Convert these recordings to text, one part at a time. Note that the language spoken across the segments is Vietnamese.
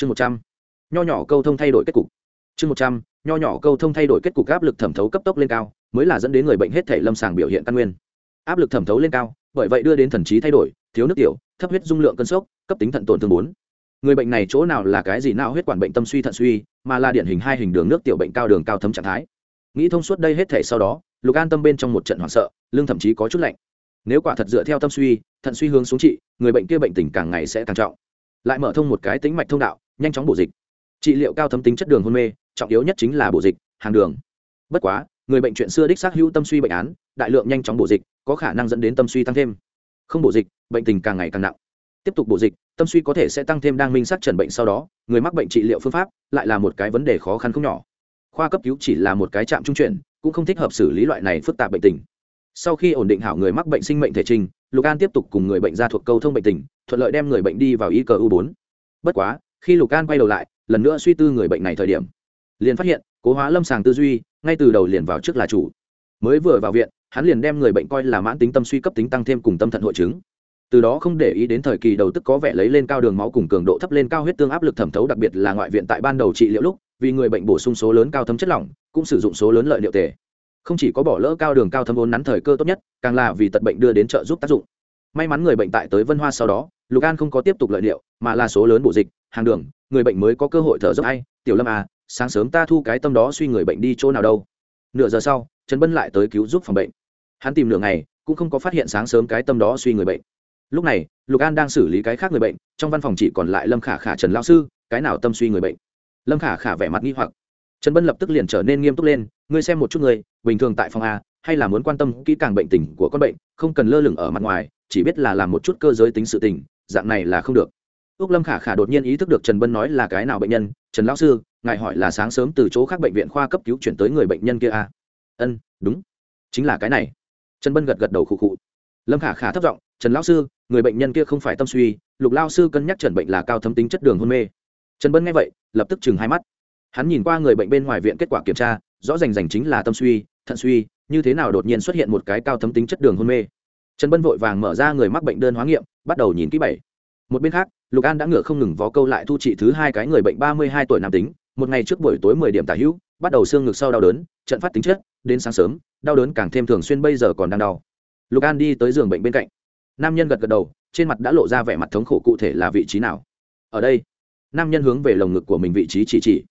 chương một trăm. Nho nhỏ câu thông thay đổi kết cục. Chương một trăm, nho nhỏ câu thông thay đổi kết cục áp lực thẩm thấu cấp tốc lên cao, mới là dẫn đến người bệnh hết thể lâm sàng biểu hiện căn nguyên. Áp lực thẩm thấu lên cao, bởi vậy đưa đến thần trí thay đổi, thiếu nước tiểu, thấp huyết dung lượng cân sốc, cấp tính thận tổn thương bốn. Người bệnh này chỗ nào là cái gì nào huyết quản bệnh tâm suy thận suy, mà là điển hình hai hình đường nước tiểu bệnh cao đường cao thấm trạng thái. Nghĩ thông suốt đây hết thể sau đó, lục an tâm bên trong một trận hoảng sợ lương thậm chí có chút lạnh. Nếu quả thật dựa theo tâm suy, thận suy hướng xuống trị, người bệnh kia bệnh tình càng ngày sẽ càng trọng. Lại mở thông một cái tính mạch thông đạo nhanh chóng bổ dịch. Trị liệu cao thấm tính chất đường hôn mê, trọng yếu nhất chính là bổ dịch, hàng đường. Bất quá, người bệnh chuyện xưa đích xác hữu tâm suy bệnh án, đại lượng nhanh chóng bổ dịch, có khả năng dẫn đến tâm suy tăng thêm. Không bổ dịch, bệnh tình càng ngày càng nặng. Tiếp tục bổ dịch, tâm suy có thể sẽ tăng thêm đang minh xác trần bệnh sau đó, người mắc bệnh trị liệu phương pháp lại là một cái vấn đề khó khăn không nhỏ. Khoa cấp cứu chỉ là một cái trạm trung chuyển, cũng không thích hợp xử lý loại này phức tạp bệnh tình. Sau khi ổn định hảo người mắc bệnh sinh mệnh thể trình, lục an tiếp tục cùng người bệnh ra thuộc câu thông bệnh tình, thuận lợi đem người bệnh đi vào y cờ u bốn. Bất quá khi lục an quay đầu lại, lần nữa suy tư người bệnh này thời điểm, liền phát hiện, cố hóa lâm sàng tư duy, ngay từ đầu liền vào trước là chủ. Mới vừa vào viện, hắn liền đem người bệnh coi là mãn tính tâm suy cấp tính tăng thêm cùng tâm thận hội chứng. Từ đó không để ý đến thời kỳ đầu tức có vẻ lấy lên cao đường máu cùng cường độ thấp lên cao huyết tương áp lực thẩm thấu, đặc biệt là ngoại viện tại ban đầu trị liệu lúc, vì người bệnh bổ sung số lớn cao thấm chất lỏng, cũng sử dụng số lớn lợi liệu tề. Không chỉ có bỏ lỡ cao đường cao thấm vốn nắn thời cơ tốt nhất, càng là vì tật bệnh đưa đến trợ giúp tác dụng may mắn người bệnh tại tới vân hoa sau đó, lục an không có tiếp tục lợi liệu mà là số lớn bổ dịch, hàng đường, người bệnh mới có cơ hội thở dốc. Hay tiểu lâm à sáng sớm ta thu cái tâm đó suy người bệnh đi chỗ nào đâu. Nửa giờ sau, trần bân lại tới cứu giúp phòng bệnh. Hắn tìm nửa ngày, cũng không có phát hiện sáng sớm cái tâm đó suy người bệnh. Lúc này, lục an đang xử lý cái khác người bệnh, trong văn phòng chỉ còn lại lâm khả khả trần lao sư, cái nào tâm suy người bệnh? Lâm khả khả vẻ mặt nghi hoặc. Trần bân lập tức liền trở nên nghiêm túc lên, ngươi xem một chút người bình thường tại phòng a hay là muốn quan tâm kỹ càng bệnh tình của con bệnh, không cần lơ lửng ở mặt ngoài, chỉ biết là làm một chút cơ giới tính sự tình, dạng này là không được. Ước lâm khả khả đột nhiên ý thức được trần bân nói là cái nào bệnh nhân, trần lão sư, ngài hỏi là sáng sớm từ chỗ khác bệnh viện khoa cấp cứu chuyển tới người bệnh nhân kia à? ân, đúng, chính là cái này. Trần bân gật gật đầu khụ khụ. Lâm khả khả thấp giọng, trần lão sư, người bệnh nhân kia không phải tâm suy, lục lao sư cân nhắc trần bệnh là cao thấm tính chất đường hôn mê. Trần bân nghe vậy, lập tức chừng hai mắt. Hắn nhìn qua người bệnh bên ngoài viện kết quả kiểm tra, rõ rành rành chính là tâm suy, thận suy như thế nào đột nhiên xuất hiện một cái cao thấm tính chất đường hôn mê. Trần bân vội vàng mở ra người mắc bệnh đơn hóa nghiệm, bắt đầu nhìn kỹ bảy. Một bên khác, lục an đã ngựa không ngừng vó câu lại thu trị thứ hai cái người bệnh ba mươi hai tuổi nam tính, một ngày trước buổi tối mười điểm tả hữu, bắt đầu xương ngực sau đau đớn, trận phát tính chất, đến sáng sớm, đau đớn càng thêm thường xuyên bây giờ còn đang đau. Lục an đi tới giường bệnh bên cạnh. Nam nhân gật gật đầu, trên mặt đã lộ ra vẻ mặt thống khổ cụ thể là vị trí nào. Ở đây, nam nhân hướng về lồng ngực của mình vị trí chỉ chỉ.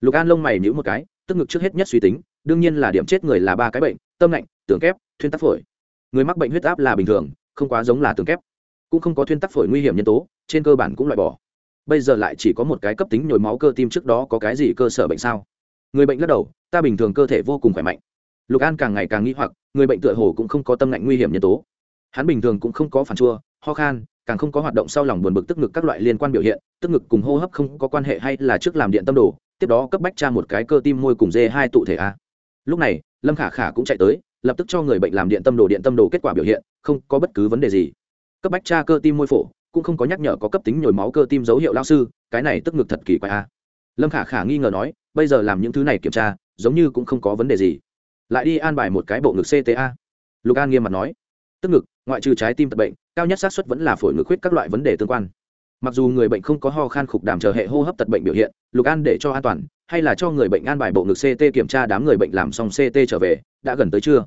Lục an lông mày nhữ một cái, tức ngực trước hết nhất suy tính đương nhiên là điểm chết người là ba cái bệnh, tâm lạnh, tường kép, thuyên tắc phổi. Người mắc bệnh huyết áp là bình thường, không quá giống là tường kép. Cũng không có thuyên tắc phổi nguy hiểm nhân tố, trên cơ bản cũng loại bỏ. Bây giờ lại chỉ có một cái cấp tính nhồi máu cơ tim trước đó có cái gì cơ sở bệnh sao? Người bệnh lắc đầu, ta bình thường cơ thể vô cùng khỏe mạnh. Lục an càng ngày càng nghĩ hoặc, người bệnh tựa hồ cũng không có tâm lạnh nguy hiểm nhân tố. Hắn bình thường cũng không có phản chua, ho khan, càng không có hoạt động sau lòng buồn bực tức ngực các loại liên quan biểu hiện, tức ngực cùng hô hấp không có quan hệ hay là trước làm điện tâm đồ, tiếp đó cấp bách tra một cái cơ tim môi cùng dê hai tụ thể a lúc này, lâm khả khả cũng chạy tới, lập tức cho người bệnh làm điện tâm đồ điện tâm đồ kết quả biểu hiện, không có bất cứ vấn đề gì. Cấp bách tra cơ tim môi phổ, cũng không có nhắc nhở có cấp tính nhồi máu cơ tim dấu hiệu lao sư, cái này tức ngực thật kỳ quái a lâm khả khả nghi ngờ nói, bây giờ làm những thứ này kiểm tra, giống như cũng không có vấn đề gì. Lại đi an bài một cái bộ ngực cta lục an nghiêm mặt nói, tức ngực, ngoại trừ trái tim tật bệnh, cao nhất xác suất vẫn là phổi ngực khuyết các loại vấn đề tương quan mặc dù người bệnh không có ho khan khục đàm chờ hệ hô hấp tật bệnh biểu hiện, lục an để cho an toàn, hay là cho người bệnh an bài bộ ngực ct kiểm tra đám người bệnh làm xong ct trở về, đã gần tới chưa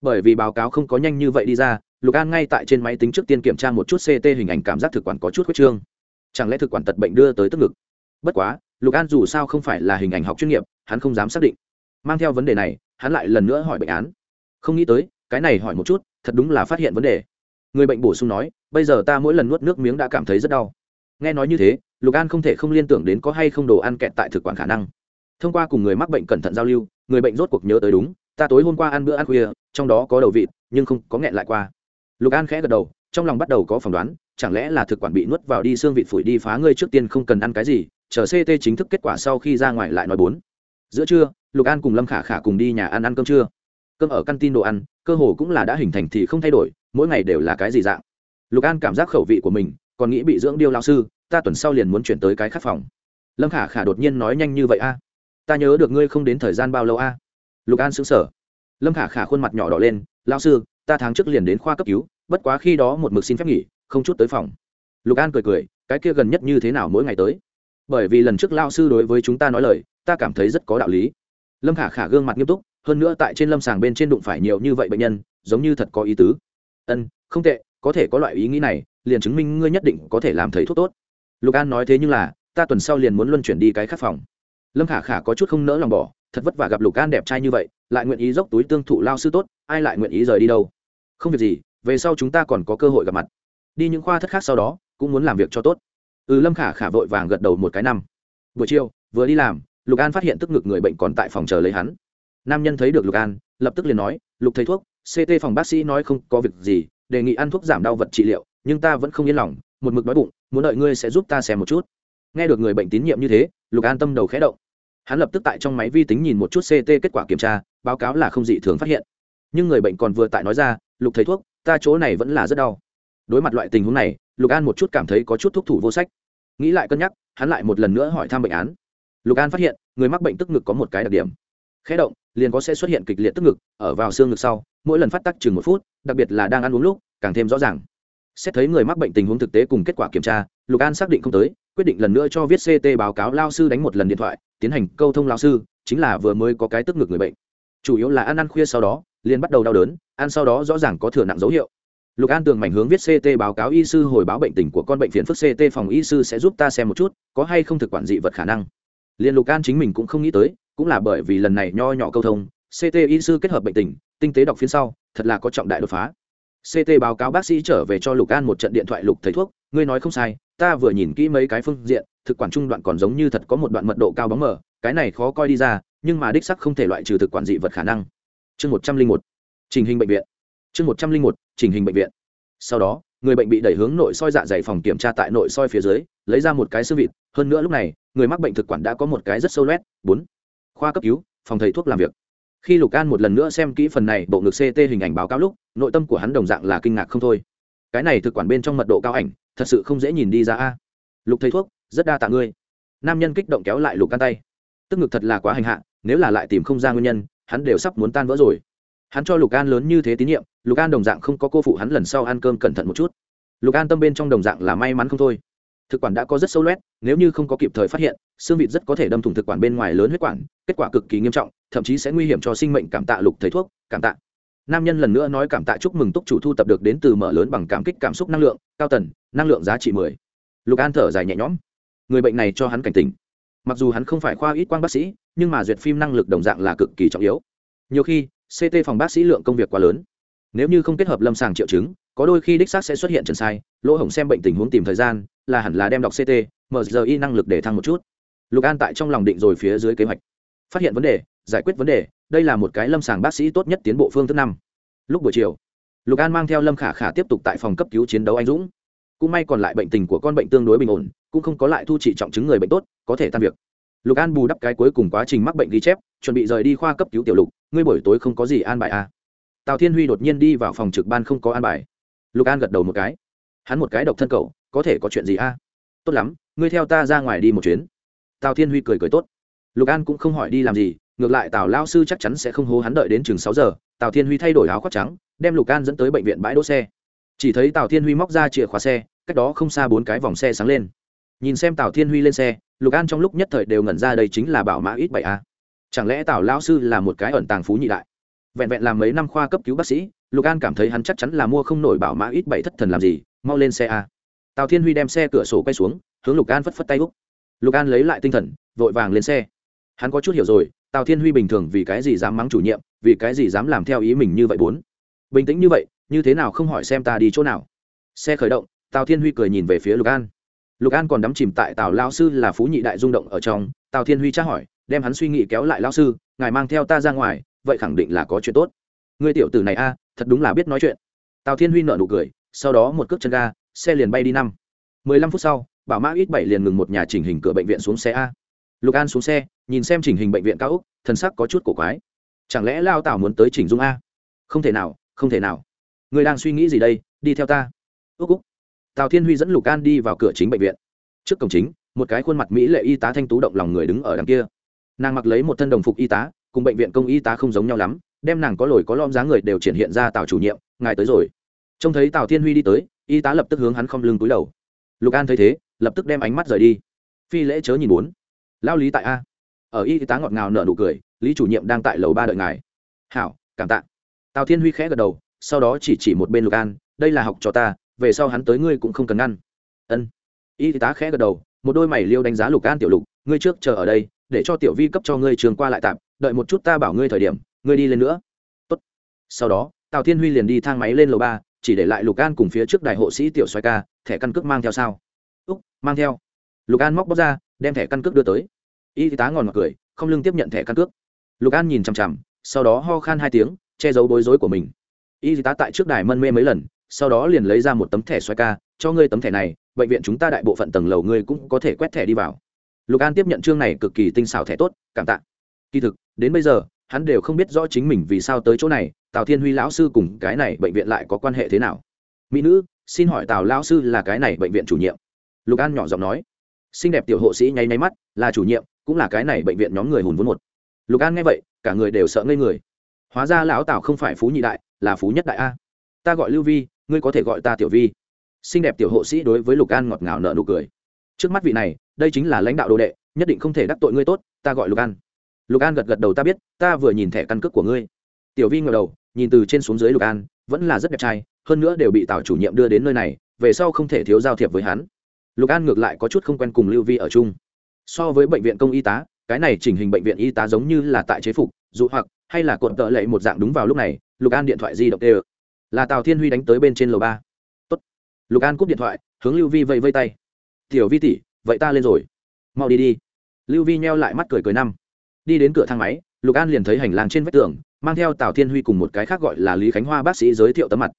bởi vì báo cáo không có nhanh như vậy đi ra, lục an ngay tại trên máy tính trước tiên kiểm tra một chút ct hình ảnh cảm giác thực quản có chút khuyết trương. Chẳng lẽ thực quản tật bệnh đưa tới tức ngực? Bất quá, lục an dù sao không phải là hình ảnh học chuyên nghiệp, hắn không dám xác định. Mang theo vấn đề này, hắn lại lần nữa hỏi bệnh án. Không nghĩ tới, cái này hỏi một chút, thật đúng là phát hiện vấn đề. Người bệnh bổ sung nói, bây giờ ta mỗi lần nuốt nước miếng đã cảm thấy rất đau nghe nói như thế, lục an không thể không liên tưởng đến có hay không đồ ăn kẹt tại thực quản khả năng. Thông qua cùng người mắc bệnh cẩn thận giao lưu, người bệnh rốt cuộc nhớ tới đúng, ta tối hôm qua ăn bữa ăn khuya, trong đó có đầu vịt, nhưng không có nghẹn lại qua. Lục an khẽ gật đầu, trong lòng bắt đầu có phỏng đoán, chẳng lẽ là thực quản bị nuốt vào đi xương vịt phủi đi phá ngươi trước tiên không cần ăn cái gì, chờ ct chính thức kết quả sau khi ra ngoài lại nói bốn. Giữa trưa, lục an cùng lâm khả khả cùng đi nhà ăn ăn cơm trưa. Cơm ở căn tin đồ ăn, cơ hồ cũng là đã hình thành thì không thay đổi, mỗi ngày đều là cái gì dạng. Lục an cảm giác khẩu vị của mình còn nghĩ bị dưỡng điêu lao sư, ta tuần sau liền muốn chuyển tới cái khắc phòng. Lâm khả khả đột nhiên nói nhanh như vậy a. Ta nhớ được ngươi không đến thời gian bao lâu a. Lục an xứng sở lâm khả khả khuôn mặt nhỏ đỏ lên lao sư, ta tháng trước liền đến khoa cấp cứu, bất quá khi đó một mực xin phép nghỉ, không chút tới phòng. Lục an cười cười, cái kia gần nhất như thế nào mỗi ngày tới? Bởi vì lần trước lao sư đối với chúng ta nói lời, ta cảm thấy rất có đạo lý. Lâm khả khả gương mặt nghiêm túc, hơn nữa tại trên lâm sàng bên trên đụng phải nhiều như vậy bệnh nhân, giống như thật có ý tứ. Ân, không tệ, có thể có loại ý nghĩ này liền chứng minh ngươi nhất định có thể làm thầy thuốc tốt. Lục an nói thế nhưng là, ta tuần sau liền muốn luân chuyển đi cái khác phòng. Lâm khả khả có chút không nỡ lòng bỏ, thật vất vả gặp lục an đẹp trai như vậy, lại nguyện ý dốc túi tương thụ lao sư tốt, ai lại nguyện ý rời đi đâu? Không việc gì, về sau chúng ta còn có cơ hội gặp mặt. Đi những khoa thất khác sau đó, cũng muốn làm việc cho tốt. Ừ lâm khả khả vội vàng gật đầu một cái năm. Buổi chiều, vừa đi làm, lục an phát hiện tức ngực người bệnh còn tại phòng chờ lấy hắn. Nam nhân thấy được lục an, lập tức liền nói, lục thầy thuốc ct phòng bác sĩ nói không có việc gì, đề nghị ăn thuốc giảm đau vật trị liệu nhưng ta vẫn không yên lòng, một mực đói bụng, muốn đợi ngươi sẽ giúp ta xem một chút. Nghe được người bệnh tín nhiệm như thế, lục an tâm đầu khẽ động. Hắn lập tức tại trong máy vi tính nhìn một chút ct kết quả kiểm tra, báo cáo là không dị thường phát hiện. Nhưng người bệnh còn vừa tại nói ra, lục thầy thuốc, ta chỗ này vẫn là rất đau. Đối mặt loại tình huống này, lục an một chút cảm thấy có chút thuốc thủ vô sách. Nghĩ lại cân nhắc, hắn lại một lần nữa hỏi thăm bệnh án. Lục an phát hiện, người mắc bệnh tức ngực có một cái đặc điểm. Khẽ động, liền có sẽ xuất hiện kịch liệt tức ngực, ở vào xương ngực sau, mỗi lần phát tắc chừng một phút, đặc biệt là đang ăn uống lúc, càng thêm rõ ràng xét thấy người mắc bệnh tình huống thực tế cùng kết quả kiểm tra, lục an xác định không tới, quyết định lần nữa cho viết ct báo cáo lao sư đánh một lần điện thoại, tiến hành câu thông lao sư, chính là vừa mới có cái tức ngực người bệnh. Chủ yếu là ăn ăn khuya sau đó, liền bắt đầu đau đớn, ăn sau đó rõ ràng có thừa nặng dấu hiệu. Lục an tường mảnh hướng viết ct báo cáo y sư hồi báo bệnh tình của con bệnh phiền phức ct phòng y sư sẽ giúp ta xem một chút, có hay không thực quản dị vật khả năng. Liền lục an chính mình cũng không nghĩ tới, cũng là bởi vì lần này nho nhỏ câu thông ct y sư kết hợp bệnh tình, tinh tế đọc phiên sau, thật là có trọng đại đột phá ct báo cáo bác sĩ trở về cho lục an một trận điện thoại lục thầy thuốc, ngươi nói không sai, ta vừa nhìn kỹ mấy cái phương diện, thực quản trung đoạn còn giống như thật có một đoạn mật độ cao bóng mờ, cái này khó coi đi ra, nhưng mà đích sắc không thể loại trừ thực quản dị vật khả năng. Chương một trăm linh một, trình hình bệnh viện. Chương một trăm linh một, trình hình bệnh viện. Sau đó, người bệnh bị đẩy hướng nội soi dạ dày phòng kiểm tra tại nội soi phía dưới, lấy ra một cái xương vịt, hơn nữa lúc này, người mắc bệnh thực quản đã có một cái rất sâu loét, bốn. Khoa cấp cứu, phòng thầy thuốc làm việc khi lục an một lần nữa xem kỹ phần này bộ ngực ct hình ảnh báo cáo lúc, nội tâm của hắn đồng dạng là kinh ngạc không thôi. Cái này thực quản bên trong mật độ cao ảnh, thật sự không dễ nhìn đi ra a. Lục thầy thuốc, rất đa tạ ngươi. Nam nhân kích động kéo lại lục can tay. Tức ngực thật là quá hành hạ, nếu là lại tìm không ra nguyên nhân, hắn đều sắp muốn tan vỡ rồi. Hắn cho lục an lớn như thế tín nhiệm, lục an đồng dạng không có cô phụ hắn lần sau ăn cơm cẩn thận một chút. Lục an tâm bên trong đồng dạng là may mắn không thôi thực quản đã có rất sâu loét, nếu như không có kịp thời phát hiện, xương vịt rất có thể đâm thủng thực quản bên ngoài lớn huyết quản, kết quả cực kỳ nghiêm trọng, thậm chí sẽ nguy hiểm cho sinh mệnh. Cảm tạ lục thầy thuốc, cảm tạ. Nam nhân lần nữa nói cảm tạ chúc mừng túc chủ thu tập được đến từ mở lớn bằng cảm kích cảm xúc năng lượng, cao tần, năng lượng giá trị mười. Lục an thở dài nhẹ nhõm. Người bệnh này cho hắn cảnh tỉnh. Mặc dù hắn không phải khoa ít quan bác sĩ, nhưng mà duyệt phim năng lực đồng dạng là cực kỳ trọng yếu. Nhiều khi ct phòng bác sĩ lượng công việc quá lớn. Nếu như không kết hợp lâm sàng triệu chứng, có đôi khi đích xác sẽ xuất hiện trần sai, lỗ hổng xem bệnh tình huống tìm thời gian là hẳn là đem đọc ct mgi năng lực để thăng một chút. Lục an tại trong lòng định rồi phía dưới kế hoạch. Phát hiện vấn đề, giải quyết vấn đề, đây là một cái lâm sàng bác sĩ tốt nhất tiến bộ phương thứ năm. Lúc buổi chiều, lục an mang theo lâm khả khả tiếp tục tại phòng cấp cứu chiến đấu anh dũng. Cũng may còn lại bệnh tình của con bệnh tương đối bình ổn, cũng không có lại thu trị trọng chứng người bệnh tốt, có thể tan việc. Lục an bù đắp cái cuối cùng quá trình mắc bệnh ghi chép, chuẩn bị rời đi khoa cấp cứu tiểu lục, ngươi buổi tối không có gì an bài à. tào thiên huy đột nhiên đi vào phòng trực ban không có an bài. Lục an gật đầu một cái. Hắn một cái độc thân cậu có thể có chuyện gì a? À? tốt lắm, ngươi theo ta ra ngoài đi một chuyến. Tào thiên huy cười cười tốt. Lục an cũng không hỏi đi làm gì, ngược lại tào lao sư chắc chắn sẽ không hố hắn đợi đến chừng sáu giờ. Tào thiên huy thay đổi áo khoác trắng, đem lục an dẫn tới bệnh viện bãi đỗ xe. Chỉ thấy tào thiên huy móc ra chìa khóa xe, cách đó không xa bốn cái vòng xe sáng lên. Nhìn xem tào thiên huy lên xe, lục an trong lúc nhất thời đều ngẩn ra đây chính là bảo mã ít bảy a. Chẳng lẽ tào lao sư là một cái ẩn tàng phú nhị đại? Vẹn vẹn làm mấy năm khoa cấp cứu bác sĩ, lục an cảm thấy hắn chắc chắn là mua không nổi bảo mã ít bảy thất thần làm gì, mau lên xe a tào thiên huy đem xe cửa sổ quay xuống, hướng lục an phất phất tay úc lục an lấy lại tinh thần, vội vàng lên xe. Hắn có chút hiểu rồi, tào thiên huy bình thường vì cái gì dám mắng chủ nhiệm, vì cái gì dám làm theo ý mình như vậy bốn? Bình tĩnh như vậy, như thế nào không hỏi xem ta đi chỗ nào? Xe khởi động, tào thiên huy cười nhìn về phía lục an. Lục an còn đắm chìm tại tào lao sư là phú nhị đại rung động ở trong, tào thiên huy tra hỏi, đem hắn suy nghĩ kéo lại lao sư, ngài mang theo ta ra ngoài, vậy khẳng định là có chuyện tốt. Người tiểu tử này a, thật đúng là biết nói chuyện. Tào thiên huy nợ nụ cười, sau đó một cước chân ga xe liền bay đi năm. Mười lăm phút sau, bảo mã ít bảy liền ngừng một nhà chỉnh hình cửa bệnh viện xuống xe a. Lục an xuống xe, nhìn xem chỉnh hình bệnh viện cao úc thân sắc có chút cổ quái. Chẳng lẽ lao tảo muốn tới chỉnh dung a? Không thể nào, không thể nào. Người đang suy nghĩ gì đây? Đi theo ta. Úc úc. Tào thiên huy dẫn lục an đi vào cửa chính bệnh viện. Trước cổng chính, một cái khuôn mặt mỹ lệ y tá thanh tú động lòng người đứng ở đằng kia. Nàng mặc lấy một thân đồng phục y tá, cùng bệnh viện công y tá không giống nhau lắm, đem nàng có lồi có lom dáng người đều triển hiện ra tào chủ nhiệm, ngài tới rồi. Trông thấy tào thiên huy đi tới y tá lập tức hướng hắn không lưng túi đầu. Lục an thấy thế, lập tức đem ánh mắt rời đi. Phi lễ chớ nhìn bốn. Lao lý tại a. Ở y tá ngọt ngào nở nụ cười, lý chủ nhiệm đang tại lầu ba đợi ngài. Hảo, cảm tạ. Tào thiên huy khẽ gật đầu, sau đó chỉ chỉ một bên lục an, đây là học cho ta, về sau hắn tới ngươi cũng không cần ngăn. Ân. Y tá khẽ gật đầu, một đôi mày liêu đánh giá lục an tiểu lục, ngươi trước chờ ở đây, để cho tiểu vi cấp cho ngươi trường qua lại tạm, đợi một chút ta bảo ngươi thời điểm, ngươi đi lên nữa. Tốt. sau đó, tào thiên huy liền đi thang máy lên lầu ba chỉ để lại lục an cùng phía trước đại hộ sĩ tiểu xoay ca, thẻ căn cước mang theo sao? Úc, mang theo. Lục an móc bóc ra, đem thẻ căn cước đưa tới. Y tá ngòn ngọt cười, không lưng tiếp nhận thẻ căn cước. Lục an nhìn chằm chằm, sau đó ho khan hai tiếng, che giấu bối rối của mình. Y tá tại trước đài mân mê mấy lần, sau đó liền lấy ra một tấm thẻ xoay ca, cho ngươi tấm thẻ này, bệnh viện chúng ta đại bộ phận tầng lầu ngươi cũng có thể quét thẻ đi vào. Lục an tiếp nhận chương này cực kỳ tinh xảo thẻ tốt, cảm tạ. Kỳ thực, đến bây giờ hắn đều không biết rõ chính mình vì sao tới chỗ này, tào thiên huy lão sư cùng cái này bệnh viện lại có quan hệ thế nào? Mỹ nữ, xin hỏi tào lão sư là cái này bệnh viện chủ nhiệm? Lục an nhỏ giọng nói. Xinh đẹp tiểu hộ sĩ nháy nháy mắt, là chủ nhiệm, cũng là cái này bệnh viện nhóm người hùn vốn một. Lục an nghe vậy, cả người đều sợ ngây người. Hóa ra lão tào không phải phú nhị đại, là phú nhất đại a. Ta gọi lưu vi, ngươi có thể gọi ta tiểu vi. Xinh đẹp tiểu hộ sĩ đối với lục an ngọt ngào nợ nụ cười. Trước mắt vị này, đây chính là lãnh đạo đồ đệ, nhất định không thể đắc tội ngươi tốt, ta gọi lục an lục an gật gật đầu, ta biết, ta vừa nhìn thẻ căn cước của ngươi. Tiểu vi ngờ đầu, nhìn từ trên xuống dưới lục an, vẫn là rất đẹp trai, hơn nữa đều bị tào chủ nhiệm đưa đến nơi này, về sau không thể thiếu giao thiệp với hắn. Lục an ngược lại có chút không quen cùng lưu vi ở chung. So với bệnh viện công y tá, cái này chỉnh hình bệnh viện y tá giống như là tại chế phục, dụ hoặc, hay là cuộn tợ lệ một dạng đúng vào lúc này, lục an điện thoại di động tê là tào thiên huy đánh tới bên trên lầu ba. Tốt. lục an cúp điện thoại, hướng lưu vi vây vây tay. Tiểu vi tỷ, vậy ta lên rồi. Mau đi đi. Lưu vi nheo lại mắt cười cười năm đi đến cửa thang máy, lục an liền thấy hành lang trên vách tường, mang theo tào thiên huy cùng một cái khác gọi là lý khánh hoa bác sĩ giới thiệu tấm mặt.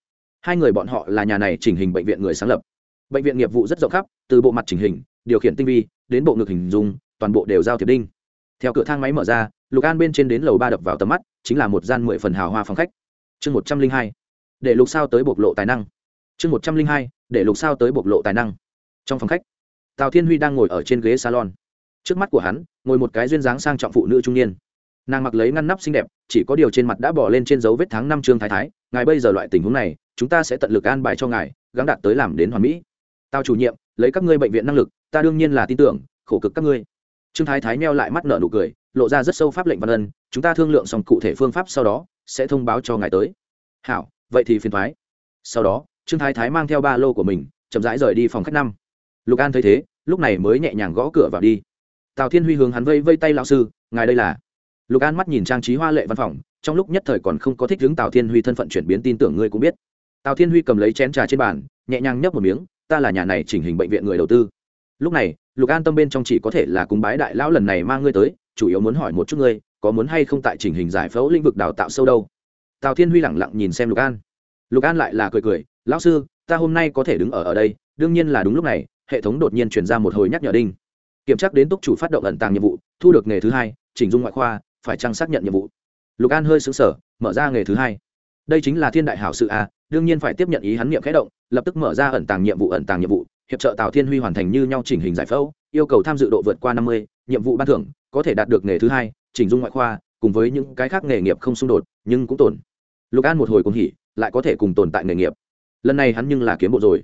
Hai người bọn họ là nhà này chỉnh hình bệnh viện người sáng lập. Bệnh viện nghiệp vụ rất rộng khắp, từ bộ mặt chỉnh hình, điều khiển tinh vi, đến bộ ngực hình dung, toàn bộ đều giao thiệp đinh. Theo cửa thang máy mở ra, lục an bên trên đến lầu ba đập vào tầm mắt, chính là một gian mười phần hào hoa phòng khách. Chương một trăm linh hai, để lục sao tới bộc lộ tài năng. Chương một trăm linh hai, để lục sao tới bộc lộ tài năng. Trong phòng khách, tào thiên huy đang ngồi ở trên ghế salon trước mắt của hắn, ngồi một cái duyên dáng sang trọng phụ nữ trung niên. Nàng mặc lấy ngăn nắp xinh đẹp, chỉ có điều trên mặt đã bỏ lên trên dấu vết tháng năm trương thái thái. Ngài bây giờ loại tình huống này, chúng ta sẽ tận lực an bài cho ngài, gắng đạt tới làm đến hoàn mỹ. Tao chủ nhiệm, lấy các ngươi bệnh viện năng lực, ta đương nhiên là tin tưởng, khổ cực các ngươi. Trương thái thái meo lại mắt nở nụ cười, lộ ra rất sâu pháp lệnh văn ân, chúng ta thương lượng xong cụ thể phương pháp sau đó, sẽ thông báo cho ngài tới. Hảo, vậy thì phiền thoái. Sau đó, trương thái thái mang theo ba lô của mình, chậm rãi rời đi phòng khách năm. Lục an thấy thế, lúc này mới nhẹ nhàng gõ cửa vào đi tào thiên huy hướng hắn vây vây tay lão sư, ngài đây là? Lục an mắt nhìn trang trí hoa lệ văn phòng, trong lúc nhất thời còn không có thích hướng tào thiên huy thân phận chuyển biến tin tưởng ngươi cũng biết. Tào thiên huy cầm lấy chén trà trên bàn, nhẹ nhàng nhấp một miếng, ta là nhà này chỉnh hình bệnh viện người đầu tư. Lúc này, lục an tâm bên trong chỉ có thể là cúng bái đại lão lần này mang ngươi tới, chủ yếu muốn hỏi một chút ngươi, có muốn hay không tại chỉnh hình giải phẫu lĩnh vực đào tạo sâu đâu? Tào thiên huy lẳng lặng nhìn xem lục an. Lục an lại là cười cười, lão sư, ta hôm nay có thể đứng ở ở đây, đương nhiên là đúng lúc này, hệ thống đột nhiên chuyển ra một hồi nhắc nhở đinh kiểm tra đến túc chủ phát động ẩn tàng nhiệm vụ, thu được nghề thứ hai, chỉnh dung ngoại khoa, phải chăng xác nhận nhiệm vụ? Lục an hơi xứng sở mở ra nghề thứ hai. Đây chính là thiên đại hảo sự a đương nhiên phải tiếp nhận ý hắn nghiệm khẽ động, lập tức mở ra ẩn tàng nhiệm vụ, ẩn tàng nhiệm vụ, hiệp trợ tào thiên huy hoàn thành như nhau chỉnh hình giải phẫu, yêu cầu tham dự độ vượt qua năm mươi, nhiệm vụ ban thưởng, có thể đạt được nghề thứ hai, chỉnh dung ngoại khoa, cùng với những cái khác nghề nghiệp không xung đột, nhưng cũng tổn lục an một hồi cùng hỉ, lại có thể cùng tồn tại nghề nghiệp. Lần này hắn nhưng là kiếm bộ rồi.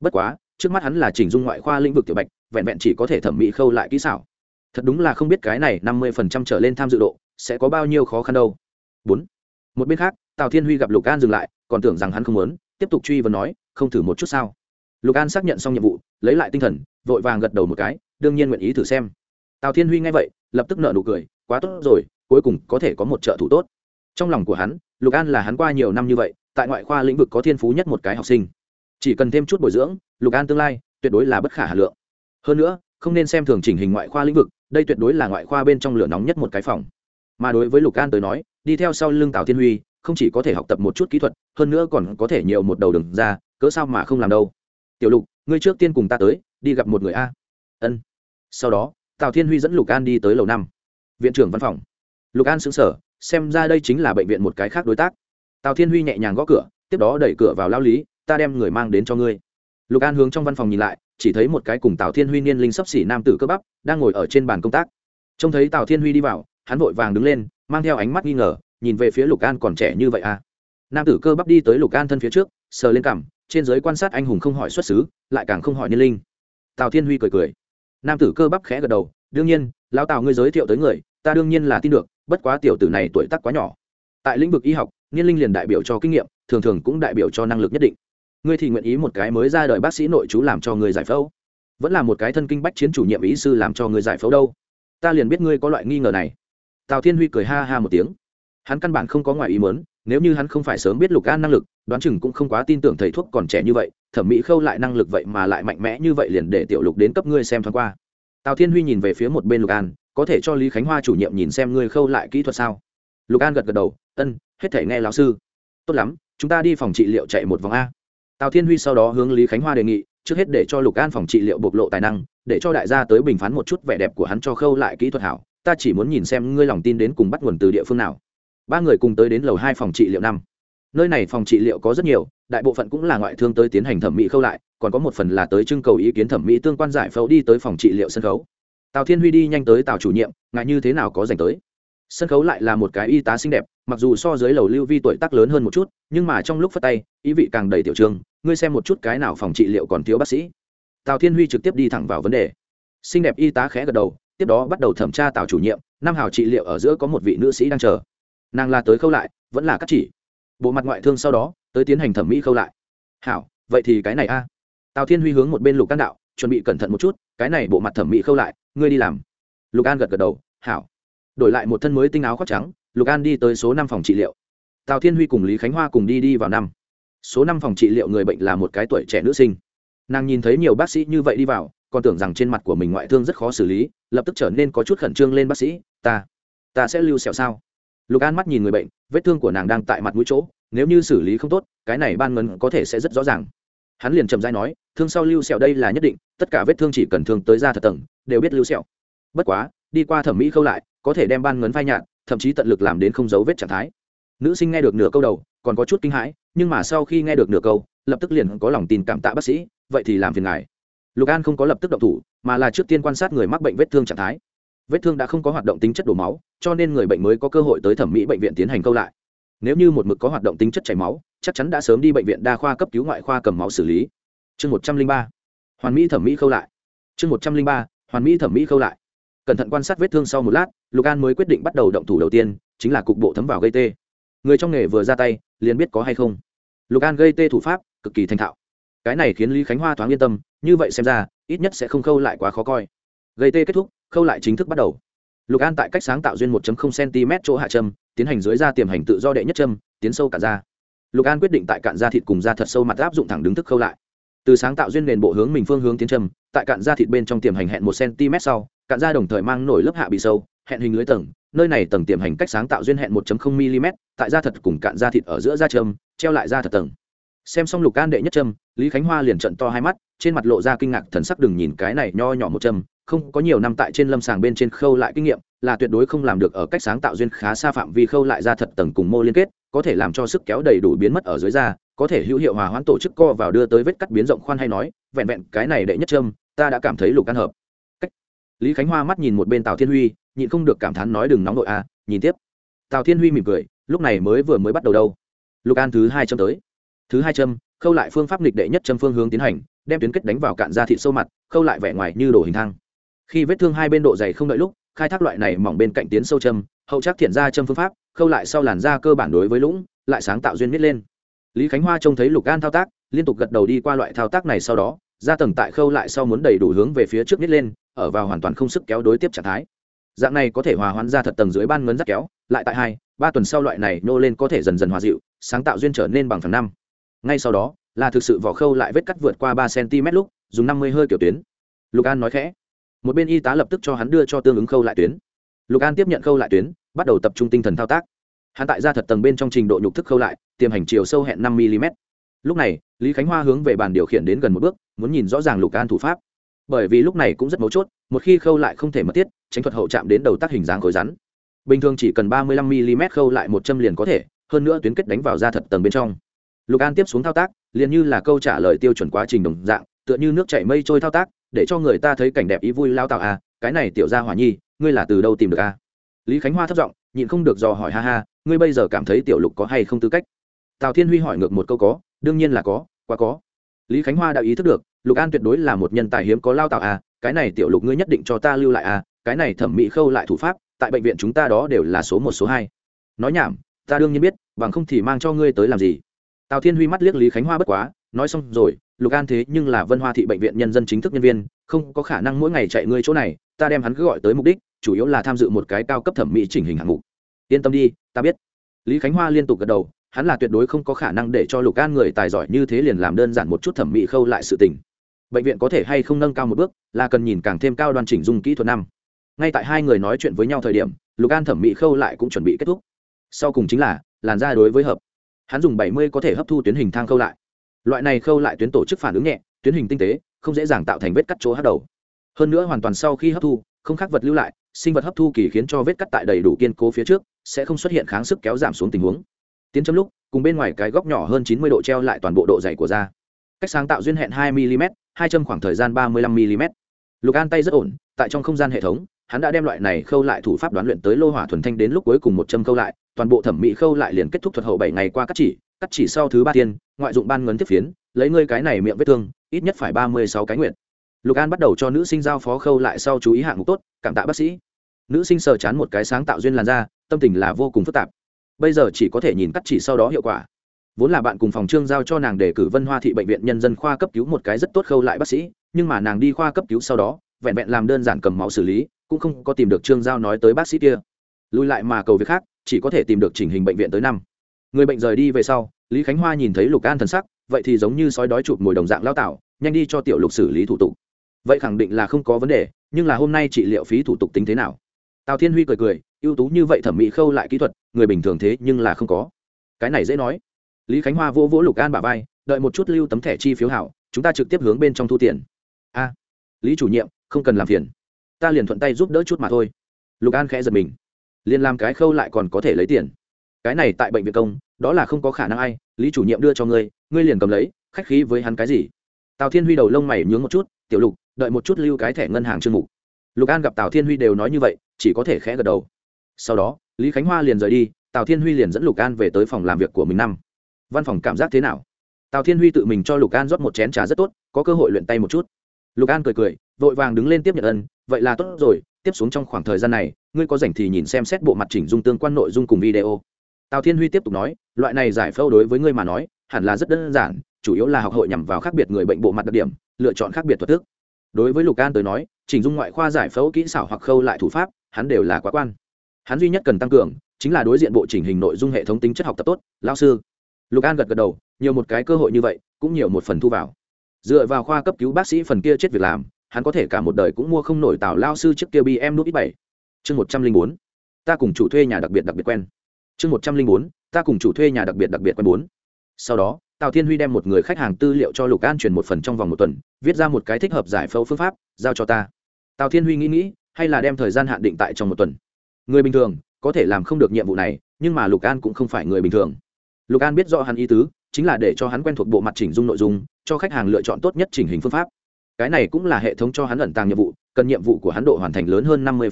Bất quá, trước mắt hắn là chỉnh dung ngoại khoa lĩnh vực tiểu bạch vẹn vẹn chỉ có thể thẩm mỹ khâu lại kỹ xảo. Thật đúng là không biết cái này năm mươi phần trăm trở lên tham dự độ sẽ có bao nhiêu khó khăn đâu. Bốn. Một bên khác, tào thiên huy gặp lục an dừng lại, còn tưởng rằng hắn không muốn, tiếp tục truy vấn nói, không thử một chút sao? Lục an xác nhận xong nhiệm vụ, lấy lại tinh thần, vội vàng gật đầu một cái, đương nhiên nguyện ý thử xem. Tào thiên huy nghe vậy, lập tức nợ nụ cười, quá tốt rồi, cuối cùng có thể có một trợ thủ tốt. Trong lòng của hắn, lục an là hắn qua nhiều năm như vậy, tại ngoại khoa lĩnh vực có thiên phú nhất một cái học sinh. Chỉ cần thêm chút bồi dưỡng, lục an tương lai tuyệt đối là bất khả hà lượng hơn nữa, không nên xem thường chỉnh hình ngoại khoa lĩnh vực, đây tuyệt đối là ngoại khoa bên trong lửa nóng nhất một cái phòng. Mà đối với lục an tới nói, đi theo sau lưng tào thiên huy, không chỉ có thể học tập một chút kỹ thuật, hơn nữa còn có thể nhiều một đầu đường ra, cớ sao mà không làm đâu. Tiểu lục, ngươi trước tiên cùng ta tới, đi gặp một người a. Ân. Sau đó, tào thiên huy dẫn lục an đi tới lầu năm. Viện trưởng văn phòng. Lục an xứng sở xem ra đây chính là bệnh viện một cái khác đối tác. Tào thiên huy nhẹ nhàng gõ cửa, tiếp đó đẩy cửa vào lao lý, ta đem người mang đến cho ngươi lục an hướng trong văn phòng nhìn lại, chỉ thấy một cái cùng tào thiên huy niên linh sấp xỉ nam tử cơ bắp, đang ngồi ở trên bàn công tác. Trông thấy tào thiên huy đi vào, hắn vội vàng đứng lên, mang theo ánh mắt nghi ngờ, nhìn về phía lục an còn trẻ như vậy à? Nam tử cơ bắp đi tới lục an thân phía trước, sờ lên cằm, trên giới quan sát anh hùng không hỏi xuất xứ, lại càng không hỏi niên linh. Tào thiên huy cười cười. Nam tử cơ bắp khẽ gật đầu, đương nhiên, lão tào ngươi giới thiệu tới người, ta đương nhiên là tin được, bất quá tiểu tử này tuổi tác quá nhỏ. Tại lĩnh vực y học, niên linh liền đại biểu cho kinh nghiệm, thường thường cũng đại biểu cho năng lực nhất định ngươi thì nguyện ý một cái mới ra đời bác sĩ nội chú làm cho người giải phẫu. Vẫn là một cái thân kinh bách chiến chủ nhiệm ý sư làm cho người giải phẫu đâu. Ta liền biết ngươi có loại nghi ngờ này. Tào thiên huy cười ha ha một tiếng. Hắn căn bản không có ngoài ý mớn nếu như hắn không phải sớm biết lục an năng lực, đoán chừng cũng không quá tin tưởng thầy thuốc còn trẻ như vậy, thẩm mỹ khâu lại năng lực vậy mà lại mạnh mẽ như vậy liền để tiểu lục đến cấp ngươi xem thoáng qua. Tào thiên huy nhìn về phía một bên lục an, có thể cho lý khánh hoa chủ nhiệm nhìn xem ngươi khâu lại kỹ thuật sao? Lục an gật gật đầu, ân, hết thể nghe lão sư. Tốt lắm, chúng ta đi phòng trị liệu chạy một vòng a tào thiên huy sau đó hướng lý khánh hoa đề nghị, trước hết để cho lục an phòng trị liệu bộc lộ tài năng, để cho đại gia tới bình phán một chút vẻ đẹp của hắn cho khâu lại kỹ thuật hảo, ta chỉ muốn nhìn xem ngươi lòng tin đến cùng bắt nguồn từ địa phương nào. Ba người cùng tới đến lầu hai phòng trị liệu năm. Nơi này phòng trị liệu có rất nhiều, đại bộ phận cũng là ngoại thương tới tiến hành thẩm mỹ khâu lại, còn có một phần là tới trưng cầu ý kiến thẩm mỹ tương quan giải phẫu đi tới phòng trị liệu sân khấu. Tào thiên huy đi nhanh tới tào chủ nhiệm ngại như thế nào có dành tới? Sân khấu lại là một cái y tá xinh đẹp, mặc dù so dưới lầu lưu vi tuổi tác lớn hơn một chút, nhưng mà trong lúc phát tay, ý vị càng đầy tiểu trường, ngươi xem một chút cái nào phòng trị liệu còn thiếu bác sĩ. Tào thiên huy trực tiếp đi thẳng vào vấn đề. Xinh đẹp y tá khẽ gật đầu, tiếp đó bắt đầu thẩm tra tào chủ nhiệm Nam hào trị liệu ở giữa có một vị nữ sĩ đang chờ. Nàng là tới khâu lại, vẫn là cắt chỉ. Bộ mặt ngoại thương sau đó, tới tiến hành thẩm mỹ khâu lại. Hảo, vậy thì cái này a. Tào thiên huy hướng một bên lục can đạo, chuẩn bị cẩn thận một chút, cái này bộ mặt thẩm mỹ khâu lại, ngươi đi làm. Lục an gật gật đầu, hảo đổi lại một thân mới tinh áo khoác trắng, lục an đi tới số năm phòng trị liệu. Tào thiên huy cùng lý khánh hoa cùng đi đi vào năm. Số năm phòng trị liệu người bệnh là một cái tuổi trẻ nữ sinh. Nàng nhìn thấy nhiều bác sĩ như vậy đi vào, còn tưởng rằng trên mặt của mình ngoại thương rất khó xử lý, lập tức trở nên có chút khẩn trương lên bác sĩ, ta ta sẽ lưu sẹo sao? Lục an mắt nhìn người bệnh, vết thương của nàng đang tại mặt mũi chỗ, nếu như xử lý không tốt, cái này ban ngân có thể sẽ rất rõ ràng. Hắn liền chậm dai nói, thương sau lưu sẹo đây là nhất định, tất cả vết thương chỉ cần thương tới ra thật tầng, đều biết lưu sẹo. Bất quá, đi qua thẩm mỹ khâu lại có thể đem ban ngấn phai nhạt, thậm chí tận lực làm đến không dấu vết trạng thái. Nữ sinh nghe được nửa câu đầu, còn có chút kinh hãi, nhưng mà sau khi nghe được nửa câu, lập tức liền có lòng tin cảm tạ bác sĩ, vậy thì làm phiền ngài. Lục an không có lập tức động thủ, mà là trước tiên quan sát người mắc bệnh vết thương trạng thái. Vết thương đã không có hoạt động tính chất đổ máu, cho nên người bệnh mới có cơ hội tới thẩm mỹ bệnh viện tiến hành câu lại. Nếu như một mực có hoạt động tính chất chảy máu, chắc chắn đã sớm đi bệnh viện đa khoa cấp cứu ngoại khoa cầm máu xử lý. Chương một trăm linh ba. Hoàn mỹ thẩm mỹ khâu lại. Chương một trăm linh ba. Hoàn mỹ thẩm mỹ khâu lại cẩn thận quan sát vết thương sau một lát, lục an mới quyết định bắt đầu động thủ đầu tiên, chính là cục bộ thấm vào gây tê. Người trong nghề vừa ra tay, liền biết có hay không. Lục an gây tê thủ pháp, cực kỳ thành thạo. Cái này khiến lý khánh hoa thoáng yên tâm, như vậy xem ra, ít nhất sẽ không khâu lại quá khó coi. Gây tê kết thúc, khâu lại chính thức bắt đầu. Lục an tại cách sáng tạo duyên 1 cm chỗ hạ châm, tiến hành dưới da tiềm hành tự do đệ nhất châm, tiến sâu cả da. Lục an quyết định tại cạn da thịt cùng da thật sâu mặt áp dụng thẳng đứng thức khâu lại. Từ sáng tạo duyên nền bộ hướng mình phương hướng tiến châm, tại cạn da thịt bên trong tiềm hành hẹn một cm sau cạn da đồng thời mang nổi lớp hạ bị sâu, hẹn hình lưới tầng, nơi này tầng tiềm hành cách sáng tạo duyên hẹn 1.0 mm tại da thật cùng cạn da thịt ở giữa da châm, treo lại da thật tầng. Xem xong lục can đệ nhất châm, lý khánh hoa liền trận to hai mắt, trên mặt lộ ra kinh ngạc thần sắc đừng nhìn cái này nho nhỏ một châm, không có nhiều năm tại trên lâm sàng bên trên khâu lại kinh nghiệm, là tuyệt đối không làm được ở cách sáng tạo duyên khá xa phạm vi khâu lại ra thật tầng cùng mô liên kết, có thể làm cho sức kéo đầy đủ biến mất ở dưới da, có thể hữu hiệu hòa hoãn tổ chức co vào đưa tới vết cắt biến rộng khoan hay nói, vẹn vẹn cái này đệ nhất châm, ta đã cảm thấy lục can hợp lý khánh hoa mắt nhìn một bên tào thiên huy, nhịn không được cảm thán nói đừng nóng nội a à, nhìn tiếp. Tào thiên huy mỉm cười, lúc này mới vừa mới bắt đầu đâu. Lục an thứ hai châm tới. Thứ hai châm, khâu lại phương pháp nghịch đệ nhất châm phương hướng tiến hành, đem tuyến kết đánh vào cạn da thịt sâu mặt, khâu lại vẻ ngoài như đổ hình thang. Khi vết thương hai bên độ dày không đợi lúc, khai thác loại này mỏng bên cạnh tiến sâu châm, hậu chắc thiện ra châm phương pháp, khâu lại sau làn da cơ bản đối với lũng, lại sáng tạo duyên miết lên. Lý khánh hoa trông thấy lục an thao tác, liên tục gật đầu đi qua loại thao tác này sau đó, ra tầng tại khâu lại sau muốn đầy đủ hướng về phía trước miết lên ở vào hoàn toàn không sức kéo đối tiếp trạng thái. Dạng này có thể hòa hoãn ra thật tầng dưới ban ngấn rất kéo, lại tại hai, ba tuần sau loại này nô lên có thể dần dần hòa dịu, sáng tạo duyên trở nên bằng phần năm. Ngay sau đó, là thực sự vỏ khâu lại vết cắt vượt qua ba cm lúc, dùng năm mươi hơi kiểu tuyến. Lục an nói khẽ. Một bên y tá lập tức cho hắn đưa cho tương ứng khâu lại tuyến. Lục an tiếp nhận khâu lại tuyến, bắt đầu tập trung tinh thần thao tác. Hắn tại ra thật tầng bên trong trình độ nhục thức khâu lại, tiềm hành chiều sâu hẹn năm mm lúc này, lý khánh hoa hướng về bàn điều khiển đến gần một bước, muốn nhìn rõ ràng lục an thủ pháp bởi vì lúc này cũng rất mấu chốt một khi khâu lại không thể mất tiết tránh thuật hậu chạm đến đầu tác hình dáng khối rắn. Bình thường chỉ cần ba mươi lăm mm khâu lại một châm liền có thể hơn nữa tuyến kết đánh vào ra thật tầng bên trong. Lục an tiếp xuống thao tác liền như là câu trả lời tiêu chuẩn quá trình đồng dạng tựa như nước chảy mây trôi thao tác để cho người ta thấy cảnh đẹp ý vui lao tạo à, cái này tiểu gia hỏa nhi ngươi là từ đâu tìm được a à? lý khánh hoa thất giọng nhịn không được dò hỏi ha ha ngươi bây giờ cảm thấy tiểu lục có hay không tư cách? Tào thiên huy hỏi ngược một câu có đương nhiên là có quá có. Lý khánh hoa đã ý thức được lục an tuyệt đối là một nhân tài hiếm có lao tạo à, cái này tiểu lục ngươi nhất định cho ta lưu lại à cái này thẩm mỹ khâu lại thủ pháp tại bệnh viện chúng ta đó đều là số một số hai. Nói nhảm ta đương nhiên biết bằng không thì mang cho ngươi tới làm gì? Tào thiên huy mắt liếc lý khánh hoa bất quá nói xong rồi lục an thế nhưng là vân hoa thị bệnh viện nhân dân chính thức nhân viên không có khả năng mỗi ngày chạy ngươi chỗ này ta đem hắn cứ gọi tới mục đích chủ yếu là tham dự một cái cao cấp thẩm mỹ chỉnh hình hạng mục. Yên tâm đi ta biết. Lý khánh hoa liên tục gật đầu hắn là tuyệt đối không có khả năng để cho lục an người tài giỏi như thế liền làm đơn giản một chút thẩm mỹ khâu lại sự tình bệnh viện có thể hay không nâng cao một bước, là cần nhìn càng thêm cao đoan chỉnh dung kỹ thuật năm. Ngay tại hai người nói chuyện với nhau thời điểm, lục an thẩm mỹ khâu lại cũng chuẩn bị kết thúc. Sau cùng chính là, làn da đối với hợp. Hắn dùng bảy mươi có thể hấp thu tuyến hình thang khâu lại. Loại này khâu lại tuyến tổ chức phản ứng nhẹ, tuyến hình tinh tế, không dễ dàng tạo thành vết cắt chỗ hát đầu. Hơn nữa hoàn toàn sau khi hấp thu, không khác vật lưu lại, sinh vật hấp thu kỳ khiến cho vết cắt tại đầy đủ kiên cố phía trước, sẽ không xuất hiện kháng sức kéo giảm xuống tình huống. Tiến chấm lúc, cùng bên ngoài cái góc nhỏ hơn chín mươi độ treo lại toàn bộ độ dày của da cách sáng tạo duyên hẹn hai mm hai châm khoảng thời gian ba mươi lăm mm. Lục an tay rất ổn, tại trong không gian hệ thống, hắn đã đem loại này khâu lại thủ pháp đoán luyện tới lô hỏa thuần thanh đến lúc cuối cùng một châm khâu lại, toàn bộ thẩm mỹ khâu lại liền kết thúc thuật hậu bảy ngày qua cắt chỉ cắt chỉ sau thứ ba tiên, ngoại dụng ban ngấn tiếp phiến, lấy ngươi cái này miệng vết thương, ít nhất phải ba mươi sáu cái nguyện lục an bắt đầu cho nữ sinh giao phó khâu lại sau chú ý hạng mục tốt, cảm tạ bác sĩ. Nữ sinh sờ chán một cái sáng tạo duyên làn da, tâm tình là vô cùng phức tạp. Bây giờ chỉ có thể nhìn cắt chỉ sau đó hiệu quả vốn là bạn cùng phòng trương giao cho nàng để cử vân hoa thị bệnh viện nhân dân khoa cấp cứu một cái rất tốt khâu lại bác sĩ, nhưng mà nàng đi khoa cấp cứu sau đó, vẹn vẹn làm đơn giản cầm máu xử lý, cũng không có tìm được trương giao nói tới bác sĩ kia. Lùi lại mà cầu việc khác, chỉ có thể tìm được chỉnh hình bệnh viện tới năm. Người bệnh rời đi về sau, lý khánh hoa nhìn thấy lục an thần sắc, vậy thì giống như sói đói chụp mồi đồng dạng lao tạo, nhanh đi cho tiểu lục xử lý thủ tục. Vậy khẳng định là không có vấn đề, nhưng là hôm nay trị liệu phí thủ tục tính thế nào? Tào thiên huy cười cười, ưu tú như vậy thẩm mỹ khâu lại kỹ thuật, người bình thường thế nhưng là không có. Cái này dễ nói lý khánh hoa vỗ vỗ lục an bà vai, đợi một chút lưu tấm thẻ chi phiếu hảo, chúng ta trực tiếp hướng bên trong thu tiền. A. Lý chủ nhiệm, không cần làm phiền. Ta liền thuận tay giúp đỡ chút mà thôi. Lục an khẽ giật mình. Liền làm cái khâu lại còn có thể lấy tiền. Cái này tại bệnh viện công, đó là không có khả năng ai, lý chủ nhiệm đưa cho ngươi ngươi liền cầm lấy, khách khí với hắn cái gì? Tào thiên huy đầu lông mày nhướng một chút, tiểu lục, đợi một chút lưu cái thẻ ngân hàng chương mục. Lục an gặp tào thiên huy đều nói như vậy, chỉ có thể khẽ gật đầu. Sau đó, lý khánh hoa liền rời đi, tào thiên huy liền dẫn lục an về tới phòng làm việc của mình năm văn phòng cảm giác thế nào? Tào thiên huy tự mình cho lục an rót một chén trà rất tốt, có cơ hội luyện tay một chút. Lục an cười cười, vội vàng đứng lên tiếp nhận ân, vậy là tốt rồi, tiếp xuống trong khoảng thời gian này, ngươi có rảnh thì nhìn xem xét bộ mặt chỉnh dung tương quan nội dung cùng video. Tào thiên huy tiếp tục nói, loại này giải phẫu đối với ngươi mà nói, hẳn là rất đơn giản, chủ yếu là học hội nhằm vào khác biệt người bệnh bộ mặt đặc điểm, lựa chọn khác biệt thuật thức. Đối với lục an tới nói, chỉnh dung ngoại khoa giải phẫu kỹ xảo hoặc khâu lại thủ pháp, hắn đều là quá quan. Hắn duy nhất cần tăng cường, chính là đối diện bộ chỉnh hình nội dung hệ thống tính chất học tập tốt lao sư lục an gật gật đầu, nhiều một cái cơ hội như vậy, cũng nhiều một phần thu vào. Dựa vào khoa cấp cứu bác sĩ phần kia chết việc làm, hắn có thể cả một đời cũng mua không nổi tàu lao sư trước kia bm em nút ít bảy. Chương một trăm linh bốn, ta cùng chủ thuê nhà đặc biệt đặc biệt quen. Chương một trăm linh bốn, ta cùng chủ thuê nhà đặc biệt đặc biệt quen bốn. Sau đó, tào thiên huy đem một người khách hàng tư liệu cho lục an truyền một phần trong vòng một tuần, viết ra một cái thích hợp giải phẫu phương pháp, giao cho ta. Tào thiên huy nghĩ nghĩ, hay là đem thời gian hạn định tại trong một tuần. Người bình thường, có thể làm không được nhiệm vụ này, nhưng mà lục an cũng không phải người bình thường lục an biết rõ hắn ý tứ, chính là để cho hắn quen thuộc bộ mặt chỉnh dung nội dung, cho khách hàng lựa chọn tốt nhất chỉnh hình phương pháp. Cái này cũng là hệ thống cho hắn ẩn tàng nhiệm vụ, cần nhiệm vụ của hắn độ hoàn thành lớn hơn năm mươi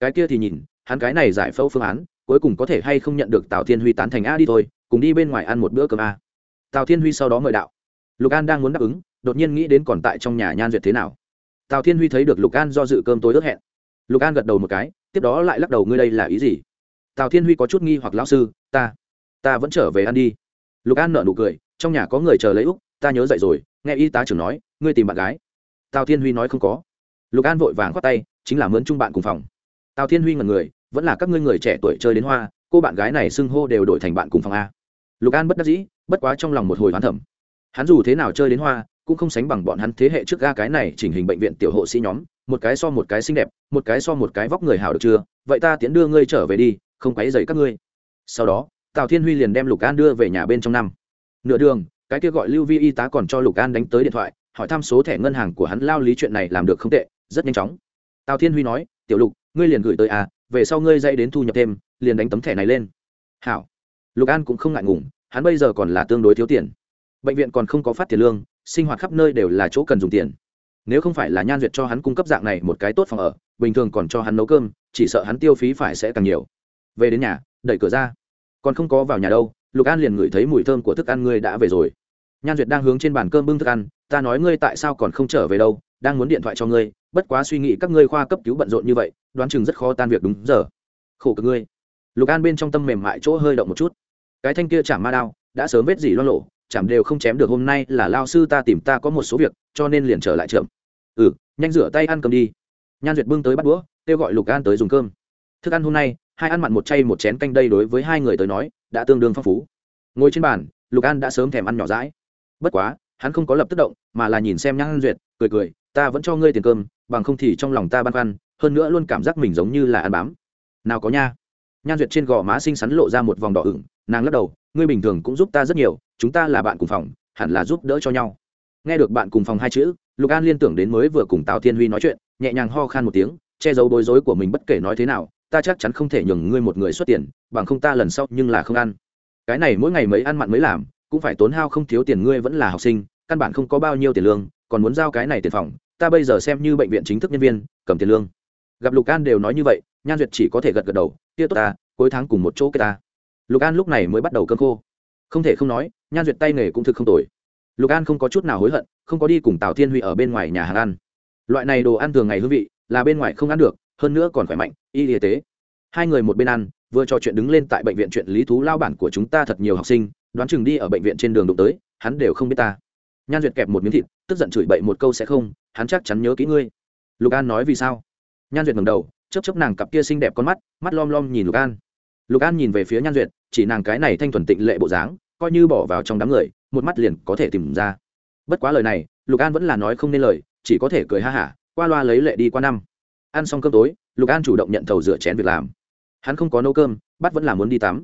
cái kia thì nhìn, hắn cái này giải phẫu phương án, cuối cùng có thể hay không nhận được tào thiên huy tán thành a đi thôi, cùng đi bên ngoài ăn một bữa cơm a. Tào thiên huy sau đó mời đạo. Lục an đang muốn đáp ứng, đột nhiên nghĩ đến còn tại trong nhà nhan duyệt thế nào. Tào thiên huy thấy được lục an do dự cơm tối ước hẹn. Lục an gật đầu một cái, tiếp đó lại lắc đầu, ngươi đây là ý gì? Tào thiên huy có chút nghi hoặc, lão sư, ta ta vẫn trở về ăn đi. Lục an nợ nụ cười, trong nhà có người chờ lấy úc, ta nhớ dậy rồi, nghe y tá trưởng nói, ngươi tìm bạn gái. Tào thiên huy nói không có. Lục an vội vàng khoát tay, chính là mướn chung bạn cùng phòng. Tào thiên huy ngần người, vẫn là các ngươi người trẻ tuổi chơi đến hoa, cô bạn gái này xưng hô đều đổi thành bạn cùng phòng a. Lục an bất đắc dĩ, bất quá trong lòng một hồi hoán thẩm hắn dù thế nào chơi đến hoa, cũng không sánh bằng bọn hắn thế hệ trước ga cái này chỉnh hình bệnh viện tiểu hộ sĩ nhóm, một cái so một cái xinh đẹp, một cái so một cái vóc người hảo được chưa? Vậy ta tiến đưa ngươi trở về đi, không quấy dày các ngươi. Sau đó tào thiên huy liền đem lục an đưa về nhà bên trong năm. Nửa đường, cái kia gọi lưu vi y tá còn cho lục an đánh tới điện thoại, hỏi thăm số thẻ ngân hàng của hắn lao lý chuyện này làm được không tệ, rất nhanh chóng. Tào thiên huy nói, tiểu lục, ngươi liền gửi tới à về sau ngươi dây đến thu nhập thêm, liền đánh tấm thẻ này lên. Hảo. Lục an cũng không ngại ngùng, hắn bây giờ còn là tương đối thiếu tiền. Bệnh viện còn không có phát tiền lương, sinh hoạt khắp nơi đều là chỗ cần dùng tiền. Nếu không phải là nhan duyệt cho hắn cung cấp dạng này một cái tốt phòng ở, bình thường còn cho hắn nấu cơm, chỉ sợ hắn tiêu phí phải sẽ càng nhiều. Về đến nhà, đẩy cửa ra còn không có vào nhà đâu, lục an liền ngửi thấy mùi thơm của thức ăn ngươi đã về rồi. Nhan duyệt đang hướng trên bàn cơm bưng thức ăn, ta nói ngươi tại sao còn không trở về đâu, đang muốn điện thoại cho ngươi, bất quá suy nghĩ các ngươi khoa cấp cứu bận rộn như vậy, đoán chừng rất khó tan việc đúng giờ. Khổ cực ngươi. Lục an bên trong tâm mềm mại chỗ hơi động một chút. Cái thanh kia chạm ma đao, đã sớm vết gì loan lộ chạm đều không chém được hôm nay là lao sư ta tìm ta có một số việc, cho nên liền trở lại chậm. Ừ nhanh rửa tay ăn cơm đi. Nhan duyệt bưng tới bắt đũa, kêu gọi lục an tới dùng cơm. Thức ăn hôm nay hai ăn mặn một chay một chén canh đây đối với hai người tới nói, đã tương đương phong phú. Ngồi trên bàn, lục an đã sớm thèm ăn nhỏ rãi. Bất quá, hắn không có lập tức động, mà là nhìn xem nhãn duyệt, cười cười, ta vẫn cho ngươi tiền cơm, bằng không thì trong lòng ta băn khoăn, hơn nữa luôn cảm giác mình giống như là ăn bám. Nào có nha. Nhan duyệt trên gò má xinh xắn lộ ra một vòng đỏ ửng, nàng lắc đầu, ngươi bình thường cũng giúp ta rất nhiều, chúng ta là bạn cùng phòng, hẳn là giúp đỡ cho nhau. Nghe được bạn cùng phòng hai chữ, lục an liên tưởng đến mới vừa cùng tào thiên huy nói chuyện, nhẹ nhàng ho khan một tiếng, che giấu bối rối của mình bất kể nói thế nào ta chắc chắn không thể nhường ngươi một người xuất tiền, bằng không ta lần sau nhưng là không ăn. Cái này mỗi ngày mấy ăn mặn mới làm, cũng phải tốn hao không thiếu tiền ngươi vẫn là học sinh, căn bản không có bao nhiêu tiền lương, còn muốn giao cái này tiền phòng, ta bây giờ xem như bệnh viện chính thức nhân viên, cầm tiền lương. Gặp lục an đều nói như vậy, nhan duyệt chỉ có thể gật gật đầu tia tốt ta, cuối tháng cùng một chỗ cái ta. Lục an lúc này mới bắt đầu cơn khô. Không thể không nói, nhan duyệt tay nghề cũng thực không tồi. Lục an không có chút nào hối hận, không có đi cùng tào thiên huy ở bên ngoài nhà hàng ăn. Loại này đồ ăn thường ngày hương vị, là bên ngoài không ăn được hơn nữa còn khỏe mạnh, y y tế. Hai người một bên ăn, vừa trò chuyện đứng lên tại bệnh viện chuyện lý thú lao bản của chúng ta thật nhiều học sinh, đoán chừng đi ở bệnh viện trên đường đụng tới, hắn đều không biết ta. Nhan duyệt kẹp một miếng thịt, tức giận chửi bậy một câu sẽ không, hắn chắc chắn nhớ kỹ ngươi. Lục an nói vì sao? Nhan duyệt ngầm đầu chấp chấp nàng cặp kia xinh đẹp con mắt mắt lom lom nhìn lục an. Lục an nhìn về phía nhan duyệt, chỉ nàng cái này thanh thuần tịnh lệ bộ dáng, coi như bỏ vào trong đám người, một mắt liền có thể tìm ra. Bất quá lời này, lục an vẫn là nói không nên lời, chỉ có thể cười ha hả, qua loa lấy lệ đi qua năm ăn xong cơm tối, lục an chủ động nhận thầu rửa chén việc làm. Hắn không có nấu cơm, bắt vẫn là muốn đi tắm.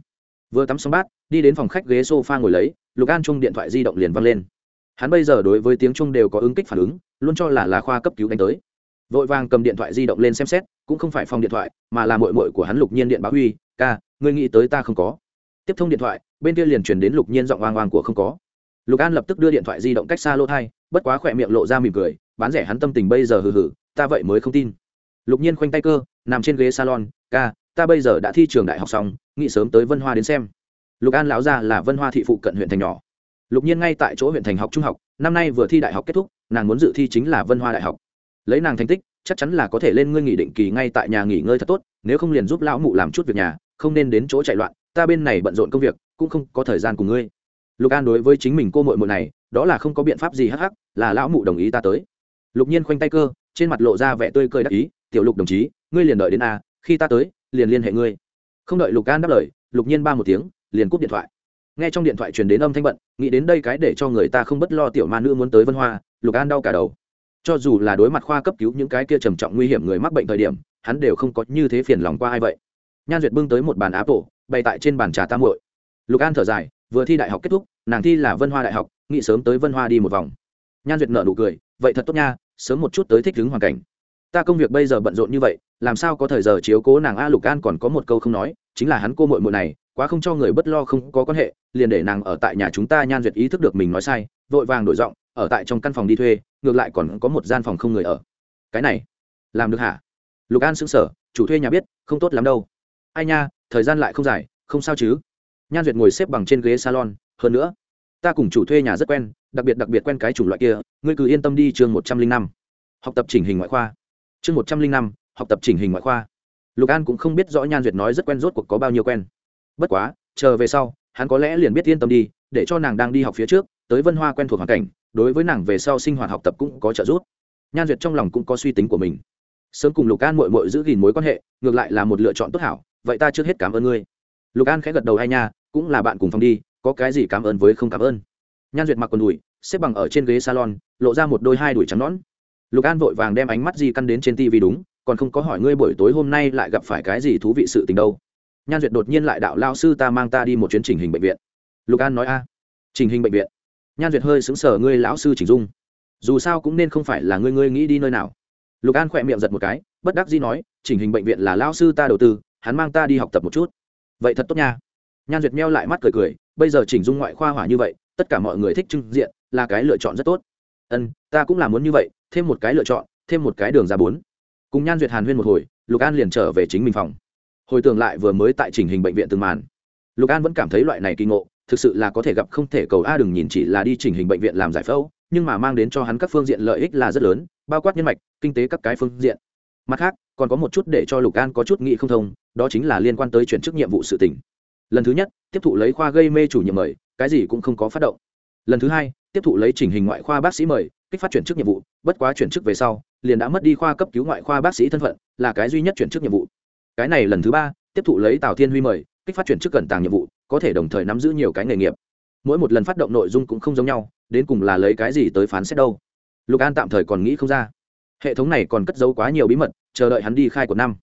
Vừa tắm xong bát, đi đến phòng khách ghế s o f a ngồi lấy, lục an chung điện thoại di động liền văng lên. Hắn bây giờ đối với tiếng chung đều có ứng kích phản ứng, luôn cho là là khoa cấp cứu đánh tới. Vội vàng cầm điện thoại di động lên xem xét, cũng không phải phòng điện thoại, mà là mội mội của hắn lục nhiên điện báo huy ca, ngươi nghĩ tới ta không có? Tiếp thông điện thoại, bên kia liền truyền đến lục nhiên giọng oang oang của không có. Lục an lập tức đưa điện thoại di động cách xa lỗ thai, bất quá khỏe miệng lộ ra mỉm cười, bán rẻ hắn tâm tình bây giờ hừ hừ, ta vậy mới không tin lục nhiên khoanh tay cơ, nằm trên ghế salon, ca, ta bây giờ đã thi trường đại học xong, nghĩ sớm tới vân hoa đến xem. Lục an lão gia là vân hoa thị phụ cận huyện thành nhỏ. Lục nhiên ngay tại chỗ huyện thành học trung học, năm nay vừa thi đại học kết thúc, nàng muốn dự thi chính là vân hoa đại học. Lấy nàng thành tích, chắc chắn là có thể lên ngươi nghỉ định kỳ ngay tại nhà nghỉ ngơi thật tốt, nếu không liền giúp lão mụ làm chút việc nhà, không nên đến chỗ chạy loạn, ta bên này bận rộn công việc, cũng không có thời gian cùng ngươi. Lục an đối với chính mình cô mội mội này, đó là không có biện pháp gì hắc hắc, là lão mụ đồng ý ta tới. Lục nhiên khoanh tay cơ, trên mặt lộ ra vẻ tươi cười đắc ý tiểu lục đồng chí, ngươi liền đợi đến a, khi ta tới, liền liên hệ ngươi. Không đợi lục an đáp lời, lục nhiên ba một tiếng, liền cúp điện thoại. Nghe trong điện thoại truyền đến âm thanh bận, nghĩ đến đây cái để cho người ta không bất lo tiểu ma nữ muốn tới vân hoa, lục an đau cả đầu. Cho dù là đối mặt khoa cấp cứu những cái kia trầm trọng nguy hiểm người mắc bệnh thời điểm, hắn đều không có như thế phiền lòng qua ai vậy. Nhan duyệt bưng tới một bàn áp tổ bày tại trên bàn trà tam hội lục an thở dài, vừa thi đại học kết thúc, nàng thi là vân hoa đại học, nghĩ sớm tới vân hoa đi một vòng. Nhan duyệt nợ nụ cười, vậy thật tốt nha, sớm một chút tới thích ứng hoàn cảnh ta công việc bây giờ bận rộn như vậy, làm sao có thời giờ chiếu cố nàng a lục an còn có một câu không nói, chính là hắn cô mội mội này, quá không cho người bất lo không có quan hệ, liền để nàng ở tại nhà chúng ta nhan duyệt ý thức được mình nói sai, vội vàng đổi giọng, ở tại trong căn phòng đi thuê, ngược lại còn có một gian phòng không người ở. Cái này, làm được hả? Lục an xứng sở chủ thuê nhà biết, không tốt lắm đâu. Ai nha, thời gian lại không dài, không sao chứ? Nhan duyệt ngồi xếp bằng trên ghế salon, hơn nữa, ta cùng chủ thuê nhà rất quen, đặc biệt đặc biệt quen cái chủng loại kia, ngươi cứ yên tâm đi chương một trăm linh năm. Học tập chỉnh hình ngoại khoa chương một trăm linh năm, học tập chỉnh hình ngoại khoa. Lục an cũng không biết rõ nhan duyệt nói rất quen rốt cuộc có bao nhiêu quen. Bất quá, chờ về sau, hắn có lẽ liền biết yên tâm đi, để cho nàng đang đi học phía trước, tới vân hoa quen thuộc hoàn cảnh, đối với nàng về sau sinh hoạt học tập cũng có trợ giúp. Nhan duyệt trong lòng cũng có suy tính của mình. Sớm cùng lục an mội mội giữ gìn mối quan hệ, ngược lại là một lựa chọn tốt hảo, vậy ta trước hết cảm ơn ngươi. Lục an khẽ gật đầu hai nha, cũng là bạn cùng phòng đi, có cái gì cảm ơn với không cảm ơn. Nhan duyệt mặc quần đùi, xếp bằng ở trên ghế salon, lộ ra một đôi hai đùi trắng nón lục an vội vàng đem ánh mắt di căn đến trên tv đúng, còn không có hỏi ngươi buổi tối hôm nay lại gặp phải cái gì thú vị sự tình đâu. Nhan duyệt đột nhiên lại đạo lao sư ta mang ta đi một chuyến trình hình bệnh viện. Lục an nói a. Trình hình bệnh viện. Nhan duyệt hơi xứng sở ngươi lão sư chỉnh dung. Dù sao cũng nên không phải là ngươi ngươi nghĩ đi nơi nào. Lục an khỏe miệng giật một cái, bất đắc dĩ nói, chỉnh hình bệnh viện là lao sư ta đầu tư, hắn mang ta đi học tập một chút. Vậy thật tốt nha. Nhan duyệt meo lại mắt cười cười, bây giờ chỉnh dung ngoại khoa hỏa như vậy, tất cả mọi người thích trưng diện, là cái lựa chọn rất tốt. Ân, ta cũng là muốn như vậy thêm một cái lựa chọn, thêm một cái đường ra bốn. Cùng nhan duyệt hàn huyên một hồi, lục an liền trở về chính mình phòng. Hồi tưởng lại vừa mới tại chỉnh hình bệnh viện từng màn. Lục an vẫn cảm thấy loại này kỳ ngộ, thực sự là có thể gặp không thể cầu a đừng nhìn chỉ là đi chỉnh hình bệnh viện làm giải phẫu, nhưng mà mang đến cho hắn các phương diện lợi ích là rất lớn, bao quát nhân mạch, kinh tế các cái phương diện. Mặt khác, còn có một chút để cho lục an có chút nghĩ không thông, đó chính là liên quan tới chuyển chức nhiệm vụ sự tỉnh lần thứ nhất, tiếp thụ lấy khoa gây mê chủ nhiệm mời, cái gì cũng không có phát động. Lần thứ hai, tiếp thụ lấy chỉnh hình ngoại khoa bác sĩ mời kích phát chuyển chức nhiệm vụ, bất quá chuyển chức về sau, liền đã mất đi khoa cấp cứu ngoại khoa bác sĩ thân phận, là cái duy nhất chuyển chức nhiệm vụ. Cái này lần thứ ba, tiếp thụ lấy tào thiên huy mời, kích phát chuyển chức cẩn tàng nhiệm vụ, có thể đồng thời nắm giữ nhiều cái nghề nghiệp. Mỗi một lần phát động nội dung cũng không giống nhau, đến cùng là lấy cái gì tới phán xét đâu. Lục an tạm thời còn nghĩ không ra. Hệ thống này còn cất giấu quá nhiều bí mật, chờ đợi hắn đi khai của năm.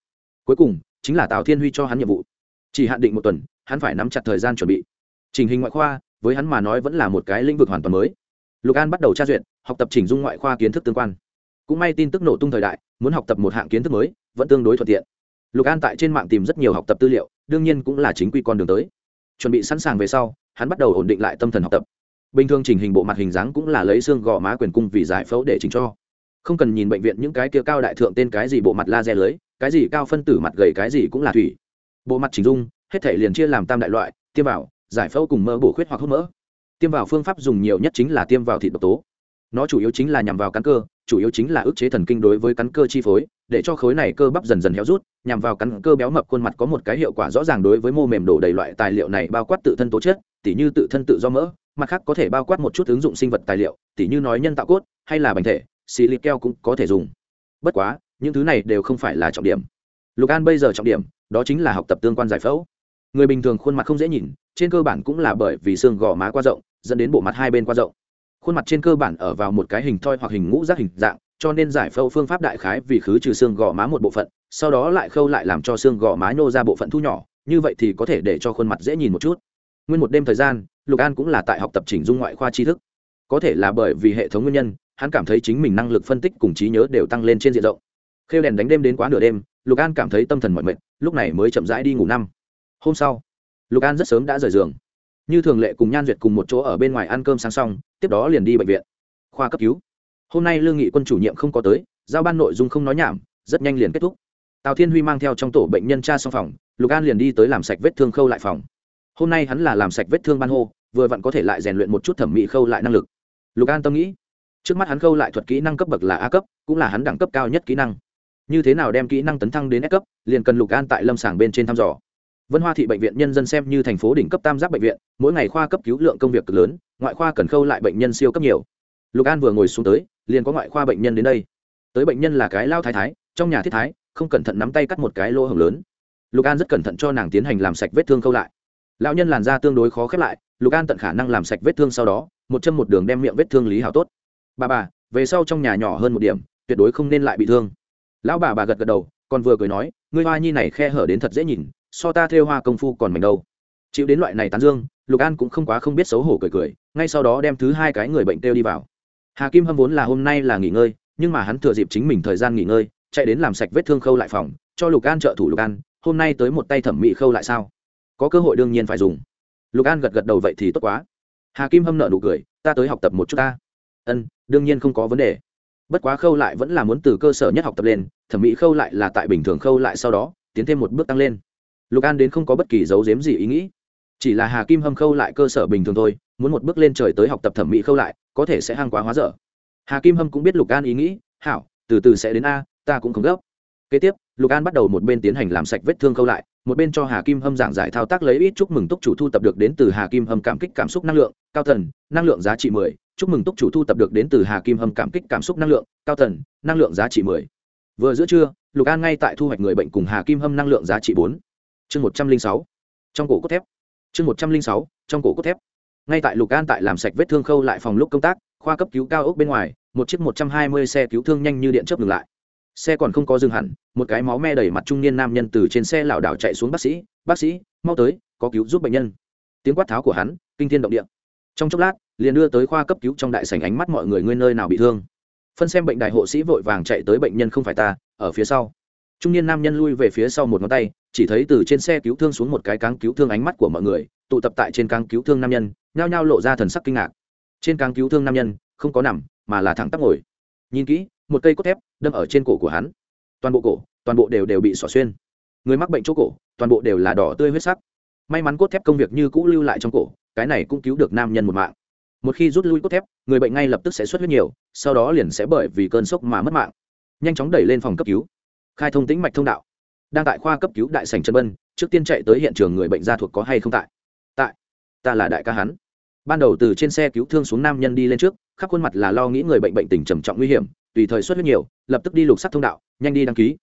Cuối cùng, chính là tào thiên huy cho hắn nhiệm vụ. Chỉ hạn định một tuần, hắn phải nắm chặt thời gian chuẩn bị. Trình hình ngoại khoa, với hắn mà nói vẫn là một cái lĩnh vực hoàn toàn mới. Lục an bắt đầu tra duyệt học tập chỉnh dung ngoại khoa kiến thức tương quan. Cũng may tin tức nổ tung thời đại, muốn học tập một hạng kiến thức mới, vẫn tương đối thuận tiện. Lục an tại trên mạng tìm rất nhiều học tập tư liệu, đương nhiên cũng là chính quy con đường tới. Chuẩn bị sẵn sàng về sau, hắn bắt đầu ổn định lại tâm thần học tập. Bình thường chỉnh hình bộ mặt hình dáng cũng là lấy xương gò má quyền cung vì giải phẫu để chỉnh cho. Không cần nhìn bệnh viện những cái kia cao đại thượng tên cái gì bộ mặt laser lưới, cái gì cao phân tử mặt gầy cái gì cũng là thủy. Bộ mặt chỉnh dung, hết thể liền chia làm tam đại loại, tiêm vào, giải phẫu cùng mỡ bổ khuyết hoặc hút mỡ. Tiêm vào phương pháp dùng nhiều nhất chính là tiêm vào thịt độc tố nó chủ yếu chính là nhằm vào cắn cơ, chủ yếu chính là ức chế thần kinh đối với cắn cơ chi phối, để cho khối này cơ bắp dần dần héo rút, nhằm vào cắn cơ béo mập khuôn mặt có một cái hiệu quả rõ ràng đối với mô mềm đổ đầy loại tài liệu này bao quát tự thân tố chất, tỉ như tự thân tự do mỡ, mặt khác có thể bao quát một chút ứng dụng sinh vật tài liệu, tỉ như nói nhân tạo cốt, hay là bánh thể xì lịp keo cũng có thể dùng. Bất quá, những thứ này đều không phải là trọng điểm. Lục an bây giờ trọng điểm, đó chính là học tập tương quan giải phẫu. Người bình thường khuôn mặt không dễ nhìn, trên cơ bản cũng là bởi vì xương gò má quá rộng, dẫn đến bộ mặt hai bên quá rộng khuôn mặt trên cơ bản ở vào một cái hình thoi hoặc hình ngũ giác hình dạng, cho nên giải phẫu phương pháp đại khái vì khứ trừ xương gò má một bộ phận, sau đó lại khâu lại làm cho xương gò má nhô ra bộ phận thu nhỏ, như vậy thì có thể để cho khuôn mặt dễ nhìn một chút. Nguyên một đêm thời gian, lục an cũng là tại học tập chỉnh dung ngoại khoa tri thức. Có thể là bởi vì hệ thống nguyên nhân, hắn cảm thấy chính mình năng lực phân tích cùng trí nhớ đều tăng lên trên diện rộng. Khêu đèn đánh đêm đến quá nửa đêm, lục an cảm thấy tâm thần mọi mệt, lúc này mới chậm rãi đi ngủ năm. Hôm sau, lục an rất sớm đã rời giường như thường lệ cùng nhan duyệt cùng một chỗ ở bên ngoài ăn cơm sáng xong, tiếp đó liền đi bệnh viện. Khoa cấp cứu. Hôm nay lương nghị quân chủ nhiệm không có tới, giao ban nội dung không nói nhảm, rất nhanh liền kết thúc. Tào thiên huy mang theo trong tổ bệnh nhân tra xong phòng, lục an liền đi tới làm sạch vết thương khâu lại phòng. Hôm nay hắn là làm sạch vết thương ban hô, vừa vặn có thể lại rèn luyện một chút thẩm mỹ khâu lại năng lực. Lục an tâm nghĩ, trước mắt hắn khâu lại thuật kỹ năng cấp bậc là a cấp, cũng là hắn đẳng cấp cao nhất kỹ năng. Như thế nào đem kỹ năng tấn thăng đến S cấp, liền cần lục an tại lâm sàng bên trên thăm dò vân hoa thị bệnh viện nhân dân xem như thành phố đỉnh cấp tam giác bệnh viện, mỗi ngày khoa cấp cứu lượng công việc cực lớn, ngoại khoa cần khâu lại bệnh nhân siêu cấp nhiều. Lục an vừa ngồi xuống tới, liền có ngoại khoa bệnh nhân đến đây. Tới bệnh nhân là cái lao thái thái, trong nhà thiết thái, không cẩn thận nắm tay cắt một cái lỗ hổng lớn. Lục an rất cẩn thận cho nàng tiến hành làm sạch vết thương khâu lại. Lão nhân làn da tương đối khó khép lại, lục an tận khả năng làm sạch vết thương sau đó, một chân một đường đem miệng vết thương lý hảo tốt. Bà bà, về sau trong nhà nhỏ hơn một điểm, tuyệt đối không nên lại bị thương. Lão bà bà gật gật đầu, còn vừa cười nói, ngươi hoa nhi này khe hở đến thật dễ nhìn so ta thêu hoa công phu còn mình đâu. Chịu đến loại này tán dương, lục an cũng không quá không biết xấu hổ cười cười, ngay sau đó đem thứ hai cái người bệnh têu đi vào. Hà kim hâm vốn là hôm nay là nghỉ ngơi, nhưng mà hắn thừa dịp chính mình thời gian nghỉ ngơi, chạy đến làm sạch vết thương khâu lại phòng, cho lục an trợ thủ lục an, hôm nay tới một tay thẩm mỹ khâu lại sao? Có cơ hội đương nhiên phải dùng. Lục an gật gật đầu, vậy thì tốt quá. Hà kim hâm nợ nụ cười, ta tới học tập một chút ta. Ân, đương nhiên không có vấn đề. Bất quá khâu lại vẫn là muốn từ cơ sở nhất học tập lên, thẩm mỹ khâu lại là tại bình thường khâu lại sau đó, tiến thêm một bước tăng lên lục an đến không có bất kỳ dấu dếm gì ý nghĩ. Chỉ là hà kim hâm khâu lại cơ sở bình thường thôi, muốn một bước lên trời tới học tập thẩm mỹ khâu lại, có thể sẽ hăng quá hóa dở. Hà kim hâm cũng biết lục an ý nghĩ, hảo, từ từ sẽ đến a, ta cũng không gấp. Kế tiếp, lục an bắt đầu một bên tiến hành làm sạch vết thương khâu lại, một bên cho hà kim hâm giảng giải thao tác lấy ít chúc mừng túc chủ thu tập được đến từ hà kim hâm cảm kích cảm xúc năng lượng, cao thần, năng lượng giá trị mười, chúc mừng túc chủ thu tập được đến từ hà kim hâm cảm kích cảm xúc năng lượng, cao thần, năng lượng giá trị mười. Vừa giữa trưa, lục an ngay tại thu hoạch người bệnh cùng hà kim hâm năng lượng giá trị bốn chương một trăm linh sáu, trong cổ cốt thép. chương một trăm linh sáu, trong cổ cốt thép. ngay tại lục an tại làm sạch vết thương khâu lại phòng lúc công tác, khoa cấp cứu cao ốc bên ngoài, một chiếc một trăm hai mươi xe cứu thương nhanh như điện chớp ngừng lại. xe còn không có dừng hẳn, một cái máu me đầy mặt trung niên nam nhân từ trên xe lảo đảo chạy xuống bác sĩ bác sĩ, mau tới, có cứu giúp bệnh nhân. tiếng quát tháo của hắn, kinh thiên động địa. trong chốc lát, liền đưa tới khoa cấp cứu trong đại sảnh ánh mắt mọi người nguyên nơi nào bị thương. phân xem bệnh đại hộ sĩ vội vàng chạy tới bệnh nhân không phải ta, ở phía sau. trung niên nam nhân lui về phía sau một ngón tay chỉ thấy từ trên xe cứu thương xuống một cái cáng cứu thương ánh mắt của mọi người, tụ tập tại trên cáng cứu thương nam nhân, nhao nhao lộ ra thần sắc kinh ngạc. Trên cáng cứu thương nam nhân, không có nằm, mà là thẳng tắp ngồi. Nhìn kỹ, một cây cốt thép đâm ở trên cổ của hắn. Toàn bộ cổ, toàn bộ đều đều bị xỏ xuyên. Người mắc bệnh chỗ cổ, toàn bộ đều là đỏ tươi huyết sắc. May mắn cốt thép công việc như cũ lưu lại trong cổ, cái này cũng cứu được nam nhân một mạng. Một khi rút lui cốt thép, người bệnh ngay lập tức sẽ xuất huyết nhiều, sau đó liền sẽ bởi vì cơn sốc mà mất mạng. Nhanh chóng đẩy lên phòng cấp cứu. Khai thông tĩnh mạch thông đạo đang tại khoa cấp cứu đại sành trần bân, trước tiên chạy tới hiện trường người bệnh gia thuộc có hay không tại? Tại. Ta là đại ca hắn. Ban đầu từ trên xe cứu thương xuống nam nhân đi lên trước, khắp khuôn mặt là lo nghĩ người bệnh bệnh tình trầm trọng nguy hiểm, tùy thời xuất huyết nhiều, lập tức đi lục sắc thông đạo, nhanh đi đăng ký.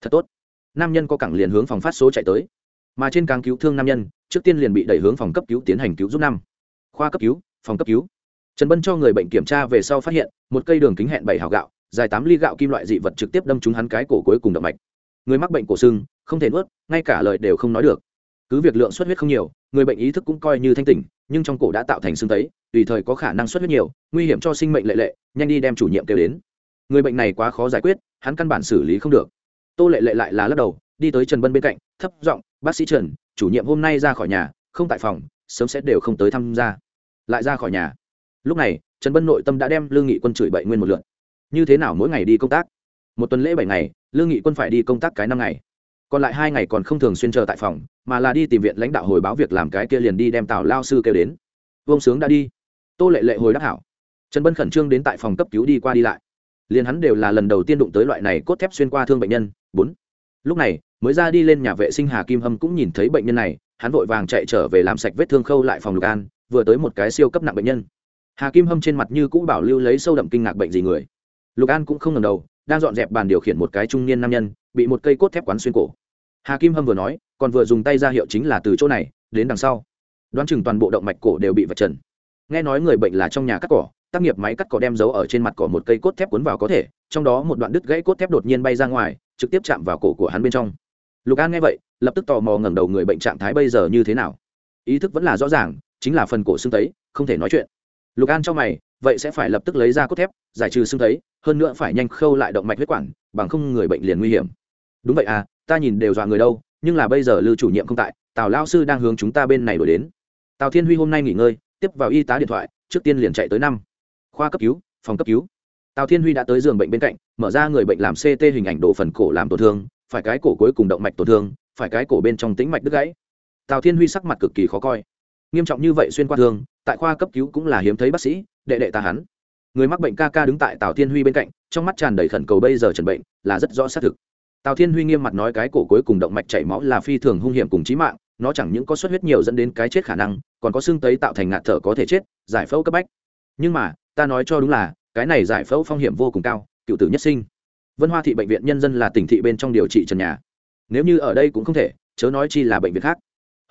Thật tốt. Nam nhân có cẳng liền hướng phòng phát số chạy tới. Mà trên càng cứu thương nam nhân, trước tiên liền bị đẩy hướng phòng cấp cứu tiến hành cứu giúp năm. Khoa cấp cứu, phòng cấp cứu. Trần bân cho người bệnh kiểm tra về sau phát hiện, một cây đường kính hẹn bảy hào gạo, dài tám ly gạo kim loại dị vật trực tiếp đâm trúng hắn cái cổ cuối cùng động mạch người mắc bệnh cổ sưng, không thể nuốt, ngay cả lời đều không nói được. Cứ việc lượng xuất huyết không nhiều, người bệnh ý thức cũng coi như thanh tỉnh, nhưng trong cổ đã tạo thành xương tấy, tùy thời có khả năng xuất huyết nhiều, nguy hiểm cho sinh mệnh lệ lệ, nhanh đi đem chủ nhiệm kêu đến. Người bệnh này quá khó giải quyết, hắn căn bản xử lý không được. Tô lệ lệ lại là lắc đầu, đi tới trần bân bên cạnh, thấp giọng, bác sĩ trần, chủ nhiệm hôm nay ra khỏi nhà, không tại phòng, sớm sẽ đều không tới tham gia lại ra khỏi nhà. Lúc này, trần bân nội tâm đã đem lương nghị quân chửi bậy nguyên một lượt. Như thế nào mỗi ngày đi công tác? Một tuần lễ bảy ngày lương nghị quân phải đi công tác cái năm ngày. Còn lại hai ngày còn không thường xuyên chờ tại phòng, mà là đi tìm viện lãnh đạo hồi báo việc làm cái kia liền đi đem tào lao sư kêu đến. Vương sướng đã đi. Tô lệ lệ hồi đắc hảo. Trần bân khẩn trương đến tại phòng cấp cứu đi qua đi lại. Liền hắn đều là lần đầu tiên đụng tới loại này cốt thép xuyên qua thương bệnh nhân. Bốn. Lúc này, mới ra đi lên nhà vệ sinh hà kim hâm cũng nhìn thấy bệnh nhân này, hắn vội vàng chạy trở về làm sạch vết thương khâu lại phòng lục an, vừa tới một cái siêu cấp nặng bệnh nhân. Hà kim hâm trên mặt như cũ bảo lưu lấy sâu đậm kinh ngạc bệnh gì người. Lục an cũng không ngần đầu đang dọn dẹp bàn điều khiển một cái trung niên nam nhân, bị một cây cốt thép quán xuyên cổ. Hà kim hâm vừa nói, còn vừa dùng tay ra hiệu chính là từ chỗ này, đến đằng sau. Đoán chừng toàn bộ động mạch cổ đều bị vật trần. Nghe nói người bệnh là trong nhà cắt cỏ, tác nghiệp máy cắt cỏ đem giấu ở trên mặt cỏ một cây cốt thép cuốn vào có thể, trong đó một đoạn đứt gãy cốt thép đột nhiên bay ra ngoài, trực tiếp chạm vào cổ của hắn bên trong. Lục an nghe vậy, lập tức tò mò ngẩng đầu người bệnh trạng thái bây giờ như thế nào. Ý thức vẫn là rõ ràng, chính là phần cổ xương tấy, không thể nói chuyện. Lục an cho mày vậy sẽ phải lập tức lấy ra cốt thép giải trừ xương thấy, hơn nữa phải nhanh khâu lại động mạch huyết quản bằng không người bệnh liền nguy hiểm. Đúng vậy à ta nhìn đều dọa người đâu nhưng là bây giờ lưu chủ nhiệm không tại tào lao sư đang hướng chúng ta bên này đổi đến. Tào thiên huy hôm nay nghỉ ngơi tiếp vào y tá điện thoại trước tiên liền chạy tới năm. Khoa cấp cứu phòng cấp cứu. Tào thiên huy đã tới giường bệnh bên cạnh mở ra người bệnh làm ct hình ảnh đổ phần cổ làm tổn thương phải cái cổ cuối cùng động mạch tổn thương phải cái cổ bên trong tĩnh mạch đứt gãy. Tào thiên huy sắc mặt cực kỳ khó coi. Nghiêm trọng như vậy xuyên qua thương tại khoa cấp cứu cũng là hiếm thấy bác sĩ đệ đệ ta hắn. Người mắc bệnh ca ca đứng tại tào thiên huy bên cạnh, trong mắt tràn đầy khẩn cầu bây giờ trần bệnh, là rất rõ xác thực. Tào thiên huy nghiêm mặt nói cái cổ cuối cùng động mạch chảy máu là phi thường hung hiểm cùng trí mạng, nó chẳng những có xuất huyết nhiều dẫn đến cái chết khả năng, còn có xương tấy tạo thành ngạt thở có thể chết, giải phẫu cấp bách. Nhưng mà, ta nói cho đúng là, cái này giải phẫu phong hiểm vô cùng cao, cựu tử nhất sinh. Vân hoa thị bệnh viện nhân dân là tỉnh thị bên trong điều trị trần nhà. Nếu như ở đây cũng không thể, chớ nói chi là bệnh viện khác.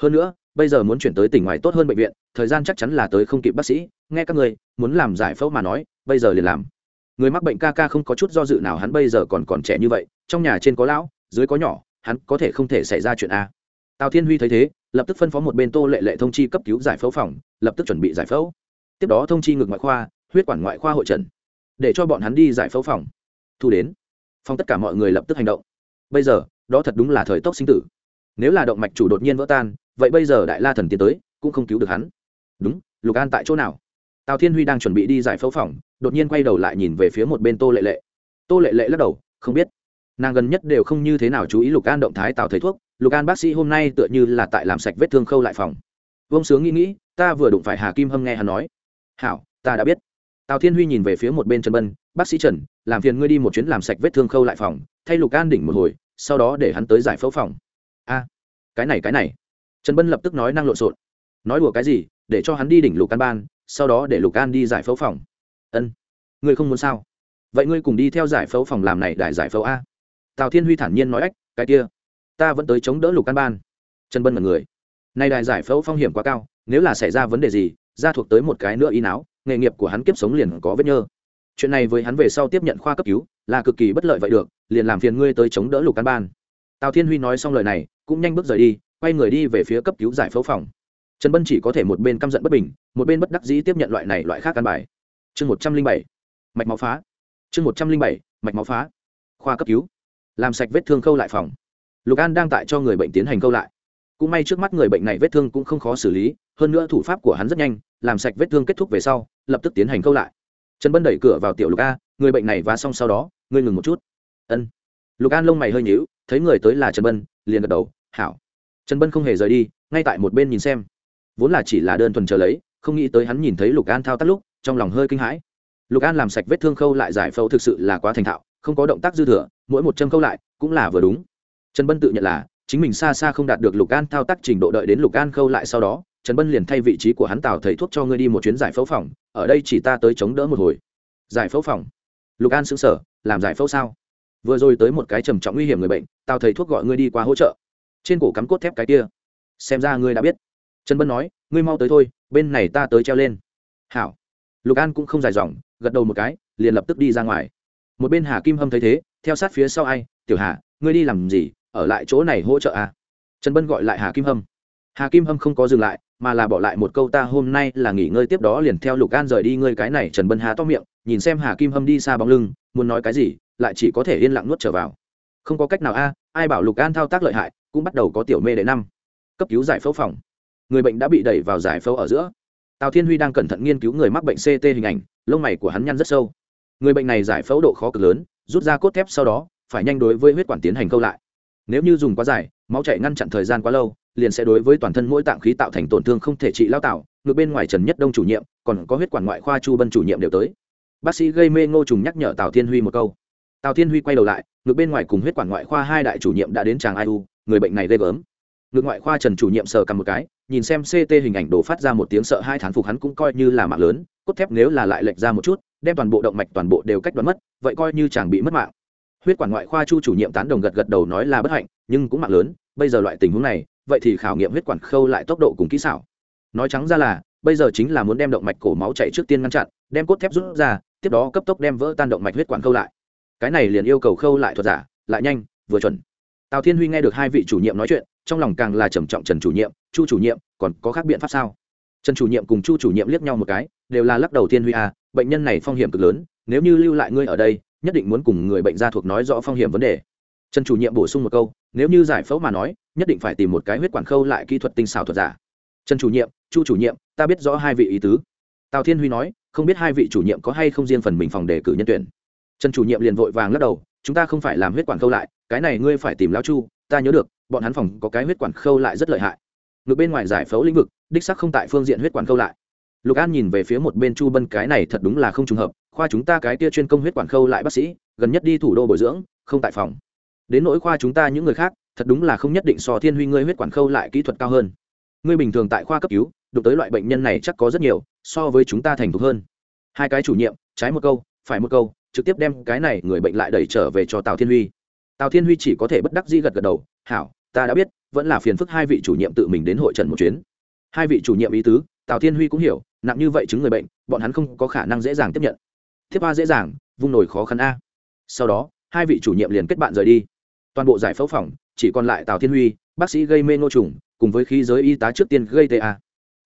Hơn nữa bây giờ muốn chuyển tới tỉnh ngoài tốt hơn bệnh viện, thời gian chắc chắn là tới không kịp bác sĩ. Nghe các người, muốn làm giải phẫu mà nói, bây giờ liền làm. Người mắc bệnh ca ca không có chút do dự nào, hắn bây giờ còn còn trẻ như vậy, trong nhà trên có lão, dưới có nhỏ, hắn có thể không thể xảy ra chuyện a. Tào thiên huy thấy thế, lập tức phân phó một bên tô lệ lệ thông chi cấp cứu giải phẫu phòng, lập tức chuẩn bị giải phẫu. Tiếp đó thông chi ngược ngoại khoa, huyết quản ngoại khoa hội trần, để cho bọn hắn đi giải phẫu phòng. Thu đến. Phong tất cả mọi người lập tức hành động. Bây giờ, đó thật đúng là thời tốc sinh tử. Nếu là động mạch chủ đột nhiên vỡ tan vậy bây giờ đại la thần tiến tới, cũng không cứu được hắn. Đúng, lục an tại chỗ nào? Tào thiên huy đang chuẩn bị đi giải phẫu phòng, đột nhiên quay đầu lại nhìn về phía một bên tô lệ lệ. Tô lệ lệ lắc đầu, không biết. Nàng gần nhất đều không như thế nào chú ý lục an động thái tào thầy thuốc. Lục an bác sĩ hôm nay tựa như là tại làm sạch vết thương khâu lại phòng. Vông sướng nghĩ nghĩ, ta vừa đụng phải hà kim hâm nghe hắn nói. Hảo, ta đã biết. Tào thiên huy nhìn về phía một bên trần bân, bác sĩ trần, làm phiền ngươi đi một chuyến làm sạch vết thương khâu lại phòng, thay lục an đỉnh một hồi, sau đó để hắn tới giải phẫu phòng. A, cái này cái này trần bân lập tức nói năng lộn xộn. Nói đùa cái gì, để cho hắn đi đỉnh lục an ban, sau đó để lục an đi giải phẫu phòng. Ân, ngươi không muốn sao? Vậy ngươi cùng đi theo giải phẫu phòng làm này đại giải phẫu a. Tào thiên huy thản nhiên nói ách, cái kia, ta vẫn tới chống đỡ lục an ban. Trần bân là người nay đại giải phẫu phong hiểm quá cao, nếu là xảy ra vấn đề gì, ra thuộc tới một cái nữa y não nghề nghiệp của hắn kiếp sống liền có vết nhơ. Chuyện này với hắn về sau tiếp nhận khoa cấp cứu, là cực kỳ bất lợi vậy được, liền làm phiền ngươi tới chống đỡ lục căn ban. Tào thiên huy nói xong lời này, cũng nhanh bước rời đi quay người đi về phía cấp cứu giải phẫu phòng. Trần bân chỉ có thể một bên căm giận bất bình, một bên bất đắc dĩ tiếp nhận loại này loại khác căn bài. Chương một trăm linh bảy, mạch máu phá. Chương một trăm linh bảy, mạch máu phá. Khoa cấp cứu. Làm sạch vết thương khâu lại phòng. Lục an đang tại cho người bệnh tiến hành câu lại. Cũng may trước mắt người bệnh này vết thương cũng không khó xử lý, hơn nữa thủ pháp của hắn rất nhanh, làm sạch vết thương kết thúc về sau, lập tức tiến hành câu lại. Trần bân đẩy cửa vào tiểu lục a, người bệnh này vá xong sau đó, ngươi ngừng một chút. Ân. Lục an lông mày hơi nhíu, thấy người tới là trần bân, liền gật đầu, hảo trần bân không hề rời đi, ngay tại một bên nhìn xem. Vốn là chỉ là đơn thuần chờ lấy, không nghĩ tới hắn nhìn thấy lục an thao tác lúc, trong lòng hơi kinh hãi. Lục an làm sạch vết thương khâu lại giải phẫu thực sự là quá thành thạo, không có động tác dư thừa, mỗi một châm khâu lại cũng là vừa đúng. Trần bân tự nhận là, chính mình xa xa không đạt được lục an thao tác trình độ đợi đến lục an khâu lại sau đó, trần bân liền thay vị trí của hắn tào thầy thuốc cho ngươi đi một chuyến giải phẫu phòng, ở đây chỉ ta tới chống đỡ một hồi. Giải phẫu phòng? Lục an xứng sở làm giải phẫu sao? Vừa rồi tới một cái trầm trọng nguy hiểm người bệnh, tào thầy thuốc gọi ngươi đi qua hỗ trợ trên cổ cắm cốt thép cái kia. Xem ra ngươi đã biết. Trần bân nói, ngươi mau tới thôi, bên này ta tới treo lên. Hảo. Lục an cũng không dài dòng, gật đầu một cái, liền lập tức đi ra ngoài. Một bên hà kim hâm thấy thế, theo sát phía sau ai, tiểu hà, ngươi đi làm gì? Ở lại chỗ này hỗ trợ à? Trần bân gọi lại hà kim hâm. Hà kim hâm không có dừng lại, mà là bỏ lại một câu, ta hôm nay là nghỉ ngơi tiếp đó liền theo lục an rời đi, ngươi cái này. Trần bân há to miệng, nhìn xem hà kim hâm đi xa bóng lưng, muốn nói cái gì, lại chỉ có thể yên lặng nuốt trở vào. Không có cách nào a, ai bảo lục an thao tác lợi hại cũng bắt đầu có tiểu mê đệ năm. Cấp cứu giải phẫu phòng. Người bệnh đã bị đẩy vào giải phẫu ở giữa. Tào thiên huy đang cẩn thận nghiên cứu người mắc bệnh ct hình ảnh, lông mày của hắn nhăn rất sâu. Người bệnh này giải phẫu độ khó cực lớn, rút ra cốt thép sau đó, phải nhanh đối với huyết quản tiến hành câu lại. Nếu như dùng quá dài, máu chạy ngăn chặn thời gian quá lâu, liền sẽ đối với toàn thân mỗi tạng khí tạo thành tổn thương không thể trị lao tạo, ngược bên ngoài trần nhất đông chủ nhiệm, còn có huyết quản ngoại khoa chu bân chủ nhiệm đều tới. Bác sĩ gây mê ngô trùng nhắc nhở tào thiên huy một câu. Tào thiên huy quay đầu lại, ngược bên ngoài cùng huyết quản ngoại khoa hai đại chủ nhiệm đã đến tràng ai u người bệnh này ghê gớm. Ngược ngoại khoa trần chủ nhiệm sờ cầm một cái, nhìn xem ct hình ảnh đổ phát ra một tiếng sợ hai thán phục hắn cũng coi như là mạng lớn, cốt thép nếu là lại lệch ra một chút, đem toàn bộ động mạch toàn bộ đều cách đoán mất, vậy coi như chàng bị mất mạng. Huyết quản ngoại khoa chu chủ nhiệm tán đồng gật gật đầu nói là bất hạnh, nhưng cũng mạng lớn, bây giờ loại tình huống này, vậy thì khảo nghiệm huyết quản khâu lại tốc độ cùng kỹ xảo. Nói trắng ra là, bây giờ chính là muốn đem động mạch cổ máu chạy trước tiên ngăn chặn, đem cốt thép rút ra, tiếp đó cấp tốc đem vỡ tan động mạch huyết quản khâu lại. Cái này liền yêu cầu khâu lại thuật giả, lại nhanh, vừa chuẩn tào thiên huy nghe được hai vị chủ nhiệm nói chuyện, trong lòng càng là trầm trọng trần chủ nhiệm, chu chủ nhiệm, còn có khác biện pháp sao? Trần chủ nhiệm cùng chu chủ nhiệm liếc nhau một cái, đều là lắc đầu thiên huy à bệnh nhân này phong hiểm cực lớn, nếu như lưu lại ngươi ở đây, nhất định muốn cùng người bệnh gia thuộc nói rõ phong hiểm vấn đề. Trần chủ nhiệm bổ sung một câu, nếu như giải phẫu mà nói, nhất định phải tìm một cái huyết quản khâu lại kỹ thuật tinh xảo thuật giả. Trần chủ nhiệm, chu chủ nhiệm, ta biết rõ hai vị ý tứ. Tào thiên huy nói, không biết hai vị chủ nhiệm có hay không riêng phần mình phòng đề cử nhân tuyển. Trần chủ nhiệm liền vội vàng lắc đầu chúng ta không phải làm huyết quản khâu lại, cái này ngươi phải tìm lão chu, ta nhớ được, bọn hắn phòng có cái huyết quản khâu lại rất lợi hại. Ngược bên ngoài giải phẫu lĩnh vực, đích sắc không tại phương diện huyết quản khâu lại. Lục an nhìn về phía một bên chu bân, cái này thật đúng là không trùng hợp, khoa chúng ta cái kia chuyên công huyết quản khâu lại bác sĩ, gần nhất đi thủ đô bồi dưỡng, không tại phòng. Đến nỗi khoa chúng ta những người khác, thật đúng là không nhất định so thiên huy ngươi huyết quản khâu lại kỹ thuật cao hơn. Ngươi bình thường tại khoa cấp cứu, đụng tới loại bệnh nhân này chắc có rất nhiều, so với chúng ta thành thục hơn. Hai cái chủ nhiệm, trái một câu, phải một câu trực tiếp đem cái này người bệnh lại đẩy trở về cho tào thiên huy. Tào thiên huy chỉ có thể bất đắc dĩ gật gật đầu, hảo, ta đã biết, vẫn là phiền phức hai vị chủ nhiệm tự mình đến hội trần một chuyến. Hai vị chủ nhiệm ý tứ, tào thiên huy cũng hiểu, nặng như vậy chứng người bệnh, bọn hắn không có khả năng dễ dàng tiếp nhận. Thiếp a dễ dàng, vung nổi khó khăn a. Sau đó, hai vị chủ nhiệm liền kết bạn rời đi. Toàn bộ giải phẫu phòng, chỉ còn lại tào thiên huy, bác sĩ gây mê ngô trùng, cùng với khí giới y tá trước tiên gây ta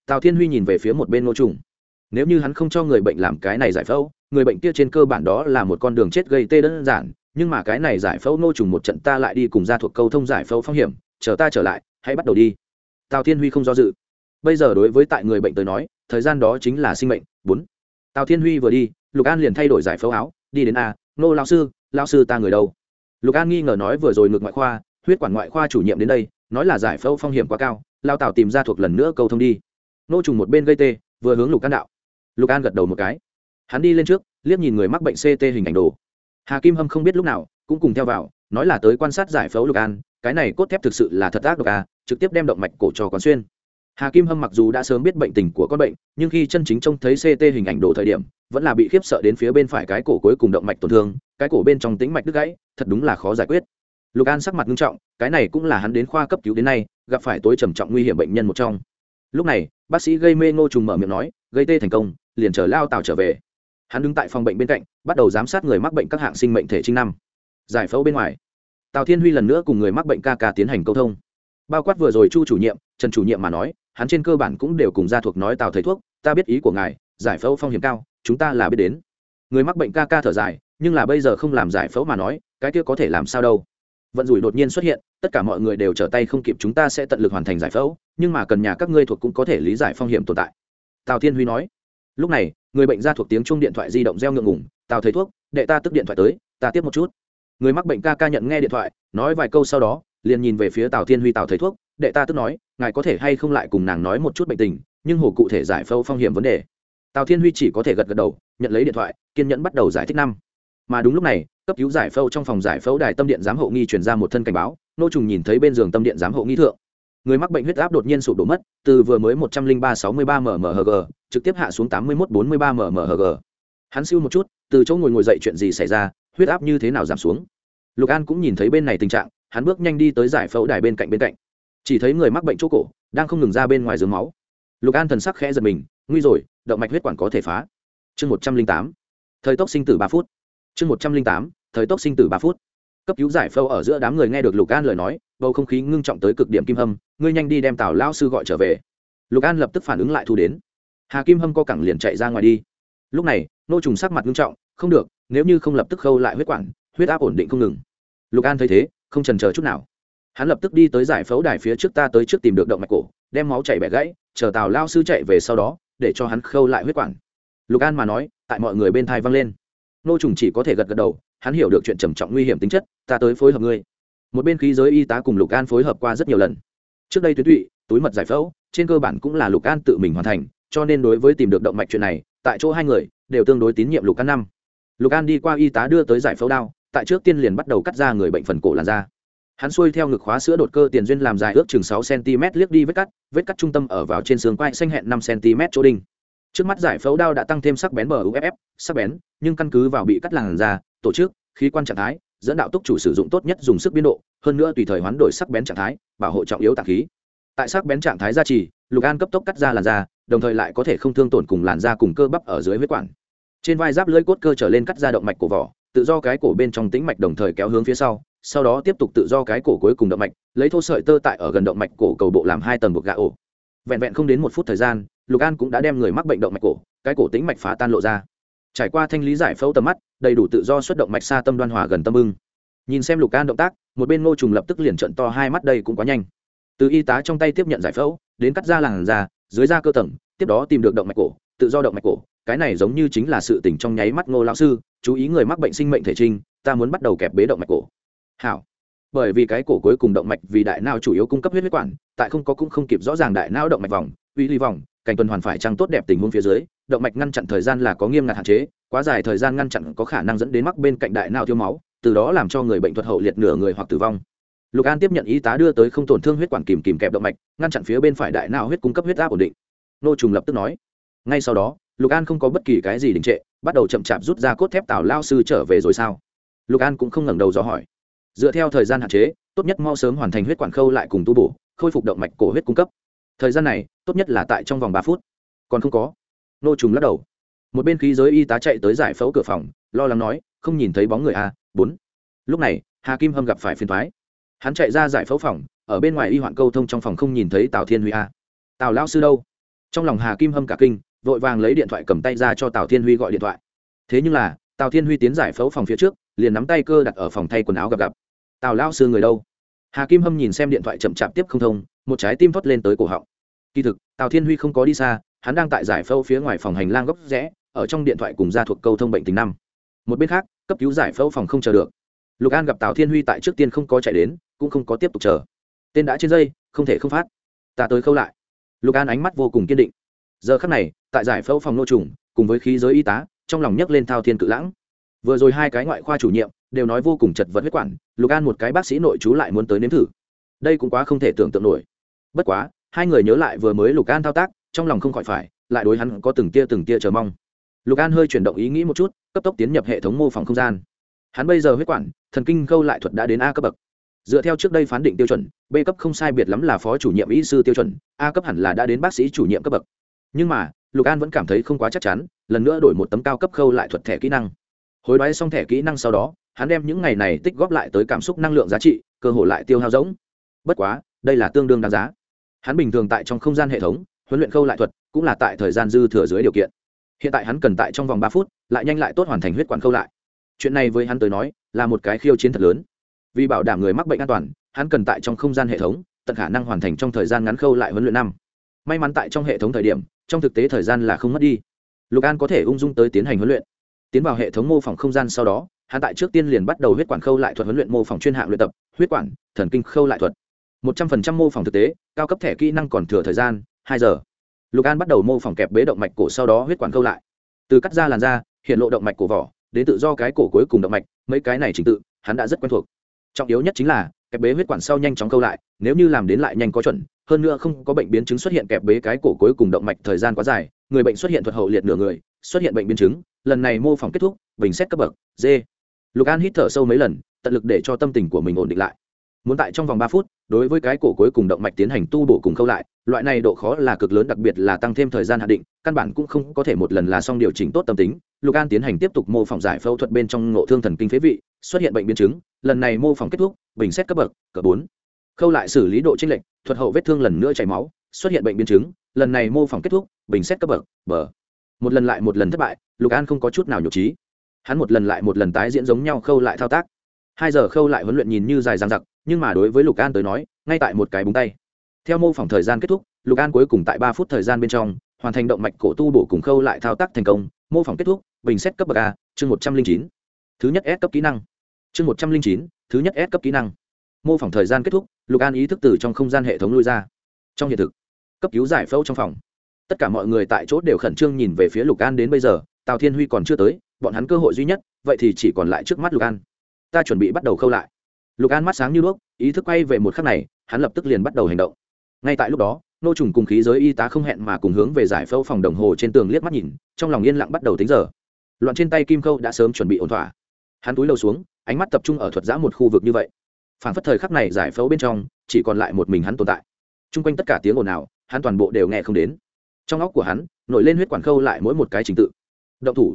tào thiên huy nhìn về phía một bên ngô trùng. Nếu như hắn không cho người bệnh làm cái này giải phẫu người bệnh kia trên cơ bản đó là một con đường chết gây tê đơn giản, nhưng mà cái này giải phẫu nô trùng một trận ta lại đi cùng ra thuộc câu thông giải phẫu phong hiểm, chờ ta trở lại, hãy bắt đầu đi. Tào thiên huy không do dự. Bây giờ đối với tại người bệnh tới nói, thời gian đó chính là sinh mệnh. Bốn. Tào thiên huy vừa đi, lục an liền thay đổi giải phẫu áo, đi đến a, nô lao sư lao sư ta người đâu? Lục an nghi ngờ nói vừa rồi ngược ngoại khoa, huyết quản ngoại khoa chủ nhiệm đến đây, nói là giải phẫu phong hiểm quá cao lao tào tìm ra thuộc lần nữa câu thông đi. Nô trùng một bên gây tê, vừa hướng lục an đạo. Lục an gật đầu một cái hắn đi lên trước, liếc nhìn người mắc bệnh ct hình ảnh đồ. Hà kim hâm không biết lúc nào, cũng cùng theo vào, nói là tới quan sát giải phẫu lục an, cái này cốt thép thực sự là thật ác độc a trực tiếp đem động mạch cổ cho quán xuyên. Hà kim hâm mặc dù đã sớm biết bệnh tình của con bệnh, nhưng khi chân chính trông thấy ct hình ảnh đồ thời điểm, vẫn là bị khiếp sợ đến phía bên phải cái cổ cuối cùng động mạch tổn thương, cái cổ bên trong tính mạch đứt gãy, thật đúng là khó giải quyết. Lục an sắc mặt nghiêm trọng, cái này cũng là hắn đến khoa cấp cứu đến nay, gặp phải tối trầm trọng nguy hiểm bệnh nhân một trong. Lúc này, bác sĩ gây mê ngô trùng mở miệng nói, gây tê thành công, liền chờ lao tàu trở về hắn đứng tại phòng bệnh bên cạnh, bắt đầu giám sát người mắc bệnh các hạng sinh mệnh thể trinh năm giải phẫu bên ngoài, tào thiên huy lần nữa cùng người mắc bệnh ca ca tiến hành câu thông. Bao quát vừa rồi chu chủ nhiệm, trần chủ nhiệm mà nói, hắn trên cơ bản cũng đều cùng gia thuộc nói tào thầy thuốc, ta biết ý của ngài, giải phẫu phong hiểm cao, chúng ta là biết đến. Người mắc bệnh ca ca thở dài, nhưng là bây giờ không làm giải phẫu mà nói, cái kia có thể làm sao đâu. Vận rủi đột nhiên xuất hiện, tất cả mọi người đều trở tay không kịp, chúng ta sẽ tận lực hoàn thành giải phẫu, nhưng mà cần nhà các ngươi thuộc cũng có thể lý giải phong hiểm tồn tại. Tào thiên huy nói. Lúc này người bệnh ra thuộc tiếng chuông điện thoại di động reo ngượng ngùng, tào thầy thuốc đệ ta tức điện thoại tới ta tiếp một chút. Người mắc bệnh ca ca nhận nghe điện thoại nói vài câu sau đó liền nhìn về phía tào thiên huy tào thầy thuốc đệ ta tức nói ngài có thể hay không lại cùng nàng nói một chút bệnh tình nhưng hồ cụ thể giải phẫu phong hiểm vấn đề. Tào thiên huy chỉ có thể gật gật đầu nhận lấy điện thoại kiên nhẫn bắt đầu giải thích năm. Mà đúng lúc này cấp cứu giải phẫu trong phòng giải phẫu đài tâm điện giám hộ nghi chuyển ra một thân cảnh báo nô trùng nhìn thấy bên giường tâm điện giám hộ nghi thượng người mắc bệnh huyết áp đột nhiên sụp đổ mất, từ vừa mới một trăm linh ba sáu mươi ba mmhg trực tiếp hạ xuống tám mươi một bốn mươi ba mmhg hắn siêu một chút, từ chỗ ngồi ngồi dậy chuyện gì xảy ra, huyết áp như thế nào giảm xuống? Lục an cũng nhìn thấy bên này tình trạng, hắn bước nhanh đi tới giải phẫu đài bên cạnh bên cạnh. Chỉ thấy người mắc bệnh chỗ cổ, đang không ngừng ra bên ngoài giường máu. Lục an thần sắc khẽ giật mình, nguy rồi, động mạch huyết quản có thể phá. Chương một trăm linh tám. Thời tốc sinh tử ba phút. Chương một trăm linh tám, thời tốc sinh tử ba phút cấp cứu giải phẫu ở giữa đám người nghe được lục an lời nói, bầu không khí ngưng trọng tới cực điểm kim hâm, ngươi nhanh đi đem tào lao sư gọi trở về. Lục an lập tức phản ứng lại thu đến. Hà kim hâm co cẳng liền chạy ra ngoài đi. Lúc này, nô trùng sắc mặt ngưng trọng, không được, nếu như không lập tức khâu lại huyết quản, huyết áp ổn định không ngừng. Lục an thấy thế, không trần chờ chút nào. Hắn lập tức đi tới giải phẫu đài phía trước ta tới trước tìm được động mạch cổ, đem máu chảy bẻ gãy, chờ tào lao sư chạy về sau đó, để cho hắn khâu lại huyết quản. Lục an mà nói, tại mọi người bên thai văng lên. Nô trùng chỉ có thể gật gật đầu hắn hiểu được chuyện trầm trọng nguy hiểm tính chất, ta tới phối hợp ngươi. Một bên khí giới y tá cùng lục an phối hợp qua rất nhiều lần. Trước đây tuyến tụy, túi mật giải phẫu, trên cơ bản cũng là lục an tự mình hoàn thành, cho nên đối với tìm được động mạch chuyện này, tại chỗ hai người đều tương đối tín nhiệm lục an năm. Lục an đi qua y tá đưa tới giải phẫu đao, tại trước tiên liền bắt đầu cắt ra người bệnh phần cổ làn da. Hắn xuôi theo ngực khóa sữa đột cơ tiền duyên làm dài ước chừng sáu cm liếc đi vết cắt vết cắt trung tâm ở vào trên xương quai xanh hẹn năm cm chỗ đinh. Trước mắt giải phẫu đao đã tăng thêm sắc bén bờ uff sắc bén, nhưng căn cứ vào bị cắt làn da tổ chức, khí quan trạng thái, dẫn đạo túc chủ sử dụng tốt nhất dùng sức biến độ, hơn nữa tùy thời hoán đổi sắc bén trạng thái, bảo hộ trọng yếu tạc khí. Tại sắc bén trạng thái gia trì, lục an cấp tốc cắt ra làn da, đồng thời lại có thể không thương tổn cùng làn da cùng cơ bắp ở dưới huyết quản. Trên vai giáp lưỡi cốt cơ trở lên cắt ra động mạch cổ vỏ, tự do cái cổ bên trong tĩnh mạch đồng thời kéo hướng phía sau sau đó tiếp tục tự do cái cổ cuối cùng động mạch, lấy thô sợi tơ tại ở gần động mạch cổ cầu bộ làm hai tầng buộc gà ổ. Vẹn vẹn không đến một phút thời gian, lục an cũng đã đem người mắc bệnh động mạch cổ, cái cổ tĩnh mạch phá tan lộ ra trải qua thanh lý giải phẫu tầm mắt, đầy đủ tự do xuất động mạch xa tâm đoan hòa gần tâm ưng. Nhìn xem lục can động tác, một bên ngô trùng lập tức liền trận to hai mắt đây cũng quá nhanh. Từ y tá trong tay tiếp nhận giải phẫu, đến cắt ra làn da, dưới da cơ tầng, tiếp đó tìm được động mạch cổ, tự do động mạch cổ. Cái này giống như chính là sự tỉnh trong nháy mắt ngô lão sư, chú ý người mắc bệnh sinh mệnh thể trinh ta muốn bắt đầu kẹp bế động mạch cổ. Hảo. Bởi vì cái cổ cuối cùng động mạch vì đại não chủ yếu cung cấp huyết huyết quản, tại không có cũng không kịp rõ ràng đại não động mạch vòng, uy ly vòng cảnh tuần hoàn phải trăng tốt đẹp tình huống phía dưới, động mạch ngăn chặn thời gian là có nghiêm ngặt hạn chế, quá dài thời gian ngăn chặn có khả năng dẫn đến mắc bên cạnh đại não thiếu máu, từ đó làm cho người bệnh thuật hậu liệt nửa người hoặc tử vong. Lục an tiếp nhận y tá đưa tới không tổn thương huyết quản kìm kìm kẹp động mạch, ngăn chặn phía bên phải đại não huyết cung cấp huyết áp ổn định. Nô trùng lập tức nói. Ngay sau đó, lục an không có bất kỳ cái gì đình trệ, bắt đầu chậm chạp rút ra cốt thép tảo lao sư trở về rồi sao? Lục an cũng không ngẩng đầu do hỏi. Dựa theo thời gian hạn chế, tốt nhất mau sớm hoàn thành huyết quản khâu lại cùng tu bổ, khôi phục động mạch cổ huyết cung cấp thời gian này, tốt nhất là tại trong vòng ba phút. Còn không có. Nô trùng lắc đầu. Một bên khí giới y tá chạy tới giải phẫu cửa phòng, lo lắng nói, không nhìn thấy bóng người a bốn. Lúc này, hà kim hâm gặp phải phiền thoái hắn chạy ra giải phẫu phòng, ở bên ngoài y hoạn câu thông trong phòng không nhìn thấy tào thiên huy a tào lao sư đâu? Trong lòng hà kim hâm cả kinh, vội vàng lấy điện thoại cầm tay ra cho tào thiên huy gọi điện thoại. Thế nhưng là, tào thiên huy tiến giải phẫu phòng phía trước, liền nắm tay cơ đặt ở phòng thay quần áo gặp gặp. Tào lao sư người đâu? Hà kim hâm nhìn xem điện thoại chậm chạp tiếp không thông một trái tim thoát lên tới cổ họng. Kỳ thực, tào thiên huy không có đi xa, hắn đang tại giải phẫu phía ngoài phòng hành lang góc rẽ, ở trong điện thoại cùng gia thuộc câu thông bệnh tình năm. Một bên khác, cấp cứu giải phẫu phòng không chờ được. Lục an gặp tào thiên huy tại trước tiên không có chạy đến, cũng không có tiếp tục chờ. Tên đã trên dây, không thể không phát. Ta tới khâu lại. Lục an ánh mắt vô cùng kiên định. Giờ khắc này, tại giải phẫu phòng nô trùng, cùng với khí giới y tá, trong lòng nhấc lên thao thiên cự lãng. Vừa rồi hai cái ngoại khoa chủ nhiệm đều nói vô cùng chật vật huyết quản, lục an một cái bác sĩ nội chú lại muốn tới nếm thử. Đây cũng quá không thể tưởng tượng nổi bất quá, hai người nhớ lại vừa mới lục an thao tác, trong lòng không khỏi phải, lại đối hắn có từng tia từng tia chờ mong. Lục an hơi chuyển động ý nghĩ một chút, cấp tốc tiến nhập hệ thống mô phỏng không gian. Hắn bây giờ huyết quản, thần kinh khâu lại thuật đã đến a cấp bậc. Dựa theo trước đây phán định tiêu chuẩn, b cấp không sai biệt lắm là phó chủ nhiệm y sư tiêu chuẩn, a cấp hẳn là đã đến bác sĩ chủ nhiệm cấp bậc. Nhưng mà, lục an vẫn cảm thấy không quá chắc chắn, lần nữa đổi một tấm cao cấp khâu lại thuật thẻ kỹ năng. Hối đoái xong thẻ kỹ năng sau đó, hắn đem những ngày này tích góp lại tới cảm xúc năng lượng giá trị, cơ hội lại tiêu hao rỗng. Bất quá, đây là tương đương đáng giá hắn bình thường tại trong không gian hệ thống, huấn luyện khâu lại thuật, cũng là tại thời gian dư thừa dưới điều kiện. Hiện tại hắn cần tại trong vòng ba phút, lại nhanh lại tốt hoàn thành huyết quản khâu lại. Chuyện này với hắn tới nói, là một cái khiêu chiến thật lớn. Vì bảo đảm người mắc bệnh an toàn, hắn cần tại trong không gian hệ thống, tận khả năng hoàn thành trong thời gian ngắn khâu lại huấn luyện năm. May mắn tại trong hệ thống thời điểm, trong thực tế thời gian là không mất đi. Lục an có thể ung dung tới tiến hành huấn luyện. Tiến vào hệ thống mô phỏng không gian sau đó, hắn tại trước tiên liền bắt đầu huyết quản khâu lại thuật huấn luyện mô phỏng chuyên hạng luyện tập, huyết quản, thần kinh khâu lại thuật một trăm phần trăm mô phỏng thực tế, cao cấp thẻ kỹ năng còn thừa thời gian, hai giờ. Lục an bắt đầu mô phỏng kẹp bế động mạch cổ sau đó huyết quản câu lại. Từ cắt ra làn da, hiện lộ động mạch cổ vỏ, đến tự do cái cổ cuối cùng động mạch, mấy cái này trình tự, hắn đã rất quen thuộc. Trọng yếu nhất chính là, kẹp bế huyết quản sau nhanh chóng câu lại, nếu như làm đến lại nhanh có chuẩn, hơn nữa không có bệnh biến chứng xuất hiện kẹp bế cái cổ cuối cùng động mạch thời gian quá dài, người bệnh xuất hiện thuật hậu liệt nửa người, xuất hiện bệnh biến chứng, lần này mô phỏng kết thúc, bình xét cấp bậc, d. Lục an hít thở sâu mấy lần, tận lực để cho tâm tình của mình ổn định lại muốn tại trong vòng ba phút, đối với cái cổ cuối cùng động mạch tiến hành tu bổ cùng khâu lại, loại này độ khó là cực lớn, đặc biệt là tăng thêm thời gian hạn định, căn bản cũng không có thể một lần là xong điều chỉnh tốt tâm tính. Lục an tiến hành tiếp tục mô phỏng giải phẫu thuật bên trong ngộ thương thần kinh phế vị, xuất hiện bệnh biến chứng, lần này mô phỏng kết thúc, bình xét cấp bậc cỡ bốn. Khâu lại xử lý độ tranh lệch, thuật hậu vết thương lần nữa chảy máu, xuất hiện bệnh biến chứng, lần này mô phỏng kết thúc, bình xét cấp bậc, bờ. Một lần lại một lần thất bại, lục an không có chút nào nhục trí. Hắn một lần lại một lần tái diễn giống nhau khâu lại thao tác. Hai giờ khâu lại huấn luyện nhìn như dài dằng dặc nhưng mà đối với lục an tới nói, ngay tại một cái búng tay. Theo mô phỏng thời gian kết thúc, lục an cuối cùng tại ba phút thời gian bên trong, hoàn thành động mạch cổ tu bổ cùng khâu lại thao tác thành công. Mô phỏng kết thúc, bình xét cấp bậc a, chương một trăm linh chín. Thứ nhất s cấp kỹ năng. Chương một trăm linh chín, thứ nhất s cấp kỹ năng. Mô phỏng thời gian kết thúc, lục an ý thức từ trong không gian hệ thống lui ra. Trong hiện thực, cấp cứu giải phẫu trong phòng. Tất cả mọi người tại chốt đều khẩn trương nhìn về phía lục an đến bây giờ, tào thiên huy còn chưa tới, bọn hắn cơ hội duy nhất, vậy thì chỉ còn lại trước mắt lục an. Ta chuẩn bị bắt đầu khâu lại lục an mắt sáng như đuốc, ý thức quay về một khắc này, hắn lập tức liền bắt đầu hành động. Ngay tại lúc đó, nô trùng cùng khí giới y tá không hẹn mà cùng hướng về giải phẫu phòng đồng hồ trên tường liếc mắt nhìn, trong lòng yên lặng bắt đầu tính giờ. Loạn trên tay kim khâu đã sớm chuẩn bị ổn thỏa. Hắn túi lâu xuống, ánh mắt tập trung ở thuật giã một khu vực như vậy. Phản phất thời khắc này giải phẫu bên trong, chỉ còn lại một mình hắn tồn tại. T r u n g quanh tất cả tiếng ồn ào, hắn toàn bộ đều nghe không đến. Trong óc của hắn, nổi lên huyết quản khâu lại mỗi một cái trình tự. Động thủ.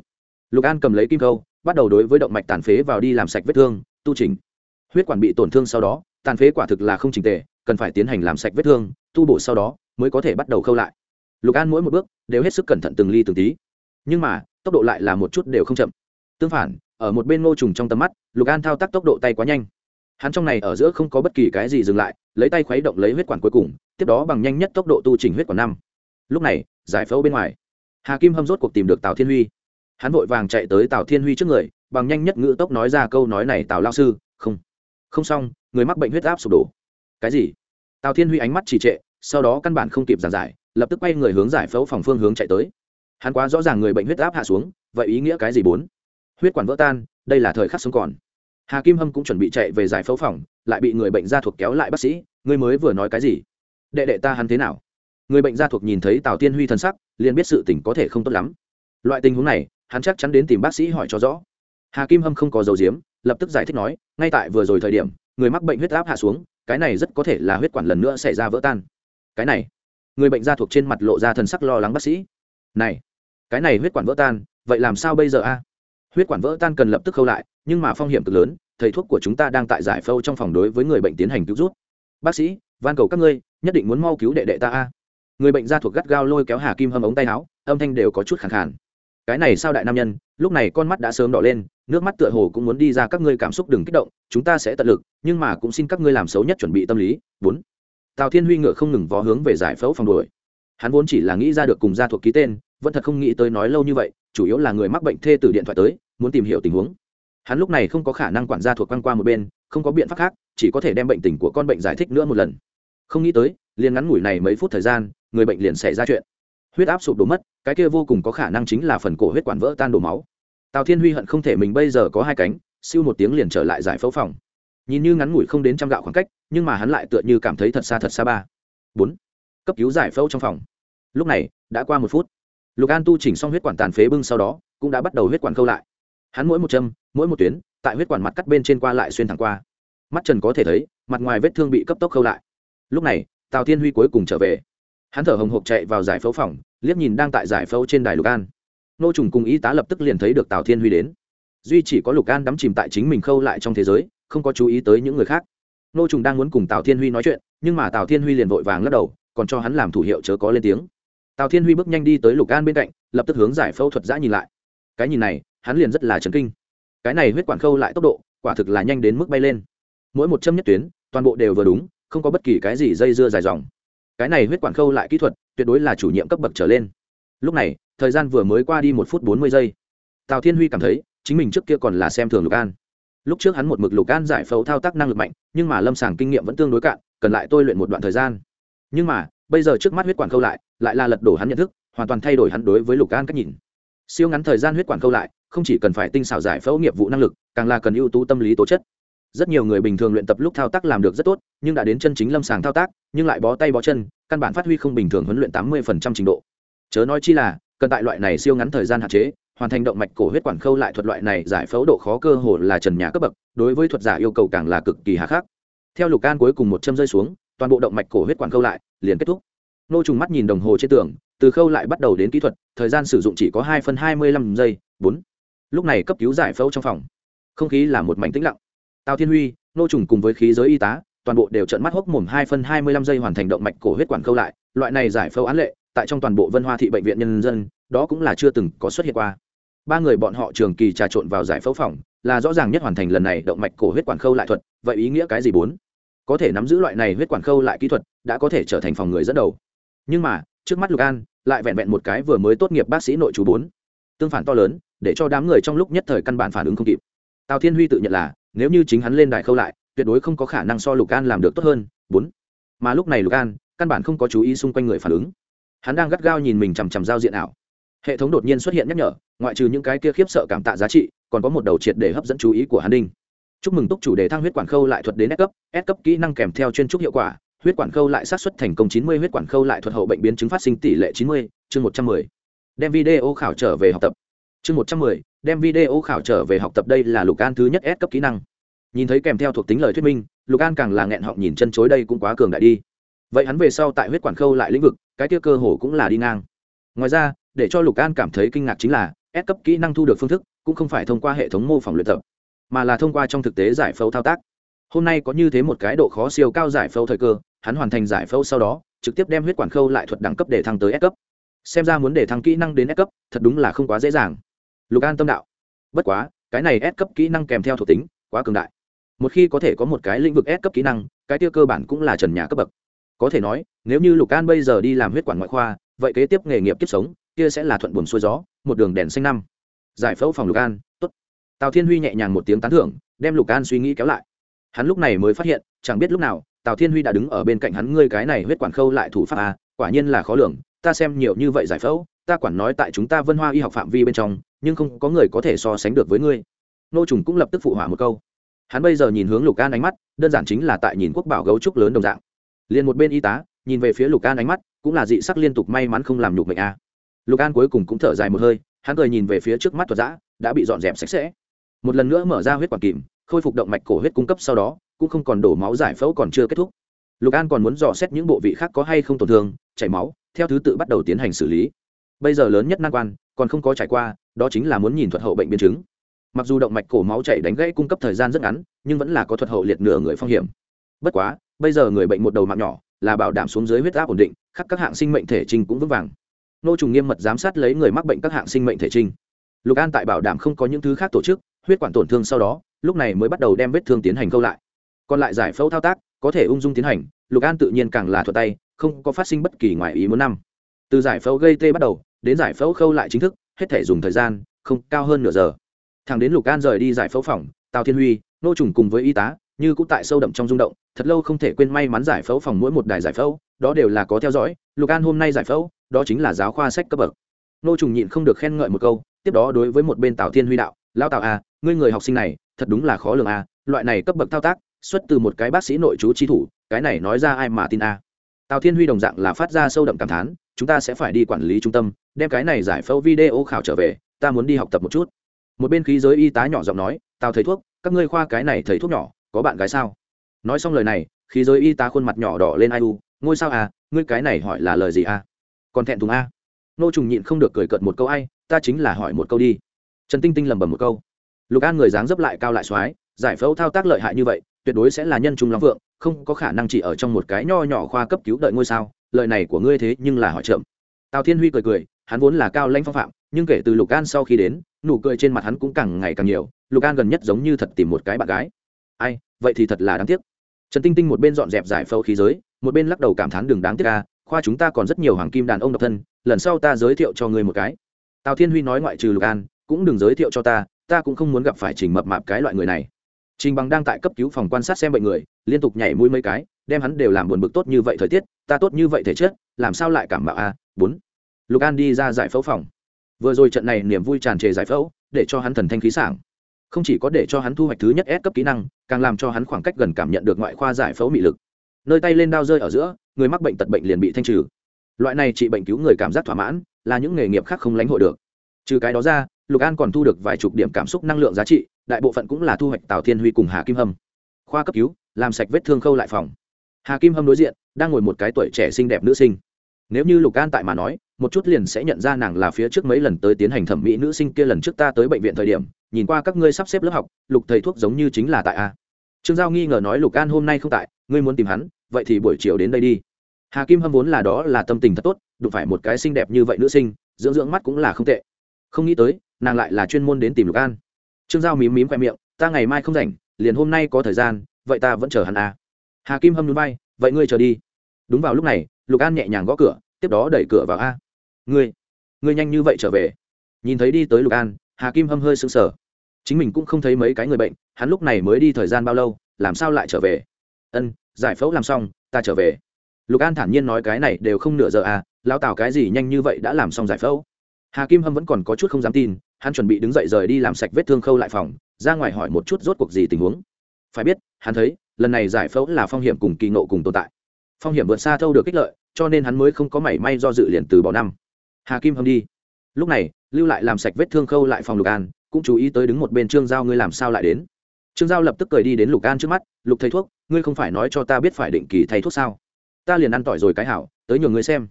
Lục an cầm lấy kim khâu, bắt đầu đối với động mạch tàn phế vào đi làm sạch vết thương, tu trình huyết quản bị tổn thương sau đó, tàn phế quả thực là không trình tề, cần phải tiến hành làm sạch vết thương, tu bổ sau đó mới có thể bắt đầu khâu lại. Lục an mỗi một bước đều hết sức cẩn thận từng ly từng tí. Nhưng mà, tốc độ lại là một chút đều không chậm. Tương phản, ở một bên ngô trùng trong tầm mắt, lục an thao tác tốc độ tay quá nhanh. Hắn trong này ở giữa không có bất kỳ cái gì dừng lại, lấy tay khuấy động lấy huyết quản cuối cùng, tiếp đó bằng nhanh nhất tốc độ tu trình huyết quản năm. Lúc này, giải phẫu bên ngoài, hà kim hâm rốt cuộc tìm được tào thiên huy. Hắn vội vàng chạy tới tào thiên huy trước người, bằng nhanh nhất ngữ tốc nói ra câu nói này, tào lao sư, không không xong, người mắc bệnh huyết áp sụp đổ. Cái gì? Tào thiên huy ánh mắt trì trệ, sau đó căn bản không kịp giảng giải, lập tức quay người hướng giải phẫu phòng phương hướng chạy tới. Hắn quá rõ ràng người bệnh huyết áp hạ xuống, vậy ý nghĩa cái gì bốn? Huyết quản vỡ tan, đây là thời khắc sống còn. Hà kim hâm cũng chuẩn bị chạy về giải phẫu phòng, lại bị người bệnh gia thuộc kéo lại bác sĩ ngươi mới vừa nói cái gì? Đệ đệ ta hắn thế nào? Người bệnh gia thuộc nhìn thấy tào tiên huy thân sắc, liền biết sự tình có thể không tốt lắm. Loại tình huống này, hắn chắc chắn đến tìm bác sĩ hỏi cho rõ. Hà kim hâm không có dầu diếm lập tức giải thích nói, ngay tại vừa rồi thời điểm, người mắc bệnh huyết áp hạ xuống, cái này rất có thể là huyết quản lần nữa xảy ra vỡ tan. Cái này, người bệnh gia thuộc trên mặt lộ ra thần sắc lo lắng bác sĩ. Này, cái này huyết quản vỡ tan, vậy làm sao bây giờ a? Huyết quản vỡ tan cần lập tức khâu lại, nhưng mà phong hiểm cực lớn, thầy thuốc của chúng ta đang tại giải phẫu trong phòng đối với người bệnh tiến hành cứu rút bác sĩ, van cầu các ngươi, nhất định muốn mau cứu đệ đệ ta a. Người bệnh da thuộc gắt gao lôi kéo hà kim hâm ống tay áo, âm thanh đều có chút khẳng khàn. Cái này sao đại nam nhân, lúc này con mắt đã sớm đỏ lên nước mắt tựa hồ cũng muốn đi ra các ngươi cảm xúc đừng kích động, chúng ta sẽ tận lực, nhưng mà cũng xin các ngươi làm xấu nhất chuẩn bị tâm lý. Bốn. Tào thiên huy ngựa không ngừng vó hướng về giải phẫu phòng đuổi. Hắn vốn chỉ là nghĩ ra được cùng gia thuộc ký tên, vẫn thật không nghĩ tới nói lâu như vậy, chủ yếu là người mắc bệnh thê từ điện thoại tới, muốn tìm hiểu tình huống. Hắn lúc này không có khả năng quản gia thuộc quan qua một bên, không có biện pháp khác, chỉ có thể đem bệnh tình của con bệnh giải thích nữa một lần. Không nghĩ tới, liền ngắn ngủi này mấy phút thời gian, người bệnh liền xảy ra chuyện. Huyết áp sụp đổ mất, cái kia vô cùng có khả năng chính là phần cổ huyết quản vỡ tan đổ máu tào thiên huy hận không thể mình bây giờ có hai cánh, siêu một tiếng liền trở lại giải phẫu phòng. Nhìn như ngắn ngủi không đến trăm gạo khoảng cách, nhưng mà hắn lại tựa như cảm thấy thật xa thật xa ba. Bốn, cấp cứu giải phẫu trong phòng. Lúc này, đã qua một phút. Lục an tu chỉnh xong huyết quản tàn phế bưng sau đó, cũng đã bắt đầu huyết quản khâu lại. Hắn mỗi một châm, mỗi một tuyến, tại huyết quản mặt cắt bên trên qua lại xuyên thẳng qua. Mắt trần có thể thấy, mặt ngoài vết thương bị cấp tốc khâu lại. Lúc này, tào thiên huy cuối cùng trở về. Hắn thở hồng hộc chạy vào giải phẫu phòng, liếc nhìn đang tại giải phẫu trên đài lục an nô trùng cùng y tá lập tức liền thấy được tào thiên huy đến duy chỉ có lục an đắm chìm tại chính mình khâu lại trong thế giới không có chú ý tới những người khác nô trùng đang muốn cùng tào thiên huy nói chuyện nhưng mà tào thiên huy liền vội vàng lắc đầu còn cho hắn làm thủ hiệu chớ có lên tiếng tào thiên huy bước nhanh đi tới lục an bên cạnh lập tức hướng giải phẫu thuật giã nhìn lại cái nhìn này hắn liền rất là chấn kinh cái này huyết quản khâu lại tốc độ quả thực là nhanh đến mức bay lên mỗi một châm nhất tuyến toàn bộ đều vừa đúng không có bất kỳ cái gì dây dưa dài dòng cái này huyết quản khâu lại kỹ thuật tuyệt đối là chủ nhiệm cấp bậc trở lên lúc này thời gian vừa mới qua đi một phút bốn mươi giây. Tào thiên huy cảm thấy, chính mình trước kia còn là xem thường lục an. Lúc trước hắn một mực lục an giải phẫu thao tác năng lực mạnh, nhưng mà lâm sàng kinh nghiệm vẫn tương đối cạn, cần lại tôi luyện một đoạn thời gian. Nhưng mà, bây giờ trước mắt huyết quản khâu lại lại là lật đổ hắn nhận thức, hoàn toàn thay đổi hắn đối với lục an cách nhìn. Siêu ngắn thời gian huyết quản câu lại, không chỉ cần phải tinh xảo giải phẫu nghiệp vụ năng lực, càng là cần ưu tú tâm lý tố chất. Rất nhiều người bình thường luyện tập lúc thao tác làm được rất tốt, nhưng đã đến chân chính lâm sàng thao tác, nhưng lại bó tay bó chân, căn bản phát huy không bình thường huấn luyện tám mươi trình độ. Chớ nói chi là cần tại loại này siêu ngắn thời gian hạn chế, hoàn thành động mạch cổ huyết quản khâu lại thuật loại này giải phẫu độ khó cơ hồ là trần nhà cấp bậc, đối với thuật giả yêu cầu càng là cực kỳ hà khắc. Theo lục can cuối cùng một châm rơi xuống, toàn bộ động mạch cổ huyết quản khâu lại, liền kết thúc. Nô trùng mắt nhìn đồng hồ trên tường, từ khâu lại bắt đầu đến kỹ thuật, thời gian sử dụng chỉ có hai phân hai mươi lăm giây, bốn. Lúc này cấp cứu giải phẫu trong phòng. Không khí là một mảnh tĩnh lặng. Tào thiên huy, nô trùng cùng với khí giới y tá, toàn bộ đều trận mắt hốc mồm hai phân hai mươi lăm giây hoàn thành động mạch cổ huyết quản khâu lại, loại này giải phẫu án lệ tại trong toàn bộ vân hoa thị bệnh viện nhân dân, đó cũng là chưa từng có xuất hiện qua. Ba người bọn họ trường kỳ trà trộn vào giải phẫu phòng, là rõ ràng nhất hoàn thành lần này động mạch cổ huyết quản khâu lại thuật, vậy ý nghĩa cái gì bốn? Có thể nắm giữ loại này huyết quản khâu lại kỹ thuật, đã có thể trở thành phòng người dẫn đầu. Nhưng mà, trước mắt lục an, lại vẹn vẹn một cái vừa mới tốt nghiệp bác sĩ nội chú bốn. Tương phản to lớn, để cho đám người trong lúc nhất thời căn bản phản ứng không kịp. Tào thiên huy tự nhận là, nếu như chính hắn lên đài khâu lại, tuyệt đối không có khả năng so lục an làm được tốt hơn, bốn. Mà lúc này lục an, căn bản không có chú ý xung quanh người phản ứng hắn đang gắt gao nhìn mình chằm chằm giao diện ảo hệ thống đột nhiên xuất hiện nhắc nhở ngoại trừ những cái kia khiếp sợ cảm tạ giá trị còn có một đầu triệt để hấp dẫn chú ý của hắn đinh chúc mừng túc chủ đề thăng huyết quản khâu lại thuật đến S cấp S cấp kỹ năng kèm theo chuyên trúc hiệu quả huyết quản khâu lại sát xuất thành công 90 huyết quản khâu lại thuật hậu bệnh biến chứng phát sinh tỷ lệ 90, chương 110. Đem video khảo trở về học tập. Chương 110, đem video khảo trở về học tập đây là Lục An thứ nhất S cấp kỹ năng. Nhìn thấy kèm theo thuộc tính lời thuyết minh, Lục An càng là nghẹn họng nhìn chân chối đây cũng quá cường đại đi. Vậy hắn về sau tại huyết quản khâu lại lĩnh vực, cái kia cơ hồ cũng là đi ngang. Ngoài ra, để cho Lục An cảm thấy kinh ngạc chính là, S cấp kỹ năng thu được phương thức, cũng không phải thông qua hệ thống mô phỏng luyện tập, mà là thông qua trong thực tế giải phẫu thao tác. Hôm nay có như thế một cái độ khó siêu cao giải phẫu thời cơ, hắn hoàn thành giải phẫu sau đó trực tiếp đem huyết quản khâu lại thuật đẳng cấp để thăng tới S cấp xem ra muốn để thăng kỹ năng đến S cấp thật đúng là không quá dễ dàng lục an tâm đạo bất quá cái này S cấp kỹ năng kèm theo thuộc tính quá cường đại một khi có thể có một cái lĩnh vực S cấp kỹ năng cái tiêu cơ bản cũng là trần nhà cấp bậc có thể nói, nếu như lục an bây giờ đi làm huyết quản ngoại khoa, vậy kế tiếp nghề nghiệp kiếp sống, kia sẽ là thuận buồm xuôi gió, một đường đèn xanh năm. Giải phẫu phòng lục an, tốt. Tào thiên huy nhẹ nhàng một tiếng tán thưởng, đem lục an suy nghĩ kéo lại. Hắn lúc này mới phát hiện, chẳng biết lúc nào, tào thiên huy đã đứng ở bên cạnh hắn, ngươi cái này huyết quản khâu lại thủ pháp a quả nhiên là khó lường, ta xem nhiều như vậy giải phẫu, ta quản nói tại chúng ta vân hoa y học phạm vi bên trong, nhưng không có người có thể so sánh được với ngươi. Nô trùng cũng lập tức phụ hỏa một câu. Hắn bây giờ nhìn hướng lục an ánh mắt, đơn giản chính là tại nhìn quốc bảo gấu trúc lớn đồng dạng liền một bên y tá, nhìn về phía lục an ánh mắt, cũng là dị sắc liên tục may mắn không làm nhục mệnh a. Lục an cuối cùng cũng thở dài một hơi, hắn cười nhìn về phía trước mắt thuật giã đã bị dọn dẹp sạch sẽ. Một lần nữa mở ra huyết quản kìm, khôi phục động mạch cổ huyết cung cấp sau đó, cũng không còn đổ máu giải phẫu còn chưa kết thúc. Lục an còn muốn dò xét những bộ vị khác có hay không tổn thương, chảy máu, theo thứ tự bắt đầu tiến hành xử lý. Bây giờ lớn nhất nan quan, còn không có trải qua, đó chính là muốn nhìn thuật hậu bệnh biến chứng. Mặc dù động mạch cổ máu chảy đánh gãy cung cấp thời gian rất ngắn, nhưng vẫn là có thuật hậu liệt nửa người phong hiểm bất quá, bây giờ người bệnh một đầu mạng nhỏ, là bảo đảm xuống dưới huyết áp ổn định, khắc các hạng sinh mệnh thể trinh cũng vững vàng. Nô trùng nghiêm mật giám sát lấy người mắc bệnh các hạng sinh mệnh thể trinh. Lục an tại bảo đảm không có những thứ khác tổ chức, huyết quản tổn thương sau đó, lúc này mới bắt đầu đem vết thương tiến hành câu lại. Còn lại giải phẫu thao tác, có thể ung dung tiến hành, lục an tự nhiên càng là thuật tay, không có phát sinh bất kỳ ngoài ý muốn năm. Từ giải phẫu gây tê bắt đầu, đến giải phẫu khâu lại chính thức, hết thể dùng thời gian, không cao hơn nửa giờ. Thằng đến lục an rời đi giải phẫu phòng, tào thiên huy, nô trùng cùng với y tá như cũng tại sâu đậm trong rung động thật lâu không thể quên may mắn giải phẫu phòng mỗi một đài giải phẫu đó đều là có theo dõi lục an hôm nay giải phẫu đó chính là giáo khoa sách cấp bậc nô trùng nhịn không được khen ngợi một câu tiếp đó đối với một bên tào thiên huy đạo lao tào à, ngươi người học sinh này thật đúng là khó lường à, loại này cấp bậc thao tác xuất từ một cái bác sĩ nội chú chi thủ cái này nói ra ai mà tin à? tào thiên huy đồng dạng là phát ra sâu đậm cảm thán chúng ta sẽ phải đi quản lý trung tâm đem cái này giải phẫu video khảo trở về ta muốn đi học tập một chút một bên khí giới y tá nhỏ giọng nói tào thầy thuốc các ngươi khoa cái này thầy thuốc nhỏ có bạn gái sao? Nói xong lời này, khí giới y tá khuôn mặt nhỏ đỏ lên ai u, ngôi sao à ngươi cái này hỏi là lời gì à? Còn thẹn thùng a. Nô trùng nhịn không được cười cợt một câu, ai, ta chính là hỏi một câu đi. Trần tinh tinh lầm bầm một câu, lục an người dáng dấp lại cao lại x giải phẫu thao tác lợi hại như vậy, tuyệt đối sẽ là nhân trung long vượng, không có khả năng chỉ ở trong một cái nho nhỏ khoa cấp cứu đợi ngôi sao Lợi này của ngươi thế nhưng là hỏi chậm. Tào thiên huy cười cười, hắn vốn là cao lãnh phong phạm, nhưng kể từ lục an sau khi đến, nụ cười trên mặt hắn cũng càng ngày càng nhiều, lục an gần nhất giống như thật tìm một cái bạn gái. Ai vậy thì thật là đáng tiếc. Trần tinh tinh một bên dọn dẹp giải phẫu khí giới, một bên lắc đầu cảm thán đường đáng tiếc ca khoa chúng ta còn rất nhiều hoàng kim đàn ông độc thân, lần sau ta giới thiệu cho ngươi một cái. Tào thiên huy nói ngoại trừ lục an, cũng đừng giới thiệu cho ta ta cũng không muốn gặp phải trình mập mạp cái loại người này. Trình bằng đang tại cấp cứu phòng quan sát xem bệnh người, liên tục nhảy mũi mấy cái, đem hắn đều làm buồn bực tốt như vậy thời tiết, ta tốt như vậy thể chất, làm sao lại cảm mạo a? Bốn. Lục an đi ra giải phẫu phòng. Vừa rồi trận này niềm vui tràn trề giải phẫu, để cho hắn thần thanh khí sảng không chỉ có để cho hắn thu hoạch thứ nhất S cấp kỹ năng, càng làm cho hắn khoảng cách gần cảm nhận được ngoại khoa giải phẫu mị lực. Nơi tay lên đao rơi ở giữa, người mắc bệnh tật bệnh liền bị thanh trừ. Loại này trị bệnh cứu người cảm giác thỏa mãn, là những nghề nghiệp khác không lãnh hội được. Trừ cái đó ra, lục an còn thu được vài chục điểm cảm xúc năng lượng giá trị, đại bộ phận cũng là thu hoạch tào thiên huy cùng hà kim hâm. Khoa cấp cứu, làm sạch vết thương khâu lại phòng. Hà kim hâm đối diện, đang ngồi một cái tuổi trẻ xinh đẹp nữ sinh. Nếu như lục an tại mà nói, một chút liền sẽ nhận ra nàng là phía trước mấy lần tới tiến hành thẩm mỹ nữ sinh kia lần trước ta tới bệnh viện thời điểm nhìn qua các ngươi sắp xếp lớp học, lục thầy thuốc giống như chính là tại a. Trương giao nghi ngờ nói, lục an hôm nay không tại, ngươi muốn tìm hắn, vậy thì buổi chiều đến đây đi. Hà kim hâm vốn là đó là tâm tình thật tốt, đụng phải một cái xinh đẹp như vậy nữ sinh, dưỡng dưỡng mắt cũng là không tệ. Không nghĩ tới, nàng lại là chuyên môn đến tìm lục an. Trương giao mím mím khoe miệng, ta ngày mai không rảnh, liền hôm nay có thời gian, vậy ta vẫn chờ hắn à. hà kim hâm núi bay vậy ngươi chờ đi. Đúng vào lúc này, lục an nhẹ nhàng gõ cửa, tiếp đó đẩy cửa vào a. Ngươi ngươi nhanh như vậy trở về. Nhìn thấy đi tới lục an hà kim hâm hơi sững sờ. Chính mình cũng không thấy mấy cái người bệnh, hắn lúc này mới đi thời gian bao lâu, làm sao lại trở về? Ân, giải phẫu làm xong, ta trở về. Lục an thản nhiên nói cái này đều không nửa giờ à lao tào cái gì nhanh như vậy đã làm xong giải phẫu? Hà kim hâm vẫn còn có chút không dám tin, hắn chuẩn bị đứng dậy rời đi làm sạch vết thương khâu lại phòng, ra ngoài hỏi một chút rốt cuộc gì tình huống. Phải biết, hắn thấy, lần này giải phẫu là phong hiểm cùng kỳ nộ cùng tồn tại. Phong hiểm vượt xa thâu được kích lợi, cho nên hắn mới không có mảy may do dự liền từ bỏ năm. Hà kim hâm đi lúc này, lưu lại làm sạch vết thương khâu lại phòng lục an, cũng chú ý tới đứng một bên trương giao ngươi làm sao lại đến. Trương giao lập tức cười đi đến lục an trước mắt, lục thầy thuốc, ngươi không phải nói cho ta biết phải định kỳ thay thuốc sao? Ta liền ăn tỏi rồi cái hảo, tới nhường ngươi xem.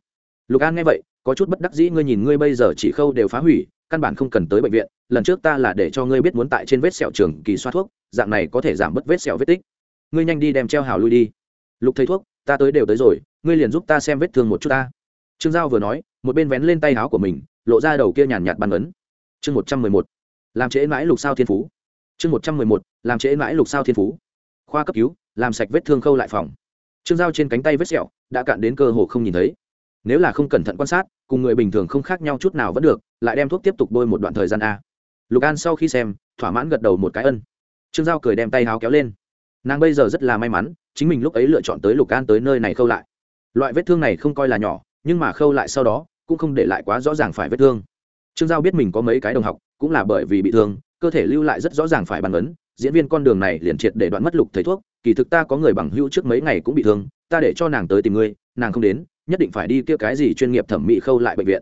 Lục an nghe vậy, có chút bất đắc dĩ, ngươi nhìn ngươi bây giờ chỉ khâu đều phá hủy, căn bản không cần tới bệnh viện, lần trước ta là để cho ngươi biết muốn tại trên vết sẹo trường kỳ xoa thuốc, dạng này có thể giảm bớt vết sẹo vết tích. Ngươi nhanh đi đem treo hào lui đi. Lục thầy thuốc, ta tới đều tới rồi, ngươi liền giúp ta xem vết thương một chút ta. Trương giao vừa nói, một bên vén lên tay áo của mình lộ ra đầu kia nhàn nhạt bàn ấn. Chương một trăm mười một, làm trễ mãi lục sao thiên phú. Chương một trăm mười một, làm trễ mãi lục sao thiên phú. Khoa cấp cứu, làm sạch vết thương khâu lại phòng. Trương giao trên cánh tay vết sẹo, đã cạn đến cơ hồ không nhìn thấy. Nếu là không cẩn thận quan sát, cùng người bình thường không khác nhau chút nào vẫn được, lại đem thuốc tiếp tục bôi một đoạn thời gian a. Lục an sau khi xem, thỏa mãn gật đầu một cái ân. Trương giao cười đem tay háo kéo lên. Nàng bây giờ rất là may mắn, chính mình lúc ấy lựa chọn tới lục an tới nơi này khâu lại. Loại vết thương này không coi là nhỏ, nhưng mà khâu lại sau đó cũng không để lại quá rõ ràng phải vết thương. Trương giao biết mình có mấy cái đồng học, cũng là bởi vì bị thương, cơ thể lưu lại rất rõ ràng phải bàn ấn, diễn viên con đường này liền triệt để đoạn mất lục thầy thuốc, kỳ thực ta có người bằng hữu trước mấy ngày cũng bị thương, ta để cho nàng tới tìm ngươi, nàng không đến, nhất định phải đi kia cái gì chuyên nghiệp thẩm mỹ khâu lại bệnh viện.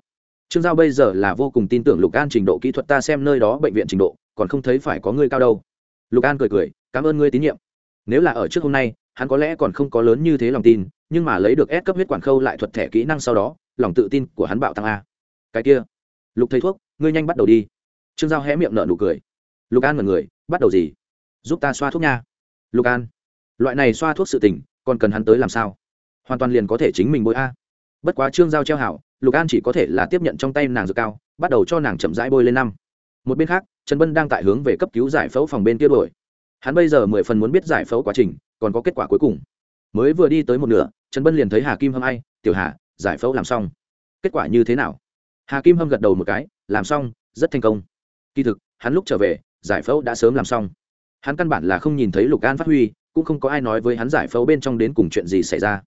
Trương giao bây giờ là vô cùng tin tưởng lục an trình độ kỹ thuật ta xem nơi đó bệnh viện trình độ, còn không thấy phải có ngươi cao đâu. Lục an cười cười, cảm ơn ngươi tín nhiệm. Nếu là ở trước hôm nay, hắn có lẽ còn không có lớn như thế lòng tin nhưng mà lấy được S cấp huyết quản khâu lại thuật thẻ kỹ năng sau đó, lòng tự tin của hắn bạo tăng a. Cái kia, lục thầy thuốc, ngươi nhanh bắt đầu đi. Trương giao hé miệng nở nụ cười. Lục an mở người, bắt đầu gì? Giúp ta xoa thuốc nha. Lục an, loại này xoa thuốc sự tình, còn cần hắn tới làm sao? Hoàn toàn liền có thể chính mình bôi a. Bất quá trương giao treo hảo, lục an chỉ có thể là tiếp nhận trong tay nàng dược cao, bắt đầu cho nàng chậm rãi bôi lên năm. Một bên khác, trần bân đang tại hướng về cấp cứu giải phẫu phòng bên kia đổi hắn bây giờ mười phần muốn biết giải phẫu quá trình, còn có kết quả cuối cùng. Mới vừa đi tới một nửa trần bân liền thấy hà kim hâm ai, tiểu hà, giải phẫu làm xong. Kết quả như thế nào? Hà kim hâm gật đầu một cái, làm xong, rất thành công. Kỳ thực, hắn lúc trở về, giải phẫu đã sớm làm xong. Hắn căn bản là không nhìn thấy lục an phát huy, cũng không có ai nói với hắn giải phẫu bên trong đến cùng chuyện gì xảy ra.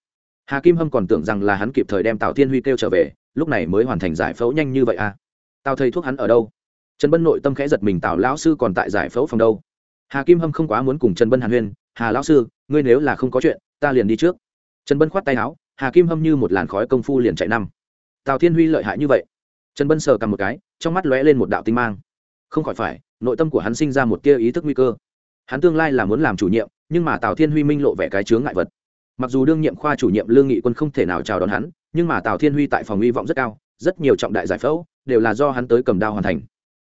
Hà kim hâm còn tưởng rằng là hắn kịp thời đem tào thiên huy kêu trở về, lúc này mới hoàn thành giải phẫu nhanh như vậy à? Tào thầy thuốc hắn ở đâu? Trần bân nội tâm khẽ giật mình, tào lão sư còn tại giải phẫu phòng đâu? Hà kim hâm không quá muốn cùng trần bân hàn huyên, hà lão sư, ngươi nếu là không có chuyện, ta liền đi trước trần bân khoát tay áo, hà kim hâm như một làn khói công phu liền chạy năm. Tào thiên huy lợi hại như vậy. Trần bân sờ cầm một cái, trong mắt lóe lên một đạo tinh mang. Không khỏi phải, nội tâm của hắn sinh ra một tia ý thức nguy cơ. Hắn tương lai là muốn làm chủ nhiệm, nhưng mà tào thiên huy minh lộ vẻ cái chướng ngại vật. Mặc dù đương nhiệm khoa chủ nhiệm lương nghị quân không thể nào chào đón hắn, nhưng mà tào thiên huy tại phòng hy vọng rất cao, rất nhiều trọng đại giải phẫu đều là do hắn tới cầm đao hoàn thành.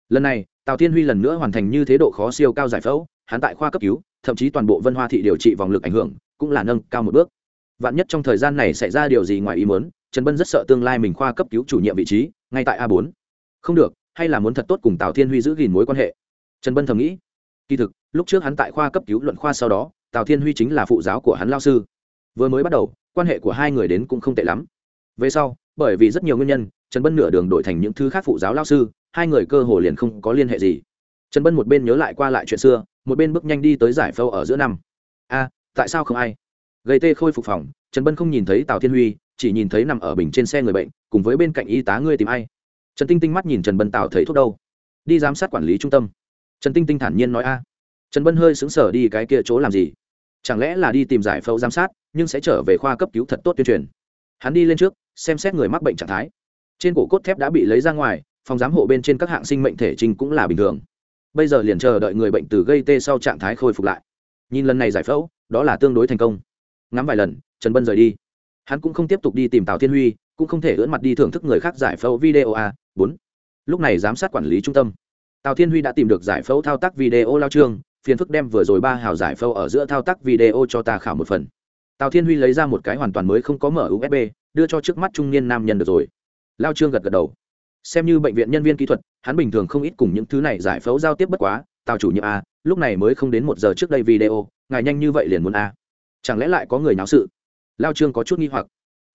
Lần này, tào thiên huy lần nữa hoàn thành như thế độ khó siêu cao giải phẫu, hắn tại khoa cấp cứu, thậm chí toàn bộ vân hoa thị điều trị vòng lực ảnh hưởng, cũng là nâng cao một bước vạn nhất trong thời gian này xảy ra điều gì ngoài ý muốn, trần bân rất sợ tương lai mình khoa cấp cứu chủ nhiệm vị trí, ngay tại a bốn. Không được, hay là muốn thật tốt cùng tào thiên huy giữ gìn mối quan hệ? Trần bân thầm nghĩ. Kỳ thực, lúc trước hắn tại khoa cấp cứu luận khoa sau đó, tào thiên huy chính là phụ giáo của hắn lao sư. Vừa mới bắt đầu, quan hệ của hai người đến cũng không tệ lắm. Về sau, bởi vì rất nhiều nguyên nhân, trần bân nửa đường đổi thành những thứ khác phụ giáo lao sư, hai người cơ hồ liền không có liên hệ gì. Trần bân một bên nhớ lại qua lại chuyện xưa, một bên bước nhanh đi tới giải phâu ở giữa năm. A, tại sao không ai? Gây tê khôi phục phòng, trần bân không nhìn thấy tào thiên huy, chỉ nhìn thấy nằm ở bình trên xe người bệnh, cùng với bên cạnh y tá ngươi tìm ai. Trần tinh tinh mắt nhìn trần bân tào thấy thuốc đâu? Đi giám sát quản lý trung tâm. Trần tinh tinh thản nhiên nói a. Trần bân hơi xứng sở đi cái kia chỗ làm gì? Chẳng lẽ là đi tìm giải phẫu giám sát, nhưng sẽ trở về khoa cấp cứu thật tốt tuyên truyền? Hắn đi lên trước, xem xét người mắc bệnh trạng thái. Trên cổ cốt thép đã bị lấy ra ngoài, phòng giám hộ bên trên các hạng sinh mệnh thể trình cũng là bình thường. Bây giờ liền chờ đợi người bệnh từ gây tê sau trạng thái khôi phục lại. Nhìn lần này giải phẫu, đó là tương đối thành công ngắm vài lần, trần bân rời đi. Hắn cũng không tiếp tục đi tìm tào thiên huy, cũng không thể ưỡn mặt đi thưởng thức người khác giải phẫu video a. Bốn. Lúc này giám sát quản lý trung tâm. Tào thiên huy đã tìm được giải phẫu thao tác video lao trương, phiền phức đem vừa rồi ba hào giải phẫu ở giữa thao tác video cho ta khảo một phần. Tào thiên huy lấy ra một cái hoàn toàn mới không có mở usb đưa cho trước mắt trung niên nam nhân được rồi. Lao trương gật gật đầu. Xem như bệnh viện nhân viên kỹ thuật, hắn bình thường không ít cùng những thứ này giải phẫu giao tiếp bất quá, tào chủ nhiệm a, lúc này mới không đến một giờ trước đây video, ngài nhanh như vậy liền muốn a chẳng lẽ lại có người náo sự? Lao trương có chút nghi hoặc.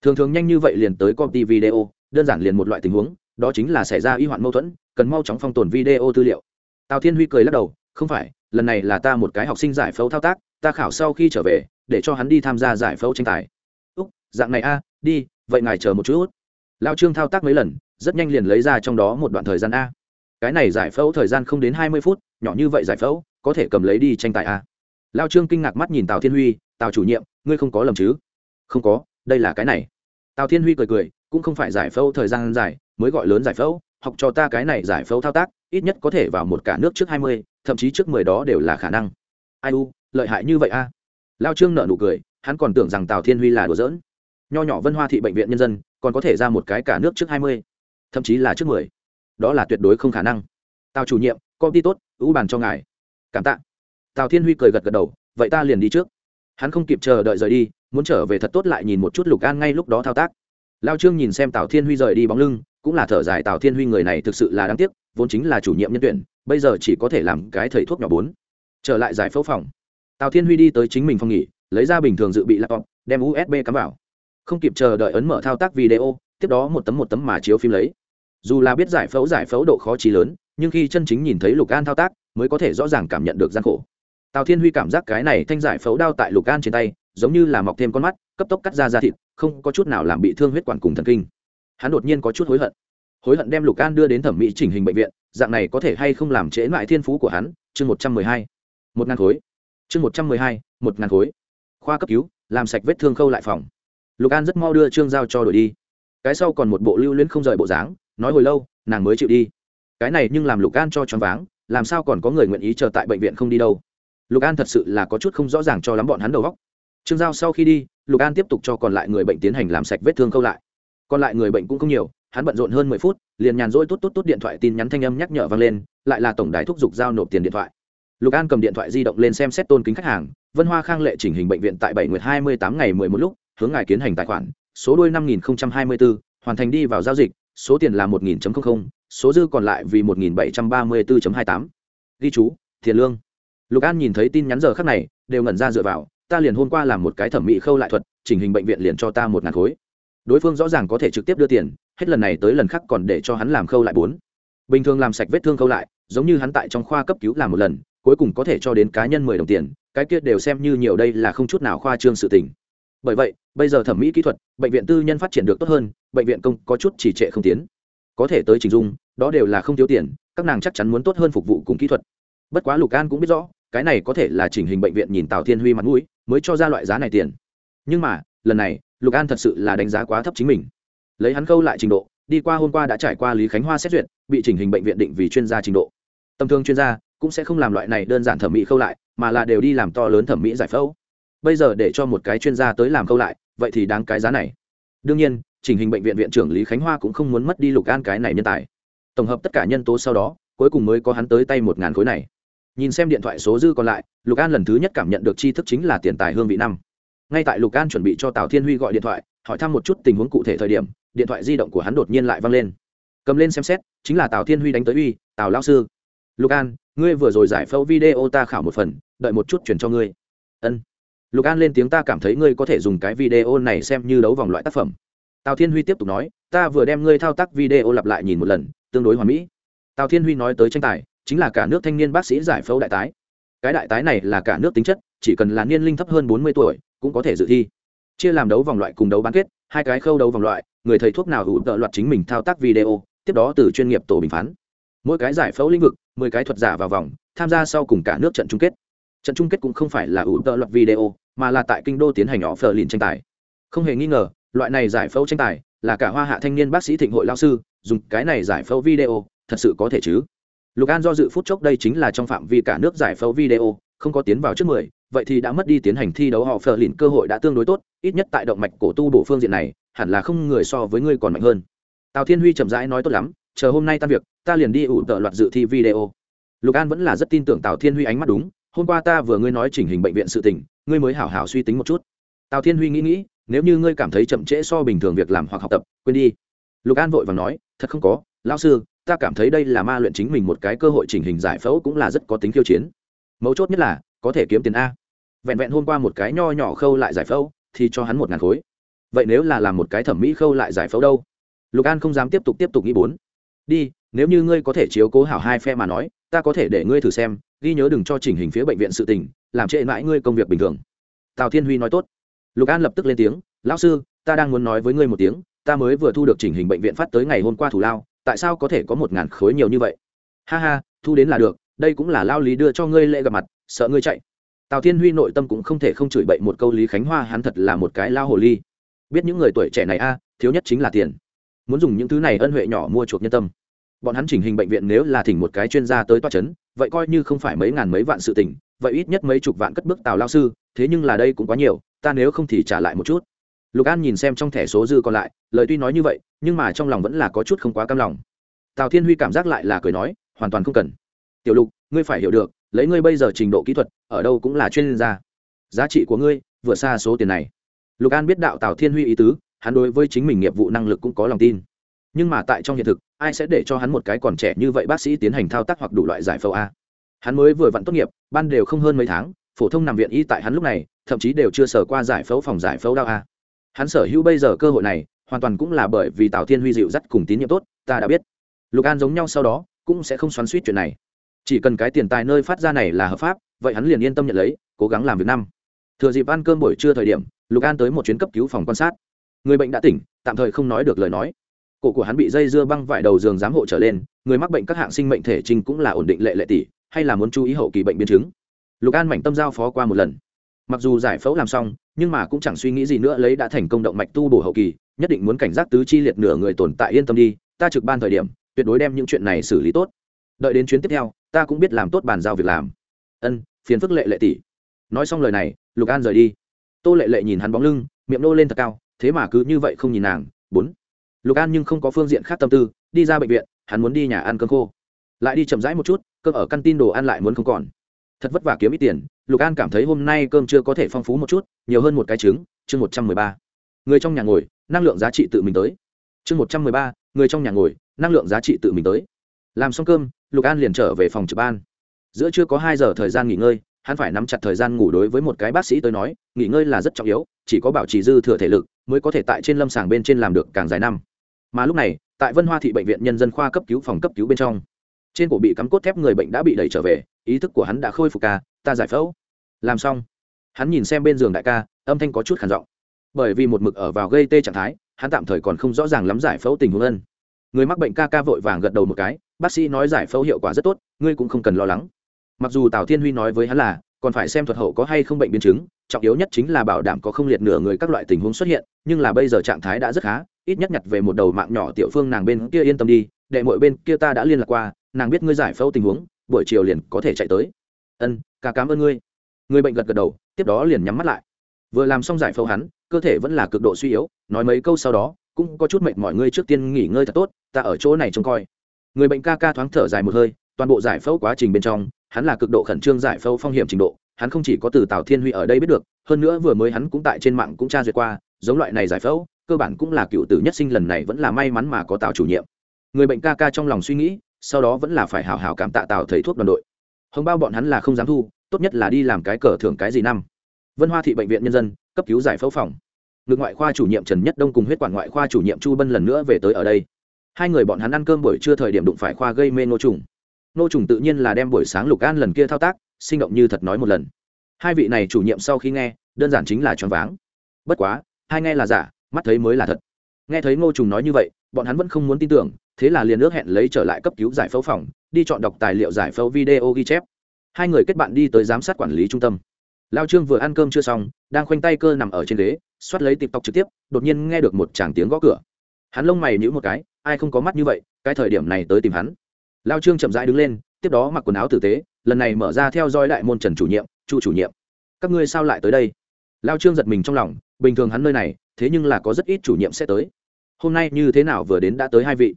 Thường thường nhanh như vậy liền tới copy video, đơn giản liền một loại tình huống, đó chính là xảy ra y hoạn mâu thuẫn, cần mau chóng phong tồn video tư liệu. Tào thiên huy cười lắc đầu, không phải, lần này là ta một cái học sinh giải phẫu thao tác, ta khảo sau khi trở về, để cho hắn đi tham gia giải phẫu tranh tài. Úc, dạng này a, đi, vậy ngài chờ một chút. Lao trương thao tác mấy lần, rất nhanh liền lấy ra trong đó một đoạn thời gian a. Cái này giải phẫu thời gian không đến hai mươi phút, nhỏ như vậy giải phẫu, có thể cầm lấy đi tranh tài a. Lao trương kinh ngạc mắt nhìn tào thiên huy tào chủ nhiệm, ngươi không có lầm chứ? Không có, đây là cái này. Tào thiên huy cười cười, cũng không phải giải phẫu thời gian dài, mới gọi lớn giải phẫu, học cho ta cái này giải phẫu thao tác, ít nhất có thể vào một cả nước trước hai mươi, thậm chí trước mười đó đều là khả năng. Ai u, lợi hại như vậy a? Lao trương nợ nụ cười, hắn còn tưởng rằng tào thiên huy là đùa giỡn. Nho nhỏ vân hoa thị bệnh viện nhân dân, còn có thể ra một cái cả nước trước hai mươi, thậm chí là trước mười. Đó là tuyệt đối không khả năng. Tào chủ nhiệm, công ty tốt, ưu bàn cho ngài. Cảm tạ. Tào thiên huy cười gật gật đầu, vậy ta liền đi trước hắn không kịp chờ đợi rời đi, muốn trở về thật tốt lại nhìn một chút lục an ngay lúc đó thao tác. Lao trương nhìn xem tào thiên huy rời đi bóng lưng, cũng là thở dài tào thiên huy người này thực sự là đáng tiếc, vốn chính là chủ nhiệm nhân tuyển, bây giờ chỉ có thể làm cái thầy thuốc nhỏ bốn. Trở lại giải phẫu phòng. Tào thiên huy đi tới chính mình phòng nghỉ, lấy ra bình thường dự bị laptop, đem usb cắm vào. Không kịp chờ đợi ấn mở thao tác video, tiếp đó một tấm một tấm mà chiếu phim lấy. Dù là biết giải phẫu giải phẫu độ khó trí lớn, nhưng khi chân chính nhìn thấy lục an thao tác, mới có thể rõ ràng cảm nhận được gian khổ tào thiên huy cảm giác cái này thanh giải phẫu đao tại lục gan trên tay, giống như là mọc thêm con mắt, cấp tốc cắt ra da thịt, không có chút nào làm bị thương huyết quản cùng thần kinh. Hắn đột nhiên có chút hối hận. Hối hận đem lục an đưa đến thẩm mỹ chỉnh hình bệnh viện, dạng này có thể hay không làm trễ lại thiên phú của hắn? Chương một trăm mười hai. Một ngàn khối. Chương một trăm mười hai, một ngàn khối. Khoa cấp cứu, làm sạch vết thương khâu lại phòng. Lục an rất mau đưa trương giao cho đổi đi. Cái sau còn một bộ lưu luyến không rời bộ dáng, nói hồi lâu, nàng mới chịu đi. Cái này nhưng làm lục an cho choáng váng, làm sao còn có người nguyện ý chờ tại bệnh viện không đi đâu? Lục an thật sự là có chút không rõ ràng cho lắm bọn hắn đầu góc trương giao sau khi đi, lục an tiếp tục cho còn lại người bệnh tiến hành làm sạch vết thương khâu lại. Còn lại người bệnh cũng không nhiều, hắn bận rộn hơn mười phút, liền nhàn rỗi tốt tốt tốt điện thoại tin nhắn thanh âm nhắc nhở vang lên, lại là tổng đài thúc giục giao nộp tiền điện thoại. Lục an cầm điện thoại di động lên xem xét tôn kính khách hàng, vân hoa khang lệ chỉnh hình bệnh viện tại bảy nguyệt hai mươi tám ngày mười một lúc, hướng ngài kiến hành tài khoản, số đôi năm nghìn hai mươi bốn, hoàn thành đi vào giao dịch, số tiền là một nghìn số dư còn lại vì một nghìn bảy trăm ba mươi bốn hai tám. Ghi chú, tiền lương lục an nhìn thấy tin nhắn giờ khác này, đều ngẩn ra dựa vào, ta liền hôm qua làm một cái thẩm mỹ khâu lại thuật, chỉnh hình bệnh viện liền cho ta một ngàn khối. Đối phương rõ ràng có thể trực tiếp đưa tiền, hết lần này tới lần khác còn để cho hắn làm khâu lại bốn. Bình thường làm sạch vết thương khâu lại, giống như hắn tại trong khoa cấp cứu làm một lần, cuối cùng có thể cho đến cá nhân mười đồng tiền, cái kia đều xem như nhiều đây là không chút nào khoa trương sự tình. Bởi vậy, bây giờ thẩm mỹ kỹ thuật, bệnh viện tư nhân phát triển được tốt hơn, bệnh viện công có chút chỉ trệ không tiến. Có thể tới trình dung, đó đều là không thiếu tiền, các nàng chắc chắn muốn tốt hơn phục vụ cùng kỹ thuật bất quá lục an cũng biết rõ, cái này có thể là chỉnh hình bệnh viện nhìn tào thiên huy mặt mũi, mới cho ra loại giá này tiền. Nhưng mà, lần này, lục an thật sự là đánh giá quá thấp chính mình. Lấy hắn khâu lại trình độ, đi qua hôm qua đã trải qua lý khánh hoa xét duyệt, bị chỉnh hình bệnh viện định vì chuyên gia trình độ. Tầm thương chuyên gia cũng sẽ không làm loại này đơn giản thẩm mỹ khâu lại, mà là đều đi làm to lớn thẩm mỹ giải phẫu. Bây giờ để cho một cái chuyên gia tới làm khâu lại, vậy thì đáng cái giá này. Đương nhiên, chỉnh hình bệnh viện viện trưởng lý khánh hoa cũng không muốn mất đi lục an cái này nhân tài. Tổng hợp tất cả nhân tố sau đó, cuối cùng mới có hắn tới tay một ngàn khối này nhìn xem điện thoại số dư còn lại, lục an lần thứ nhất cảm nhận được chi thức chính là tiền tài hương vị năm. Ngay tại lục an chuẩn bị cho tào thiên huy gọi điện thoại, hỏi thăm một chút tình huống cụ thể thời điểm, điện thoại di động của hắn đột nhiên lại văng lên. Cầm lên xem xét, chính là tào thiên huy đánh tới uy, tào lao sư, lục an, ngươi vừa rồi giải phẫu video ta khảo một phần, đợi một chút chuyển cho ngươi. Ân. Lục an lên tiếng, ta cảm thấy ngươi có thể dùng cái video này xem như đấu vòng loại tác phẩm. Tào thiên huy tiếp tục nói, ta vừa đem ngươi thao tác video lặp lại nhìn một lần, tương đối hoàn mỹ. Tào thiên huy nói tới tranh tài chính là cả nước thanh niên bác sĩ giải phẫu đại tái. Cái đại tái này là cả nước tính chất, chỉ cần là niên linh thấp hơn bốn mươi tuổi, cũng có thể dự thi. Chia làm đấu vòng loại cùng đấu bán kết, hai cái khâu đấu vòng loại, người thầy thuốc nào hữu tợ loạt chính mình thao tác video, tiếp đó từ chuyên nghiệp tổ bình phán. Mỗi cái giải phẫu lĩnh vực, mười cái thuật giả vào vòng, tham gia sau cùng cả nước trận chung kết. Trận chung kết cũng không phải là hữu tợ loạt video, mà là tại kinh đô tiến hành họ phờ tranh tài. Không hề nghi ngờ, loại này giải phẫu tranh tài là cả hoa hạ thanh niên bác sĩ thịnh hội lao sư, dùng cái này giải phẫu video, thật sự có thể chứ? Lục an do dự phút chốc đây chính là trong phạm vi cả nước giải phẫu video không có tiến vào trước mười vậy thì đã mất đi tiến hành thi đấu họ phờ lìn cơ hội đã tương đối tốt ít nhất tại động mạch cổ tu bổ phương diện này hẳn là không người so với ngươi còn mạnh hơn. Tào thiên huy chậm rãi nói tốt lắm chờ hôm nay tan việc ta liền đi ủ tợ loạt dự thi video. Lục an vẫn là rất tin tưởng tào thiên huy ánh mắt đúng hôm qua ta vừa ngươi nói chỉnh hình bệnh viện sự tình, ngươi mới hảo hảo suy tính một chút. Tào thiên huy nghĩ nghĩ nếu như ngươi cảm thấy chậm trễ so bình thường việc làm hoặc học tập quên đi. Lục an vội và nói thật không có lão sư, ta cảm thấy đây là ma luyện chính mình một cái cơ hội chỉnh hình giải phẫu cũng là rất có tính khiêu chiến. Mấu chốt nhất là, có thể kiếm tiền a. Vẹn vẹn hôm qua một cái nho nhỏ khâu lại giải phẫu, thì cho hắn một ngàn khối. Vậy nếu là làm một cái thẩm mỹ khâu lại giải phẫu đâu? Lục an không dám tiếp tục tiếp tục nghĩ bốn. Đi, nếu như ngươi có thể chiếu cố hảo hai phe mà nói, ta có thể để ngươi thử xem, ghi nhớ đừng cho chỉnh hình phía bệnh viện sự tình, làm trễ mãi ngươi công việc bình thường. Tào thiên huy nói tốt. Lục an lập tức lên tiếng, lão sư, ta đang muốn nói với ngươi một tiếng, ta mới vừa thu được chỉnh hình bệnh viện phát tới ngày hôm qua thủ lao tại sao có thể có một ngàn khối nhiều như vậy? Ha ha, thu đến là được, đây cũng là lao lý đưa cho ngươi lễ gặp mặt, sợ ngươi chạy. Tào thiên huy nội tâm cũng không thể không chửi bậy một câu lý khánh hoa hắn thật là một cái lao hồ ly. Biết những người tuổi trẻ này a, thiếu nhất chính là tiền. Muốn dùng những thứ này ân huệ nhỏ mua chuộc nhân tâm. Bọn hắn chỉnh hình bệnh viện nếu là thỉnh một cái chuyên gia tới toa c h ấ n vậy coi như không phải mấy ngàn mấy vạn sự tỉnh vậy ít nhất mấy chục vạn cất bước tào lao sư, thế nhưng là đây cũng quá nhiều, ta nếu không thì trả lại một chút lục an nhìn xem trong thẻ số dư còn lại, lời tuy nói như vậy, nhưng mà trong lòng vẫn là có chút không quá cam lòng. Tào thiên huy cảm giác lại là cười nói, hoàn toàn không cần. Tiểu lục, ngươi phải hiểu được, lấy ngươi bây giờ trình độ kỹ thuật, ở đâu cũng là chuyên gia. Giá trị của ngươi, vượt xa số tiền này. Lục an biết đạo tào thiên huy ý tứ, hắn đối với chính mình nghiệp vụ năng lực cũng có lòng tin. Nhưng mà tại trong hiện thực, ai sẽ để cho hắn một cái còn trẻ như vậy bác sĩ tiến hành thao tác hoặc đủ loại giải phẫu a? Hắn mới vừa vặn tốt nghiệp, ban đều không hơn mấy tháng, phổ thông nằm viện y tại hắn lúc này, thậm chí đều chưa sở qua giải phẫu phòng giải phẫu đau a hắn sở hữu bây giờ cơ hội này, hoàn toàn cũng là bởi vì tào thiên huy dịu dắt cùng tín nhiệm tốt, ta đã biết. Lục an giống nhau sau đó, cũng sẽ không xoắn suýt chuyện này. Chỉ cần cái tiền tài nơi phát ra này là hợp pháp, vậy hắn liền yên tâm nhận lấy, cố gắng làm việc năm. Thừa dịp ăn cơm buổi trưa thời điểm, lục an tới một chuyến cấp cứu phòng quan sát. Người bệnh đã tỉnh, tạm thời không nói được lời nói. Cổ của hắn bị dây dưa băng vải đầu giường giám hộ trở lên, người mắc bệnh các hạng sinh mệnh thể trinh cũng là ổn định lệ lệ tỷ hay là muốn chú ý hậu kỳ bệnh biến chứng. Lục an mảnh tâm giao phó qua một lần. Mặc dù giải phẫu làm xong nhưng mà cũng chẳng suy nghĩ gì nữa, lấy đã thành công động mạch tu bổ hậu kỳ, nhất định muốn cảnh giác tứ chi liệt nửa người tồn tại yên tâm đi, ta trực ban thời điểm, tuyệt đối đem những chuyện này xử lý tốt. Đợi đến chuyến tiếp theo, ta cũng biết làm tốt bàn giao việc làm. Ân, phiền phức lệ lệ tỷ. Nói xong lời này, lục an rời đi. Tô lệ lệ nhìn hắn bóng lưng, miệng nô lên thật cao, thế mà cứ như vậy không nhìn nàng. Bốn. Lục an nhưng không có phương diện khác tâm tư, đi ra bệnh viện, hắn muốn đi nhà ăn cơm khô. Lại đi chậm rãi một chút, cơm ở căn tin đồ ăn lại muốn không còn thật vất vả kiếm ít tiền, lục an cảm thấy hôm nay cơm chưa có thể phong phú một chút, nhiều hơn một cái trứng, chương một trăm mười ba. Người trong nhà ngồi, năng lượng giá trị tự mình tới. Chương một trăm mười ba, người trong nhà ngồi, năng lượng giá trị tự mình tới. Làm xong cơm, lục an liền trở về phòng trực ban. Giữa chưa có hai giờ thời gian nghỉ ngơi, hắn phải nắm chặt thời gian ngủ đối với một cái bác sĩ tới nói, nghỉ ngơi là rất trọng yếu, chỉ có bảo trì dư thừa thể lực mới có thể tại trên lâm sàng bên trên làm được càng dài năm. Mà lúc này, tại vân hoa thị bệnh viện nhân dân khoa cấp cứu phòng cấp cứu bên trong, trên cổ bị cắm cốt thép người bệnh đã bị đẩy trở về ý thức của hắn đã khôi phục ca, ta giải phẫu. Làm xong. Hắn nhìn xem bên giường đại ca, âm thanh có chút khản giọng. Bởi vì một mực ở vào gây tê trạng thái, hắn tạm thời còn không rõ ràng lắm giải phẫu tình huống ân. Người mắc bệnh ca ca vội vàng gật đầu một cái, bác sĩ nói giải phẫu hiệu quả rất tốt, ngươi cũng không cần lo lắng. Mặc dù tào thiên huy nói với hắn là, còn phải xem thuật hậu có hay không bệnh biến chứng, trọng yếu nhất chính là bảo đảm có không liệt nửa người các loại tình huống xuất hiện, nhưng là bây giờ trạng thái đã rất khá, ít nhất nhặt về một đầu mạng nhỏ tiểu phương nàng bên kia yên tâm đi, đệ mọi bên kia ta đã liên lạc qua, nàng biết ngươi giải phẫu tình huống buổi chiều liền có thể chạy tới. Ân, ca cảm ơn ngươi. Người bệnh gật gật đầu, tiếp đó liền nhắm mắt lại. Vừa làm xong giải phẫu hắn, cơ thể vẫn là cực độ suy yếu, nói mấy câu sau đó, cũng có chút mệt mọi ngươi trước tiên nghỉ ngơi thật tốt, ta ở chỗ này trông coi. Người bệnh ca ca thoáng thở dài một hơi, toàn bộ giải phẫu quá trình bên trong, hắn là cực độ khẩn trương giải phẫu phong hiểm trình độ, hắn không chỉ có từ tào thiên huy ở đây biết được, hơn nữa vừa mới hắn cũng tại trên mạng cũng tra duyệt qua, giống loại này giải phẫu, cơ bản cũng là cựu tử nhất sinh lần này vẫn là may mắn mà có tào chủ nhiệm. Người bệnh ca ca trong lòng suy nghĩ sau đó vẫn là phải hào hào cảm tạ tào thầy thuốc đoàn đội. Hồng bao bọn hắn là không dám thu, tốt nhất là đi làm cái cờ thưởng cái gì năm. Vân hoa thị bệnh viện nhân dân, cấp cứu giải phẫu phòng. Ngược ngoại khoa chủ nhiệm trần nhất đông cùng huyết quản ngoại khoa chủ nhiệm chu bân lần nữa về tới ở đây. Hai người bọn hắn ăn cơm buổi trưa thời điểm đụng phải khoa gây mê nô trùng. Nô trùng tự nhiên là đem buổi sáng lục an lần kia thao tác, sinh động như thật nói một lần. Hai vị này chủ nhiệm sau khi nghe, đơn giản chính là choáng váng. Bất quá, hai nghe là giả, mắt thấy mới là thật. Nghe thấy ngô trùng nói như vậy, bọn hắn vẫn không muốn tin tưởng thế là liền ước hẹn lấy trở lại cấp cứu giải phẫu phòng, đi chọn đọc tài liệu giải phẫu video ghi chép. Hai người kết bạn đi tới giám sát quản lý trung tâm. Lao trương vừa ăn cơm chưa xong, đang khoanh tay cơ nằm ở trên ghế xoát lấy tịp tộc trực tiếp, đột nhiên nghe được một chàng tiếng gõ cửa. Hắn lông mày nhữ một cái, ai không có mắt như vậy, cái thời điểm này tới tìm hắn. Lao trương chậm rãi đứng lên, tiếp đó mặc quần áo tử tế, lần này mở ra theo dõi đại môn trần chủ nhiệm, chu chủ nhiệm. Các ngươi sao lại tới đây? Lao trương giật mình trong lòng, bình thường hắn nơi này, thế nhưng là có rất ít chủ nhiệm sẽ tới. Hôm nay như thế nào vừa đến đã tới hai vị?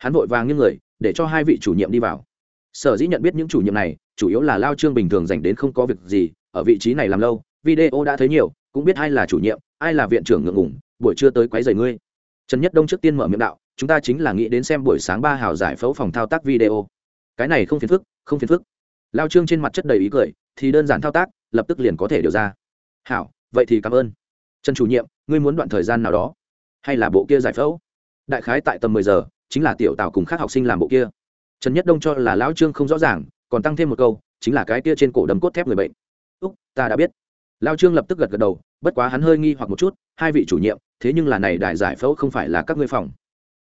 Hắn vội vàng những người, để cho hai vị chủ nhiệm đi vào. Sở dĩ nhận biết những chủ nhiệm này, chủ yếu là lao trương bình thường dành đến không có việc gì, ở vị trí này làm lâu, video đã thấy nhiều, cũng biết ai là chủ nhiệm, ai là viện trưởng ngượng ngủng buổi trưa tới quấy rầy ngươi. Trần nhất đông trước tiên mở miệng đạo, chúng ta chính là nghĩ đến xem buổi sáng ba hào giải phẫu phòng thao tác video. Cái này không phiền phức, không phiền phức. Lao trương trên mặt chất đầy ý cười, thì đơn giản thao tác, lập tức liền có thể điều ra. Hảo, vậy thì cảm ơn. Trần chủ nhiệm, ngươi muốn đoạn thời gian nào đó? Hay là bộ kia giải phẫu? Đại khái tại tầm mười giờ chính là tiểu tào cùng các học sinh làm bộ kia. Trần nhất đông cho là lão trương không rõ ràng, còn tăng thêm một câu, chính là cái kia trên cổ đấm cốt thép người bệnh. Úc, ta đã biết. Lao trương lập tức gật gật đầu, bất quá hắn hơi nghi hoặc một chút, hai vị chủ nhiệm, thế nhưng là này đại giải phẫu không phải là các ngươi phòng.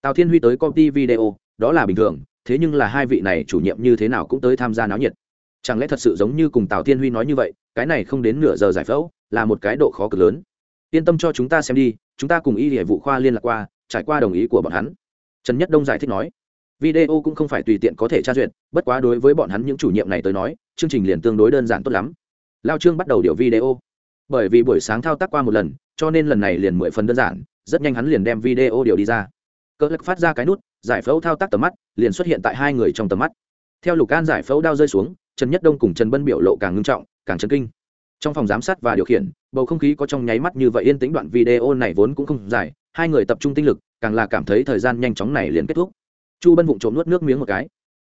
Tào thiên huy tới công ty video, đó là bình thường, thế nhưng là hai vị này chủ nhiệm như thế nào cũng tới tham gia náo nhiệt. Chẳng lẽ thật sự giống như cùng tào thiên huy nói như vậy, cái này không đến nửa giờ giải phẫu, là một cái độ khó cực lớn. Yên tâm cho chúng ta xem đi, chúng ta cùng y hệ vụ khoa liên lạc qua, trải qua đồng ý của bọn hắn trần nhất đông giải thích nói, video cũng không phải tùy tiện có thể tra duyệt, bất quá đối với bọn hắn những chủ nhiệm này tới nói, chương trình liền tương đối đơn giản tốt lắm. Lao trương bắt đầu điều video. Bởi vì buổi sáng thao tác qua một lần, cho nên lần này liền mười phần đơn giản, rất nhanh hắn liền đem video điều đi ra. Cỡ lắc phát ra cái nút, giải phẫu thao tác tầm mắt, liền xuất hiện tại hai người trong tầm mắt. Theo lục can giải phẫu đao rơi xuống, trần nhất đông cùng trần bân biểu lộ càng ngưng trọng, càng chấn kinh. Trong phòng giám sát và điều khiển, bầu không khí có trong nháy mắt như vậy yên tĩnh, đoạn video này vốn cũng không dài, hai người tập trung tinh lực càng là cảm thấy thời gian nhanh chóng này liền kết thúc. Chu bân vụng trộm nuốt nước miếng một cái.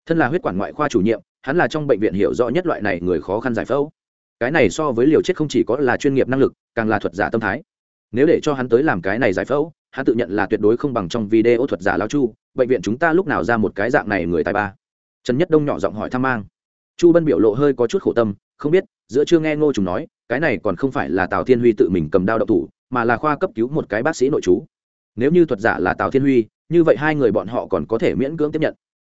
Thân là huyết quản ngoại khoa chủ nhiệm, hắn là trong bệnh viện hiểu rõ nhất loại này người khó khăn giải phẫu. Cái này so với liều chết không chỉ có là chuyên nghiệp năng lực, càng là thuật giả tâm thái. Nếu để cho hắn tới làm cái này giải phẫu, hắn tự nhận là tuyệt đối không bằng trong video thuật giả lao chu, bệnh viện chúng ta lúc nào ra một cái dạng này người tài ba. Trần nhất đông nhỏ giọng hỏi thăm mang. Chu bân biểu lộ hơi có chút khổ tâm, không biết, giữa chưa nghe ngô trùng nói, cái này còn không phải là tào thiên huy tự mình cầm đao độc thủ, mà là khoa cấp cứu một cái bác sĩ nội chú nếu như thuật giả là tào thiên huy, như vậy hai người bọn họ còn có thể miễn cưỡng tiếp nhận.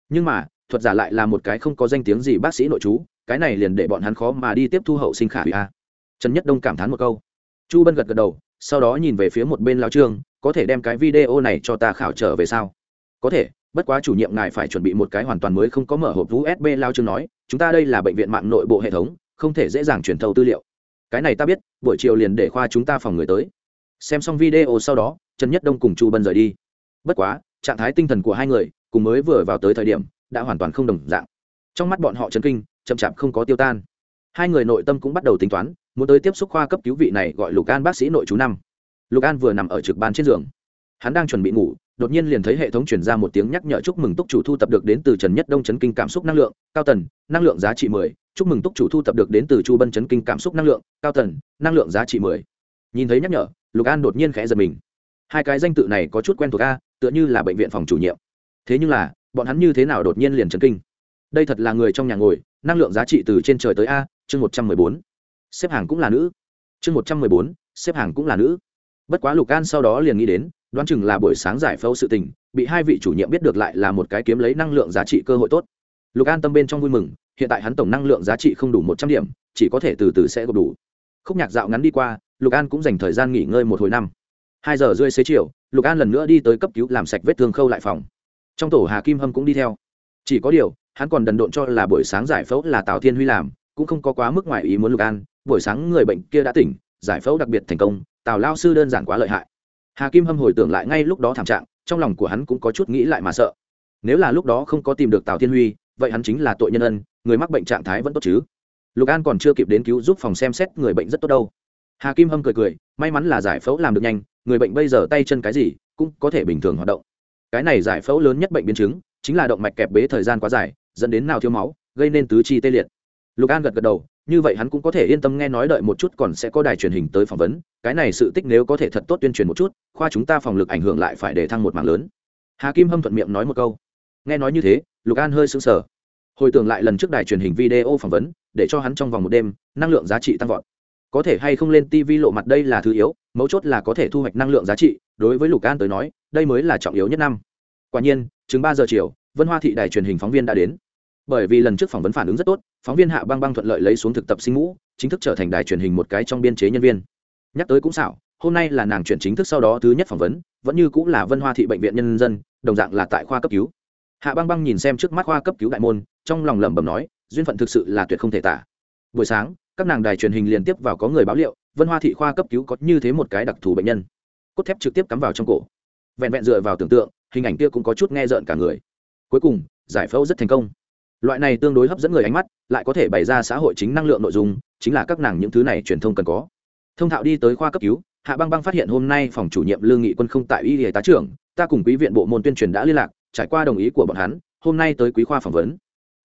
Nhưng mà, thuật giả lại là một cái không có danh tiếng gì bác sĩ nội chú, cái này liền để bọn hắn khó mà đi tiếp thu hậu sinh khả hủy a. Trần nhất đông cảm thán một câu. Chu bân gật gật đầu, sau đó nhìn về phía một bên lao trương, có thể đem cái video này cho ta khảo trở về sao? Có thể, bất quá chủ nhiệm ngài phải chuẩn bị một cái hoàn toàn mới không có mở hộp usb lao trương nói, chúng ta đây là bệnh viện mạng nội bộ hệ thống, không thể dễ dàng truyền thầu tư liệu. Cái này ta biết, buổi chiều liền để khoa chúng ta phòng người tới. Xem xong video sau đó trần nhất đông cùng chu bân rời đi. Bất quá, trạng thái tinh thần của hai người cùng mới vừa vào tới thời điểm đã hoàn toàn không đồng dạng. Trong mắt bọn họ chấn kinh, chậm chạp không có tiêu tan. Hai người nội tâm cũng bắt đầu tính toán, muốn tới tiếp xúc khoa cấp cứu vị này gọi lục an bác sĩ nội chú năm. Lục an vừa nằm ở trực ban trên giường. Hắn đang chuẩn bị ngủ, đột nhiên liền thấy hệ thống chuyển ra một tiếng nhắc nhở chúc mừng túc chủ thu tập được đến từ trần nhất đông chấn kinh cảm xúc năng lượng, cao tần, năng lượng giá trị mười. Chúc mừng túc chủ thu tập được đến từ chu bân chấn kinh cảm xúc năng lượng, cao tần, năng lượng giá trị mười. Nhìn thấy nhắc nhở, lục an đột nhiên khẽ giật mình hai cái danh tự này có chút quen thuộc a, tựa như là bệnh viện phòng chủ nhiệm. Thế nhưng là, bọn hắn như thế nào đột nhiên liền chấn kinh? Đây thật là người trong nhà ngồi, năng lượng giá trị từ trên trời tới a, chương một trăm mười bốn. Xếp hàng cũng là nữ. Chương một trăm mười bốn, xếp hàng cũng là nữ. Bất quá lục an sau đó liền nghĩ đến, đoán chừng là buổi sáng giải phẫu sự tình, bị hai vị chủ nhiệm biết được lại là một cái kiếm lấy năng lượng giá trị cơ hội tốt. Lục an tâm bên trong vui mừng, hiện tại hắn tổng năng lượng giá trị không đủ một trăm điểm, chỉ có thể từ từ sẽ gộp đủ. Khúc nhạc dạo ngắn đi qua, lục an cũng dành thời gian nghỉ ngơi một hồi năm hai giờ rưỡi xế chiều, lục an lần nữa đi tới cấp cứu làm sạch vết thương khâu lại phòng. Trong tổ hà kim hâm cũng đi theo. Chỉ có điều, hắn còn đần độn cho là buổi sáng giải phẫu là tào thiên huy làm, cũng không có quá mức ngoài ý muốn lục an. Buổi sáng người bệnh kia đã tỉnh, giải phẫu đặc biệt thành công, tào lao sư đơn giản quá lợi hại. Hà kim hâm hồi tưởng lại ngay lúc đó thảm trạng, trong lòng của hắn cũng có chút nghĩ lại mà sợ. Nếu là lúc đó không có tìm được tào thiên huy, vậy hắn chính là tội nhân ân, người mắc bệnh trạng thái vẫn tốt chứ. Lục an còn chưa kịp đến cứu giúp phòng xem xét người bệnh rất tốt đâu. Hà kim hâm cười cười, may mắn là giải phẫu làm được nhanh người bệnh bây giờ tay chân cái gì cũng có thể bình thường hoạt động. Cái này giải phẫu lớn nhất bệnh biến chứng chính là động mạch kẹp bế thời gian quá dài, dẫn đến nào thiếu máu, gây nên tứ chi tê liệt. Lục an gật gật đầu, như vậy hắn cũng có thể yên tâm nghe nói đợi một chút còn sẽ có đài truyền hình tới phỏng vấn, cái này sự tích nếu có thể thật tốt tuyên truyền một chút, khoa chúng ta phòng lực ảnh hưởng lại phải để thăng một mạng lớn. Hà kim hâm thuận miệng nói một câu. Nghe nói như thế, lục an hơi sững sờ. Hồi tưởng lại lần trước đài truyền hình video phỏng vấn, để cho hắn trong vòng một đêm, năng lượng giá trị tăng vọt có thể hay không lên tv lộ mặt đây là thứ yếu, mấu chốt là có thể thu hoạch năng lượng giá trị, đối với lục an tới nói, đây mới là trọng yếu nhất năm. Quả nhiên, chừng ba giờ chiều, vân hoa thị đài truyền hình phóng viên đã đến. Bởi vì lần trước phỏng vấn phản ứng rất tốt, phóng viên hạ băng băng thuận lợi lấy xuống thực tập sinh ngũ, chính thức trở thành đài truyền hình một cái trong biên chế nhân viên. Nhắc tới cũng xảo, hôm nay là nàng chuyển chính thức sau đó thứ nhất phỏng vấn, vẫn như cũng là vân hoa thị bệnh viện nhân dân, đồng dạng là tại khoa cấp cứu. Hạ băng băng nhìn xem trước mắt khoa cấp cứu đại môn, trong lòng lẩm bẩm nói, duyên phận thực sự là tuyệt không thể tả. Buổi sáng các nàng đài truyền hình liên tiếp vào có người báo liệu, vân hoa thị khoa cấp cứu có như thế một cái đặc thù bệnh nhân. Cốt thép trực tiếp cắm vào trong cổ. Vẹn vẹn dựa vào tưởng tượng, hình ảnh kia cũng có chút nghe rợn cả người. Cuối cùng, giải phẫu rất thành công. Loại này tương đối hấp dẫn người ánh mắt, lại có thể bày ra xã hội chính năng lượng nội dung, chính là các nàng những thứ này truyền thông cần có. Thông thạo đi tới khoa cấp cứu, hạ băng băng phát hiện hôm nay phòng chủ nhiệm lương nghị quân không tại y y tá trưởng, ta cùng quý viện bộ môn tuyên truyền đã liên lạc, trải qua đồng ý của bọn hắn, hôm nay tới quý khoa phỏng vấn.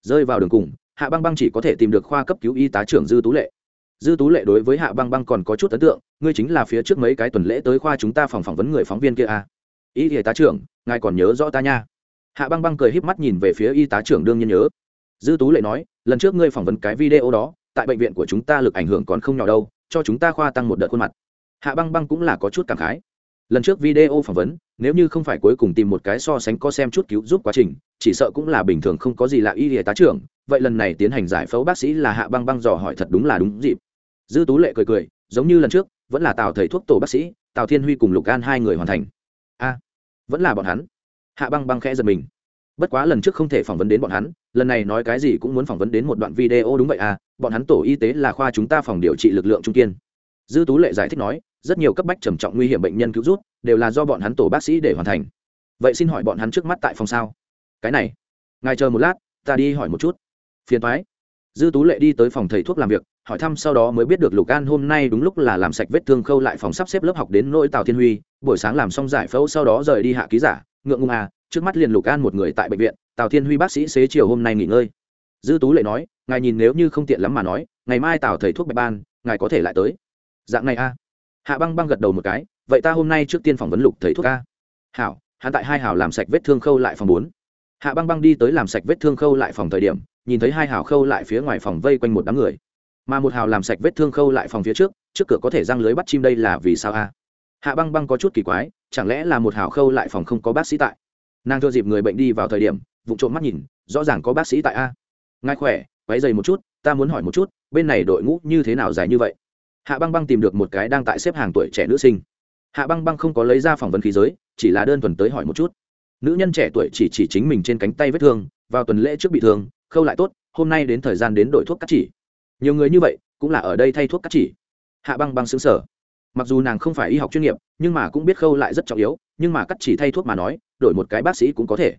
Rơi vào đường cùng hạ băng băng chỉ có thể tìm được khoa cấp cứu y tá trưởng dư tú lệ. Dư tú lệ đối với hạ băng băng còn có chút ấn tượng, ngươi chính là phía trước mấy cái tuần lễ tới khoa chúng ta phòng phỏng vấn người phóng viên kia à. y y tá trưởng, ngài còn nhớ rõ ta nha. Hạ băng băng cười híp mắt nhìn về phía y tá trưởng đương nhiên nhớ. Dư tú lệ nói, lần trước ngươi phỏng vấn cái video đó, tại bệnh viện của chúng ta lực ảnh hưởng còn không nhỏ đâu, cho chúng ta khoa tăng một đợt khuôn mặt. Hạ băng băng cũng là có chút cảm khái lần trước video phỏng vấn, nếu như không phải cuối cùng tìm một cái so sánh có xem chút cứu giúp quá trình, chỉ sợ cũng là bình thường không có gì lạ y y tá trưởng. Vậy lần này tiến hành giải phẫu bác sĩ là hạ băng băng dò hỏi thật đúng là đúng dịp. Dư tú lệ cười cười, giống như lần trước, vẫn là tào thầy thuốc tổ bác sĩ, tào thiên huy cùng lục an hai người hoàn thành. A, vẫn là bọn hắn. Hạ băng băng khẽ giật mình. Bất quá lần trước không thể phỏng vấn đến bọn hắn, lần này nói cái gì cũng muốn phỏng vấn đến một đoạn video đúng vậy à bọn hắn tổ y tế là khoa chúng ta phòng điều trị lực lượng trung kiên. Dư tú lệ giải thích nói rất nhiều cấp bách trầm trọng nguy hiểm bệnh nhân cứu rút đều là do bọn hắn tổ bác sĩ để hoàn thành. Vậy xin hỏi bọn hắn trước mắt tại phòng sao? Cái này, ngài chờ một lát, ta đi hỏi một chút. Phiền thoái dư tú lệ đi tới phòng thầy thuốc làm việc, hỏi thăm sau đó mới biết được lục an hôm nay đúng lúc là làm sạch vết thương khâu lại phòng sắp xếp lớp học đến nỗi tào thiên huy. Buổi sáng làm xong giải phẫu sau đó rời đi hạ ký giả, ngượng ngùng à trước mắt liền lục an một người tại bệnh viện, tào thiên huy bác sĩ xế chiều hôm nay nghỉ ngơi. Dư tú lệ nói, ngài nhìn nếu như không tiện lắm mà nói, ngày mai tào thầy thuốc bạch ban, ngài có thể lại tới. Dạng này a à hạ băng băng gật đầu một cái, vậy ta hôm nay trước tiên phỏng vấn lục thầy thuốc ca. hảo, hắn tại hai hảo làm sạch vết thương khâu lại phòng bốn. Hạ băng băng đi tới làm sạch vết thương khâu lại phòng thời điểm, nhìn thấy hai hảo khâu lại phía ngoài phòng vây quanh một đám người. Mà một hào làm sạch vết thương khâu lại phòng phía trước trước cửa có thể răng lưới bắt chim đây là vì sao a? Hạ băng băng có chút kỳ quái, chẳng lẽ là một hào khâu lại phòng không có bác sĩ tại? Nàng cho dịp người bệnh đi vào thời điểm vụ trộm mắt nhìn, rõ ràng có bác sĩ tại a. Ngài khỏe váy dày một chút, ta muốn hỏi một chút, bên này đội ngũ như thế nào dài như vậy? Hạ băng băng tìm được một cái đang tại xếp hàng tuổi trẻ nữ sinh. Hạ băng băng không có lấy ra phỏng vấn khí giới, chỉ là đơn thuần tới hỏi một chút. Nữ nhân trẻ tuổi chỉ chỉ chính mình trên cánh tay vết thương, vào tuần lễ trước bị thương, khâu lại tốt, hôm nay đến thời gian đến đổi thuốc cắt chỉ. Nhiều người như vậy, cũng là ở đây thay thuốc cắt chỉ. Hạ băng băng xứng sở mặc dù nàng không phải y học chuyên nghiệp, nhưng mà cũng biết khâu lại rất trọng yếu, nhưng mà cắt chỉ thay thuốc mà nói, đổi một cái bác sĩ cũng có thể.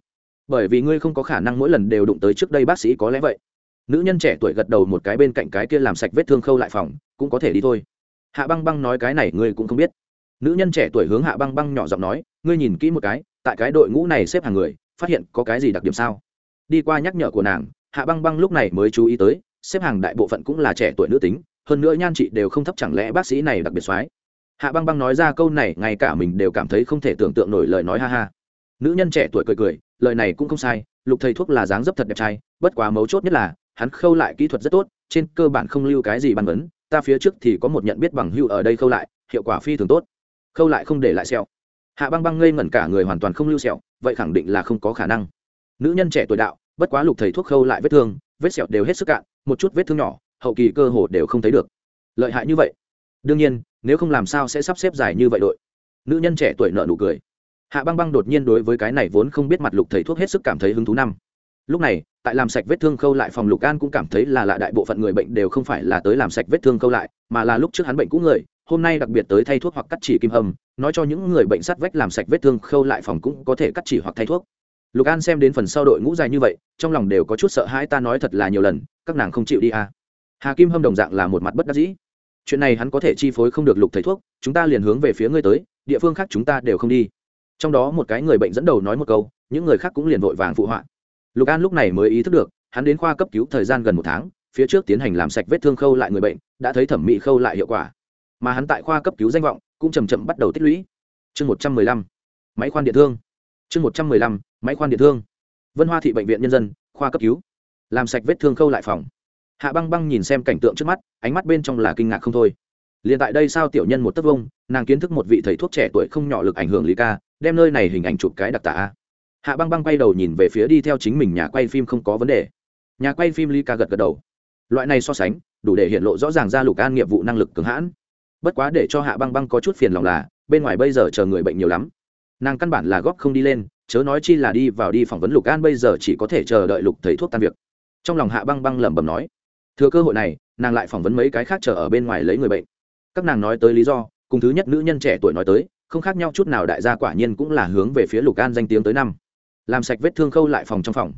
Bởi vì ngươi không có khả năng mỗi lần đều đụng tới trước đây bác sĩ có lẽ vậy. Nữ nhân trẻ tuổi gật đầu một cái bên cạnh cái kia làm sạch vết thương khâu lại phòng cũng có thể đi thôi. Hạ băng băng nói cái này ngươi cũng không biết. Nữ nhân trẻ tuổi hướng hạ băng băng nhỏ giọng nói, ngươi nhìn kỹ một cái, tại cái đội ngũ này xếp hàng người, phát hiện có cái gì đặc điểm sao? Đi qua nhắc nhở của nàng, hạ băng băng lúc này mới chú ý tới, xếp hàng đại bộ phận cũng là trẻ tuổi nữ tính, hơn nữa nhan chị đều không thấp chẳng lẽ bác sĩ này đặc biệt soái hạ băng băng nói ra câu này, ngay cả mình đều cảm thấy không thể tưởng tượng nổi lời nói ha ha. Nữ nhân trẻ tuổi cười cười, lời này cũng không sai, lục thầy thuốc là dáng dấp thật đẹp trai, bất quá mấu chốt nhất là, hắn khâu lại kỹ thuật rất tốt, trên cơ bản không lưu cái gì bàn vấn ta phía trước thì có một nhận biết bằng hưu ở đây khâu lại, hiệu quả phi thường tốt. Khâu lại không để lại sẹo. Hạ băng băng ngây ngẩn cả người hoàn toàn không lưu sẹo, vậy khẳng định là không có khả năng. Nữ nhân trẻ tuổi đạo, bất quá lục thầy thuốc khâu lại vết thương, vết sẹo đều hết sức cạn, một chút vết thương nhỏ, hậu kỳ cơ hồ đều không thấy được. Lợi hại như vậy? Đương nhiên, nếu không làm sao sẽ sắp xếp dài như vậy đội? Nữ nhân trẻ tuổi nợ nụ cười. Hạ băng băng đột nhiên đối với cái này vốn không biết mặt lục thầy thuốc hết sức cảm thấy hứng thú năm. Lúc này tại làm sạch vết thương khâu lại phòng lục an cũng cảm thấy là lạ đại bộ phận người bệnh đều không phải là tới làm sạch vết thương khâu lại, mà là lúc trước hắn bệnh cũ người, hôm nay đặc biệt tới thay thuốc hoặc cắt chỉ kim hầm nói cho những người bệnh sát vách làm sạch vết thương khâu lại phòng cũng có thể cắt chỉ hoặc thay thuốc. Lục an xem đến phần sau đội ngũ dài như vậy, trong lòng đều có chút sợ hãi, ta nói thật là nhiều lần, các nàng không chịu đi à. hà kim hâm đồng dạng là một mặt bất đắc dĩ. Chuyện này hắn có thể chi phối không được lục thầy thuốc, chúng ta liền hướng về phía ngươi tới, địa phương khác chúng ta đều không đi. Trong đó một cái người bệnh dẫn đầu nói một câu, những người khác cũng liền vội vàng phụ họa lục an lúc này mới ý thức được, hắn đến khoa cấp cứu thời gian gần một tháng, phía trước tiến hành làm sạch vết thương khâu lại người bệnh, đã thấy thẩm mỹ khâu lại hiệu quả. Mà hắn tại khoa cấp cứu danh vọng cũng chầm chậm bắt đầu tích lũy. Chương một trăm mười lăm, máy khoan điện thương. Chương một trăm mười lăm, máy khoan điện thương. Vân hoa thị bệnh viện nhân dân, khoa cấp cứu. Làm sạch vết thương khâu lại phòng. Hạ băng băng nhìn xem cảnh tượng trước mắt, ánh mắt bên trong là kinh ngạc không thôi. Liền tại đây sao tiểu nhân một tấc vông nàng kiến thức một vị thầy thuốc trẻ tuổi không nhỏ lực ảnh hưởng lý ca, đem nơi này hình ảnh chụp cái đặc tả hạ băng băng quay đầu nhìn về phía đi theo chính mình nhà quay phim không có vấn đề. Nhà quay phim Ly ca gật gật đầu. Loại này so sánh, đủ để hiện lộ rõ ràng ra lục an nghiệp vụ năng lực cường hãn. Bất quá để cho hạ băng băng có chút phiền lòng là, bên ngoài bây giờ chờ người bệnh nhiều lắm. Nàng căn bản là góp không đi lên, chớ nói chi là đi vào đi phỏng vấn lục an bây giờ chỉ có thể chờ đợi lục thầy thuốc tan việc. Trong lòng hạ băng băng lẩm bẩm nói, thừa cơ hội này, nàng lại phỏng vấn mấy cái khác chờ ở bên ngoài lấy người bệnh. Các nàng nói tới lý do, cùng thứ nhất nữ nhân trẻ tuổi nói tới, không khác nhau chút nào đại gia quả nhiên cũng là hướng về phía lục an danh tiếng tới năm làm sạch vết thương khâu lại phòng trong phòng.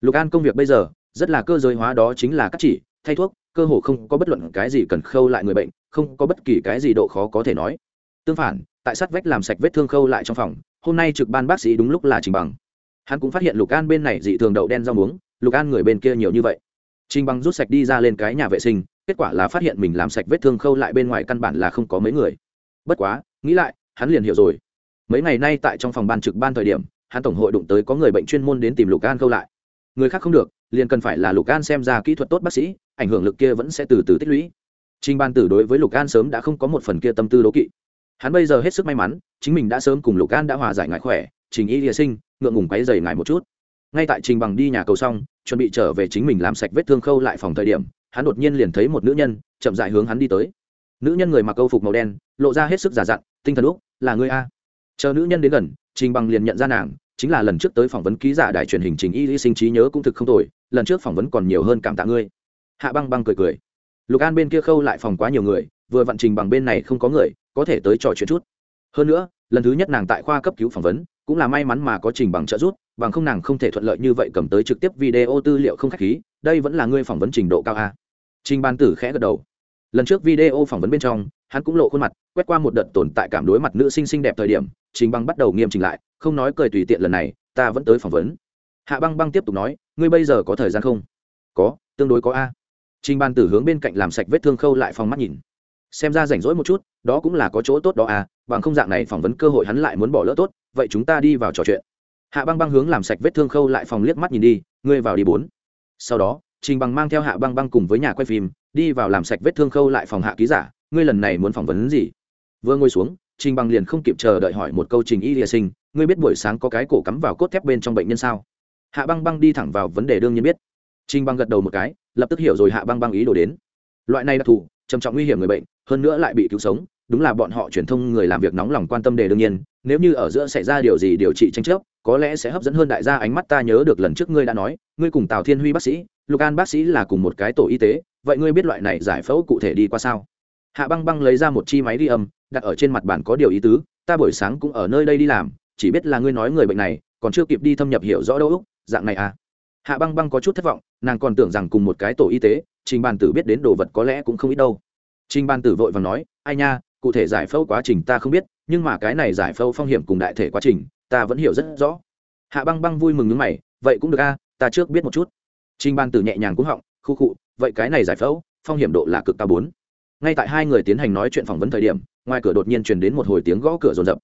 Lục an công việc bây giờ, rất là cơ giới hóa đó chính là cắt chỉ, thay thuốc, cơ hồ không có bất luận cái gì cần khâu lại người bệnh, không có bất kỳ cái gì độ khó có thể nói. Tương phản, tại sát vách làm sạch vết thương khâu lại trong phòng, hôm nay trực ban bác sĩ đúng lúc là trình bằng. Hắn cũng phát hiện lục an bên này dị thường đậu đen rau muống, lục an người bên kia nhiều như vậy. Trình bằng rút sạch đi ra lên cái nhà vệ sinh, kết quả là phát hiện mình làm sạch vết thương khâu lại bên ngoài căn bản là không có mấy người. Bất quá, nghĩ lại, hắn liền hiểu rồi. Mấy ngày nay tại trong phòng ban trực ban thời điểm hắn tổng hội đụng tới có người bệnh chuyên môn đến tìm lục an khâu lại. Người khác không được, liền cần phải là lục an xem ra kỹ thuật tốt bác sĩ, ảnh hưởng lực kia vẫn sẽ từ từ tích lũy. Trình ban tử đối với lục an sớm đã không có một phần kia tâm tư đố kỵ. Hắn bây giờ hết sức may mắn, chính mình đã sớm cùng lục an đã hòa giải ngại khỏe, trình y địa sinh, ngượng ngùng quáy dày ngại một chút. Ngay tại trình bằng đi nhà cầu xong, chuẩn bị trở về chính mình làm sạch vết thương khâu lại phòng thời điểm, hắn đột nhiên liền thấy một nữ nhân, chậm dại hướng hắn đi tới. Nữ nhân người mặc câu phục màu đen, lộ ra hết sức giả dặn, tinh thần úc, là người a. Chờ nữ nhân đến gần, trình bằng liền nhận ra nàng chính là lần trước tới phỏng vấn ký giả đài truyền hình trình y lý sinh trí nhớ cũng thực không tồi, lần trước phỏng vấn còn nhiều hơn cảm tạ ngươi. Hạ băng băng cười cười. Lục an bên kia khâu lại phòng quá nhiều người, vừa vận trình bằng bên này không có người, có thể tới trò chuyện chút. Hơn nữa, lần thứ nhất nàng tại khoa cấp cứu phỏng vấn, cũng là may mắn mà có trình bằng trợ giúp, bằng không nàng không thể thuận lợi như vậy cầm tới trực tiếp video tư liệu không khách khí, đây vẫn là ngươi phỏng vấn trình độ cao a. Trình ban tử khẽ gật đầu lần trước video phỏng vấn bên trong, hắn cũng lộ khuôn mặt, quét qua một đợt tồn tại cảm đối mặt nữ sinh xinh đẹp thời điểm, trình băng bắt đầu nghiêm chỉnh lại, không nói cười tùy tiện lần này, ta vẫn tới phỏng vấn. Hạ băng băng tiếp tục nói, ngươi bây giờ có thời gian không? Có, tương đối có a. Trình ban tử hướng bên cạnh làm sạch vết thương khâu lại phòng mắt nhìn. Xem ra rảnh rỗi một chút, đó cũng là có chỗ tốt đó à bằng không dạng này phỏng vấn cơ hội hắn lại muốn bỏ lỡ tốt, vậy chúng ta đi vào trò chuyện. Hạ băng băng hướng làm sạch vết thương khâu lại phòng liếc mắt nhìn đi, ngươi vào đi bốn. Sau đó trình bằng mang theo hạ băng băng cùng với nhà quay phim, đi vào làm sạch vết thương khâu lại phòng hạ ký giả, ngươi lần này muốn phỏng vấn gì? Vừa ngồi xuống, trình bằng liền không kịp chờ đợi hỏi một câu trình y lìa sinh, ngươi biết buổi sáng có cái cổ cắm vào cốt thép bên trong bệnh nhân sao? Hạ băng băng đi thẳng vào vấn đề đương nhiên biết. Trình bằng gật đầu một cái, lập tức hiểu rồi hạ băng băng ý đồ đến. Loại này đặc thù trầm trọng nguy hiểm người bệnh, hơn nữa lại bị cứu sống, đúng là bọn họ truyền thông người làm việc nóng lòng quan tâm đề đương nhiên, nếu như ở giữa xảy ra điều gì điều trị tranh chấp, có lẽ sẽ hấp dẫn hơn đại gia ánh mắt, ta nhớ được lần trước ngươi đã nói, ngươi cùng tào thiên huy bác sĩ lục an bác sĩ là cùng một cái tổ y tế, vậy ngươi biết loại này giải phẫu cụ thể đi qua sao? Hạ băng băng lấy ra một chi máy đi âm, đặt ở trên mặt bàn có điều ý tứ, ta buổi sáng cũng ở nơi đây đi làm, chỉ biết là ngươi nói người bệnh này, còn chưa kịp đi thâm nhập hiểu rõ đâu úc, dạng này à? Hạ băng băng có chút thất vọng, nàng còn tưởng rằng cùng một cái tổ y tế, trình bàn tử biết đến đồ vật có lẽ cũng không ít đâu. Trình bàn tử vội và nói, ai nha, cụ thể giải phẫu quá trình ta không biết, nhưng mà cái này giải phẫu phong hiểm cùng đại thể quá trình, ta vẫn hiểu rất rõ. Hạ băng băng vui mừng nước mày, vậy cũng được a, ta trước biết một chút trình Ban tử nhẹ nhàng cũng họng, khu khụ vậy cái này giải phẫu, phong hiểm độ là cực cao bốn. Ngay tại hai người tiến hành nói chuyện phỏng vấn thời điểm, ngoài cửa đột nhiên truyền đến một hồi tiếng gõ cửa rồn rập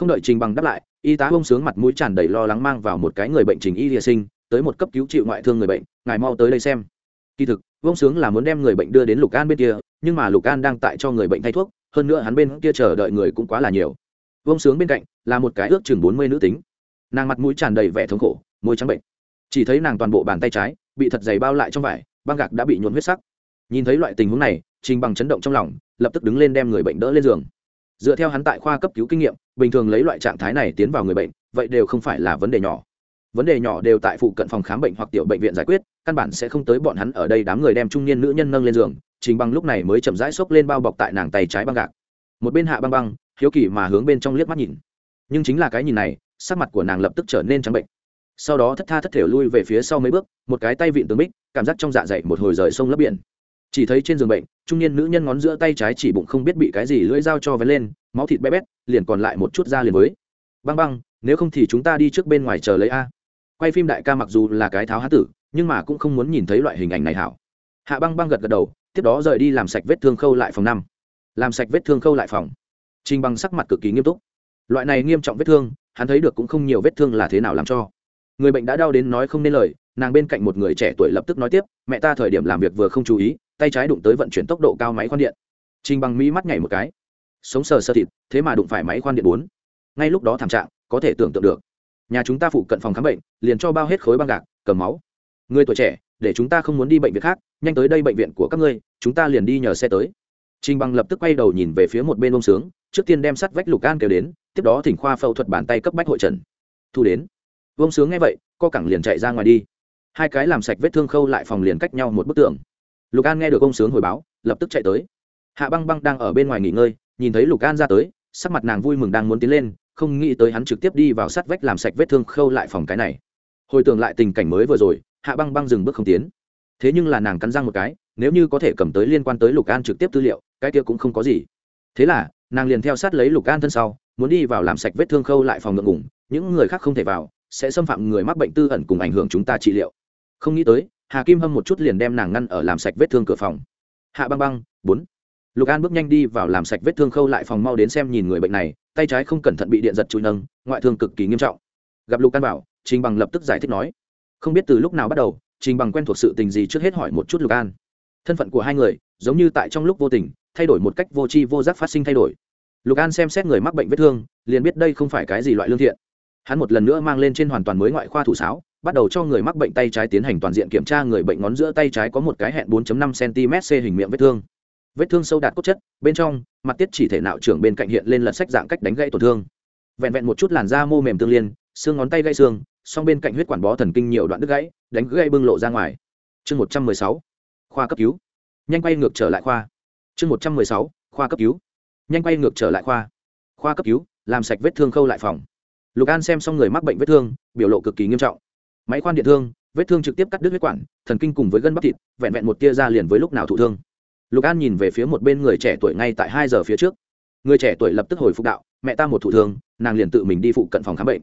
không đợi trình bằng đáp lại, y tá bông sướng mặt mũi tràn đầy lo lắng mang vào một cái người bệnh trình y địa sinh, tới một cấp cứu chịu ngoại thương người bệnh, ngài mau tới đây xem. Kỳ thực vông sướng là muốn đem người bệnh đưa đến lục an bên kia, nhưng mà lục an đang tại cho người bệnh thay thuốc, hơn nữa hắn bên kia chờ đợi người cũng quá là nhiều. Vông sướng bên cạnh là một cái ước chừng bốn mươi nữ tính. Nàng mặt mũi tràn đầy vẻ thống khổ, môi trắng bệnh chỉ thấy nàng toàn bộ bàn tay trái bị thật dày bao lại trong vải, băng gạc đã bị nhuộn huyết sắc. Nhìn thấy loại tình huống này, trình bằng chấn động trong lòng, lập tức đứng lên đem người bệnh đỡ lên giường. Dựa theo hắn tại khoa cấp cứu kinh nghiệm, bình thường lấy loại trạng thái này tiến vào người bệnh, vậy đều không phải là vấn đề nhỏ. Vấn đề nhỏ đều tại phụ cận phòng khám bệnh hoặc tiểu bệnh viện giải quyết, căn bản sẽ không tới bọn hắn ở đây đám người đem trung niên nữ nhân nâng lên giường. Trình bằng lúc này mới chậm rãi xốc lên bao bọc tại nàng tay trái băng gạc. Một bên hạ băng băng, hiếu kỳ mà hướng bên trong liếc mắt nhìn. Nhưng chính là cái nhìn này, sắc mặt của nàng lập tức trở nên trắng bệnh sau đó thất tha thất thể lui về phía sau mấy bước, một cái tay vịn tường bích, cảm giác trong dạ dày một hồi rời sông lấp biển. Chỉ thấy trên giường bệnh, trung niên nữ nhân ngón giữa tay trái chỉ bụng không biết bị cái gì lưỡi dao cho vén lên, máu thịt bé bét, liền còn lại một chút da liền với băng băng, nếu không thì chúng ta đi trước bên ngoài chờ lấy a. Quay phim đại ca mặc dù là cái tháo há tử, nhưng mà cũng không muốn nhìn thấy loại hình ảnh này hảo. Hạ băng băng gật gật đầu, tiếp đó rời đi làm sạch vết thương khâu lại phòng năm. Làm sạch vết thương khâu lại phòng. Trình băng sắc mặt cực kỳ nghiêm túc. Loại này nghiêm trọng vết thương, hắn thấy được cũng không nhiều vết thương là thế nào làm cho người bệnh đã đau đến nói không nên lời, nàng bên cạnh một người trẻ tuổi lập tức nói tiếp, mẹ ta thời điểm làm việc vừa không chú ý, tay trái đụng tới vận chuyển tốc độ cao máy khoan điện. Trình bằng mỹ mắt nhảy một cái. Sống sờ sơ thịt, thế mà đụng phải máy khoan điện bốn. Ngay lúc đó thảm trạng, có thể tưởng tượng được. Nhà chúng ta phụ cận phòng khám bệnh, liền cho bao hết khối băng gạc, cầm máu. Người tuổi trẻ, để chúng ta không muốn đi bệnh viện khác, nhanh tới đây bệnh viện của các ngươi, chúng ta liền đi nhờ xe tới. Trình bằng lập tức quay đầu nhìn về phía một bên ông sướng, trước tiên đem sắt vách lục gan kêu đến, tiếp đó thỉnh khoa phẫu thuật bàn tay cấp bách hội trần. Thu đến. Vương sướng nghe vậy, co cẳng liền chạy ra ngoài đi. Hai cái làm sạch vết thương khâu lại phòng liền cách nhau một bức tường. Lục an nghe được ông sướng hồi báo, lập tức chạy tới. Hạ băng băng đang ở bên ngoài nghỉ ngơi, nhìn thấy lục an ra tới, sắc mặt nàng vui mừng đang muốn tiến lên, không nghĩ tới hắn trực tiếp đi vào sát vách làm sạch vết thương khâu lại phòng cái này. Hồi tưởng lại tình cảnh mới vừa rồi, hạ băng băng dừng bước không tiến. Thế nhưng là nàng cắn răng một cái, nếu như có thể cầm tới liên quan tới lục an trực tiếp tư liệu, cái kia cũng không có gì. Thế là, nàng liền theo sát lấy lục an thân sau, muốn đi vào làm sạch vết thương khâu lại phòng ngượng ngủng những người khác không thể vào sẽ xâm phạm người mắc bệnh tư ẩn cùng ảnh hưởng chúng ta trị liệu. Không nghĩ tới, hà kim hâm một chút liền đem nàng ngăn ở làm sạch vết thương cửa phòng. Hạ băng băng, bốn. Lục an bước nhanh đi vào làm sạch vết thương khâu lại phòng mau đến xem nhìn người bệnh này, tay trái không cẩn thận bị điện giật trụi nâng, ngoại thương cực kỳ nghiêm trọng. Gặp lục an bảo, trình bằng lập tức giải thích nói. Không biết từ lúc nào bắt đầu, trình bằng quen thuộc sự tình gì trước hết hỏi một chút lục an. Thân phận của hai người, giống như tại trong lúc vô tình, thay đổi một cách vô tri vô giác phát sinh thay đổi. Lục an xem xét người mắc bệnh vết thương, liền biết đây không phải cái gì loại lương thiện hắn một lần nữa mang lên trên hoàn toàn mới ngoại khoa thủ sáo, bắt đầu cho người mắc bệnh tay trái tiến hành toàn diện kiểm tra người bệnh ngón giữa tay trái có một cái hẹn 4.5 cm c hình miệng vết thương. Vết thương sâu đạt cốt chất, bên trong, mặt tiết chỉ thể nạo trưởng bên cạnh hiện lên lật sách dạng cách đánh gãy tổn thương. Vẹn vẹn một chút làn da mô mềm tương liên, xương ngón tay gãy xương, song bên cạnh huyết quản bó thần kinh nhiều đoạn đứt gãy, đánh gãy bưng lộ ra ngoài. Chương một trăm mười sáu, khoa cấp cứu. Nhanh quay ngược trở lại khoa. Chương một trăm mười sáu, khoa cấp cứu. Nhanh quay ngược trở lại khoa. Khoa cấp cứu, làm sạch vết thương khâu lại phòng lục an xem xong người mắc bệnh vết thương, biểu lộ cực kỳ nghiêm trọng. Máy khoan điện thương, vết thương trực tiếp cắt đứt huyết quản, thần kinh cùng với gân bắp thịt, vẹn vẹn một tia ra liền với lúc nào thụ thương. Lục an nhìn về phía một bên người trẻ tuổi ngay tại hai giờ phía trước. Người trẻ tuổi lập tức hồi phục đạo, mẹ ta một thụ thương, nàng liền tự mình đi phụ cận phòng khám bệnh.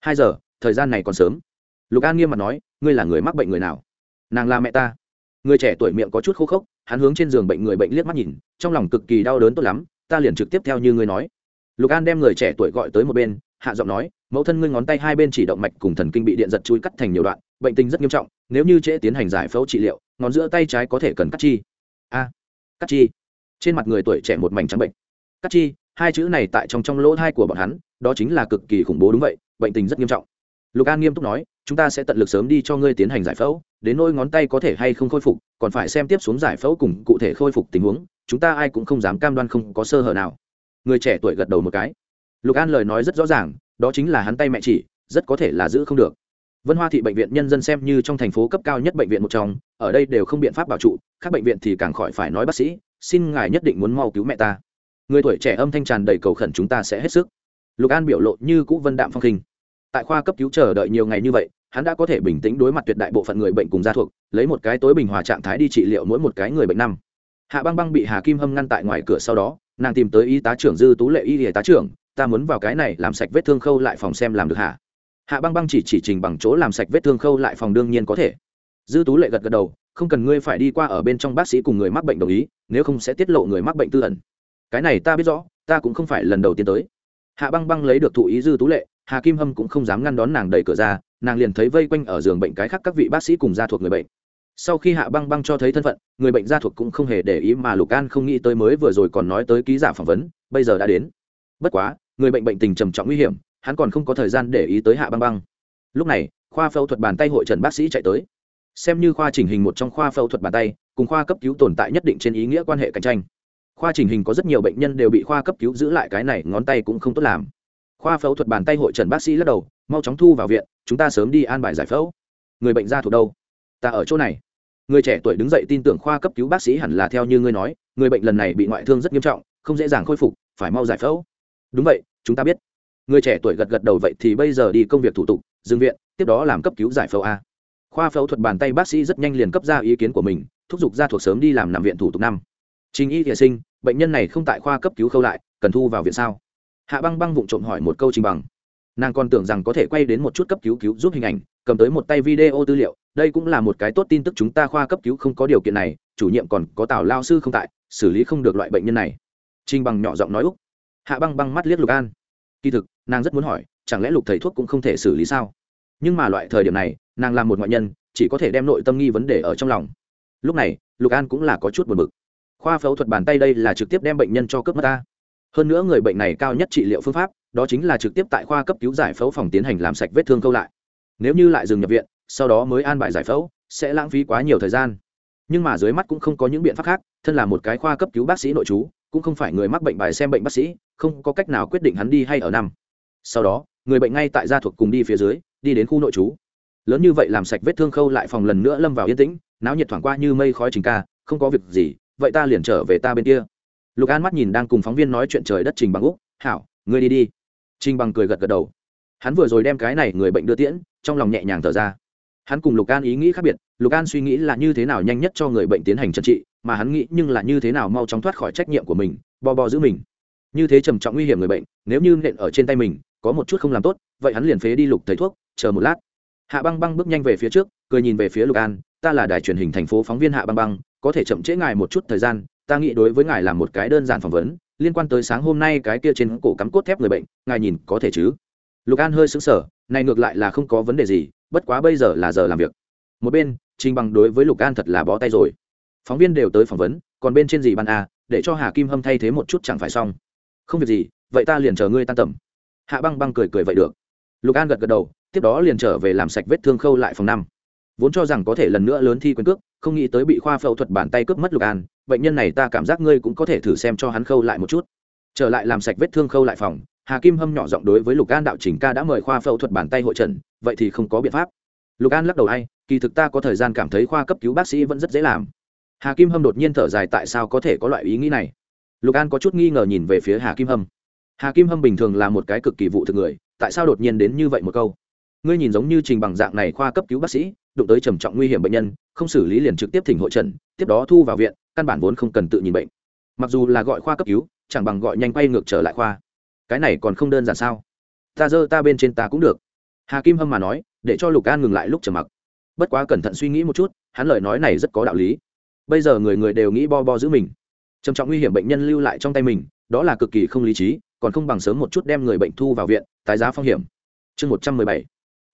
Hai giờ, thời gian này còn sớm. Lục an nghiêm mặt nói, ngươi là người mắc bệnh người nào? Nàng là mẹ ta. Người trẻ tuổi miệng có chút khô khốc, hắn hướng trên giường bệnh người bệnh liếc mắt nhìn, trong lòng cực kỳ đau đớn tốt lắm, ta liền trực tiếp theo như ngươi nói. Lục an đem người trẻ tuổi gọi tới một bên hạ giọng nói, mẫu thân ngươi ngón tay hai bên chỉ động mạch cùng thần kinh bị điện giật chui cắt thành nhiều đoạn, bệnh tình rất nghiêm trọng, nếu như trễ tiến hành giải phẫu trị liệu, ngón giữa tay trái có thể cần cắt chi. A, cắt chi? Trên mặt người tuổi trẻ một mảnh trắng bệnh. Cắt chi, hai chữ này tại trong trong lỗ thai của bọn hắn, đó chính là cực kỳ khủng bố đúng vậy, bệnh tình rất nghiêm trọng. Lục an nghiêm túc nói, chúng ta sẽ tận lực sớm đi cho ngươi tiến hành giải phẫu, đến nỗi ngón tay có thể hay không khôi phục, còn phải xem tiếp xuống giải phẫu cùng cụ thể khôi phục tình huống, chúng ta ai cũng không dám cam đoan không có sơ hở nào. Người trẻ tuổi gật đầu một cái lục an lời nói rất rõ ràng, đó chính là hắn tay mẹ chỉ, rất có thể là giữ không được. Vân hoa thị bệnh viện nhân dân xem như trong thành phố cấp cao nhất bệnh viện một trong, ở đây đều không biện pháp bảo trụ các bệnh viện thì càng khỏi phải nói bác sĩ, xin ngài nhất định muốn mau cứu mẹ ta. Người tuổi trẻ âm thanh tràn đầy cầu khẩn chúng ta sẽ hết sức. Lục an biểu lộ như cũ vân đạm phong khinh. Tại khoa cấp cứu chờ đợi nhiều ngày như vậy, hắn đã có thể bình tĩnh đối mặt tuyệt đại bộ phận người bệnh cùng gia thuộc, lấy một cái tối bình hòa trạng thái đi trị liệu mỗi một cái người bệnh năm. Hạ băng băng bị hà kim hâm ngăn tại ngoài cửa sau đó, nàng tìm tới y tá trưởng dư tú lệ y y tá trưởng ta muốn vào cái này làm sạch vết thương khâu lại phòng xem làm được hả? Hạ băng băng chỉ chỉ trình bằng chỗ làm sạch vết thương khâu lại phòng đương nhiên có thể. Dư tú lệ gật gật đầu, không cần ngươi phải đi qua ở bên trong bác sĩ cùng người mắc bệnh đồng ý, nếu không sẽ tiết lộ người mắc bệnh tư ẩn. Cái này ta biết rõ, ta cũng không phải lần đầu tiên tới. Hạ băng băng lấy được thụ ý dư tú lệ, hà kim hâm cũng không dám ngăn đón nàng đẩy cửa ra, nàng liền thấy vây quanh ở giường bệnh cái khác các vị bác sĩ cùng gia thuộc người bệnh. Sau khi hạ băng băng cho thấy thân phận, người bệnh gia thuộc cũng không hề để ý mà lục an không nghĩ tới mới vừa rồi còn nói tới ký giả phỏng vấn, bây giờ đã đến bất quá, người bệnh bệnh tình trầm trọng nguy hiểm, hắn còn không có thời gian để ý tới hạ băng băng. Lúc này, khoa phẫu thuật bàn tay hội trần bác sĩ chạy tới. Xem như khoa chỉnh hình một trong khoa phẫu thuật bàn tay, cùng khoa cấp cứu tồn tại nhất định trên ý nghĩa quan hệ cạnh tranh. Khoa chỉnh hình có rất nhiều bệnh nhân đều bị khoa cấp cứu giữ lại cái này ngón tay cũng không tốt làm. Khoa phẫu thuật bàn tay hội trần bác sĩ lắc đầu, mau chóng thu vào viện, chúng ta sớm đi an bài giải phẫu. Người bệnh ra thuộc đâu? Ta ở chỗ này. Người trẻ tuổi đứng dậy tin tưởng khoa cấp cứu bác sĩ hẳn là theo như ngươi nói, người bệnh lần này bị ngoại thương rất nghiêm trọng, không dễ dàng khôi phục, phải mau giải phẫu đúng vậy, chúng ta biết. Người trẻ tuổi gật gật đầu vậy thì bây giờ đi công việc thủ tục dừng viện, tiếp đó làm cấp cứu giải phẫu a. Khoa phẫu thuật bàn tay bác sĩ rất nhanh liền cấp ra ý kiến của mình, thúc giục ra thuộc sớm đi làm nằm viện thủ tục năm. Trình y vệ sinh, bệnh nhân này không tại khoa cấp cứu khâu lại, cần thu vào viện sao? Hạ băng băng vụng trộm hỏi một câu trình bằng. Nàng còn tưởng rằng có thể quay đến một chút cấp cứu cứu giúp hình ảnh, cầm tới một tay video tư liệu, đây cũng là một cái tốt tin tức chúng ta khoa cấp cứu không có điều kiện này, chủ nhiệm còn có tào lao sư không tại, xử lý không được loại bệnh nhân này. Trình bằng nhỏ giọng nói úc hạ băng băng mắt liếc lục an. Kỳ thực, nàng rất muốn hỏi, chẳng lẽ lục thầy thuốc cũng không thể xử lý sao? Nhưng mà loại thời điểm này, nàng là một ngoại nhân, chỉ có thể đem nội tâm nghi vấn đề ở trong lòng. Lúc này, lục an cũng là có chút buồn bực. Khoa phẫu thuật bàn tay đây là trực tiếp đem bệnh nhân cho cướp mất ta. Hơn nữa người bệnh này cao nhất trị liệu phương pháp, đó chính là trực tiếp tại khoa cấp cứu giải phẫu phòng tiến hành làm sạch vết thương câu lại. Nếu như lại dừng nhập viện, sau đó mới an bài giải phẫu, sẽ lãng phí quá nhiều thời gian. Nhưng mà dưới mắt cũng không có những biện pháp khác, thân là một cái khoa cấp cứu bác sĩ nội chú cũng không phải người mắc bệnh bài xem bệnh bác sĩ, không có cách nào quyết định hắn đi hay ở năm. Sau đó, người bệnh ngay tại gia thuộc cùng đi phía dưới, đi đến khu nội trú. Lớn như vậy làm sạch vết thương khâu lại phòng lần nữa lâm vào yên tĩnh, náo nhiệt thoảng qua như mây khói trình ca, không có việc gì, vậy ta liền trở về ta bên kia. Lục an mắt nhìn đang cùng phóng viên nói chuyện trời đất trình bằng úc, hảo, ngươi đi đi. Trình bằng cười gật gật đầu. Hắn vừa rồi đem cái này người bệnh đưa tiễn, trong lòng nhẹ nhàng thở ra. Hắn cùng lục an ý nghĩ khác biệt, lục an suy nghĩ là như thế nào nhanh nhất cho người bệnh tiến hành trần trị mà hắn nghĩ nhưng là như thế nào mau chóng thoát khỏi trách nhiệm của mình bò bò giữ mình. Như thế trầm trọng nguy hiểm người bệnh, nếu như nện ở trên tay mình, có một chút không làm tốt, vậy hắn liền phế đi lục thầy thuốc, chờ một lát. Hạ băng băng bước nhanh về phía trước, cười nhìn về phía lục an, ta là đài truyền hình thành phố phóng viên hạ băng băng, có thể chậm trễ ngài một chút thời gian, ta nghĩ đối với ngài là một cái đơn giản phỏng vấn, liên quan tới sáng hôm nay cái kia trên cổ cắm cốt thép người bệnh, ngài nhìn có thể chứ? Lục an hơi xứng sở này ngược lại là không có vấn đề gì, bất quá bây giờ là giờ làm việc. Một bên, trình bằng đối với lục an thật là bó tay rồi phóng viên đều tới phỏng vấn, còn bên trên gì ban a, để cho hà kim hâm thay thế một chút chẳng phải xong. Không việc gì, vậy ta liền chờ ngươi tan tầm. Hạ băng băng cười cười vậy được. Lục an gật gật đầu, tiếp đó liền trở về làm sạch vết thương khâu lại phòng năm. Vốn cho rằng có thể lần nữa lớn thi quyền cước, không nghĩ tới bị khoa phẫu thuật bàn tay cướp mất lục an, bệnh nhân này ta cảm giác ngươi cũng có thể thử xem cho hắn khâu lại một chút. Trở lại làm sạch vết thương khâu lại phòng, hà kim hâm nhỏ giọng đối với lục an đạo chỉnh ca đã mời khoa phẫu thuật bàn tay hội trần, vậy thì không có biện pháp. Lục an lắc đầu hay kỳ thực ta có thời gian cảm thấy khoa cấp cứu bác sĩ vẫn rất dễ làm hà kim hâm đột nhiên thở dài, tại sao có thể có loại ý nghĩ này? Lục an có chút nghi ngờ nhìn về phía hà kim hâm. Hà kim hâm bình thường là một cái cực kỳ vụ thực người, tại sao đột nhiên đến như vậy một câu? Ngươi nhìn giống như trình bằng dạng này khoa cấp cứu bác sĩ, đụng tới trầm trọng nguy hiểm bệnh nhân, không xử lý liền trực tiếp thỉnh hội trần, tiếp đó thu vào viện, căn bản vốn không cần tự nhìn bệnh. Mặc dù là gọi khoa cấp cứu, chẳng bằng gọi nhanh quay ngược trở lại khoa. Cái này còn không đơn giản sao? Ta dơ ta bên trên ta cũng được. Hà kim hâm mà nói, để cho lục an ngừng lại lúc trầm mặc. Bất quá cẩn thận suy nghĩ một chút, hắn lời nói này rất có đạo lý bây giờ người người đều nghĩ bo bo giữ mình. Trầm trọng nguy hiểm bệnh nhân lưu lại trong tay mình, đó là cực kỳ không lý trí, còn không bằng sớm một chút đem người bệnh thu vào viện, tái giá phong hiểm. Chương một trăm mười bảy.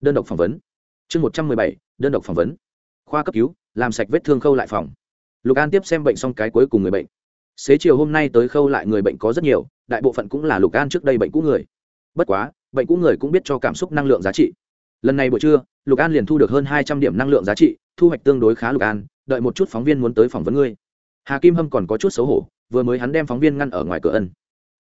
Đơn độc phỏng vấn. Chương một trăm mười bảy. Đơn độc phỏng vấn. Khoa cấp cứu, làm sạch vết thương khâu lại phòng. Lục an tiếp xem bệnh xong cái cuối cùng người bệnh. Xế chiều hôm nay tới khâu lại người bệnh có rất nhiều, đại bộ phận cũng là lục an trước đây bệnh cũ người. Bất quá, bệnh cũ người cũng biết cho cảm xúc năng lượng giá trị. Lần này buổi trưa, lục an liền thu được hơn hai trăm điểm năng lượng giá trị, thu hoạch tương đối khá lục an đợi một chút phóng viên muốn tới phỏng vấn ngươi. Hà kim hâm còn có chút xấu hổ, vừa mới hắn đem phóng viên ngăn ở ngoài cửa ân.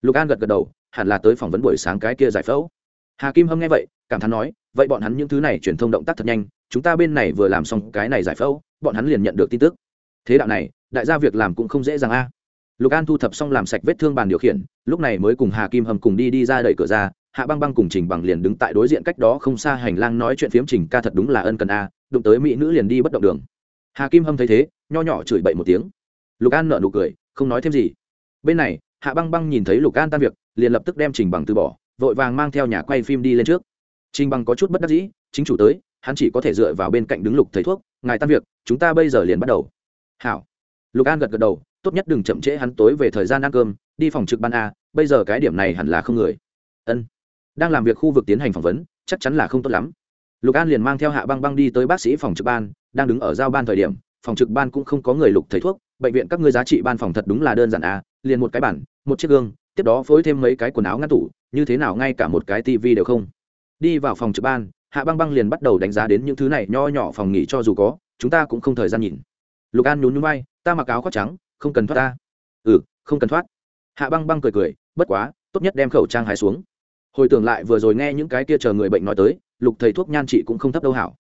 Lục an gật gật đầu, hẳn là tới phỏng vấn buổi sáng cái kia giải phẫu. Hà kim hâm nghe vậy, cảm thán nói, vậy bọn hắn những thứ này truyền thông động tác thật nhanh, chúng ta bên này vừa làm xong cái này giải phẫu, bọn hắn liền nhận được tin tức. Thế đạo này, đại gia việc làm cũng không dễ dàng a. Lục an thu thập xong làm sạch vết thương bàn điều khiển, lúc này mới cùng hà kim hâm cùng đi đi ra đẩy cửa ra, hạ băng băng cùng trình bằng liền đứng tại đối diện cách đó không xa hành lang nói chuyện phiếm trình ca thật đúng là ân cần a, đụng tới mỹ nữ liền đi bất động đường hà kim hâm thấy thế, nho nhỏ chửi bậy một tiếng. Lục an nợ nụ cười, không nói thêm gì. Bên này, hạ băng băng nhìn thấy lục an tan việc, liền lập tức đem trình bằng từ bỏ, vội vàng mang theo nhà quay phim đi lên trước. Trình bằng có chút bất đắc dĩ, chính chủ tới, hắn chỉ có thể dựa vào bên cạnh đứng lục thầy thuốc, ngài tan việc, chúng ta bây giờ liền bắt đầu. Hảo. Lục an gật gật đầu, tốt nhất đừng chậm trễ, hắn tối về thời gian ăn cơm, đi phòng trực ban a, bây giờ cái điểm này hẳn là không người. Ân. Đang làm việc khu vực tiến hành phỏng vấn, chắc chắn là không tốt lắm. Lục an liền mang theo hạ băng băng đi tới bác sĩ phòng trực ban đang đứng ở giao ban thời điểm, phòng trực ban cũng không có người lục thầy thuốc, bệnh viện các ngươi giá trị ban phòng thật đúng là đơn giản à liền một cái bản một chiếc gương, tiếp đó phối thêm mấy cái quần áo ngăn tủ, như thế nào ngay cả một cái tivi đều không. Đi vào phòng trực ban, hạ băng băng liền bắt đầu đánh giá đến những thứ này nho nhỏ phòng nghỉ cho dù có, chúng ta cũng không thời gian nhìn. Lục an nhún nhún bay ta mặc áo khoác trắng, không cần thoát ta. Ừ không cần thoát. Hạ băng băng cười cười, bất quá, tốt nhất đem khẩu trang hái xuống. Hồi tưởng lại vừa rồi nghe những cái kia chờ người bệnh nói tới, lục thầy thuốc nhan chị cũng không thấp đâu hảo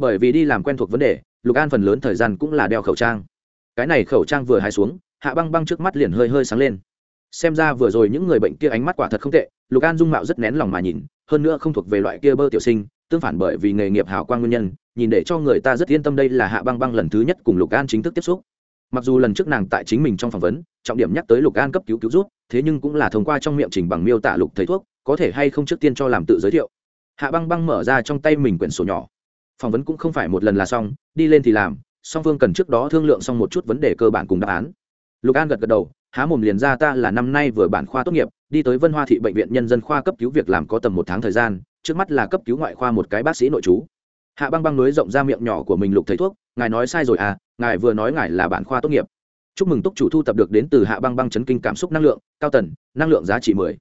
bởi vì đi làm quen thuộc vấn đề, lục an phần lớn thời gian cũng là đeo khẩu trang. Cái này khẩu trang vừa hai xuống, hạ băng băng trước mắt liền hơi hơi sáng lên. Xem ra vừa rồi những người bệnh kia ánh mắt quả thật không tệ, lục an dung mạo rất nén lòng mà nhìn, hơn nữa không thuộc về loại kia bơ tiểu sinh, tương phản bởi vì nghề nghiệp hào quang nguyên nhân, nhìn để cho người ta rất yên tâm đây là hạ băng băng lần thứ nhất cùng lục an chính thức tiếp xúc. Mặc dù lần trước nàng tại chính mình trong phỏng vấn, trọng điểm nhắc tới lục an cấp cứu cứu rút thế nhưng cũng là thông qua trong miệng trình bằng miêu tả lục thầy thuốc, có thể hay không trước tiên cho làm tự giới thiệu. Hạ băng băng mở ra trong tay mình quyển sổ nhỏ phỏng vấn cũng không phải một lần là xong, đi lên thì làm, song phương cần trước đó thương lượng xong một chút vấn đề cơ bản cùng đáp án. Lục an gật gật đầu, há mồm liền ra ta là năm nay vừa bản khoa tốt nghiệp, đi tới vân hoa thị bệnh viện nhân dân khoa cấp cứu việc làm có tầm một tháng thời gian, trước mắt là cấp cứu ngoại khoa một cái bác sĩ nội trú. Hạ băng băng nối rộng ra miệng nhỏ của mình lục thầy thuốc, ngài nói sai rồi à ngài vừa nói ngài là bản khoa tốt nghiệp. Chúc mừng túc chủ thu tập được đến từ hạ băng băng chấn kinh cảm xúc năng lượng, cao tần, năng lượng giá trị mười.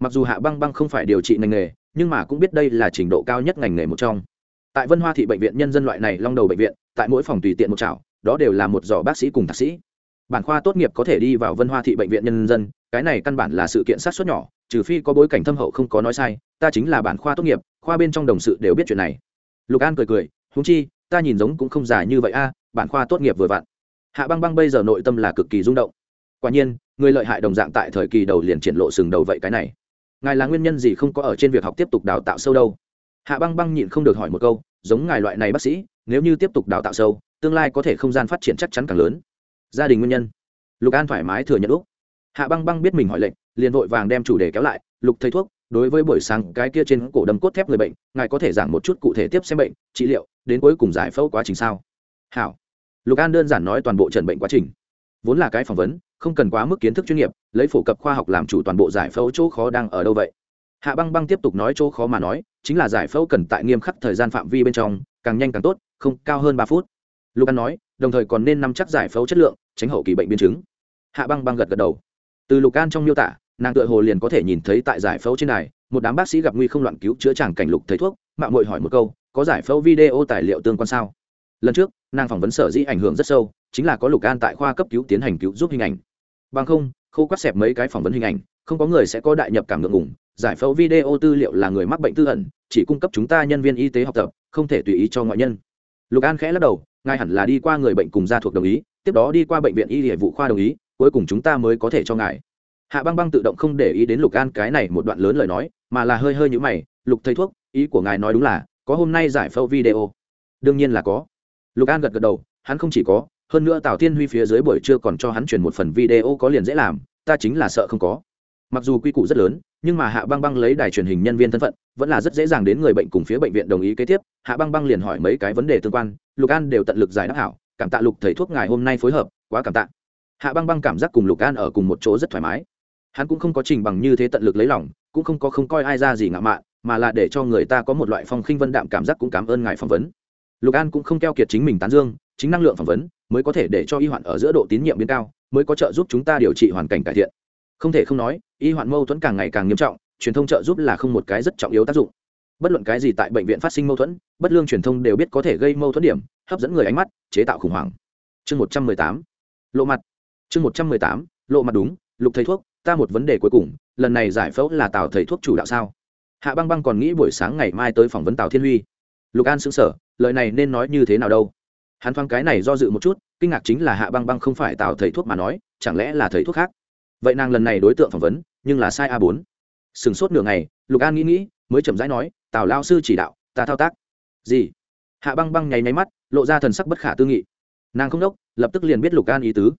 Mặc dù hạ băng băng không phải điều trị ngành nghề, nhưng mà cũng biết đây là trình độ cao nhất ngành nghề một trong tại vân hoa thị bệnh viện nhân dân loại này long đầu bệnh viện, tại mỗi phòng tùy tiện một chảo, đó đều là một giỏ bác sĩ cùng thạc sĩ. Bản khoa tốt nghiệp có thể đi vào vân hoa thị bệnh viện nhân dân, cái này căn bản là sự kiện sát xuất nhỏ, trừ phi có bối cảnh thâm hậu không có nói sai, ta chính là bản khoa tốt nghiệp, khoa bên trong đồng sự đều biết chuyện này. Lục an cười cười húng chi, ta nhìn giống cũng không dài như vậy a à, bản khoa tốt nghiệp vừa vặn. Hạ băng băng bây giờ nội tâm là cực kỳ rung động. Quả nhiên, người lợi hại đồng dạng tại thời kỳ đầu liền triển lộ sừng đầu vậy cái này. Ngài là nguyên nhân gì không có ở trên việc học tiếp tục đào tạo sâu đâu? Hạ băng băng nhịn không được hỏi một câu, giống ngài loại này bác sĩ, nếu như tiếp tục đào tạo sâu, tương lai có thể không gian phát triển chắc chắn càng lớn. Gia đình nguyên nhân. Lục an thoải mái thừa nhận úc. Hạ băng băng biết mình hỏi lệnh, liền vội vàng đem chủ đề kéo lại, lục thầy thuốc, đối với buổi sáng cái kia trên cổ đầm cốt thép người bệnh, ngài có thể giảng một chút cụ thể tiếp xem bệnh, trị liệu, đến cuối cùng giải phẫu quá trình sao? Hảo. Lục an đơn giản nói toàn bộ trần bệnh quá trình. Vốn là cái phỏng vấn, không cần quá mức kiến thức chuyên nghiệp, lấy phổ cập khoa học làm chủ toàn bộ giải phẫu chỗ khó đang ở đâu vậy? Hạ băng băng tiếp tục nói chỗ khó mà nói, chính là giải phẫu cần tại nghiêm khắc thời gian phạm vi bên trong, càng nhanh càng tốt, không cao hơn ba phút. Lục an nói, đồng thời còn nên nắm chắc giải phẫu chất lượng, tránh hậu kỳ bệnh biến chứng. Hạ băng băng gật gật đầu. Từ lục an trong miêu tả, nàng tựa hồ liền có thể nhìn thấy tại giải phẫu trên này một đám bác sĩ gặp nguy không loạn cứu chữa chàng cảnh lục thầy thuốc mạng mội hỏi một câu, có giải phẫu video tài liệu tương quan sao? Lần trước, nàng phỏng vấn sở dĩ ảnh hưởng rất sâu, chính là có lục an tại khoa cấp cứu tiến hành cứu giúp hình ảnh. Bằng không, khô quát xẹp mấy cái phỏng vấn hình ảnh, không có người sẽ có đại nhập cảm ngượng ngùng giải phẫu video tư liệu là người mắc bệnh tư ẩn, chỉ cung cấp chúng ta nhân viên y tế học tập, không thể tùy ý cho ngoại nhân. Lục an khẽ lắc đầu ngài hẳn là đi qua người bệnh cùng gia thuộc đồng ý, tiếp đó đi qua bệnh viện y hệ vụ khoa đồng ý, cuối cùng chúng ta mới có thể cho ngài. Hạ băng băng tự động không để ý đến lục an cái này một đoạn lớn lời nói, mà là hơi hơi nhữ mày, lục thầy thuốc, ý của ngài nói đúng là, có hôm nay giải phẫu video. Đương nhiên là có. Lục an gật gật đầu, hắn không chỉ có, hơn nữa tào thiên huy phía dưới buổi trưa còn cho hắn chuyển một phần video có liền dễ làm, ta chính là sợ không có mặc dù quy củ rất lớn, nhưng mà hạ băng băng lấy đài truyền hình nhân viên thân phận, vẫn là rất dễ dàng đến người bệnh cùng phía bệnh viện đồng ý kế tiếp. Hạ băng băng liền hỏi mấy cái vấn đề tương quan, lục an đều tận lực giải đáp hảo, cảm tạ lục thầy thuốc ngài hôm nay phối hợp, quá cảm tạ. Hạ băng băng cảm giác cùng lục an ở cùng một chỗ rất thoải mái. Hắn cũng không có trình bằng như thế tận lực lấy lòng, cũng không có không coi ai ra gì ngạo mạn, mà là để cho người ta có một loại phong khinh vân đạm cảm giác cũng cảm ơn ngài phỏng vấn. Lục an cũng không keo kiệt chính mình tán dương, chính năng lượng phỏng vấn mới có thể để cho y hoạn ở giữa độ tín nhiệm biến cao, mới có trợ giúp chúng ta điều trị hoàn cảnh cải thiện không thể không nói, y hoạn mâu thuẫn càng ngày càng nghiêm trọng, truyền thông trợ giúp là không một cái rất trọng yếu tác dụng. Bất luận cái gì tại bệnh viện phát sinh mâu thuẫn, bất lương truyền thông đều biết có thể gây mâu thuẫn điểm, hấp dẫn người ánh mắt, chế tạo khủng hoảng. Chương một trăm mười tám. Lộ mặt. Chương một trăm mười tám. Lộ mặt đúng, lục thầy thuốc, ta một vấn đề cuối cùng, lần này giải phẫu là tào thầy thuốc chủ đạo sao? Hạ băng băng còn nghĩ buổi sáng ngày mai tới phỏng vấn tào thiên huy. Lục an xứng sở lời này nên nói như thế nào đâu? Hắn thoáng cái này do dự một chút, kinh ngạc chính là hạ băng băng không phải tào thầy thuốc mà nói, chẳng lẽ là thầy thuốc khác? Vậy nàng lần này đối tượng phỏng vấn, nhưng là sai a bốn. Sửng sốt nửa ngày, lục an nghĩ nghĩ, mới chậm rãi nói, tào lao sư chỉ đạo, ta thao tác. Gì? Hạ băng băng nháy nháy mắt, lộ ra thần sắc bất khả tư nghị. Nàng không đốc, lập tức liền biết lục an ý tứ.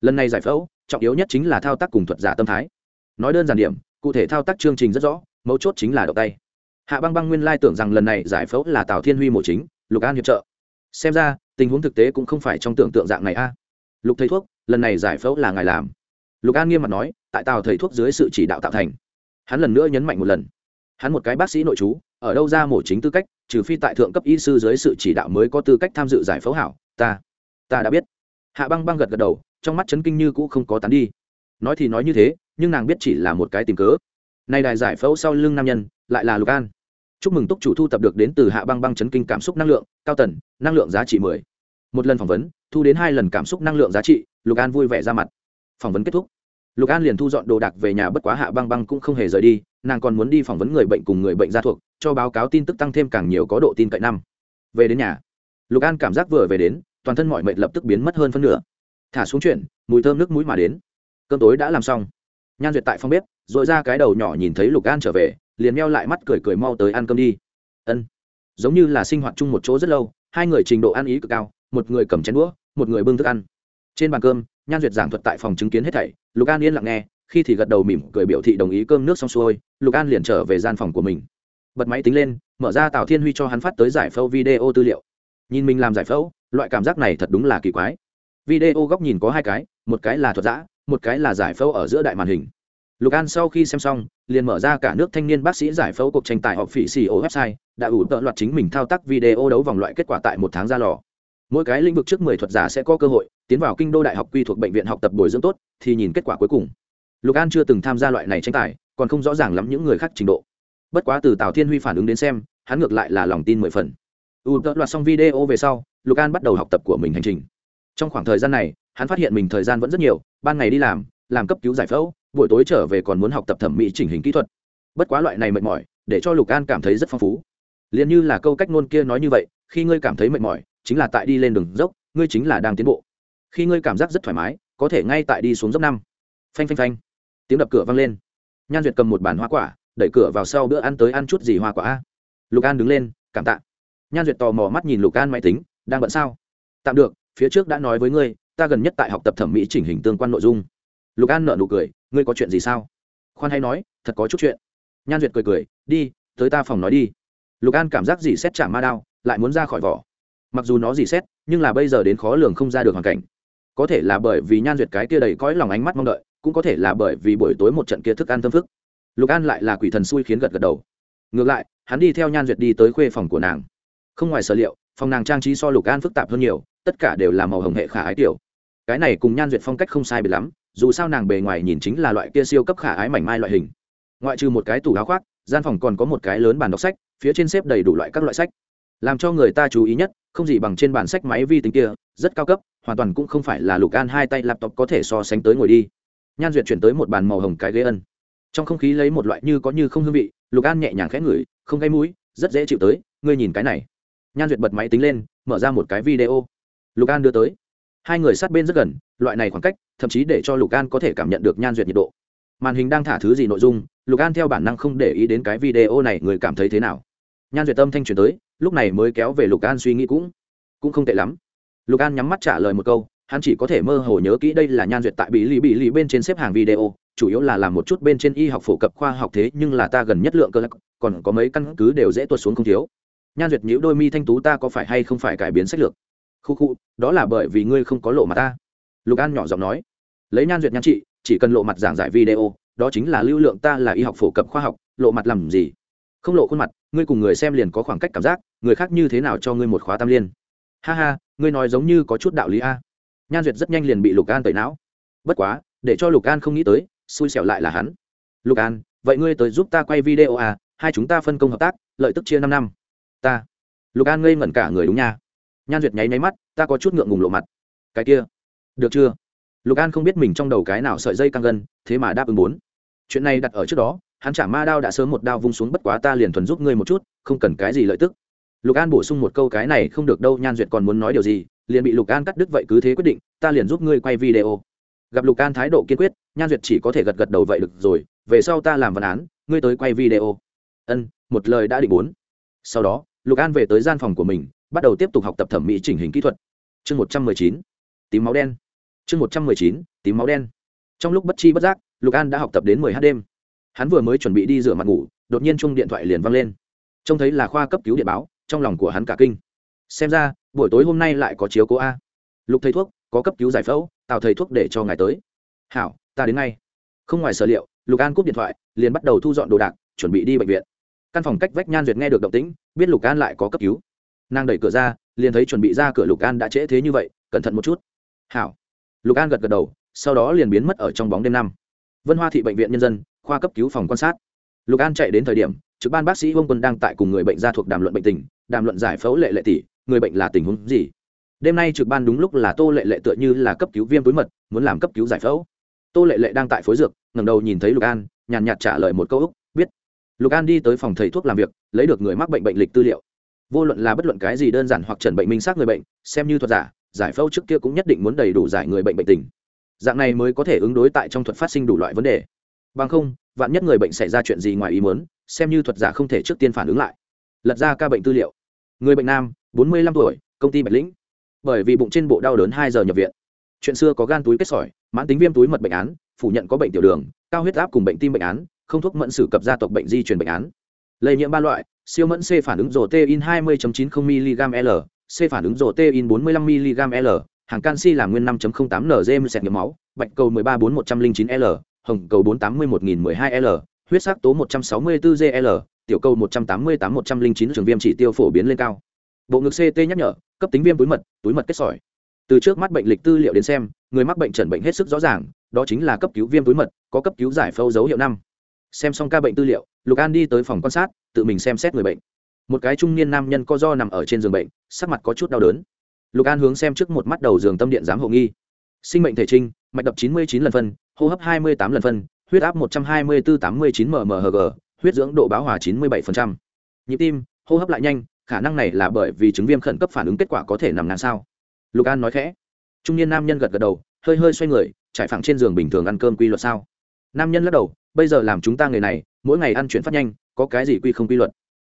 Lần này giải phẫu, trọng yếu nhất chính là thao tác cùng thuật giả tâm thái. Nói đơn giản điểm, cụ thể thao tác chương trình rất rõ, mấu chốt chính là động tay. Hạ băng băng nguyên lai tưởng rằng lần này giải phẫu là tào thiên huy mổ chính, lục an hiệp trợ. Xem ra, tình huống thực tế cũng không phải trong tưởng tượng dạng này a. Lục thầy thuốc, lần này giải phẫu là ngài làm lục an nghiêm mặt nói, tại tào thầy thuốc dưới sự chỉ đạo tạo thành. Hắn lần nữa nhấn mạnh một lần. Hắn một cái bác sĩ nội chú ở đâu ra mổ chính tư cách, trừ phi tại thượng cấp y sư dưới sự chỉ đạo mới có tư cách tham dự giải phẫu hảo, ta ta đã biết. Hạ băng băng gật gật đầu, trong mắt chấn kinh như cũ không có tán đi. Nói thì nói như thế, nhưng nàng biết chỉ là một cái tìm cớ. Nay đài giải phẫu sau lưng nam nhân, lại là lục an. Chúc mừng túc chủ thu tập được đến từ hạ băng băng chấn kinh cảm xúc năng lượng, cao tần, năng lượng giá trị mười. Một lần phỏng vấn, thu đến hai lần cảm xúc năng lượng giá trị, lục an vui vẻ ra mặt phỏng vấn kết thúc. Lục an liền thu dọn đồ đạc về nhà bất quá hạ băng băng cũng không hề rời đi, nàng còn muốn đi phỏng vấn người bệnh cùng người bệnh gia thuộc, cho báo cáo tin tức tăng thêm càng nhiều có độ tin cậy năm. Về đến nhà, lục an cảm giác vừa về đến, toàn thân mọi mệnh lập tức biến mất hơn phân nửa. Thả xuống chuyện, mùi thơm nước mũi mà đến. Cơm tối đã làm xong. Nhan duyệt tại phòng bếp r ồ i ra cái đầu nhỏ nhìn thấy lục an trở về, liền meo lại mắt cười cười mau tới ăn cơm đi. Ân. Giống như là sinh hoạt chung một chỗ rất lâu, hai người trình độ ăn ý cực cao, một người cầm chén đũa, một người bưng thức ăn. Trên bàn cơm nhan duyệt giảng thuật tại phòng chứng kiến hết thảy, lục an yên lặng nghe, khi thì gật đầu mỉm cười biểu thị đồng ý cơm nước xong xuôi, lục an liền trở về gian phòng của mình. Bật máy tính lên, mở ra tào thiên huy cho hắn phát tới giải phẫu video tư liệu. Nhìn mình làm giải phẫu, loại cảm giác này thật đúng là kỳ quái. Video góc nhìn có hai cái, một cái là thuật giã, một cái là giải phẫu ở giữa đại màn hình. Lục an sau khi xem xong, liền mở ra cả nước thanh niên bác sĩ giải phẫu cuộc tranh tài họp phỉ xì ô website, đã ủ tợ loạt chính mình thao tác video đấu vòng loại kết quả tại một tháng ra lò mỗi cái lĩnh vực trước mười thuật giả sẽ có cơ hội tiến vào kinh đô đại học quy thuộc bệnh viện học tập bồi dưỡng tốt thì nhìn kết quả cuối cùng. Lục an chưa từng tham gia loại này tranh tài, còn không rõ ràng lắm những người khác trình độ. Bất quá từ tào thiên huy phản ứng đến xem, hắn ngược lại là lòng tin mười phần. U tớ loạt xong video về sau, lục an bắt đầu học tập của mình hành trình. Trong khoảng thời gian này, hắn phát hiện mình thời gian vẫn rất nhiều, ban ngày đi làm làm cấp cứu giải phẫu, buổi tối trở về còn muốn học tập thẩm mỹ chỉnh hình kỹ thuật. Bất quá loại này mệt mỏi, để cho lục an cảm thấy rất phong phú. Liền như là câu cách ngôn kia nói như vậy, khi ngươi cảm thấy mệt mỏi chính là tại đi lên đường dốc, ngươi chính là đang tiến bộ. Khi ngươi cảm giác rất thoải mái, có thể ngay tại đi xuống dốc năm. Phanh phanh phanh. Tiếng đập cửa vang lên. Nhan duyệt cầm một bản hoa quả, đẩy cửa vào sau bữa ăn tới ăn chút gì hoa quả a? Lục an đứng lên, cảm tạ. Nhan duyệt tò mò mắt nhìn lục an máy tính, đang bận sao? Tạm được, phía trước đã nói với ngươi, ta gần nhất tại học tập thẩm mỹ chỉnh hình tương quan nội dung. Lục an nợ nụ cười, ngươi có chuyện gì sao? Khoan hay nói, thật có chút chuyện. Nhan duyệt cười cười, đi, tới ta phòng nói đi. Lục an cảm giác gì xét trả ma đao, lại muốn ra khỏi vỏ mặc dù nó gì xét, nhưng là bây giờ đến khó lường không ra được hoàn cảnh. Có thể là bởi vì nhan duyệt cái kia đầy cõi lòng ánh mắt mong đợi, cũng có thể là bởi vì buổi tối một trận kia thức ăn tâm phức. Lục an lại là quỷ thần xui khiến gật gật đầu. Ngược lại, hắn đi theo nhan duyệt đi tới khuê phòng của nàng. Không ngoài sở liệu, phòng nàng trang trí so lục an phức tạp hơn nhiều, tất cả đều là màu hồng hệ khả ái tiểu. Cái này cùng nhan duyệt phong cách không sai biệt lắm, dù sao nàng bề ngoài nhìn chính là loại kia siêu cấp khả ái mảnh mai loại hình. Ngoại trừ một cái tủ áo khoác, gian phòng còn có một cái lớn bàn đọc sách, phía trên xếp đầy đủ loại các loại sách. Làm cho người ta chú ý nhất không gì bằng trên bàn sách máy vi tính kia, rất cao cấp, hoàn toàn cũng không phải là lục an hai tay laptop có thể so sánh tới ngồi đi. Nhan duyệt chuyển tới một bàn màu hồng cái ghế ân. Trong không khí lấy một loại như có như không hương vị, lục an nhẹ nhàng khẽ ngửi, không gây mũi, rất dễ chịu tới, ngươi nhìn cái này. Nhan duyệt bật máy tính lên, mở ra một cái video. Lục an đưa tới. Hai người sát bên rất gần, loại này khoảng cách, thậm chí để cho lục an có thể cảm nhận được nhan duyệt nhiệt độ. Màn hình đang thả thứ gì nội dung, lục an theo bản năng không để ý đến cái video này, người cảm thấy thế nào? Nhan duyệt tâm thanh chuyển tới, lúc này mới kéo về lục an suy nghĩ cũng cũng không tệ lắm. Lục an nhắm mắt trả lời một câu, hắn chỉ có thể mơ hồ nhớ kỹ đây là nhan duyệt tại bị lì bị lì bên trên xếp hàng video, chủ yếu là làm một chút bên trên y học phổ cập khoa học thế, nhưng là ta gần nhất lượng cơ lắc còn có mấy căn cứ đều dễ tuột xuống không thiếu. Nhan duyệt nhữ đôi mi thanh tú, ta có phải hay không phải cải biến sách lược? Khu khu, đó là bởi vì ngươi không có lộ mặt ta. Lục an nhỏ giọng nói. Lấy nhan duyệt nhan trị, chỉ cần lộ mặt giảng giải video, đó chính là lưu lượng ta là y học phổ cập khoa học, lộ mặt làm gì? Không lộ khuôn mặt ngươi cùng người xem liền có khoảng cách cảm giác, người khác như thế nào cho ngươi một khóa tam liên? Ha ha, ngươi nói giống như có chút đạo lý a. Nhan duyệt rất nhanh liền bị lục an tẩy não. Bất quá, để cho lục an không nghĩ tới, xui xẻo lại là hắn. Lục an, vậy ngươi tới giúp ta quay video à hai chúng ta phân công hợp tác, lợi tức chia năm năm. Ta. Lục an ngây ngẩn cả người đúng nha. Nhan duyệt nháy nháy mắt, ta có chút ngượng ngùng lộ mặt. Cái kia. Được chưa? Lục an không biết mình trong đầu cái nào sợi dây căng gân, thế mà đáp ứng bốn. Chuyện này đặt ở trước đó hắn trả ma đao đã sớm một đao vung xuống bất quá ta liền thuần giúp ngươi một chút, không cần cái gì lợi tức. Lục an bổ sung một câu cái này không được đâu, nhan duyệt còn muốn nói điều gì, liền bị lục an cắt đứt vậy cứ thế quyết định, ta liền giúp ngươi quay video. Gặp lục an thái độ kiên quyết, nhan duyệt chỉ có thể gật gật đầu vậy được rồi, về sau ta làm văn án, ngươi tới quay video. Ân, một lời đã định bốn. Sau đó, lục an về tới gian phòng của mình, bắt đầu tiếp tục học tập thẩm mỹ chỉnh hình kỹ thuật. Chương một trăm mười chín, tím máu đen. Chương một trăm mười chín, tím máu đen. Trong lúc bất chi bất giác, lục an đã học tập đến mười h đêm hắn vừa mới chuẩn bị đi rửa mặt ngủ, đột nhiên chung điện thoại liền văng lên. Trông thấy là khoa cấp cứu điện báo, trong lòng của hắn cả kinh. Xem ra, buổi tối hôm nay lại có chiếu cố a. Lục thầy thuốc, có cấp cứu giải phẫu tạo thầy thuốc để cho ngài tới. Hảo, ta đến ngay. Không ngoài sở liệu, lục an cúp điện thoại, liền bắt đầu thu dọn đồ đạc, chuẩn bị đi bệnh viện. Căn phòng cách vách nhan duyệt nghe được động tĩnh, biết lục an lại có cấp cứu. Nàng đẩy cửa ra, liền thấy chuẩn bị ra cửa lục an đã trễ thế như vậy, cẩn thận một chút. Hảo. Lục an gật gật đầu, sau đó liền biến mất ở trong bóng đêm năm. Vân hoa thị bệnh viện nhân dân khoa cấp cứu phòng quan sát. Lục an chạy đến thời điểm, trực ban bác sĩ vương quân đang tại cùng người bệnh ra thuộc đàm luận bệnh tình, đàm luận giải phẫu lệ lệ tỷ người bệnh là tình huống gì. Đêm nay trực ban đúng lúc là tô lệ lệ tựa như là cấp cứu viêm túi mật, muốn làm cấp cứu giải phẫu. Tô lệ lệ đang tại phối dược, ngẩng đầu nhìn thấy lục an, nhàn nhạt trả lời một câu úc, biết. Lục an đi tới phòng thầy thuốc làm việc, lấy được người mắc bệnh bệnh lịch tư liệu. Vô luận là bất luận cái gì đơn giản hoặc trần bệnh minh xác người bệnh, xem như thuật giả, giải phẫu trước kia cũng nhất định muốn đầy đủ giải người bệnh bệnh tình. Dạng này mới có thể ứng đối tại trong thuật phát sinh đủ loại vấn đề bằng không, vạn nhất người bệnh xảy ra chuyện gì ngoài ý muốn, xem như thuật giả không thể trước tiên phản ứng lại. Lật ra ca bệnh tư liệu. Người bệnh nam, bốn mươi lăm tuổi, công ty bạch lĩnh. Bởi vì bụng trên bộ đau đớn hai giờ nhập viện. Chuyện xưa có gan túi kết sỏi, mãn tính viêm túi mật bệnh án, phủ nhận có bệnh tiểu đường, cao huyết áp cùng bệnh tim bệnh án, không thuốc mẫn sử cập gia tộc bệnh di truyền bệnh án. Lây nhiễm ba loại, siêu mẫn c phản ứng rổ t in hai mươi chín mươi mg l, c phản ứng rổ t in bốn mươi lăm mg l, hàng canxi là nguyên năm tám ng sẹt nhiễm máu, bạch cầu mười ba bốn một trăm linh chín l hồng cầu bốn tám mươi một nghìn mười hai l, huyết sắc tố một trăm sáu mươi bốn gl tiểu cầu một trăm tám mươi tám một trăm linh chín trường viêm chỉ tiêu phổ biến lên cao. Bộ ngực ct nhắc nhở, cấp tính viêm túi mật túi mật kết sỏi. Từ trước mắt bệnh lịch tư liệu đến xem, người mắc bệnh chẩn bệnh hết sức rõ ràng, đó chính là cấp cứu viêm túi mật, có cấp cứu giải phẫu dấu hiệu năm. Xem xong ca bệnh tư liệu, lục an đi tới phòng quan sát, tự mình xem xét người bệnh. Một cái trung niên nam nhân co do nằm ở trên giường bệnh, sắc mặt có chút đau đớn. Lục an hướng xem trước một mắt đầu giường tâm điện giám hộ nghi. Sinh mệnh thể trinh, mạch đập chín mươi chín lần phân hô hấp hai mươi tám lần phân, huyết áp một trăm hai mươi bốn tám mươi chín mmhg huyết dưỡng độ báo hòa chín mươi bảy nhịp tim, hô hấp lại nhanh, khả năng này là bởi vì chứng viêm khẩn cấp phản ứng kết quả có thể nằm ngang sao? Lục an nói khẽ. Trung niên nam nhân gật gật đầu, hơi hơi xoay người, trải phẳng trên giường bình thường ăn cơm quy luật sao? Nam nhân lắc đầu, bây giờ làm chúng ta người này, mỗi ngày ăn chuyển phát nhanh, có cái gì quy không quy luật?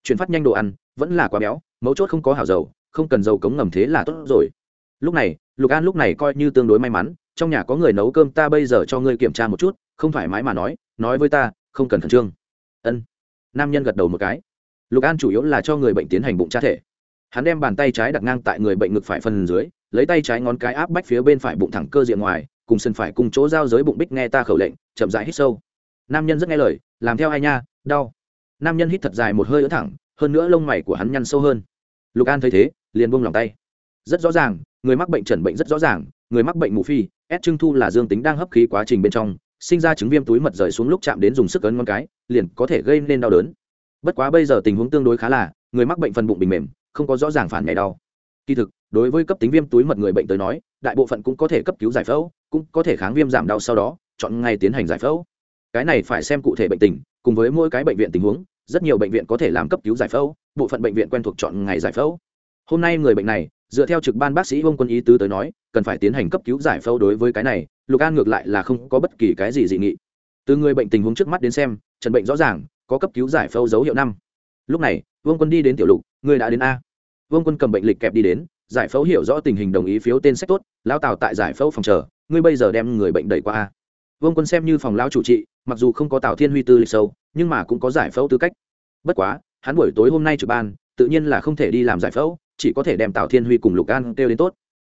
Chuyển phát nhanh đồ ăn, vẫn là quá béo, mấu chốt không có hảo dầu, không cần dầu cống ngầm thế là tốt rồi. Lúc này, lục an lúc này coi như tương đối may mắn trong nhà có người nấu cơm ta bây giờ cho ngươi kiểm tra một chút, không thoải mái mà nói nói với ta, không cần khẩn trương. Ân. Nam nhân gật đầu một cái. Lục an chủ yếu là cho người bệnh tiến hành bụng tra thể. Hắn đem bàn tay trái đặt ngang tại người bệnh ngực phải phần dưới, lấy tay trái ngón cái áp bách phía bên phải bụng thẳng cơ diện ngoài, cùng sân phải cùng chỗ giao giới bụng bích nghe ta khẩu lệnh, chậm rãi hít sâu. Nam nhân rất nghe lời, làm theo ai nha, đau. Nam nhân hít thật dài một hơi ỡ thẳng, hơn nữa lông mày của hắn nhăn sâu hơn. Lục an thấy thế, liền buông lòng tay. Rất rõ ràng, người mắc bệnh trần bệnh rất rõ ràng người mắc bệnh mù phi ép trưng thu là dương tính đang hấp khí quá trình bên trong, sinh ra chứng viêm túi mật rời xuống lúc chạm đến dùng sức ấn ngón cái, liền có thể gây nên đau đớn. Bất quá bây giờ tình huống tương đối khá là, người mắc bệnh phần bụng bình mềm, không có rõ ràng phản ngày đau. Kỳ thực, đối với cấp tính viêm túi mật người bệnh tới nói, đại bộ phận cũng có thể cấp cứu giải phẫu, cũng có thể kháng viêm giảm đau sau đó, chọn ngày tiến hành giải phẫu. Cái này phải xem cụ thể bệnh tình, cùng với mỗi cái bệnh viện tình huống, rất nhiều bệnh viện có thể làm cấp cứu giải phẫu, bộ phận bệnh viện quen thuộc chọn ngày giải phẫu. Hôm nay người bệnh này dựa theo trực ban bác sĩ vông quân ý tứ tới nói, cần phải tiến hành cấp cứu giải phẫu đối với cái này, lục an ngược lại là không có bất kỳ cái gì dị nghị. Từ người bệnh tình huống trước mắt đến xem, trần bệnh rõ ràng, có cấp cứu giải phẫu dấu hiệu năm. Lúc này, vương quân đi đến tiểu lục người đã đến a. Vương quân cầm bệnh lịch kẹp đi đến, giải phẫu hiểu rõ tình hình đồng ý phiếu tên sách tốt lao tào tại giải phẫu phòng chờ, ngươi bây giờ đem người bệnh đẩy qua a. Vương quân xem như phòng lao chủ trị, mặc dù không có tào thiên huy tư lịch sâu, nhưng mà cũng có giải phẫu tư cách. Bất quá, hắn buổi tối hôm nay trực ban, tự nhiên là không thể đi làm giải phẫu chỉ có thể đem tào thiên huy cùng lục an kêu đến tốt.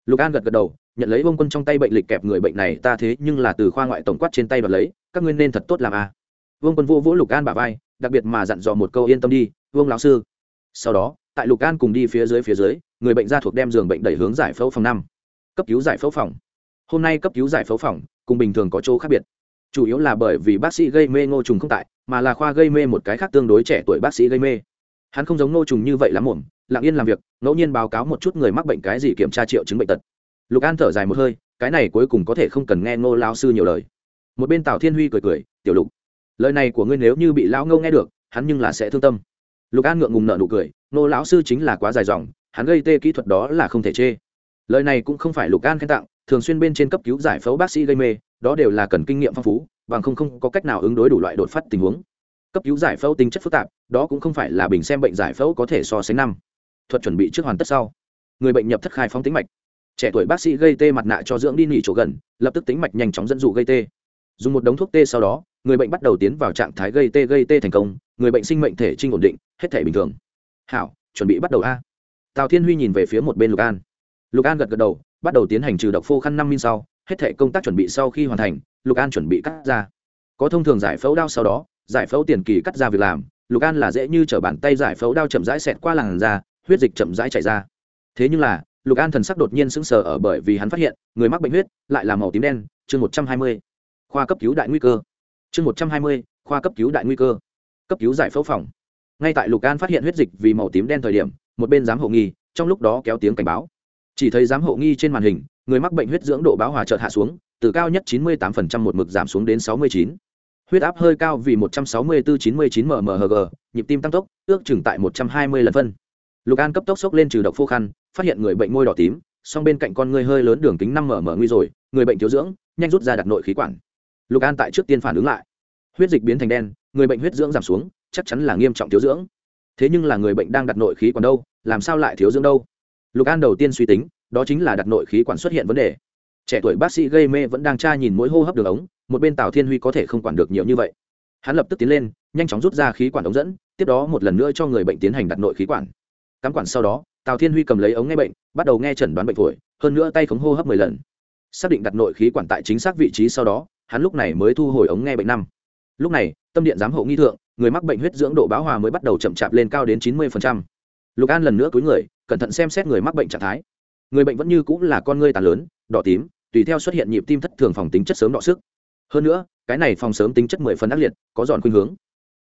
Lục an gật gật đầu, nhận lấy vương quân trong tay bệnh lịch kẹp người bệnh này, ta thế nhưng là từ khoa ngoại tổng quát trên tay và lấy, các ngươi nên thật tốt làm a. Vương quân vô vỗ lục an bả vai, đặc biệt mà dặn dò một câu yên tâm đi, vương lão sư. Sau đó, tại lục an cùng đi phía dưới phía dưới, người bệnh ra thuộc đem giường bệnh đẩy hướng giải phẫu phòng năm. Cấp cứu giải phẫu phòng. Hôm nay cấp cứu giải phẫu phòng, cùng bình thường có chỗ khác biệt. Chủ yếu là bởi vì bác sĩ gây mê ngô trùng không tại, mà là khoa gây mê một cái khác tương đối trẻ tuổi bác sĩ gây mê. Hắn không giống ngô trùng như vậy lắm muộn lặng yên làm việc, ngẫu nhiên báo cáo một chút người mắc bệnh cái gì kiểm tra triệu chứng bệnh tật. Lục an thở dài một hơi, cái này cuối cùng có thể không cần nghe ngô lao sư nhiều lời. Một bên tào thiên huy cười cười, tiểu lục, lời này của ngươi nếu như bị lão ngâu nghe được, hắn nhưng là sẽ thương tâm. Lục an ngượng ngùng nợ nụ cười, ngô lão sư chính là quá dài dòng, hắn gây tê kỹ thuật đó là không thể chê. Lời này cũng không phải lục an khen tặng, thường xuyên bên trên cấp cứu giải phẫu bác sĩ gây mê, đó đều là cần kinh nghiệm phong phú và không không có cách nào ứng đối đủ loại đột phát tình huống. Cấp cứu giải phẫu tính chất phức tạp, đó cũng không phải là bình xem bệnh giải phẫu có thể so sánh năm thuật chuẩn bị trước hoàn tất sau. Người bệnh nhập thất khai phóng tính mạch. Trẻ tuổi bác sĩ gây tê mặt nạ cho dưỡng đi nỉ chỗ gần, lập tức tính mạch nhanh chóng dẫn dụ gây tê. Dùng một đống thuốc tê sau đó, người bệnh bắt đầu tiến vào trạng thái gây tê gây tê thành công, người bệnh sinh mệnh thể trinh ổn định, hết thể bình thường. Hảo, chuẩn bị bắt đầu a. Tào thiên huy nhìn về phía một bên lục an. Lục an gật gật đầu, bắt đầu tiến hành trừ độc phô khăn năm min sau, hết thể công tác chuẩn bị sau khi hoàn thành, lục an chuẩn bị cắt ra có thông thường giải phẫu đao sau đó, giải phẫu tiền kỳ cắt ra việc làm, lục an là dễ như t bàn tay giải phẫu đao chậm rãi xẹt qua làn da huyết dịch chậm rãi chảy ra. Thế nhưng là, lục an thần sắc đột nhiên sững sờ ở bởi vì hắn phát hiện, người mắc bệnh huyết lại là màu tím đen, chương một trăm hai mươi, khoa cấp cứu đại nguy cơ. Chương một trăm hai mươi, khoa cấp cứu đại nguy cơ. Cấp cứu giải phẫu phòng. Ngay tại lục an phát hiện huyết dịch vì màu tím đen thời điểm, một bên giám hộ nghi, trong lúc đó kéo tiếng cảnh báo. Chỉ thấy giám hộ nghi trên màn hình, người mắc bệnh huyết dưỡng độ báo hòa chợt hạ xuống, từ cao nhất 98% một mực giảm xuống đến 69. huyết áp hơi cao vì 164-99 mmHg nhịp tim tăng tốc, ước chừng tại 120 lần phân lục an cấp tốc sốc lên trừ độc phô khăn, phát hiện người bệnh môi đỏ tím, song bên cạnh con người hơi lớn đường kính năm mở mở nguy rồi, người bệnh thiếu dưỡng, nhanh rút ra đặt nội khí quản. Lục an tại trước tiên phản ứng lại. Huyết dịch biến thành đen, người bệnh huyết dưỡng giảm xuống, chắc chắn là nghiêm trọng thiếu dưỡng. Thế nhưng là người bệnh đang đặt nội khí quản đâu, làm sao lại thiếu dưỡng đâu? Lục an đầu tiên suy tính, đó chính là đặt nội khí quản xuất hiện vấn đề. Trẻ tuổi bác sĩ gây mê vẫn đang tra nhìn mỗi hô hấp đường ống, một bên tào thiên huy có thể không quản được nhiều như vậy. Hắn lập tức tiến lên, nhanh chóng rút ra khí quản ống dẫn, tiếp đó một lần nữa cho người bệnh tiến hành đặt nội khí quản cắm quản sau đó, tào thiên huy cầm lấy ống nghe bệnh, bắt đầu nghe chẩn đoán bệnh phổi, hơn nữa tay khống hô hấp mười lần. Xác định đặt nội khí quản tại chính xác vị trí sau đó, hắn lúc này mới thu hồi ống nghe bệnh năm. Lúc này, tâm điện giám hộ nghi thượng, người mắc bệnh huyết dưỡng độ báo hòa mới bắt đầu chậm chạp lên cao đến chín mươi lục an lần nữa cúi người, cẩn thận xem xét người mắc bệnh trạng thái. Người bệnh vẫn như cũng là con ngươi tàn lớn, đỏ tím, tùy theo xuất hiện nhịp tim thất thường phòng tính chất sớm đọ sức. Hơn nữa, cái này phòng sớm tính chất mười phần ác liệt, có giòn khuynh hướng.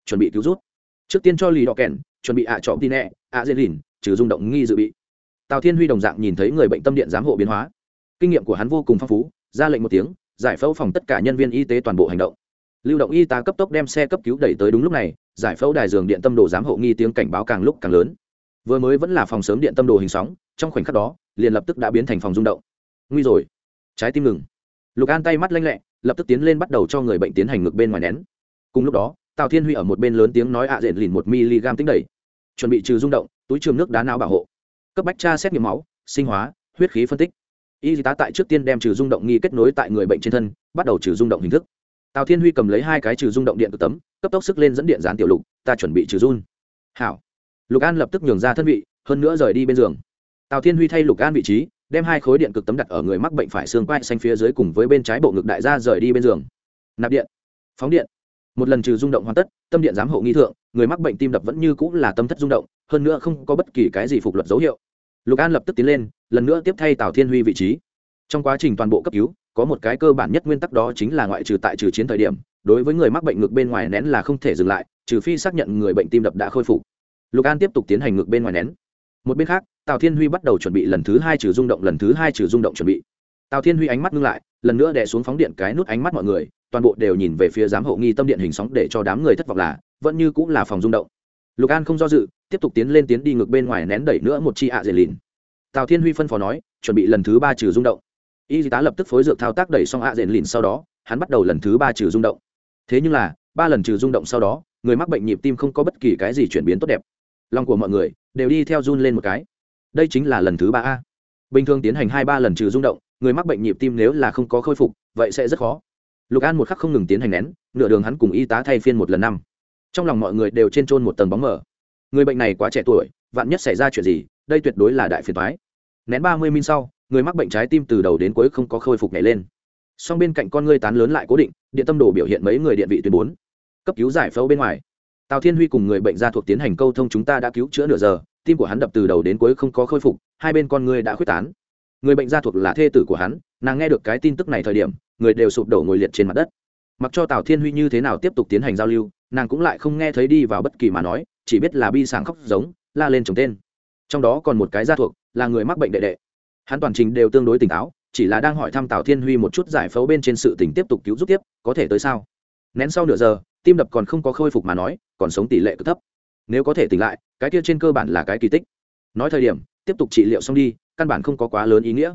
Chuẩn bị cứu rút. Trước tiên cho lì đỏ kèn, chuẩn bị ạ trọ tin nẹ, ạ dê lìn trừ rung động nghi dự bị. Tào thiên huy đồng dạng nhìn thấy người bệnh tâm điện giám hộ biến hóa. Kinh nghiệm của hắn vô cùng phong phú, ra lệnh một tiếng, giải phẫu phòng tất cả nhân viên y tế toàn bộ hành động. Lưu động y tá cấp tốc đem xe cấp cứu đẩy tới đúng lúc này, giải phẫu đài giường điện tâm đồ giám hộ nghi tiếng cảnh báo càng lúc càng lớn. Vừa mới vẫn là phòng sớm điện tâm đồ hình sóng, trong khoảnh khắc đó, liền lập tức đã biến thành phòng rung động. Nguy rồi. Trái tim ngừng. Lục an tay mắt lanh lẹ, lập tức tiến lên bắt đầu cho người bệnh tiến hành ngực bên ngoài nén. Cùng lúc đó, tào thiên huy ở một bên lớn tiếng nói ạ à diện lìn một mg tính đẩy. Chuẩn bị trừ rung động túi trường nước đá não bảo hộ. Cấp bách tra xét nghiệm máu, sinh hóa, huyết khí phân tích. Y tá tại trước tiên đem trừ rung động nghi kết nối tại người bệnh trên thân, bắt đầu trừ rung động hình thức. Tào thiên huy cầm lấy hai cái trừ rung động điện cực tấm, cấp tốc sức lên dẫn điện dán tiểu lục, ta chuẩn bị trừ run. Hảo. Lục an lập tức nhường ra thân vị, hơn nữa rời đi bên giường. Tào thiên huy thay lục an vị trí, đem hai khối điện cực tấm đặt ở người mắc bệnh phải xương quai xanh phía dưới cùng với bên trái bộ ngực đại gia rời đi bên giường. Nạp điện. Phóng điện một lần trừ rung động hoàn tất, tâm điện giám hộ nghi thượng, người mắc bệnh tim đập vẫn như cũng là tâm thất rung động, hơn nữa không có bất kỳ cái gì phục luật dấu hiệu. Lục an lập tức tiến lên, lần nữa tiếp thay tào thiên huy vị trí. Trong quá trình toàn bộ cấp cứu, có một cái cơ bản nhất nguyên tắc đó chính là ngoại trừ tại trừ chiến thời điểm, đối với người mắc bệnh ngực bên ngoài nén là không thể dừng lại, trừ phi xác nhận người bệnh tim đập đã khôi phục. Lục an tiếp tục tiến hành ngực bên ngoài nén. Một bên khác, tào thiên huy bắt đầu chuẩn bị lần thứ hai trừ rung động, lần thứ hai trừ rung động chuẩn bị. Tào thiên huy ánh mắt ngưng lại, lần nữa đè xuống phóng điện cái nút ánh mắt mọi người toàn bộ đều nhìn về phía giám hộ nghi tâm điện hình sóng để cho đám người thất vọng là, vẫn như cũng là phòng rung động. Lục an không do dự, tiếp tục tiến lên tiến đi ngược bên ngoài nén đẩy nữa một chi ạ à dề lìn. Tào thiên huy phân phó nói, chuẩn bị lần thứ ba trừ rung động. Y tá lập tức phối dược thao tác đẩy xong ạ à dề lìn sau đó, hắn bắt đầu lần thứ ba trừ rung động. Thế nhưng là, ba lần trừ rung động sau đó, người mắc bệnh nhịp tim không có bất kỳ cái gì chuyển biến tốt đẹp. Lòng của mọi người đều đi theo run lên một cái. Đây chính là lần thứ ba a. Bình thường tiến hành hai ba lần trừ rung động, người mắc bệnh nhịp tim nếu là không có khôi phục, vậy sẽ rất khó lục an một khắc không ngừng tiến hành nén, nửa đường hắn cùng y tá thay phiên một lần năm. Trong lòng mọi người đều trên trôn một tầng bóng mờ. Người bệnh này quá trẻ tuổi, vạn nhất xảy ra chuyện gì, đây tuyệt đối là đại phiền thoái nén ba mươi min sau, người mắc bệnh trái tim từ đầu đến cuối không có khôi phục nhảy lên. Song bên cạnh con ngươi tán lớn lại cố định, điện tâm đồ biểu hiện mấy người điện vị tuyến bốn cấp cứu giải phẫu bên ngoài. Tào thiên huy cùng người bệnh gia thuộc tiến hành câu thông chúng ta đã cứu chữa nửa giờ, tim của hắn đập từ đầu đến cuối không có khôi phục, hai bên con ngươi đã khuyết tán người bệnh gia thuộc là thê tử của hắn, nàng nghe được cái tin tức này thời điểm, người đều sụp đổ ngồi liệt trên mặt đất. Mặc cho tào thiên huy như thế nào tiếp tục tiến hành giao lưu, nàng cũng lại không nghe thấy đi vào bất kỳ mà nói, chỉ biết là bi sảng khóc giống, la lên chồng tên. Trong đó còn một cái gia thuộc, là người mắc bệnh đệ đệ. Hắn toàn trình đều tương đối tỉnh táo, chỉ là đang hỏi thăm tào thiên huy một chút giải phẫu bên trên sự tình tiếp tục cứu giúp tiếp, có thể tới sao? Nén sau nửa giờ, tim đập còn không có khôi phục mà nói, còn sống tỷ lệ cực thấp. Nếu có thể tỉnh lại, cái kia trên cơ bản là cái kỳ tích. Nói thời điểm, tiếp tục trị liệu xong đi căn bản không có quá lớn ý nghĩa.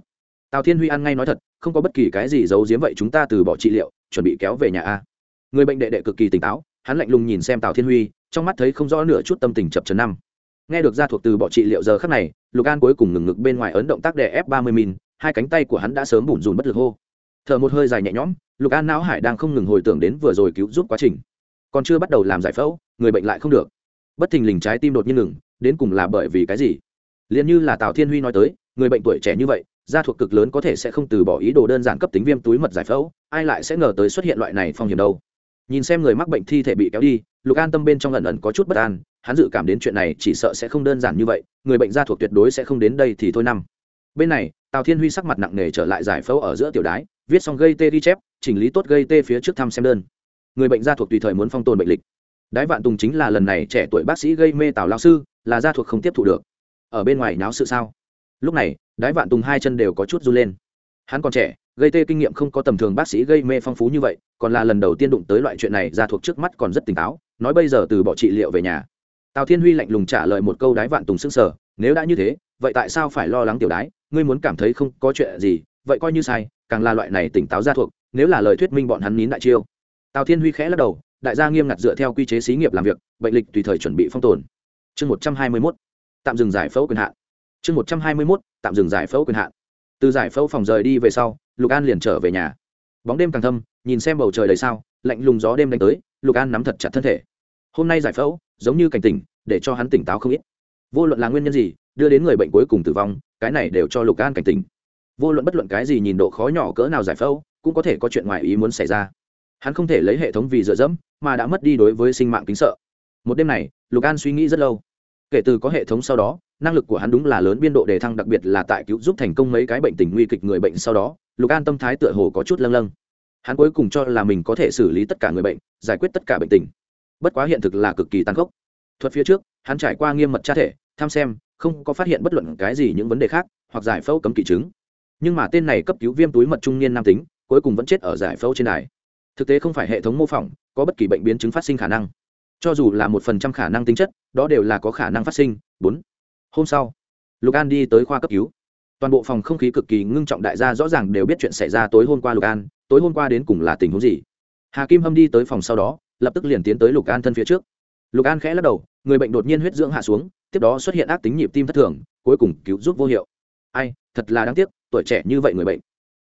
Tào thiên huy ăn ngay nói thật, không có bất kỳ cái gì giấu giếm vậy chúng ta từ bỏ trị liệu, chuẩn bị kéo về nhà a. Người bệnh đệ đệ cực kỳ tỉnh táo, hắn lạnh lùng nhìn xem tào thiên huy, trong mắt thấy không rõ nửa chút tâm tình chập chấn năm. Nghe được ra thuộc từ bỏ trị liệu giờ khắc này, lục an cuối cùng ngừng ngực bên ngoài ấn động tác đè f ba mươi min hai cánh tay của hắn đã sớm bủn rùn bất lực hô. Thở một hơi dài nhẹ nhõm, lục an não hải đang không ngừng hồi tưởng đến vừa rồi cứu giúp quá trình. Còn chưa bắt đầu làm giải phẫu, người bệnh lại không được. Bất thình lình trái tim đột nhiên ngừng, đến cùng là bởi vì cái gì? Liền như là tào thiên huy nói tới người bệnh tuổi trẻ như vậy gia thuộc cực lớn có thể sẽ không từ bỏ ý đồ đơn giản cấp tính viêm túi mật giải phẫu, ai lại sẽ ngờ tới xuất hiện loại này phong hiểm đâu. Nhìn xem người mắc bệnh thi thể bị kéo đi, lục an tâm bên trong lần ẩn có chút bất an, hắn dự cảm đến chuyện này chỉ sợ sẽ không đơn giản như vậy, người bệnh gia thuộc tuyệt đối sẽ không đến đây thì thôi năm. Bên này, tào thiên huy sắc mặt nặng nề trở lại giải phẫu ở giữa tiểu đái, viết xong gây tê ghi chép, chỉnh lý tốt gây tê phía trước thăm xem đơn. Người bệnh gia thuộc tùy thời muốn phong tồn bệnh lịch. Đái vạn tùng chính là lần này trẻ tuổi bác sĩ gây mê tào lao sư, là gia thuộc không tiếp thu được. Ở bên ngoài náo sự sao? Lúc này, đái vạn tùng hai chân đều có chút run lên. Hắn còn trẻ, gây tê kinh nghiệm không có tầm thường bác sĩ gây mê phong phú như vậy, còn là lần đầu tiên đụng tới loại chuyện này gia thuộc trước mắt còn rất tỉnh táo, nói bây giờ từ bỏ trị liệu về nhà. Tào thiên huy lạnh lùng trả lời một câu đái vạn tùng sững sờ, nếu đã như thế, vậy tại sao phải lo lắng tiểu đái? Ngươi muốn cảm thấy không có chuyện gì, vậy coi như sai, càng là loại này tỉnh táo gia thuộc, nếu là lời thuyết minh bọn hắn nín đại chiêu. Tào thiên huy khẽ lắc đầu, đại gia nghiêm ngặt dựa theo quy chế xí nghiệp làm việc, bệnh lịch tùy thời chuẩn bị phong tồn. Chương một trăm hai mươi mốt, tạm dừng giải phẫu quyền hạn chương một trăm hai mươi mốt, tạm dừng giải phẫu quyền hạn. Từ giải phẫu phòng rời đi về sau, lục an liền trở về nhà. Bóng đêm càng thâm, nhìn xem bầu trời đầy sao, lạnh lùng gió đêm đánh tới, lục an nắm thật chặt thân thể. Hôm nay giải phẫu, giống như cảnh tỉnh, để cho hắn tỉnh táo không ít. Vô luận là nguyên nhân gì, đưa đến người bệnh cuối cùng tử vong, cái này đều cho lục an cảnh tỉnh. Vô luận bất luận cái gì nhìn độ khó nhỏ cỡ nào giải phẫu, cũng có thể có chuyện ngoài ý muốn xảy ra. Hắn không thể lấy hệ thống vì dựa dẫm, mà đã mất đi đối với sinh mạng kính sợ. Một đêm này, lục an suy nghĩ rất lâu. Kể từ có hệ thống sau đó năng lực của hắn đúng là lớn biên độ đề thăng, đặc biệt là tại cứu giúp thành công mấy cái bệnh tình nguy kịch người bệnh sau đó, lục an tâm thái tựa hồ có chút lâng lâng. Hắn cuối cùng cho là mình có thể xử lý tất cả người bệnh, giải quyết tất cả bệnh tình. Bất quá hiện thực là cực kỳ tăng khốc. Thuật phía trước, hắn trải qua nghiêm mật tra thể tham xem, không có phát hiện bất luận cái gì những vấn đề khác, hoặc giải phẫu cấm kỵ chứng. Nhưng mà tên này cấp cứu viêm túi mật trung niên nam tính, cuối cùng vẫn chết ở giải phẫu trên đài. Thực tế không phải hệ thống mô phỏng, có bất kỳ bệnh biến chứng phát sinh khả năng. Cho dù là một phần trăm khả năng tính chất, đó đều là có khả năng phát sinh. Bốn hôm sau, lục an đi tới khoa cấp cứu. Toàn bộ phòng không khí cực kỳ ngưng trọng, đại gia rõ ràng đều biết chuyện xảy ra tối hôm qua lục an, tối hôm qua đến cùng là tình huống gì. Hà kim hâm đi tới phòng sau đó, lập tức liền tiến tới lục an thân phía trước. Lục an khẽ lắc đầu, người bệnh đột nhiên huyết dưỡng hạ xuống, tiếp đó xuất hiện ác tính nhịp tim thất thường, cuối cùng cứu giúp vô hiệu. Ai, thật là đáng tiếc, tuổi trẻ như vậy người bệnh.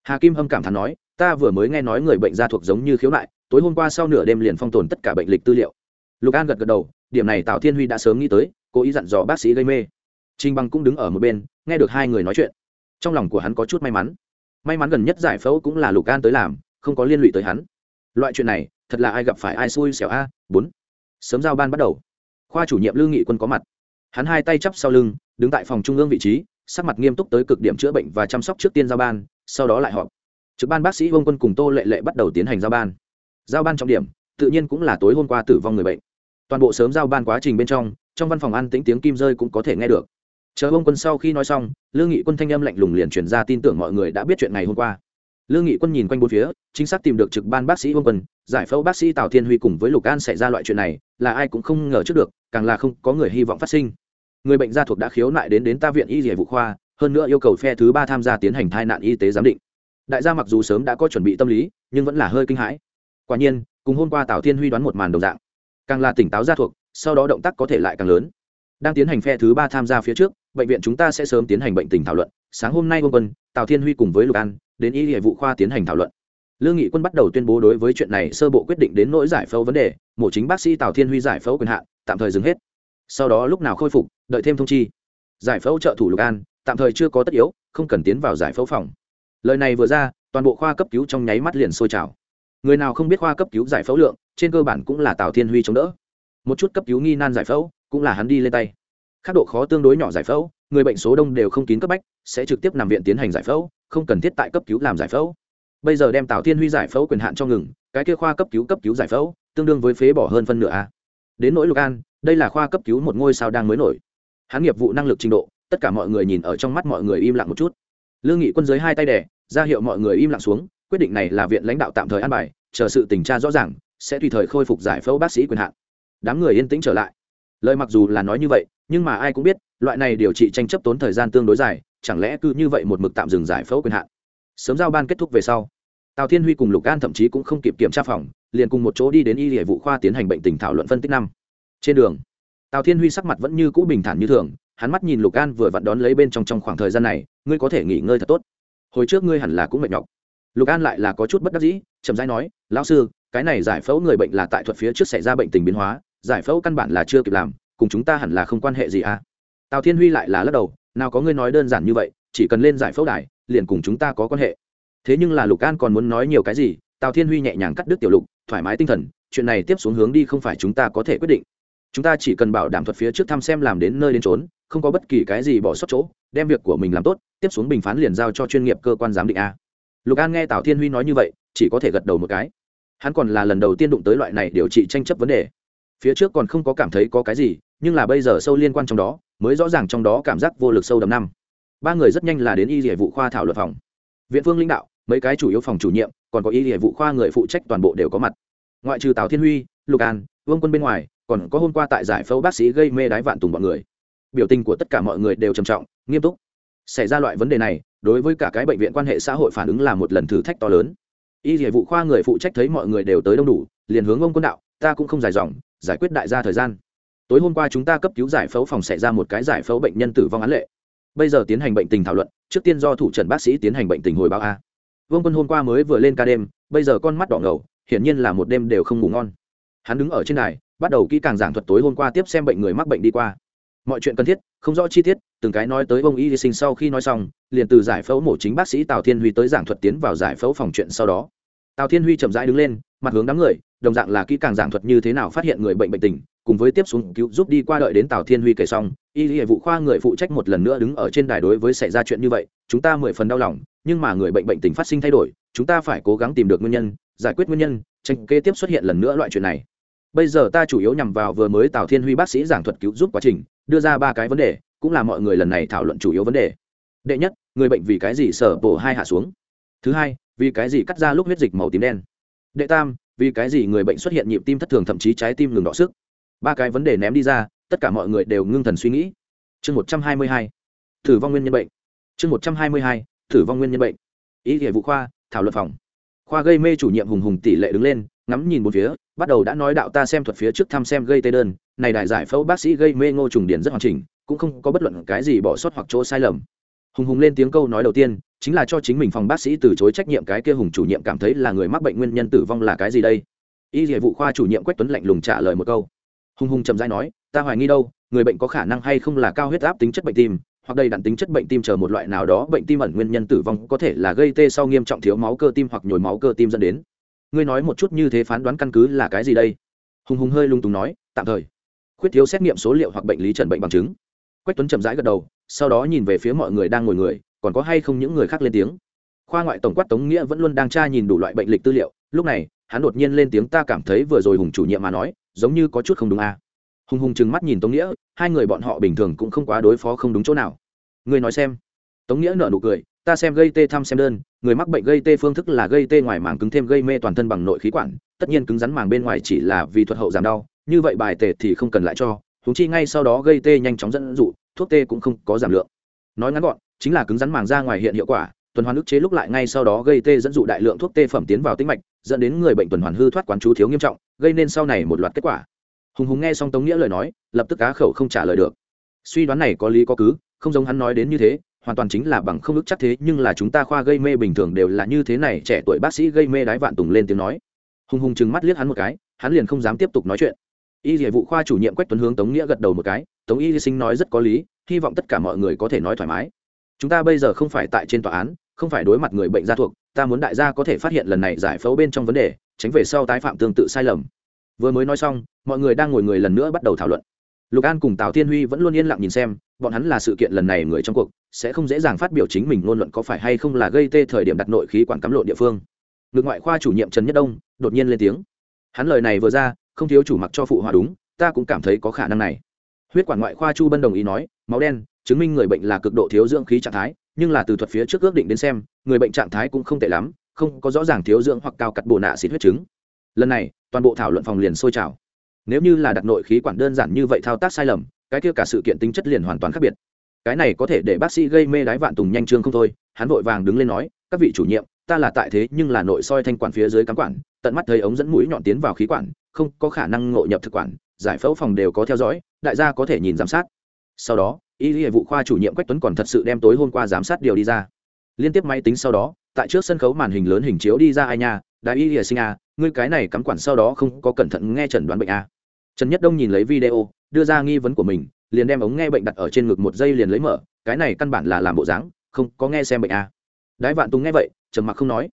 Hà kim hâm cảm thán nói, ta vừa mới nghe nói người bệnh da thuộc giống như khiếu nại, tối hôm qua sau nửa đêm liền phong tồn tất cả bệnh lịch tư liệu. Lục an gật gật đầu, điểm này tào thiên huy đã sớm nghĩ tới, cố ý dặn dò bác sĩ gây mê. Trình băng cũng đứng ở một bên, nghe được hai người nói chuyện. Trong lòng của hắn có chút may mắn. May mắn gần nhất giải phẫu cũng là lục an tới làm, không có liên lụy tới hắn. Loại chuyện này, thật là ai gặp phải ai xui xẻo a? Bốn. Sớm giao ban bắt đầu. Khoa chủ nhiệm lương nghị quân có mặt. Hắn hai tay chắp sau lưng, đứng tại phòng trung ương vị trí, sắc mặt nghiêm túc tới cực điểm chữa bệnh và chăm sóc trước tiên giao ban, sau đó lại họp. Trực ban bác sĩ Vương quân cùng tô lệ lệ bắt đầu tiến hành giao ban. Giao ban trọng điểm, tự nhiên cũng là tối hôm qua tử vong người bệnh. Toàn bộ sớm giao ban quá trình bên trong trong văn phòng ăn tĩnh tiếng kim rơi cũng có thể nghe được chờ ông quân sau khi nói xong, lương nghị quân thanh âm lạnh lùng liền truyền ra tin tưởng mọi người đã biết chuyện ngày hôm qua. Lương nghị quân nhìn quanh bốn phía, chính xác tìm được trực ban bác sĩ ông quân, giải phẫu bác sĩ tào thiên huy cùng với lục an xảy ra loại chuyện này, là ai cũng không ngờ trước được, càng là không có người hy vọng phát sinh. Người bệnh gia thuộc đã khiếu nại đến đến ta viện y dạy vụ khoa, hơn nữa yêu cầu phe thứ ba tham gia tiến hành thai nạn y tế giám định. Đại gia mặc dù sớm đã có chuẩn bị tâm lý, nhưng vẫn là hơi kinh hãi. Quả nhiên, cùng hôm qua tào thiên huy đoán một màn đồng dạng. Càng là tỉnh táo gia thuộc, sau đó động tác có thể lại càng lớn. Đang tiến hành phe thứ ba tham gia phía trước bệnh viện chúng ta sẽ sớm tiến hành bệnh tình thảo luận. Sáng hôm nay ông quân, tào thiên huy cùng với lục an đến y hệ vụ khoa tiến hành thảo luận. Lương nghị quân bắt đầu tuyên bố đối với chuyện này sơ bộ quyết định đến nỗi giải phẫu vấn đề. Mổ chính bác sĩ tào thiên huy giải phẫu quyền hạn, tạm thời dừng hết. Sau đó lúc nào khôi phục, đợi thêm thông chi. Giải phẫu trợ thủ lục an, tạm thời chưa có tất yếu, không cần tiến vào giải phẫu phòng. Lời này vừa ra, toàn bộ khoa cấp cứu trong nháy mắt liền sôi trào. Người nào không biết khoa cấp cứu giải phẫu lượng, trên cơ bản cũng là tào thiên huy chống đỡ. Một chút cấp cứu nghi nan giải phẫu, cũng là hắn đi lên tay khác độ khó tương đối nhỏ giải phẫu, người bệnh số đông đều không kín cấp bách, sẽ trực tiếp nằm viện tiến hành giải phẫu, không cần thiết tại cấp cứu làm giải phẫu. Bây giờ đem tào thiên huy giải phẫu quyền hạn cho ngừng, cái kia khoa cấp cứu cấp cứu giải phẫu, tương đương với phế bỏ hơn phân nửa a. Đến nỗi lục an, đây là khoa cấp cứu một ngôi sao đang mới nổi. Hắn nghiệp vụ năng lực trình độ, tất cả mọi người nhìn ở trong mắt mọi người im lặng một chút. Lương nghị quân giới hai tay đẻ ra hiệu mọi người im lặng xuống, quyết định này là viện lãnh đạo tạm thời an bài, chờ sự tình tra rõ ràng, sẽ tùy thời khôi phục giải phẫu bác sĩ quyền hạn. Đám người yên tĩnh trở lại lời mặc dù là nói như vậy, nhưng mà ai cũng biết, loại này điều trị tranh chấp tốn thời gian tương đối dài, chẳng lẽ cứ như vậy một mực tạm dừng giải phẫu quyền hạn? Sớm giao ban kết thúc về sau, tào thiên huy cùng lục an thậm chí cũng không kịp kiểm tra phòng, liền cùng một chỗ đi đến y hệ vụ khoa tiến hành bệnh tình thảo luận phân tích năm. Trên đường, tào thiên huy sắc mặt vẫn như cũ bình thản như thường, hắn mắt nhìn lục an vừa vặn đón lấy bên trong trong khoảng thời gian này, ngươi có thể nghỉ ngơi thật tốt. Hồi trước ngươi hẳn là cũng mệt nhọc. Lục an lại là có chút bất đắc dĩ, chậm rãi nói, lão sư, cái này giải phẫu người bệnh là tại thuật phía trước xảy ra bệnh tình biến hóa giải phẫu căn bản là chưa kịp làm, cùng chúng ta hẳn là không quan hệ gì à? Tào thiên huy lại là lắc đầu, nào có ngươi nói đơn giản như vậy, chỉ cần lên giải phẫu đài, liền cùng chúng ta có quan hệ. Thế nhưng là lục an còn muốn nói nhiều cái gì, tào thiên huy nhẹ nhàng cắt đứt tiểu lục, thoải mái tinh thần, chuyện này tiếp xuống hướng đi không phải chúng ta có thể quyết định. Chúng ta chỉ cần bảo đảm thuật phía trước thăm xem làm đến nơi đến trốn không có bất kỳ cái gì bỏ sót chỗ, đem việc của mình làm tốt, tiếp xuống bình phán liền giao cho chuyên nghiệp cơ quan giám định a. Lục an nghe tào thiên huy nói như vậy, chỉ có thể gật đầu một cái. Hắn còn là lần đầu tiên đụng tới loại này điều trị tranh chấp vấn đề phía trước còn không có cảm thấy có cái gì, nhưng là bây giờ sâu liên quan trong đó, mới rõ ràng trong đó cảm giác vô lực sâu đầm năm. Ba người rất nhanh là đến y địa vụ khoa thảo luận phòng. Viện phương lãnh đạo, mấy cái chủ yếu phòng chủ nhiệm, còn có y địa vụ khoa người phụ trách toàn bộ đều có mặt. Ngoại trừ tào thiên huy, lục an, vương quân bên ngoài, còn có hôm qua tại giải phẫu bác sĩ gây mê đái vạn tùng bọn người. Biểu tình của tất cả mọi người đều trầm trọng, nghiêm túc. Xảy ra loại vấn đề này, đối với cả cái bệnh viện quan hệ xã hội phản ứng là một lần thử thách to lớn. Y địa vụ khoa người phụ trách thấy mọi người đều tới đông đủ, liền hướng ông quân đạo, ta cũng không dài dòng giải quyết đại gia thời gian. Tối hôm qua chúng ta cấp cứu giải phẫu phòng xảy ra một cái giải phẫu bệnh nhân tử vong án lệ. Bây giờ tiến hành bệnh tình thảo luận, trước tiên do thủ trần bác sĩ tiến hành bệnh tình hồi báo a. Vương quân hôm qua mới vừa lên ca đêm, bây giờ con mắt đỏ ngầu, hiển nhiên là một đêm đều không ngủ ngon. Hắn đứng ở trên đài, bắt đầu kỹ càng giảng thuật tối hôm qua tiếp xem bệnh người mắc bệnh đi qua. Mọi chuyện cần thiết, không rõ chi tiết, từng cái nói tới ông y sinh sau khi nói xong, liền từ giải phẫu mổ chính bác sĩ tào thiên huy tới giảng thuật tiến vào giải phẫu phòng chuyện sau đó. Tào thiên huy chậm rãi đứng lên, mặt hướng đám người đồng dạng là kỹ càng giảng thuật như thế nào phát hiện người bệnh bệnh tình, cùng với tiếp xuống cứu giúp đi qua đợi đến tào thiên huy kể xong, y hệ vụ khoa người phụ trách một lần nữa đứng ở trên đài đối với xảy ra chuyện như vậy, chúng ta mười phần đau lòng, nhưng mà người bệnh bệnh tình phát sinh thay đổi, chúng ta phải cố gắng tìm được nguyên nhân, giải quyết nguyên nhân, tranh kế tiếp xuất hiện lần nữa loại chuyện này. Bây giờ ta chủ yếu nhằm vào vừa mới tào thiên huy bác sĩ giảng thuật cứu giúp quá trình, đưa ra ba cái vấn đề, cũng là mọi người lần này thảo luận chủ yếu vấn đề. Đệ nhất, người bệnh vì cái gì sở bổ hai hạ xuống? Thứ hai, vì cái gì cắt ra lúc huyết dịch màu tím đen? Đệ tam vì cái gì người bệnh xuất hiện nhịp tim thất thường thậm chí trái tim ngừng đỏ sức? Ba cái vấn đề ném đi ra, tất cả mọi người đều ngưng thần suy nghĩ. Chương một trăm hai mươi hai thử vong nguyên nhân bệnh. Chương một trăm hai mươi hai thử vong nguyên nhân bệnh. Ý nghĩa vụ khoa, thảo luận phòng. Khoa gây mê chủ nhiệm hùng hùng tỷ lệ đứng lên, ngắm nhìn một phía, bắt đầu đã nói đạo ta xem thuật phía trước thăm xem gây tê đơn. Này đại giải phẫu bác sĩ gây mê ngô trùng điển rất hoàn chỉnh, cũng không có bất luận cái gì bỏ sót hoặc chỗ sai lầm. Hùng hùng lên tiếng câu nói đầu tiên chính là cho chính mình phòng bác sĩ từ chối trách nhiệm cái kia hùng chủ nhiệm cảm thấy là người mắc bệnh nguyên nhân tử vong là cái gì đây? Y địa vụ khoa chủ nhiệm quách tuấn lạnh lùng trả lời một câu. Hùng hùng chậm dãi nói, ta hoài nghi đâu, người bệnh có khả năng hay không là cao huyết áp tính chất bệnh tim, hoặc đầy đặn tính chất bệnh tim chờ một loại nào đó bệnh tim ẩn nguyên nhân tử vong có thể là gây tê sau nghiêm trọng thiếu máu cơ tim hoặc nhồi máu cơ tim dẫn đến. Ngươi nói một chút như thế phán đoán căn cứ là cái gì đây? Hùng hùng hơi lung túng nói, tạm thời, khuyết thiếu xét nghiệm số liệu hoặc bệnh lý trần bệnh bằng chứng. Quách tuấn chậm rãi gật đầu, sau đó nhìn về phía mọi người đang ngồi người còn có hay không những người khác lên tiếng? Khoa ngoại tổng quát tống nghĩa vẫn luôn đang tra nhìn đủ loại bệnh lịch tư liệu, lúc này, hắn đột nhiên lên tiếng ta cảm thấy vừa rồi hùng chủ nhiệm mà nói, giống như có chút không đúng à. hùng hùng trừng mắt nhìn tống nghĩa, hai người bọn họ bình thường cũng không quá đối phó không đúng chỗ nào. Người nói xem. Tống nghĩa nở nụ cười, ta xem gây tê thăm xem đơn, người mắc bệnh gây tê phương thức là gây tê ngoài màng cứng thêm gây mê toàn thân bằng nội khí quản, tất nhiên cứng rắn màng bên ngoài chỉ là vì thuật hậu giảm đau, như vậy bài tệ thì không cần lại cho húng chi ngay sau đó gây tê nhanh chóng dẫn dụ, thuốc tê cũng không có giảm lượng. Nói ngắn gọn chính là cứng rắn màng ra ngoài hiện hiệu quả, tuần hoàn ức chế lúc lại ngay sau đó gây tê dẫn dụ đại lượng thuốc tê phẩm tiến vào tĩnh mạch, dẫn đến người bệnh tuần hoàn hư thoát quán chú thiếu nghiêm trọng, gây nên sau này một loạt kết quả. Hùng hùng nghe xong tống nghĩa lời nói, lập tức cá khẩu không trả lời được. Suy đoán này có lý có cứ, không giống hắn nói đến như thế, hoàn toàn chính là bằng không ức chắc thế, nhưng là chúng ta khoa gây mê bình thường đều là như thế này, trẻ tuổi bác sĩ gây mê đái vạn tùng lên tiếng nói. Hùng hùng chừng mắt liếc hắn một cái, hắn liền không dám tiếp tục nói chuyện. Y địa vụ khoa chủ nhiệm quách tuấn hướng tống nghĩa gật đầu một cái, tống y sinh nói rất có lý, hy vọng tất cả mọi người có thể nói thoải mái chúng ta bây giờ không phải tại trên tòa án, không phải đối mặt người bệnh gia thuộc, ta muốn đại gia có thể phát hiện lần này giải phẫu bên trong vấn đề, tránh về sau tái phạm tương tự sai lầm. Vừa mới nói xong, mọi người đang ngồi người lần nữa bắt đầu thảo luận. Lục an cùng tào thiên huy vẫn luôn yên lặng nhìn xem, bọn hắn là sự kiện lần này người trong cuộc, sẽ không dễ dàng phát biểu chính mình ngôn luận có phải hay không là gây tê thời điểm đặt nội khí quản cắm lộn địa phương. Ngược ngoại khoa chủ nhiệm trần nhất đông đột nhiên lên tiếng. Hắn lời này vừa ra, không thiếu chủ mặc cho phụ họa đúng, ta cũng cảm thấy có khả năng này. Huyết quản ngoại khoa chu bân đồng ý nói, máu đen chứng minh người bệnh là cực độ thiếu dưỡng khí trạng thái, nhưng là từ thuật phía trước ước định đến xem, người bệnh trạng thái cũng không tệ lắm, không có rõ ràng thiếu dưỡng hoặc cao cắt bồ nạ xịt huyết chứng. Lần này, toàn bộ thảo luận phòng liền sôi trào. Nếu như là đặt nội khí quản đơn giản như vậy thao tác sai lầm, cái kia cả sự kiện tính chất liền hoàn toàn khác biệt. Cái này có thể để bác sĩ gây mê đái vạn tùng nhanh trương không thôi, hắn vội vàng đứng lên nói, các vị chủ nhiệm, ta là tại thế nhưng là nội soi thanh quản phía dưới cắm quản, tận mắt thấy ống dẫn mũi nhọn tiến vào khí quản, không có khả năng ngộ nhập thực quản, giải phẫu phòng đều có theo dõi, đại gia có thể nhìn giám sát. Sau đó y hệ vụ khoa chủ nhiệm quách tuấn còn thật sự đem tối hôm qua giám sát điều đi ra. Liên tiếp máy tính sau đó, tại trước sân khấu màn hình lớn hình chiếu đi ra ai nha, đại y hệ sinh a ngươi cái này cắm quản sau đó không có cẩn thận nghe chẩn đoán bệnh a trần nhất đông nhìn lấy video, đưa ra nghi vấn của mình, liền đem ống nghe bệnh đặt ở trên ngực một giây liền lấy mở, cái này căn bản là làm bộ dáng, không có nghe xem bệnh a đái vạn tùng nghe vậy, trầm mặc không nói.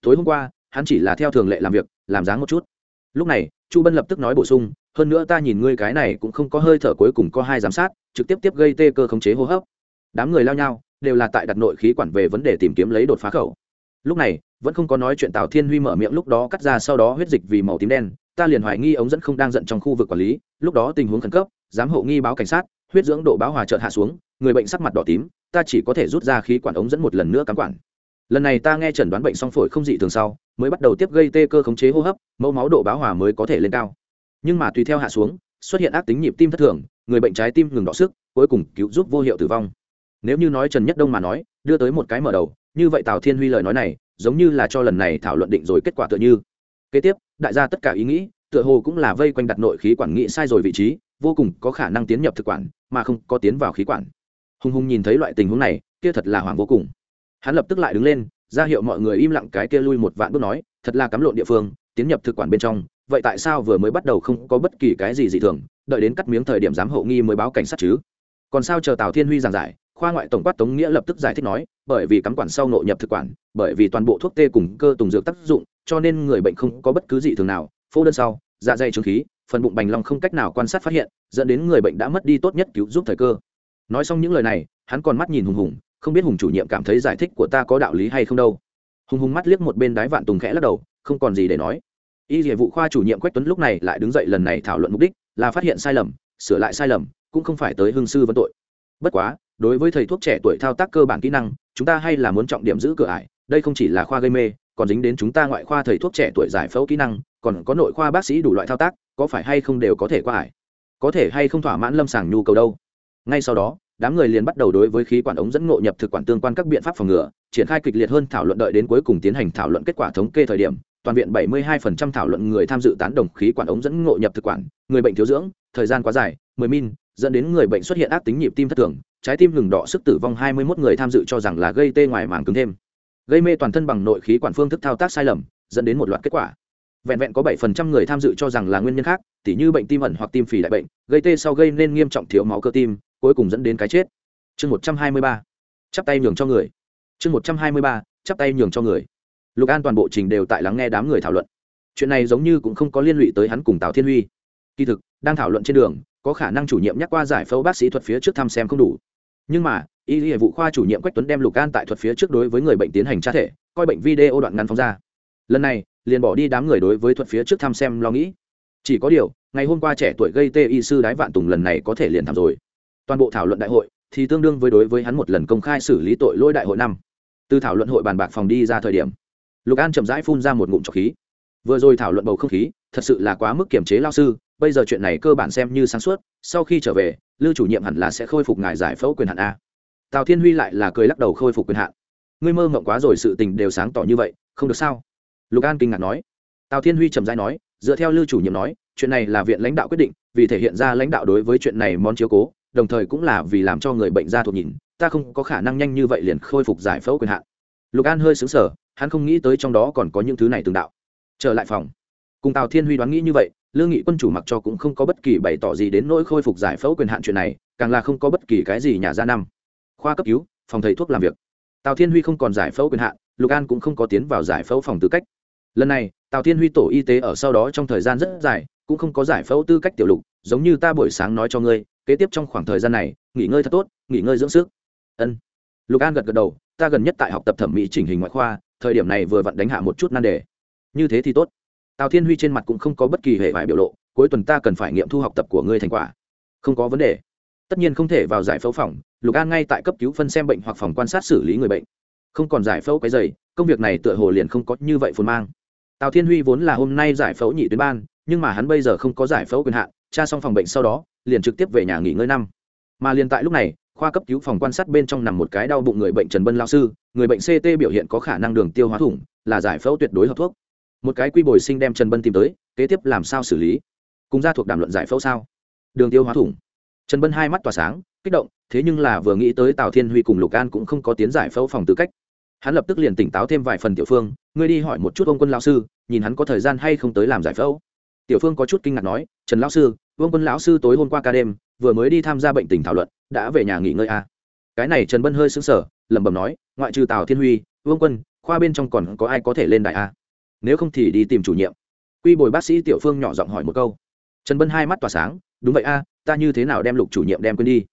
Tối hôm qua, hắn chỉ là theo thường lệ làm việc, làm dáng một chút. Lúc này, chu bân lập tức nói bổ sung hơn nữa ta nhìn ngươi cái này cũng không có hơi thở cuối cùng có hai giám sát, trực tiếp tiếp gây tê cơ khống chế hô hấp. Đám người lao nhau, đều là tại đặt nội khí quản về vấn đề tìm kiếm lấy đột phá khẩu. Lúc này, vẫn không có nói chuyện tào thiên huy mở miệng lúc đó cắt ra sau đó huyết dịch vì màu tím đen, ta liền hoài nghi ống dẫn không đang giận trong khu vực quản lý, lúc đó tình huống khẩn cấp, giám hộ nghi báo cảnh sát, huyết dưỡng độ báo hòa trợt hạ xuống, người bệnh sắc mặt đỏ tím, ta chỉ có thể rút ra khí quản ống dẫn một lần nữa cắm quản. Lần này ta nghe chẩn đoán bệnh song phổi không dị thường sau, mới bắt đầu tiếp gây tê cơ khống chế hô hấp, mẫu máu độ báo hòa mới có thể lên cao nhưng mà tùy theo hạ xuống, xuất hiện ác tính nhịp tim thất thường, người bệnh trái tim ngừng đọ sức, cuối cùng cứu giúp vô hiệu tử vong. Nếu như nói trần nhất đông mà nói, đưa tới một cái mở đầu, như vậy tào thiên huy lời nói này, giống như là cho lần này thảo luận định rồi kết quả tựa như. Kế tiếp, đại gia tất cả ý nghĩ, tựa hồ cũng là vây quanh đặt nội khí quản nghĩ sai rồi vị trí, vô cùng có khả năng tiến nhập thực quản, mà không có tiến vào khí quản. Hùng hùng nhìn thấy loại tình huống này, kia thật là hoảng vô cùng. Hắn lập tức lại đứng lên, ra hiệu mọi người im lặng cái kia lui một vạn bước nói, thật là cắm lộn địa phương, tiến nhập thực quản bên trong vậy tại sao vừa mới bắt đầu không có bất kỳ cái gì dị thường, đợi đến cắt miếng thời điểm giám hộ nghi mới báo cảnh sát chứ? Còn sao chờ tào thiên huy giảng giải, khoa ngoại tổng quát tống nghĩa lập tức giải thích nói, bởi vì cắm quản sau nội nhập thực quản, bởi vì toàn bộ thuốc tê cùng cơ tùng dược tác dụng, cho nên người bệnh không có bất cứ dị thường nào, phô đơn sau dạ dày trướng khí, phần bụng bành long không cách nào quan sát phát hiện, dẫn đến người bệnh đã mất đi tốt nhất cứu giúp thời cơ. Nói xong những lời này, hắn còn mắt nhìn hùng hùng, không biết hùng chủ nhiệm cảm thấy giải thích của ta có đạo lý hay không đâu. Hùng hùng mắt liếc một bên đái vạn tùng khẽ lắc đầu, không còn gì để nói y địa vụ khoa chủ nhiệm quách tuấn lúc này lại đứng dậy lần này thảo luận mục đích là phát hiện sai lầm, sửa lại sai lầm, cũng không phải tới hương sư vấn tội. Bất quá, đối với thầy thuốc trẻ tuổi thao tác cơ bản kỹ năng, chúng ta hay là muốn trọng điểm giữ cửa ải, đây không chỉ là khoa gây mê, còn dính đến chúng ta ngoại khoa thầy thuốc trẻ tuổi giải phẫu kỹ năng, còn có nội khoa bác sĩ đủ loại thao tác, có phải hay không đều có thể qua ải? Có thể hay không thỏa mãn lâm sàng nhu cầu đâu? Ngay sau đó, đám người liền bắt đầu đối với khí quản ống dẫn ngộ nhập thực quản tương quan các biện pháp phòng ngừa, triển khai kịch liệt hơn thảo luận đợi đến cuối cùng tiến hành thảo luận kết quả thống kê thời điểm toàn viện 72% thảo luận người tham dự tán đồng khí quản ống dẫn ngộ nhập thực quản, người bệnh thiếu dưỡng, thời gian quá dài 10 min, dẫn đến người bệnh xuất hiện ác tính nhịp tim thất thường, trái tim ngừng đỏ, sức tử vong 21 người tham dự cho rằng là gây tê ngoài màng cứng thêm. Gây mê toàn thân bằng nội khí quản phương thức thao tác sai lầm, dẫn đến một loạt kết quả. Vẹn vẹn có 7% người tham dự cho rằng là nguyên nhân khác, tỉ như bệnh tim ẩn hoặc tim phì đại bệnh, gây tê sau gây nên nghiêm trọng thiếu máu cơ tim, cuối cùng dẫn đến cái chết. Chương 123. chắp tay nhường cho người. Chương 123. chắp tay nhường cho người lục an toàn bộ trình đều tại lắng nghe đám người thảo luận chuyện này giống như cũng không có liên lụy tới hắn cùng tào thiên huy kỳ thực đang thảo luận trên đường có khả năng chủ nhiệm nhắc qua giải phẫu bác sĩ thuật phía trước thăm xem không đủ nhưng mà y hệ vụ khoa chủ nhiệm quách tuấn đem lục an tại thuật phía trước đối với người bệnh tiến hành tra thể coi bệnh video đoạn ngắn phóng ra lần này liền bỏ đi đám người đối với thuật phía trước thăm xem lo nghĩ chỉ có điều ngày hôm qua trẻ tuổi gây tê y sư đái vạn tùng lần này có thể liền thảm rồi toàn bộ thảo luận đại hội thì tương đương với đối với hắn một lần công khai xử lý tội lỗi đại hội năm từ thảo luận hội bàn bạc phòng đi ra thời điểm lục an chậm rãi phun ra một ngụm trọc khí. Vừa rồi thảo luận bầu không khí, thật sự là quá mức kiểm chế lao sư, bây giờ chuyện này cơ bản xem như sáng suốt, sau khi trở về, lưu chủ nhiệm hẳn là sẽ khôi phục ngài giải phẫu quyền hạn a. Tào thiên huy lại là cười lắc đầu khôi phục quyền hạn. Ngươi mơ mộng quá rồi, sự tình đều sáng tỏ như vậy, không được sao? Lục an kinh ngạc nói. Tào thiên huy trầm rãi nói, dựa theo lưu chủ nhiệm nói, chuyện này là viện lãnh đạo quyết định, vì thể hiện ra lãnh đạo đối với chuyện này món chiếu cố, đồng thời cũng là vì làm cho người bệnh ra thuộc nhìn, ta không có khả năng nhanh như vậy liền khôi phục giải phẫu quyền hạn. Lục an hơi xứng sở hắn không nghĩ tới trong đó còn có những thứ này tương đạo. Trở lại phòng. Cùng tào thiên huy đoán nghĩ như vậy, lương nghị quân chủ mặc cho cũng không có bất kỳ bày tỏ gì đến nỗi khôi phục giải phẫu quyền hạn chuyện này, càng là không có bất kỳ cái gì nhà ra năm. Khoa cấp cứu, phòng thầy thuốc làm việc. Tào thiên huy không còn giải phẫu quyền hạn, lục an cũng không có tiến vào giải phẫu phòng tư cách. Lần này, tào thiên huy tổ y tế ở sau đó trong thời gian rất dài, cũng không có giải phẫu tư cách tiểu lục, giống như ta buổi sáng nói cho ngươi, kế tiếp trong khoảng thời gian này, nghỉ ngơi thật tốt, nghỉ ngơi dưỡng sức. Ân. Lục an gật gật đầu, ta gần nhất tại học tập thẩm mỹ chỉnh hình ngoại khoa thời điểm này vừa vặn đánh hạ một chút nan đề. Như thế thì tốt. Tào thiên huy trên mặt cũng không có bất kỳ hệ vải biểu lộ, cuối tuần ta cần phải nghiệm thu học tập của ngươi thành quả. Không có vấn đề. Tất nhiên không thể vào giải phẫu phòng, lục an ngay tại cấp cứu phân xem bệnh hoặc phòng quan sát xử lý người bệnh. Không còn giải phẫu cái dày công việc này tựa hồ liền không có như vậy phồn mang. Tào thiên huy vốn là hôm nay giải phẫu nhị tuyến ban, nhưng mà hắn bây giờ không có giải phẫu quyền hạn, tra xong phòng bệnh sau đó, liền trực tiếp về nhà nghỉ ngơi năm. Mà liền tại lúc này khoa cấp cứu phòng quan sát bên trong nằm một cái đau bụng người bệnh trần bân lao sư, người bệnh ct biểu hiện có khả năng đường tiêu hóa thủng, là giải phẫu tuyệt đối hợp thuốc. Một cái quy bồi sinh đem trần bân tìm tới, kế tiếp làm sao xử lý? Cùng ra thuộc đàm luận giải phẫu sao? Đường tiêu hóa thủng. Trần bân hai mắt tỏa sáng, kích động, thế nhưng là vừa nghĩ tới tào thiên huy cùng lục an cũng không có tiến giải phẫu phòng tư cách. Hắn lập tức liền tỉnh táo thêm vài phần tiểu phương, ngươi đi hỏi một chút ông quân lão sư, nhìn hắn có thời gian hay không tới làm giải phẫu. Tiểu phương có chút kinh ngạc nói, trần lão sư vương quân lão sư tối hôm qua ca đêm, vừa mới đi tham gia bệnh tình thảo luận, đã về nhà nghỉ ngơi a à. cái này trần bân hơi xứng sở lẩm bẩm nói, ngoại trừ tào thiên huy, vương quân, khoa bên trong còn có ai có thể lên đại a à? nếu không thì đi tìm chủ nhiệm. Quy bồi bác sĩ tiểu phương nhỏ giọng hỏi một câu. Trần bân hai mắt tỏa sáng, đúng vậy a ta như thế nào đem lục chủ nhiệm đem quên đi?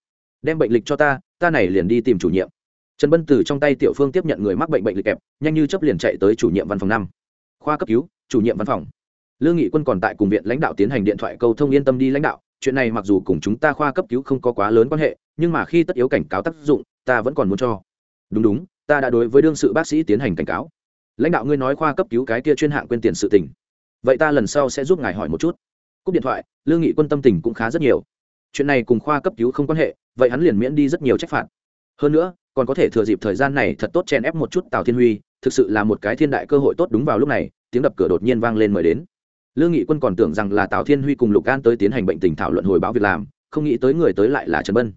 Đem bệnh lịch cho ta ta này liền đi tìm chủ nhiệm. Trần bân từ trong tay tiểu phương tiếp nhận người mắc bệnh bệnh lịch kẹp, nhanh như chấp liền chạy tới chủ nhiệm văn phòng năm. Khoa cấp cứu, chủ nhiệm văn phòng lương nghị quân còn tại cùng viện lãnh đạo tiến hành điện thoại câu thông yên tâm đi lãnh đạo, chuyện này mặc dù cùng chúng ta khoa cấp cứu không có quá lớn quan hệ, nhưng mà khi tất yếu cảnh cáo tác dụng, ta vẫn còn muốn cho. Đúng đúng, ta đã đối với đương sự bác sĩ tiến hành cảnh cáo. Lãnh đạo ngươi nói khoa cấp cứu cái kia chuyên hạng quên tiền sự tình. Vậy ta lần sau sẽ giúp ngài hỏi một chút. Cúp điện thoại, lương nghị quân tâm tình cũng khá rất nhiều. Chuyện này cùng khoa cấp cứu không quan hệ, vậy hắn liền miễn đi rất nhiều trách phạt. Hơn nữa, còn có thể thừa dịp thời gian này thật tốt chen ép một chút tào thiên huy, thực sự là một cái thiên đại cơ hội tốt đúng vào lúc này, tiếng đập cửa đột nhiên vang lên mời đến lương nghị quân còn tưởng rằng là tào thiên huy cùng lục an tới tiến hành bệnh tình thảo luận hồi báo việc làm, không nghĩ tới người tới lại là trần bân.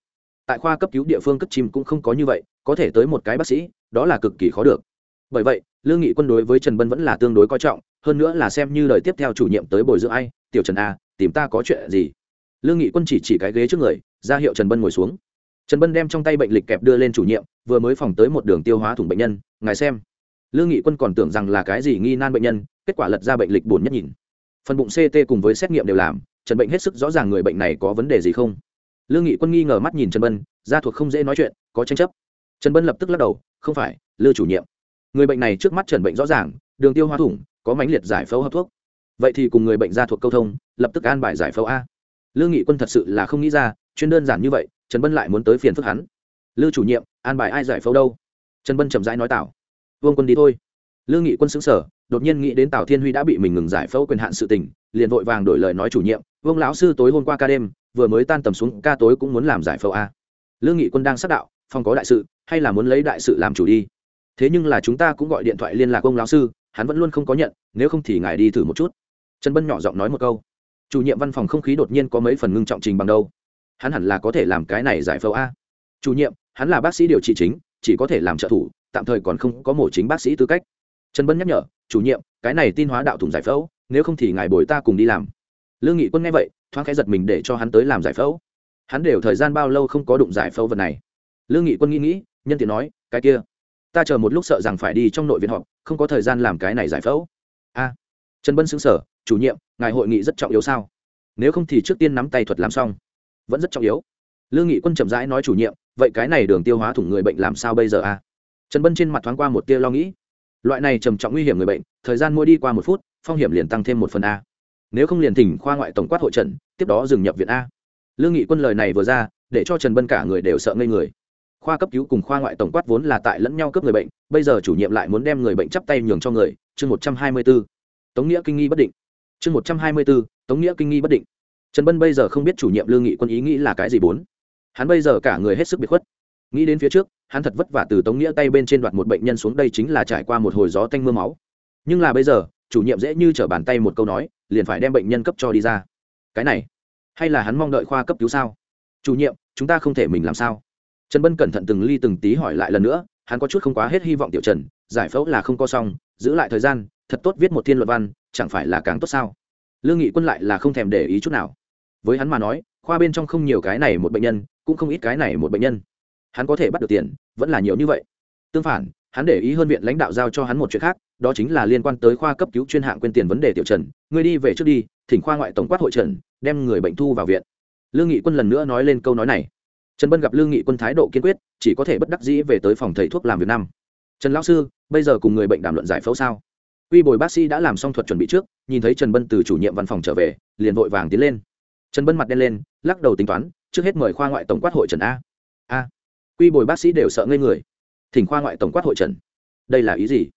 Tại khoa cấp cứu địa phương cất chim cũng không có như vậy, có thể tới một cái bác sĩ, đó là cực kỳ khó được. Bởi vậy lương nghị quân đối với trần bân vẫn là tương đối coi trọng, hơn nữa là xem như lời tiếp theo chủ nhiệm tới bồi dưỡng ai, tiểu trần a tìm ta có chuyện gì? Lương nghị quân chỉ chỉ cái ghế trước người, ra hiệu trần bân ngồi xuống. Trần bân đem trong tay bệnh lịch kẹp đưa lên chủ nhiệm, vừa mới phòng tới một đường tiêu hóa thủng bệnh nhân, ngài xem. Lương nghị quân còn tưởng rằng là cái gì nghi nan bệnh nhân, kết quả lật ra bệnh lịch buồn nhất nhìn phần bụng ct cùng với xét nghiệm đều làm, trần bệnh hết sức rõ ràng người bệnh này có vấn đề gì không. Lương nghị quân nghi ngờ mắt nhìn trần bân gia thuộc không dễ nói chuyện, có tranh chấp. Trần bân lập tức lắc đầu, không phải, lư chủ nhiệm. Người bệnh này trước mắt trần bệnh rõ ràng, đường tiêu hoa thủng, có mãnh liệt giải phẫu hấp thuốc. Vậy thì cùng người bệnh gia thuộc câu thông, lập tức an bài giải phẫu a. Lương nghị quân thật sự là không nghĩ ra, chuyên đơn giản như vậy, trần bân lại muốn tới phiền phức hắn. Lư chủ nhiệm, an bài ai giải phẫu đâu? Trần bân chậm rãi nói tảo. Vương quân đi thôi. Lương nghị quân xứng sở đột nhiên nghĩ đến tào thiên huy đã bị mình ngừng giải phẫu quyền hạn sự tình, liền vội vàng đổi lời nói chủ nhiệm, vương lão sư tối hôm qua ca đêm, vừa mới tan tầm xuống, ca tối cũng muốn làm giải phẫu a. Lương nghị quân đang sát đạo phong có đại sự, hay là muốn lấy đại sự làm chủ đi? Thế nhưng là chúng ta cũng gọi điện thoại liên lạc ông lão sư, hắn vẫn luôn không có nhận, nếu không thì ngài đi thử một chút. Trần bân nhỏ giọng nói một câu. Chủ nhiệm văn phòng không khí đột nhiên có mấy phần ngưng trọng trình bằng đâu. Hắn hẳn là có thể làm cái này giải phẫu a. Chủ nhiệm, hắn là bác sĩ điều trị chính, chỉ có thể làm trợ thủ, tạm thời còn không có mổ chính bác sĩ tư cách trần bân nhắc nhở, chủ nhiệm, cái này tin hóa đạo thủng giải phẫu, nếu không thì ngài bồi ta cùng đi làm. Lương nghị quân nghe vậy, thoáng khẽ giật mình để cho hắn tới làm giải phẫu. Hắn đều thời gian bao lâu không có đụng giải phẫu vật này. Lương nghị quân nghĩ nghĩ, nhân tiện nói, cái kia, ta chờ một lúc sợ rằng phải đi trong nội viện họp, không có thời gian làm cái này giải phẫu. A. Trần bân xứng sở chủ nhiệm, ngài hội nghị rất trọng yếu sao? Nếu không thì trước tiên nắm tay thuật làm xong. Vẫn rất trọng yếu. Lương nghị quân chậm rãi nói, chủ nhiệm, vậy cái này đường tiêu hóa thủng người bệnh làm sao bây giờ a? Trần bân trên mặt thoáng qua một tia lo nghĩ loại này trầm trọng nguy hiểm người bệnh, thời gian mua đi qua một phút, phong hiểm liền tăng thêm một phần a. Nếu không liền thỉnh khoa ngoại tổng quát hội trần tiếp đó dừng nhập viện a. Lương nghị quân lời này vừa ra, để cho trần bân cả người đều sợ ngây người. Khoa cấp cứu cùng khoa ngoại tổng quát vốn là tại lẫn nhau cấp người bệnh, bây giờ chủ nhiệm lại muốn đem người bệnh chắp tay nhường cho người, chương một trăm hai mươi b ố tống nghĩa kinh nghi bất định. Chương một trăm hai mươi b ố tống nghĩa kinh nghi bất định. Trần bân bây giờ không biết chủ nhiệm lương nghị quân ý nghĩ là cái gì bốn. Hắn bây giờ cả người hết sức bị khuất. Nghĩ đến phía trước hắn thật vất vả từ tống nghĩa tay bên trên đoạt một bệnh nhân xuống đây chính là trải qua một hồi gió tanh m ư a máu. Nhưng là bây giờ, chủ nhiệm dễ như t r ở bàn tay một câu nói, liền phải đem bệnh nhân cấp cho đi ra. Cái này, hay là hắn mong đợi khoa cấp cứu sao? Chủ nhiệm, chúng ta không thể mình làm sao? Trần bân cẩn thận từng ly từng tí hỏi lại lần nữa, hắn có chút không quá hết hy vọng tiểu trần, giải phẫu là không có xong, giữ lại thời gian, thật tốt viết một thiên luật văn, chẳng phải là càng tốt sao? Lương nghị quân lại là không thèm để ý chút nào. Với hắn mà nói, khoa bên trong không nhiều cái này một bệnh nhân, cũng không ít cái này một bệnh nhân hắn có thể bắt được tiền, vẫn là nhiều như vậy. Tương phản, hắn để ý hơn viện lãnh đạo giao cho hắn một chuyện khác, đó chính là liên quan tới khoa cấp cứu chuyên hạng quên tiền vấn đề tiểu trần người đi về trước đi, thỉnh khoa ngoại tổng quát hội trần, đem người bệnh thu vào viện. Lương nghị quân lần nữa nói lên câu nói này. Trần bân gặp lương nghị quân thái độ kiên quyết, chỉ có thể bất đắc dĩ về tới phòng thầy thuốc làm việc năm. Trần lão sư, bây giờ cùng người bệnh đàm luận giải phẫu sao? Quy bồi bác sĩ đã làm xong thuật chuẩn bị trước, nhìn thấy trần bân từ chủ nhiệm văn phòng trở về, liền vội vàng tiến lên. Trần bân mặt đen lên, lắc đầu tính toán, trước hết mời khoa ngoại tổng quát hội trần a. A quy bồi bác sĩ đều sợ ngây người. Thỉnh khoa ngoại tổng quát hội trần. Đây là ý gì?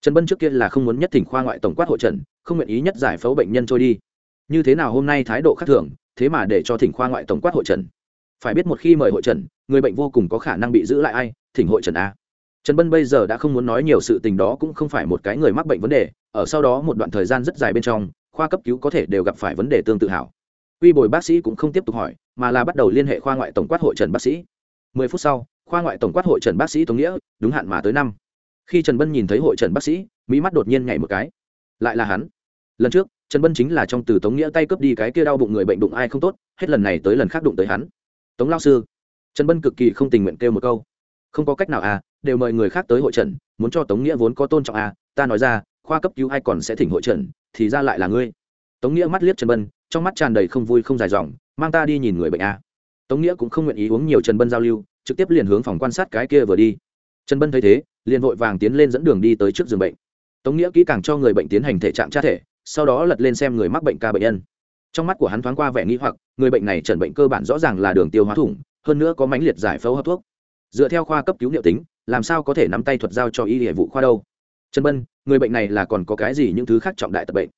Trần bân trước kia là không muốn nhất thỉnh khoa ngoại tổng quát hội trần, không nguyện ý nhất giải phẫu bệnh nhân trôi đi. Như thế nào hôm nay thái độ khác thường, thế mà để cho thỉnh khoa ngoại tổng quát hội trần? Phải biết một khi mời hội trần, người bệnh vô cùng có khả năng bị giữ lại ai? Thỉnh hội trần a. Trần bân bây giờ đã không muốn nói nhiều sự tình đó cũng không phải một cái người mắc bệnh vấn đề, ở sau đó một đoạn thời gian rất dài bên trong, khoa cấp cứu có thể đều gặp phải vấn đề tương tự hảo. Quy bồi bác sĩ cũng không tiếp tục hỏi, mà là bắt đầu liên hệ khoa ngoại tổng quát hội trần bác sĩ mười phút sau, khoa ngoại tổng quát hội trần bác sĩ tống nghĩa, đúng hạn mà tới năm. Khi trần bân nhìn thấy hội trần bác sĩ, mỹ mắt đột nhiên nhảy một cái. Lại là hắn. Lần trước, trần bân chính là trong từ tống nghĩa tay cướp đi cái kia đau bụng người bệnh đụng ai không tốt, hết lần này tới lần khác đụng tới hắn. Tống lao sư. Trần bân cực kỳ không tình nguyện kêu một câu. Không có cách nào à đều mời người khác tới hội trần, muốn cho tống nghĩa vốn có tôn trọng à ta nói ra, khoa cấp cứu ai còn sẽ thỉnh hội trần, thì ra lại là ngươi. Tống nghĩa mắt liếc trần bân, trong mắt tràn đầy không vui không dài dòng, mang ta đi nhìn người bệnh à tống nghĩa cũng không nguyện ý uống nhiều trần bân giao lưu, trực tiếp liền hướng phòng quan sát cái kia vừa đi. Trần bân thấy thế, liền vội vàng tiến lên dẫn đường đi tới trước giường bệnh. Tống nghĩa kỹ càng cho người bệnh tiến hành thể trạng tra thể, sau đó lật lên xem người mắc bệnh ca bệnh nhân. Trong mắt của hắn thoáng qua vẻ nghi hoặc, người bệnh này trần bệnh cơ bản rõ ràng là đường tiêu hóa thủng, hơn nữa có mãnh liệt giải phẫu hấp thuốc. Dựa theo khoa cấp cứu liệu tính, làm sao có thể nắm tay thuật giao cho y hệ vụ khoa đâu? Trần bân, người bệnh này là còn có cái gì những thứ khác trọng đại tập bệnh?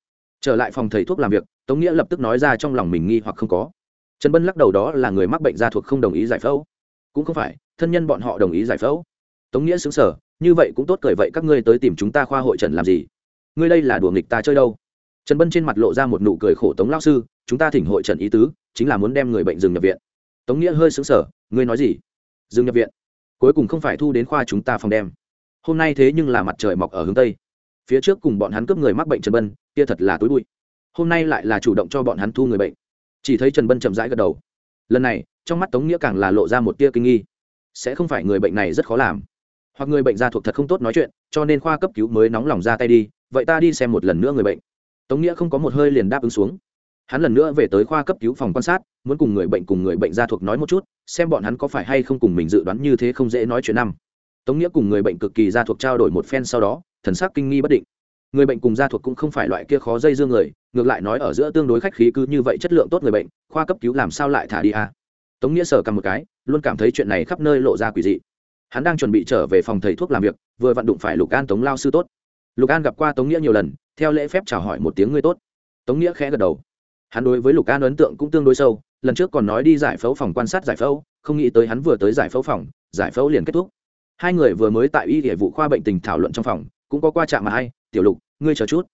Trở lại phòng thầy thuốc làm việc, tống nghĩa lập tức nói ra trong lòng mình nghi hoặc không có trần bân lắc đầu đó là người mắc bệnh da thuộc không đồng ý giải phẫu. Cũng không phải, thân nhân bọn họ đồng ý giải phẫu. Tống nghĩa xứng sở như vậy cũng tốt cười vậy các ngươi tới tìm chúng ta khoa hội trần làm gì? Ngươi đây là đùa nghịch ta chơi đâu? Trần bân trên mặt lộ ra một nụ cười khổ tống lao sư, chúng ta thỉnh hội trần ý tứ, chính là muốn đem người bệnh dừng nhập viện. Tống nghĩa hơi xứng sở ngươi nói gì? Dừng nhập viện? Cuối cùng không phải thu đến khoa chúng ta phòng đem. Hôm nay thế nhưng là mặt trời mọc ở hướng tây. Phía trước cùng bọn hắn cướp người mắc bệnh trần bân, kia thật là túi bụi. Hôm nay lại là chủ động cho bọn hắn thu người bệnh chỉ thấy trần bân chậm rãi gật đầu. Lần này, trong mắt tống nghĩa càng là lộ ra một tia kinh nghi. Sẽ không phải người bệnh này rất khó làm, hoặc người bệnh gia thuộc thật không tốt nói chuyện, cho nên khoa cấp cứu mới nóng lòng ra tay đi, vậy ta đi xem một lần nữa người bệnh. Tống nghĩa không có một hơi liền đáp ứng xuống. Hắn lần nữa về tới khoa cấp cứu phòng quan sát, muốn cùng người bệnh cùng người bệnh gia thuộc nói một chút, xem bọn hắn có phải hay không cùng mình dự đoán như thế không dễ nói chuyện năm. Tống nghĩa cùng người bệnh cực kỳ gia thuộc trao đổi một phen sau đó, thần sắc kinh nghi bất định. Người bệnh cùng gia thuộc cũng không phải loại kia khó dây dương người ngược lại nói ở giữa tương đối khách khí cứ như vậy chất lượng tốt người bệnh, khoa cấp cứu làm sao lại thả đi à? tống nghĩa sở cầm một cái, luôn cảm thấy chuyện này khắp nơi lộ ra quỷ dị. Hắn đang chuẩn bị trở về phòng thầy thuốc làm việc, vừa vặn đụng phải lục an tống lao sư tốt. Lục an gặp qua tống nghĩa nhiều lần, theo lễ phép chào hỏi một tiếng ngươi tốt. Tống nghĩa khẽ gật đầu. Hắn đối với lục an ấn tượng cũng tương đối sâu, lần trước còn nói đi giải phẫu phòng quan sát giải phẫu, không nghĩ tới hắn vừa tới giải phẫu phòng, giải phẫu liền kết thúc. Hai người vừa mới tại y địa vụ khoa bệnh tình thảo luận trong phòng, cũng có qua chạm mà hay, tiểu lục, ngươi chờ chút.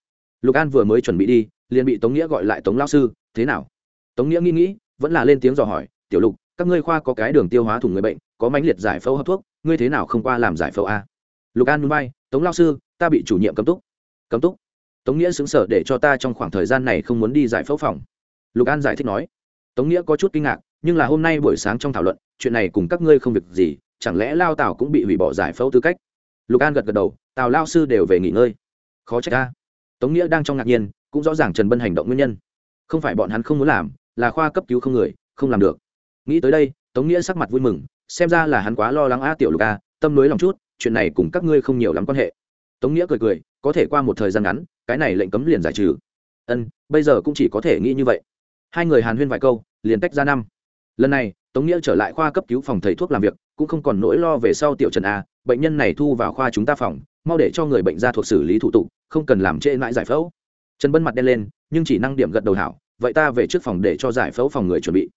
Lục an vừa mới chuẩn bị đi liền bị tống nghĩa gọi lại tống lao sư, thế nào? Tống nghĩa nghĩ nghĩ, vẫn là lên tiếng dò hỏi, tiểu lục, các ngươi khoa có cái đường tiêu hóa thủng người bệnh, có mãnh liệt giải phẫu hấp thuốc, ngươi thế nào không qua làm giải phẫu a? Lục an núi bay tống lao sư, ta bị chủ nhiệm cấm túc. Cấm túc? Tống nghĩa xứng sở để cho ta trong khoảng thời gian này không muốn đi giải phẫu phòng. Lục an giải thích nói, tống nghĩa có chút kinh ngạc, nhưng là hôm nay buổi sáng trong thảo luận, chuyện này cùng các ngươi không việc gì, chẳng lẽ lao tào cũng bị hủy bỏ giải phẫu tư cách? Lục an gật gật đầu, tào lao sư đều về nghỉ ngơi. Khó trách ta. Tống nghĩa đang trong ngạc nhiên cũng rõ ràng trần bân hành động nguyên nhân. Không phải bọn hắn không muốn làm, là khoa cấp cứu không người, không làm được. Nghĩ tới đây, tống nghĩa sắc mặt vui mừng, xem ra là hắn quá lo lắng a tiểu lục a, tâm nối lòng chút, chuyện này cùng các ngươi không nhiều lắm quan hệ. Tống nghĩa cười cười, có thể qua một thời gian ngắn, cái này lệnh cấm liền giải trừ. Ân, bây giờ cũng chỉ có thể nghĩ như vậy. Hai người hàn huyên vài câu, liền tách ra năm. Lần này, tống nghĩa trở lại khoa cấp cứu phòng thầy thuốc làm việc, cũng không còn nỗi lo về sau tiểu trần a, bệnh nhân này thu vào khoa chúng ta phòng, mau để cho người bệnh ra thuộc xử lý thủ tục, không cần làm trễ mãi giải phẫu trần bân mặt đen lên, nhưng chỉ năng điểm gật đầu hảo, vậy ta về trước phòng để cho giải phẫu phòng người chuẩn bị.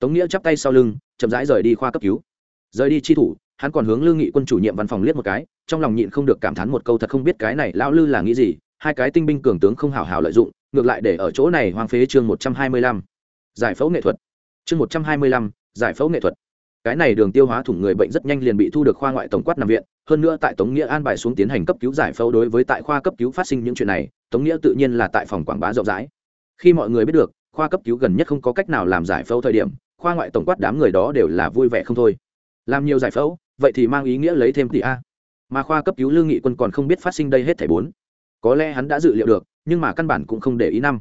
Tống nghĩa chắp tay sau lưng, chậm rãi rời đi khoa cấp cứu. Rời đi chi thủ, hắn còn hướng lương nghị quân chủ nhiệm văn phòng liếc một cái, trong lòng nhịn không được cảm thán một câu thật không biết cái này lão lư là nghĩ gì, hai cái tinh binh cường tướng không hào hào lợi dụng, ngược lại để ở chỗ này hoang phế chương một trăm hai mươi lăm. Giải phẫu nghệ thuật. Chương một trăm hai mươi lăm, giải phẫu nghệ thuật cái này đường tiêu hóa thủng người bệnh rất nhanh liền bị thu được khoa ngoại tổng quát nằm viện, hơn nữa tại tống nghĩa an bài xuống tiến hành cấp cứu giải phẫu đối với tại khoa cấp cứu phát sinh những chuyện này, tống nghĩa tự nhiên là tại phòng quảng bá rộng rãi. Khi mọi người biết được, khoa cấp cứu gần nhất không có cách nào làm giải phẫu thời điểm, khoa ngoại tổng quát đám người đó đều là vui vẻ không thôi. Làm nhiều giải phẫu, vậy thì mang ý nghĩa lấy thêm tỷ a. Mà khoa cấp cứu lương nghị quân còn không biết phát sinh đây hết thảy bốn. Có lẽ hắn đã dự liệu được, nhưng mà căn bản cũng không để ý năm.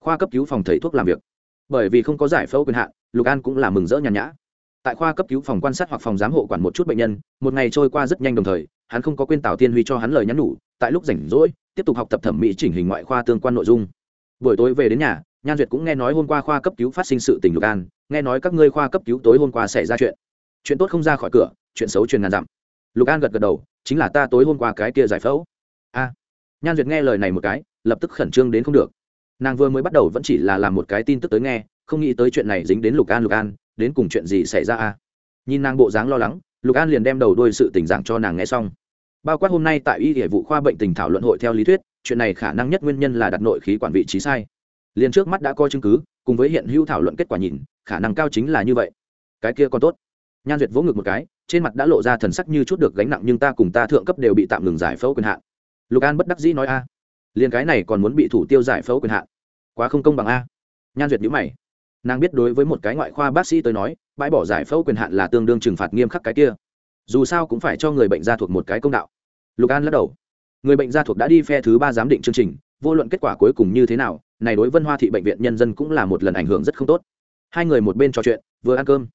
Khoa cấp cứu phòng thầy thuốc làm việc. Bởi vì không có giải phẫu quyền hạn, lục an cũng là mừng rỡ nhàn nhã tại khoa cấp cứu phòng quan sát hoặc phòng giám hộ quản một chút bệnh nhân, một ngày trôi qua rất nhanh đồng thời, hắn không có quên tào tiên huy cho hắn lời nhắn nhủ, tại lúc rảnh rỗi, tiếp tục học tập thẩm mỹ chỉnh hình ngoại khoa tương quan nội dung. Buổi tối về đến nhà, nhan duyệt cũng nghe nói hôm qua khoa cấp cứu phát sinh sự tình lục an, nghe nói các ngươi khoa cấp cứu tối hôm qua xảy ra chuyện. Chuyện tốt không ra khỏi cửa, chuyện xấu truyền ngàn dặm. Lục an gật gật đầu, chính là ta tối hôm qua cái kia giải phẫu. A. Nhan duyệt nghe lời này một cái, lập tức khẩn trương đến không được. Nàng vừa mới bắt đầu vẫn chỉ là làm một cái tin tức tới nghe, không nghĩ tới chuyện này dính đến lục an lục an đến cùng chuyện gì xảy ra a? Nhìn nàng bộ dáng lo lắng, lục an liền đem đầu đôi sự tình giảng cho nàng nghe xong. Bao quát hôm nay tại y hệ vụ khoa bệnh tình thảo luận hội theo lý thuyết, chuyện này khả năng nhất nguyên nhân là đặt nội khí quản vị trí sai. Liền trước mắt đã coi chứng cứ, cùng với hiện hữu thảo luận kết quả nhìn, khả năng cao chính là như vậy. Cái kia còn tốt. Nhan duyệt vỗ ngực một cái, trên mặt đã lộ ra thần sắc như chút được gánh nặng nhưng ta cùng ta thượng cấp đều bị tạm ngừng giải phẫu quyền hạn. Lục an bất đắc dĩ nói a, liền cái này còn muốn bị thủ tiêu giải phẫu quyền hạn. Quá không công bằng a. Nhan duyệt nhữ mày nàng biết đối với một cái ngoại khoa bác sĩ tới nói, bãi bỏ giải phẫu quyền hạn là tương đương trừng phạt nghiêm khắc cái kia. Dù sao cũng phải cho người bệnh gia thuộc một cái công đạo. Lục an lắc đầu. Người bệnh gia thuộc đã đi phe thứ ba giám định chương trình, vô luận kết quả cuối cùng như thế nào, này đối vân hoa thị bệnh viện nhân dân cũng là một lần ảnh hưởng rất không tốt. Hai người một bên trò chuyện, vừa ăn cơm.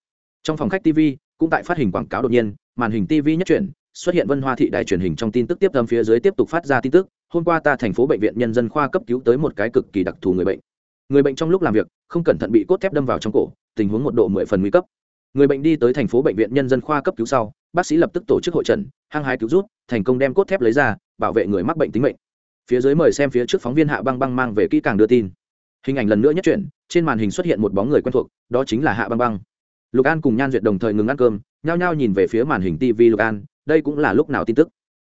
Trong phòng khách tv cũng tại phát hình quảng cáo đột nhiên, màn hình tv nhất chuyển, xuất hiện vân hoa thị đài truyền hình trong tin tức tiếp tâm phía dưới tiếp tục phát ra tin tức, hôm qua ta thành phố bệnh viện nhân dân khoa cấp cứu tới một cái cực kỳ đặc thù người bệnh người bệnh trong lúc làm việc, không cẩn thận bị cốt thép đâm vào trong cổ, tình huống một độ mười phần nguy cấp. Người bệnh đi tới thành phố bệnh viện nhân dân khoa cấp cứu sau, bác sĩ lập tức tổ chức hội trần, hăng hái cứu rút, thành công đem cốt thép lấy ra, bảo vệ người mắc bệnh tính mệnh. Phía dưới mời xem phía trước phóng viên hạ băng băng mang về kỹ càng đưa tin. Hình ảnh lần nữa nhất chuyển, trên màn hình xuất hiện một bóng người quen thuộc, đó chính là hạ băng băng. Lục an cùng nhan duyệt đồng thời ngừng ăn cơm, nhao nhao nhìn về phía màn hình tv lục an, đây cũng là lúc nào tin tức?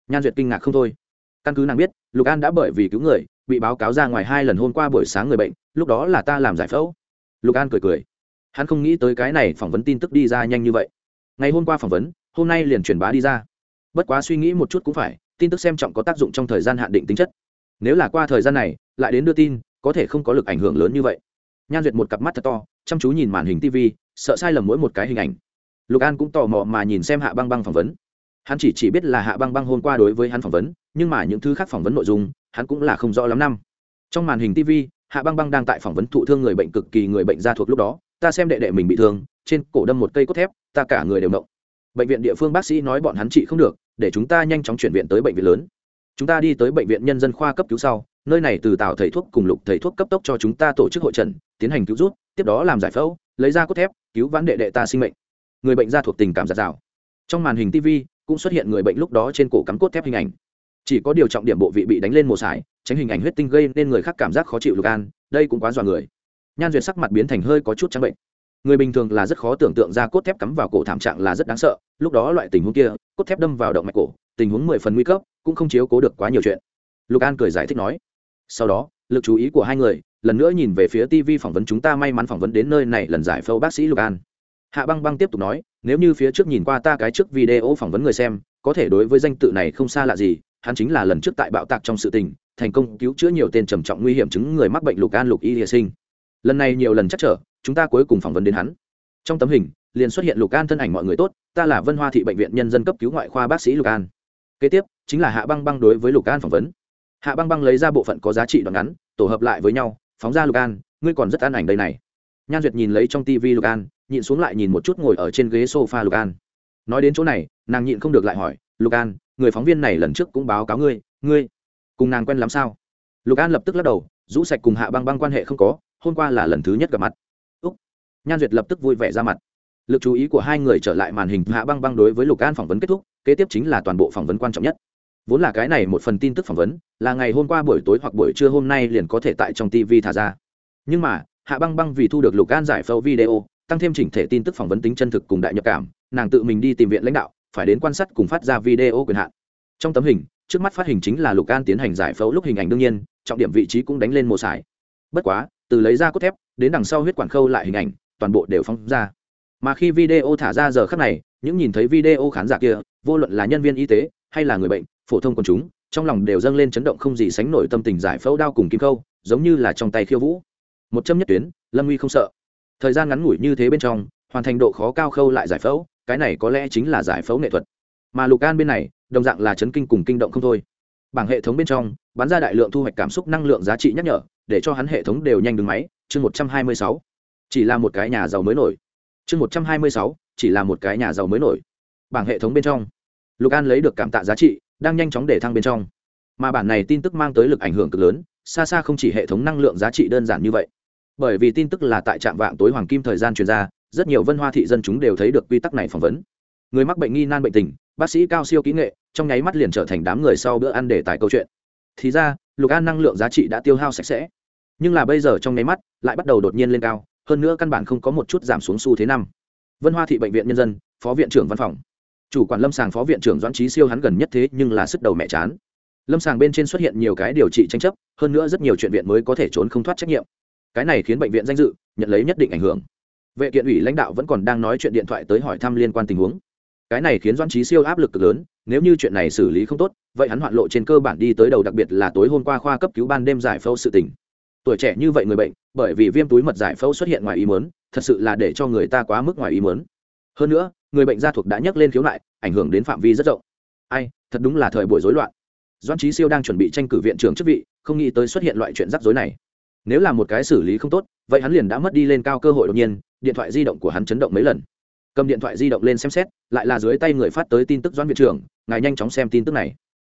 Nhan duyệt kinh ngạc không thôi. Căn cứ nàng biết, lục an đã bởi vì cứu người bị báo cáo ra ngoài hai lần hôm qua buổi sáng người bệnh, lúc đó là ta làm giải phẫu. Lục an cười cười. Hắn không nghĩ tới cái này phỏng vấn tin tức đi ra nhanh như vậy. Ngày hôm qua phỏng vấn, hôm nay liền truyền bá đi ra. Bất quá suy nghĩ một chút cũng phải, tin tức xem trọng có tác dụng trong thời gian hạn định tính chất. Nếu là qua thời gian này, lại đến đưa tin, có thể không có lực ảnh hưởng lớn như vậy. Nhan duyệt một cặp mắt thật to, chăm chú nhìn màn hình tv sợ sai lầm mỗi một cái hình ảnh. Lục an cũng tò mò mà nhìn xem hạ băng băng phỏng vấn. Hắn chỉ chỉ biết là hạ băng băng hôm qua đối với hắn phỏng vấn nhưng mà những thứ khác phỏng vấn nội dung, hắn cũng là không rõ lắm năm. Trong màn hình tv hạ băng băng đang tại phỏng vấn thụ thương người bệnh cực kỳ người bệnh ra thuộc lúc đó, ta xem đệ đệ mình bị thương, trên cổ đâm một cây cốt thép, ta cả người đều động. Bệnh viện địa phương bác sĩ nói bọn hắn trị không được, để chúng ta nhanh chóng chuyển viện tới bệnh viện lớn. Chúng ta đi tới bệnh viện nhân dân khoa cấp cứu sau, nơi này từ tạo thầy thuốc cùng lục thầy thuốc cấp tốc cho chúng ta tổ chức hội trần, tiến hành cứu rút, tiếp đó làm giải phẫu, lấy ra cốt thép, cứu vãn đệ đệ ta sinh mệnh. Người bệnh ra thuộc tình cảm giạt rào. Trong màn hình tv cũng xuất hiện người bệnh lúc đó trên cổ cắm cốt thép hình ảnh chỉ có điều trọng điểm bộ vị bị đánh lên một sải, tránh hình ảnh huyết tinh gây nên người khác cảm giác khó chịu lục an, đây cũng quá dọa người. Nhan duyệt sắc mặt biến thành hơi có chút trắng bệnh. Người bình thường là rất khó tưởng tượng ra cốt thép cắm vào cổ thảm trạng là rất đáng sợ, lúc đó loại tình huống kia, cốt thép đâm vào động mạch cổ, tình huống mười phần nguy cấp, cũng không chiếu cố được quá nhiều chuyện. Lục an cười giải thích nói. Sau đó, lực chú ý của hai người, lần nữa nhìn về phía tv phỏng vấn chúng ta may mắn phỏng vấn đến nơi này lần giải phẫu bác sĩ lục an. Hạ băng băng tiếp tục nói, nếu như phía trước nhìn qua ta cái trước video phỏng vấn người xem, có thể đối với danh tự này không xa lạ gì hắn chính là lần trước tại bạo tạc trong sự tình, thành công cứu chữa nhiều tên trầm trọng nguy hiểm chứng người mắc bệnh lục an lục y hiệ sinh. Lần này nhiều lần chắc trở, chúng ta cuối cùng phỏng vấn đến hắn. Trong tấm hình, liền xuất hiện lục an thân ảnh mọi người tốt, ta là vân hoa thị bệnh viện nhân dân cấp cứu ngoại khoa bác sĩ lục an. Kế tiếp, chính là hạ băng băng đối với lục an phỏng vấn. Hạ băng băng lấy ra bộ phận có giá trị đoạn ngắn, tổ hợp lại với nhau, phóng ra lục an, ngươi còn rất an ảnh đây này. Nhan duyệt nhìn lấy trong tv lục an, nhịn xuống lại nhìn một chút ngồi ở trên ghế sofa lục an. Nói đến chỗ này, nàng nhịn không được lại hỏi, lục an người phóng viên này lần trước cũng báo cáo ngươi ngươi, cùng nàng quen lắm sao? Lục an lập tức lắc đầu, rũ sạch cùng hạ băng băng quan hệ không có, hôm qua là lần thứ nhất gặp mặt. Úc, nhan duyệt lập tức vui vẻ ra mặt. Lực chú ý của hai người trở lại màn hình, hạ băng băng đối với lục an phỏng vấn kết thúc, kế tiếp chính là toàn bộ phỏng vấn quan trọng nhất. Vốn là cái này một phần tin tức phỏng vấn, là ngày hôm qua buổi tối hoặc buổi trưa hôm nay liền có thể tại trong tv thả ra. Nhưng mà, hạ băng băng vì thu được lục an giải phẫu video, tăng thêm chỉnh thể tin tức phỏng vấn tính chân thực cùng đại nhập cảm, nàng tự mình đi tìm viện lãnh đạo phải đến quan sát cùng phát ra video quyền hạn. Trong tấm hình, trước mắt phát hình chính là lục an tiến hành giải phẫu lúc hình ảnh đương nhiên, trọng điểm vị trí cũng đánh lên mồ sải. Bất quá, từ lấy ra cốt thép, đến đằng sau huyết quản khâu lại hình ảnh, toàn bộ đều phóng ra. Mà khi video thả ra giờ khắc này, những nhìn thấy video khán giả kia, vô luận là nhân viên y tế, hay là người bệnh, phổ thông quần chúng, trong lòng đều dâng lên chấn động không gì sánh nổi tâm tình giải phẫu đao cùng kim khâu, giống như là trong tay khiêu vũ. Một châm nhất tuyến, lâm uy không sợ. Thời gian ngắn ngủi như thế bên trong, hoàn thành độ khó cao khâu lại giải phẫu cái này có lẽ chính là giải phẫu nghệ thuật. Mà lục an bên này, đồng dạng là chấn kinh cùng kinh động không thôi. Bảng hệ thống bên trong, bắn ra đại lượng thu hoạch cảm xúc năng lượng giá trị nhắc nhở, để cho hắn hệ thống đều nhanh đứng máy, chương một trăm hai mươi sáu. Chỉ là một cái nhà giàu mới nổi. Chương một trăm hai mươi sáu, chỉ là một cái nhà giàu mới nổi. Bảng hệ thống bên trong. Lục an lấy được cảm tạ giá trị, đang nhanh chóng để thăng bên trong. Mà bản này tin tức mang tới lực ảnh hưởng cực lớn, xa xa không chỉ hệ thống năng lượng giá trị đơn giản như vậy. Bởi vì tin tức là tại trạm vạng tối hoàng kim thời gian truyền ra rất nhiều vân hoa thị dân chúng đều thấy được quy tắc này phỏng vấn. Người mắc bệnh nghi nan bệnh tình, bác sĩ cao siêu kỹ nghệ, trong nháy mắt liền trở thành đám người sau bữa ăn để tài câu chuyện. Thì ra, lục an năng lượng giá trị đã tiêu hao sạch sẽ. Nhưng là bây giờ trong nháy mắt, lại bắt đầu đột nhiên lên cao, hơn nữa căn bản không có một chút giảm xuống xu thế năm. Vân hoa thị bệnh viện nhân dân, phó viện trưởng văn phòng. Chủ quản lâm sàng phó viện trưởng doãn trí siêu hắn gần nhất thế nhưng là sức đầu mẹ chán. Lâm sàng bên trên xuất hiện nhiều cái điều trị tranh chấp, hơn nữa rất nhiều chuyện viện mới có thể trốn không thoát trách nhiệm. Cái này khiến bệnh viện danh dự nhận lấy nhất định ảnh hưởng vệ kiện ủy lãnh đạo vẫn còn đang nói chuyện điện thoại tới hỏi thăm liên quan tình huống. Cái này khiến doan trí siêu áp lực cực lớn, nếu như chuyện này xử lý không tốt, vậy hắn hoạn lộ trên cơ bản đi tới đầu đặc biệt là tối hôm qua khoa cấp cứu ban đêm giải phẫu sự tình. Tuổi trẻ như vậy người bệnh, bởi vì viêm túi mật giải phẫu xuất hiện ngoài ý mớn thật sự là để cho người ta quá mức ngoài ý mớn hơn nữa, người bệnh gia thuộc đã nhắc lên khiếu nại, ảnh hưởng đến phạm vi rất rộng. Ai, thật đúng là thời buổi rối loạn. Doan trí siêu đang chuẩn bị tranh cử viện trưởng chức vị, không nghĩ tới xuất hiện loại chuyện rắc rối này. Nếu là một cái xử lý không tốt, vậy hắn liền đã mất đi lên cao cơ hội đột nhiên điện thoại di động của hắn chấn động mấy lần. Cầm điện thoại di động lên xem xét, lại là dưới tay người phát tới tin tức doan viện trưởng, ngài nhanh chóng xem tin tức này.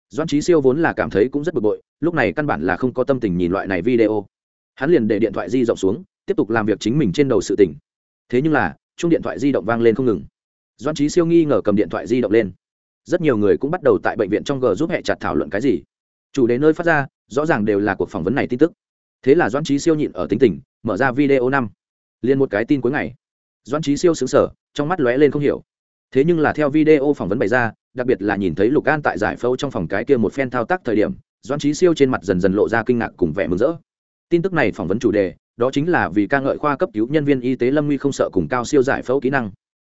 Doan trí siêu vốn là cảm thấy cũng rất bực bội, lúc này căn bản là không có tâm tình nhìn loại này video. Hắn liền để điện thoại di động xuống, tiếp tục làm việc chính mình trên đầu sự tỉnh thế nhưng là chung điện thoại di động vang lên không ngừng. Doan trí siêu nghi ngờ cầm điện thoại di động lên. Rất nhiều người cũng bắt đầu tại bệnh viện trong g giúp hẹ chặt thảo luận cái gì. Chủ đề nơi phát ra, rõ ràng đều là cuộc phỏng vấn này tin tức. Thế là doan trí siêu nhịn ở tính tình, mở ra video năm liền một cái tin cuối ngày. Doan trí siêu xứng sở trong mắt lóe lên không hiểu. Thế nhưng là theo video phỏng vấn bày ra, đặc biệt là nhìn thấy lục an tại giải phẫu trong phòng cái kia một phen thao tác thời điểm doan trí siêu trên mặt dần dần lộ ra kinh ngạc cùng vẻ mừng rỡ. Tin tức này phỏng vấn chủ đề, đó chính là vì ca ngợi khoa cấp cứu nhân viên y tế lâm nguy không sợ cùng cao siêu giải phẫu kỹ năng.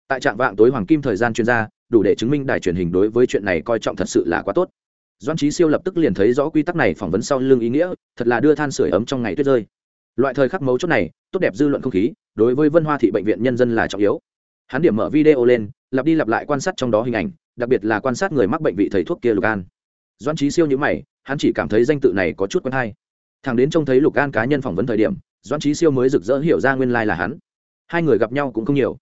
Tại trạm vạng tối hoàng kim thời gian chuyên gia, đủ để chứng minh đài truyền hình đối với chuyện này coi trọng thật sự là quá tốt. Doan trí siêu lập tức liền thấy rõ quy tắc này phỏng vấn sau lưng ý nghĩa, thật là đưa than sửa ấm trong ngày tuyết rơi loại thời khắc mấu chốt này, tốt đẹp dư luận không khí, đối với vân hoa thị bệnh viện nhân dân là trọng yếu. Hắn điểm mở video lên, lặp đi lặp lại quan sát trong đó hình ảnh, đặc biệt là quan sát người mắc bệnh vị thầy thuốc kia lục an. Doan trí siêu nhữ mày, hắn chỉ cảm thấy danh tự này có chút quen hay. Thằng đến trông thấy lục an cá nhân phỏng vấn thời điểm, doãn trí siêu mới rực rỡ hiểu ra nguyên lai là hắn. Hai người gặp nhau cũng không nhiều.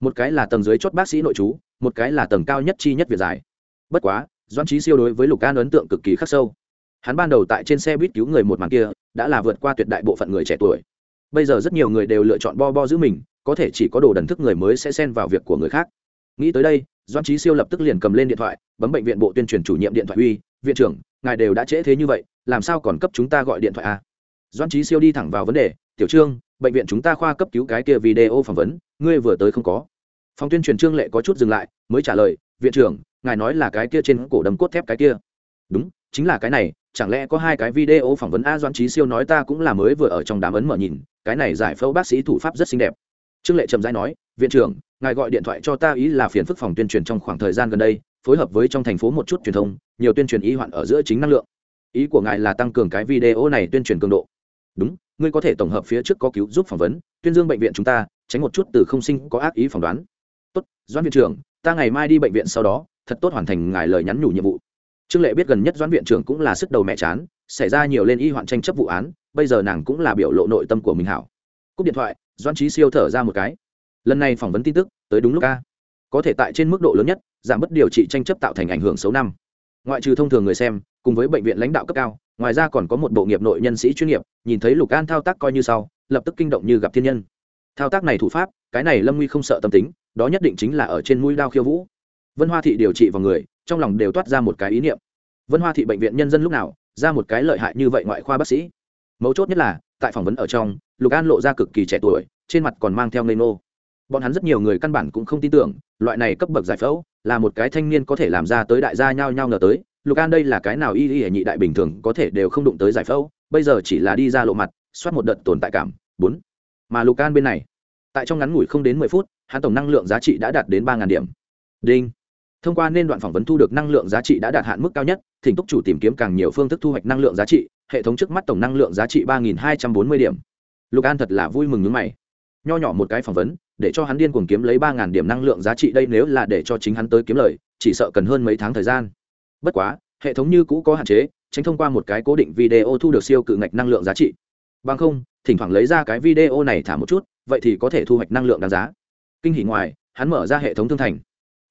Một cái là tầng dưới chốt bác sĩ nội chú một cái là tầng cao nhất chi nhất việt giải. Bất quá, doãn trí siêu đối với lục an ấn tượng cực kỳ khắc sâu. Hắn ban đầu tại trên xe buýt cứu người một màn kia đã là vượt qua tuyệt đại bộ phận người trẻ tuổi. Bây giờ rất nhiều người đều lựa chọn bo bo giữ mình, có thể chỉ có đồ đần thức người mới sẽ xen vào việc của người khác. Nghĩ tới đây doan trí siêu lập tức liền cầm lên điện thoại, bấm bệnh viện bộ tuyên truyền chủ nhiệm điện thoại uy, viện trưởng, ngài đều đã trễ thế như vậy, làm sao còn cấp chúng ta gọi điện thoại à? a doan trí siêu đi thẳng vào vấn đề, tiểu trương, bệnh viện chúng ta khoa cấp cứu cái kia video phỏng vấn, ngươi vừa tới không có. Phòng tuyên truyền trương lệ có chút dừng lại, mới trả lời, viện trưởng, ngài nói là cái kia trên cổ đầm cốt thép cái kia. Đúng chính là cái này, chẳng lẽ có hai cái video phỏng vấn a doan trí siêu nói ta cũng là mới vừa ở trong đám ấn mở nhìn, cái này giải phẫu bác sĩ thủ pháp rất xinh đẹp. Trương lệ trầm rãi nói, viện trưởng, ngài gọi điện thoại cho ta ý là phiền phức phòng tuyên truyền trong khoảng thời gian gần đây, phối hợp với trong thành phố một chút truyền thông, nhiều tuyên truyền ý hoạn ở giữa chính năng lượng. Ý của ngài là tăng cường cái video này tuyên truyền cường độ. Đúng, ngươi có thể tổng hợp phía trước có cứu giúp phỏng vấn, tuyên dương bệnh viện chúng ta, tránh một chút từ không sinh có ác ý phỏng đoán. Tốt doan viện trưởng, ta ngày mai đi bệnh viện sau đó, thật tốt hoàn thành ngài lời nhắn nhủ nhiệm vụ trương lệ biết gần nhất doãn viện trưởng cũng là sức đầu mẹ chán, xảy ra nhiều lên y hoạn tranh chấp vụ án, bây giờ nàng cũng là biểu lộ nội tâm của mình hảo. Cúp điện thoại, doãn trí siêu thở ra một cái. Lần này phỏng vấn tin tức, tới đúng lúc ca có thể tại trên mức độ lớn nhất, giảm bớt điều trị tranh chấp tạo thành ảnh hưởng xấu năm. Ngoại trừ thông thường người xem, cùng với bệnh viện lãnh đạo cấp cao, ngoài ra còn có một bộ nghiệp nội nhân sĩ chuyên nghiệp, nhìn thấy lục an thao tác coi như sau, lập tức kinh động như gặp thiên nhân. Thao tác này thủ pháp, cái này lâm nguy không sợ tâm tính, đó nhất định chính là ở trên mũi đao khiêu vũ. Vân hoa thị điều trị vào người trong lòng đều toát ra một cái ý niệm. Vân hoa thị bệnh viện nhân dân lúc nào, ra một cái lợi hại như vậy ngoại khoa bác sĩ. Mấu chốt nhất là, tại phỏng vấn ở trong, lục an lộ ra cực kỳ trẻ tuổi, trên mặt còn mang theo ngây nô bọn hắn rất nhiều người căn bản cũng không tin tưởng, loại này cấp bậc giải phẫu là một cái thanh niên có thể làm ra tới đại gia nhao nhao ngờ tới. Lục an đây là cái nào y y hệ nhị đại bình thường có thể đều không đụng tới giải phẫu, bây giờ chỉ là đi ra lộ mặt, soát một đợt tồn tại cảm, bốn. Mà lục an bên này, tại trong ngắn ngủi không đến mười phút, hắn tổng năng lượng giá trị đã đạt đến ba điểm. Đinh thông qua nên đoạn phỏng vấn thu được năng lượng giá trị đã đạt hạn mức cao nhất, thỉnh túc chủ tìm kiếm càng nhiều phương thức thu hoạch năng lượng giá trị, hệ thống trước mắt tổng năng lượng giá trị ba nghìn hai trăm bốn mươi điểm. Lục an thật là vui mừng nhứ mày. Nho nhỏ một cái phỏng vấn, để cho hắn điên cuồng kiếm lấy ba điểm năng lượng giá trị đây nếu là để cho chính hắn tới kiếm lời, chỉ sợ cần hơn mấy tháng thời gian. Bất quá, hệ thống như cũ có hạn chế, tránh thông qua một cái cố định video thu được siêu cự ngạch năng lượng giá trị. Bằng không, thỉnh thoảng lấy ra cái video này thả một chút, vậy thì có thể thu hoạch năng lượng đáng giá. Kinh hỉ ngoài, hắn mở ra hệ thống thương thành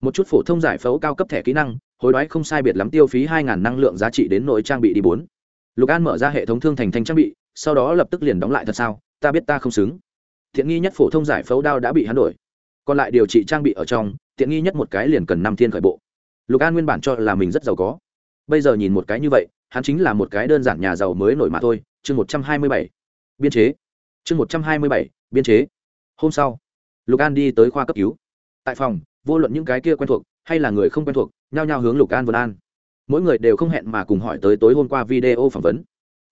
một chút phổ thông giải phẫu cao cấp thẻ kỹ năng, hối đoái không sai biệt lắm tiêu phí hai năng lượng giá trị đến nội trang bị đi bốn. Lục an mở ra hệ thống thương thành thanh trang bị, sau đó lập tức liền đóng lại thật sao, ta biết ta không xứng. Thiện nghi nhất phổ thông giải phẫu đao đã bị hắn đổi. Còn lại điều trị trang bị ở trong tiện nghi nhất một cái liền cần năm thiên khởi bộ. Lục an nguyên bản cho là mình rất giàu có. Bây giờ nhìn một cái như vậy, hắn chính là một cái đơn giản nhà giàu mới nổi mà thôi. Chương một trăm hai mươi bảy. Biên chế. Chương một trăm hai mươi bảy. Biên chế. Hôm sau, lục an đi tới khoa cấp cứu. Tại phòng vô luận những cái kia quen thuộc, hay là người không quen thuộc, nhao nhao hướng lục an vân an. Mỗi người đều không hẹn mà cùng hỏi tới tối hôm qua video phỏng vấn.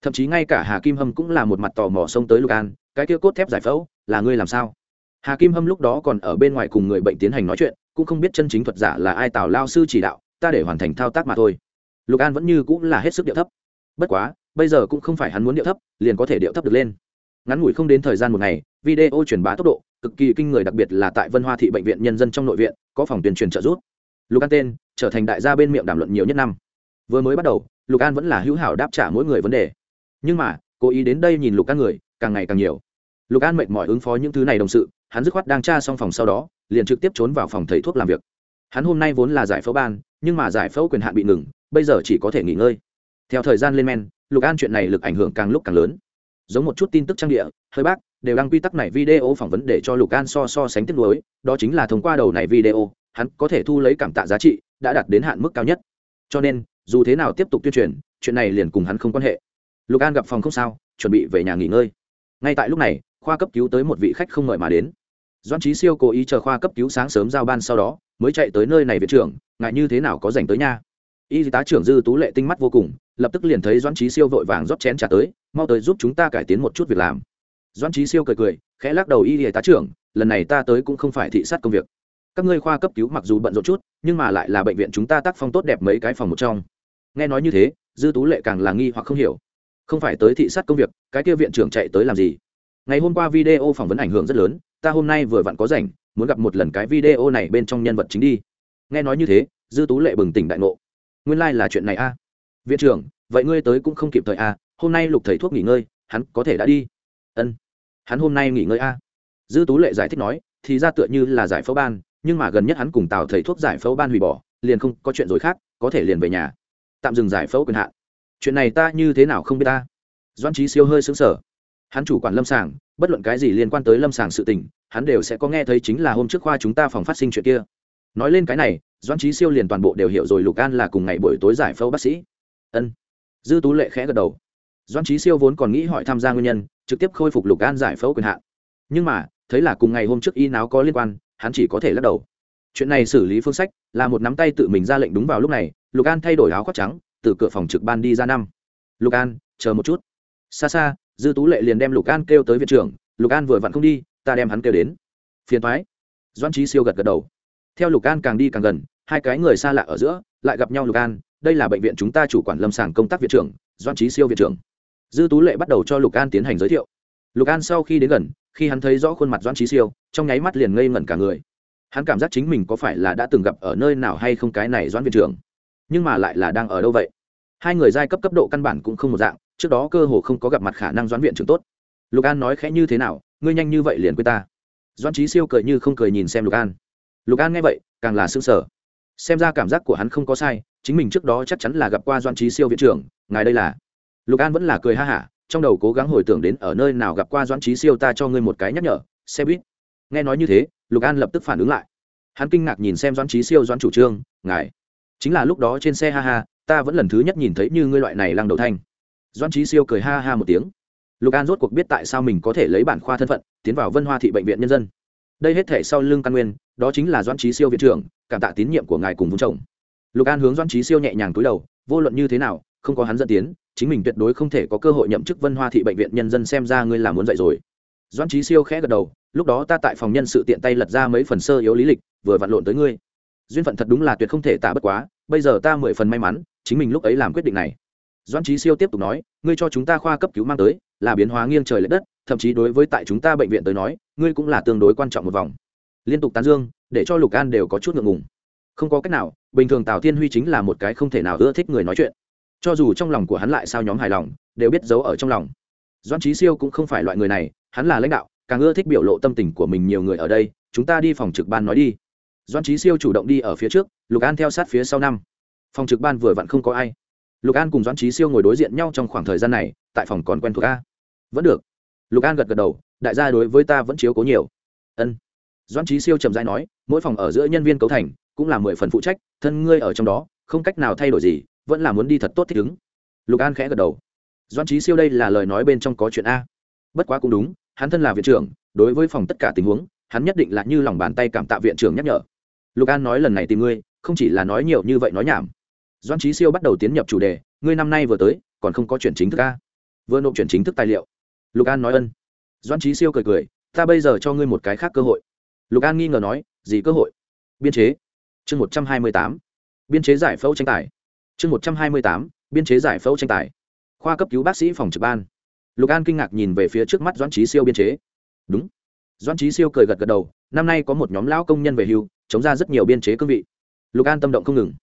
Thậm chí ngay cả hà kim hâm cũng là một mặt tò mò xông tới lục an, cái kia cốt thép giải phẫu, là ngươi làm sao? Hà kim hâm lúc đó còn ở bên ngoài cùng người bệnh tiến hành nói chuyện, cũng không biết chân chính thuật giả là ai tào lao sư chỉ đạo, ta để hoàn thành thao tác mà thôi. Lục an vẫn như cũng là hết sức điệu thấp. Bất quá, bây giờ cũng không phải hắn muốn điệu thấp, liền có thể điệu thấp được lên. Ngắn ngủi không đến thời gian một ngày, video truyền bá tốc độ cực kỳ kinh người, đặc biệt là tại vân hoa thị bệnh viện nhân dân trong nội viện, có phòng tuyên truyền trợ giúp. Lục an tên, trở thành đại gia bên miệng đàm luận nhiều nhất năm. Vừa mới bắt đầu, lục an vẫn là hữu hảo đáp trả mỗi người vấn đề. Nhưng mà, cố ý đến đây nhìn lục an người, càng ngày càng nhiều. Lục an mệt mỏi ứng phó những thứ này đồng sự, hắn dứt khoát đang tra xong phòng sau đó, liền trực tiếp trốn vào phòng thầy thuốc làm việc. Hắn hôm nay vốn là giải phẫu ban, nhưng mà giải phẫu quyền hạn bị ngừng, bây giờ chỉ có thể nghỉ ngơi. Theo thời gian lên men, lục an chuyện này lực ảnh hưởng càng lúc càng lớn. Giống một chút tin tức trang địa, hơi bác đều đăng quy tắc này video phỏng vấn để cho lục an so so sánh tiếp nối đó chính là thông qua đầu này video, hắn có thể thu lấy cảm tạ giá trị, đã đạt đến hạn mức cao nhất. Cho nên, dù thế nào tiếp tục tuyên truyền, chuyện này liền cùng hắn không quan hệ. Lục an gặp phòng không sao, chuẩn bị về nhà nghỉ ngơi. Ngay tại lúc này, khoa cấp cứu tới một vị khách không mời mà đến. Doan trí siêu cố ý chờ khoa cấp cứu sáng sớm giao ban sau đó, mới chạy tới nơi này viện trưởng ngại như thế nào có dành tới nha? Y tá trưởng dư tú lệ tinh mắt vô cùng, lập tức liền thấy doan trí siêu vội vàng rót chén trả tới, mau tới giúp chúng ta cải tiến một chút việc làm doan trí siêu cười cười, khẽ lắc đầu, y tá trưởng, lần này ta tới cũng không phải thị sát công việc. Các ngươi khoa cấp cứu mặc dù bận rộn chút, nhưng mà lại là bệnh viện chúng ta tác phong tốt đẹp mấy cái phòng một trong. Nghe nói như thế, dư tú lệ càng là nghi hoặc không hiểu. Không phải tới thị sát công việc, cái kia viện trưởng chạy tới làm gì? Ngày hôm qua video phỏng vấn ảnh hưởng rất lớn, ta hôm nay vừa vặn có rảnh, muốn gặp một lần cái video này bên trong nhân vật chính đi. Nghe nói như thế, dư tú lệ bừng tỉnh đại ngộ. Nguyên lai、like、là chuyện này a. Viện trưởng, vậy ngươi tới cũng không kịp thời a, hôm nay lục thầy thuốc nghỉ ngơi, hắn có thể đã đi ân. Hắn hôm nay nghỉ ngơi a. Dư tú lệ giải thích nói, thì ra tựa như là giải phẫu ban, nhưng mà gần nhất hắn cùng tào thầy thuốc giải phẫu ban hủy bỏ, liền không có chuyện rồi khác, có thể liền về nhà. Tạm dừng giải phẫu quyền hạn. Chuyện này ta như thế nào không biết ta? Doan trí siêu hơi xứng sở hắn chủ quản lâm sàng, bất luận cái gì liên quan tới lâm sàng sự tình, hắn đều sẽ có nghe thấy chính là hôm trước khoa chúng ta phòng phát sinh chuyện kia. Nói lên cái này doan trí siêu liền toàn bộ đều hiểu rồi lục an là cùng ngày buổi tối giải phẫu bác sĩ. Ân. Dư tú lệ khẽ gật đầu. Doan trí siêu vốn còn nghĩ hỏi tham gia nguyên nhân trực tiếp khôi phục lục an giải phẫu quyền hạn. Nhưng mà, thấy là cùng ngày hôm trước y náo có liên quan, hắn chỉ có thể lắc đầu. Chuyện này xử lý phương sách là một nắm tay tự mình ra lệnh đúng vào lúc này, lục an thay đổi áo khoác trắng, từ cửa phòng trực ban đi ra năm. Lục an, chờ một chút. Xa xa, dư tú lệ liền đem lục an kêu tới viện trưởng, lục an vừa vặn không đi, ta đem hắn kêu đến. Phiền thoái doan trí siêu gật gật đầu. Theo lục an càng đi càng gần, hai cái người xa lạ ở giữa, lại gặp nhau lục an, đây là bệnh viện chúng ta chủ quản lâm sàng công tác viện trưởng doan trí siêu viện trưởng dư tú lệ bắt đầu cho lục an tiến hành giới thiệu. Lục an sau khi đến gần, khi hắn thấy rõ khuôn mặt doan trí siêu, trong nháy mắt liền ngây ngẩn cả người. Hắn cảm giác chính mình có phải là đã từng gặp ở nơi nào hay không cái này doan viện trưởng? Nhưng mà lại là đang ở đâu vậy? Hai người giai cấp cấp độ căn bản cũng không một dạng, trước đó cơ hồ không có gặp mặt khả năng doãn viện trưởng tốt. Lục an nói khẽ như thế nào, ngươi nhanh như vậy liền quên ta. Doãn trí siêu cười như không cười nhìn xem lục an. Lục an nghe vậy, càng là s ư ơ n g sở xem ra cảm giác của hắn không có sai, chính mình trước đó chắc chắn là gặp qua doãn trí siêu viện trưởng, ngài đây là lục an vẫn là cười ha hả, trong đầu cố gắng hồi tưởng đến ở nơi nào gặp qua doãn trí siêu ta cho ngươi một cái nhắc nhở, xe buýt. Nghe nói như thế, lục an lập tức phản ứng lại. Hắn kinh ngạc nhìn xem doãn trí siêu, doãn chủ trương, ngài, chính là lúc đó trên xe ha ha, ta vẫn lần thứ nhất nhìn thấy như ngươi loại này lăng đầu thanh. Doãn trí siêu cười ha ha một tiếng. Lục an rốt cuộc biết tại sao mình có thể lấy bản khoa thân phận, tiến vào vân hoa thị bệnh viện nhân dân. Đây hết thể sau lưng căn nguyên, đó chính là Doãn trí siêu viện trưởng, cảm tạ tín nhiệm của ngài cùng vốn chồng lục an hướng Doãn trí siêu nhẹ nhàng túi đầu, vô luận như thế nào không có hắn dẫn tiến, chính mình tuyệt đối không thể có cơ hội nhậm chức vân hoa thị bệnh viện nhân dân xem ra ngươi làm muốn dạy rồi. Doan trí siêu khẽ gật đầu, lúc đó ta tại phòng nhân sự tiện tay lật ra mấy phần sơ yếu lý lịch, vừa vặn lộn tới ngươi. Duyên phận thật đúng là tuyệt không thể tạ bất quá, bây giờ ta mười phần may mắn, chính mình lúc ấy làm quyết định này. Doan trí siêu tiếp tục nói, ngươi cho chúng ta khoa cấp cứu mang tới, là biến hóa nghiêng trời l ệ đất, thậm chí đối với tại chúng ta bệnh viện tới nói, ngươi cũng là tương đối quan trọng một vòng. Liên tục tán dương, để cho lục an đều có chút ngượng ngùng. Không có cách nào, bình thường tào thiên huy chính là một cái không thể nào ưa thích người nói chuyện cho dù trong lòng của hắn lại sao nhóm hài lòng, đều biết giấu ở trong lòng. Doan trí siêu cũng không phải loại người này, hắn là lãnh đạo, càng ưa thích biểu lộ tâm tình của mình nhiều người ở đây, chúng ta đi phòng trực ban nói đi. Doan trí siêu chủ động đi ở phía trước, lục an theo sát phía sau năm. Phòng trực ban vừa vặn không có ai. Lục an cùng doãn trí siêu ngồi đối diện nhau trong khoảng thời gian này, tại phòng còn quen thuộc a. Vẫn được. Lục an gật gật đầu, đại gia đối với ta vẫn chiếu cố nhiều. Ân. Doãn trí siêu trầm dai nói, mỗi phòng ở giữa nhân viên cấu thành, cũng là mười phần phụ trách, thân ngươi ở trong đó, không cách nào thay đổi gì vẫn là muốn đi thật tốt thích ứng. Lục an khẽ gật đầu. Doãn trí siêu đây là lời nói bên trong có chuyện a. Bất quá cũng đúng, hắn thân là viện trưởng, đối với phòng tất cả tình huống, hắn nhất định là như lòng bàn tay cảm tạ viện trưởng nhắc nhở. Lục an nói lần này tìm ngươi, không chỉ là nói nhiều như vậy nói nhảm. Doan trí siêu bắt đầu tiến nhập chủ đề, ngươi năm nay vừa tới, còn không có chuyển chính thức a. vừa nộp chuyển chính thức tài liệu. Lục an nói ân. Doan trí siêu cười cười, ta bây giờ cho ngươi một cái khác cơ hội. Lục an nghi ngờ nói, gì cơ hội? Biên chế. Chương một trăm hai mươi tám. Biên chế giải phẫu tranh tài chương một trăm hai mươi tám, biên chế giải phẫu tranh tài. Khoa cấp cứu bác sĩ phòng trực ban. Lục an kinh ngạc nhìn về phía trước mắt Doãn trí siêu biên chế. Đúng. Doãn trí siêu cười gật gật đầu, năm nay có một nhóm lão công nhân về hưu, chống ra rất nhiều biên chế cương vị. Lục an tâm động không ngừng.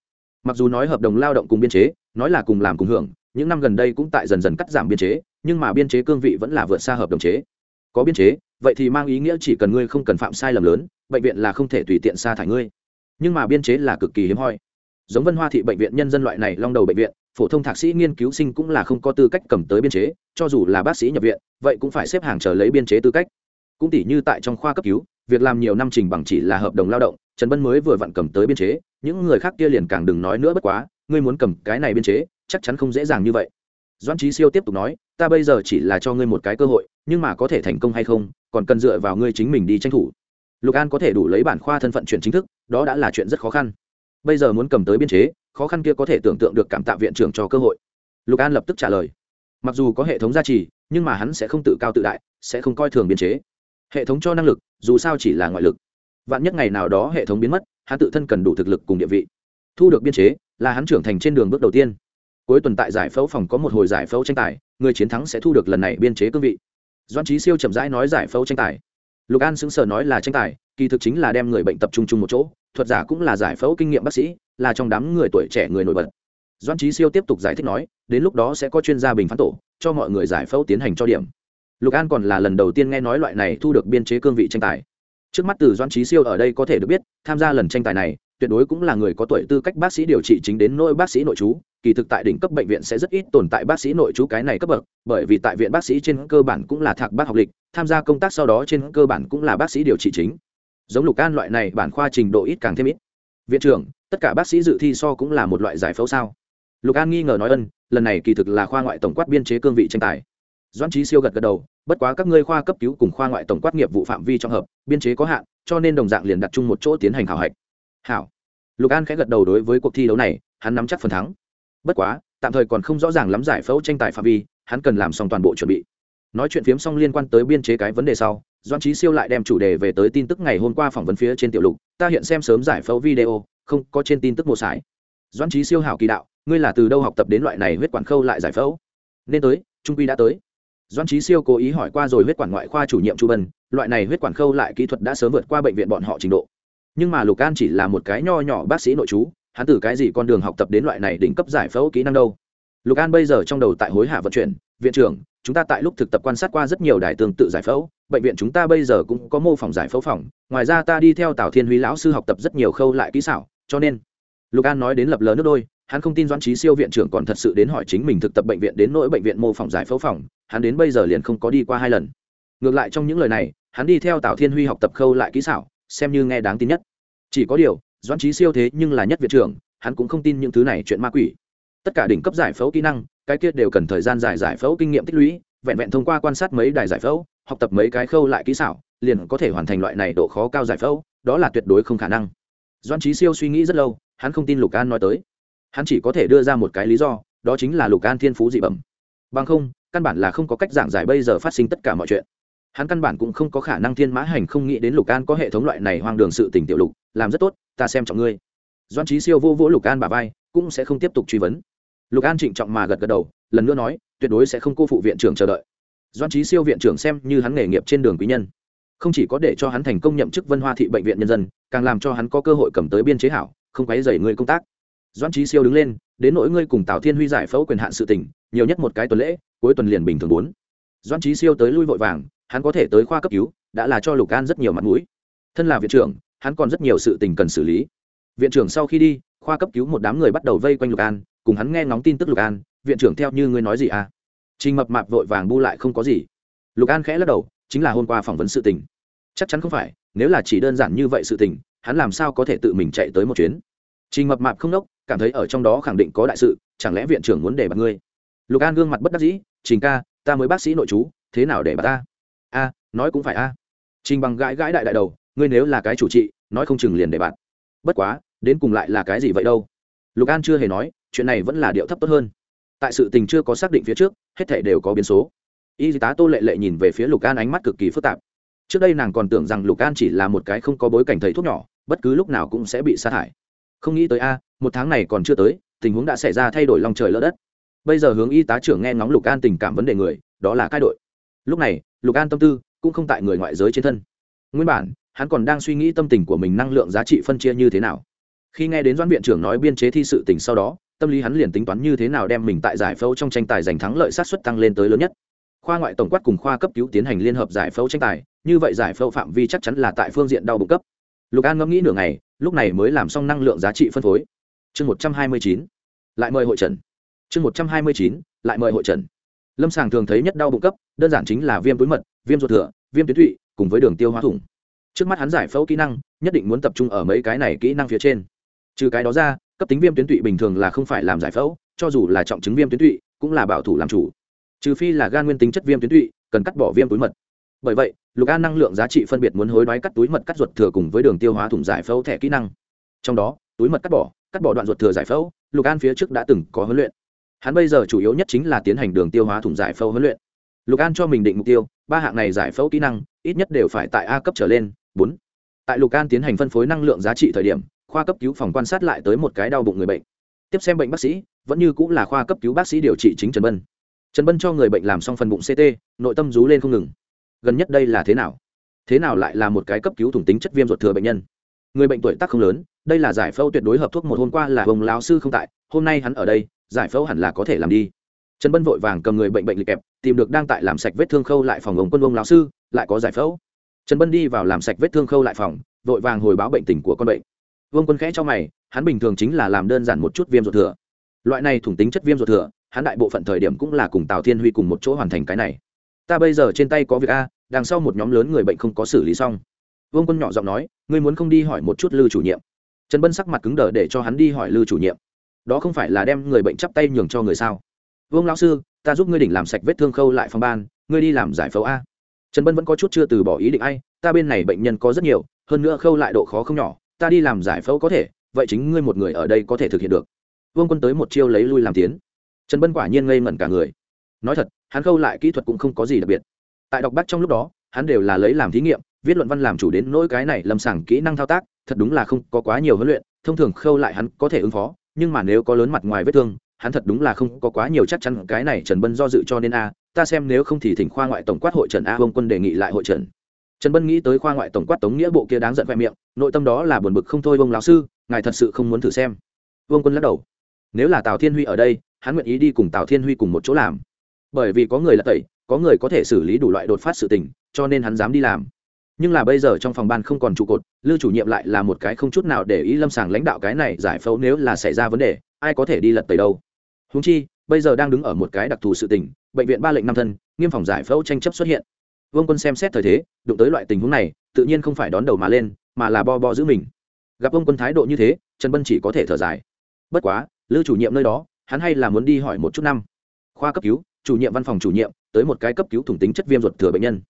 Mặc dù nói hợp đồng lao động cùng biên chế, nói là cùng làm cùng hưởng, những năm gần đây cũng tại dần dần cắt giảm biên chế, nhưng mà biên chế cương vị vẫn là vượt xa hợp đồng chế. Có biên chế, vậy thì mang ý nghĩa chỉ cần ngươi không cần phạm sai lầm lớn, bệnh viện là không thể tùy tiện sa thải ngươi. Nhưng mà biên chế là cực kỳ hiếm hoi giống vân hoa thị bệnh viện nhân dân loại này long đầu bệnh viện, phổ thông thạc sĩ nghiên cứu sinh cũng là không có tư cách cầm tới biên chế, cho dù là bác sĩ nhập viện, vậy cũng phải xếp hàng chờ lấy biên chế tư cách. Cũng tỷ như tại trong khoa cấp cứu, việc làm nhiều năm trình bằng chỉ là hợp đồng lao động, trần bân mới vừa vặn cầm tới biên chế, những người khác kia liền càng đừng nói nữa bất quá, ngươi muốn cầm cái này biên chế, chắc chắn không dễ dàng như vậy. Doan trí siêu tiếp tục nói, ta bây giờ chỉ là cho ngươi một cái cơ hội, nhưng mà có thể thành công hay không, còn cần dựa vào ngươi chính mình đi tranh thủ. Lục an có thể đủ lấy bản khoa thân phận chuyển chính thức, đó đã là chuyện rất khó khăn bây giờ muốn cầm tới biên chế, khó khăn kia có thể tưởng tượng được cảm tạ viện trưởng cho cơ hội. Lục an lập tức trả lời. Mặc dù có hệ thống gia trì, nhưng mà hắn sẽ không tự cao tự đại, sẽ không coi thường biên chế. Hệ thống cho năng lực, dù sao chỉ là ngoại lực. Vạn nhất ngày nào đó hệ thống biến mất, hắn tự thân cần đủ thực lực cùng địa vị. Thu được biên chế, là hắn trưởng thành trên đường bước đầu tiên. Cuối tuần tại giải phẫu phòng có một hồi giải phẫu tranh tài, người chiến thắng sẽ thu được lần này biên chế cương vị. Doan trí siêu chậm rãi nói giải phẫu tranh tài. Lục an xứng sở nói là tranh tài, kỳ thực chính là đem người bệnh tập trung chung một chỗ thuật giả cũng là giải phẫu kinh nghiệm bác sĩ, là trong đám người tuổi trẻ người nổi bật. Doan trí siêu tiếp tục giải thích nói, đến lúc đó sẽ có chuyên gia bình phán tổ, cho mọi người giải phẫu tiến hành cho điểm. Lục an còn là lần đầu tiên nghe nói loại này thu được biên chế cương vị tranh tài. Trước mắt từ doan trí siêu ở đây có thể được biết, tham gia lần tranh tài này, tuyệt đối cũng là người có tuổi tư cách bác sĩ điều trị chính đến nỗi bác sĩ nội chú, kỳ thực tại đỉnh cấp bệnh viện sẽ rất ít tồn tại bác sĩ nội chú cái này cấp bậc, bởi vì tại viện bác sĩ trên cơ bản cũng là thạc bác học lịch, tham gia công tác sau đó trên cơ bản cũng là bác sĩ điều trị chính giống lục an loại này, bản khoa trình độ ít càng thêm ít. Viện trưởng, tất cả bác sĩ dự thi so cũng là một loại giải phẫu sao? Lục an nghi ngờ nói ân, lần này kỳ thực là khoa ngoại tổng quát biên chế cương vị tranh tài. Doãn trí siêu gật gật đầu, bất quá các ngươi khoa cấp cứu cùng khoa ngoại tổng quát nghiệp vụ phạm vi trong hợp, biên chế có hạn, cho nên đồng dạng liền đặt chung một chỗ tiến hành khảo hạch. Hảo. Lục an khẽ gật đầu đối với cuộc thi đấu này, hắn nắm chắc phần thắng. Bất quá, tạm thời còn không rõ ràng lắm giải phẫu tranh tài phạm vi, hắn cần làm xong toàn bộ chuẩn bị. Nói chuyện phiếm xong liên quan tới biên chế cái vấn đề sau doan trí siêu lại đem chủ đề về tới tin tức ngày hôm qua phỏng vấn phía trên tiểu lục, ta hiện xem sớm giải phẫu video, không, có trên tin tức mô sải. Doan trí siêu hảo kỳ đạo, ngươi là từ đâu học tập đến loại này huyết quản khâu lại giải phẫu? Nên tới, trung quy đã tới. Doan trí siêu cố ý hỏi qua rồi huyết quản ngoại khoa chủ nhiệm chu bân, loại này huyết quản khâu lại kỹ thuật đã sớm vượt qua bệnh viện bọn họ trình độ. Nhưng mà lục an chỉ là một cái nho nhỏ bác sĩ nội chú hắn từ cái gì con đường học tập đến loại này đỉnh cấp giải phẫu kỹ năng đâu? Lục an bây giờ trong đầu tại hối hả vận chuyển, viện trưởng chúng ta tại lúc thực tập quan sát qua rất nhiều đài tương tự giải phẫu, bệnh viện chúng ta bây giờ cũng có mô phỏng giải phẫu phòng. Ngoài ra ta đi theo tào thiên huy lão sư học tập rất nhiều khâu lại kỹ xảo, cho nên lục an nói đến lập lờ nước đôi, hắn không tin doãn trí siêu viện trưởng còn thật sự đến hỏi chính mình thực tập bệnh viện đến nỗi bệnh viện mô phỏng giải phẫu phòng, hắn đến bây giờ liền không có đi qua hai lần. Ngược lại trong những lời này, hắn đi theo tào thiên huy học tập khâu lại kỹ xảo, xem như nghe đáng tin nhất. Chỉ có điều, doãn trí siêu thế nhưng là nhất viện trưởng, hắn cũng không tin những thứ này chuyện ma quỷ. Tất cả đỉnh cấp giải phẫu kỹ năng cái kia đều cần thời gian dài giải phẫu kinh nghiệm tích lũy, vẹn vẹn thông qua quan sát mấy đài giải phẫu, học tập mấy cái khâu lại kỹ xảo, liền có thể hoàn thành loại này độ khó cao giải phẫu, đó là tuyệt đối không khả năng. Doan trí siêu suy nghĩ rất lâu, hắn không tin lục an nói tới. Hắn chỉ có thể đưa ra một cái lý do, đó chính là lục an thiên phú dị bẩm. Bằng không, căn bản là không có cách giảng giải bây giờ phát sinh tất cả mọi chuyện. Hắn căn bản cũng không có khả năng thiên mã hành không nghĩ đến lục an có hệ thống loại này hoang đường sự tỉnh tiểu lục, làm rất tốt, ta xem trọng ngươi. Doan trí siêu vô vỗ lục an bà vai, cũng sẽ không tiếp tục truy vấn lục an trịnh trọng mà gật gật đầu, lần nữa nói, tuyệt đối sẽ không cô phụ viện trưởng chờ đợi. Doan trí siêu viện trưởng xem như hắn nghề nghiệp trên đường quý nhân. Không chỉ có để cho hắn thành công nhậm chức vân hoa thị bệnh viện nhân dân, càng làm cho hắn có cơ hội cầm tới biên chế hảo, không quấy dày người công tác. Doan trí siêu đứng lên, đến nỗi ngươi cùng tào thiên huy giải phẫu quyền hạn sự tỉnh nhiều nhất một cái tuần lễ, cuối tuần liền bình thường bốn. Doan trí siêu tới lui vội vàng, hắn có thể tới khoa cấp cứu, đã là cho lục an rất nhiều mặt mũi. Thân là viện trưởng, hắn còn rất nhiều sự tình cần xử lý. Viện trưởng sau khi đi, khoa cấp cứu một đám người bắt đầu vây quanh lục an cùng hắn nghe ngóng tin tức lục an, viện trưởng theo như ngươi nói gì à? Trình mập mạp vội vàng bu lại không có gì. Lục an khẽ lắc đầu, chính là hôm qua phỏng vấn sự tình. Chắc chắn không phải, nếu là chỉ đơn giản như vậy sự tình, hắn làm sao có thể tự mình chạy tới một chuyến? Trình mập mạp không đốc, cảm thấy ở trong đó khẳng định có đại sự, chẳng lẽ viện trưởng muốn để bạt ngươi? Lục an gương mặt bất đắc dĩ, trình ca, ta mới bác sĩ nội chú thế nào để bà ta? A, nói cũng phải a. Trình bằng gãi gãi đại đại đầu, ngươi nếu là cái chủ trị, nói không chừng liền để bạn. Bất quá, đến cùng lại là cái gì vậy đâu? Lục an chưa hề nói chuyện này vẫn là điệu thấp tốt hơn. Tại sự tình chưa có xác định phía trước, hết thể đều có biến số. Y tá tô lệ lệ nhìn về phía lục an ánh mắt cực kỳ phức tạp. Trước đây nàng còn tưởng rằng lục an chỉ là một cái không có bối cảnh thầy thuốc nhỏ, bất cứ lúc nào cũng sẽ bị sa thải. Không nghĩ tới a, một tháng này còn chưa tới, tình huống đã xảy ra thay đổi lòng trời lỡ đất. Bây giờ hướng y tá trưởng nghe ngóng lục an tình cảm vấn đề người, đó là cai đội. Lúc này, lục an tâm tư cũng không tại người ngoại giới trên thân. Nguyên bản, hắn còn đang suy nghĩ tâm tình của mình năng lượng giá trị phân chia như thế nào. Khi nghe đến doãn viện trưởng nói biên chế thi sự tình sau đó tâm lý hắn liền tính toán như thế nào đem mình tại giải phẫu trong tranh tài giành thắng lợi sát xuất tăng lên tới lớn nhất. Khoa ngoại tổng quát cùng khoa cấp cứu tiến hành liên hợp giải phẫu tranh tài, như vậy giải phẫu phạm vi chắc chắn là tại phương diện đau bụng cấp. Lục an ngẫm nghĩ nửa ngày, lúc này mới làm xong năng lượng giá trị phân phối. Chương một trăm hai mươi chín, lại mời hội trần. Chương một trăm hai mươi chín, lại mời hội trần. Lâm sàng thường thấy nhất đau bụng cấp, đơn giản chính là viêm túi mật, viêm ruột thừa, viêm tuyến thụy, cùng với đường tiêu hóa thủng. Trước mắt hắn giải phẫu kỹ năng, nhất định muốn tập trung ở mấy cái này kỹ năng phía trên. Trừ cái đó ra cấp tính viêm tuyến tụy bình thường là không phải làm giải phẫu, cho dù là trọng chứng viêm tuyến tụy, cũng là bảo thủ làm chủ. Trừ phi là gan nguyên tính chất viêm tuyến tụy, cần cắt bỏ viêm túi mật. Bởi vậy, lục an năng lượng giá trị phân biệt muốn hối đoái cắt túi mật cắt ruột thừa cùng với đường tiêu hóa thủng giải phẫu thẻ kỹ năng. Trong đó, túi mật cắt bỏ cắt bỏ đoạn ruột thừa giải phẫu, lục an phía trước đã từng có huấn luyện. Hắn bây giờ chủ yếu nhất chính là tiến hành đường tiêu hóa thủng giải phẫu huấn luyện. Lục an cho mình định mục tiêu, ba hạng này giải phẫu kỹ năng, ít nhất đều phải tại a cấp trở lên, bốn. Tại lục an tiến hành phân phối năng lượng giá trị thời điểm khoa cấp cứu phòng quan sát lại tới một cái đau bụng người bệnh. Tiếp xem bệnh bác sĩ, vẫn như cũng là khoa cấp cứu bác sĩ điều trị chính trần bân. Trần bân cho người bệnh làm xong phần bụng ct nội tâm rú lên không ngừng. Gần nhất đây là thế nào? Thế nào lại là một cái cấp cứu thủng tính chất viêm ruột thừa bệnh nhân? Người bệnh tuổi tác không lớn, đây là giải phẫu tuyệt đối hợp thuốc một hôm qua là hồng lão sư không tại, hôm nay hắn ở đây, giải phẫu hẳn là có thể làm đi. Trần bân vội vàng cầm người bệnh bệnh lịch kẹp, tìm được đang tại làm sạch vết thương khâu lại phòng ông quân ông lão sư, lại có giải phẫu. Trần bân đi vào làm sạch vết thương khâu lại phòng, vội vàng hồi báo bệnh tình của con bệnh vương quân khẽ cho mày, hắn bình thường chính là làm đơn giản một chút viêm ruột thừa. Loại này thủng tính chất viêm ruột thừa, hắn đại bộ phận thời điểm cũng là cùng tào thiên huy cùng một chỗ hoàn thành cái này. Ta bây giờ trên tay có việc a, đằng sau một nhóm lớn người bệnh không có xử lý xong. Vương quân nhỏ giọng nói, ngươi muốn không đi hỏi một chút lư chủ nhiệm. Trần bân sắc mặt cứng đờ để cho hắn đi hỏi lư chủ nhiệm. Đó không phải là đem người bệnh chắp tay nhường cho người sao? Vương lão sư, ta giúp ngươi đỉnh làm sạch vết thương khâu lại phòng ban, ngươi đi làm giải phẫu a. Trần bân vẫn có chút chưa từ bỏ ý định ai, ta bên này bệnh nhân có rất nhiều, hơn nữa khâu lại độ khó không nhỏ ta đi làm giải phẫu có thể, vậy chính ngươi một người ở đây có thể thực hiện được. Vương quân tới một chiêu lấy lui làm tiến. Trần bân quả nhiên ngây ngẩn cả người. Nói thật, hắn khâu lại kỹ thuật cũng không có gì đặc biệt. Tại đọc bắt trong lúc đó, hắn đều là lấy làm thí nghiệm, viết luận văn làm chủ đến nỗi cái này lâm sàng kỹ năng thao tác, thật đúng là không có quá nhiều huấn luyện, thông thường khâu lại hắn có thể ứng phó, nhưng mà nếu có lớn mặt ngoài vết thương, hắn thật đúng là không có quá nhiều chắc chắn cái này trần bân do dự cho nên a, ta xem nếu không thì thỉnh khoa ngoại tổng quát hội trần a, vương quân đề nghị lại hội trần trần bân nghĩ tới khoa ngoại tổng quát tống nghĩa bộ kia đáng giận khoe miệng, nội tâm đó là buồn bực không thôi, vương lão sư, ngài thật sự không muốn thử xem. Vương quân lắc đầu. Nếu là tào thiên huy ở đây, hắn nguyện ý đi cùng tào thiên huy cùng một chỗ làm. Bởi vì có người là tẩy, có người có thể xử lý đủ loại đột phát sự tình, cho nên hắn dám đi làm. Nhưng là bây giờ trong phòng ban không còn trụ cột, lưu chủ nhiệm lại là một cái không chút nào để ý lâm sàng lãnh đạo cái này giải phẫu nếu là xảy ra vấn đề, ai có thể đi lật tẩy đâu. Húng chi, bây giờ đang đứng ở một cái đặc thù sự tình, bệnh viện ba lệnh năm thân, nghiêm phòng giải phẫu tranh chấp xuất hiện vương quân xem xét thời thế đụng tới loại tình huống này tự nhiên không phải đón đầu mà lên mà là bo bo giữ mình. Gặp vương quân thái độ như thế trần bân chỉ có thể thở dài. Bất quá lư chủ nhiệm nơi đó hắn hay là muốn đi hỏi một chút năm. Khoa cấp cứu chủ nhiệm văn phòng chủ nhiệm tới một cái cấp cứu thủng tính chất viêm ruột thừa bệnh nhân.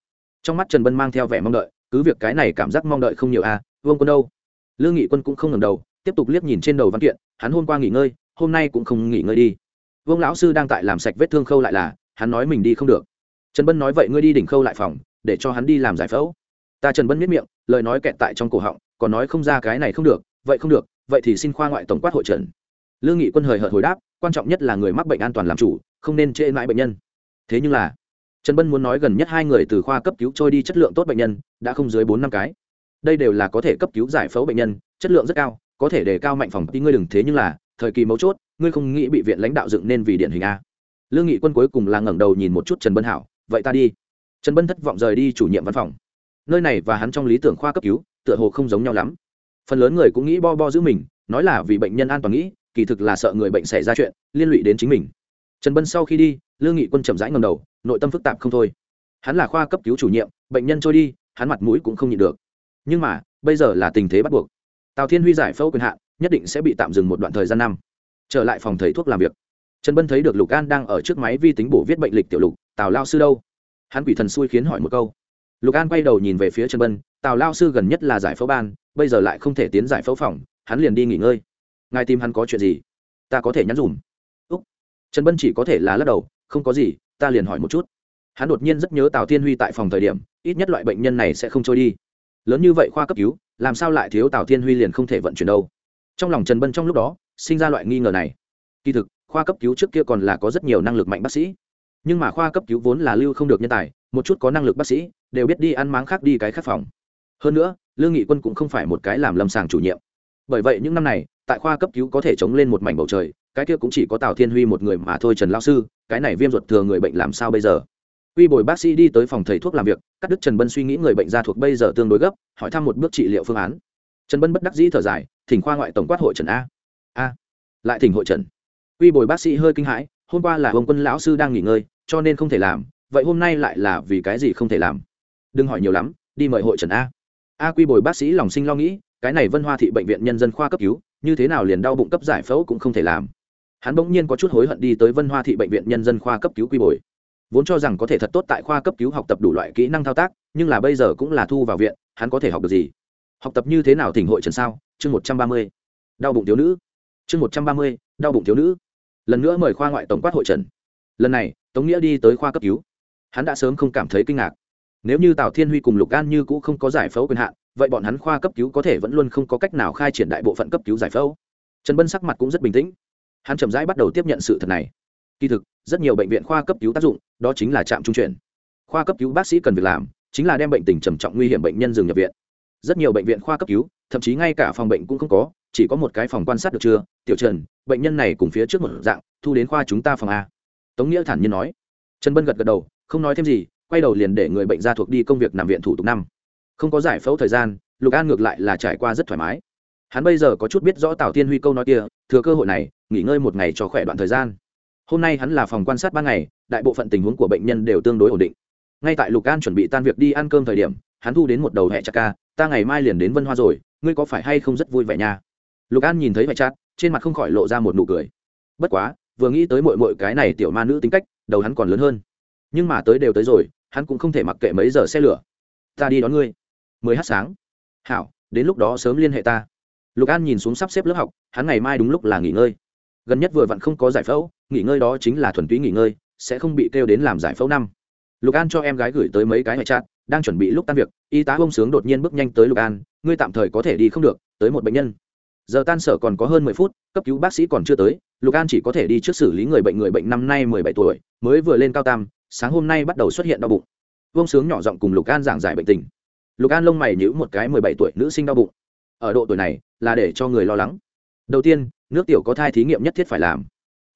Trong mắt trần bân mang theo vẻ mong đợi cứ việc cái này cảm giác mong đợi không nhiều à, vương quân đâu? Lương nghị quân cũng không ngầm đầu tiếp tục liếc nhìn trên đầu văn kiện hắn hôm qua nghỉ ngơi hôm nay cũng không nghỉ ngơi đi. Vương lão sư đang tại làm sạch vết thương khâu lại là hắn nói mình đi không được trần bân nói vậy ngươi đi đỉnh khâu lại phòng, để cho hắn đi làm giải phẫu. Ta trần bân miết miệng, lời nói kẹt tại trong cổ họng, còn nói không ra cái này không được, vậy không được, vậy thì xin khoa ngoại tổng quát hội trần. Lương nghị quân hời hợt hồi đáp, quan trọng nhất là người mắc bệnh an toàn làm chủ, không nên trễ mãi bệnh nhân. Thế nhưng là, trần bân muốn nói gần nhất hai người từ khoa cấp cứu trôi đi chất lượng tốt bệnh nhân, đã không dưới bốn năm cái. Đây đều là có thể cấp cứu giải phẫu bệnh nhân, chất lượng rất cao, có thể đề cao mạnh phòng tí ngươi đừng thế nhưng là, thời kỳ mấu chốt, ngươi không nghĩ bị viện lãnh đạo dựng nên vì điển hình a. Lương nghị quân cuối cùng là ngẩng đầu nhìn một chút trần bân hảo vậy ta đi. Trần bân thất vọng rời đi chủ nhiệm văn phòng. Nơi này và hắn trong lý tưởng khoa cấp cứu, tựa hồ không giống nhau lắm. Phần lớn người cũng nghĩ bo bo giữ mình, nói là vì bệnh nhân an toàn nghĩ, kỳ thực là sợ người bệnh xảy ra chuyện, liên lụy đến chính mình. Trần bân sau khi đi, lương nghị quân chậm rãi ngầm đầu, nội tâm phức tạp không thôi. Hắn là khoa cấp cứu chủ nhiệm, bệnh nhân trôi đi, hắn mặt mũi cũng không nhịn được. Nhưng mà, bây giờ là tình thế bắt buộc. Tào thiên huy giải phẫu quyền hạn, nhất định sẽ bị tạm dừng một đoạn thời gian năm. Trở lại phòng thầy thuốc làm việc. Trần bân thấy được lục an đang ở trước máy vi tính bổ viết bệnh lịch tiểu lục tào lao sư đâu? Hắn quỷ thần xui khiến hỏi một câu. Lục an quay đầu nhìn về phía trần bân, tào lao sư gần nhất là giải phẫu ban, bây giờ lại không thể tiến giải phẫu phòng, hắn liền đi nghỉ ngơi. Ngài tìm hắn có chuyện gì? Ta có thể nhắn dùm. Úc. Trần bân chỉ có thể là lắc đầu, không có gì, ta liền hỏi một chút. Hắn đột nhiên rất nhớ tào thiên huy tại phòng thời điểm, ít nhất loại bệnh nhân này sẽ không trôi đi. Lớn như vậy khoa cấp cứu, làm sao lại thiếu tào thiên huy liền không thể vận chuyển đâu? Trong lòng trần bân trong lúc đó, sinh ra loại nghi ngờ này. Kỳ thực, khoa cấp cứu trước kia còn là có rất nhiều năng lực mạnh bác sĩ nhưng mà khoa cấp cứu vốn là lưu không được nhân tài, một chút có năng lực bác sĩ, đều biết đi ăn máng khác đi cái khác phòng. Hơn nữa, lương nghị quân cũng không phải một cái làm lâm sàng chủ nhiệm. Bởi vậy những năm này, tại khoa cấp cứu có thể chống lên một mảnh bầu trời, cái kia cũng chỉ có tào thiên huy một người mà thôi trần lao sư, cái này viêm ruột thừa người bệnh làm sao bây giờ? Quy bồi bác sĩ đi tới phòng thầy thuốc làm việc, cắt đức trần bân suy nghĩ người bệnh ra thuộc bây giờ tương đối gấp, hỏi thăm một bước trị liệu phương án. Trần bân bất đắc dĩ thở dài, thỉnh khoa ngoại tổng quát hội trần a. A. Lại thỉnh hội trần. Quy bồi bác sĩ hơi kinh hãi, hôm qua là ông quân lão sư đang nghỉ ngơi cho nên không thể làm, vậy hôm nay lại là vì cái gì không thể làm? Đừng hỏi nhiều lắm, đi mời hội trần a. A quy bồi bác sĩ lòng sinh lo nghĩ, cái này vân hoa thị bệnh viện nhân dân khoa cấp cứu, như thế nào liền đau bụng cấp giải phẫu cũng không thể làm. Hắn bỗng nhiên có chút hối hận đi tới vân hoa thị bệnh viện nhân dân khoa cấp cứu quy bồi. Vốn cho rằng có thể thật tốt tại khoa cấp cứu học tập đủ loại kỹ năng thao tác, nhưng là bây giờ cũng là thu vào viện, hắn có thể học được gì? Học tập như thế nào thỉnh hội trần sao? Chương một trăm ba mươi. Đau bụng thiếu nữ. Chương một trăm ba mươi, đau bụng thiếu nữ. Lần nữa mời khoa ngoại tổng quát hội trần lần này, tống nghĩa đi tới khoa cấp cứu. Hắn đã sớm không cảm thấy kinh ngạc. Nếu như tào thiên huy cùng lục an như cũ không có giải phẫu quyền hạn, vậy bọn hắn khoa cấp cứu có thể vẫn luôn không có cách nào khai triển đại bộ phận cấp cứu giải phẫu. Trần bân sắc mặt cũng rất bình tĩnh. Hắn chậm rãi bắt đầu tiếp nhận sự thật này. Kỳ thực, rất nhiều bệnh viện khoa cấp cứu tác dụng, đó chính là trạm trung chuyển. Khoa cấp cứu bác sĩ cần việc làm, chính là đem bệnh tình trầm trọng nguy hiểm bệnh nhân dừng nhập viện. Rất nhiều bệnh viện khoa cấp cứu, thậm chí ngay cả phòng bệnh cũng không có, chỉ có một cái phòng quan sát được chưa? Tiểu trần, bệnh nhân này cùng phía trước một dạng, thu đến khoa chúng ta phòng a tống nghĩa thản nhiên nói. Trần bân gật gật đầu, không nói thêm gì, quay đầu liền để người bệnh ra thuộc đi công việc nằm viện thủ tục năm. Không có giải phẫu thời gian, lục an ngược lại là trải qua rất thoải mái. Hắn bây giờ có chút biết rõ tào tiên huy câu nói kia, thừa cơ hội này, nghỉ ngơi một ngày cho khỏe đoạn thời gian. Hôm nay hắn là phòng quan sát ban ngày, đại bộ phận tình huống của bệnh nhân đều tương đối ổn định. Ngay tại lục an chuẩn bị tan việc đi ăn cơm thời điểm, hắn thu đến một đầu hẹ chặt ca, ta ngày mai liền đến vân hoa rồi, ngươi có phải hay không rất vui vẻ nha? Lục an nhìn thấy hẹ chặt, trên mặt không khỏi lộ ra một nụ cười. Bất quá vừa nghĩ tới mội mội cái này tiểu ma nữ tính cách, đầu hắn còn lớn hơn. Nhưng mà tới đều tới rồi, hắn cũng không thể mặc kệ mấy giờ xe lửa. Ta đi đón ngươi. Mười h sáng. Hảo, đến lúc đó sớm liên hệ ta. Lục an nhìn xuống sắp xếp lớp học, hắn ngày mai đúng lúc là nghỉ ngơi. Gần nhất vừa vặn không có giải phẫu, nghỉ ngơi đó chính là thuần túy nghỉ ngơi, sẽ không bị kêu đến làm giải phẫu năm. Lục an cho em gái gửi tới mấy cái ngoại trạng đang chuẩn bị lúc tan việc, y tá bông sướng đột nhiên bước nhanh tới lục an, ngươi tạm thời có thể đi không được, tới một bệnh nhân giờ tan sở còn có hơn mười phút, cấp cứu bác sĩ còn chưa tới, lục an chỉ có thể đi trước xử lý người bệnh người bệnh năm nay mười bảy tuổi, mới vừa lên cao tam, sáng hôm nay bắt đầu xuất hiện đau bụng. Vông sướng nhỏ giọng cùng lục an giảng giải bệnh tình. Lục an lông mày nhữ một cái, mười bảy tuổi nữ sinh đau bụng. Ở độ tuổi này, là để cho người lo lắng. Đầu tiên, nước tiểu có thai thí nghiệm nhất thiết phải làm.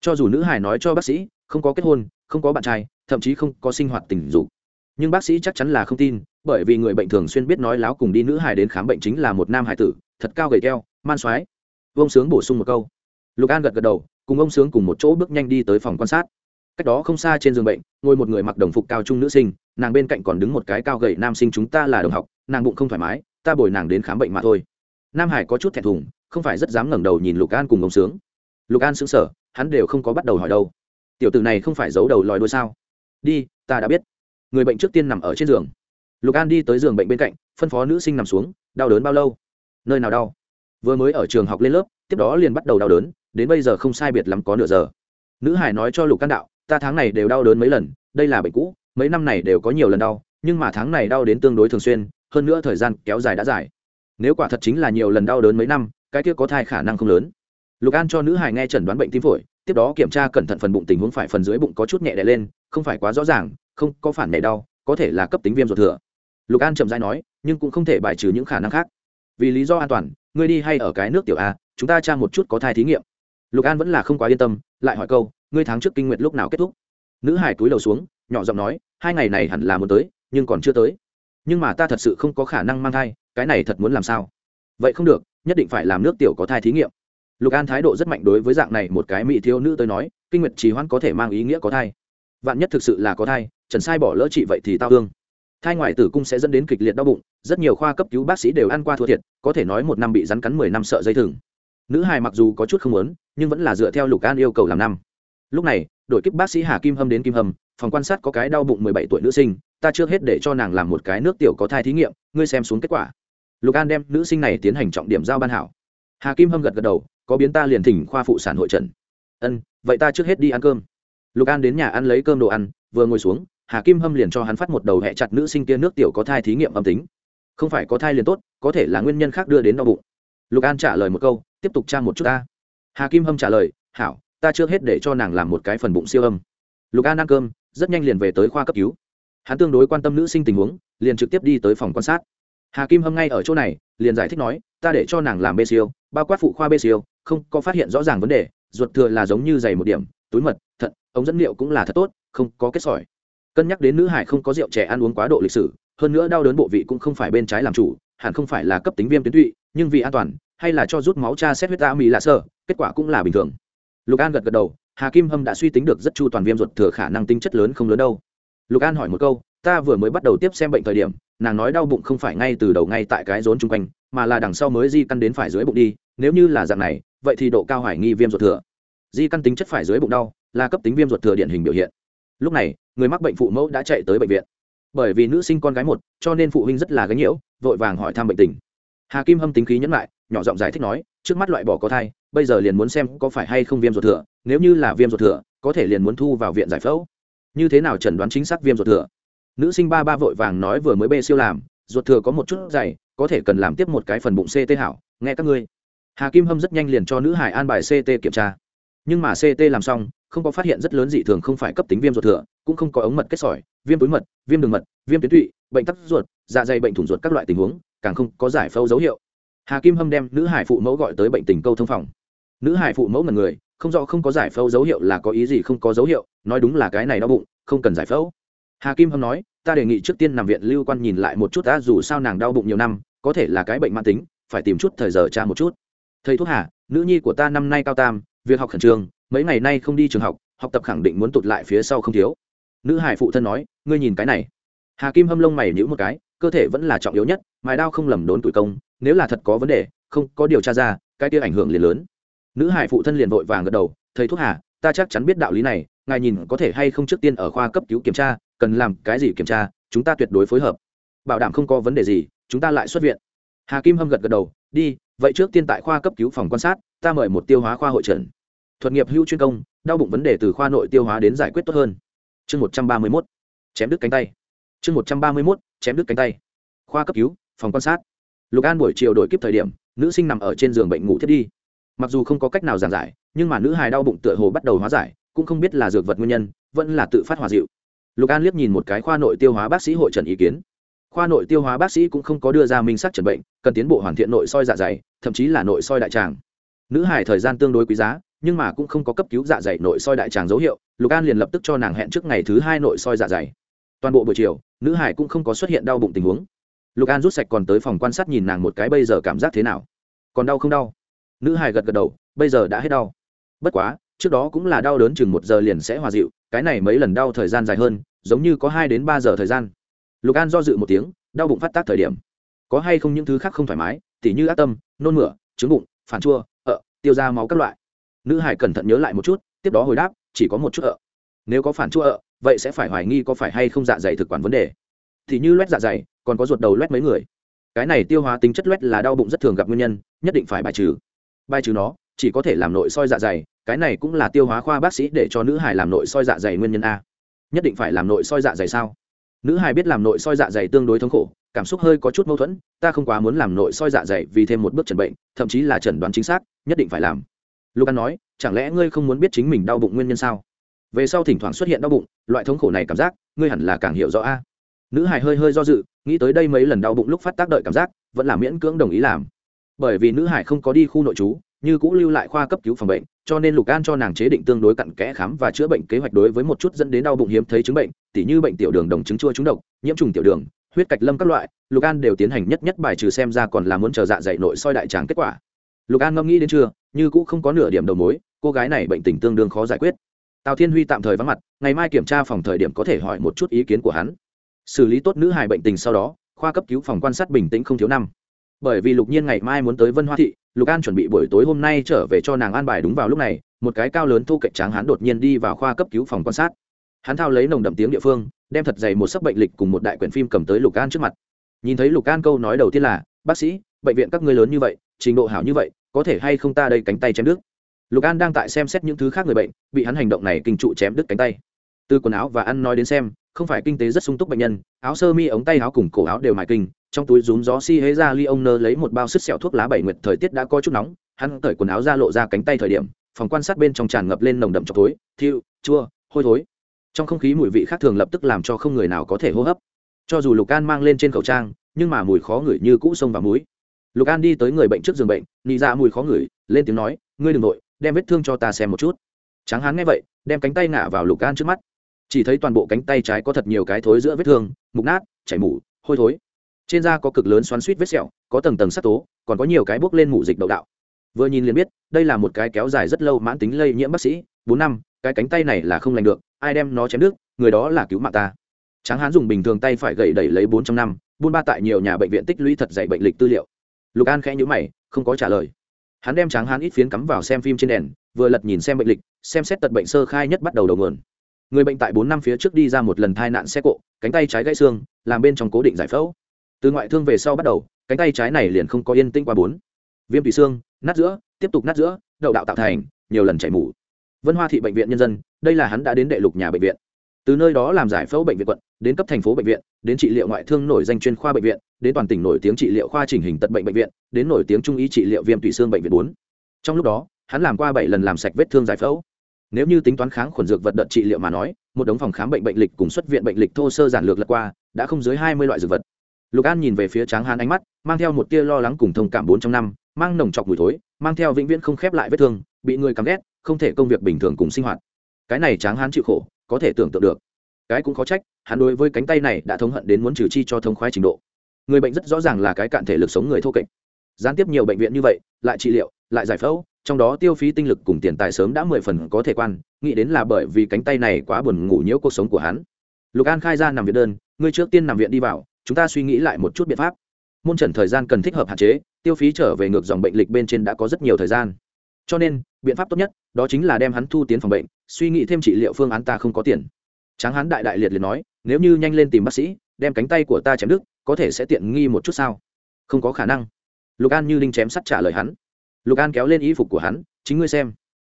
Cho dù nữ hài nói cho bác sĩ, không có kết hôn, không có bạn trai, thậm chí không có sinh hoạt tình dục. Nhưng bác sĩ chắc chắn là không tin, bởi vì người bệnh thường xuyên biết nói láo cùng đi nữ hài đến khám bệnh chính là một nam hài tử, thật cao gầy keo man soái. Ông sướng bổ sung một câu. Lục an gật gật đầu, cùng ông sướng cùng một chỗ bước nhanh đi tới phòng quan sát. Cách đó không xa trên giường bệnh, ngồi một người mặc đồng phục cao trung nữ sinh, nàng bên cạnh còn đứng một cái cao gầy nam sinh chúng ta là đồng học, nàng bụng không thoải mái, ta bồi nàng đến khám bệnh mà thôi. Nam hải có chút thẹn thùng, không phải rất dám ngẩng đầu nhìn lục an cùng ông sướng. Lục an xứng sở hắn đều không có bắt đầu hỏi đâu. Tiểu tử này không phải giấu đầu lòi đuôi sao? Đi, ta đã biết. Người bệnh trước tiên nằm ở trên giường. Lục an đi tới giường bệnh bên cạnh, phân phó nữ sinh nằm xuống, đau đớn bao lâu? Nơi nào đau? Vừa mới ở trường học lên lớp, tiếp đó liền bắt đầu đau đớn, đến bây giờ không sai biệt lắm có nửa giờ. Nữ hải nói cho lục căn đạo, ta tháng này đều đau đớn mấy lần, đây là bệnh cũ, mấy năm này đều có nhiều lần đau, nhưng mà tháng này đau đến tương đối thường xuyên, hơn nữa thời gian kéo dài đã dài. Nếu quả thật chính là nhiều lần đau đớn mấy năm, cái kia có thai khả năng không lớn. Lục an cho nữ hải nghe chẩn đoán bệnh tim phổi, tiếp đó kiểm tra cẩn thận phần bụng tình huống phải phần dưới bụng có chút nhẹ đè lên, không phải quá rõ ràng, không có phản nhẹ đau, có thể là cấp tính viêm ruột thừa. Lục an chậm dãi nói, nhưng cũng không thể bài trừ những khả năng khác. Vì lý do an toàn ngươi đi hay ở cái nước tiểu a, chúng ta tra một chút có thai thí nghiệm. Lục an vẫn là không quá yên tâm, lại hỏi câu, ngươi tháng trước kinh nguyệt lúc nào kết thúc? Nữ hải túi đầu xuống, nhỏ giọng nói, hai ngày này hẳn là muốn tới, nhưng còn chưa tới. Nhưng mà ta thật sự không có khả năng mang thai, cái này thật muốn làm sao? Vậy không được, nhất định phải làm nước tiểu có thai thí nghiệm. Lục an thái độ rất mạnh đối với dạng này một cái mỹ thiếu nữ tới nói, kinh nguyệt trì hoãn có thể mang ý nghĩa có thai. Vạn nhất thực sự là có thai, trần sai bỏ lỡ chị vậy thì tao thương thai ngoại tử cung sẽ dẫn đến kịch liệt đau bụng, rất nhiều khoa cấp cứu bác sĩ đều ăn qua thua thiệt, có thể nói một năm bị rắn cắn mười năm sợ dây thừng. Nữ hài mặc dù có chút không muốn, nhưng vẫn là dựa theo lục an yêu cầu làm năm. Lúc này, đội kíp bác sĩ hà kim hâm đến kim hâm, phòng quan sát có cái đau bụng mười bảy tuổi nữ sinh, ta trước hết để cho nàng làm một cái nước tiểu có thai thí nghiệm, ngươi xem xuống kết quả. Lục an đem nữ sinh này tiến hành trọng điểm giao ban hảo. Hà kim hâm gật gật đầu, có biến ta liền thỉnh khoa phụ sản hội trần ân, vậy ta trước hết đi ăn cơm. Lục an đến nhà ăn lấy cơm đồ ăn, vừa ngồi xuống hà kim hâm liền cho hắn phát một đầu hẹ chặt nữ sinh kia nước tiểu có thai thí nghiệm âm tính. Không phải có thai liền tốt, có thể là nguyên nhân khác đưa đến đau bụng. Lục an trả lời một câu, tiếp tục tra một chút ta. Hà kim hâm trả lời, hảo, ta chưa hết để cho nàng làm một cái phần bụng siêu âm. Lục an ăn cơm, rất nhanh liền về tới khoa cấp cứu. Hắn tương đối quan tâm nữ sinh tình huống, liền trực tiếp đi tới phòng quan sát. Hà kim hâm ngay ở chỗ này, liền giải thích nói, ta để cho nàng làm bê siêu, bao quát phụ khoa bê siêu, không có phát hiện rõ ràng vấn đề, ruột thừa là giống như dày một điểm, túi mật, thận, ống dẫn liệu cũng là thật tốt, không có kết sỏi cân nhắc đến nữ hải không có rượu trẻ ăn uống quá độ lịch sử, hơn nữa đau đớn bộ vị cũng không phải bên trái làm chủ, hẳn không phải là cấp tính viêm tuyến tụy, nhưng vì an toàn, hay là cho rút máu cha xét huyết ta mỹ lạ sơ, kết quả cũng là bình thường. Lục an gật gật đầu, hà kim hâm đã suy tính được rất chu toàn viêm ruột thừa khả năng tính chất lớn không lớn đâu. Lục an hỏi một câu, ta vừa mới bắt đầu tiếp xem bệnh thời điểm, nàng nói đau bụng không phải ngay từ đầu ngay tại cái rốn chung quanh, mà là đằng sau mới di căn đến phải dưới bụng đi, nếu như là dạng này, vậy thì độ cao hoài nghi viêm ruột thừa. Di căn tính chất phải dưới bụng đau, là cấp tính viêm ruột thừa điển hình biểu hiện lúc này, người mắc bệnh phụ mẫu đã chạy tới bệnh viện. Bởi vì nữ sinh con gái một, cho nên phụ huynh rất là gánh nhiễu, vội vàng hỏi thăm bệnh tình. Hà kim hâm tính khí nhẫn lại, nhỏ giọng giải thích nói, trước mắt loại bỏ có thai, bây giờ liền muốn xem có phải hay không viêm ruột thừa, nếu như là viêm ruột thừa, có thể liền muốn thu vào viện giải phẫu. Như thế nào chẩn đoán chính xác viêm ruột thừa? Nữ sinh ba ba vội vàng nói vừa mới bê siêu làm, ruột thừa có một chút dày, có thể cần làm tiếp một cái phần bụng ct hảo, nghe các ngươi. Hà kim hâm rất nhanh liền cho nữ hải an bài ct kiểm tra. Nhưng mà ct làm xong không có phát hiện rất lớn dị thường không phải cấp tính viêm ruột thừa, cũng không có ống mật kết sỏi, viêm túi mật, viêm đường mật, viêm tuyến tụy, bệnh tắc ruột dạ dày bệnh thủng ruột các loại tình huống, càng không có giải phẫu dấu hiệu. Hà kim hâm đem nữ hải phụ mẫu gọi tới bệnh tình câu thông phòng. Nữ hải phụ mẫu là người, không rõ không có giải phẫu dấu hiệu là có ý gì không có dấu hiệu, nói đúng là cái này đau bụng, không cần giải phẫu. Hà kim hâm nói, ta đề nghị trước tiên nằm viện lưu quan nhìn lại một chút đã dù sao nàng đau bụng nhiều năm, có thể là cái bệnh mãn tính, phải tìm chút thời giờ tra một chút. Thầy thuốc hà, nữ nhi của ta năm nay cao tam, việc học khẩn trương mấy ngày nay không đi trường học học tập khẳng định muốn tụt lại phía sau không thiếu. Nữ hải phụ thân nói, ngươi nhìn cái này. Hà kim hâm lông mày nhữ một cái, cơ thể vẫn là trọng yếu nhất, mài đao không lầm đốn tuổi công, nếu là thật có vấn đề, không có điều tra ra, cái kia ảnh hưởng liền lớn. Nữ hải phụ thân liền vội vàng gật đầu, thầy thuốc hà, ta chắc chắn biết đạo lý này, ngài nhìn có thể hay không trước tiên ở khoa cấp cứu kiểm tra, cần làm cái gì kiểm tra, chúng ta tuyệt đối phối hợp. Bảo đảm không có vấn đề gì, chúng ta lại xuất viện. Hà kim hâm gật gật đầu, đi, vậy trước tiên tại khoa cấp cứu phòng quan sát, ta mời một tiêu hóa khoa hội trần thuật nghiệp hữu chuyên công, đau bụng vấn đề từ khoa nội tiêu hóa đến giải quyết tốt hơn. Chương một trăm ba mươi mốt, chém đứt cánh tay. Chương một trăm ba mươi mốt, chém đứt cánh tay. Khoa cấp cứu, phòng quan sát. Lục an buổi chiều đổi kiếp thời điểm, nữ sinh nằm ở trên giường bệnh ngủ thiết đi. Mặc dù không có cách nào giảng giải, nhưng mà nữ hài đau bụng tựa hồ bắt đầu hóa giải, cũng không biết là dược vật nguyên nhân, vẫn là tự phát hòa dịu. Lục an liếc nhìn một cái khoa nội tiêu hóa bác sĩ hội trần ý kiến. Khoa nội tiêu hóa bác sĩ cũng không có đưa ra minh sắc trần bệnh, cần tiến bộ hoàn thiện nội soi dạ dày, thậm chí là nội soi đại tràng. Nữ hải thời gian tương đối quý giá nhưng mà cũng không có cấp cứu dạ dày nội soi đại tràng dấu hiệu, lục an liền lập tức cho nàng hẹn trước ngày thứ hai nội soi dạ dày. Toàn bộ buổi chiều, nữ hải cũng không có xuất hiện đau bụng tình huống. Lục an rút sạch còn tới phòng quan sát nhìn nàng một cái bây giờ cảm giác thế nào. Còn đau không đau? Nữ hải gật gật đầu, bây giờ đã hết đau. Bất quá, trước đó cũng là đau đớn chừng một giờ liền sẽ hòa dịu, cái này mấy lần đau thời gian dài hơn, giống như có hai đến ba giờ thời gian. Lục an do dự một tiếng, đau bụng phát tác thời điểm. Có hay không những thứ khác không thoải mái, tỉ như ác tâm, nôn mửa trứng bụng, phản chua, ợ, tiêu ra máu các loại nữ hải cẩn thận nhớ lại một chút, tiếp đó hồi đáp, chỉ có một chút ợ nếu có phản chua ợ vậy sẽ phải hoài nghi có phải hay không dạ dày thực quản vấn đề. Thì như loét dạ dày, còn có ruột đầu loét mấy người. Cái này tiêu hóa tính chất loét là đau bụng rất thường gặp nguyên nhân, nhất định phải bài trừ. Bài trừ nó, chỉ có thể làm nội soi dạ dày, cái này cũng là tiêu hóa khoa bác sĩ để cho nữ hải làm nội soi dạ dày nguyên nhân a. Nhất định phải làm nội soi dạ dày sao? Nữ hải biết làm nội soi dạ dày tương đối thống khổ, cảm xúc hơi có chút mâu thuẫn, ta không quá muốn làm nội soi dạ dày vì thêm một bước chẩn bệnh, thậm chí là chẩn đoán chính xác, nhất định phải làm lucan nói, chẳng lẽ ngươi không muốn biết chính mình đau bụng nguyên nhân sao? Về sau thỉnh thoảng xuất hiện đau bụng, loại thống khổ này cảm giác, ngươi hẳn là càng hiểu rõ a. Nữ hải hơi hơi do dự, nghĩ tới đây mấy lần đau bụng lúc phát tác đợi cảm giác, vẫn là miễn cưỡng đồng ý làm. Bởi vì nữ hải không có đi khu nội trú, như cũng lưu lại khoa cấp cứu phòng bệnh, cho nên lục an cho nàng chế định tương đối cặn kẽ khám và chữa bệnh kế hoạch đối với một chút dẫn đến đau bụng hiếm thấy chứng bệnh, tỉ như bệnh tiểu đường đồng chứng chua trúng độc, nhiễm trùng tiểu đường, huyết cạch lâm các loại, lục an đều tiến hành nhất nhất bài trừ xem ra còn là muốn chờ dạ dày nội soi đại tràng kết quả lục an ngẫm nghĩ đến chưa như cũng không có nửa điểm đầu mối, cô gái này bệnh tình tương đương khó giải quyết. Tào thiên huy tạm thời vắng mặt, ngày mai kiểm tra phòng thời điểm có thể hỏi một chút ý kiến của hắn. Xử lý tốt nữ hài bệnh tình sau đó, khoa cấp cứu phòng quan sát bình tĩnh không thiếu năm. Bởi vì lục nhiên ngày mai muốn tới vân hoa thị, lục an chuẩn bị buổi tối hôm nay trở về cho nàng an bài đúng vào lúc này, một cái cao lớn thu cạnh tráng hắn đột nhiên đi vào khoa cấp cứu phòng quan sát. Hắn thao lấy nồng đậm tiếng địa phương, đem thật dày một sấp bệnh lịch cùng một đại quyển phim cầm tới lục an trước mặt. Nhìn thấy lục an câu nói đầu tiên là, bác sĩ, bệnh viện các ngươi lớn như vậy trình độ hảo như vậy, có thể hay không ta đây cánh tay chém đứt? Lục an đang tại xem xét những thứ khác người bệnh, bị hắn hành động này kinh trụ chém đứt cánh tay. Từ quần áo và ăn nói đến xem, không phải kinh tế rất sung túc bệnh nhân, áo sơ mi, ống tay áo cùng cổ áo đều mài kinh, trong túi rúm gió si hế ra ly ông nơ lấy một bao sứt sẹo thuốc lá bảy nguyệt, thời tiết đã có chút nóng, hắn cởi quần áo ra lộ ra cánh tay thời điểm, phòng quan sát bên trong tràn ngập lên nồng đậm trong tối thiêu, chua, hôi thối. Trong không khí mùi vị khác thường lập tức làm cho không người nào có thể hô hấp. Cho dù lục an mang lên trên khẩu trang, nhưng mà mùi khó ngửi như cũ sông và muối lục an đi tới người bệnh trước giường bệnh, nị ra mùi khó ngửi, lên tiếng nói, ngươi đ ừ n g nội đem vết thương cho ta xem một chút. Tráng hán nghe vậy, đem cánh tay ngả vào lục an trước mắt. Chỉ thấy toàn bộ cánh tay trái có thật nhiều cái thối giữa vết thương, mục nát, chảy mủ, hôi thối. Trên da có cực lớn xoắn suýt vết sẹo, có tầng tầng sắc tố, còn có nhiều cái bốc lên mủ dịch đậu đạo. Vừa nhìn liền biết, đây là một cái kéo dài rất lâu mãn tính lây nhiễm bác sĩ, bốn năm, cái cánh tay này là không lành được, ai đem nó chém đứt, người đó là cứu mạng ta. Tráng hán dùng bình thường tay phải gậy đẩy lấy bốn trăm năm, buôn ba tại nhiều nhà bệnh viện tích lũy thật dạy bệnh lịch tư liệu lục an khẽ nhữ mày, không có trả lời. Hắn đem tráng hán ít phiến cắm vào xem phim trên đèn, vừa lật nhìn xem bệnh lịch, xem xét tật bệnh sơ khai nhất bắt đầu đầu nguồn. Người bệnh tại bốn năm phía trước đi ra một lần thai nạn xe cộ, cánh tay trái gãy xương, làm bên trong cố định giải phẫu. Từ ngoại thương về sau bắt đầu, cánh tay trái này liền không có yên tĩnh qua bốn. Viêm tùy xương, nát giữa, tiếp tục nát giữa, đậu đạo tạo thành, nhiều lần chảy mủ vân hoa thị bệnh viện nhân dân, đây là hắn đã đến đệ lục nhà bệnh viện từ nơi đó làm giải phẫu bệnh viện quận, đến cấp thành phố bệnh viện, đến trị liệu ngoại thương nổi danh chuyên khoa bệnh viện, đến toàn tỉnh nổi tiếng trị liệu khoa chỉnh hình tật bệnh bệnh viện, đến nổi tiếng trung ý trị liệu viêm tủy xương bệnh viện bốn. Trong lúc đó, hắn làm qua bảy lần làm sạch vết thương giải phẫu. Nếu như tính toán kháng khuẩn dược vật đợt trị liệu mà nói, một đống phòng khám bệnh bệnh lịch cùng xuất viện bệnh lịch thô sơ giản lược lật qua, đã không dưới hai mươi loại dược vật. Lục an nhìn về phía tráng hán ánh mắt, mang theo một tia lo lắng cùng thông cảm bốn trong năm, mang nồng chọc mùi thối, mang theo vĩnh viễn không khép lại vết thương, bị người cắm ghét, không thể công việc bình thường cùng sinh hoạt. Cái này tráng hán chịu khổ có thể tưởng tượng được. Cái cũng khó trách, hắn đối với cánh tay này đã thống hận đến muốn trừ chi cho thống khoái trình độ. Người bệnh rất rõ ràng là cái cạn thể lực sống người thô kệch. Gián tiếp nhiều bệnh viện như vậy, lại trị liệu, lại giải phẫu, trong đó tiêu phí tinh lực cùng tiền tài sớm đã mười phần có thể quan, nghĩ đến là bởi vì cánh tay này quá buồn ngủ nhiễu cuộc sống của hắn. Lục an khai ra nằm viện đơn, ngươi trước tiên nằm viện đi vào, chúng ta suy nghĩ lại một chút biện pháp. Môn trần thời gian cần thích hợp hạn chế, tiêu phí trở về ngược dòng bệnh lịch bên trên đã có rất nhiều thời gian. Cho nên, biện pháp tốt nhất, đó chính là đem hắn thu tiến phòng bệnh suy nghĩ thêm trị liệu phương án ta không có tiền. Tráng hán đại đại liệt liệt nói, nếu như nhanh lên tìm bác sĩ, đem cánh tay của ta chém đứt, có thể sẽ tiện nghi một chút sao? Không có khả năng. Lục an như linh chém sắt trả lời hắn. Lục an kéo lên y phục của hắn, chính ngươi xem.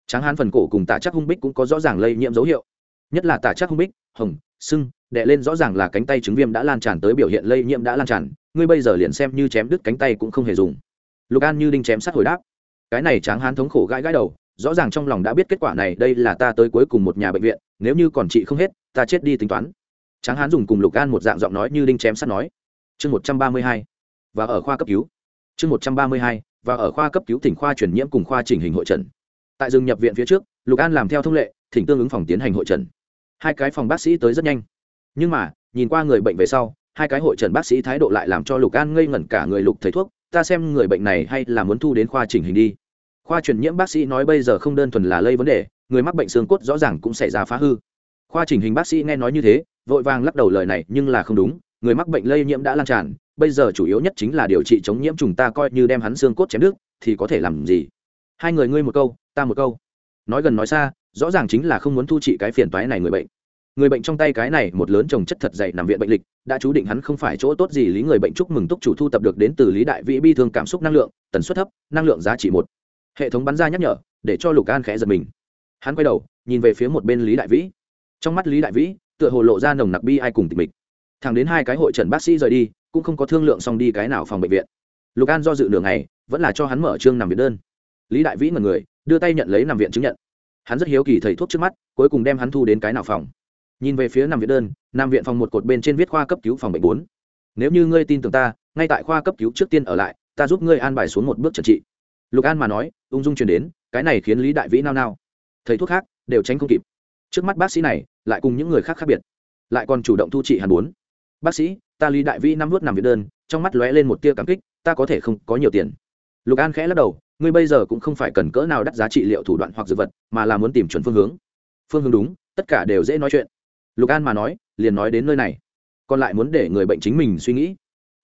Tráng hán phần cổ cùng tả chắc hung bích cũng có rõ ràng lây nhiễm dấu hiệu. Nhất là tả chắc hung bích, hồng, sưng, đệ lên rõ ràng là cánh tay chứng viêm đã lan tràn tới biểu hiện lây nhiễm đã lan tràn, ngươi bây giờ liền xem như chém đứt cánh tay cũng không hề dùng. Lục an như đinh chém sắt hồi đáp. Cái này tráng hán thống khổ gãi gãi đầu rõ ràng trong lòng đã biết kết quả này, đây là ta tới cuối cùng một nhà bệnh viện, nếu như còn chị không hết, ta chết đi tính toán. Tráng hán dùng cùng lục an một dạng giọng nói như đinh chém sắt nói. Chương một trăm ba mươi hai, và ở khoa cấp cứu. Chương một trăm ba mươi hai, và ở khoa cấp cứu tỉnh khoa chuyển nhiễm cùng khoa chỉnh hình hội trần. Tại rừng nhập viện phía trước, lục an làm theo thông lệ, thỉnh tương ứng phòng tiến hành hội trần. Hai cái phòng bác sĩ tới rất nhanh. Nhưng mà, nhìn qua người bệnh về sau, hai cái hội trần bác sĩ thái độ lại làm cho lục an ngây ngẩn cả người, lục thầy thuốc, ta xem người bệnh này hay là muốn thu đến khoa chỉnh hình đi khoa truyền nhiễm bác sĩ nói bây giờ không đơn thuần là lây vấn đề, người mắc bệnh xương cốt rõ ràng cũng xảy ra phá hư. Khoa chỉnh hình bác sĩ nghe nói như thế, vội vàng lắc đầu lời này, nhưng là không đúng, người mắc bệnh lây nhiễm đã lan tràn, bây giờ chủ yếu nhất chính là điều trị chống nhiễm trùng ta coi như đem hắn xương cốt chém đứt, thì có thể làm gì? Hai người ngươi một câu, ta một câu. Nói gần nói xa, rõ ràng chính là không muốn thu trị cái phiền toái này người bệnh. Người bệnh trong tay cái này một lớn trồng chất thật dày nằm viện bệnh lịch, đã chú định hắn không phải chỗ tốt gì lý người bệnh chúc mừng túc chủ thu tập được đến từ lý đại vĩ bi thương cảm xúc năng lượng, tần suất thấp, năng lượng giá trị một hệ thống bắn ra nhắc nhở, để cho lục an khẽ giật mình. Hắn quay đầu, nhìn về phía một bên lý đại vĩ. Trong mắt lý đại vĩ, tựa hồ lộ ra nồng nặc bi ai cùng tịch mịch. Thẳng đến hai cái hội trần bác sĩ rời đi, cũng không có thương lượng xong đi cái nào phòng bệnh viện. Lục an do dự đường này vẫn là cho hắn mở trương nằm viện đơn. Lý đại vĩ mật người, đưa tay nhận lấy nằm viện chứng nhận. Hắn rất hiếu kỳ thầy thuốc trước mắt, cuối cùng đem hắn thu đến cái nào phòng. Nhìn về phía nằm viện đơn, nằm viện phòng một cột bên trên viết khoa cấp cứu phòng bệnh bốn. Nếu như ngươi tin tưởng ta, ngay tại khoa cấp cứu trước tiên ở lại, ta giúp ngươi an bài xuống một bước trần trị lục an mà nói, ung dung truyền đến, cái này khiến lý đại vĩ nao nao. Thầy thuốc khác, đều tránh không kịp. Trước mắt bác sĩ này, lại cùng những người khác khác biệt. Lại còn chủ động thu trị hàn bốn. Bác sĩ, ta lý đại vĩ năm vút nằm viện đơn, trong mắt lóe lên một tia cảm kích, ta có thể không có nhiều tiền. Lục an khẽ lắc đầu, ngươi bây giờ cũng không phải cần cỡ nào đắt giá trị liệu thủ đoạn hoặc dược vật, mà là muốn tìm chuẩn phương hướng. Phương hướng đúng, tất cả đều dễ nói chuyện. Lục an mà nói, liền nói đến nơi này. Còn lại muốn để người bệnh chính mình suy nghĩ.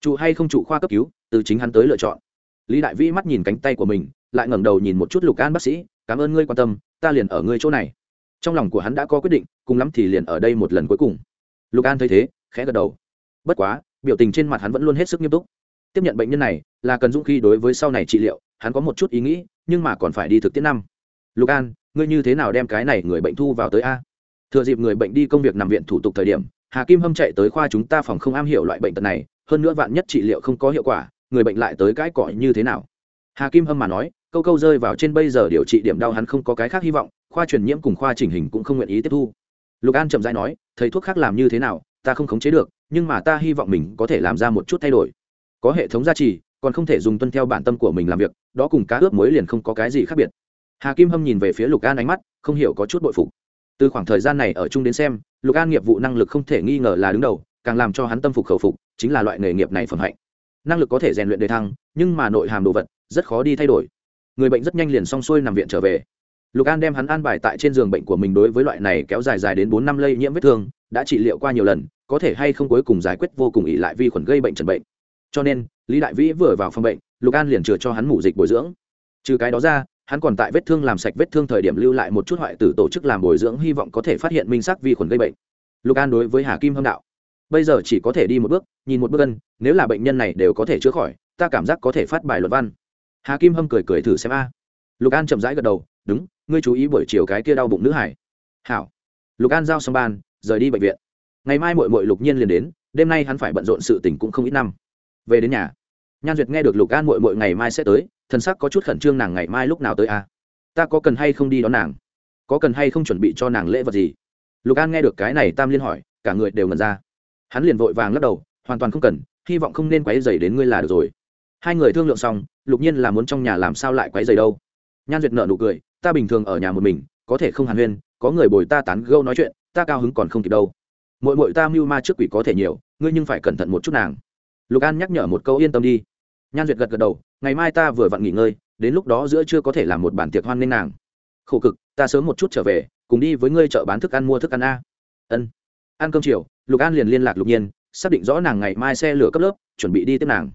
Trụ hay không trụ khoa cấp cứu, từ chính hắn tới lựa chọn lý đại vĩ mắt nhìn cánh tay của mình, lại ngẩng đầu nhìn một chút lục an bác sĩ, cảm ơn ngươi quan tâm, ta liền ở ngươi chỗ này. Trong lòng của hắn đã có quyết định, cùng lắm thì liền ở đây một lần cuối cùng. Lục an thấy thế, khẽ gật đầu. Bất quá, biểu tình trên mặt hắn vẫn luôn hết sức nghiêm túc. Tiếp nhận bệnh nhân này, là cần dũng khi đối với sau này trị liệu, hắn có một chút ý nghĩ, nhưng mà còn phải đi thực tiễn năm. Lục an, ngươi như thế nào đem cái này người bệnh thu vào tới a? Thừa dịp người bệnh đi công việc nằm viện thủ tục thời điểm, hà kim hâm chạy tới khoa chúng ta phòng không am hiểu loại bệnh tật này, hơn nữa vạn nhất trị liệu không có hiệu quả người bệnh lại tới cái cõi như thế nào? Hà kim hâm mà nói, câu câu rơi vào trên bây giờ điều trị điểm đau hắn không có cái khác hy vọng, khoa truyền nhiễm cùng khoa chỉnh hình cũng không nguyện ý tiếp thu. Lục an chậm dãi nói, thầy thuốc khác làm như thế nào, ta không khống chế được, nhưng mà ta hy vọng mình có thể làm ra một chút thay đổi. Có hệ thống gia trì, còn không thể dùng tuân theo bản tâm của mình làm việc, đó cùng cá ướp muối liền không có cái gì khác biệt. Hà kim hâm nhìn về phía lục an ánh mắt, không hiểu có chút bội phục. Từ khoảng thời gian này ở chung đến xem, lục an nghiệp vụ năng lực không thể nghi ngờ là đứng đầu, càng làm cho hắn tâm phục khẩu phục, chính là loại nghề nghiệp này phẩm hạnh năng lực có thể rèn luyện đề thăng, nhưng mà nội hàm đồ vật rất khó đi thay đổi. Người bệnh rất nhanh liền xong xuôi nằm viện trở về. Lục an đem hắn an bài tại trên giường bệnh của mình đối với loại này kéo dài dài đến bốn năm lây nhiễm vết thương, đã trị liệu qua nhiều lần, có thể hay không cuối cùng giải quyết vô cùng ỉ lại vi khuẩn gây bệnh trần bệnh. Cho nên, lý đại vĩ vừa vào phòng bệnh, lục an liền chừa cho hắn mủ dịch bồi dưỡng. Trừ cái đó ra, hắn còn tại vết thương làm sạch vết thương thời điểm lưu lại một chút hoại tử tổ chức làm bồi dưỡng, hy vọng có thể phát hiện minh sắc vi khuẩn gây bệnh. Lục an đối với hà kim hâm đạo bây giờ chỉ có thể đi một bước, nhìn một bước ân, nếu là bệnh nhân này đều có thể chữa khỏi, ta cảm giác có thể phát bài luận văn. Hà kim hâm cười cười thử xem a. Lục an chậm rãi gật đầu, đúng, ngươi chú ý buổi chiều cái kia đau bụng nữ hải. Hảo. Lục an giao xong ban, rời đi bệnh viện. Ngày mai mội mội lục nhiên liền đến, đêm nay hắn phải bận rộn sự tình cũng không ít năm. Về đến nhà, nhan duyệt nghe được lục an mội mội ngày mai sẽ tới thân sắc có chút khẩn trương nàng ngày mai lúc nào tới a? Ta có cần hay không đi đón nàng? Có cần hay không chuẩn bị cho nàng lễ vật gì? Lục an nghe được cái này tam liên hỏi, cả người đều ngần ra hắn liền vội vàng lắc đầu, hoàn toàn không cần, hy vọng không nên quấy dày đến ngươi là được rồi. Hai người thương lượng xong, lục nhiên là muốn trong nhà làm sao lại quấy dày đâu. Nhan duyệt nợ nụ cười, ta bình thường ở nhà một mình, có thể không hàn huyên, có người bồi ta tán gâu nói chuyện, ta cao hứng còn không kịp đâu. Mỗi mỗi ta mưu ma trước quỷ có thể nhiều, ngươi nhưng phải cẩn thận một chút nàng. Lục an nhắc nhở một câu yên tâm đi. Nhan duyệt gật gật đầu, ngày mai ta vừa vặn nghỉ ngơi, đến lúc đó giữa chưa có thể làm một bản tiệc hoan nghênh nàng. Khổ cực, ta sớm một chút trở về, cùng đi với ngươi chợ bán thức ăn mua thức ăn a. Ân. Ăn cơm chiều lục an liền liên lạc lục nhiên, xác định rõ nàng ngày mai xe lửa cấp lớp, chuẩn bị đi tiếp nàng.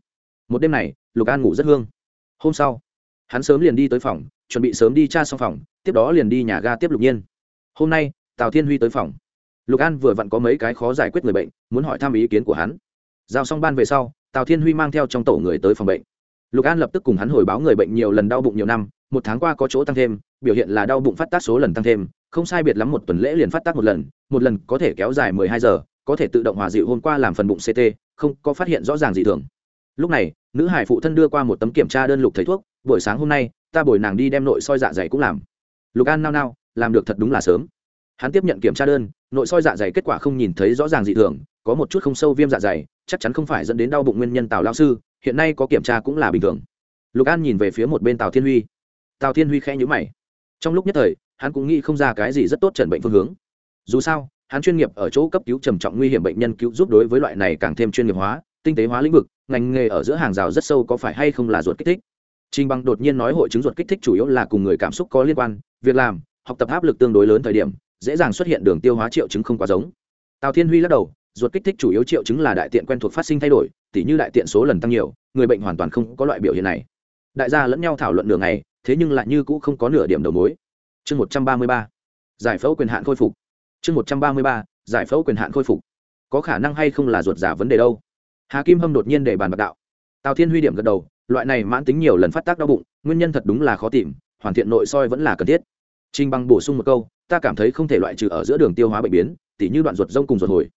Một đêm này, lục an ngủ rất hương. Hôm sau, hắn sớm liền đi tới phòng, chuẩn bị sớm đi tra xong phòng, tiếp đó liền đi nhà ga tiếp lục nhiên. Hôm nay, tào thiên huy tới phòng. Lục an vừa vặn có mấy cái khó giải quyết người bệnh, muốn hỏi thăm ý kiến của hắn. Giao xong ban về sau, tào thiên huy mang theo trong tổ người tới phòng bệnh. Lục an lập tức cùng hắn hồi báo người bệnh nhiều lần đau bụng nhiều năm, một tháng qua có chỗ tăng thêm, biểu hiện là đau bụng phát tác số lần tăng thêm, không sai biệt lắm một tuần lễ liền phát tác một lần một lần có thể kéo dài mười hai giờ có thể tự động hòa dịu hôm qua làm phần bụng ct không có phát hiện rõ ràng gì thường. Lúc này, nữ hải phụ thân đưa qua một tấm kiểm tra đơn lục thầy thuốc, buổi sáng hôm nay, ta bồi nàng đi đem nội soi dạ dày cũng làm. Lục an nao nao, làm được thật đúng là sớm. Hắn tiếp nhận kiểm tra đơn, nội soi dạ dày kết quả không nhìn thấy rõ ràng dị thường, có một chút không sâu viêm dạ dày, chắc chắn không phải dẫn đến đau bụng nguyên nhân tào lao sư, hiện nay có kiểm tra cũng là bình thường. Lục an nhìn về phía một bên tào thiên huy. Tào thiên huy khẽ nhữ mày. Trong lúc nhất thời, hắn cũng nghĩ không ra cái gì rất tốt trần bệnh phương hướng. Dù sao hắn chuyên nghiệp ở chỗ cấp cứu trầm trọng nguy hiểm bệnh nhân cứu giúp đối với loại này càng thêm chuyên nghiệp hóa tinh tế hóa lĩnh vực ngành nghề ở giữa hàng rào rất sâu có phải hay không là ruột kích thích Trình Bằng đột nhiên nói hội chứng ruột kích thích chủ yếu là cùng người cảm xúc có liên quan, việc làm, học tập áp lực tương đối lớn thời điểm, dễ dàng xuất hiện đường tiêu hóa triệu chứng không quá giống. Tào Thiên Huy lắc đầu, ruột kích thích chủ yếu triệu chứng là đại tiện quen thuộc phát sinh thay đổi, tỉ như đại tiện số lần tăng nhiều, người bệnh hoàn toàn không có loại biểu hiện này. Đại gia lẫn nhau thảo luận nửa ngày, thế nhưng lại như cũ không có nửa điểm đầu mối. Chương 133. Giải phẫu quyền hạn khôi phục. Chương 133. Giải phẫu quyền hạn khôi phục. Có khả năng hay không là ruột giả vấn đề đâu? Hà Kim Hâm đột nhiên để bàn bạc đạo. Tào Thiên Huy điểm gật đầu, loại này mãn tính nhiều lần phát tác đau bụng nguyên nhân thật đúng là khó tìm hoàn thiện nội soi vẫn là cần thiết trinh bằng bổ sung một câu ta cảm thấy không thể loại trừ ở giữa đường tiêu hóa bệnh biến tỉ như đoạn ruột rông cùng ruột hồi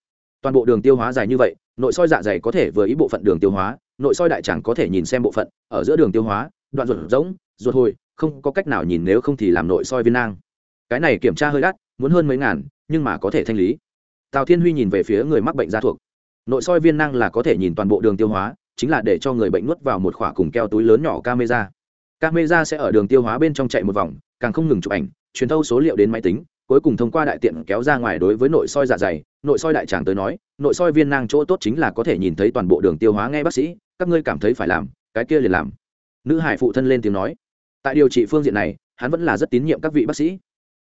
toàn bộ đường tiêu hóa dài như vậy nội soi dạ dày có thể vừa ý bộ phận đường tiêu hóa nội soi đại tràng có thể nhìn xem bộ phận ở giữa đường tiêu hóa đoạn ruột rỗng ruột hồi không có cách nào nhìn nếu không thì làm nội soi viên nang cái này kiểm tra hơi đắt muốn hơn mấy ngàn nhưng mà có thể thanh lý. Tào thiên huy nhìn về phía người mắc bệnh da thuộc. Nội soi viên năng là có thể nhìn toàn bộ đường tiêu hóa, chính là để cho người bệnh nuốt vào một khỏa cùng keo túi lớn nhỏ camera. Camera sẽ ở đường tiêu hóa bên trong chạy một vòng, càng không ngừng chụp ảnh, truyền thâu số liệu đến máy tính, cuối cùng thông qua đại tiện kéo ra ngoài đối với nội soi dạ dày. Nội soi đại tràng tới nói, nội soi viên nang chỗ tốt chính là có thể nhìn thấy toàn bộ đường tiêu hóa ngay bác sĩ, các ngươi cảm thấy phải làm, cái kia liền làm. Nữ hải phụ thân lên tiếng nói. Tại điều trị phương diện này, hắn vẫn là rất tín nhiệm các vị bác sĩ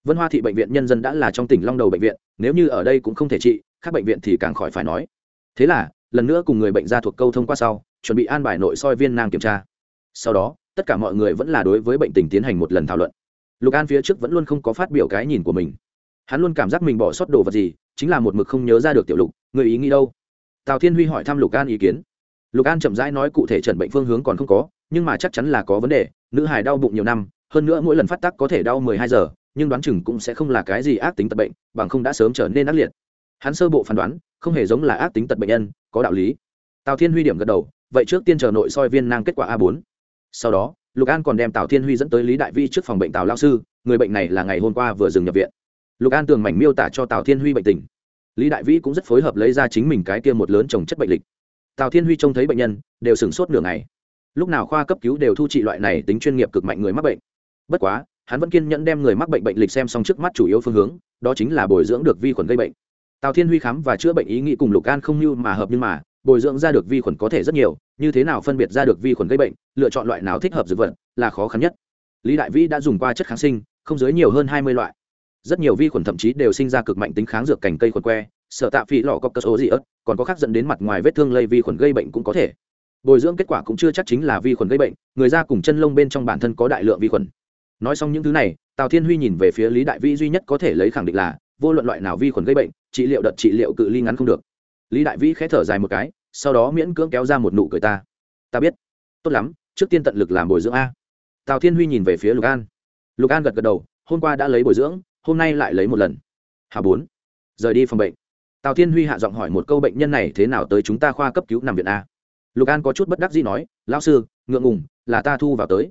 vân hoa thị bệnh viện nhân dân đã là trong tỉnh long đầu bệnh viện, nếu như ở đây cũng không thể trị các bệnh viện thì càng khỏi phải nói. Thế là, lần nữa cùng người bệnh ra thuộc câu thông qua sau, chuẩn bị an bài nội soi viên nang kiểm tra. Sau đó, tất cả mọi người vẫn là đối với bệnh tình tiến hành một lần thảo luận. Lục an phía trước vẫn luôn không có phát biểu cái nhìn của mình. Hắn luôn cảm giác mình bỏ sót đồ vật gì, chính là một mực không nhớ ra được tiểu lục, người ý nghĩ đâu? Tào thiên huy hỏi thăm lục an ý kiến. Lục an chậm rãi nói cụ thể trần bệnh phương hướng còn không có, nhưng mà chắc chắn là có vấn đề, nữ hài đau bụng nhiều năm, hơn nữa mỗi lần phát tác có thể đau mười hai giờ nhưng đoán chừng cũng sẽ không là cái gì ác tính tật bệnh, bằng không đã sớm trở nên ác liệt. Hắn sơ bộ phán đoán, không hề giống là ác tính tật bệnh nhân, có đạo lý. Tào thiên huy điểm gật đầu, vậy trước tiên chờ nội soi viên nang kết quả a bốn. Sau đó, lục an còn đem tào thiên huy dẫn tới lý đại vi trước phòng bệnh tào lao sư, người bệnh này là ngày hôm qua vừa dừng nhập viện. Lục an tường mảnh miêu tả cho tào thiên huy bệnh tình. Lý đại vĩ cũng rất phối hợp lấy ra chính mình cái kia một lớn trồng chất bệnh lịch. Tào thiên huy trông thấy bệnh nhân, đều sửng sốt nửa ngày. Lúc nào khoa cấp cứu đều thu trị loại này tính chuyên nghiệp cực mạnh người mắc bệnh. Bất quá hắn vẫn kiên nhẫn đem người mắc bệnh bệnh lịch xem xong trước mắt chủ yếu phương hướng, đó chính là bồi dưỡng được vi khuẩn gây bệnh. Tào thiên huy khám và chữa bệnh ý nghĩ cùng lục an không như mà hợp nhưng mà, bồi dưỡng ra được vi khuẩn có thể rất nhiều, như thế nào phân biệt ra được vi khuẩn gây bệnh, lựa chọn loại nào thích hợp dược vật là khó khăn nhất. Lý đại vĩ đã dùng qua chất kháng sinh, không dưới nhiều hơn hai mươi loại. Rất nhiều vi khuẩn thậm chí đều sinh ra cực mạnh tính kháng dược cành cây khuẩn que, sợ tạ phỉ lọ có cơ số gì ớt, còn có khác dẫn đến mặt ngoài vết thương lây vi khuẩn gây bệnh cũng có thể. Bồi dưỡng kết quả cũng chưa chắc chính là vi khuẩn gây bệnh, người da cùng chân lông bên trong bản thân có đại lượng vi khuẩn nói xong những thứ này, tào thiên huy nhìn về phía lý đại vĩ duy nhất có thể lấy khẳng định là, vô luận loại nào vi khuẩn gây bệnh, trị liệu đợt trị liệu cự ly ngắn không được. Lý đại vĩ khẽ thở dài một cái, sau đó miễn cưỡng kéo ra một nụ cười ta. Ta biết. Tốt lắm, trước tiên tận lực làm bồi dưỡng a. Tào thiên huy nhìn về phía lục an. Lục an gật gật đầu, hôm qua đã lấy bồi dưỡng, hôm nay lại lấy một lần. Hà bốn. Rời đi phòng bệnh. Tào thiên huy hạ giọng hỏi một câu bệnh nhân này thế nào tới chúng ta khoa cấp cứu nằm viện a. Lục an có chút bất đắc gì nói, lão sư, ngượng ngùng, là ta thu vào tới.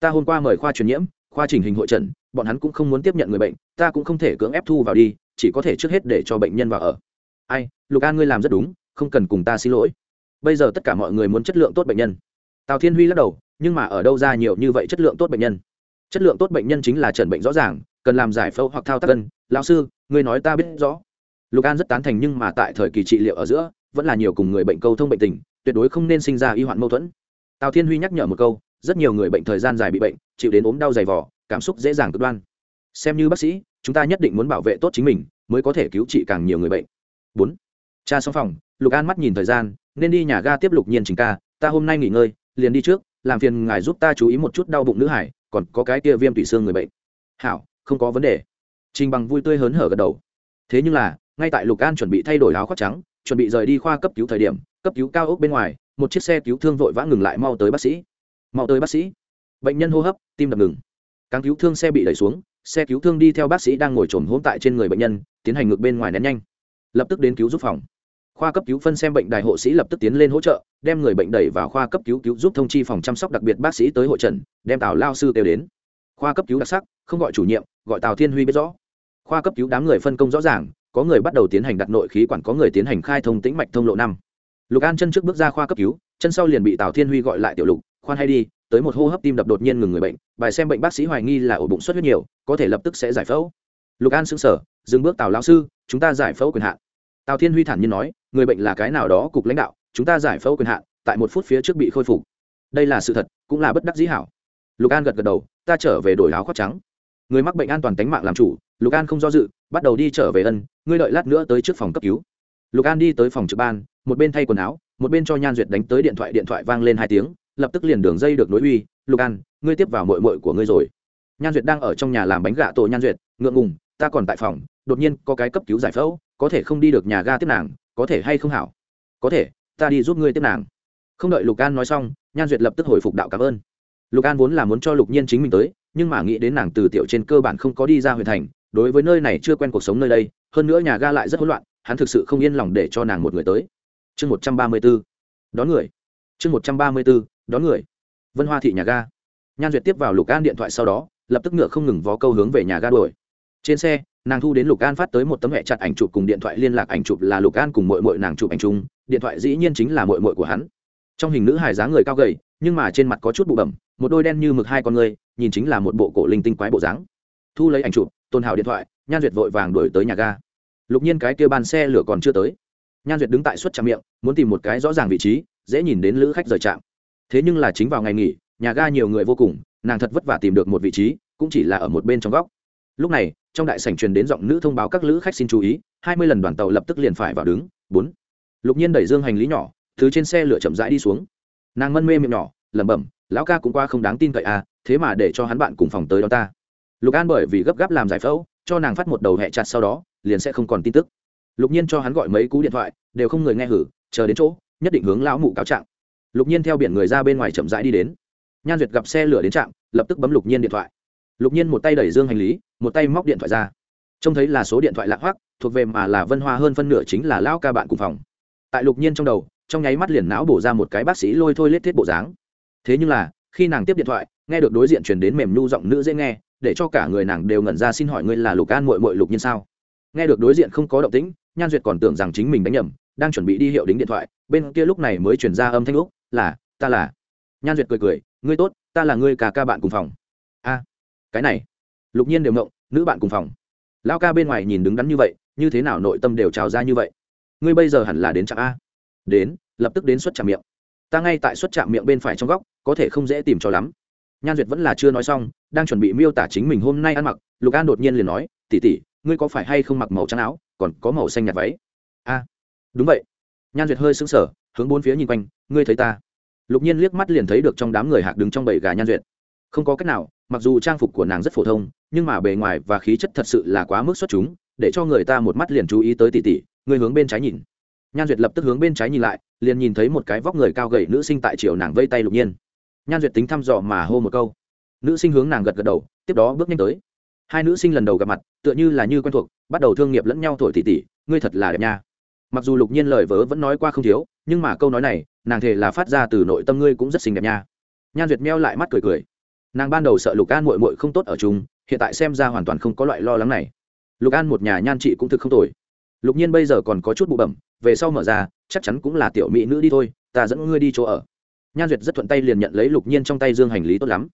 Ta hôm qua mời khoa truyền nhiễm khoa trình hình hội trần, bọn hắn cũng không muốn tiếp nhận người bệnh, ta cũng không thể cưỡng ép thu vào đi, chỉ có thể trước hết để cho bệnh nhân vào ở. Ai, lục an ngươi làm rất đúng, không cần cùng ta xin lỗi. Bây giờ tất cả mọi người muốn chất lượng tốt bệnh nhân. Tào thiên huy lắc đầu, nhưng mà ở đâu ra nhiều như vậy chất lượng tốt bệnh nhân? Chất lượng tốt bệnh nhân chính là trần bệnh rõ ràng, cần làm giải phẫu hoặc thao tác cân. Lão sư, ngươi nói ta biết rõ. Lục an rất tán thành nhưng mà tại thời kỳ trị liệu ở giữa, vẫn là nhiều cùng người bệnh câu thông bệnh tình, tuyệt đối không nên sinh ra y hoạn mâu thuẫn. Tào thiên huy nhắc nhở một câu rất nhiều người bệnh thời gian dài bị bệnh, chịu đến ốm đau dày vỏ cảm xúc dễ dàng cực đoan. Xem như bác sĩ, chúng ta nhất định muốn bảo vệ tốt chính mình, mới có thể cứu trị càng nhiều người bệnh. Bốn. Cha xong phòng, lục an mắt nhìn thời gian, nên đi nhà ga tiếp lục nhiên trình ca, ta hôm nay nghỉ ngơi, liền đi trước, làm phiền ngài giúp ta chú ý một chút đau bụng nữ hải, còn có cái kia viêm tủy xương người bệnh. Hảo, không có vấn đề. Trình bằng vui tươi hớn hở gật đầu. Thế nhưng là, ngay tại lục an chuẩn bị thay đổi áo khoác trắng, chuẩn bị rời đi khoa cấp cứu thời điểm, cấp cứu cao ốc bên ngoài, một chiếc xe cứu thương vội vã ngừng lại mau tới bác sĩ mau tới bác sĩ. Bệnh nhân hô hấp, tim đập ngừng. Càng cứu thương xe bị đẩy xuống, xe cứu thương đi theo bác sĩ đang ngồi trồm hỗn tại trên người bệnh nhân, tiến hành ngược bên ngoài nén nhanh. Lập tức đến cứu giúp phòng. Khoa cấp cứu phân xem bệnh đài hộ sĩ lập tức tiến lên hỗ trợ, đem người bệnh đẩy vào khoa cấp cứu cứu giúp thông chi phòng chăm sóc đặc biệt bác sĩ tới hội trần, đem tào lao sư kêu đến. Khoa cấp cứu đặc sắc, không gọi chủ nhiệm, gọi tào thiên huy biết rõ. Khoa cấp cứu đám người phân công rõ ràng, có người bắt đầu tiến hành đặt nội khí quản, có người tiến hành khai thông tĩnh mạch thông lộ năm. Lục an chân trước bước ra khoa cấp cứu, chân sau liền bị tào thiên huy gọi lại tiểu lục khoan hay đi, tới một hô hấp tim đập đột nhiên ngừng người bệnh, bài xem bệnh bác sĩ hoài nghi là ổ bụng xuất huyết nhiều, có thể lập tức sẽ giải phẫu. Lục an xứng sở dừng bước tào lão sư, chúng ta giải phẫu quyền hạn. Tào thiên huy thản nhiên nói, người bệnh là cái nào đó cục lãnh đạo, chúng ta giải phẫu quyền hạn, tại một phút phía trước bị khôi phục. Đây là sự thật, cũng là bất đắc dĩ hảo. Lục an gật gật đầu, ta trở về đổi áo khoác trắng. Người mắc bệnh an toàn tính mạng làm chủ, lục an không do dự, bắt đầu đi trở về ân, ngươi đợi lát nữa tới trước phòng cấp cứu. Lục an đi tới phòng trực ban, một bên thay quần áo, một bên cho nhan duyệt đánh tới điện thoại điện thoại vang lên hai tiếng lập tức liền đường dây được nối uy, lục an, ngươi tiếp vào mội mội của ngươi rồi. Nhan duyệt đang ở trong nhà làm bánh gà tổ nhan duyệt, ngượng ngùng, ta còn tại phòng, đột nhiên có cái cấp cứu giải phẫu, có thể không đi được nhà ga tiếp nàng, có thể hay không hảo? Có thể, ta đi giúp ngươi tiếp nàng. Không đợi lục an nói xong, nhan duyệt lập tức hồi phục đạo cảm ơn. Lục an vốn là muốn cho lục nhiên chính mình tới, nhưng mà nghĩ đến nàng từ tiểu trên cơ bản không có đi ra huyện thành, đối với nơi này chưa quen cuộc sống nơi đây, hơn nữa nhà ga lại rất hỗn loạn, hắn thực sự không yên lòng để cho nàng một người tới. Chương một trăm ba mươi b ố đón người. Chương một trăm ba mươi b ố đón người. Vân hoa thị nhà ga. Nhan duyệt tiếp vào lục an điện thoại sau đó, lập tức ngựa không ngừng vó câu hướng về nhà ga đuổi. Trên xe, nàng thu đến lục an phát tới một tấm hệ chặt ảnh chụp cùng điện thoại liên lạc ảnh chụp là lục an cùng mội mội nàng chụp ảnh chung, điện thoại dĩ nhiên chính là mội mội của hắn. Trong hình nữ hài dáng người cao gầy, nhưng mà trên mặt có chút bụ bẩm, một đôi đen như mực hai con người, nhìn chính là một bộ cổ linh tinh quái bộ dáng. Thu lấy ảnh chụp, tôn hào điện thoại, nhan duyệt vội vàng đuổi tới nhà ga. Lục nhiên cái kia ban xe lửa còn chưa tới. Nhan duyệt đứng tại suất trạm miệng, muốn tìm một cái rõ ràng vị trí, dễ nhìn đến lữ khách rời trạm thế nhưng là chính vào ngày nghỉ, nhà ga nhiều người vô cùng, nàng thật vất vả tìm được một vị trí, cũng chỉ là ở một bên trong góc. Lúc này, trong đại sảnh truyền đến giọng nữ thông báo các lữ khách xin chú ý, hai mươi lần đoàn tàu lập tức liền phải vào đứng. Bốn. Lục nhiên đẩy dương hành lý nhỏ thứ trên xe lửa chậm rãi đi xuống. Nàng mân mê miệng nhỏ, lẩm bẩm, lão ca cũng qua không đáng tin cậy à thế mà để cho hắn bạn cùng phòng tới đó ta. Lục an bởi vì gấp gáp làm giải phẫu, cho nàng phát một đầu hẹ chặt sau đó, liền sẽ không còn tin tức. Lục nhiên cho hắn gọi mấy cú điện thoại, đều không người nghe hử, chờ đến chỗ, nhất định hướng lão mụ cáo trạng lục nhiên theo biển người ra bên ngoài chậm rãi đi đến. Nhan duyệt gặp xe lửa đến trạm, lập tức bấm lục nhiên điện thoại. Lục nhiên một tay đẩy dương hành lý, một tay móc điện thoại ra. Trông thấy là số điện thoại lạc hoác thuộc về mà là vân hoa hơn phân nửa chính là lão ca bạn cùng phòng. Tại lục nhiên trong đầu, trong nháy mắt liền não bổ ra một cái bác sĩ lôi thôi lết thiết bộ dáng. Thế nhưng là, khi nàng tiếp điện thoại, nghe được đối diện truyền đến mềm nhu giọng nữ dễ nghe, để cho cả người nàng đều ngẩn ra xin hỏi ngươi là lục an mội mội lục nhiên sao? Nghe được đối diện không có động tĩnh, nhan duyệt còn tưởng rằng chính mình đánh nhầm, đang chuẩn bị đi hiệu đính điện thoại, bên kia lúc này mới chuyển ra âm thanh lúc là, ta là. Nhan duyệt cười cười, ngươi tốt, ta là ngươi cả ca bạn cùng phòng. A, cái này. Lục nhiên đều mộng nữ bạn cùng phòng. Lao ca bên ngoài nhìn đứng đắn như vậy, như thế nào nội tâm đều trào ra như vậy? Ngươi bây giờ hẳn là đến trạm a. Đến, lập tức đến xuất trạm miệng. Ta ngay tại xuất trạm miệng bên phải trong góc, có thể không dễ tìm cho lắm. Nhan duyệt vẫn là chưa nói xong, đang chuẩn bị miêu tả chính mình hôm nay ăn mặc, lục an đột nhiên liền nói tỉ tỉ ngươi có phải hay không mặc màu trắng áo, còn có màu xanh nhạt váy? A, đúng vậy. Nhan duyệt hơi sững sờ hướng bốn phía nhìn quanh, ngươi thấy ta? Lục nhiên liếc mắt liền thấy được trong đám người hạc đứng trong bầy gà nhan duyệt. Không có cách nào, mặc dù trang phục của nàng rất phổ thông, nhưng mà bề ngoài và khí chất thật sự là quá mức xuất chúng, để cho người ta một mắt liền chú ý tới tỉ tỉ người hướng bên trái nhìn. Nhan duyệt lập tức hướng bên trái nhìn lại, liền nhìn thấy một cái vóc người cao gầy nữ sinh tại chiều nàng vây tay lục nhiên. Nhan duyệt tính thăm dò mà hô một câu. Nữ sinh hướng nàng gật gật đầu, tiếp đó bước nhanh tới. Hai nữ sinh lần đầu gặp mặt, tựa như là như quen thuộc, bắt đầu thương nghiệp lẫn nhau thổi tỉ tỉ ngươi thật là đẹp nha mặc dù lục nhiên lời vớ vẫn nói qua không thiếu, nhưng mà câu nói này, nàng thề là phát ra từ nội tâm ngươi cũng rất xinh đẹp nha. Nhan duyệt meo lại mắt cười cười. Nàng ban đầu sợ lục an mội mội không tốt ở chung, hiện tại xem ra hoàn toàn không có loại lo lắng này. Lục an một nhà nhan chị cũng thực không tồi. Lục nhiên bây giờ còn có chút bụ bẩm, về sau mở ra, chắc chắn cũng là tiểu mỹ nữ đi thôi, ta dẫn ngươi đi chỗ ở. Nhan duyệt rất thuận tay liền nhận lấy lục nhiên trong tay dương hành lý tốt lắm.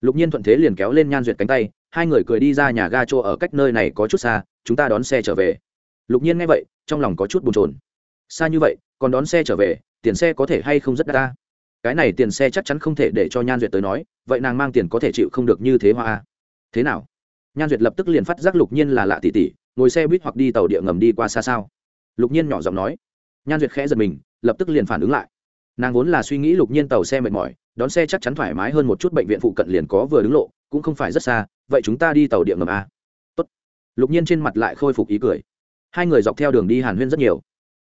Lục nhiên thuận thế liền kéo lên nhan duyệt cánh tay, hai người cười đi ra nhà ga chỗ ở cách nơi này có chút xa, chúng ta đón xe trở về lục nhiên nghe vậy, trong lòng có chút bồn chồn. Xa như vậy, còn đón xe trở về, tiền xe có thể hay không rất đắt ta cái này tiền xe chắc chắn không thể để cho nhan duyệt tới nói, vậy nàng mang tiền có thể chịu không được như thế hoa thế nào? Nhan duyệt lập tức liền phát giác lục nhiên là lạ tỉ tỉ, ngồi xe buýt hoặc đi tàu địa ngầm đi qua xa sao. Lục nhiên nhỏ giọng nói. Nhan duyệt khẽ giật mình, lập tức liền phản ứng lại. Nàng vốn là suy nghĩ lục nhiên tàu xe mệt mỏi, đón xe chắc chắn thoải mái hơn một chút, bệnh viện phụ cận liền có vừa đứng lộ, cũng không phải rất xa, vậy chúng ta đi tàu địa ngầm a? Tốt. lục nhiên trên mặt lại khôi phục ý cười hai người dọc theo đường đi hàn huyên rất nhiều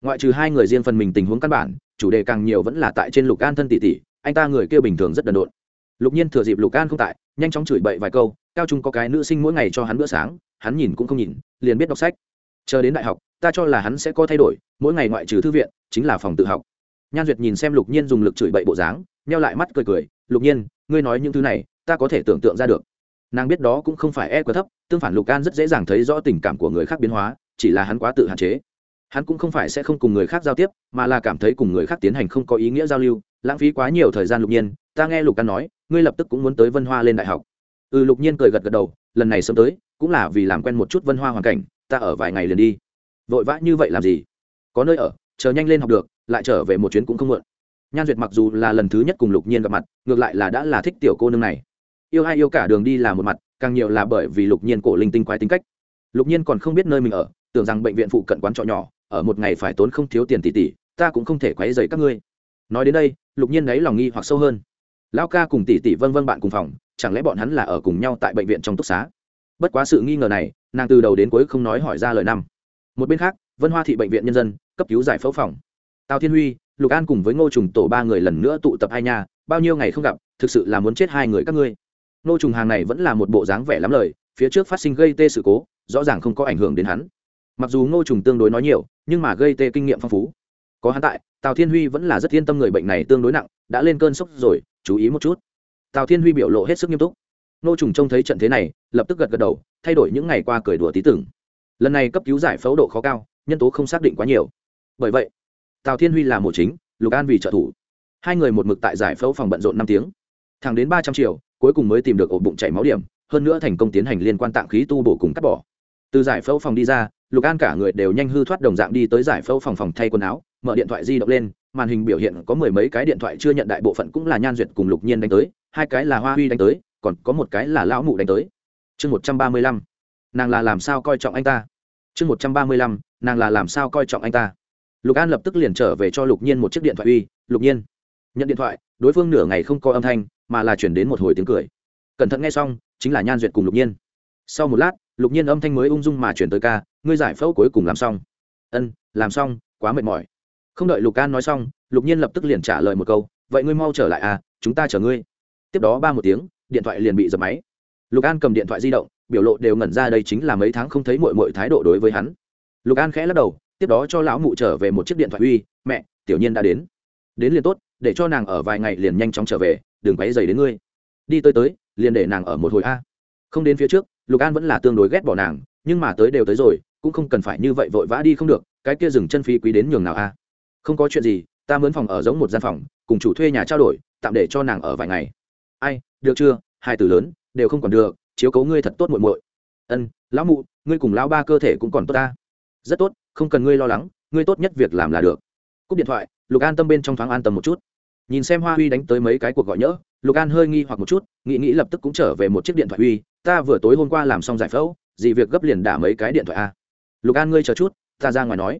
ngoại trừ hai người riêng phần mình tình huống căn bản chủ đề càng nhiều vẫn là tại trên lục an thân tỷ tỷ anh ta người kia bình thường rất đần độn lục nhiên thừa dịp lục an không tại nhanh chóng chửi bậy vài câu cao trung có cái nữ sinh mỗi ngày cho hắn bữa sáng hắn nhìn cũng không nhìn liền biết đọc sách chờ đến đại học ta cho là hắn sẽ có thay đổi mỗi ngày ngoại trừ thư viện chính là phòng tự học nhan duyệt nhìn xem lục nhiên dùng lực chửi bậy bộ dáng neo lại mắt cười cười lục nhiên ngươi nói những thứ này ta có thể tưởng tượng ra được nàng biết đó cũng không phải e quá thấp tương phản lục an rất dễ dàng thấy rõ tình cảm của người khác biến hóa chỉ là hắn quá tự hạn chế. Hắn cũng không phải sẽ không cùng người khác giao tiếp, mà là cảm thấy cùng người khác tiến hành không có ý nghĩa giao lưu, lãng phí quá nhiều thời gian lục nhiên. Ta nghe lục Căn nói, ngươi lập tức cũng muốn tới vân hoa lên đại học. Ừ lục nhiên cười gật gật đầu, lần này sớm tới, cũng là vì làm quen một chút vân hoa hoàn cảnh, ta ở vài ngày liền đi. Vội vã như vậy làm gì? Có nơi ở, chờ nhanh lên học được, lại trở về một chuyến cũng không muộn. Nhan duyệt mặc dù là lần thứ nhất cùng lục nhiên gặp mặt, ngược lại là đã là thích tiểu cô nương này. Yêu ai yêu cả đường đi là một mặt, càng nhiều là bởi vì lục nhiên cổ linh tinh quái tính cách. Lục nhiên còn không biết nơi mình ở tưởng rằng bệnh viện phụ cận quán trọ nhỏ, ở một ngày phải tốn không thiếu tiền tỷ tỷ, ta cũng không thể quấy dày các ngươi. Nói đến đây, lục nhiên nấy lòng nghi hoặc sâu hơn. Lão ca cùng tỷ tỷ vân vân bạn cùng phòng, chẳng lẽ bọn hắn là ở cùng nhau tại bệnh viện trong túc xá? Bất quá sự nghi ngờ này, nàng từ đầu đến cuối không nói hỏi ra lời năm. Một bên khác, vân hoa thị bệnh viện nhân dân, cấp cứu giải phẫu phòng. Tào thiên huy, lục an cùng với ngô trùng tổ ba người lần nữa tụ tập hai nhà, bao nhiêu ngày không gặp, thực sự là muốn chết hai người các ngươi. Ngô trùng hàng này vẫn là một bộ dáng vẻ lắm lời, phía trước phát sinh gây tê sự cố, rõ ràng không có ảnh hưởng đến hắn mặc dù ngô trùng tương đối nói nhiều, nhưng mà gây tê kinh nghiệm phong phú. Có hắn tại, tào thiên huy vẫn là rất yên tâm người bệnh này tương đối nặng, đã lên cơn sốc rồi, chú ý một chút. Tào thiên huy biểu lộ hết sức nghiêm túc. Ngô trùng trông thấy trận thế này, lập tức gật gật đầu, thay đổi những ngày qua cười đùa tí tưởng. Lần này cấp cứu giải phẫu độ khó cao, nhân tố không xác định quá nhiều. Bởi vậy, tào thiên huy là mổ chính, lục an vì trợ thủ. Hai người một mực tại giải phẫu phòng bận rộn năm tiếng. Thẳng đến ba trăm triệu, cuối cùng mới tìm được ổ bụng chảy máu điểm, hơn nữa thành công tiến hành liên quan tạng khí tu bổ cùng cắt bỏ từ giải phẫu phòng đi ra, lục an cả người đều nhanh hư thoát đồng dạng đi tới giải phẫu phòng phòng thay quần áo, mở điện thoại di động lên, màn hình biểu hiện có mười mấy cái điện thoại chưa nhận đại bộ phận cũng là nhan duyệt cùng lục nhiên đánh tới, hai cái là hoa huy đánh tới, còn có một cái là lão mụ đánh tới. Chương một trăm ba mươi lăm, nàng là làm sao coi trọng anh ta? Chương một trăm ba mươi lăm, nàng là làm sao coi trọng anh ta? Lục an lập tức liền trở về cho lục nhiên một chiếc điện thoại uy, lục nhiên. Nhận điện thoại, đối phương nửa ngày không có âm thanh, mà là chuyển đến một hồi tiếng cười. Cẩn thận nghe xong, chính là nhan duyệt cùng lục nhiên. Sau một lát lục nhiên âm thanh mới ung dung mà chuyển tới ca, ngươi giải phẫu cuối cùng làm xong. Ân, làm xong, quá mệt mỏi. Không đợi lục an nói xong, lục nhiên lập tức liền trả lời một câu, vậy ngươi mau trở lại à chúng ta chờ ngươi. Tiếp đó ba một tiếng, điện thoại liền bị dập máy. Lục an cầm điện thoại di động, biểu lộ đều ngẩn ra đây chính là mấy tháng không thấy mội mội thái độ đối với hắn. Lục an khẽ lắc đầu, tiếp đó cho lão mụ trở về một chiếc điện thoại uy, mẹ, tiểu nhiên đã đến. Đến liền tốt, để cho nàng ở vài ngày liền nhanh chóng trở về, đừng quấy dày đến ngươi. Đi tới tới, liền để nàng ở một hồi a. Không đến phía trước lục an vẫn là tương đối ghét bỏ nàng, nhưng mà tới đều tới rồi, cũng không cần phải như vậy vội vã đi không được, cái kia dừng chân phí quý đến nhường nào a? Không có chuyện gì, ta mướn phòng ở giống một gian phòng, cùng chủ thuê nhà trao đổi, tạm để cho nàng ở vài ngày. Ai, được chưa? Hai từ lớn, đều không còn được, chiếu cấu ngươi thật tốt muội muội. Ân, lão mụ, ngươi cùng lão ba cơ thể cũng còn tốt ta. Rất tốt, không cần ngươi lo lắng, ngươi tốt nhất việc làm là được. Cúp điện thoại, lục an tâm bên trong thoáng an tâm một chút. Nhìn xem hoa huy đánh tới mấy cái cuộc gọi nhỡ, lục an hơi nghi hoặc một chút, nghĩ nghĩ lập tức cũng trở về một chiếc điện thoại huy ta vừa tối hôm qua làm xong giải phẫu gì việc gấp liền đả mấy cái điện thoại a. Lục an ngươi chờ chút, ta ra ngoài nói.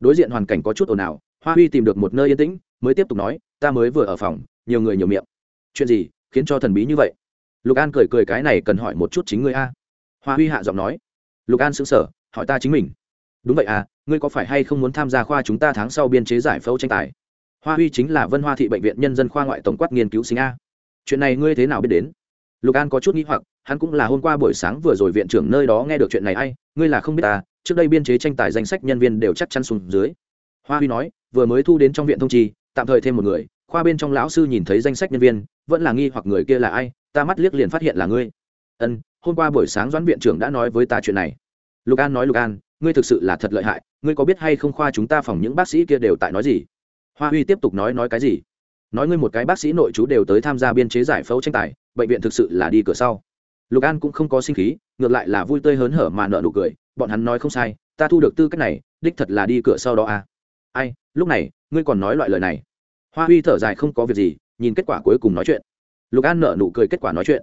Đối diện hoàn cảnh có chút ồn ào, hoa huy tìm được một nơi yên tĩnh, mới tiếp tục nói, ta mới vừa ở phòng, nhiều người nhiều miệng. Chuyện gì, khiến cho thần bí như vậy? Lục an cười cười cái này cần hỏi một chút chính ngươi a. Hoa huy hạ giọng nói. Lục an xứng sở hỏi ta chính mình. Đúng vậy à ngươi có phải hay không muốn tham gia khoa chúng ta tháng sau biên chế giải phẫu tranh tài? Hoa huy chính là vân hoa thị bệnh viện nhân dân khoa ngoại tổng quát nghiên cứu sinh a. Chuyện này ngươi thế nào biết đến? Lục an có chút nghi hoặc hắn cũng là hôm qua buổi sáng vừa rồi viện trưởng nơi đó nghe được chuyện này hay, ngươi là không biết ta trước đây biên chế tranh tài danh sách nhân viên đều chắc chắn xuống dưới. Hoa huy nói vừa mới thu đến trong viện thông trì tạm thời thêm một người khoa bên trong lão sư nhìn thấy danh sách nhân viên vẫn là nghi hoặc người kia là ai ta mắt liếc liền phát hiện là ngươi. Ân hôm qua buổi sáng doãn viện trưởng đã nói với ta chuyện này. Lục an nói lục an ngươi thực sự là thật lợi hại ngươi có biết hay không khoa chúng ta phòng những bác sĩ kia đều tại nói gì? Hoa huy tiếp tục nói nói cái gì? Nói ngươi một cái bác sĩ nội chú đều tới tham gia biên chế giải phẫu tranh tài bệnh viện thực sự là đi cửa sau. Lục an cũng không có sinh khí, ngược lại là vui tươi hớn hở mà nợ nụ cười, bọn hắn nói không sai, ta thu được tư cách này, đích thật là đi cửa sau đó à. Ai, lúc này, ngươi còn nói loại lời này. Hoa huy thở dài không có việc gì, nhìn kết quả cuối cùng nói chuyện. Lục an nợ nụ cười kết quả nói chuyện.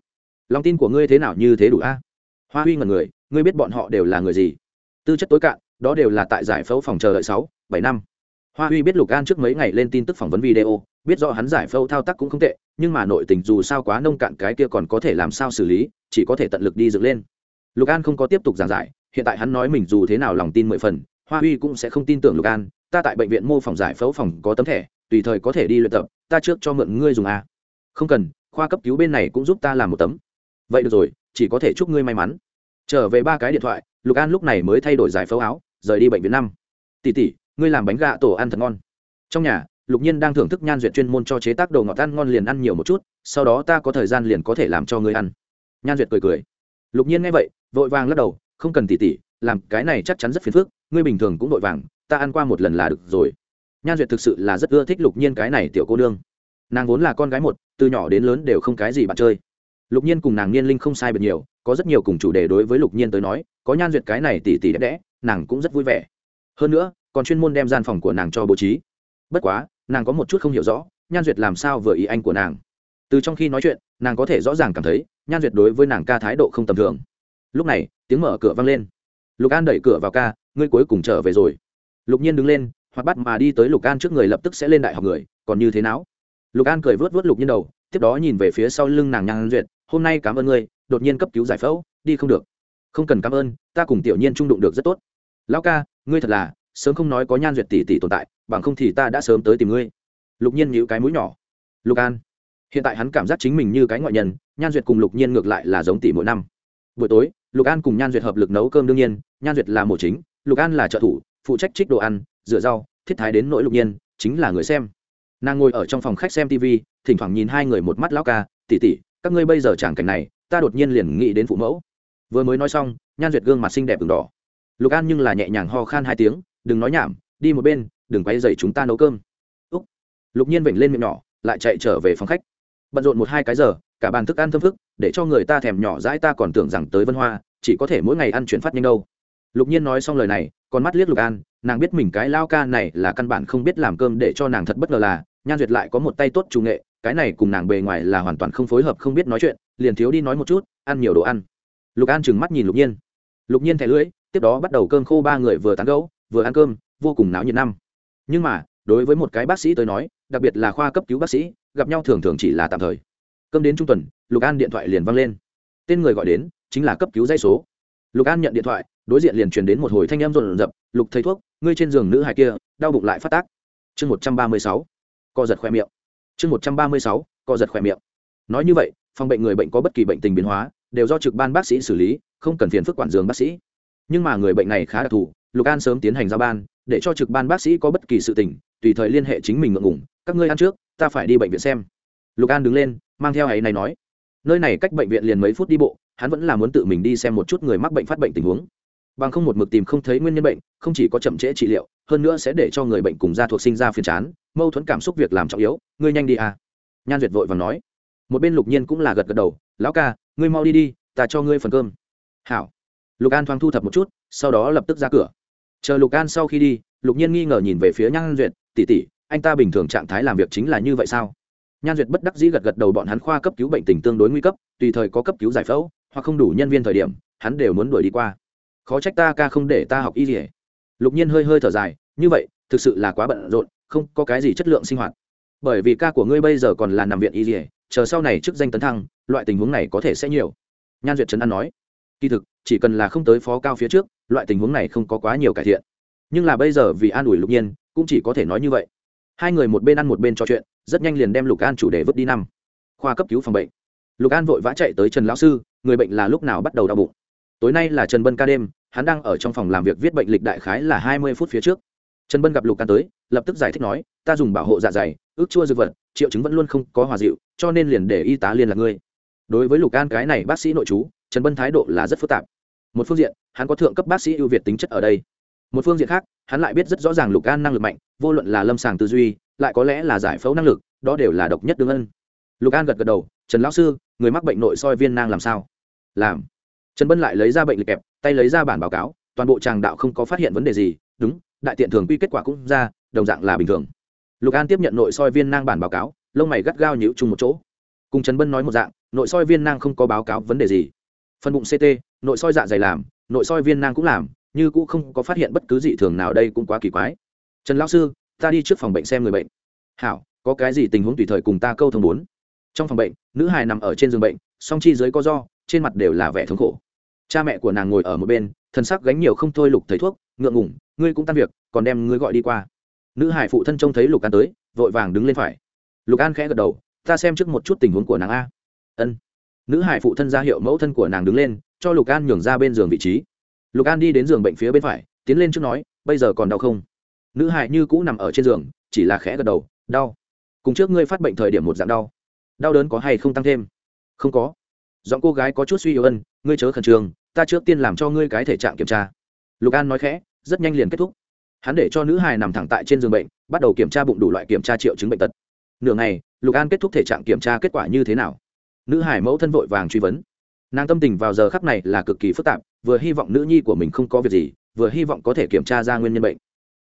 Lòng tin của ngươi thế nào như thế đủ a hoa huy ngần người, ngươi biết bọn họ đều là người gì? Tư chất tối cạn, đó đều là tại giải phẫu phòng chờ đợi sáu, bảy năm. Hoa huy biết lục an trước mấy ngày lên tin tức phỏng vấn video biết rõ hắn giải phẫu thao tác cũng không tệ, nhưng mà nội tình dù sao quá nông cạn cái kia còn có thể làm sao xử lý, chỉ có thể tận lực đi dựng lên. Lục an không có tiếp tục giảng giải, hiện tại hắn nói mình dù thế nào lòng tin mười phần, hoa huy cũng sẽ không tin tưởng lục an, ta tại bệnh viện mô phòng giải phẫu phòng có tấm thẻ, tùy thời có thể đi luyện tập, ta trước cho mượn ngươi dùng a. Không cần, khoa cấp cứu bên này cũng giúp ta làm một tấm. Vậy được rồi, chỉ có thể chúc ngươi may mắn. Trở về ba cái điện thoại, lục an lúc này mới thay đổi giải phẫu áo, rời đi bệnh viện năm. Tỷ tỷ, ngươi làm bánh gà tổ ăn thật ngon. Trong nhà lục nhiên đang thưởng thức nhan duyệt chuyên môn cho chế tác đồ ngọt ăn ngon liền ăn nhiều một chút, sau đó ta có thời gian liền có thể làm cho ngươi ăn. Nhan duyệt cười cười. Lục nhiên nghe vậy, vội vàng lắc đầu, không cần tỉ tỉ, làm cái này chắc chắn rất phiền phức, ngươi bình thường cũng vội vàng, ta ăn qua một lần là được rồi. Nhan duyệt thực sự là rất ưa thích lục nhiên cái này tiểu cô nương. Nàng vốn là con gái một, từ nhỏ đến lớn đều không cái gì bạn chơi. Lục nhiên cùng nàng niên linh không sai bật nhiều, có rất nhiều cùng chủ đề đối với lục nhiên tới nói, có nhan duyệt cái này tỉ tỉ đẹp đẽ, nàng cũng rất vui vẻ. Hơn nữa, còn chuyên môn đem gian phòng của nàng cho bố trí. Bất quá nàng có một chút không hiểu rõ, nhan duyệt làm sao vừa ý anh của nàng. Từ trong khi nói chuyện, nàng có thể rõ ràng cảm thấy, nhan duyệt đối với nàng ca thái độ không tầm thường. Lúc này, tiếng mở cửa vang lên. Lục an đẩy cửa vào ca, ngươi cuối cùng trở về rồi. Lục nhiên đứng lên hoặc bắt mà đi tới lục an trước người lập tức sẽ lên đại học người, còn như thế nào? Lục an cười vớt vớt lục nhiên đầu, tiếp đó nhìn về phía sau lưng nàng nhan duyệt, hôm nay cảm ơn ngươi, đột nhiên cấp cứu giải phẫu, đi không được. Không cần cảm ơn, ta cùng tiểu nhiên trung đụng được rất tốt. Lão ca, ngươi thật là sớm không nói có nhan duyệt tỷ tỷ tồn tại, bằng không thì ta đã sớm tới tìm ngươi. Lục nhiên nhíu cái mũi nhỏ. Lục an, hiện tại hắn cảm giác chính mình như cái ngoại nhân, nhan duyệt cùng lục nhiên ngược lại là giống tỷ mỗi năm. Buổi tối, lục an cùng nhan duyệt hợp lực nấu cơm đương nhiên, nhan duyệt là mổ chính, lục an là trợ thủ, phụ trách trích đồ ăn, rửa rau, thiết thái đến nỗi lục nhiên, chính là người xem. Nàng ngồi ở trong phòng khách xem tv thỉnh thoảng nhìn hai người một mắt lão ca tỉ tỉ các ngươi bây giờ chẳng cảnh này, ta đột nhiên liền nghĩ đến phụ mẫu. Vừa mới nói xong, nhan duyệt gương mặt xinh đẹp v đỏ. Lục an nhưng là nhẹ nhàng ho khan hai tiếng đừng nói nhảm, đi một bên, đừng quay dậy chúng ta nấu cơm. Úc. Lục nhiên vểnh lên miệng nhỏ, lại chạy trở về phòng khách. Bận rộn một hai cái giờ, cả bàn thức ăn thơm phức, để cho người ta thèm nhỏ dãi ta còn tưởng rằng tới vân hoa, chỉ có thể mỗi ngày ăn chuyển phát nhanh đâu. Lục nhiên nói xong lời này còn mắt liếc lục an, nàng biết mình cái lao ca này là căn bản không biết làm cơm để cho nàng thật bất ngờ là, nhan duyệt lại có một tay tốt chủ nghệ, cái này cùng nàng bề ngoài là hoàn toàn không phối hợp, không biết nói chuyện, liền thiếu đi nói một chút, ăn nhiều đồ ăn. Lục an trừng mắt nhìn lục nhiên. Lục nhiên thẻ lưỡi, tiếp đó bắt đầu cơm khô ba người vừa tán gấu vừa ăn cơm, vô cùng náo nhiệt năm. Nhưng mà, đối với một cái bác sĩ tới nói, đặc biệt là khoa cấp cứu bác sĩ, gặp nhau thường thường chỉ là tạm thời. Cơm đến trung tuần, lục an điện thoại liền văng lên. Tên người gọi đến, chính là cấp cứu dây số. Lục an nhận điện thoại, đối diện liền truyền đến một hồi thanh em rộn rập, lục thầy thuốc, ngươi trên giường nữ hài kia, đau bụng lại phát tác. Chương một trăm ba mươi sáu, co giật khoe miệng. Chương một trăm ba mươi sáu, co giật khoe miệng. Nói như vậy, phòng bệnh người bệnh có bất kỳ bệnh tình biến hóa, đều do trực ban bác sĩ xử lý, không cần phiền phức quản giường bác sĩ. Nhưng mà người bệnh này khá đặc thù lục an sớm tiến hành giao ban, để cho trực ban bác sĩ có bất kỳ sự tình, tùy thời liên hệ chính mình ngượng ngủng các ngươi ăn trước, ta phải đi bệnh viện xem. Lục an đứng lên, mang theo ấy này nói. Nơi này cách bệnh viện liền mấy phút đi bộ, hắn vẫn là muốn tự mình đi xem một chút người mắc bệnh phát bệnh tình huống. Bằng không một mực tìm không thấy nguyên nhân bệnh, không chỉ có chậm trễ trị liệu, hơn nữa sẽ để cho người bệnh cùng gia thuộc sinh ra phiền chán, mâu thuẫn cảm xúc việc làm trọng yếu, ngươi nhanh đi à. Nhan duyệt vội và nói. Một bên lục nhiên cũng là gật gật đầu, lão ca, ngươi mau đi đi, ta cho ngươi phần cơm. Hảo. Lục an thoáng thu thập một chút, sau đó lập tức ra cửa chờ lục an sau khi đi, lục nhiên nghi ngờ nhìn về phía nhan duyệt tỉ tỉ anh ta bình thường trạng thái làm việc chính là như vậy sao? Nhan duyệt bất đắc dĩ gật gật đầu, bọn hắn khoa cấp cứu bệnh tình tương đối nguy cấp, tùy thời có cấp cứu giải phẫu, hoặc không đủ nhân viên thời điểm, hắn đều muốn đuổi đi qua. Khó trách ta ca không để ta học y gì lục nhiên hơi hơi thở dài, như vậy, thực sự là quá bận rộn, không có cái gì chất lượng sinh hoạt. Bởi vì ca của ngươi bây giờ còn là nằm viện y gì chờ sau này chức danh tấn thăng, loại tình huống này có thể sẽ nhiều. Nhan duyệt trấn an nói kỳ thực, chỉ cần là không tới phó cao phía trước, loại tình huống này không có quá nhiều cải thiện. Nhưng là bây giờ vì an ủi lục nhiên, cũng chỉ có thể nói như vậy. Hai người một bên ăn một bên trò chuyện, rất nhanh liền đem lục an chủ đề vứt đi năm. Khoa cấp cứu phòng bệnh. Lục an vội vã chạy tới trần lão sư, người bệnh là lúc nào bắt đầu đau bụng? Tối nay là trần bân ca đêm, hắn đang ở trong phòng làm việc viết bệnh lịch đại khái là hai mươi phút phía trước. Trần bân gặp lục an tới, lập tức giải thích nói, ta dùng bảo hộ dạ dày, ước chua dược vật, triệu chứng vẫn luôn không có hòa dịu, cho nên liền để y tá liên lạc ngươi. Đối với lục an cái này bác sĩ nội chú trần bân thái độ là rất phức tạp. Một phương diện, hắn có thượng cấp bác sĩ ưu việt tính chất ở đây. Một phương diện khác, hắn lại biết rất rõ ràng lục an năng lực mạnh, vô luận là lâm sàng tư duy, lại có lẽ là giải phẫu năng lực, đó đều là độc nhất đương ân. Lục an gật gật đầu, trần lão sư, người mắc bệnh nội soi viên nang làm sao? Làm. Trần bân lại lấy ra bệnh lịch kẹp, tay lấy ra bản báo cáo, toàn bộ tràng đạo không có phát hiện vấn đề gì, đúng, đại tiện thường quy kết quả cũng ra, đồng dạng là bình thường. Lục an tiếp nhận nội soi viên nang bản báo cáo, lông mày gắt gao nhịu chung một chỗ. Cùng trần bân nói một dạng, nội soi viên nang không có báo cáo vấn đề gì phần bụng ct nội soi dạ dày làm, nội soi viên nang cũng làm, như cũng không có phát hiện bất cứ dị thường nào đây cũng quá kỳ quái. Trần lão sư, ta đi trước phòng bệnh xem người bệnh. Hảo, có cái gì tình huống tùy thời cùng ta câu thông bốn. Trong phòng bệnh, nữ hài nằm ở trên giường bệnh, song chi dưới có do, trên mặt đều là vẻ thống khổ. Cha mẹ của nàng ngồi ở một bên thân sắc gánh nhiều không thôi lục thấy thuốc, ngượng ngủng ngươi cũng tan việc, còn đem ngươi gọi đi qua. Nữ hải phụ thân trông thấy lục an tới, vội vàng đứng lên phải. Lục an khẽ gật đầu, ta xem trước một chút tình huống của nàng a. Ân nữ hải phụ thân ra hiệu mẫu thân của nàng đứng lên, cho lục an nhường ra bên giường vị trí. Lục an đi đến giường bệnh phía bên phải, tiến lên trước nói, bây giờ còn đau không? Nữ hải như cũ nằm ở trên giường, chỉ là khẽ gật đầu, đau. Cùng trước ngươi phát bệnh thời điểm một dạng đau. Đau đớn có hay không tăng thêm? Không có. Giọng cô gái có chút suy yếu ân ngươi chớ khẩn trương, ta trước tiên làm cho ngươi cái thể trạng kiểm tra. Lục an nói khẽ, rất nhanh liền kết thúc. Hắn để cho nữ hài nằm thẳng tại trên giường bệnh, bắt đầu kiểm tra bụng đủ loại kiểm tra triệu chứng bệnh tật. Nửa ngày, lục an kết thúc thể trạng kiểm tra kết quả như thế nào? Nữ hải mẫu thân vội vàng truy vấn. Nàng tâm tình vào giờ khắc này là cực kỳ phức tạp, vừa hy vọng nữ nhi của mình không có việc gì, vừa hy vọng có thể kiểm tra ra nguyên nhân bệnh.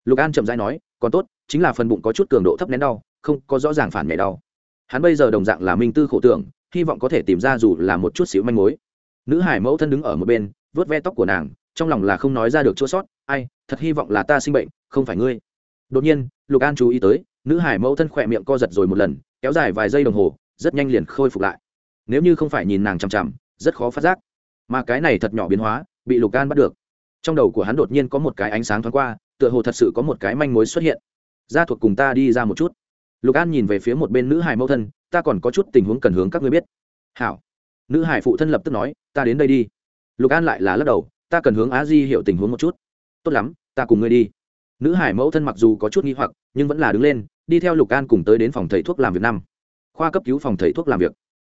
Lục an chậm dãi nói, còn tốt, chính là phần bụng có chút cường độ thấp nén đau, không có rõ ràng phản mẹ đau. Hắn bây giờ đồng dạng là minh tư khổ tưởng, hy vọng có thể tìm ra dù là một chút xíu manh mối. Nữ hải mẫu thân đứng ở một bên vớt ve tóc của nàng, trong lòng là không nói ra được chỗ sót, ai, thật hy vọng là ta sinh bệnh, không phải ngươi. Đột nhiên, lục an chú ý tới, nữ hải mẫu thân khỏe miệng co giật rồi một lần, kéo dài vài giây đồng hồ, rất nhanh liền khôi phục lại nếu như không phải nhìn nàng chằm chằm, rất khó phát giác. Mà cái này thật nhỏ biến hóa, bị lục an bắt được. Trong đầu của hắn đột nhiên có một cái ánh sáng thoáng qua, tựa hồ thật sự có một cái manh mối xuất hiện. Ra thuộc cùng ta đi ra một chút. Lục an nhìn về phía một bên nữ hải mẫu thân, ta còn có chút tình huống cần hướng các ngươi biết. Hảo. Nữ hải phụ thân lập tức nói, ta đến đây đi. Lục an lại là lắc đầu, ta cần hướng á di hiểu tình huống một chút. Tốt lắm, ta cùng ngươi đi. Nữ hải mẫu thân mặc dù có chút nghi hoặc, nhưng vẫn là đứng lên, đi theo lục an cùng tới đến phòng thầy thuốc làm việc năm. Khoa cấp cứu phòng thầy thuốc làm việc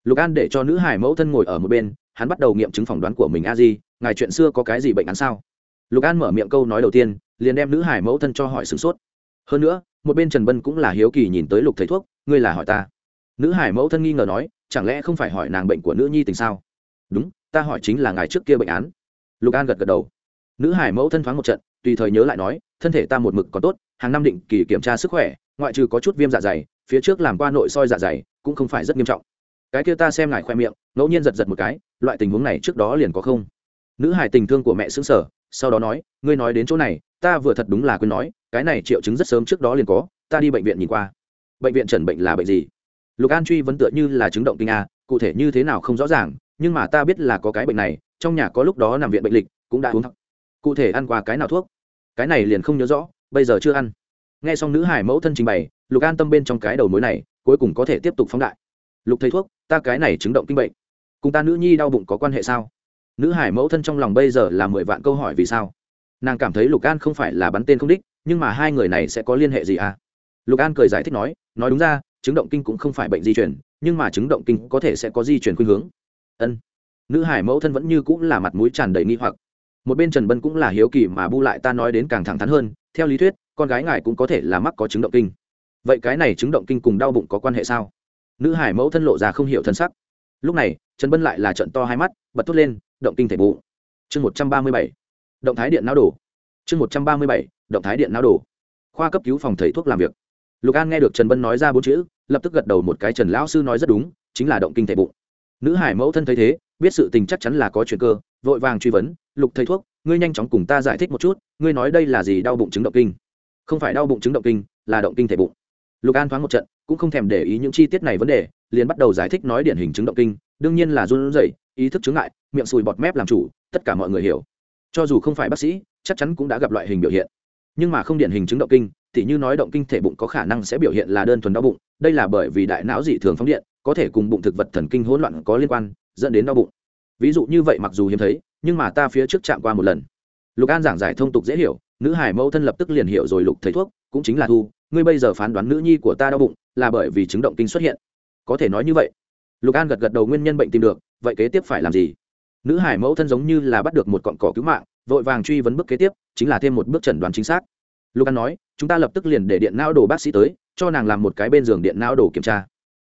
lục an để cho nữ hải mẫu thân ngồi ở một bên, hắn bắt đầu nghiệm chứng phỏng đoán của mình a di, ngài chuyện xưa có cái gì bệnh án sao? Lục an mở miệng câu nói đầu tiên, liền đem nữ hải mẫu thân cho hỏi sửng sốt. Hơn nữa, một bên trần bân cũng là hiếu kỳ nhìn tới lục thầy thuốc, ngươi là hỏi ta. Nữ hải mẫu thân nghi ngờ nói, chẳng lẽ không phải hỏi nàng bệnh của nữ nhi tình sao? Đúng, ta hỏi chính là ngài trước kia bệnh án. Lục an gật gật đầu. Nữ hải mẫu thân thoáng một trận, tùy thời nhớ lại nói, thân thể ta một mực còn tốt, hàng năm định kỳ kiểm tra sức khỏe, ngoại trừ có chút viêm dạ dày, phía trước làm qua nội soi dạ dày, cũng không phải rất nghiêm trọng cái kia ta xem ngài khoe miệng, ngẫu nhiên giật giật một cái, loại tình huống này trước đó liền có không? Nữ hải tình thương của mẹ xứng sở sau đó nói, ngươi nói đến chỗ này, ta vừa thật đúng là quên nói, cái này triệu chứng rất sớm trước đó liền có, ta đi bệnh viện nhìn qua. Bệnh viện trần bệnh là bệnh gì? Lục an truy vấn tựa như là chứng động kinh a, cụ thể như thế nào không rõ ràng, nhưng mà ta biết là có cái bệnh này, trong nhà có lúc đó nằm viện bệnh lịch, cũng đã uống thuốc cụ thể ăn qua cái nào thuốc? Cái này liền không nhớ rõ, bây giờ chưa ăn. Nghe xong nữ hải mẫu thân trình bày, lục an tâm bên trong cái đầu mối này, cuối cùng có thể tiếp tục phóng đại lục thầy thuốc, ta cái này chứng động kinh bệnh. Cùng ta nữ nhi đau bụng có quan hệ sao? Nữ hải mẫu thân trong lòng bây giờ là mười vạn câu hỏi vì sao? Nàng cảm thấy lục an không phải là bắn tên không đích, nhưng mà hai người này sẽ có liên hệ gì à? Lục an cười giải thích nói nói đúng ra, chứng động kinh cũng không phải bệnh di chuyển nhưng mà chứng động kinh có thể sẽ có di chuyển khuynh hướng. Ân. Nữ hải mẫu thân vẫn như cũng là mặt mũi tràn đầy nghi hoặc. Một bên trần bân cũng là hiếu kỳ mà bu lại ta nói đến càng thẳng thắn hơn, theo lý thuyết, con gái ngài cũng có thể là mắc có chứng động kinh. Vậy cái này chứng động kinh cùng đau bụng có quan hệ sao? Nữ hải mẫu thân lộ ra không hiểu thân sắc. Lúc này, trần bân lại là trận to hai mắt, bật thốt lên, động kinh thể bụng chương một trăm ba mươi bảy. Động thái điện não đổ. Chương một trăm ba mươi bảy, động thái điện não đổ. Khoa cấp cứu phòng thầy thuốc làm việc. Lục an nghe được trần bân nói ra bốn chữ, lập tức gật đầu một cái, trần lão sư nói rất đúng, chính là động kinh thể bụng nữ hải mẫu thân thấy thế, biết sự tình chắc chắn là có chuyện cơ, vội vàng truy vấn, lục thầy thuốc, ngươi nhanh chóng cùng ta giải thích một chút, ngươi nói đây là gì đau bụng chứng động kinh? Không phải đau bụng chứng động kinh, là động kinh thể bụng lục an thoáng một trận cũng không thèm để ý những chi tiết này vấn đề, liền bắt đầu giải thích nói điển hình chứng động kinh, đương nhiên là run rẩy, ý thức chứng ngại, miệng sùi bọt mép làm chủ, tất cả mọi người hiểu. Cho dù không phải bác sĩ, chắc chắn cũng đã gặp loại hình biểu hiện. Nhưng mà không điển hình chứng động kinh thì như nói động kinh thể bụng có khả năng sẽ biểu hiện là đơn thuần đau bụng, đây là bởi vì đại não dị thường phóng điện, có thể cùng bụng thực vật thần kinh hỗn loạn có liên quan, dẫn đến đau bụng. Ví dụ như vậy mặc dù hiếm thấy, nhưng mà ta phía trước chạm qua một lần. Lục an giảng giải thông tục dễ hiểu, nữ hải mẫu thân lập tức liền hiểu rồi lục thầy thuốc, cũng chính là thu ngươi bây giờ phán đoán nữ nhi của ta đau bụng, là bởi vì chứng động kinh xuất hiện. Có thể nói như vậy. Lục an gật gật đầu nguyên nhân bệnh tìm được, vậy kế tiếp phải làm gì? Nữ hải mẫu thân giống như là bắt được một cọn cỏ cứu mạng, vội vàng truy vấn bước kế tiếp, chính là thêm một bước chẩn đoán chính xác. Lục an nói, chúng ta lập tức liền để điện não đồ bác sĩ tới, cho nàng làm một cái bên giường điện não đồ kiểm tra.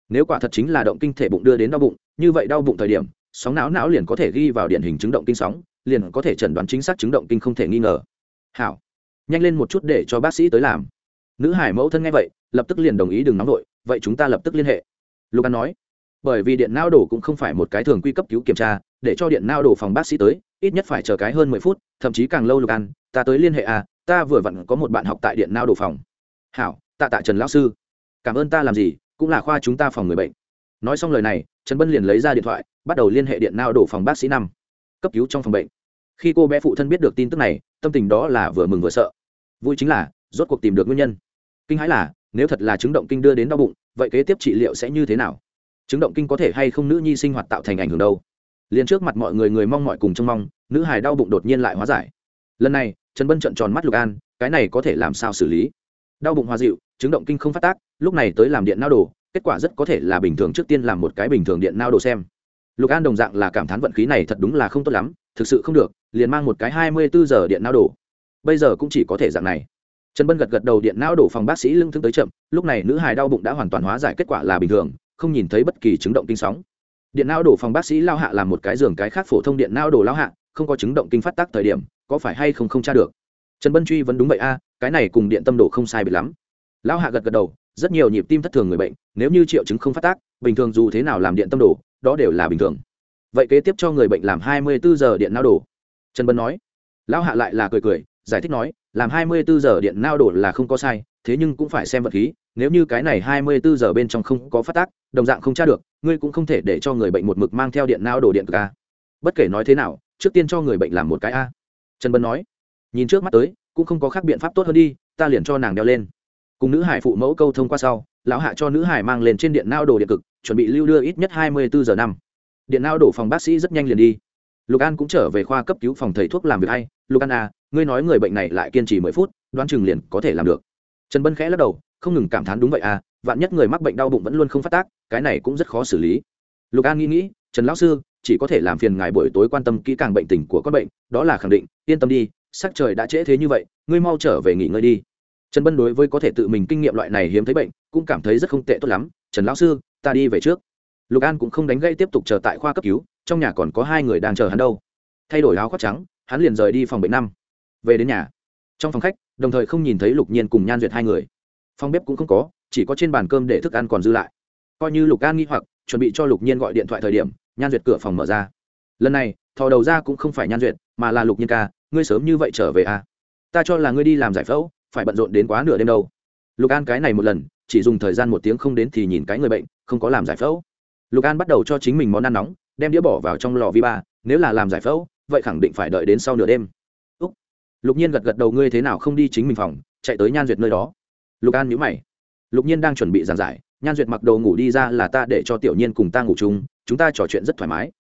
Nếu quả thật chính là động kinh thể bụng đưa đến đau bụng, như vậy đau bụng thời điểm, sóng não não liền có thể ghi vào điển hình chứng động kinh sóng, liền có thể chẩn đoán chính xác chứng động kinh không thể nghi ngờ. Hảo. Nhanh lên một chút để cho bác sĩ tới làm nữ hải mẫu thân nghe vậy, lập tức liền đồng ý đừng nóng vội, vậy chúng ta lập tức liên hệ. Lục an nói, bởi vì điện nao đổ cũng không phải một cái thường quy cấp cứu kiểm tra, để cho điện nao đổ phòng bác sĩ tới, ít nhất phải chờ cái hơn mười phút, thậm chí càng lâu lục an, ta tới liên hệ à ta vừa vặn có một bạn học tại điện nao đổ phòng. Hảo, tạ tạ trần lão sư. Cảm ơn ta làm gì, cũng là khoa chúng ta phòng người bệnh. Nói xong lời này, trần bân liền lấy ra điện thoại, bắt đầu liên hệ điện nao đổ phòng bác sĩ năm. Cấp cứu trong phòng bệnh. Khi cô bé phụ thân biết được tin tức này, tâm tình đó là vừa mừng vừa sợ. Vui chính là, rốt cuộc tìm được nguyên nhân kinh hãi là, nếu thật là chứng động kinh đưa đến đau bụng, vậy kế tiếp trị liệu sẽ như thế nào? Chứng động kinh có thể hay không nữ nhi sinh hoạt tạo thành ảnh hưởng đâu? Liền trước mặt mọi người người mong mọi cùng trông mong, nữ hài đau bụng đột nhiên lại hóa giải. Lần này, trần bân trận tròn mắt lục an, cái này có thể làm sao xử lý? Đau bụng hòa dịu, chứng động kinh không phát tác, lúc này tới làm điện nao đồ, kết quả rất có thể là bình thường trước tiên làm một cái bình thường điện nao đồ xem. Lục an đồng dạng là cảm thán vận khí này thật đúng là không tốt lắm, thực sự không được, liền mang một cái hai mươi bốn giờ điện nao đồ. Bây giờ cũng chỉ có thể dạng này trần bân gật gật đầu điện não đổ phòng bác sĩ lưng thương tới chậm, lúc này nữ hài đau bụng đã hoàn toàn hóa giải kết quả là bình thường, không nhìn thấy bất kỳ chứng động kinh sóng. Điện não đổ phòng bác sĩ lao hạ làm một cái giường cái khác phổ thông điện não đổ lao hạ, không có chứng động kinh phát tác thời điểm, có phải hay không không tra được. Trần bân truy vấn đúng vậy a, cái này cùng điện tâm đồ không sai biệt lắm. Lao hạ gật gật đầu, rất nhiều nhịp tim thất thường người bệnh, nếu như triệu chứng không phát tác, bình thường dù thế nào làm điện tâm đồ đó đều là bình thường. Vậy kế tiếp cho người bệnh làm hai mươi bốn giờ điện não đổ. Trần bân nói. Lão hạ lại là cười cười giải thích nói, làm hai mươi bốn giờ điện nao đổ là không có sai, thế nhưng cũng phải xem vật khí, nếu như cái này hai mươi bốn giờ bên trong không có phát tác, đồng dạng không tra được, ngươi cũng không thể để cho người bệnh một mực mang theo điện nao đổ điện cực a. Bất kể nói thế nào, trước tiên cho người bệnh làm một cái a. Trần bân nói. Nhìn trước mắt tới, cũng không có khác biện pháp tốt hơn đi, ta liền cho nàng đeo lên. Cùng nữ hải phụ mẫu câu thông qua sau, lão hạ cho nữ hải mang lên trên điện nao đồ điện cực, chuẩn bị lưu đưa ít nhất hai mươi bốn giờ năm. Điện nao đổ phòng bác sĩ rất nhanh liền đi. Lục an cũng trở về khoa cấp cứu phòng thầy thuốc làm việc hay lục an à ngươi nói người bệnh này lại kiên trì mười phút, đoán chừng liền có thể làm được. Trần bân khẽ lắc đầu, không ngừng cảm thán đúng vậy à vạn nhất người mắc bệnh đau bụng vẫn luôn không phát tác, cái này cũng rất khó xử lý. Lục an nghĩ nghĩ, trần lão sư, chỉ có thể làm phiền ngài buổi tối quan tâm kỹ càng bệnh tình của con bệnh, đó là khẳng định, yên tâm đi, sắc trời đã trễ thế như vậy, ngươi mau trở về nghỉ ngơi đi. Trần bân đối với có thể tự mình kinh nghiệm loại này hiếm thấy bệnh, cũng cảm thấy rất không tệ tốt lắm. Trần lão sư, ta đi về trước. Lục an cũng không đánh gây tiếp tục chờ tại khoa cấp cứu, trong nhà còn có hai người đang chờ hắn đâu. Thay đổi áo khoác trắng hắn liền rời đi phòng bệnh năm. Về đến nhà. Trong phòng khách, đồng thời không nhìn thấy lục nhiên cùng nhan duyệt hai người. Phòng bếp cũng không có, chỉ có trên bàn cơm để thức ăn còn dư lại. Coi như lục an nghi hoặc, chuẩn bị cho lục nhiên gọi điện thoại thời điểm, nhan duyệt cửa phòng mở ra. Lần này, thò đầu ra cũng không phải nhan duyệt, mà là lục nhiên ca, ngươi sớm như vậy trở về à? Ta cho là ngươi đi làm giải phẫu, phải bận rộn đến quá nửa đêm đâu. Lục an cái này một lần, chỉ dùng thời gian một tiếng không đến thì nhìn cái người bệnh, không có làm giải phẫu. Lục an bắt đầu cho chính mình món ăn nóng, đem đĩa bỏ vào trong lò vi ba, nếu là làm giải phẫu vậy khẳng định phải đợi đến sau nửa đêm. Úc. lục nhiên gật gật đầu, ngươi thế nào không đi chính mình phòng, chạy tới nhan duyệt nơi đó. Lục an nhữ mày. Lục nhiên đang chuẩn bị giảng giải, nhan duyệt mặc đồ ngủ đi ra là ta để cho tiểu nhiên cùng ta ngủ chung, chúng ta trò chuyện rất thoải mái.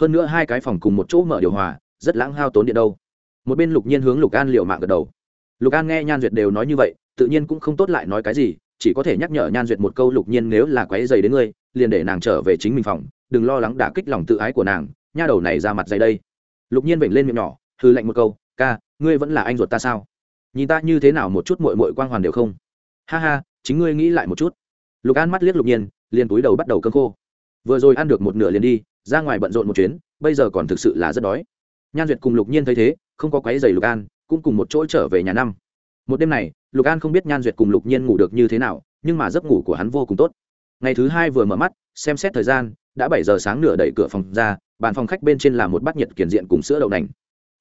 Hơn nữa hai cái phòng cùng một chỗ mở điều hòa, rất lãng hao tốn điện đâu. Một bên lục nhiên hướng lục an liệu mạng gật đầu. Lục an nghe nhan duyệt đều nói như vậy, tự nhiên cũng không tốt lại nói cái gì, chỉ có thể nhắc nhở nhan duyệt một câu, lục nhiên nếu là quáy dày đến ngươi, liền để nàng trở về chính mình phòng, đừng lo lắng đả kích lòng tự ái của nàng, nha đầu này ra mặt dày đây lục nhiên vểnh lên miệng nhỏ hư lạnh một câu, ca, ngươi vẫn là anh ruột ta sao? Nhìn ta như thế nào một chút mội mội quang hoàn đều không? Ha ha, chính ngươi nghĩ lại một chút. Lục an mắt liếc lục nhiên, liền túi đầu bắt đầu cơm khô. Vừa rồi ăn được một nửa liền đi, ra ngoài bận rộn một chuyến, bây giờ còn thực sự là rất đói. Nhan duyệt cùng lục nhiên thấy thế, không có quáy giày lục an, cũng cùng một chỗ trở về nhà năm. Một đêm này, lục an không biết nhan duyệt cùng lục nhiên ngủ được như thế nào, nhưng mà giấc ngủ của hắn vô cùng tốt. Ngày thứ hai vừa mở mắt, xem xét thời gian đã bảy giờ sáng nửa đẩy cửa phòng ra, bàn phòng khách bên trên là một bát nhiệt kiển diện cùng sữa đậu nành.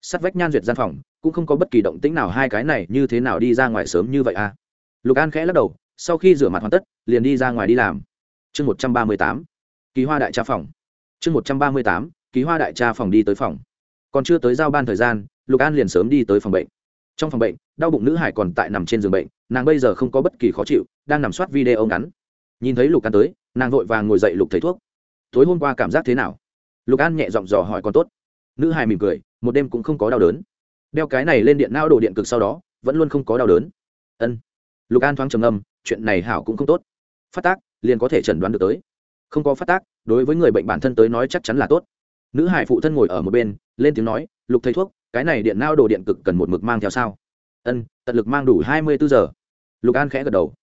Sắt vách nhan duyệt gian phòng, cũng không có bất kỳ động tĩnh nào, hai cái này như thế nào đi ra ngoài sớm như vậy à? Lục an khẽ lắc đầu, sau khi rửa mặt hoàn tất, liền đi ra ngoài đi làm. Chương một trăm ba mươi tám ký hoa đại tra phòng. Chương một trăm ba mươi tám ký hoa đại tra phòng đi tới phòng. Còn chưa tới giao ban thời gian, lục an liền sớm đi tới phòng bệnh. Trong phòng bệnh, đau bụng nữ hải còn tại nằm trên giường bệnh, nàng bây giờ không có bất kỳ khó chịu, đang nằm soát video ngắn. Nhìn thấy lục an tới, nàng vội vàng ngồi dậy lục thấy thuốc tối hôm qua cảm giác thế nào? Lục an nhẹ giọng dò hỏi còn tốt. Nữ hài mỉm cười, một đêm cũng không có đau đớn. Đeo cái này lên điện não đồ điện cực sau đó, vẫn luôn không có đau đớn. Ân. Lục an thoáng trầm âm chuyện này hảo cũng không tốt. Phát tác, liền có thể chẩn đoán được tới. Không có phát tác, đối với người bệnh bản thân tới nói chắc chắn là tốt. Nữ hải phụ thân ngồi ở một bên, lên tiếng nói, lục thầy thuốc, cái này điện nao đồ điện cực cần một mực mang theo sao? Ân, tận lực mang đủ hai mươi bốn giờ. Lục an khẽ gật đầu.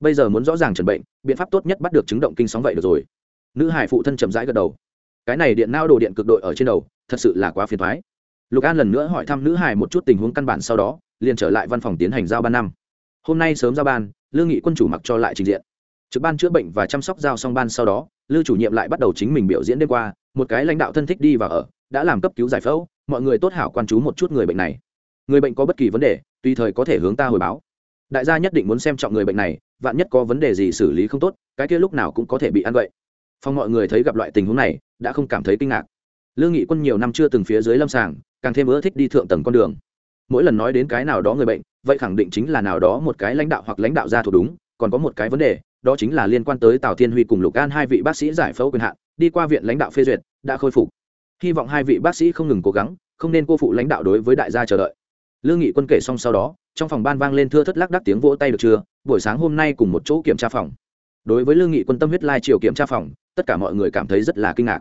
Bây giờ muốn rõ ràng chẩn bệnh, biện pháp tốt nhất bắt được chứng động kinh sóng vậy được rồi nữ hải phụ thân chậm rãi gật đầu. Cái này điện nao đồ điện cực đội ở trên đầu, thật sự là quá phiền thoái lục an lần nữa hỏi thăm nữ hải một chút tình huống căn bản sau đó, liền trở lại văn phòng tiến hành giao ban năm. Hôm nay sớm giao ban, lương nghị quân chủ mặc cho lại trình diện. Trực ban chữa bệnh và chăm sóc giao xong ban sau đó lưu chủ nhiệm lại bắt đầu chính mình biểu diễn đêm qua, một cái lãnh đạo thân thích đi và ở, đã làm cấp cứu giải phẫu, mọi người tốt hảo quan chú một chút người bệnh này. Người bệnh có bất kỳ vấn đề, tùy thời có thể hướng ta hồi báo. Đại gia nhất định muốn xem trọng người bệnh này, vạn nhất có vấn đề gì xử lý không tốt, cái kia lúc nào cũng có thể bị ăn vậy phong mọi người thấy gặp loại tình huống này, đã không cảm thấy kinh ngạc. Lương nghị quân nhiều năm chưa từng phía dưới lâm sàng, càng thêm ưa thích đi thượng tầng con đường. Mỗi lần nói đến cái nào đó người bệnh, vậy khẳng định chính là nào đó một cái lãnh đạo hoặc lãnh đạo gia thuộc đúng, còn có một cái vấn đề, đó chính là liên quan tới tào thiên huy cùng lục an hai vị bác sĩ giải phẫu quyền hạn, đi qua viện lãnh đạo phê duyệt, đã khôi phục. Hy vọng hai vị bác sĩ không ngừng cố gắng, không nên cô phụ lãnh đạo đối với đại gia chờ đợi. Lương nghị quân kể xong sau đó, trong phòng ban vang lên thưa thất lắc đắc tiếng vỗ tay được chưa? Buổi sáng hôm nay cùng một chỗ kiểm tra phòng. Đối với lương nghị quân tâm huyết lai chiều kiểm tra phòng tất cả mọi người cảm thấy rất là kinh ngạc.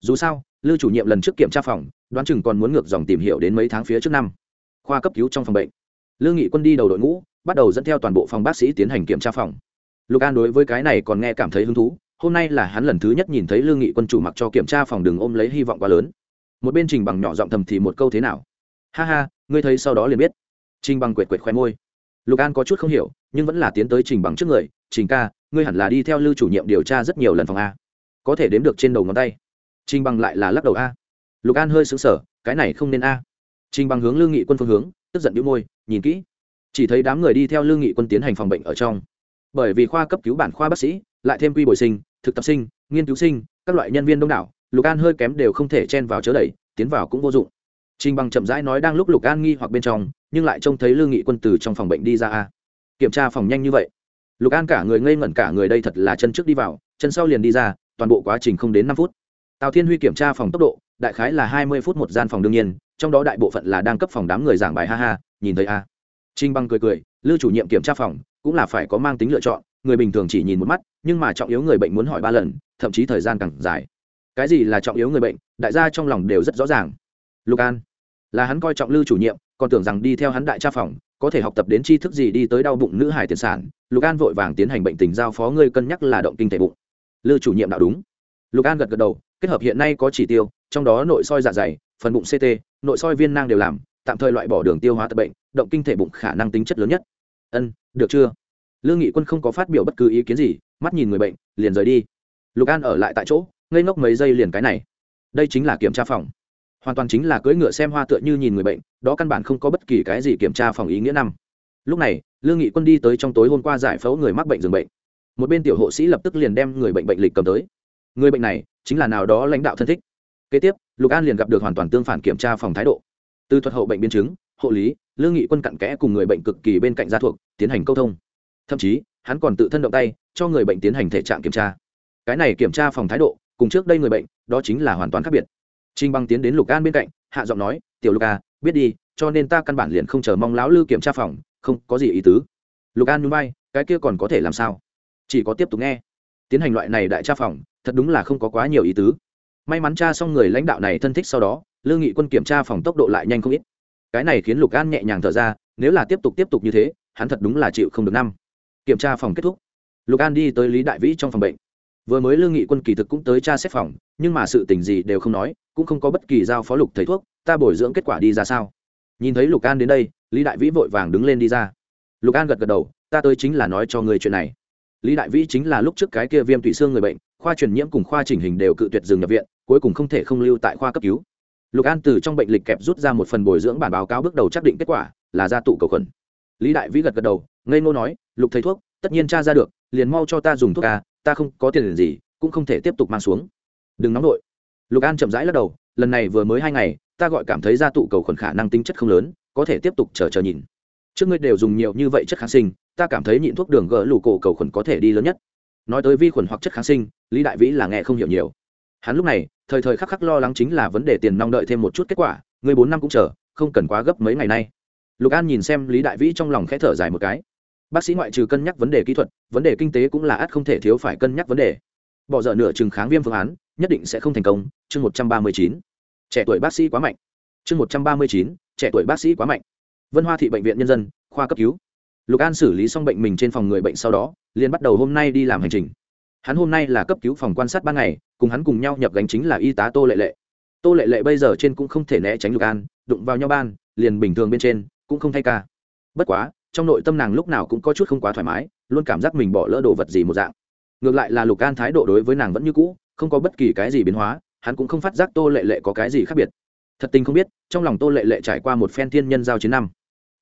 Dù sao lưu chủ nhiệm lần trước kiểm tra phòng, đoán chừng còn muốn ngược dòng tìm hiểu đến mấy tháng phía trước năm. Khoa cấp cứu trong phòng bệnh. Lương nghị quân đi đầu đội ngũ, bắt đầu dẫn theo toàn bộ phòng bác sĩ tiến hành kiểm tra phòng. Lục an đối với cái này còn nghe cảm thấy hứng thú, hôm nay là hắn lần thứ nhất nhìn thấy lương nghị quân chủ mặc cho kiểm tra phòng đường ôm lấy hy vọng quá lớn. Một bên trình bằng nhỏ giọng thầm thì một câu thế nào? Ha ha, ngươi thấy sau đó liền biết. Trình bằng quệt quệt khoe môi. Lục an có chút không hiểu, nhưng vẫn là tiến tới trình bằng trước người. Trình ca, ngươi hẳn là đi theo lưu chủ nhiệm điều tra rất nhiều lần phòng a có thể đếm được trên đầu ngón tay. Trình bằng lại là lắc đầu a. Lục an hơi xứng sở cái này không nên a. Trình bằng hướng lương nghị quân phương hướng, tức giận đĩu môi, nhìn kỹ. Chỉ thấy đám người đi theo lương nghị quân tiến hành phòng bệnh ở trong. Bởi vì khoa cấp cứu bản khoa bác sĩ, lại thêm quy bồi sinh, thực tập sinh, nghiên cứu sinh, các loại nhân viên đông đảo, lục an hơi kém đều không thể chen vào chớ đẩy, tiến vào cũng vô dụng. Trình bằng chậm rãi nói đang lúc lục an nghi hoặc bên trong, nhưng lại trông thấy lương nghị quân từ trong phòng bệnh đi ra a. Kiểm tra phòng nhanh như vậy. Lục an cả người ngây ngẩn, cả người đây thật là chân trước đi vào, chân sau liền đi ra toàn bộ quá trình không đến năm phút. Tào thiên huy kiểm tra phòng tốc độ, đại khái là hai mươi phút một gian phòng đương nhiên, trong đó đại bộ phận là đang cấp phòng đám người giảng bài ha ha, nhìn thấy a. À. trinh băng cười cười lưu chủ nhiệm kiểm tra phòng, cũng là phải có mang tính lựa chọn, người bình thường chỉ nhìn một mắt, nhưng mà trọng yếu người bệnh muốn hỏi ba lần, thậm chí thời gian càng dài. Cái gì là trọng yếu người bệnh, đại gia trong lòng đều rất rõ ràng. Lục an, là hắn coi trọng lưu chủ nhiệm, còn tưởng rằng đi theo hắn đại tra phòng, có thể học tập đến tri thức gì đi tới đau bụng nữ hải tiền sản. Lục an vội vàng tiến hành bệnh tình giao phó, ngươi cân nhắc là động kinh thể bụng lưu chủ nhiệm đạo đúng. Lục an gật gật đầu, kết hợp hiện nay có chỉ tiêu, trong đó nội soi dạ dày, phần bụng ct nội soi viên nang đều làm, tạm thời loại bỏ đường tiêu hóa tập bệnh, động kinh thể bụng khả năng tính chất lớn nhất. Ân, được chưa? Lương nghị quân không có phát biểu bất cứ ý kiến gì, mắt nhìn người bệnh, liền rời đi. Lục an ở lại tại chỗ, ngây ngốc mấy giây liền cái này. Đây chính là kiểm tra phòng. Hoàn toàn chính là cưỡi ngựa xem hoa tựa như nhìn người bệnh, đó căn bản không có bất kỳ cái gì kiểm tra phòng ý nghĩa năm. Lúc này lương nghị quân đi tới trong tối hôm qua giải phẫu người mắc bệnh giường bệnh một bên tiểu hộ sĩ lập tức liền đem người bệnh bệnh lịch cầm tới. Người bệnh này chính là nào đó lãnh đạo thân thích. Kế tiếp, lục an liền gặp được hoàn toàn tương phản kiểm tra phòng thái độ. Từ thuật hậu bệnh biến chứng, hộ lý, lương nghị quân cặn kẽ cùng người bệnh cực kỳ bên cạnh gia thuộc, tiến hành câu thông. Thậm chí, hắn còn tự thân động tay, cho người bệnh tiến hành thể trạng kiểm tra. Cái này kiểm tra phòng thái độ, cùng trước đây người bệnh, đó chính là hoàn toàn khác biệt. Trinh băng tiến đến lục an bên cạnh, hạ giọng nói, tiểu lục a biết đi, cho nên ta căn bản liền không chờ mong lão lư kiểm tra phòng, không có gì ý tứ. Lục an núi bay cái kia còn có thể làm sao? Chỉ có tiếp tục nghe. Tiến hành loại này đại tra phòng, thật đúng là không có quá nhiều ý tứ. May mắn tra xong người lãnh đạo này thân thích sau đó lương nghị quân kiểm tra phòng tốc độ lại nhanh không ít. Cái này khiến lục an nhẹ nhàng thở ra, nếu là tiếp tục tiếp tục như thế, hắn thật đúng là chịu không được năm. Kiểm tra phòng kết thúc. Lục an đi tới lý đại vĩ trong phòng bệnh. Vừa mới lương nghị quân kỳ thực cũng tới tra xét phòng, nhưng mà sự tình gì đều không nói, cũng không có bất kỳ giao phó lục thầy thuốc, ta bồi dưỡng kết quả đi ra sao? Nhìn thấy lục an đến đây, lý đại vĩ vội vàng đứng lên đi ra. Lục an gật gật đầu, ta tới chính là nói cho người chuyện này lý đại vĩ chính là lúc trước cái kia viêm tủy xương người bệnh, khoa truyền nhiễm cùng khoa chỉnh hình đều cự tuyệt dừng nhập viện, cuối cùng không thể không lưu tại khoa cấp cứu. Lục an từ trong bệnh lịch kẹp rút ra một phần bồi dưỡng bản báo cáo bước đầu xác định kết quả, là gia tụ cầu khuẩn. Lý đại vĩ gật gật đầu, ngây ngô nói, lục thầy thuốc, tất nhiên cha ra được, liền mau cho ta dùng thuốc ca ta không có tiền gì, cũng không thể tiếp tục mang xuống. Đừng nóng đội lục an chậm rãi lắc đầu, lần này vừa mới hai ngày, ta gọi cảm thấy gia tụ cầu khuẩn khả năng tính chất không lớn, có thể tiếp tục chờ chờ nhìn. Trước ngươi đều dùng nhiều như vậy chất kháng sinh ta cảm thấy nhịn thuốc đường gỡ lù cổ cầu khuẩn có thể đi lớn nhất. Nói tới vi khuẩn hoặc chất kháng sinh, lý đại vĩ là nghe không hiểu nhiều. Hắn lúc này, thời thời khắc khắc lo lắng chính là vấn đề tiền nong đợi thêm một chút kết quả, người bốn năm cũng chờ, không cần quá gấp mấy ngày nay. Lục an nhìn xem lý đại vĩ trong lòng khẽ thở dài một cái. Bác sĩ ngoại trừ cân nhắc vấn đề kỹ thuật, vấn đề kinh tế cũng là ắt không thể thiếu phải cân nhắc vấn đề. Bỏ dở nửa chừng kháng viêm phương án, nhất định sẽ không thành công, chương một trăm ba mươi chín. Trẻ tuổi bác sĩ quá mạnh. Chương một trăm ba mươi chín, trẻ tuổi bác sĩ quá mạnh. Vân hoa thị bệnh viện nhân dân, khoa cấp cứu lục an xử lý xong bệnh mình trên phòng người bệnh sau đó, liền bắt đầu hôm nay đi làm hành trình. Hắn hôm nay là cấp cứu phòng quan sát ban ngày, cùng hắn cùng nhau nhập gánh chính là y tá tô lệ lệ. Tô lệ lệ bây giờ trên cũng không thể né tránh lục an, đụng vào nhau ban, liền bình thường bên trên, cũng không thay ca. Bất quá, trong nội tâm nàng lúc nào cũng có chút không quá thoải mái, luôn cảm giác mình bỏ lỡ đồ vật gì một dạng. Ngược lại là lục an thái độ đối với nàng vẫn như cũ, không có bất kỳ cái gì biến hóa, hắn cũng không phát giác tô lệ lệ có cái gì khác biệt. Thật tình không biết, trong lòng tô lệ lệ trải qua một phen thiên nhân giao chiến năm.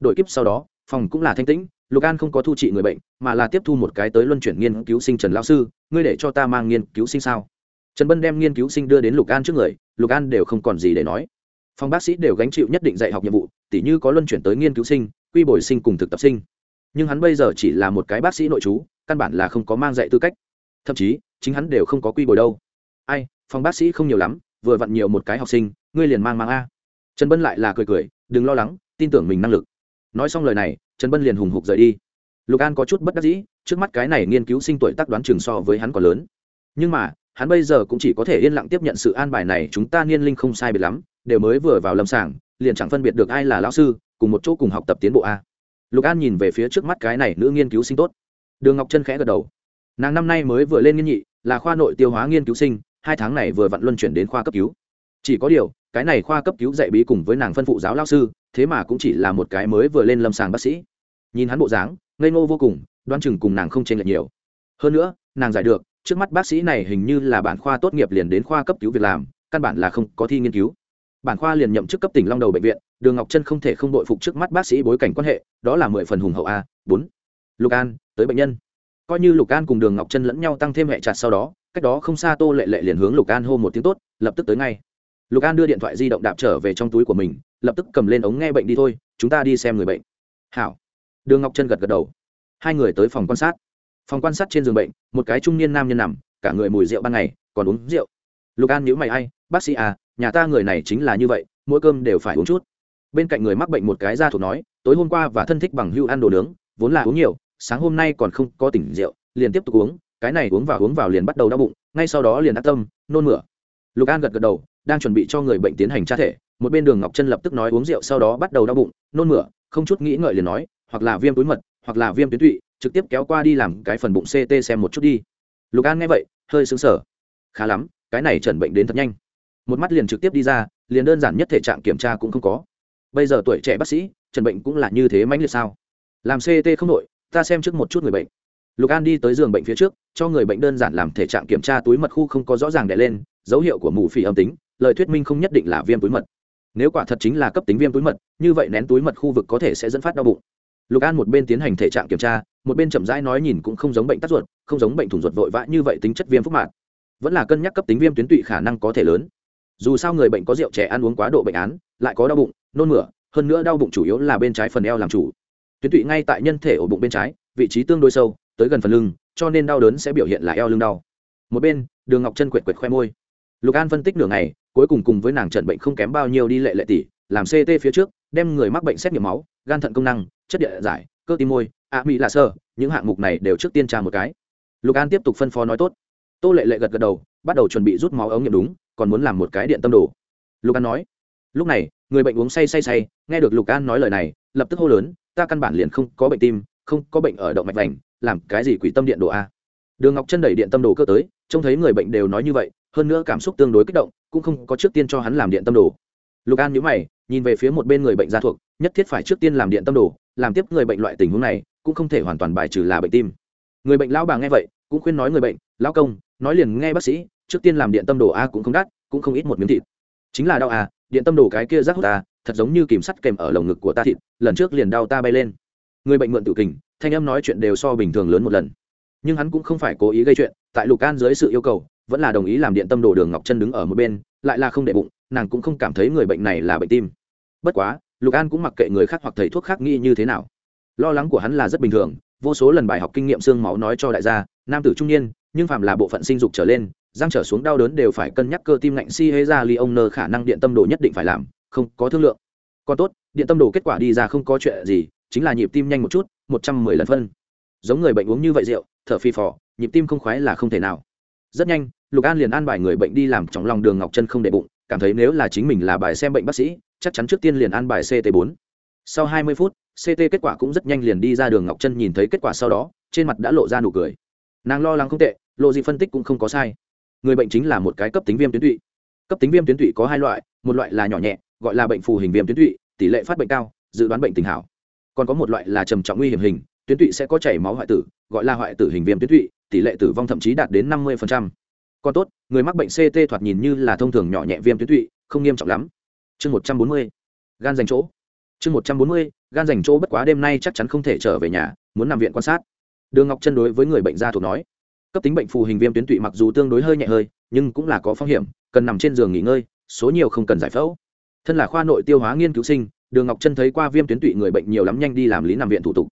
Đội kiếp sau đó, phòng cũng là thanh tĩnh lục an không có thu trị người bệnh, mà là tiếp thu một cái tới luân chuyển nghiên cứu sinh trần lao sư, ngươi để cho ta mang nghiên cứu sinh sao? Trần bân đem nghiên cứu sinh đưa đến lục an trước người, lục an đều không còn gì để nói. Phòng bác sĩ đều gánh chịu nhất định dạy học nhiệm vụ, tỉ như có luân chuyển tới nghiên cứu sinh, quy bồi sinh cùng thực tập sinh. Nhưng hắn bây giờ chỉ là một cái bác sĩ nội trú, căn bản là không có mang dạy tư cách. Thậm chí, chính hắn đều không có quy bồi đâu. Ai, phòng bác sĩ không nhiều lắm, vừa vặn nhiều một cái học sinh, ngươi liền mang mang a. Trần bân lại là cười cười, đừng lo lắng, tin tưởng mình năng lực. Nói xong lời này trần bân liền hùng hục rời đi. Lục an có chút bất đắc dĩ, trước mắt cái này nghiên cứu sinh tuổi tác đoán chừng so với hắn còn lớn. Nhưng mà, hắn bây giờ cũng chỉ có thể yên lặng tiếp nhận sự an bài này, chúng ta niên linh không sai biệt lắm, đều mới vừa vào lâm sàng, liền chẳng phân biệt được ai là lão sư, cùng một chỗ cùng học tập tiến bộ a. Lục an nhìn về phía trước mắt cái này nữ nghiên cứu sinh tốt. Đường ngọc chân khẽ gật đầu. Nàng năm nay mới vừa lên nghiên nhị, là khoa nội tiêu hóa nghiên cứu sinh, hai tháng này vừa vặn luân chuyển đến khoa cấp cứu. Chỉ có điều, cái này khoa cấp cứu dạy bí cùng với nàng phân phụ giáo lao sư thế mà cũng chỉ là một cái mới vừa lên lâm sàng bác sĩ. Nhìn hắn bộ dáng, ngây ngô vô cùng đoan chừng cùng nàng không chênh lệch nhiều. Hơn nữa, nàng giải được, trước mắt bác sĩ này hình như là bản khoa tốt nghiệp liền đến khoa cấp cứu việc làm, căn bản là không có thi nghiên cứu. Bản khoa liền nhậm chức cấp tỉnh long đầu bệnh viện, đường ngọc chân không thể không đội phục trước mắt bác sĩ bối cảnh quan hệ, đó là mười phần hùng hậu a, bốn. Lục an, tới bệnh nhân. Coi như lục an cùng đường ngọc chân lẫn nhau tăng thêm hệ chặt sau đó, cách đó không xa tô lệ lệ liền hướng lục an hô một tiếng tốt, lập tức tới ngay lục an đưa điện thoại di động đạp trở về trong túi của mình, lập tức cầm lên ống nghe bệnh đi thôi, chúng ta đi xem người bệnh. Hảo. Đường ngọc chân gật gật đầu. Hai người tới phòng quan sát. Phòng quan sát trên giường bệnh, một cái trung niên nam nhân nằm, cả người mùi rượu ban ngày, còn uống rượu. Lục an nhữ mày a i bác sĩ à nhà ta người này chính là như vậy, mỗi cơm đều phải uống chút. Bên cạnh người mắc bệnh một cái da thuộc nói, tối hôm qua và thân thích bằng hưu ăn đồ nướng, vốn là uống nhiều, sáng hôm nay còn không có tỉnh rượu, liền tiếp tục uống, cái này uống vào uống vào liền bắt đầu đau bụng, ngay sau đó liền ác tâm, nôn mửa. Lục an gật gật đầu đang chuẩn bị cho người bệnh tiến hành tra thể, một bên đường ngọc chân lập tức nói uống rượu sau đó bắt đầu đau bụng, nôn mửa, không chút nghĩ ngợi liền nói, hoặc là viêm túi mật, hoặc là viêm tuyến tụy, trực tiếp kéo qua đi làm cái phần bụng ct xem một chút đi. Lục an nghe vậy, hơi xứng sở khá lắm, cái này chẩn bệnh đến thật nhanh. Một mắt liền trực tiếp đi ra, liền đơn giản nhất thể trạng kiểm tra cũng không có. Bây giờ tuổi trẻ bác sĩ trần bệnh cũng là như thế mãnh liệt sao? Làm ct không nội ta xem trước một chút người bệnh. Lục an đi tới giường bệnh phía trước, cho người bệnh đơn giản làm thể trạng kiểm tra túi mật khu không có rõ ràng đẻ lên, dấu hiệu của mù phỉ âm tính lời thuyết minh không nhất định là viêm túi mật. Nếu quả thật chính là cấp tính viêm túi mật như vậy nén túi mật khu vực có thể sẽ dẫn phát đau bụng. Lục an một bên tiến hành thể trạng kiểm tra một bên chậm rãi nói nhìn cũng không giống bệnh tắc ruột không giống bệnh thủng ruột vội vã như vậy tính chất viêm phúc mạc, vẫn là cân nhắc cấp tính viêm tuyến tụy khả năng có thể lớn. Dù sao người bệnh có rượu trẻ ăn uống quá độ bệnh án lại có đau bụng nôn mửa hơn nữa đau bụng chủ yếu là bên trái phần eo làm chủ. Tuyến tụy ngay tại nhân thể ổ bụng bên trái vị trí tương đối sâu tới gần phần lưng cho nên đau đớn sẽ biểu hiện là eo lưng đau. Một bên đường ngọc chân quệt quệt khoe môi lục an phân tích nửa ngày, cuối cùng cùng với nàng trần bệnh không kém bao nhiêu đi lệ lệ tỷ làm ct phía trước, đem người mắc bệnh xét nghiệm máu, gan thận công năng, chất địa giải, cơ tim môi, ạ mỹ là sơ, những hạng mục này đều trước tiên tra một cái. Lục an tiếp tục phân phó nói tốt. Tô lệ lệ gật gật đầu, bắt đầu chuẩn bị rút máu ống nghiệm đúng, còn muốn làm một cái điện tâm đồ. Lục an nói, lúc này, người bệnh uống say say say, nghe được lục an nói lời này, lập tức hô lớn, ta căn bản liền không có bệnh tim, không có bệnh ở động mạch vành, làm cái gì quỷ tâm điện đồ a? Đường ngọc chân đẩy điện tâm đồ cơ tới, trông thấy người bệnh đều nói như vậy hơn nữa cảm xúc tương đối kích động, cũng không có trước tiên cho hắn làm điện tâm đồ. Lục an nhữ mày, nhìn về phía một bên người bệnh gia thuộc, nhất thiết phải trước tiên làm điện tâm đồ, làm tiếp người bệnh loại tình huống này, cũng không thể hoàn toàn bài trừ là bệnh tim. Người bệnh lão bà nghe vậy, cũng khuyên nói người bệnh, lão công, nói liền nghe bác sĩ, trước tiên làm điện tâm đồ a cũng không đắt, cũng không ít một miếng thịt. Chính là đau à điện tâm đồ cái kia rác hút ta thật giống như kìm sắt kèm ở lồng ngực của ta thịt, lần trước liền đau ta bay lên. Người bệnh mượn tự kình, thanh em nói chuyện đều so bình thường lớn một lần. Nhưng hắn cũng không phải cố ý gây chuyện, tại lục an dưới sự yêu cầu vẫn là đồng ý làm điện tâm đồ đường ngọc chân đứng ở một bên, lại là không để bụng, nàng cũng không cảm thấy người bệnh này là bệnh tim. Bất quá, lục an cũng mặc kệ người khác hoặc thầy thuốc khác nghĩ như thế nào. Lo lắng của hắn là rất bình thường, vô số lần bài học kinh nghiệm xương máu nói cho đại gia, nam tử trung niên, nhưng phạm là bộ phận sinh dục trở lên, răng trở xuống đau đớn đều phải cân nhắc cơ tim lạnh si hê ra ly ông nơ khả năng điện tâm đồ nhất định phải làm, không có thương lượng. Còn tốt, điện tâm đồ kết quả đi ra không có chuyện gì, chính là nhịp tim nhanh một chút, một trăm mười lần phân. Giống người bệnh uống như vậy rượu, thở phi phò, nhịp tim không khoái là không thể nào rất nhanh, lục an liền an bài người bệnh đi làm trọng lòng đường ngọc chân không để bụng, cảm thấy nếu là chính mình là bài xem bệnh bác sĩ, chắc chắn trước tiên liền an bài ct 4 sau 20 phút ct kết quả cũng rất nhanh liền đi ra đường ngọc chân nhìn thấy kết quả sau đó, trên mặt đã lộ ra nụ cười. Nàng lo lắng không tệ, lộ gì phân tích cũng không có sai. Người bệnh chính là một cái cấp tính viêm tuyến tụy. Cấp tính viêm tuyến tụy có hai loại, một loại là nhỏ nhẹ, gọi là bệnh phù hình viêm tuyến tụy, tỷ lệ phát bệnh cao, dự đoán bệnh tình hảo. Còn có một loại là trầm trọng nguy hiểm hình, tuyến tụy sẽ có chảy máu hoại tử, gọi là hoại tử hình viêm tuyến tụy tỷ lệ tử vong thậm chí đạt đến năm mươi còn tốt, người mắc bệnh ct thoạt nhìn như là thông thường nhỏ nhẹ viêm tuyến tụy, không nghiêm trọng lắm. Chương một trăm bốn mươi, gan dành chỗ. Chương một trăm bốn mươi, gan dành chỗ bất quá đêm nay chắc chắn không thể trở về nhà, muốn nằm viện quan sát. Đường ngọc chân đối với người bệnh gia thuộc nói, cấp tính bệnh phù hình viêm tuyến tụy mặc dù tương đối hơi nhẹ hơi, nhưng cũng là có phong hiểm, cần nằm trên giường nghỉ ngơi, số nhiều không cần giải phẫu. Thân là khoa nội tiêu hóa nghiên cứu sinh, đường ngọc chân thấy qua viêm tuyến tụy người bệnh nhiều lắm nhanh đi làm lý nằm viện thủ tục.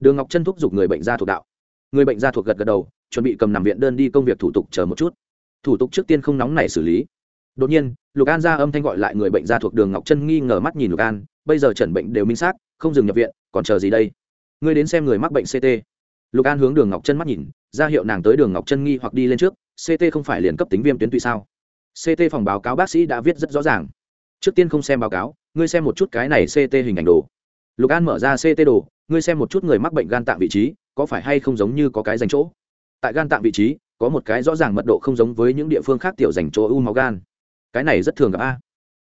Đường ngọc chân thúc giục người bệnh gia thuộc đạo. Người bệnh gia thuộc gật gật đầu chuẩn bị cầm nằm viện đơn đi công việc thủ tục chờ một chút. Thủ tục trước tiên không nóng này xử lý. Đột nhiên, lục an ra âm thanh gọi lại người bệnh gia thuộc đường ngọc chân nghi ngờ mắt nhìn lục an, bây giờ chẩn bệnh đều minh xác, không dừng nhập viện, còn chờ gì đây? Ngươi đến xem người mắc bệnh ct lục an hướng đường ngọc chân mắt nhìn, ra hiệu nàng tới đường ngọc chân nghi hoặc đi lên trước ct không phải liền cấp tính viêm tuyến tụy sao? Ct phòng báo cáo bác sĩ đã viết rất rõ ràng. Trước tiên không xem báo cáo, ngươi xem một chút cái này ct hình ảnh đồ. Lục an mở ra ct đồ, ngươi xem một chút người mắc bệnh gan tạng vị trí, có phải hay không giống như có cái dành chỗ? Tại gan tạng vị trí, có một cái rõ ràng mật độ không giống với những địa phương khác tiểu dành chỗ u máu gan. Cái này rất thường gặp a.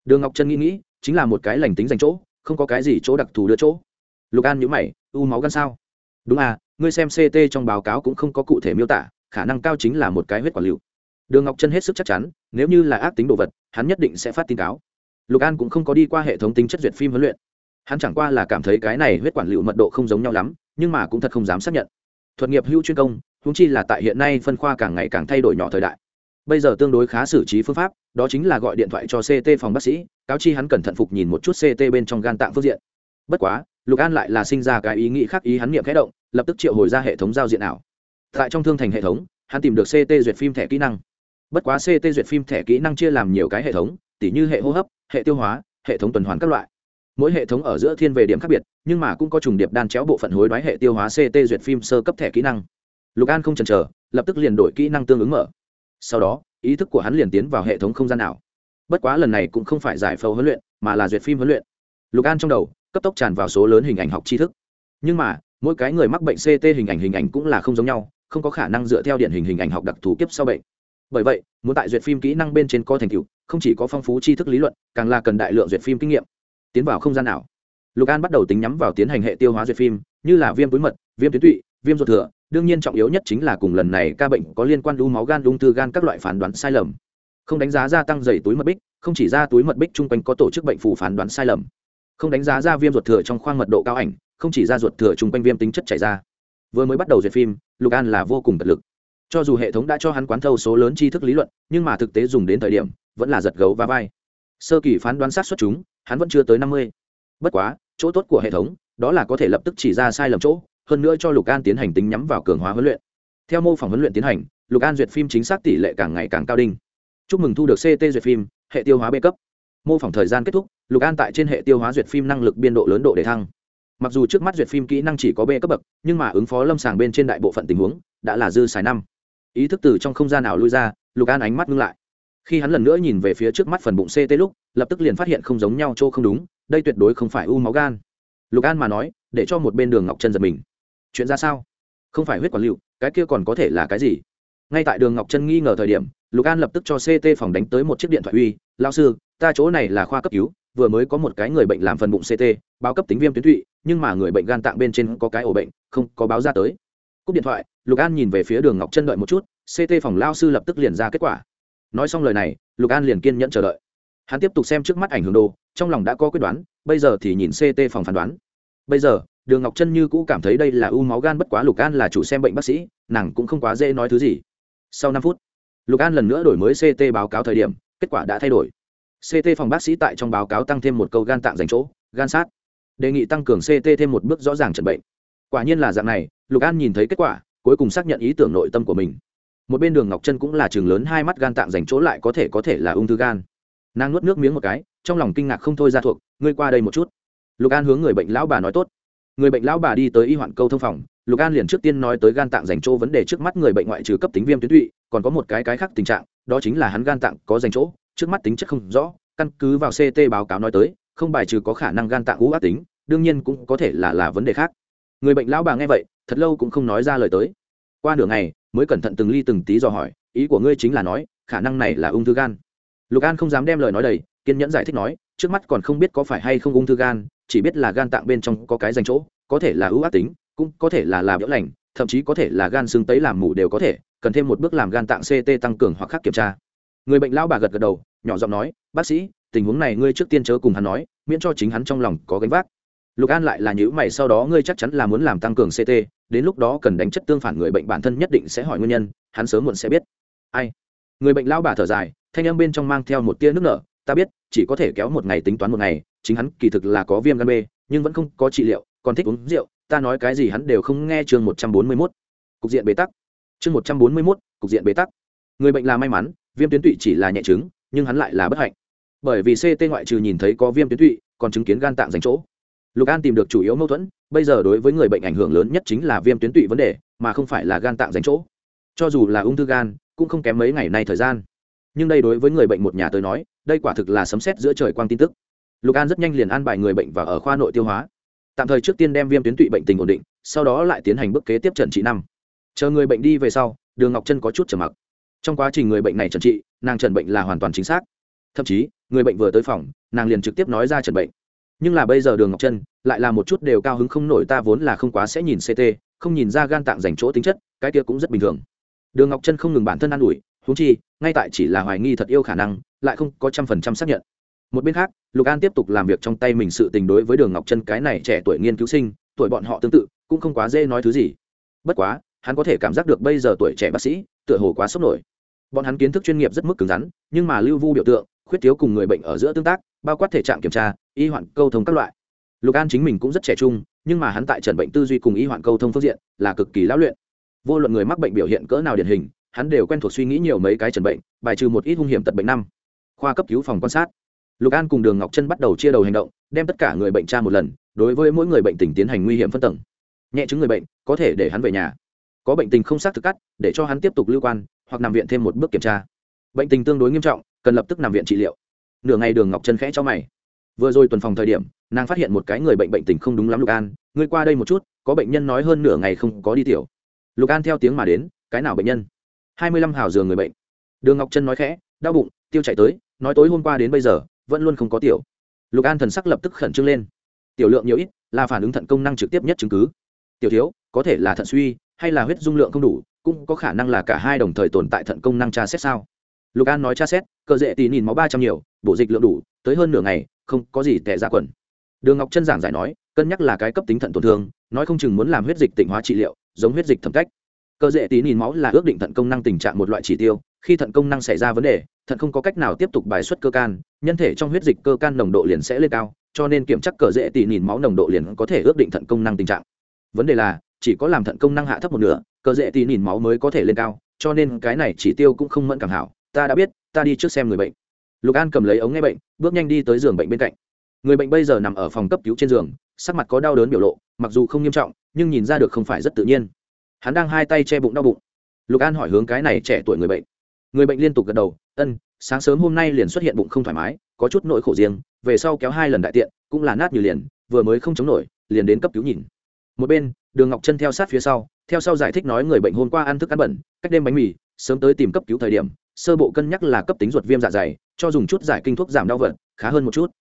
Đường ngọc Trân nghĩ nghĩ, chính là một cái lành tính dành chỗ, không có cái gì chỗ đặc thù đưa chỗ. Lục an nhữ mày, u máu gan sao? Đúng à ngươi xem ct trong báo cáo cũng không có cụ thể miêu tả, khả năng cao chính là một cái huyết quản liệu. Đường ngọc Trân hết sức chắc chắn, nếu như là ác tính đồ vật, hắn nhất định sẽ phát tin cáo. Lục an cũng không có đi qua hệ thống tính chất duyệt phim huấn luyện. Hắn chẳng qua là cảm thấy cái này huyết quản liệu mật độ không giống nhau lắm, nhưng mà cũng thật không dám xác nhận. Thuật nghiệp hữu chuyên công húng chi là tại hiện nay phân khoa càng ngày càng thay đổi nhỏ thời đại. Bây giờ tương đối khá xử trí phương pháp, đó chính là gọi điện thoại cho ct phòng bác sĩ, cáo chi hắn cẩn thận phục nhìn một chút ct bên trong gan tạng phương diện. Bất quá, lục an lại là sinh ra cái ý nghĩ khác ý hắn nghiệm khẽ động, lập tức triệu hồi ra hệ thống giao diện ảo. Tại trong thương thành hệ thống, hắn tìm được ct duyệt phim thẻ kỹ năng. Bất quá ct duyệt phim thẻ kỹ năng chia làm nhiều cái hệ thống, tỉ như hệ hô hấp, hệ tiêu hóa, hệ thống tuần hoàn các loại. Mỗi hệ thống ở giữa thiên về điểm khác biệt, nhưng mà cũng có trùng điệp đan chéo bộ phận hối đoái hệ tiêu hóa ct duyệt phim sơ cấp thẻ kỹ năng lục an không chần chờ lập tức liền đổi kỹ năng tương ứng mở sau đó ý thức của hắn liền tiến vào hệ thống không gian ảo bất quá lần này cũng không phải giải phẫu huấn luyện mà là duyệt phim huấn luyện lục an trong đầu cấp tốc tràn vào số lớn hình ảnh học tri thức nhưng mà mỗi cái người mắc bệnh ct hình ảnh hình ảnh cũng là không giống nhau, không có khả năng dựa theo điển hình hình ảnh học đặc thù kiếp sau bệnh. Bởi vậy, muốn tại duyệt phim kỹ năng bên trên có thành tựu, không chỉ có phong phú tri thức lý luận, càng là cần đại lượng duyệt phim kinh nghiệm. Tiến vào không gian ảo lục an bắt đầu tính nhắm vào tiến hành hệ tiêu hóa duyệt phim, như là viêm túi mật, viêm tuyến tụy, viêm ruột thừa đương nhiên trọng yếu nhất chính là cùng lần này ca bệnh có liên quan đu máu gan ung thư gan các loại phán đoán sai lầm. Không đánh giá gia tăng dày túi mật bích, không chỉ ra túi mật bích chung quanh có tổ chức bệnh phù phán đoán sai lầm. Không đánh giá ra viêm ruột thừa trong khoang mật độ cao ảnh, không chỉ ra ruột thừa chung quanh viêm tính chất chảy ra. Vừa mới bắt đầu duyệt phim, lục an là vô cùng tật lực. Cho dù hệ thống đã cho hắn quán thâu số lớn tri thức lý luận, nhưng mà thực tế dùng đến thời điểm, vẫn là giật gấu và vai. Sơ kỳ phán đoán sát xuất chúng, hắn vẫn chưa tới năm mươi. Bất quá, chỗ tốt của hệ thống, đó là có thể lập tức chỉ ra sai lầm chỗ hơn nữa cho lục an tiến hành tính nhắm vào cường hóa huấn luyện. Theo mô phỏng huấn luyện tiến hành, lục an duyệt phim chính xác tỷ lệ càng ngày càng cao đinh. Chúc mừng thu được ct duyệt phim, hệ tiêu hóa b cấp. Mô phỏng thời gian kết thúc, lục an tại trên hệ tiêu hóa duyệt phim năng lực biên độ lớn độ để thăng. Mặc dù trước mắt duyệt phim kỹ năng chỉ có b cấp bậc, nhưng mà ứng phó lâm sàng bên trên đại bộ phận tình huống, đã là dư xài năm. Ý thức từ trong không gian nào lui ra, lục an ánh mắt ngưng lại. Khi hắn lần nữa nhìn về phía trước mắt phần bụng ct lúc, lập tức liền phát hiện không giống nhau chỗ không đúng, đây tuyệt đối không phải u máu gan. Lục an mà nói, để cho một bên đường ngọc chân giật mình chuyện ra sao? Không phải huyết quản lưu, cái kia còn có thể là cái gì? Ngay tại đường ngọc Trân nghi ngờ thời điểm, lục an lập tức cho ct phòng đánh tới một chiếc điện thoại uy lao sư, ta chỗ này là khoa cấp cứu, vừa mới có một cái người bệnh làm phần bụng ct báo cấp tính viêm tuyến tụy, nhưng mà người bệnh gan tạng bên trên có cái ổ bệnh, không có báo ra tới. Cúp điện thoại, lục an nhìn về phía đường ngọc Trân đợi một chút ct phòng lao sư lập tức liền ra kết quả. Nói xong lời này, lục an liền kiên nhẫn chờ đợi. Hắn tiếp tục xem trước mắt ảnh hưởng đồ, trong lòng đã có quyết đoán, bây giờ thì nhìn ct phòng phán đoán. Bây giờ đường ngọc chân như cũ cảm thấy đây là u máu gan bất quá lục an là chủ xem bệnh bác sĩ, nàng cũng không quá dễ nói thứ gì. Sau năm phút, lục an lần nữa đổi mới ct báo cáo thời điểm, kết quả đã thay đổi. Ct phòng bác sĩ tại trong báo cáo tăng thêm một câu gan tạng dành chỗ, gan sát. Đề nghị tăng cường ct thêm một bước rõ ràng chẩn bệnh. Quả nhiên là dạng này, lục an nhìn thấy kết quả, cuối cùng xác nhận ý tưởng nội tâm của mình. Một bên đường ngọc chân cũng là trường lớn hai mắt gan tạng dành chỗ lại có thể có thể là ung thư gan. Nàng nuốt nước miếng một cái, trong lòng kinh ngạc không thôi ra thuộc, ngươi qua đây một chút. Lục an hướng người bệnh lão bà nói tốt người bệnh lão bà đi tới y hoạn câu thông phòng, lục an liền trước tiên nói tới gan tạng dành chỗ vấn đề trước mắt người bệnh ngoại trừ cấp tính viêm tuyến tụy, còn có một cái cái khác tình trạng, đó chính là hắn gan tạng có dành chỗ, trước mắt tính chất không rõ, căn cứ vào ct báo cáo nói tới, không bài trừ có khả năng gan tạng ú ác tính, đương nhiên cũng có thể là là vấn đề khác. Người bệnh lão bà nghe vậy, thật lâu cũng không nói ra lời tới. Qua nửa ngày, mới cẩn thận từng ly từng tí dò hỏi, ý của ngươi chính là nói, khả năng này là ung thư gan. Lục an không dám đem lời nói đầy, kiên nhẫn giải thích nói, trước mắt còn không biết có phải hay không ung thư gan chỉ biết là gan tạng bên trong có cái dành chỗ, có thể là ưu ác tính, cũng có thể là làm nhỡ lành, thậm chí có thể là gan xương tấy làm mủ đều có thể, cần thêm một bước làm gan tạng ct tăng cường hoặc khác kiểm tra. Người bệnh lão bà gật gật đầu, nhỏ giọng nói, bác sĩ, tình huống này ngươi trước tiên chớ cùng hắn nói, miễn cho chính hắn trong lòng có gánh vác. Lục an lại là nhữ mày, sau đó ngươi chắc chắn là muốn làm tăng cường ct đến lúc đó cần đánh chất tương phản người bệnh bản thân nhất định sẽ hỏi nguyên nhân, hắn sớm muộn sẽ biết. Ai? Người bệnh lão bà thở dài, thanh âm bên trong mang theo một tia nước nở, ta biết, chỉ có thể kéo một ngày tính toán một ngày chính hắn kỳ thực là có viêm gan b, nhưng vẫn không có trị liệu, còn thích uống rượu, ta nói cái gì hắn đều không nghe chương một trăm bốn mươi mốt. Cục diện bế tắc. Chương một trăm bốn mươi mốt, cục diện bế tắc. Người bệnh là may mắn, viêm tuyến tụy chỉ là nhẹ chứng, nhưng hắn lại là bất hạnh. Bởi vì ct ngoại trừ nhìn thấy có viêm tuyến tụy, còn chứng kiến gan tạng dành chỗ. Lục an tìm được chủ yếu mâu thuẫn, bây giờ đối với người bệnh ảnh hưởng lớn nhất chính là viêm tuyến tụy vấn đề, mà không phải là gan tạng dành chỗ. Cho dù là ung thư gan, cũng không kém mấy ngày nay thời gian. Nhưng đây đối với người bệnh một nhà tới nói, đây quả thực là sấm xét giữa trời quang tin tức lục an rất nhanh liền an bài người bệnh và ở khoa nội tiêu hóa. Tạm thời trước tiên đem viêm tuyến tụy bệnh tình ổn định, sau đó lại tiến hành bước kế tiếp trần trị năm. Chờ người bệnh đi về sau, đường ngọc chân có chút trầm mặc. Trong quá trình người bệnh này trần trị, nàng trần bệnh là hoàn toàn chính xác. Thậm chí, người bệnh vừa tới phòng, nàng liền trực tiếp nói ra trần bệnh. Nhưng là bây giờ đường ngọc chân lại là một chút đều cao hứng không nổi, ta vốn là không quá sẽ nhìn ct không nhìn ra gan tạng dành chỗ tính chất, cái kia cũng rất bình thường. Đường ngọc chân không ngừng bản thân an ủi húng chi, ngay tại chỉ là hoài nghi thật yêu khả năng, lại không có trăm phần trăm xác nhận một bên khác, lục an tiếp tục làm việc trong tay mình sự tình đối với đường ngọc chân cái này trẻ tuổi nghiên cứu sinh, tuổi bọn họ tương tự, cũng không quá dễ nói thứ gì. Bất quá, hắn có thể cảm giác được bây giờ tuổi trẻ bác sĩ, tựa hồ quá sốc nổi. Bọn hắn kiến thức chuyên nghiệp rất mức cứng rắn, nhưng mà lưu vu biểu tượng, khuyết thiếu cùng người bệnh ở giữa tương tác, bao quát thể trạng kiểm tra, y hoạn câu thông các loại. Lục an chính mình cũng rất trẻ trung, nhưng mà hắn tại trần bệnh tư duy cùng y hoạn câu thông phương diện là cực kỳ lão luyện. Vô luận người mắc bệnh biểu hiện cỡ nào điển hình, hắn đều quen thuộc suy nghĩ nhiều mấy cái trần bệnh, bài trừ một ít hung hiểm tật bệnh năm. Khoa cấp cứu phòng quan sát lục an cùng đường ngọc chân bắt đầu chia đầu hành động, đem tất cả người bệnh tra một lần, đối với mỗi người bệnh tình tiến hành nguy hiểm phân tầng. Nhẹ chứng người bệnh, có thể để hắn về nhà. Có bệnh tình không xác thực cắt, để cho hắn tiếp tục lưu quan, hoặc nằm viện thêm một bước kiểm tra. Bệnh tình tương đối nghiêm trọng, cần lập tức nằm viện trị liệu. Nửa ngày đường ngọc chân khẽ cho mày. Vừa rồi tuần phòng thời điểm, nàng phát hiện một cái người bệnh bệnh tình không đúng lắm lục an, ngươi qua đây một chút, có bệnh nhân nói hơn nửa ngày không có đi tiểu. Lục an theo tiếng mà đến, cái nào bệnh nhân? Hai mươi lăm hào giường người bệnh. Đường ngọc chân nói khẽ, đau bụng, tiêu chạy tới, nói tối hôm qua đến bây giờ vẫn luôn không có tiểu. Lục an thần sắc lập tức khẩn trương lên. Tiểu lượng nhiều ít, là phản ứng thận công năng trực tiếp nhất chứng cứ. Tiểu thiếu, có thể là thận suy, hay là huyết dung lượng không đủ, cũng có khả năng là cả hai đồng thời tồn tại thận công năng tra xét sao? Lục an nói tra xét cờ dễ tì nhìn máu ba trăm nhiều, bổ dịch lượng đủ, tới hơn nửa ngày, không có gì tệ ra quần. Đường ngọc chân giảng giải nói, cân nhắc là cái cấp tính thận tổn thương, nói không chừng muốn làm huyết dịch tỉnh hóa trị liệu, giống huyết dịch thẩm cách. Cơ dễ tí nhìn máu là ước định thận công năng tình trạng một loại chỉ tiêu, khi thận công năng xảy ra vấn đề thận không có cách nào tiếp tục bài xuất cơ can, nhân thể trong huyết dịch cơ can nồng độ liền sẽ lên cao, cho nên kiểm tra cờ dễ tỉ nhìn máu nồng độ liền có thể ước định thận công năng tình trạng. Vấn đề là, chỉ có làm thận công năng hạ thấp một nửa, cờ dễ tỉ nhìn máu mới có thể lên cao, cho nên cái này chỉ tiêu cũng không mẫn cảm hảo, ta đã biết, ta đi trước xem người bệnh. Lục an cầm lấy ống nghe bệnh, bước nhanh đi tới giường bệnh bên cạnh. Người bệnh bây giờ nằm ở phòng cấp cứu trên giường, sắc mặt có đau đớn biểu lộ, mặc dù không nghiêm trọng, nhưng nhìn ra được không phải rất tự nhiên. Hắn đang hai tay che bụng đau bụng. Lục an hỏi hướng cái này trẻ tuổi người bệnh người bệnh liên tục gật đầu, ân, sáng sớm hôm nay liền xuất hiện bụng không thoải mái, có chút nỗi khổ riêng, về sau kéo hai lần đại tiện, cũng là nát như liền, vừa mới không chống nổi, liền đến cấp cứu nhìn. Một bên, đường ngọc chân theo sát phía sau, theo sau giải thích nói người bệnh hôm qua ăn thức ăn bẩn, cách đêm bánh mì, sớm tới tìm cấp cứu thời điểm, sơ bộ cân nhắc là cấp tính ruột viêm dạ dày, cho dùng chút giải kinh thuốc giảm đau vật, khá hơn một chút.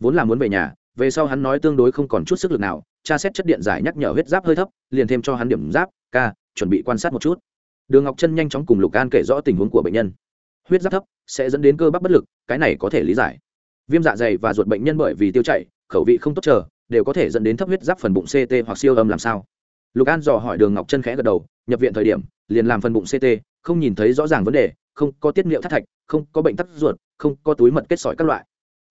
Vốn là muốn về nhà, về sau hắn nói tương đối không còn chút sức lực nào, tra xét chất điện giải nhắc nhở huyết giáp hơi thấp, liền thêm cho hắn điểm giáp, ca, chuẩn bị quan sát một chút đường ngọc chân nhanh chóng cùng lục an kể rõ tình huống của bệnh nhân. Huyết giáp thấp sẽ dẫn đến cơ bắp bất lực, cái này có thể lý giải. Viêm dạ dày và ruột bệnh nhân bởi vì tiêu chảy, khẩu vị không tốt chờ, đều có thể dẫn đến thấp huyết giáp phần bụng ct hoặc siêu âm làm sao? Lục an dò hỏi đường ngọc chân khẽ gật đầu, nhập viện thời điểm, liền làm phần bụng ct không nhìn thấy rõ ràng vấn đề, không có tiết niệu thắt thạch, không có bệnh tắc ruột, không có túi mật kết sỏi các loại.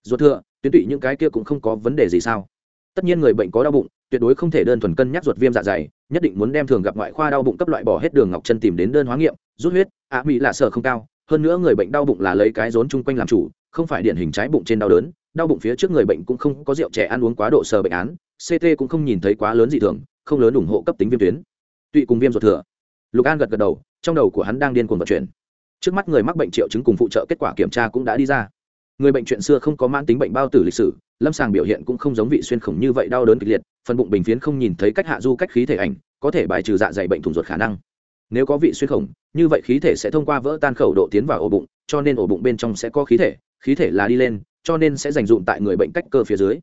Ruột thừa, tuyến tụy những cái kia cũng không có vấn đề gì sao? Tất nhiên người bệnh có đau bụng, tuyệt đối không thể đơn thuần cân nhắc ruột viêm dạ dày nhất định muốn đem thường gặp ngoại khoa đau bụng cấp loại bỏ hết đường ngọc chân tìm đến đơn hóa nghiệm, rút huyết, ạ mỹ lạ sở không cao, hơn nữa người bệnh đau bụng là lấy cái rốn chung quanh làm chủ, không phải điển hình trái bụng trên đau đớn, đau bụng phía trước người bệnh cũng không có rượu trẻ ăn uống quá độ sờ bệnh án ct cũng không nhìn thấy quá lớn gì thường, không lớn ủng hộ cấp tính viêm tuyến. Tụy cùng viêm ruột thừa. Lục an gật gật đầu, trong đầu của hắn đang điên cuồng vận chuyển. Trước mắt người mắc bệnh triệu chứng cùng phụ trợ kết quả kiểm tra cũng đã đi ra. Người bệnh chuyện xưa không có mãn tính bệnh bao tử lịch sử lâm sàng biểu hiện cũng không giống vị xuyên khổng như vậy đau đớn kịch liệt, phần bụng bình phiến không nhìn thấy cách hạ du cách khí thể ảnh, có thể bài trừ dạ dày bệnh thủng ruột khả năng. Nếu có vị xuyên khổng như vậy khí thể sẽ thông qua vỡ tan khẩu độ tiến vào ổ bụng, cho nên ổ bụng bên trong sẽ có khí thể khí thể là đi lên, cho nên sẽ dành dụm tại người bệnh cách cơ phía dưới.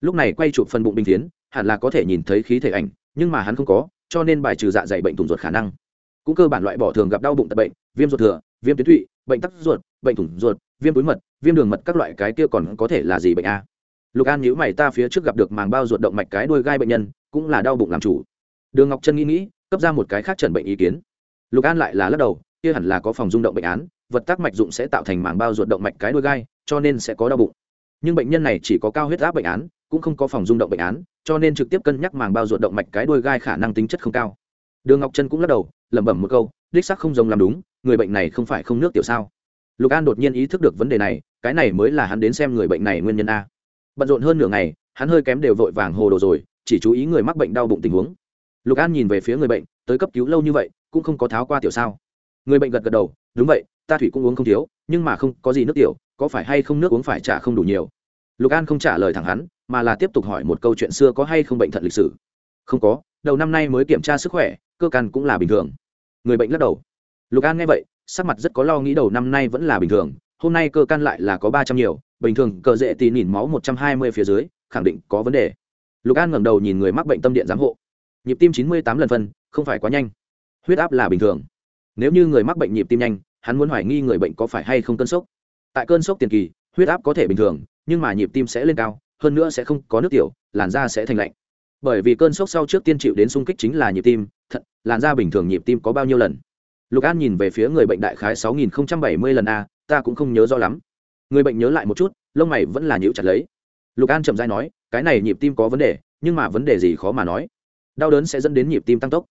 Lúc này quay chụp phần bụng bình phiến, hẳn là có thể nhìn thấy khí thể ảnh, nhưng mà hắn không có, cho nên bài trừ dạ dày bệnh thủng ruột khả năng. Cũng cơ bản loại bỏ thường gặp đau bụng tật bệnh, viêm ruột thừa, viêm tuyến thụy, bệnh tắc ruột, bệnh thủng ruột, viêm túi mật, viêm đường mật các loại cái kia còn có thể là gì bệnh a? Lục an nhữ mày, ta phía trước gặp được màng bao ruột động mạch cái đuôi gai bệnh nhân, cũng là đau bụng làm chủ. Đường ngọc trân nghĩ nghĩ, cấp ra một cái khác chẩn bệnh ý kiến. Lục an lại là lắc đầu, kia hẳn là có phòng rung động bệnh án, vật tác mạch dụng sẽ tạo thành màng bao ruột động mạch cái đuôi gai, cho nên sẽ có đau bụng. Nhưng bệnh nhân này chỉ có cao huyết áp bệnh án, cũng không có phòng rung động bệnh án, cho nên trực tiếp cân nhắc màng bao ruột động mạch cái đuôi gai khả năng tính chất không cao. Đường ngọc trân cũng lắc đầu, lẩm bẩm một câu, đích sắc không giống làm đúng, người bệnh này không phải không nước tiểu sao? Lục an đột nhiên ý thức được vấn đề này, cái này mới là hắn đến xem người bệnh này nguyên nhân a bận rộn hơn nửa ngày, hắn hơi kém đều vội vàng hồ đồ rồi, chỉ chú ý người mắc bệnh đau bụng tình huống. Lục an nhìn về phía người bệnh, tới cấp cứu lâu như vậy, cũng không có tháo qua tiểu sao. Người bệnh gật gật đầu, đúng vậy, ta thủy cũng uống không thiếu, nhưng mà không có gì nước tiểu, có phải hay không nước uống phải trả không đủ nhiều? Lục an không trả lời thẳng hắn, mà là tiếp tục hỏi một câu chuyện xưa có hay không bệnh thận lịch sử. Không có, đầu năm nay mới kiểm tra sức khỏe, cơ căn cũng là bình thường. Người bệnh lắc đầu. Lục an nghe vậy, sắc mặt rất có lo nghĩ đầu năm nay vẫn là bình thường hôm nay cơ căn lại là có ba trăm nhiều, bình thường cờ dễ tỉ nhìn máu một trăm hai mươi phía dưới, khẳng định có vấn đề. Lục an ngẩng đầu nhìn người mắc bệnh tâm điện giám hộ. Nhịp tim chín mươi tám lần phân, không phải quá nhanh. Huyết áp là bình thường. Nếu như người mắc bệnh nhịp tim nhanh, hắn muốn hoài nghi người bệnh có phải hay không cơn sốc. Tại cơn sốc tiền kỳ, huyết áp có thể bình thường, nhưng mà nhịp tim sẽ lên cao, hơn nữa sẽ không có nước tiểu, làn da sẽ thành lạnh. Bởi vì cơn sốc sau trước tiên chịu đến sung kích chính là nhịp tim thận làn da bình thường nhịp tim có bao nhiêu lần? Lục an nhìn về phía người bệnh đại khái sáu nghìn bảy mươi lần a ta cũng không nhớ rõ lắm. Người bệnh nhớ lại một chút, lông mày vẫn là nhịu chặt lấy. Lục an chậm dai nói, cái này nhịp tim có vấn đề, nhưng mà vấn đề gì khó mà nói. Đau đớn sẽ dẫn đến nhịp tim tăng tốc.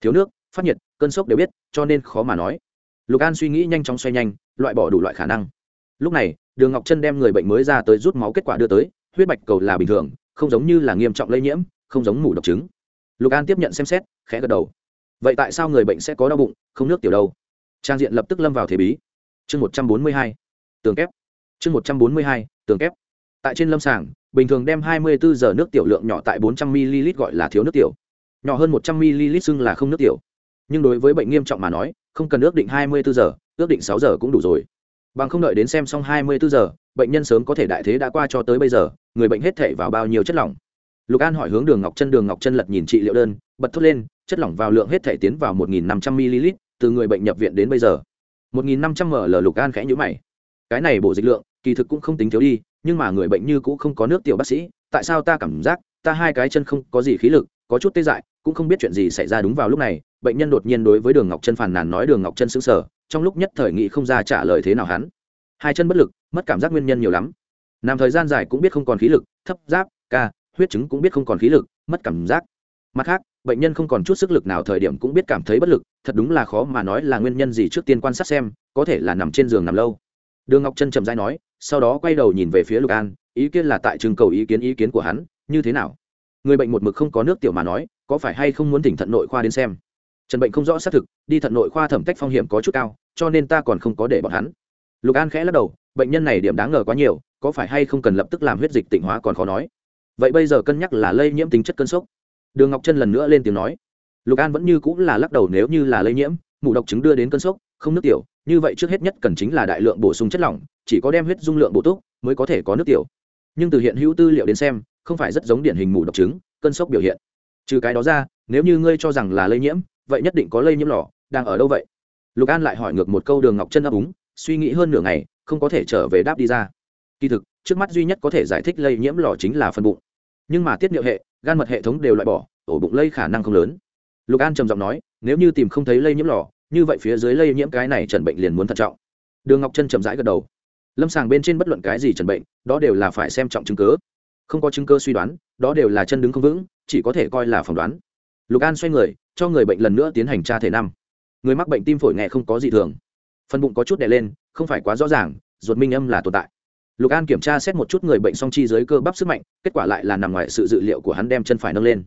Thiếu nước, phát nhiệt, cơn sốc đều biết, cho nên khó mà nói. Lục an suy nghĩ nhanh chóng xoay nhanh, loại bỏ đủ loại khả năng. Lúc này, đường ngọc chân đem người bệnh mới ra tới rút máu kết quả đưa tới, huyết bạch cầu là bình thường, không giống như là nghiêm trọng lây nhiễm, không giống mủ độc chứng. Lục an tiếp nhận xem xét, khẽ gật đầu. Vậy tại sao người bệnh sẽ có đau bụng, không nước tiểu đâu? Trang diện lập tức lâm vào thế bí chương một trăm bốn mươi hai, tường kép. Chương một trăm bốn mươi hai, tường kép. Tại trên lâm sàng, bình thường đem hai mươi bốn giờ nước tiểu lượng nhỏ tại bốn trăm ml gọi là thiếu nước tiểu. Nhỏ hơn một trăm ml xưng là không nước tiểu. Nhưng đối với bệnh nghiêm trọng mà nói, không cần ước định hai mươi bốn giờ, ước định sáu giờ cũng đủ rồi. Bằng không đợi đến xem xong hai mươi bốn giờ, bệnh nhân sớm có thể đại thế đã qua cho tới bây giờ, người bệnh hết thể vào bao nhiêu chất lỏng. Lục an hỏi hướng đường ngọc chân, đường ngọc chân lật nhìn trị liệu đơn, bật thốt lên, chất lỏng vào lượng hết thể tiến vào một nghìn năm trăm ml, từ người bệnh nhập viện đến bây giờ một nghìn năm trăm ml lục an khẽ nhữ mày. Cái này bổ dịch lượng, kỳ thực cũng không tính thiếu đi, nhưng mà người bệnh như cũng không có nước tiểu bác sĩ, tại sao ta cảm giác, ta hai cái chân không có gì khí lực, có chút tê dại, cũng không biết chuyện gì xảy ra đúng vào lúc này, bệnh nhân đột nhiên đối với đường ngọc chân phàn nàn nói đường ngọc chân sững sờ, trong lúc nhất thời nghị không ra trả lời thế nào hắn. Hai chân bất lực, mất cảm giác nguyên nhân nhiều lắm. Nằm thời gian dài cũng biết không còn khí lực, thấp, giáp, ca, huyết chứng cũng biết không còn khí lực, mất cảm giác mặt khác, bệnh nhân không còn chút sức lực nào thời điểm cũng biết cảm thấy bất lực, thật đúng là khó mà nói là nguyên nhân gì trước tiên quan sát xem, có thể là nằm trên giường nằm lâu. Đường ngọc chân chậm dãi nói, sau đó quay đầu nhìn về phía lục an, ý kiến là tại trưng cầu ý kiến ý kiến của hắn, như thế nào? Người bệnh một mực không có nước tiểu mà nói, có phải hay không muốn tỉnh thận nội khoa đến xem? Trần bệnh không rõ xác thực, đi thận nội khoa thẩm tách phong hiểm có chút cao, cho nên ta còn không có để bọn hắn. Lục an khẽ lắc đầu, bệnh nhân này điểm đáng ngờ quá nhiều, có phải hay không cần lập tức làm huyết dịch tỉnh hóa còn khó nói. Vậy bây giờ cân nhắc là lây nhiễm tính chất cơn sốc đường ngọc chân lần nữa lên tiếng nói, lục an vẫn như cũng là lắc đầu nếu như là lây nhiễm, mụ độc chứng đưa đến cơn sốc, không nước tiểu, như vậy trước hết nhất cần chính là đại lượng bổ sung chất lỏng, chỉ có đem huyết dung lượng bổ túc mới có thể có nước tiểu. Nhưng từ hiện hữu tư liệu đến xem, không phải rất giống điển hình mù độc chứng, cơn sốc biểu hiện. Trừ cái đó ra, nếu như ngươi cho rằng là lây nhiễm, vậy nhất định có lây nhiễm lò, đang ở đâu vậy? Lục an lại hỏi ngược một câu đường ngọc chân ấp úng suy nghĩ hơn nửa ngày, không có thể trở về đáp đi ra. Kỳ thực, trước mắt duy nhất có thể giải thích lây nhiễm lò chính là phân bụng nhưng mà tiết niệu hệ, gan mật hệ thống đều loại bỏ, ổ bụng lây khả năng không lớn. Lục an trầm giọng nói, nếu như tìm không thấy lây nhiễm lò, như vậy phía dưới lây nhiễm cái này trần bệnh liền muốn thận trọng. Đường ngọc chân chậm rãi gật đầu. Lâm sàng bên trên bất luận cái gì trần bệnh, đó đều là phải xem trọng chứng cớ không có chứng cơ suy đoán, đó đều là chân đứng không vững, chỉ có thể coi là phỏng đoán. Lục an xoay người, cho người bệnh lần nữa tiến hành tra thể năm. Người mắc bệnh tim phổi nghe không có gì thường. Phần bụng có chút đè lên, không phải quá rõ ràng, ruột minh âm là tồn tại lục an kiểm tra xét một chút người bệnh song chi dưới cơ bắp sức mạnh, kết quả lại là nằm ngoài sự dự liệu của hắn đem chân phải nâng lên.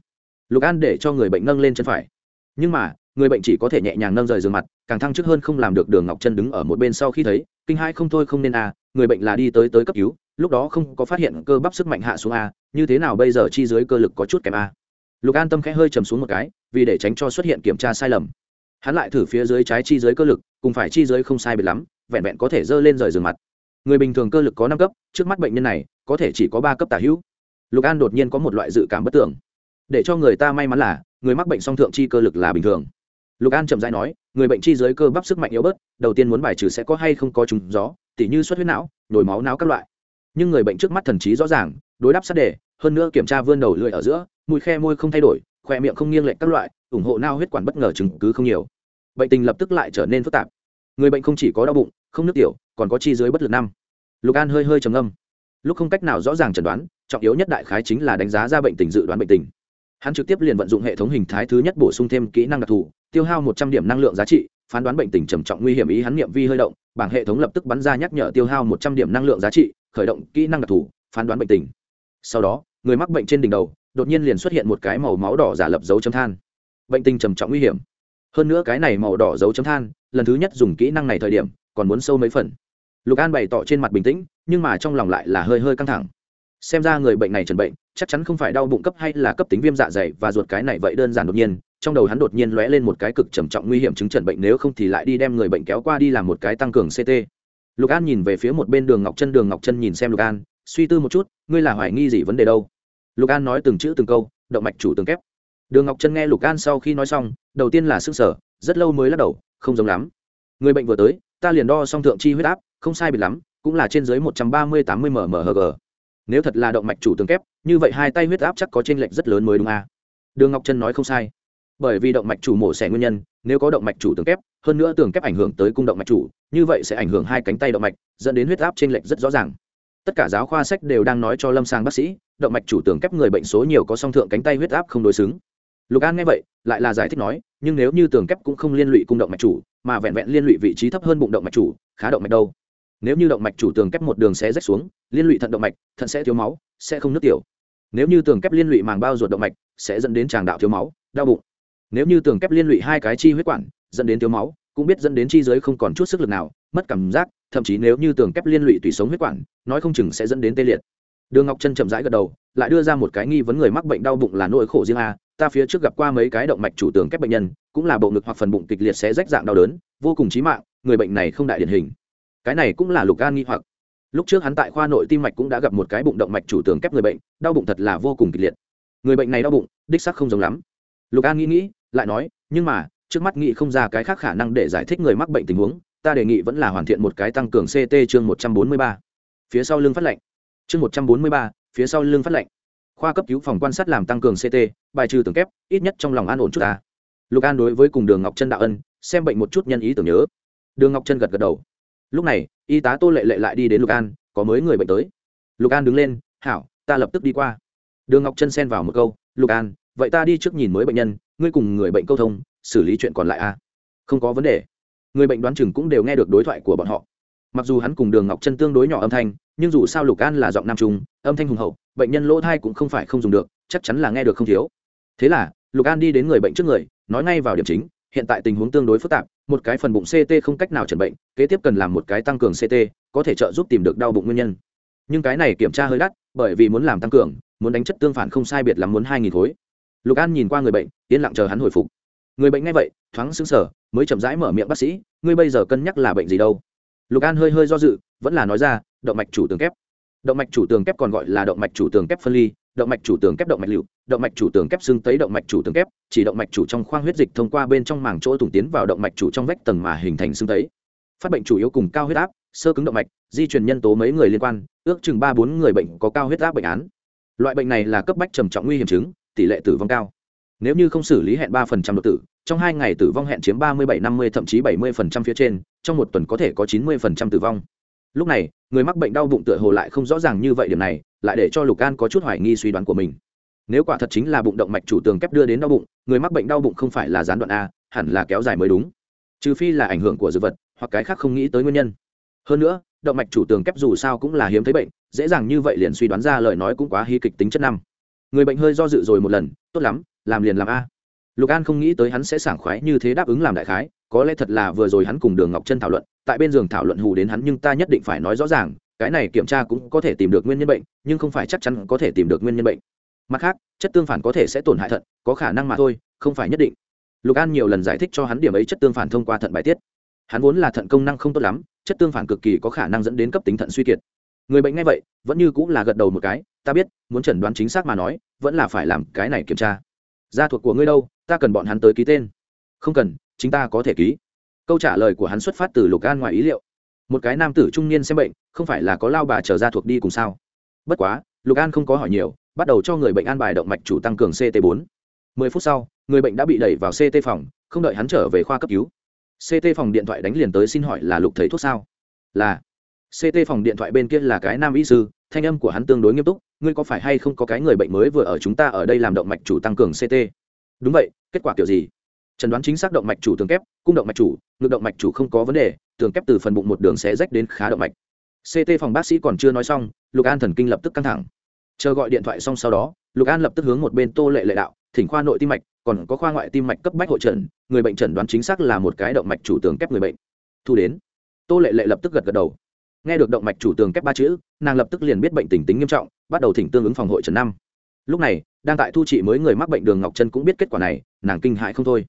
Lục an để cho người bệnh nâng lên chân phải. Nhưng mà, người bệnh chỉ có thể nhẹ nhàng nâng rời giường mặt, càng thăng chức hơn không làm được đường ngọc chân đứng ở một bên sau khi thấy, kinh hai không thôi không nên à người bệnh là đi tới tới cấp cứu, lúc đó không có phát hiện cơ bắp sức mạnh hạ xuống a, như thế nào bây giờ chi dưới cơ lực có chút kém a. Lục an tâm khẽ hơi chầm xuống một cái, vì để tránh cho xuất hiện kiểm tra sai lầm. Hắn lại thử phía dưới trái chi dưới cơ lực, cùng phải chi dưới không sai biệt lắm, vẹn vẹn có thể dơ lên rời giường mặt người bình thường cơ lực có năm cấp, trước mắt bệnh nhân này, có thể chỉ có ba cấp tả hữu. Lục an đột nhiên có một loại dự cảm bất tưởng. Để cho người ta may mắn là, người mắc bệnh song thượng chi cơ lực là bình thường. Lục an chậm rãi nói, người bệnh chi dưới cơ bắp sức mạnh yếu bớt, đầu tiên muốn bài trừ sẽ có hay không có trùng gió, tỉ như xuất huyết não, nhồi máu não các loại. Nhưng người bệnh trước mắt thần trí rõ ràng, đối đáp sát đề, hơn nữa kiểm tra vươn đầu lưỡi ở giữa mũi khe môi không thay đổi, khoe miệng không nghiêng lệch các loại, ủng hộ nao huyết quản bất ngờ chứng cứ không nhiều. Bệnh tình lập tức lại trở nên phức tạp. Người bệnh không chỉ có đau bụng không nước tiểu, còn có chi dưới bất lực năm. Lục an hơi hơi trầm âm lúc không cách nào rõ ràng chẩn đoán, trọng yếu nhất đại khái chính là đánh giá ra bệnh tình dự đoán bệnh tình. Hắn trực tiếp liền vận dụng hệ thống hình thái thứ nhất bổ sung thêm kỹ năng đặc thù, tiêu hao một trăm điểm năng lượng giá trị, phán đoán bệnh tình trầm trọng nguy hiểm ý hắn nghiệm vi hơi động, bảng hệ thống lập tức bắn ra nhắc nhở tiêu hao một trăm điểm năng lượng giá trị, khởi động kỹ năng đặc thù, phán đoán bệnh tình. Sau đó, người mắc bệnh trên đỉnh đầu, đột nhiên liền xuất hiện một cái màu máu đỏ giả lập dấu chấm than. Bệnh tình trầm trọng nguy hiểm. Hơn nữa cái này màu đỏ dấu chấm than, lần thứ nhất dùng kỹ năng này thời điểm còn muốn sâu mấy phần. Lục an bày tỏ trên mặt bình tĩnh, nhưng mà trong lòng lại là hơi hơi căng thẳng. Xem ra người bệnh này trần bệnh, chắc chắn không phải đau bụng cấp hay là cấp tính viêm dạ dày và ruột cái này vậy đơn giản đột nhiên, trong đầu hắn đột nhiên lóe lên một cái cực trầm trọng nguy hiểm chứng trần bệnh nếu không thì lại đi đem người bệnh kéo qua đi làm một cái tăng cường ct lục an nhìn về phía một bên đường ngọc chân đường ngọc chân nhìn xem lục an, suy tư một chút, ngươi là hoài nghi gì vấn đề đâu? Lục an nói từng chữ từng câu, động mạch chủ từng kép. Đường ngọc chân nghe lục an sau khi nói xong, đầu tiên là s ư n g sở rất lâu mới lắc đầu, không giống lắm. Người bệnh vừa tới ta liền đo xong thượng chi huyết áp, không sai biệt lắm, cũng là trên dưới một trăm ba mươi tám mươi mmhg nếu thật là động mạch chủ tường kép, như vậy hai tay huyết áp chắc có t r ê n lệch rất lớn mới đúng à. đường ngọc Trân nói không sai. Bởi vì động mạch chủ mổ xẻ nguyên nhân, nếu có động mạch chủ tường kép, hơn nữa tường kép ảnh hưởng tới cung động mạch chủ, như vậy sẽ ảnh hưởng hai cánh tay động mạch, dẫn đến huyết áp t r ê n lệch rất rõ ràng. Tất cả giáo khoa sách đều đang nói cho lâm sàng bác sĩ, động mạch chủ tường kép người bệnh số nhiều có song thượng cánh tay huyết áp không đối xứng lục an nghe vậy, lại là giải thích nói, nhưng nếu như tường kép cũng không liên lụy cung động mạch chủ, mà vẹn vẹn liên lụy vị trí thấp hơn bụng động mạch chủ, khá động mạch đâu? Nếu như động mạch chủ tường kép một đường sẽ rách xuống, liên lụy thận động mạch, thận sẽ thiếu máu, sẽ không nước tiểu. Nếu như tường kép liên lụy màng bao ruột động mạch, sẽ dẫn đến tràng đạo thiếu máu, đau bụng. Nếu như tường kép liên lụy hai cái chi huyết quản, dẫn đến thiếu máu, cũng biết dẫn đến chi giới không còn chút sức lực nào, mất cảm giác, thậm chí nếu như tường kép liên lụy tùy sống huyết quản, nói không chừng sẽ dẫn đến tê liệt. Đường ngọc chân chậm rãi gật đầu, lại đưa ra một cái nghi vấn người mắc bệnh đau bụng là nỗi khổ riêng a ta phía trước gặp qua mấy cái động mạch chủ tường kép bệnh nhân, cũng là bộ ngực hoặc phần bụng kịch liệt sẽ rách dạng đau đớn, vô cùng chí mạng, người bệnh này không đại điển hình. Cái này cũng là lục gan nghi hoặc. Lúc trước hắn tại khoa nội tim mạch cũng đã gặp một cái bụng động mạch chủ tường kép người bệnh, đau bụng thật là vô cùng kịch liệt. Người bệnh này đau bụng, đích sắc không giống lắm. Lục an nghĩ nghĩ, lại nói, nhưng mà, trước mắt nghĩ không ra cái khác khả năng để giải thích người mắc bệnh tình huống, ta đề nghị vẫn là hoàn thiện một cái tăng cường ct chương một trăm bốn mươi ba. Phía sau lưng phát lệnh. Chương một trăm bốn mươi ba, phía sau lưng phát lệnh khoa cấp cứu phòng quan sát làm tăng cường ct bài trừ tường kép, ít nhất trong lòng an ổn chút ta. Lục an đối với cùng đường ngọc chân đạo ân, xem bệnh một chút nhân ý tưởng nhớ. Đường ngọc chân gật gật đầu. Lúc này, y tá tô lệ lệ lại đi đến lục an, có mới người bệnh tới. Lục an đứng lên, hảo, ta lập tức đi qua. Đường ngọc chân xen vào một câu, lục an, vậy ta đi trước nhìn mới bệnh nhân, ngươi cùng người bệnh câu thông, xử lý chuyện còn lại a à? không có vấn đề. Người bệnh đoán chừng cũng đều nghe được đối thoại của bọn họ. Mặc dù hắn cùng đường ngọc chân tương đối nhỏ âm thanh nhưng dù sao lục an là giọng nam trung, âm thanh hùng hậu, bệnh nhân lỗ thai cũng không phải không dùng được, chắc chắn là nghe được không thiếu. Thế là, lục an đi đến người bệnh trước người, nói ngay vào điểm chính, hiện tại tình huống tương đối phức tạp, một cái phần bụng ct không cách nào chẩn bệnh, kế tiếp cần làm một cái tăng cường ct có thể trợ giúp tìm được đau bụng nguyên nhân. Nhưng cái này kiểm tra hơi đắt, bởi vì muốn làm tăng cường, muốn đánh chất tương phản không sai biệt lắm muốn hai nghìn khối. Lục an nhìn qua người bệnh, yên lặng chờ hắn hồi phục. Người bệnh ngay vậy, thoáng xứng sở mới chậm rãi mở miệng bác sĩ, ngươi bây giờ cân nhắc là bệnh gì đâu? Lục an hơi hơi do dự, vẫn là nói ra động mạch chủ tường kép. Động mạch chủ tường kép còn gọi là động mạch chủ tường kép phân ly, động mạch chủ tường kép động mạch liệu động mạch chủ tường kép xương tấy động mạch chủ tường kép, chỉ động mạch chủ trong khoang huyết dịch thông qua bên trong màng chỗ thủng tiến vào động mạch chủ trong vách tầng mà hình thành xương tấy. Phát bệnh chủ yếu cùng cao huyết áp, sơ cứng động mạch, di truyền nhân tố mấy người liên quan, ước chừng ba bốn người bệnh có cao huyết áp bệnh án. Loại bệnh này là cấp bách trầm trọng nguy hiểm chứng, tỷ lệ tử vong cao. Nếu như không xử lý hẹn ba phần trăm đột tử, trong hai ngày tử vong hẹn chiếm ba mươi bảy năm mươi, thậm chí bảy mươi phần trăm phía trên, trong một tuần có thể có chín mươi phần trăm tử vong lúc này, người mắc bệnh đau bụng tựa hồ lại không rõ ràng như vậy điểm này, lại để cho lục an có chút hoài nghi suy đoán của mình. Nếu quả thật chính là bụng động mạch chủ tường kép đưa đến đau bụng, người mắc bệnh đau bụng không phải là gián đoạn a, hẳn là kéo dài mới đúng. Trừ phi là ảnh hưởng của dược vật, hoặc cái khác không nghĩ tới nguyên nhân. Hơn nữa, động mạch chủ tường kép dù sao cũng là hiếm thấy bệnh, dễ dàng như vậy liền suy đoán ra lời nói cũng quá hy kịch tính chất năm. Người bệnh hơi do dự rồi một lần, tốt lắm, làm liền làm a lục an không nghĩ tới hắn sẽ sảng khoái như thế đáp ứng làm đại khái, có lẽ thật là vừa rồi hắn cùng đường ngọc chân thảo luận, tại bên giường thảo luận hù đến hắn nhưng ta nhất định phải nói rõ ràng, cái này kiểm tra cũng có thể tìm được nguyên nhân bệnh, nhưng không phải chắc chắn có thể tìm được nguyên nhân bệnh. Mặt khác, chất tương phản có thể sẽ tổn hại thận, có khả năng mà thôi, không phải nhất định. Lục an nhiều lần giải thích cho hắn điểm ấy chất tương phản thông qua thận bài tiết. Hắn vốn là thận công năng không tốt lắm, chất tương phản cực kỳ có khả năng dẫn đến cấp tính thận suy kiệt. Người bệnh ngay vậy, vẫn như cũng là gật đầu một cái, ta biết, muốn chẩn đoán chính xác mà nói, vẫn là phải làm cái này kiểm tra gia thuộc của ngươi đâu, ta cần bọn hắn tới ký tên. Không cần, chính ta có thể ký. Câu trả lời của hắn xuất phát từ lục an ngoài ý liệu. Một cái nam tử trung niên xem bệnh, không phải là có lao bà trở ra thuộc đi cùng sao? Bất quá, lục an không có hỏi nhiều, bắt đầu cho người bệnh an bài động mạch chủ tăng cường ct 4 mười phút sau, người bệnh đã bị đẩy vào ct phòng, không đợi hắn trở về khoa cấp cứu. Ct phòng điện thoại đánh liền tới xin hỏi là lục thầy thuốc sao? Là. Ct phòng điện thoại bên kia là cái nam y sư, thanh âm của hắn tương đối nghiêm túc ngươi có phải hay không có cái người bệnh mới vừa ở chúng ta ở đây làm động mạch chủ tăng cường ct đúng vậy, kết quả kiểu gì? Trần đoán chính xác động mạch chủ tường kép, cung động mạch chủ, ngực động mạch chủ không có vấn đề, tường kép từ phần bụng một đường sẽ rách đến khá động mạch. Ct phòng bác sĩ còn chưa nói xong, lục an thần kinh lập tức căng thẳng. Chờ gọi điện thoại xong sau đó, lục an lập tức hướng một bên tô lệ lệ đạo, thỉnh khoa nội tim mạch, còn có khoa ngoại tim mạch cấp bách hội trần, người bệnh trần đoán chính xác là một cái động mạch chủ tường kép người bệnh. Thu đến. Tô lệ lệ lập tức gật gật đầu. Nghe được động mạch chủ tường kép ba chữ, nàng lập tức liền biết bệnh tình tính nghiêm trọng bắt đầu thỉnh tương ứng phòng hội trần năm. Lúc này, đang tại thu trị mới người mắc bệnh đường ngọc chân cũng biết kết quả này, nàng kinh hại không thôi.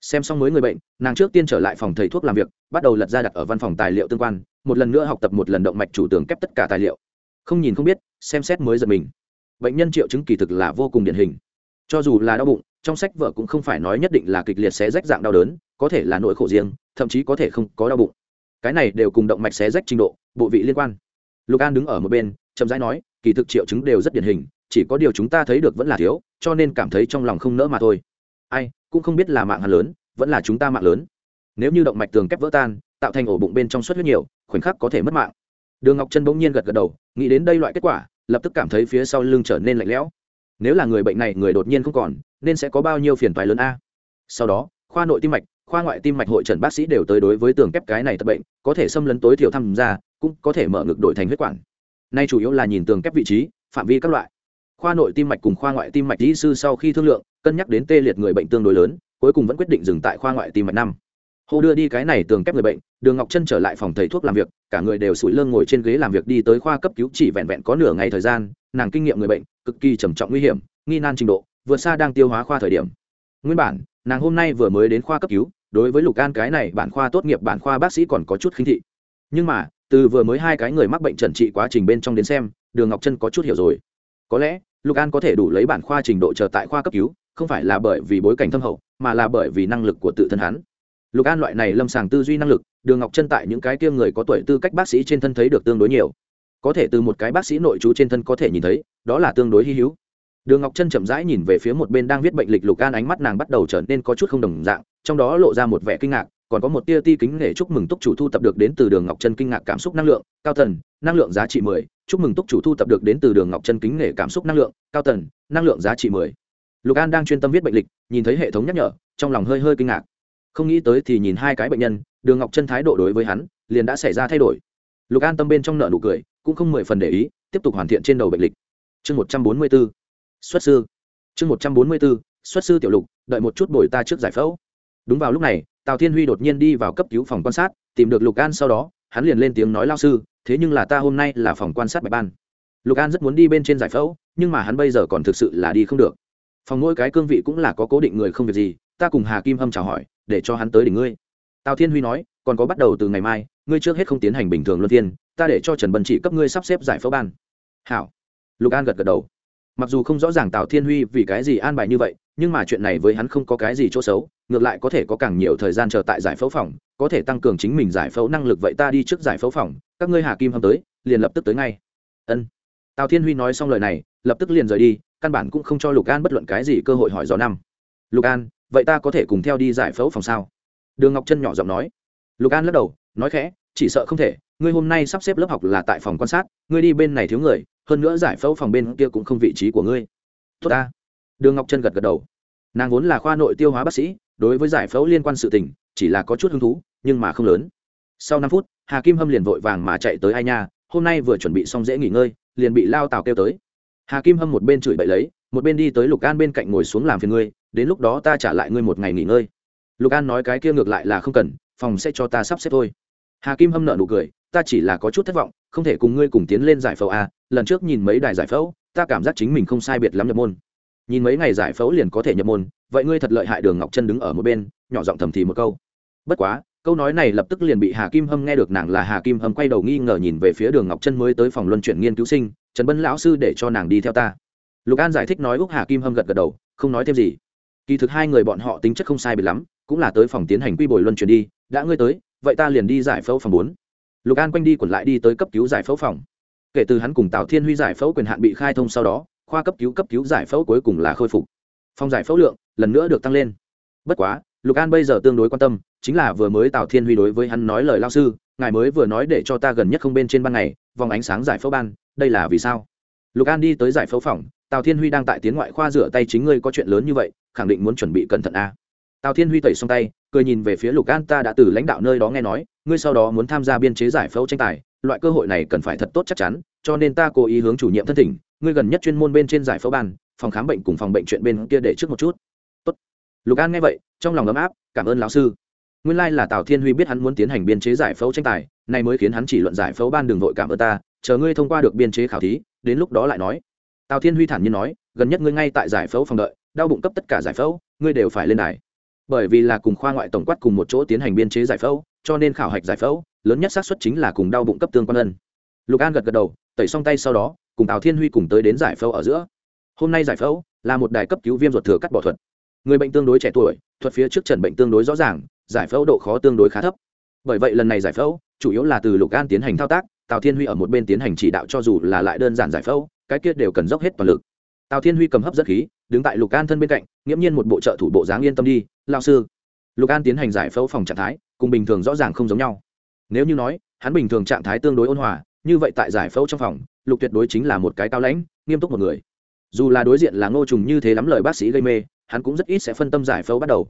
Xem xong mới người bệnh, nàng trước tiên trở lại phòng thầy thuốc làm việc, bắt đầu lật ra đặt ở văn phòng tài liệu tương quan, một lần nữa học tập một lần động mạch chủ tường kép tất cả tài liệu. Không nhìn không biết, xem xét mới giật mình. Bệnh nhân triệu chứng kỳ thực là vô cùng điển hình. Cho dù là đau bụng, trong sách vợ cũng không phải nói nhất định là kịch liệt xé rách dạng đau đớn, có thể là nỗi khổ riêng, thậm chí có thể không có đau bụng. Cái này đều cùng động mạch xé rách trình độ, bộ vị liên quan. Lục an đứng ở một bên, chậm rãi nói kỳ thực triệu chứng đều rất điển hình, chỉ có điều chúng ta thấy được vẫn là thiếu, cho nên cảm thấy trong lòng không nỡ mà thôi. Ai, cũng không biết là mạng hắn lớn, vẫn là chúng ta mạng lớn. Nếu như động mạch tường kép vỡ tan, tạo thành ổ bụng bên trong suất huyết nhiều, khoảnh khắc có thể mất mạng. Đường ngọc chân bỗng nhiên gật gật đầu, nghĩ đến đây loại kết quả, lập tức cảm thấy phía sau lưng trở nên lạnh lẽo. Nếu là người bệnh này, người đột nhiên không còn, nên sẽ có bao nhiêu phiền toái lớn a? Sau đó, khoa nội tim mạch, khoa ngoại tim mạch hội trần bác sĩ đều tới đối với tường kép cái này tập bệnh, có thể xâm lấn tối thiểu tham gia, cũng có thể mở ngực đổi thành huyết quản nay chủ yếu là nhìn tường kép vị trí, phạm vi các loại. Khoa nội tim mạch cùng khoa ngoại tim mạch kỹ sư sau khi thương lượng, cân nhắc đến tê liệt người bệnh tương đối lớn, cuối cùng vẫn quyết định dừng tại khoa ngoại tim mạch năm. Hồ đưa đi cái này tường kép người bệnh, đường ngọc chân trở lại phòng thầy thuốc làm việc, cả người đều sủi lưng ngồi trên ghế làm việc đi tới khoa cấp cứu chỉ vẹn vẹn có nửa ngày thời gian, nàng kinh nghiệm người bệnh, cực kỳ trầm trọng nguy hiểm, nghi nan trình độ, vượt xa đang tiêu hóa khoa thời điểm. Nguyên bản, nàng hôm nay vừa mới đến khoa cấp cứu, đối với lục an cái này bản khoa tốt nghiệp bản khoa bác sĩ còn có chút khinh thị. Nhưng mà từ vừa mới hai cái người mắc bệnh trần trị quá trình bên trong đến xem, đường ngọc chân có chút hiểu rồi. Có lẽ, lục an có thể đủ lấy bản khoa trình độ chờ tại khoa cấp cứu, không phải là bởi vì bối cảnh thâm hậu, mà là bởi vì năng lực của tự thân hắn. Lục an loại này lâm sàng tư duy năng lực, đường ngọc chân tại những cái kia người có tuổi tư cách bác sĩ trên thân thấy được tương đối nhiều. Có thể từ một cái bác sĩ nội trú trên thân có thể nhìn thấy, đó là tương đối hy hữu. Đường ngọc chân chậm rãi nhìn về phía một bên đang viết bệnh lịch lục an ánh mắt nàng bắt đầu trở nên có chút không đồng dạng, trong đó lộ ra một vẻ kinh ngạc còn có một tia ti kính để chúc mừng túc chủ thu tập được đến từ đường ngọc chân kinh ngạc cảm xúc năng lượng, cao tần năng lượng giá trị mười, chúc mừng túc chủ thu tập được đến từ đường ngọc chân kính nể cảm xúc năng lượng, cao tần năng lượng giá trị mười. Lục an đang chuyên tâm viết bệnh lịch, nhìn thấy hệ thống nhắc nhở, trong lòng hơi hơi kinh ngạc. Không nghĩ tới thì nhìn hai cái bệnh nhân, đường ngọc chân thái độ đối với hắn, liền đã xảy ra thay đổi. Lục an tâm bên trong nợ nụ cười, cũng không mười phần để ý, tiếp tục hoàn thiện trên đầu bệnh lịch. Chương một trăm bốn mươi b ố xuất sư. Chương một trăm bốn mươi b ố xuất sư tiểu lục, đợi một chút bồi ta trước giải phẫu. Đúng vào lúc này tào thiên huy đột nhiên đi vào cấp cứu phòng quan sát, tìm được lục an sau đó, hắn liền lên tiếng nói lao sư, thế nhưng là ta hôm nay là phòng quan sát bạch ban. Lục an rất muốn đi bên trên giải phẫu, nhưng mà hắn bây giờ còn thực sự là đi không được. Phòng mỗi cái cương vị cũng là có cố định người không việc gì, ta cùng hà kim hâm chào hỏi, để cho hắn tới đỉnh ngươi. Tào thiên huy nói, còn có bắt đầu từ ngày mai, ngươi trước hết không tiến hành bình thường luân phiên, ta để cho trần bân chỉ cấp ngươi sắp xếp giải phẫu ban. Hảo. Lục an gật gật đầu mặc dù không rõ ràng tào thiên huy vì cái gì an bài như vậy, nhưng mà chuyện này với hắn không có cái gì chỗ xấu, ngược lại có thể có càng nhiều thời gian chờ tại giải phẫu phòng, có thể tăng cường chính mình giải phẫu năng lực vậy ta đi trước giải phẫu phòng, các ngươi hà kim hâm tới, liền lập tức tới ngay. Ân. Tào thiên huy nói xong lời này, lập tức liền rời đi, căn bản cũng không cho lục an bất luận cái gì cơ hội hỏi gió năm. Lục an, vậy ta có thể cùng theo đi giải phẫu phòng sao? Đường ngọc chân nhỏ giọng nói. Lục an lắc đầu, nói khẽ, chỉ sợ không thể, ngươi hôm nay sắp xếp lớp học là tại phòng quan sát, ngươi đi bên này thiếu người hơn nữa giải phẫu phòng bên kia cũng không vị trí của ngươi. Tốt ta. Đường ngọc chân gật gật đầu. Nàng vốn là khoa nội tiêu hóa bác sĩ, đối với giải phẫu liên quan sự tình, chỉ là có chút hứng thú, nhưng mà không lớn. Sau năm phút, hà kim hâm liền vội vàng mà chạy tới ai nha, hôm nay vừa chuẩn bị xong dễ nghỉ ngơi, liền bị lao tào kêu tới. Hà kim hâm một bên chửi bậy lấy, một bên đi tới lục an bên cạnh ngồi xuống làm phiền ngươi, đến lúc đó ta trả lại ngươi một ngày nghỉ ngơi. Lục an nói cái kia ngược lại là không cần, phòng sẽ cho ta sắp xếp thôi. Hà kim hâm nợ nụ cười, ta chỉ là có chút thất vọng không thể cùng ngươi cùng tiến lên giải phẫu à lần trước nhìn mấy đài giải phẫu, ta cảm giác chính mình không sai biệt lắm nhập môn. Nhìn mấy ngày giải phẫu liền có thể nhập môn, vậy ngươi thật lợi hại đường ngọc chân đứng ở một bên, nhỏ giọng thầm thì một câu. Bất quá, câu nói này lập tức liền bị hà kim hâm nghe được, nàng là hà kim hâm quay đầu nghi ngờ nhìn về phía đường ngọc chân mới tới phòng luân chuyển nghiên cứu sinh, trần bân lão sư để cho nàng đi theo ta. Lục an giải thích nói úc hà kim hâm gật gật đầu, không nói thêm gì. Kỳ thực hai người bọn họ tính chất không sai biệt lắm, cũng là tới phòng tiến hành quy bồi luân chuyển đi, đã ngươi tới, vậy ta liền đi giải phẫu phòng bốn lục an quanh đi quẩn lại đi tới cấp cứu giải phẫu phòng kể từ hắn cùng tào thiên huy giải phẫu quyền hạn bị khai thông sau đó khoa cấp cứu cấp cứu giải phẫu cuối cùng là khôi phục phòng giải phẫu lượng lần nữa được tăng lên bất quá lục an bây giờ tương đối quan tâm chính là vừa mới tào thiên huy đối với hắn nói lời lao sư ngài mới vừa nói để cho ta gần nhất không bên trên ban ngày vòng ánh sáng giải phẫu ban đây là vì sao lục an đi tới giải phẫu phòng tào thiên huy đang tại tiến ngoại khoa rửa tay chính ngươi có chuyện lớn như vậy khẳng định muốn chuẩn bị cẩn thận a tào thiên huy tẩy xong tay cười nhìn về phía lục an ta đã từ lãnh đạo nơi đó nghe nói ngươi sau đó muốn tham gia biên chế giải phẫu tranh tài, loại cơ hội này cần phải thật tốt chắc chắn, cho nên ta cố ý hướng chủ nhiệm thân thỉnh, ngươi gần nhất chuyên môn bên trên giải phẫu ban, phòng khám bệnh cùng phòng bệnh chuyện bên kia để trước một chút. Tốt. lục an nghe vậy, trong lòng ấm áp, cảm ơn lão sư. Nguyên lai là tào thiên huy biết hắn muốn tiến hành biên chế giải phẫu tranh tài, này mới khiến hắn chỉ luận giải phẫu ban đường vội cảm ơn ta, chờ ngươi thông qua được biên chế khảo thí, đến lúc đó lại nói. Tào thiên huy thản nhiên nói, gần nhất ngươi ngay tại giải phẫu phòng đợi, đau bụng cấp tất cả giải phẫu, ngươi đều phải lên đài. Bởi vì là cùng khoa ngoại tổng quát cùng một chỗ tiến hành biên chế giải phẫu cho nên khảo hạch giải phẫu, lớn nhất xác suất chính là cùng đau bụng cấp tương quan ân. Lục an gật gật đầu, tẩy xong tay sau đó, cùng tào thiên huy cùng tới đến giải phẫu ở giữa. Hôm nay giải phẫu là một đài cấp cứu viêm ruột thừa cắt bỏ thuật. Người bệnh tương đối trẻ tuổi, thuật phía trước trần bệnh tương đối rõ ràng, giải phẫu độ khó tương đối khá thấp. Bởi vậy lần này giải phẫu, chủ yếu là từ lục an tiến hành thao tác, tào thiên huy ở một bên tiến hành chỉ đạo cho dù là lại đơn giản giải phẫu, cái kia đều cần dốc hết toàn lực. Tào thiên huy cầm hấp dẫn khí, đứng tại lục an thân bên cạnh, nghiễm nhiên một bộ trợ thủ bộ dáng yên tâm đi lao sư. Lục an tiến hành giải phẫu phòng trạng thái cùng bình thường rõ ràng không giống nhau. Nếu như nói, hắn bình thường trạng thái tương đối ôn hòa, như vậy tại giải phẫu trong phòng, lục tuyệt đối chính là một cái cao lãnh, nghiêm túc một người. Dù là đối diện là ngô trùng như thế lắm lời bác sĩ gây mê, hắn cũng rất ít sẽ phân tâm giải phẫu bắt đầu.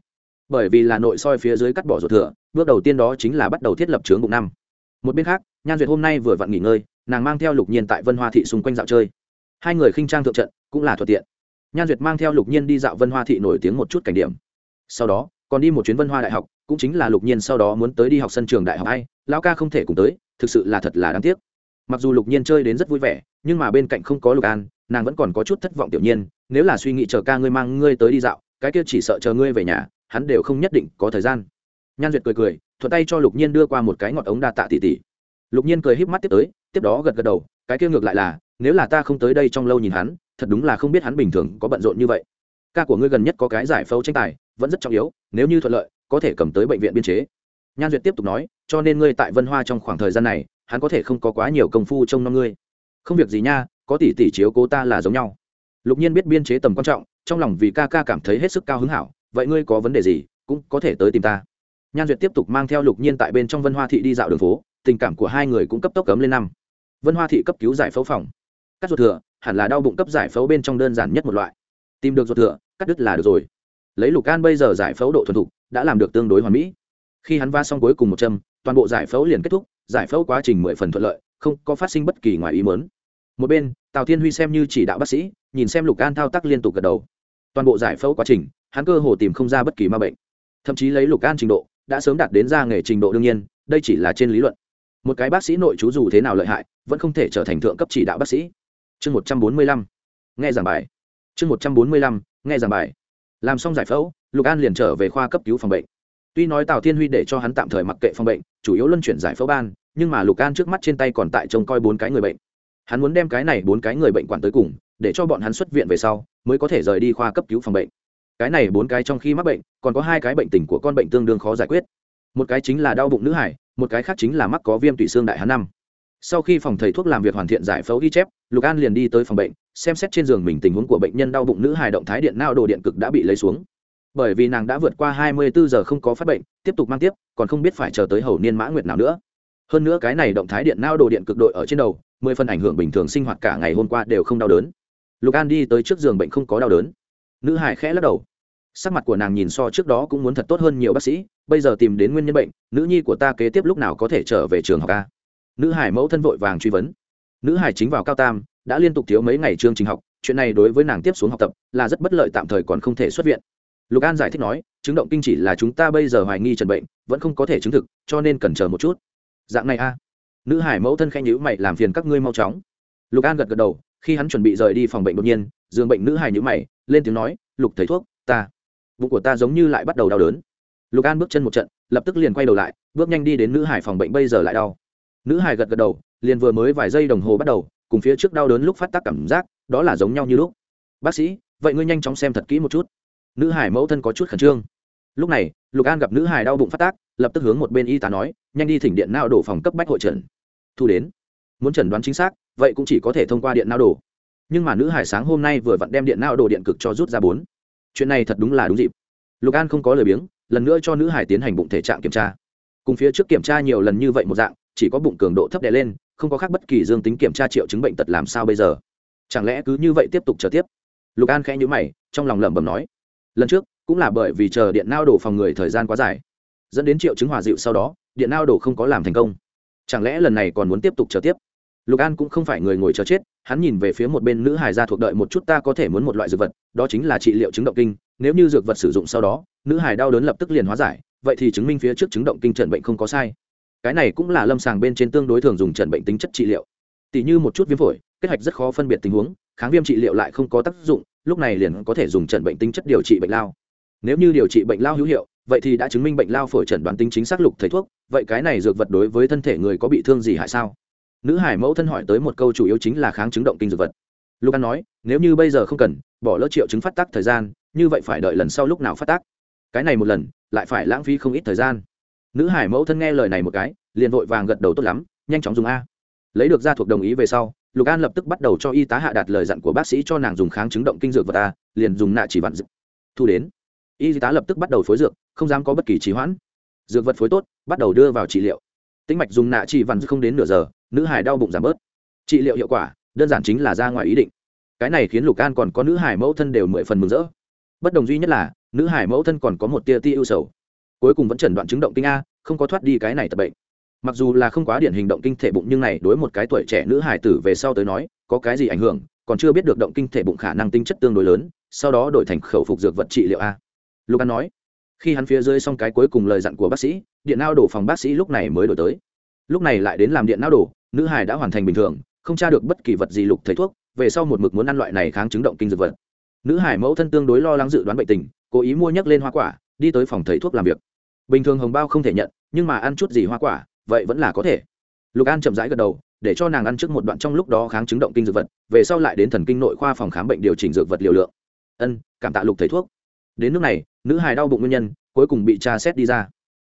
Bởi vì là nội soi phía dưới cắt bỏ ruột thừa, bước đầu tiên đó chính là bắt đầu thiết lập trướng bụng năm. Một bên khác, nhan duyệt hôm nay vừa vặn nghỉ ngơi, nàng mang theo lục nhiên tại vân hoa thị xung quanh dạo chơi. Hai người khinh trang thượng trận, cũng là thuận tiện. Nhan duyệt mang theo lục nhiên đi dạo vân hoa thị nổi tiếng một chút cảnh điểm. Sau đó, còn đi một chuyến vân hoa đại học cũng chính là lục nhiên sau đó muốn tới đi học sân trường đại học ai, lão ca không thể cùng tới, thực sự là thật là đáng tiếc. Mặc dù lục nhiên chơi đến rất vui vẻ, nhưng mà bên cạnh không có lục an, nàng vẫn còn có chút thất vọng tiểu nhiên, nếu là suy nghĩ chờ ca ngươi mang ngươi tới đi dạo, cái kia chỉ sợ chờ ngươi về nhà, hắn đều không nhất định có thời gian. Nhan duyệt cười cười, thuận tay cho lục nhiên đưa qua một cái ngọt ống đa tạ tỷ tỷ lục nhiên cười híp mắt tiếp tới, tiếp đó gật gật đầu, cái kia ngược lại là, nếu là ta không tới đây trong lâu nhìn hắn, thật đúng là không biết hắn bình thường có bận rộn như vậy. Ca của ngươi gần nhất có cái giải phẫu tranh tài, vẫn rất trọng yếu, nếu như thuận lợi có thể cầm tới bệnh viện biên chế. Nhan duyệt tiếp tục nói, cho nên ngươi tại vân hoa trong khoảng thời gian này, hắn có thể không có quá nhiều công phu trông nom ngươi. Không việc gì nha, có tỷ tỷ chiếu cố ta là giống nhau. Lục nhiên biết biên chế tầm quan trọng, trong lòng vì ca ca cảm thấy hết sức cao hứng hảo, vậy ngươi có vấn đề gì, cũng có thể tới tìm ta. Nhan duyệt tiếp tục mang theo lục nhiên tại bên trong vân hoa thị đi dạo đường phố, tình cảm của hai người cũng cấp tốc cấm lên năm. Vân hoa thị cấp cứu giải phẫu phòng. Cắt ruột thừa, hẳn là đau bụng cấp giải phẫu bên trong đơn giản nhất một loại. Tìm được ruột thừa, cắt đứt là được rồi. Lấy lục can bây giờ giải phẫu độ thuần thục đã làm được tương đối hoàn mỹ. Khi hắn va xong cuối cùng một châm, toàn bộ giải phẫu liền kết thúc, giải phẫu quá trình mười phần thuận lợi, không có phát sinh bất kỳ ngoài ý mớn một bên, tào thiên huy xem như chỉ đạo bác sĩ, nhìn xem lục an thao tác liên tục gật đầu. Toàn bộ giải phẫu quá trình, hắn cơ hồ tìm không ra bất kỳ ma bệnh. Thậm chí lấy lục an trình độ, đã sớm đạt đến ra nghề trình độ đương nhiên, đây chỉ là trên lý luận. Một cái bác sĩ nội chú dù thế nào lợi hại, vẫn không thể trở thành thượng cấp chỉ đạo bác sĩ. Chương một trăm bốn mươi lăm. Nghe giảng bài. Chương một trăm bốn mươi lăm. Nghe giảng bài làm xong giải phẫu, lục an liền trở về khoa cấp cứu phòng bệnh. Tuy nói tào thiên huy để cho hắn tạm thời mặc kệ phòng bệnh, chủ yếu luân chuyển giải phẫu ban, nhưng mà lục an trước mắt trên tay còn tại trông coi bốn cái người bệnh. Hắn muốn đem cái này bốn cái người bệnh quản tới cùng, để cho bọn hắn xuất viện về sau, mới có thể rời đi khoa cấp cứu phòng bệnh. Cái này bốn cái trong khi mắc bệnh, còn có hai cái bệnh tình của con bệnh tương đương khó giải quyết. Một cái chính là đau bụng nữ hải, một cái khác chính là mắc có viêm tủy xương đại hắn năm. Sau khi phòng thầy thuốc làm việc hoàn thiện giải phẫu ghi chép, lục an liền đi tới phòng bệnh xem xét trên giường mình tình huống của bệnh nhân đau bụng nữ hài động thái điện nao đồ điện cực đã bị lấy xuống. Bởi vì nàng đã vượt qua hai mươi bốn giờ không có phát bệnh, tiếp tục mang tiếp, còn không biết phải chờ tới hầu niên mã nguyệt nào nữa. Hơn nữa cái này động thái điện nao đồ điện cực đội ở trên đầu, mười phần ảnh hưởng bình thường sinh hoạt cả ngày hôm qua đều không đau đớn. Lục an đi tới trước giường bệnh không có đau đớn. Nữ hải khẽ lắc đầu. Sắc mặt của nàng nhìn so trước đó cũng muốn thật tốt hơn nhiều bác sĩ, bây giờ tìm đến nguyên nhân bệnh, nữ nhi của ta kế tiếp lúc nào có thể trở về trường học ca nữ hải mẫu thân vội vàng truy vấn. Nữ hải chính vào cao tam đã liên tục thiếu mấy ngày chương trình học, chuyện này đối với nàng tiếp xuống học tập là rất bất lợi tạm thời còn không thể xuất viện. Lục an giải thích nói, chứng động kinh chỉ là chúng ta bây giờ hoài nghi trần bệnh, vẫn không có thể chứng thực, cho nên cần chờ một chút. Dạng này a. Nữ hải mẫu thân khen nhữ mày làm phiền các ngươi mau chóng. Lục an gật gật đầu, khi hắn chuẩn bị rời đi phòng bệnh đột nhiên, giường bệnh nữ hải nhữ mày, lên tiếng nói, lục thầy thuốc, ta, bụng của ta giống như lại bắt đầu đau đớn. Lục an bước chân một trận, lập tức liền quay đầu lại, bước nhanh đi đến nữ hải phòng bệnh bây giờ lại đau. Nữ hải gật gật đầu, liền vừa mới vài giây đồng hồ bắt đầu cùng phía trước đau đớn lúc phát tác cảm giác, đó là giống nhau như lúc. Bác sĩ, vậy ngươi nhanh chóng xem thật kỹ một chút. Nữ hải mẫu thân có chút khẩn trương. Lúc này, lục an gặp nữ hải đau bụng phát tác, lập tức hướng một bên y tá nói, nhanh đi thỉnh điện nao đổ phòng cấp bách hội trần. Thu đến. Muốn chẩn đoán chính xác, vậy cũng chỉ có thể thông qua điện nao đổ. Nhưng mà nữ hải sáng hôm nay vừa vặn đem điện nao đổ điện cực cho rút ra bốn. Chuyện này thật đúng là đúng dịp. Lục an không có lời biếng, lần nữa cho nữ hải tiến hành bụng thể trạng kiểm tra. Cùng phía trước kiểm tra nhiều lần như vậy một dạng, chỉ có bụng cường độ thấp đè lên không có khác bất kỳ dương tính kiểm tra triệu chứng bệnh tật làm sao bây giờ? Chẳng lẽ cứ như vậy tiếp tục chờ tiếp? Lục an khẽ nhữ mày, trong lòng lẩm bẩm nói, lần trước cũng là bởi vì chờ điện nao đổ phòng người thời gian quá dài, dẫn đến triệu chứng hòa dịu sau đó, điện nao đổ không có làm thành công. Chẳng lẽ lần này còn muốn tiếp tục chờ tiếp? Lục an cũng không phải người ngồi chờ chết, hắn nhìn về phía một bên nữ hài ra thuộc đợi một chút ta có thể muốn một loại dược vật, đó chính là trị liệu chứng động kinh, nếu như dược vật sử dụng sau đó, nữ hài đau đớn lập tức liền hóa giải, vậy thì chứng minh phía trước chứng động kinh trần bệnh không có sai cái này cũng là lâm sàng bên trên tương đối thường dùng trần bệnh tính chất trị liệu. Tỷ như một chút viêm phổi, kết hạch rất khó phân biệt tình huống, kháng viêm trị liệu lại không có tác dụng, lúc này liền có thể dùng trần bệnh tính chất điều trị bệnh lao. Nếu như điều trị bệnh lao hữu hiệu, vậy thì đã chứng minh bệnh lao phổi trần đoán tính chính xác lục thầy thuốc, vậy cái này dược vật đối với thân thể người có bị thương gì hại sao? Nữ hải mẫu thân hỏi tới một câu chủ yếu chính là kháng chứng động kinh dược vật. Lục an nói, nếu như bây giờ không cần, bỏ lỡ triệu chứng phát tác thời gian, như vậy phải đợi lần sau lúc nào phát tác. Cái này một lần, lại phải lãng phí không ít thời gian nữ hải mẫu thân nghe lời này một cái, liền vội vàng gật đầu tốt lắm, nhanh chóng dùng a. Lấy được ra thuộc đồng ý về sau, lục an lập tức bắt đầu cho y tá hạ đạt lời dặn của bác sĩ cho nàng dùng kháng chứng động kinh dược vật a, liền dùng nạ chỉ vặn dược. Thu đến, y tá lập tức bắt đầu phối dược, không dám có bất kỳ trì hoãn. Dược vật phối tốt, bắt đầu đưa vào trị liệu. Tĩnh mạch dùng nạ chỉ vặn không đến nửa giờ, nữ hải đau bụng giảm bớt. Trị liệu hiệu quả, đơn giản chính là ra ngoài ý định. Cái này khiến lục an còn có nữ hải mẫu thân đều mười phần mừng rỡ. Bất đồng duy nhất là, nữ hải mẫu thân còn có một tia ti ưu sầu cuối cùng vẫn chẩn đoạn chứng động kinh a, không có thoát đi cái này tập bệnh. Mặc dù là không quá điển hình động kinh thể bụng, nhưng này đối một cái tuổi trẻ nữ hải tử về sau tới nói, có cái gì ảnh hưởng, còn chưa biết được động kinh thể bụng khả năng tinh chất tương đối lớn, sau đó đổi thành khẩu phục dược vật trị liệu a. Lục an nói, khi hắn phía dưới xong cái cuối cùng lời dặn của bác sĩ, điện nao đổ phòng bác sĩ lúc này mới đổi tới. Lúc này lại đến làm điện nao đổ, nữ hải đã hoàn thành bình thường, không tra được bất kỳ vật gì lục thầy thuốc, về sau một mực muốn ăn loại này kháng chứng động kinh dược vật. Nữ hải mẫu thân tương đối lo lắng dự đoán bệnh tình, cố ý mua nhắc lên hoa quả, đi tới phòng thầy thuốc làm việc bình thường hồng bao không thể nhận, nhưng mà ăn chút gì hoa quả, vậy vẫn là có thể. Lục an chậm rãi gật đầu, để cho nàng ăn trước một đoạn trong lúc đó kháng chứng động kinh dược vật, về sau lại đến thần kinh nội khoa phòng khám bệnh điều chỉnh dược vật liều lượng. Ân, cảm tạ lục thầy thuốc. Đến nước này, nữ hài đau bụng nguyên nhân, cuối cùng bị tra xét đi ra.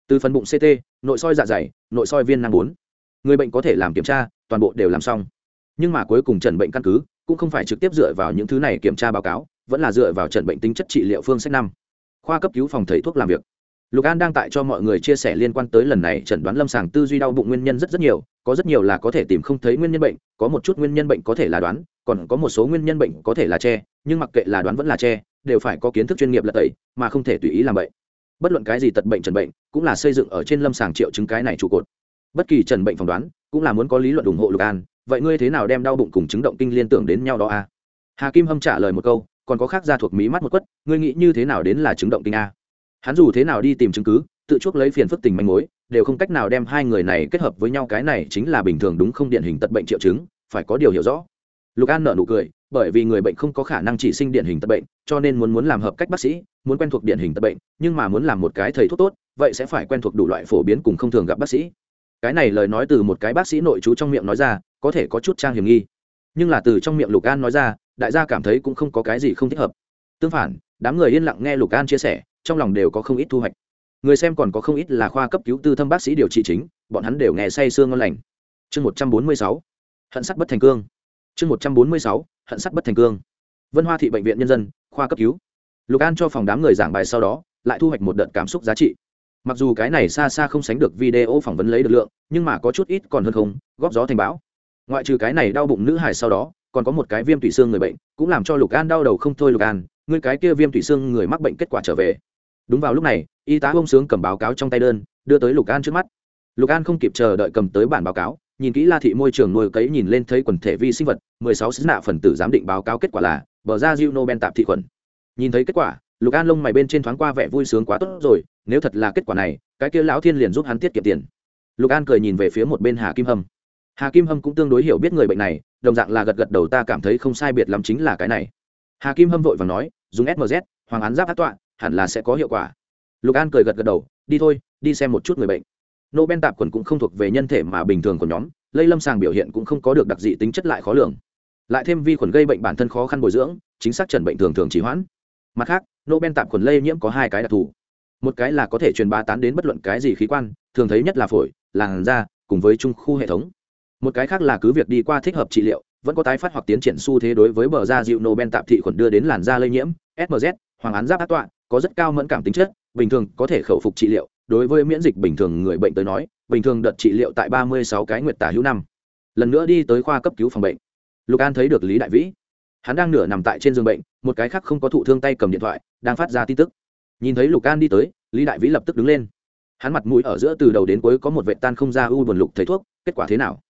Từ phần bụng ct nội soi dạ dày, nội soi viên năng bốn. Người bệnh có thể làm kiểm tra, toàn bộ đều làm xong. Nhưng mà cuối cùng trần bệnh căn cứ, cũng không phải trực tiếp dựa vào những thứ này kiểm tra báo cáo, vẫn là dựa vào trần bệnh tính chất trị liệu phương sách năm. Khoa cấp cứu phòng thầy thuốc làm việc lục an đang tại cho mọi người chia sẻ liên quan tới lần này chẩn đoán lâm sàng tư duy đau bụng nguyên nhân rất rất nhiều, có rất nhiều là có thể tìm không thấy nguyên nhân bệnh, có một chút nguyên nhân bệnh có thể là đoán, còn có một số nguyên nhân bệnh có thể là che, nhưng mặc kệ là đoán vẫn là che, đều phải có kiến thức chuyên nghiệp là tẩy, mà không thể tùy ý làm bệnh. Bất luận cái gì tật bệnh trần bệnh, cũng là xây dựng ở trên lâm sàng triệu chứng cái này trụ cột. Bất kỳ trần bệnh phỏng đoán, cũng là muốn có lý luận ủng hộ lục an, vậy ngươi thế nào đem đau bụng cùng chứng động kinh liên tưởng đến nhau đó a? À? hà kim hâm trả lời một câu, còn có khác ra thuộc mí mắt một quất, ngươi nghĩ như thế nào đến là chứng động kinh a? Hắn dù thế nào đi tìm chứng cứ, tự chuốc lấy phiền phức tình manh mối, đều không cách nào đem hai người này kết hợp với nhau, cái này chính là bình thường đúng không điển hình tật bệnh triệu chứng, phải có điều hiểu rõ. Lục an nợ nụ cười, bởi vì người bệnh không có khả năng chỉ sinh điển hình tật bệnh, cho nên muốn muốn làm hợp cách bác sĩ, muốn quen thuộc điển hình tật bệnh, nhưng mà muốn làm một cái thầy thuốc tốt, vậy sẽ phải quen thuộc đủ loại phổ biến cùng không thường gặp bác sĩ. Cái này lời nói từ một cái bác sĩ nội chú trong miệng nói ra, có thể có chút trang hiểm nghi. Nhưng là từ trong miệng lục an nói ra, đại gia cảm thấy cũng không có cái gì không thích hợp. Tương phản, đám người yên lặng nghe lục an chia sẻ trong lòng đều có không ít thu hoạch. Người xem còn có không ít là khoa cấp cứu tư thâm bác sĩ điều trị chính, bọn hắn đều nghe say sương ngon lành. Chương một trăm bốn mươi sáu, hận sắt bất thành cương. Chương một trăm bốn mươi sáu, hận sắt bất thành cương. Vân hoa thị bệnh viện nhân dân, khoa cấp cứu. Lục an cho phòng đám người giảng bài sau đó, lại thu hoạch một đợt cảm xúc giá trị. Mặc dù cái này xa xa không sánh được video phỏng vấn lấy được lượng, nhưng mà có chút ít còn hơn không, góp gió thành bão. Ngoại trừ cái này đau bụng nữ hải sau đó, còn có một cái viêm tủy xương người bệnh, cũng làm cho lục an đau đầu không thôi lục an ngươi cái kia viêm thủy xương người mắc bệnh kết quả trở về. Đúng vào lúc này, y tá bông sướng cầm báo cáo trong tay đơn, đưa tới lục an trước mắt. Lục an không kịp chờ đợi cầm tới bản báo cáo, nhìn kỹ la thị môi trường nuôi cấy nhìn lên thấy quần thể vi sinh vật, mười sáu sứ nạ phần tử giám định báo cáo kết quả là, bờ ra diu nobel tạp thị khuẩn. Nhìn thấy kết quả, lục an lông mày bên trên thoáng qua vẻ vui sướng quá tốt rồi, nếu thật là kết quả này, cái kia lão thiên liền giúp hắn tiết kiệm tiền. Lục an cười nhìn về phía một bên hà kim hâm. Hà kim hâm cũng tương đối hiểu biết người bệnh này, đồng dạng là gật gật đầu ta cảm thấy không sai biệt lắm chính là cái này. Hà kim hâm vội và nói dùng smz hoàng án giáp hát tọa, hẳn là sẽ có hiệu quả. Lục an cười gật gật đầu, đi thôi, đi xem một chút người bệnh. Nô ben tạp quần cũng không thuộc về nhân thể mà bình thường của nhóm, lây lâm sàng biểu hiện cũng không có được đặc dị tính chất lại khó lường. Lại thêm vi khuẩn gây bệnh bản thân khó khăn bồi dưỡng, chính xác trần bệnh thường thường chỉ hoãn. Mặt khác nô ben tạp khuẩn lây nhiễm có hai cái đặc thù. Một cái là có thể truyền bá tán đến bất luận cái gì khí quan, thường thấy nhất là phổi, làn da, cùng với trung khu hệ thống. Một cái khác là cứ việc đi qua thích hợp trị liệu vẫn có tái phát hoặc tiến triển xu thế đối với bờ da dịu nô tạp thị khuẩn đưa đến làn da lây nhiễm smz hoàng án giáp ác tọa, có rất cao mẫn cảm tính chất, bình thường có thể khẩu phục trị liệu. Đối với miễn dịch bình thường người bệnh tới nói, bình thường đợt trị liệu tại ba mươi sáu cái nguyệt tả hữu năm. Lần nữa đi tới khoa cấp cứu phòng bệnh. Lục an thấy được lý đại vĩ. Hắn đang nửa nằm tại trên giường bệnh, một cái khác không có thụ thương tay cầm điện thoại, đang phát ra tin tức. Nhìn thấy lục an đi tới, lý đại vĩ lập tức đứng lên. Hắn mặt mũi ở giữa từ đầu đến cuối có một vệ tan không ra u buồn lục thấy thuốc, kết quả thế nào?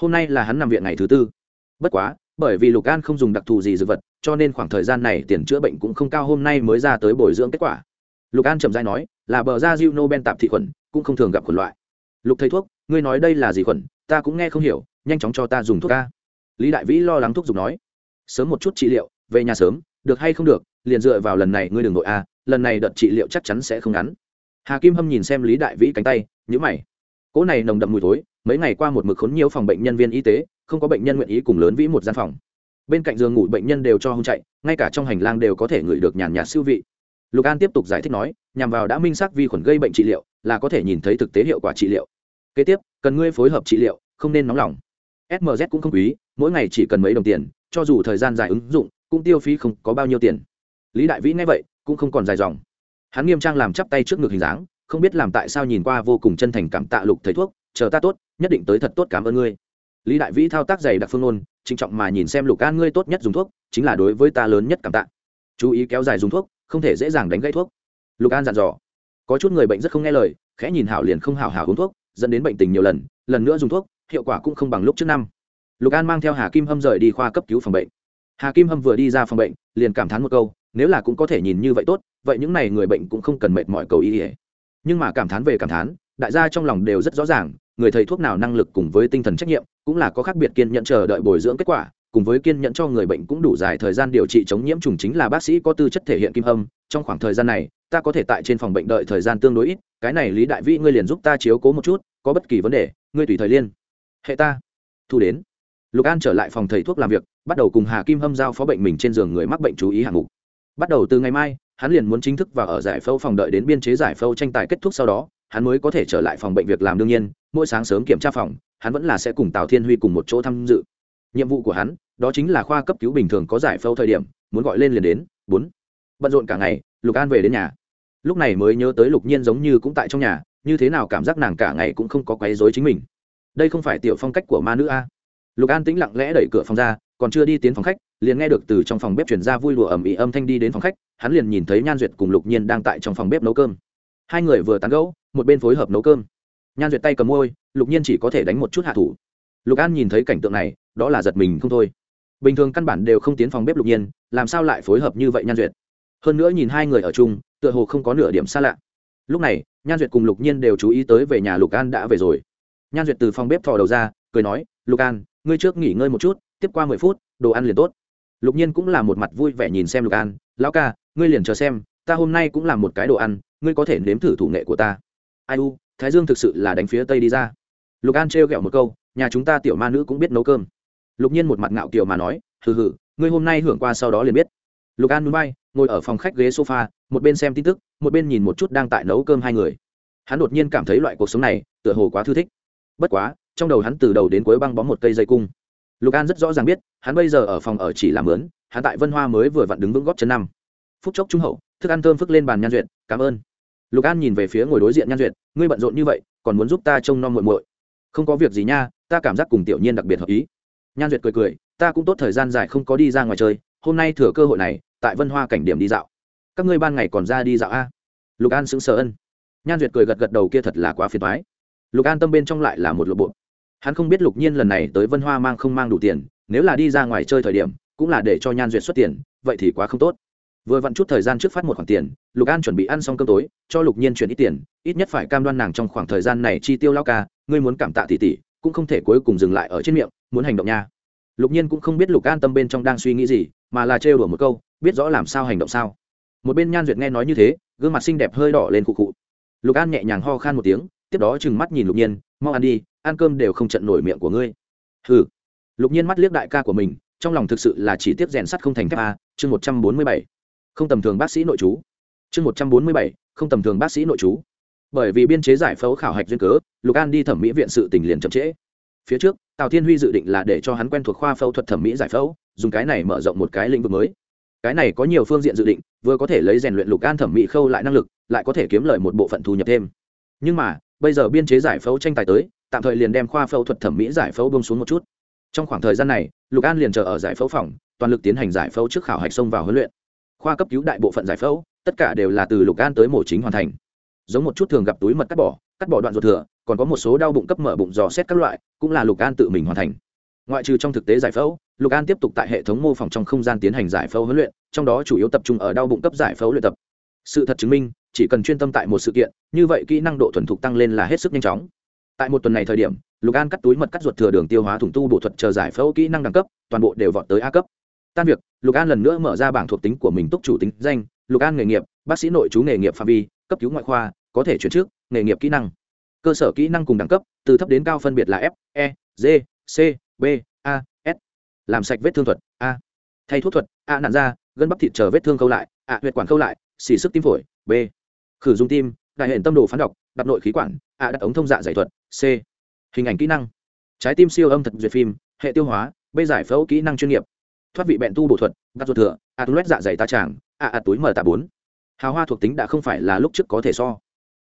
Hôm nay là hắn nằm viện ngày thứ tư bất quá, bởi vì lục an không dùng đặc thù gì dược vật, cho nên khoảng thời gian này tiền chữa bệnh cũng không cao hôm nay mới ra tới bồi dưỡng kết quả. Lục an chậm dai nói, là bờ da diêu nô tạp thị khuẩn, cũng không thường gặp khuẩn loại. Lục thầy thuốc, ngươi nói đây là gì khuẩn? Ta cũng nghe không hiểu, nhanh chóng cho ta dùng thuốc ca lý đại vĩ lo lắng thuốc dùng nói, sớm một chút trị liệu, về nhà sớm, được hay không được, liền dựa vào lần này ngươi đừng nội a, lần này đợt trị liệu chắc chắn sẽ không ngắn. Hà kim hâm nhìn xem lý đại vĩ cánh tay nhữ mày. Cỗ này nồng đậm mùi thối, mấy ngày qua một mực khốn nhiều phòng bệnh nhân viên y tế không có bệnh nhân nguyện ý cùng lớn vĩ một gian phòng. Bên cạnh giường ngủ bệnh nhân đều cho hung chạy, ngay cả trong hành lang đều có thể ngửi được nhàn nhạt siêu vị. Lục an tiếp tục giải thích nói, nhằm vào đã minh xác vi khuẩn gây bệnh trị liệu, là có thể nhìn thấy thực tế hiệu quả trị liệu. Kế tiếp, cần ngươi phối hợp trị liệu, không nên nóng lòng. Smz cũng không quý, mỗi ngày chỉ cần mấy đồng tiền, cho dù thời gian dài ứng dụng, cũng tiêu phí không có bao nhiêu tiền. Lý đại vĩ nghe vậy, cũng không còn dài dòng. Hắn nghiêm trang làm chắp tay trước ngực hình dáng, không biết làm tại sao nhìn qua vô cùng chân thành cảm tạ lục thầy thuốc, chờ ta tốt, nhất định tới thật tốt cảm ơn ngươi lý đại vĩ thao tác dày đặc phương ngôn, trinh trọng mà nhìn xem lục an ngươi tốt nhất dùng thuốc chính là đối với ta lớn nhất cảm tạ. Chú ý kéo dài dùng thuốc không thể dễ dàng đánh gãy thuốc. Lục an dặn dò. Có chút người bệnh rất không nghe lời khẽ nhìn hảo liền không hảo hảo uống thuốc dẫn đến bệnh tình nhiều lần lần nữa dùng thuốc hiệu quả cũng không bằng lúc trước năm. Lục an mang theo hà kim hâm rời đi khoa cấp cứu phòng bệnh. Hà kim hâm vừa đi ra phòng bệnh liền cảm thán một câu nếu là cũng có thể nhìn như vậy tốt vậy những n à y người bệnh cũng không cần mệt mỏi cầu ý ỉa nhưng mà cảm thán về cảm thán đại gia trong lòng đều rất rõ ràng người thầy thuốc nào năng lực cùng với tinh thần trách nhiệm cũng là có khác biệt kiên nhận chờ đợi bồi dưỡng kết quả, cùng với kiên nhẫn cho người bệnh cũng đủ dài thời gian điều trị chống nhiễm trùng chính là bác sĩ có tư chất thể hiện kim hâm. Trong khoảng thời gian này, ta có thể tại trên phòng bệnh đợi thời gian tương đối ít, cái này lý đại vĩ ngươi liền giúp ta chiếu cố một chút, có bất kỳ vấn đề, ngươi tùy thời liên hệ ta. Thu đến. Lục an trở lại phòng thầy thuốc làm việc, bắt đầu cùng hà kim hâm giao phó bệnh mình trên giường người mắc bệnh chú ý hạng mục. Bắt đầu từ ngày mai, hắn liền muốn chính thức vào ở giải phẫu phòng đợi đến biên chế giải phẫu tranh tài kết thúc sau đó hắn mới có thể trở lại phòng bệnh việc làm đương nhiên, mỗi sáng sớm kiểm tra phòng, hắn vẫn là sẽ cùng tào thiên huy cùng một chỗ tham dự. Nhiệm vụ của hắn, đó chính là khoa cấp cứu bình thường có giải phẫu thời điểm, muốn gọi lên liền đến, bốn. Bận rộn cả ngày, lục an về đến nhà. Lúc này mới nhớ tới lục nhiên giống như cũng tại trong nhà, như thế nào cảm giác nàng cả ngày cũng không có quấy dối chính mình. Đây không phải tiểu phong cách của ma nữ a. Lục an tĩnh lặng lẽ đẩy cửa phòng ra, còn chưa đi tiến phòng khách, liền nghe được từ trong phòng bếp chuyển ra vui lụa ẩm ĩ âm thanh đi đến phòng khách, hắn liền nhìn thấy nhan duyệt cùng lục nhiên đang tại trong phòng bếp nấu cơm. Hai người vừa tán gẫu một bên phối hợp nấu cơm. Nhan duyệt tay cầm môi, lục nhiên chỉ có thể đánh một chút hạ thủ. Lục an nhìn thấy cảnh tượng này, đó là giật mình không thôi. Bình thường căn bản đều không tiến phòng bếp lục nhiên, làm sao lại phối hợp như vậy nhan duyệt? Hơn nữa nhìn hai người ở chung, tựa hồ không có nửa điểm xa lạ. Lúc này, nhan duyệt cùng lục nhiên đều chú ý tới về nhà lục an đã về rồi. Nhan duyệt từ phòng bếp thò đầu ra, cười nói, lục an, ngươi trước nghỉ ngơi một chút, tiếp qua mười phút, đồ ăn liền tốt. Lục nhiên cũng là một mặt vui vẻ nhìn xem lục an, lão ca, ngươi liền chờ xem, ta hôm nay cũng làm một cái đồ ăn, ngươi có thể nếm thử thủ nghệ của ta ai u, thái dương thực sự là đánh phía tây đi ra. Lục an trêu ghẹo một câu, nhà chúng ta tiểu ma nữ cũng biết nấu cơm. Lục nhiên một mặt ngạo kiều mà nói, hừ hừ, ngươi hôm nay hưởng qua sau đó liền biết. Lục an núi bay, ngồi ở phòng khách ghế sofa, một bên xem tin tức, một bên nhìn một chút đang tại nấu cơm hai người. Hắn đột nhiên cảm thấy loại cuộc sống này, tựa hồ quá thư thích. Bất quá, trong đầu hắn từ đầu đến cuối băng bó một cây dây cung. Lục an rất rõ ràng biết, hắn bây giờ ở phòng ở chỉ làm lớn hắn tại vân hoa mới vừa vặn đứng vững góp chân năm. Phút chốc trung hậu, thức ăn thơm phức lên bàn nhan duyệt, cảm ơn lục an nhìn về phía ngồi đối diện nhan duyệt, ngươi bận rộn như vậy, còn muốn giúp ta trông nom muội muội? Không có việc gì nha, ta cảm giác cùng tiểu nhiên đặc biệt hợp ý. Nhan duyệt cười cười, ta cũng tốt thời gian dài không có đi ra ngoài chơi, hôm nay thừa cơ hội này, tại vân hoa cảnh điểm đi dạo. Các ngươi ban ngày còn ra đi dạo a? Lục an sững sờ ân. Nhan duyệt cười gật gật đầu, kia thật là quá phiền thoái lục an tâm bên trong lại là một lộ bộ hắn không biết lục nhiên lần này tới vân hoa mang không mang đủ tiền, nếu là đi ra ngoài chơi thời điểm, cũng là để cho nhan duyệt xuất tiền, vậy thì quá không tốt vừa vặn chút thời gian trước phát một khoản tiền, lục an chuẩn bị ăn xong cơm tối, cho lục nhiên chuyển ít tiền, ít nhất phải cam đoan nàng trong khoảng thời gian này chi tiêu lao ca, ngươi muốn cảm tạ tỷ tỷ, cũng không thể cuối cùng dừng lại ở trên miệng, muốn hành động nha. Lục nhiên cũng không biết lục an tâm bên trong đang suy nghĩ gì, mà là trêu đùa một câu, biết rõ làm sao hành động sao. Một bên nhan duyệt nghe nói như thế, gương mặt xinh đẹp hơi đỏ lên cụ cụ lục an nhẹ nhàng ho khan một tiếng, tiếp đó trừng mắt nhìn lục nhiên, mau ăn đi, ăn cơm đều không trận nổi miệng của ngươi. Hừ. Lục nhiên mắt liếc đại ca của mình, trong lòng thực sự là chỉ tiếp rèn sắt không thành thép a, chương một trăm bốn mươi bảy không tầm thường bác sĩ nội chú chương một trăm bốn mươi bảy, không tầm thường bác sĩ nội chú bởi vì biên chế giải phẫu khảo hạch duyên cớ, lục an đi thẩm mỹ viện sự tình liền chậm trễ. Phía trước, tào thiên huy dự định là để cho hắn quen thuộc khoa phẫu thuật thẩm mỹ giải phẫu, dùng cái này mở rộng một cái lĩnh vực mới. Cái này có nhiều phương diện dự định, vừa có thể lấy rèn luyện lục an thẩm mỹ khâu lại năng lực, lại có thể kiếm lời một bộ phận thu nhập thêm. Nhưng mà, bây giờ biên chế giải phẫu tranh tài tới, tạm thời liền đem khoa phẫu thuật thẩm mỹ giải phẫu bông xuống một chút. Trong khoảng thời gian này, lục an liền chờ ở giải phẫu phòng, toàn lực tiến hành giải phẫu trước khảo hạch xông vào huấn luyện khoa cấp cứu đại bộ phận giải phẫu, tất cả đều là từ lục an tới mổ chính hoàn thành. Giống một chút thường gặp túi mật cắt bỏ cắt bỏ đoạn ruột thừa, còn có một số đau bụng cấp mở bụng dò xét các loại, cũng là lục an tự mình hoàn thành. Ngoại trừ trong thực tế giải phẫu, lục an tiếp tục tại hệ thống mô phỏng trong không gian tiến hành giải phẫu huấn luyện, trong đó chủ yếu tập trung ở đau bụng cấp giải phẫu luyện tập. Sự thật chứng minh, chỉ cần chuyên tâm tại một sự kiện, như vậy kỹ năng độ thuần thục tăng lên là hết sức nhanh chóng. Tại một tuần này thời điểm, lục an cắt túi mật cắt ruột thừa đường tiêu hóa thủng tu bổ thuật chờ giải phẫu kỹ năng đẳng cấp, toàn bộ đều vọt tới a cấp tan việc, lục an lần nữa mở ra bảng thuộc tính của mình túc chủ tính danh, lục an nghề nghiệp, bác sĩ nội chú nghề nghiệp phạm vi, cấp cứu ngoại khoa, có thể chuyển trước nghề nghiệp kỹ năng. Cơ sở kỹ năng cùng đẳng cấp, từ thấp đến cao phân biệt là f e g, c, b, a, s. Làm sạch vết thương thuật, a. Thay thuốc thuật, a nạn da gân bắp thịt chờ vết thương khâu lại, a huyệt quản khâu lại, xì sức tim phổi, b. Khử dung tim, đại hệ tâm đồ phán độc đặt nội khí quản, a đặt ống thông dạ giải thuật, c. Hình ảnh kỹ năng. Trái tim siêu âm thật duyệt phim, hệ tiêu hóa b giải phẫu kỹ năng chuyên nghiệp thoát vị bẹn tu bổ thuật gắt ruột thừa à a tuét dạ dày ta tràng a à a à túi mờ tạ bốn. Hào hoa thuộc tính đã không phải là lúc trước có thể so.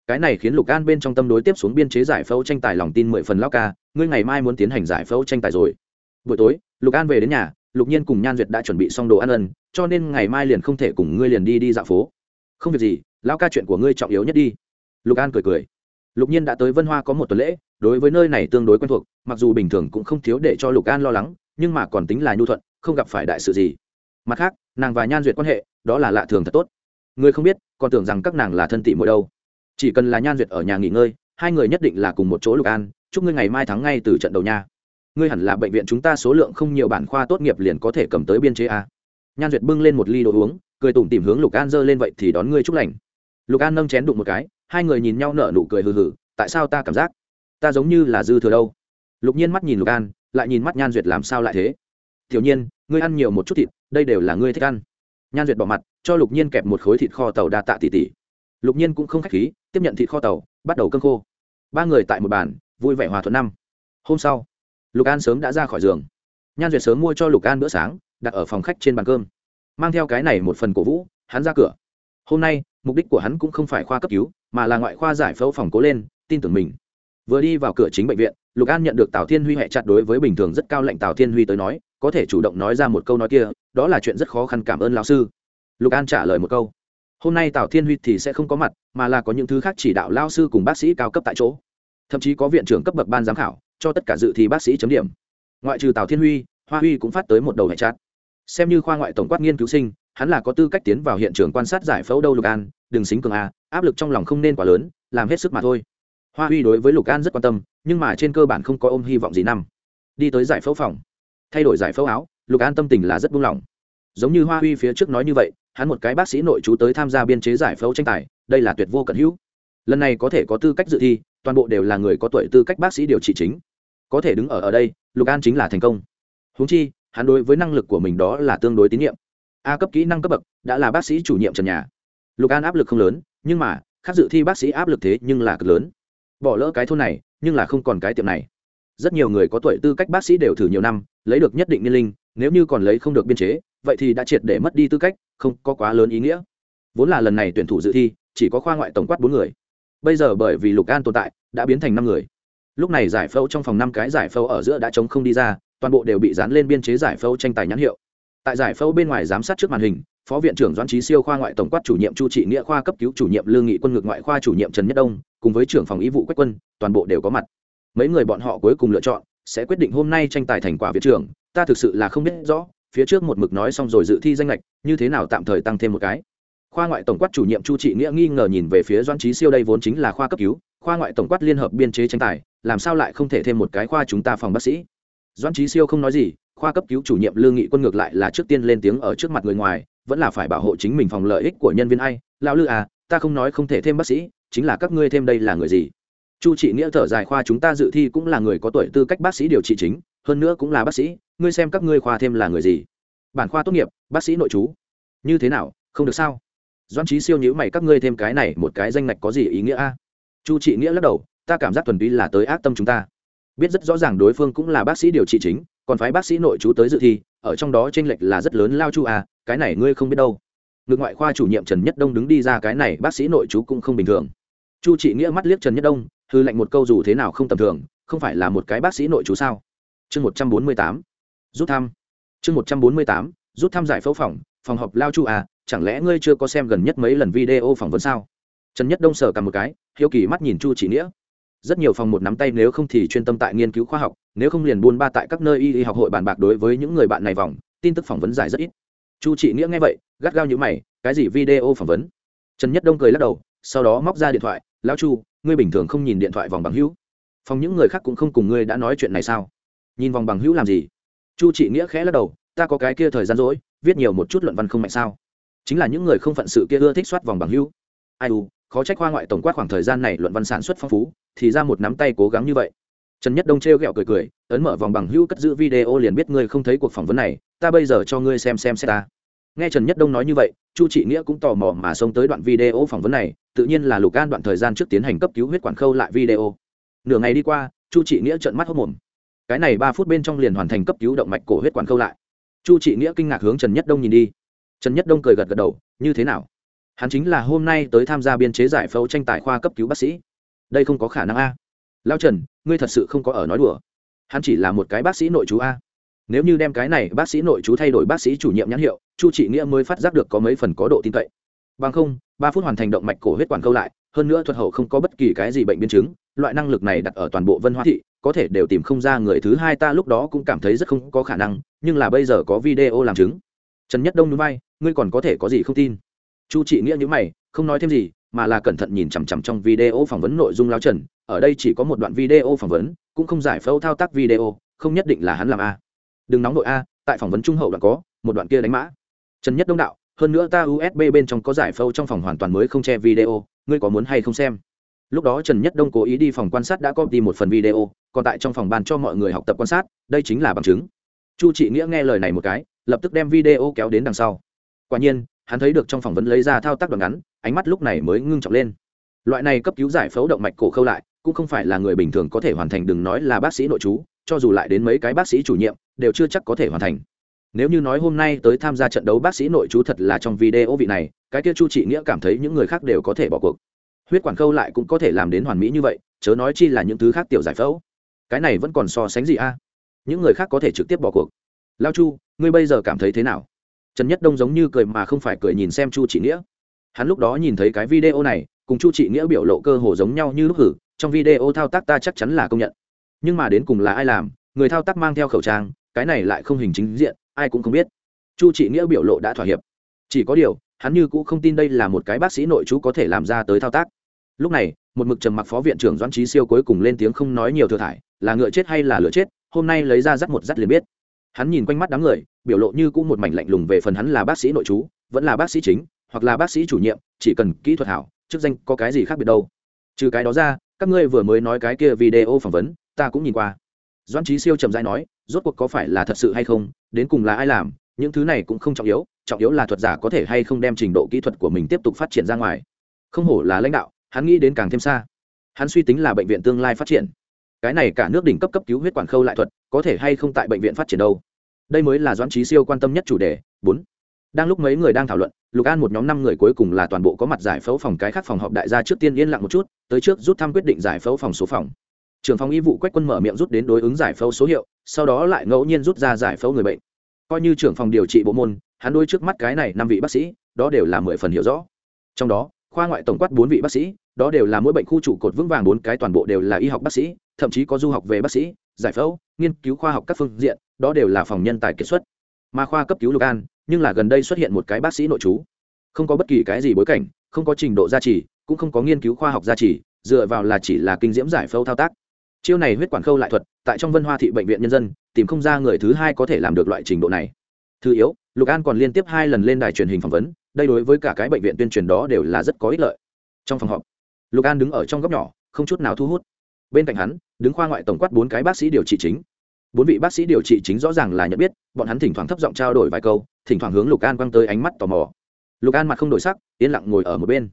Cái này khiến lục an bên trong tâm đối tiếp xuống biên chế giải phẫu tranh tài lòng tin mười phần lao ca, ngươi ngày mai muốn tiến hành giải phẫu tranh tài rồi. Buổi tối, lục an về đến nhà, lục nhiên cùng nhan duyệt đã chuẩn bị xong đồ ăn ân, cho nên ngày mai liền không thể cùng ngươi liền đi đi dạo phố. Không việc gì lao ca chuyện của ngươi trọng yếu nhất đi. Lục an cười cười. Lục nhiên đã tới vân hoa có một tuần lễ, đối với nơi này tương đối quen thuộc, mặc dù bình thường cũng không thiếu để cho lục an lo lắng, nhưng mà còn tính là nhu thuận không gặp phải đại sự gì. Mặt khác, nàng và nhan duyệt quan hệ, đó là lạ thường thật tốt. Người không biết, còn tưởng rằng các nàng là thân tỷ mỗi đâu. Chỉ cần là nhan duyệt ở nhà nghỉ ngơi, hai người nhất định là cùng một chỗ lục an. Chúc ngươi ngày mai thắng ngay từ trận đầu nha. Ngươi hẳn là bệnh viện chúng ta số lượng không nhiều bản khoa tốt nghiệp liền có thể cầm tới biên chế a. Nhan duyệt bưng lên một ly đồ uống, cười tủm tìm hướng lục an dơ lên vậy thì đón ngươi chúc lành. Lục an nâng chén đụng một cái, hai người nhìn nhau nở nụ cười hừ hừ, tại sao ta cảm giác ta giống như là dư thừa đâu? Lục nhiên mắt nhìn lục an, lại nhìn mắt nhan duyệt làm sao lại thế? Tiểu nhiên, ngươi ăn nhiều một chút thịt, đây đều là ngươi thích ăn. Nhan duyệt bỏ mặt, cho lục nhiên kẹp một khối thịt kho tàu đa tạ tỉ tỉ lục nhiên cũng không k h á c h khí, tiếp nhận thịt kho tàu, bắt đầu cơm khô. Ba người tại một bàn, vui vẻ hòa thuận năm. Hôm sau, lục an sớm đã ra khỏi giường. Nhan duyệt sớm mua cho lục an bữa sáng, đặt ở phòng khách trên bàn cơm. Mang theo cái này một phần cổ vũ, hắn ra cửa. Hôm nay, mục đích của hắn cũng không phải khoa cấp cứu, mà là ngoại khoa giải phẫu phòng cố lên, tin tưởng mình. Vừa đi vào cửa chính bệnh viện lục an nhận được tào thiên huy hẹ chặt đối với bình thường rất cao lệnh tào thiên huy tới nói, có thể chủ động nói ra một câu nói kia, đó là chuyện rất khó khăn cảm ơn lão sư. Lục an trả lời một câu, hôm nay tào thiên huy thì sẽ không có mặt, mà là có những thứ khác chỉ đạo lao sư cùng bác sĩ cao cấp tại chỗ. Thậm chí có viện trưởng cấp bậc ban giám khảo, cho tất cả dự thi bác sĩ chấm điểm. Ngoại trừ tào thiên huy, hoa huy cũng phát tới một đầu hệ chát xem như khoa ngoại tổng quát nghiên cứu sinh, hắn là có tư cách tiến vào hiện trường quan sát giải phẫu đâu lục an, đừng xính cường a, áp lực trong lòng không nên quá lớn, làm hết sức mà thôi hoa huy đối với lục an rất quan tâm, nhưng mà trên cơ bản không có ôm hy vọng gì năm. Đi tới giải phẫu phòng. Thay đổi giải phẫu áo, lục an tâm tình là rất buông lỏng. Giống như hoa huy phía trước nói như vậy, hắn một cái bác sĩ nội chú tới tham gia biên chế giải phẫu tranh tài, đây là tuyệt vô cận hữu. Lần này có thể có tư cách dự thi, toàn bộ đều là người có tuổi tư cách bác sĩ điều trị chính. Có thể đứng ở ở đây, lục an chính là thành công. Húng chi, hắn đối với năng lực của mình đó là tương đối tín nhiệm. A cấp kỹ năng cấp bậc, đã là bác sĩ chủ nhiệm trần nhà. Lục an áp lực không lớn, nhưng mà, khác dự thi bác sĩ áp lực thế nhưng là cực lớn bỏ lỡ cái thôn này, nhưng là không còn cái tiệm này. Rất nhiều người có tuổi tư cách bác sĩ đều thử nhiều năm, lấy được nhất định niên linh, nếu như còn lấy không được biên chế, vậy thì đã triệt để mất đi tư cách, không có quá lớn ý nghĩa. Vốn là lần này tuyển thủ dự thi, chỉ có khoa ngoại tổng quát bốn người. Bây giờ bởi vì lục an tồn tại, đã biến thành năm người. Lúc này giải phẫu trong phòng năm cái giải phẫu ở giữa đã chống không đi ra, toàn bộ đều bị dán lên biên chế giải phẫu tranh tài nhãn hiệu. Tại giải phẫu bên ngoài giám sát trước màn hình phó viện trưởng doãn trí siêu khoa ngoại tổng quát chủ nhiệm chu trị nghĩa khoa cấp cứu chủ nhiệm lương nghị quân ngược ngoại khoa chủ nhiệm trần nhất đông, cùng với trưởng phòng y vụ quách quân, toàn bộ đều có mặt. Mấy người bọn họ cuối cùng lựa chọn sẽ quyết định hôm nay tranh tài thành quả viện trưởng. Ta thực sự là không biết rõ, phía trước một mực nói xong rồi dự thi danh lệch như thế nào tạm thời tăng thêm một cái. Khoa ngoại tổng quát chủ nhiệm chu trị nghĩa nghi ngờ nhìn về phía doãn trí siêu đây vốn chính là khoa cấp cứu, khoa ngoại tổng quát liên hợp biên chế tranh tài, làm sao lại không thể thêm một cái khoa chúng ta phòng bác sĩ? Doãn trí siêu không nói gì, khoa cấp cứu chủ nhiệm lương nghị quân ngược lại là trước tiên lên tiếng ở trước mặt người ngoài vẫn là phải bảo hộ chính mình phòng lợi ích của nhân viên ai. Lão lư à ta không nói không thể thêm bác sĩ, chính là các ngươi thêm đây là người gì? Chu trị nghĩa thở dài khoa chúng ta dự thi cũng là người có tuổi tư cách bác sĩ điều trị chính, hơn nữa cũng là bác sĩ, ngươi xem các ngươi khoa thêm là người gì? Bản khoa tốt nghiệp, bác sĩ nội chú. Như thế nào, không được sao? Doan trí siêu nhữ mày, các ngươi thêm cái này, một cái danh ngạch có gì ý nghĩa a? Chu trị nghĩa lắc đầu, ta cảm giác thuần túy là tới ác tâm chúng ta. Biết rất rõ ràng đối phương cũng là bác sĩ điều trị chính, còn phái bác sĩ nội chú tới dự thi, ở trong đó tranh lệch là rất lớn lao chu à cái này ngươi không biết đâu. Ngược ngoại khoa chủ nhiệm trần nhất đông đứng đi ra cái này, bác sĩ nội chú cũng không bình thường. Chu trị nghĩa mắt liếc trần nhất đông, hư lệnh một câu dù thế nào không tầm thường, không phải là một cái bác sĩ nội chú sao? Chương một trăm bốn mươi tám, rút thăm. Chương một trăm bốn mươi tám, rút thăm giải phẫu phòng phòng họp lao chu à chẳng lẽ ngươi chưa có xem gần nhất mấy lần video phỏng vấn sao? Trần nhất đông sờ cả một cái, hiếu kỳ mắt nhìn chu chỉ nghĩa. Rất nhiều phòng một nắm tay nếu không thì chuyên tâm tại nghiên cứu khoa học, nếu không liền buôn ba tại các nơi y y học hội bàn bạc đối với những người bạn này vòng, tin tức phỏng vấn giải rất ít chu trị nghĩa nghe vậy, gắt gao như mày, cái gì video phỏng vấn? Trần nhất đông cười lắc đầu, sau đó móc ra điện thoại, lão chu, ngươi bình thường không nhìn điện thoại vòng bằng hữu. Phòng những người khác cũng không cùng ngươi đã nói chuyện này sao? Nhìn vòng bằng hữu làm gì? Chu trị nghĩa khẽ lắc đầu, ta có cái kia thời gian rỗi, viết nhiều một chút luận văn không mạnh sao? Chính là những người không phận sự kia ưa thích soát vòng bằng hữu. Ai u, khó trách khoa ngoại tổng quát khoảng thời gian này luận văn sản xuất phong phú, thì ra một nắm tay cố gắng như vậy trần nhất đông trêu ghẹo cười cười, ấn mở vòng bằng hữu cất giữ video liền biết ngươi không thấy cuộc phỏng vấn này, ta bây giờ cho ngươi xem xem xét ta nghe trần nhất đông nói như vậy, chu trị nghĩa cũng tò mò mà xông tới đoạn video phỏng vấn này, tự nhiên là lục an đoạn thời gian trước tiến hành cấp cứu huyết quản khâu lại video. Nửa ngày đi qua, chu trị nghĩa trợn mắt hốc mồm. Cái này ba phút bên trong liền hoàn thành cấp cứu động mạch cổ huyết quản khâu lại. Chu trị nghĩa kinh ngạc hướng trần nhất đông nhìn đi. Trần nhất đông cười gật gật đầu, như thế nào? Hắn chính là hôm nay tới tham gia biên chế giải phẫu tranh tài khoa cấp cứu bác sĩ. Đây không có khả năng a lao trần, ngươi thật sự không có ở nói đùa. Hắn chỉ là một cái bác sĩ nội chú a. Nếu như đem cái này bác sĩ nội chú thay đổi bác sĩ chủ nhiệm nhãn hiệu, chu trị nghĩa mới phát giác được có mấy phần có độ tin cậy. Bằng không, ba phút hoàn thành động mạch cổ huyết quản câu lại, hơn nữa thuật hậu không có bất kỳ cái gì bệnh biến chứng, loại năng lực này đặt ở toàn bộ vân hoa thị, có thể đều tìm không ra người thứ hai ta lúc đó cũng cảm thấy rất không có khả năng, nhưng là bây giờ có video làm chứng. Trần nhất đông núi bay ngươi còn có thể có gì không tin? Chu trị nghĩa nhữ mày, không nói thêm gì, mà là cẩn thận nhìn chằm chằm trong video phỏng vấn nội dung lao trần ở đây chỉ có một đoạn video phỏng vấn, cũng không giải phẫu thao tác video, không nhất định là hắn làm a. Đừng nóng nội a, tại phỏng vấn trung hậu đoạn có, một đoạn kia đánh mã. Trần nhất đông đạo, hơn nữa ta usb bên trong có giải phẫu trong phòng hoàn toàn mới không che video, ngươi có muốn hay không xem? Lúc đó trần nhất đông cố ý đi phòng quan sát đã có đi một phần video, còn tại trong phòng bàn cho mọi người học tập quan sát, đây chính là bằng chứng. Chu trị nghĩa nghe lời này một cái, lập tức đem video kéo đến đằng sau. Quả nhiên, hắn thấy được trong phỏng vấn lấy ra thao tác đoạn ngắn, ánh mắt lúc này mới ngưng trọng lên. Loại này cấp cứu giải phẫu động mạch cổ khâu lại cũng không phải là người bình thường có thể hoàn thành, đừng nói là bác sĩ nội chú cho dù lại đến mấy cái bác sĩ chủ nhiệm, đều chưa chắc có thể hoàn thành. Nếu như nói hôm nay tới tham gia trận đấu bác sĩ nội chú thật là trong video vị này, cái kia chu trị nghĩa cảm thấy những người khác đều có thể bỏ cuộc. Huyết quản khâu lại cũng có thể làm đến hoàn mỹ như vậy, chớ nói chi là những thứ khác tiểu giải phẫu. Cái này vẫn còn so sánh gì a? Những người khác có thể trực tiếp bỏ cuộc. Lao chu, ngươi bây giờ cảm thấy thế nào? Trần nhất đông giống như cười mà không phải cười nhìn xem chu trị nghĩa. Hắn lúc đó nhìn thấy cái video này, cùng chu trị nghĩa biểu lộ cơ hồ giống nhau như lúc hử trong video thao tác ta chắc chắn là công nhận. Nhưng mà đến cùng là ai làm, người thao tác mang theo khẩu trang, cái này lại không hình chính diện, ai cũng không biết. Chu trị nghĩa biểu lộ đã thỏa hiệp. Chỉ có điều, hắn như cũ không tin đây là một cái bác sĩ nội chú có thể làm ra tới thao tác. Lúc này, một mực trầm mặc phó viện trưởng doãn trí siêu cuối cùng lên tiếng không nói nhiều thừa thải, là ngựa chết hay là lửa chết, hôm nay lấy ra dắt một dắt liền biết. Hắn nhìn quanh mắt đám người, biểu lộ như cũ một mảnh lạnh lùng về phần hắn là bác sĩ nội chú, vẫn là bác sĩ chính, hoặc là bác sĩ chủ nhiệm, chỉ cần kỹ thuật hảo, chức danh có cái gì khác biệt đâu. Trừ cái đó ra các ngươi vừa mới nói cái kia video phỏng vấn, ta cũng nhìn qua. Doan trí siêu trầm dai nói, rốt cuộc có phải là thật sự hay không, đến cùng là ai làm, những thứ này cũng không trọng yếu trọng yếu là thuật giả có thể hay không đem trình độ kỹ thuật của mình tiếp tục phát triển ra ngoài. Không hổ là lãnh đạo, hắn nghĩ đến càng thêm xa. Hắn suy tính là bệnh viện tương lai phát triển. Cái này cả nước đỉnh cấp cấp cứu huyết quản khâu lại thuật, có thể hay không tại bệnh viện phát triển đâu? Đây mới là doãn trí siêu quan tâm nhất chủ đề, bốn đang lúc mấy người đang thảo luận, lục an một nhóm năm người cuối cùng là toàn bộ có mặt giải phẫu phòng cái khác phòng họp đại gia trước tiên yên lặng một chút, tới trước rút thăm quyết định giải phẫu phòng số phòng. Trưởng phòng y vụ quách quân mở miệng rút đến đối ứng giải phẫu số hiệu, sau đó lại ngẫu nhiên rút ra giải phẫu người bệnh. Coi như trưởng phòng điều trị bộ môn, hắn đôi trước mắt cái này năm vị bác sĩ, đó đều là mười phần hiểu rõ. Trong đó, khoa ngoại tổng quát bốn vị bác sĩ, đó đều là mỗi bệnh khu trụ cột vững vàng bốn cái toàn bộ đều là y học bác sĩ, thậm chí có du học về bác sĩ, giải phẫu, nghiên cứu khoa học các phương diện, đó đều là phòng nhân tài kiệt xuất. Mà khoa cấp cứu lục an nhưng là gần đây xuất hiện một cái bác sĩ nội trú. Không có bất kỳ cái gì bối cảnh, không có trình độ gia trì, cũng không có nghiên cứu khoa học gia trì, dựa vào là chỉ là kinh diễm giải phẫu thao tác. Chiêu này huyết quản khâu lại thuật, tại trong vân hoa thị bệnh viện nhân dân, tìm không ra người thứ hai có thể làm được loại trình độ này. Thứ yếu, lục an còn liên tiếp hai lần lên đài truyền hình phỏng vấn, đây đối với cả cái bệnh viện tuyên truyền đó đều là rất có ích lợi. Trong phòng họp, lục an đứng ở trong góc nhỏ, không chút nào thu hút. Bên cạnh hắn, đứng khoa ngoại tổng quát bốn cái bác sĩ điều trị chính bốn vị bác sĩ điều trị chính rõ ràng là nhận biết, bọn hắn thỉnh thoảng thấp giọng trao đổi vài câu, thỉnh thoảng hướng lục an quăng tới ánh mắt tò mò. Lục an mặt không đổi sắc, yên lặng ngồi ở một bên.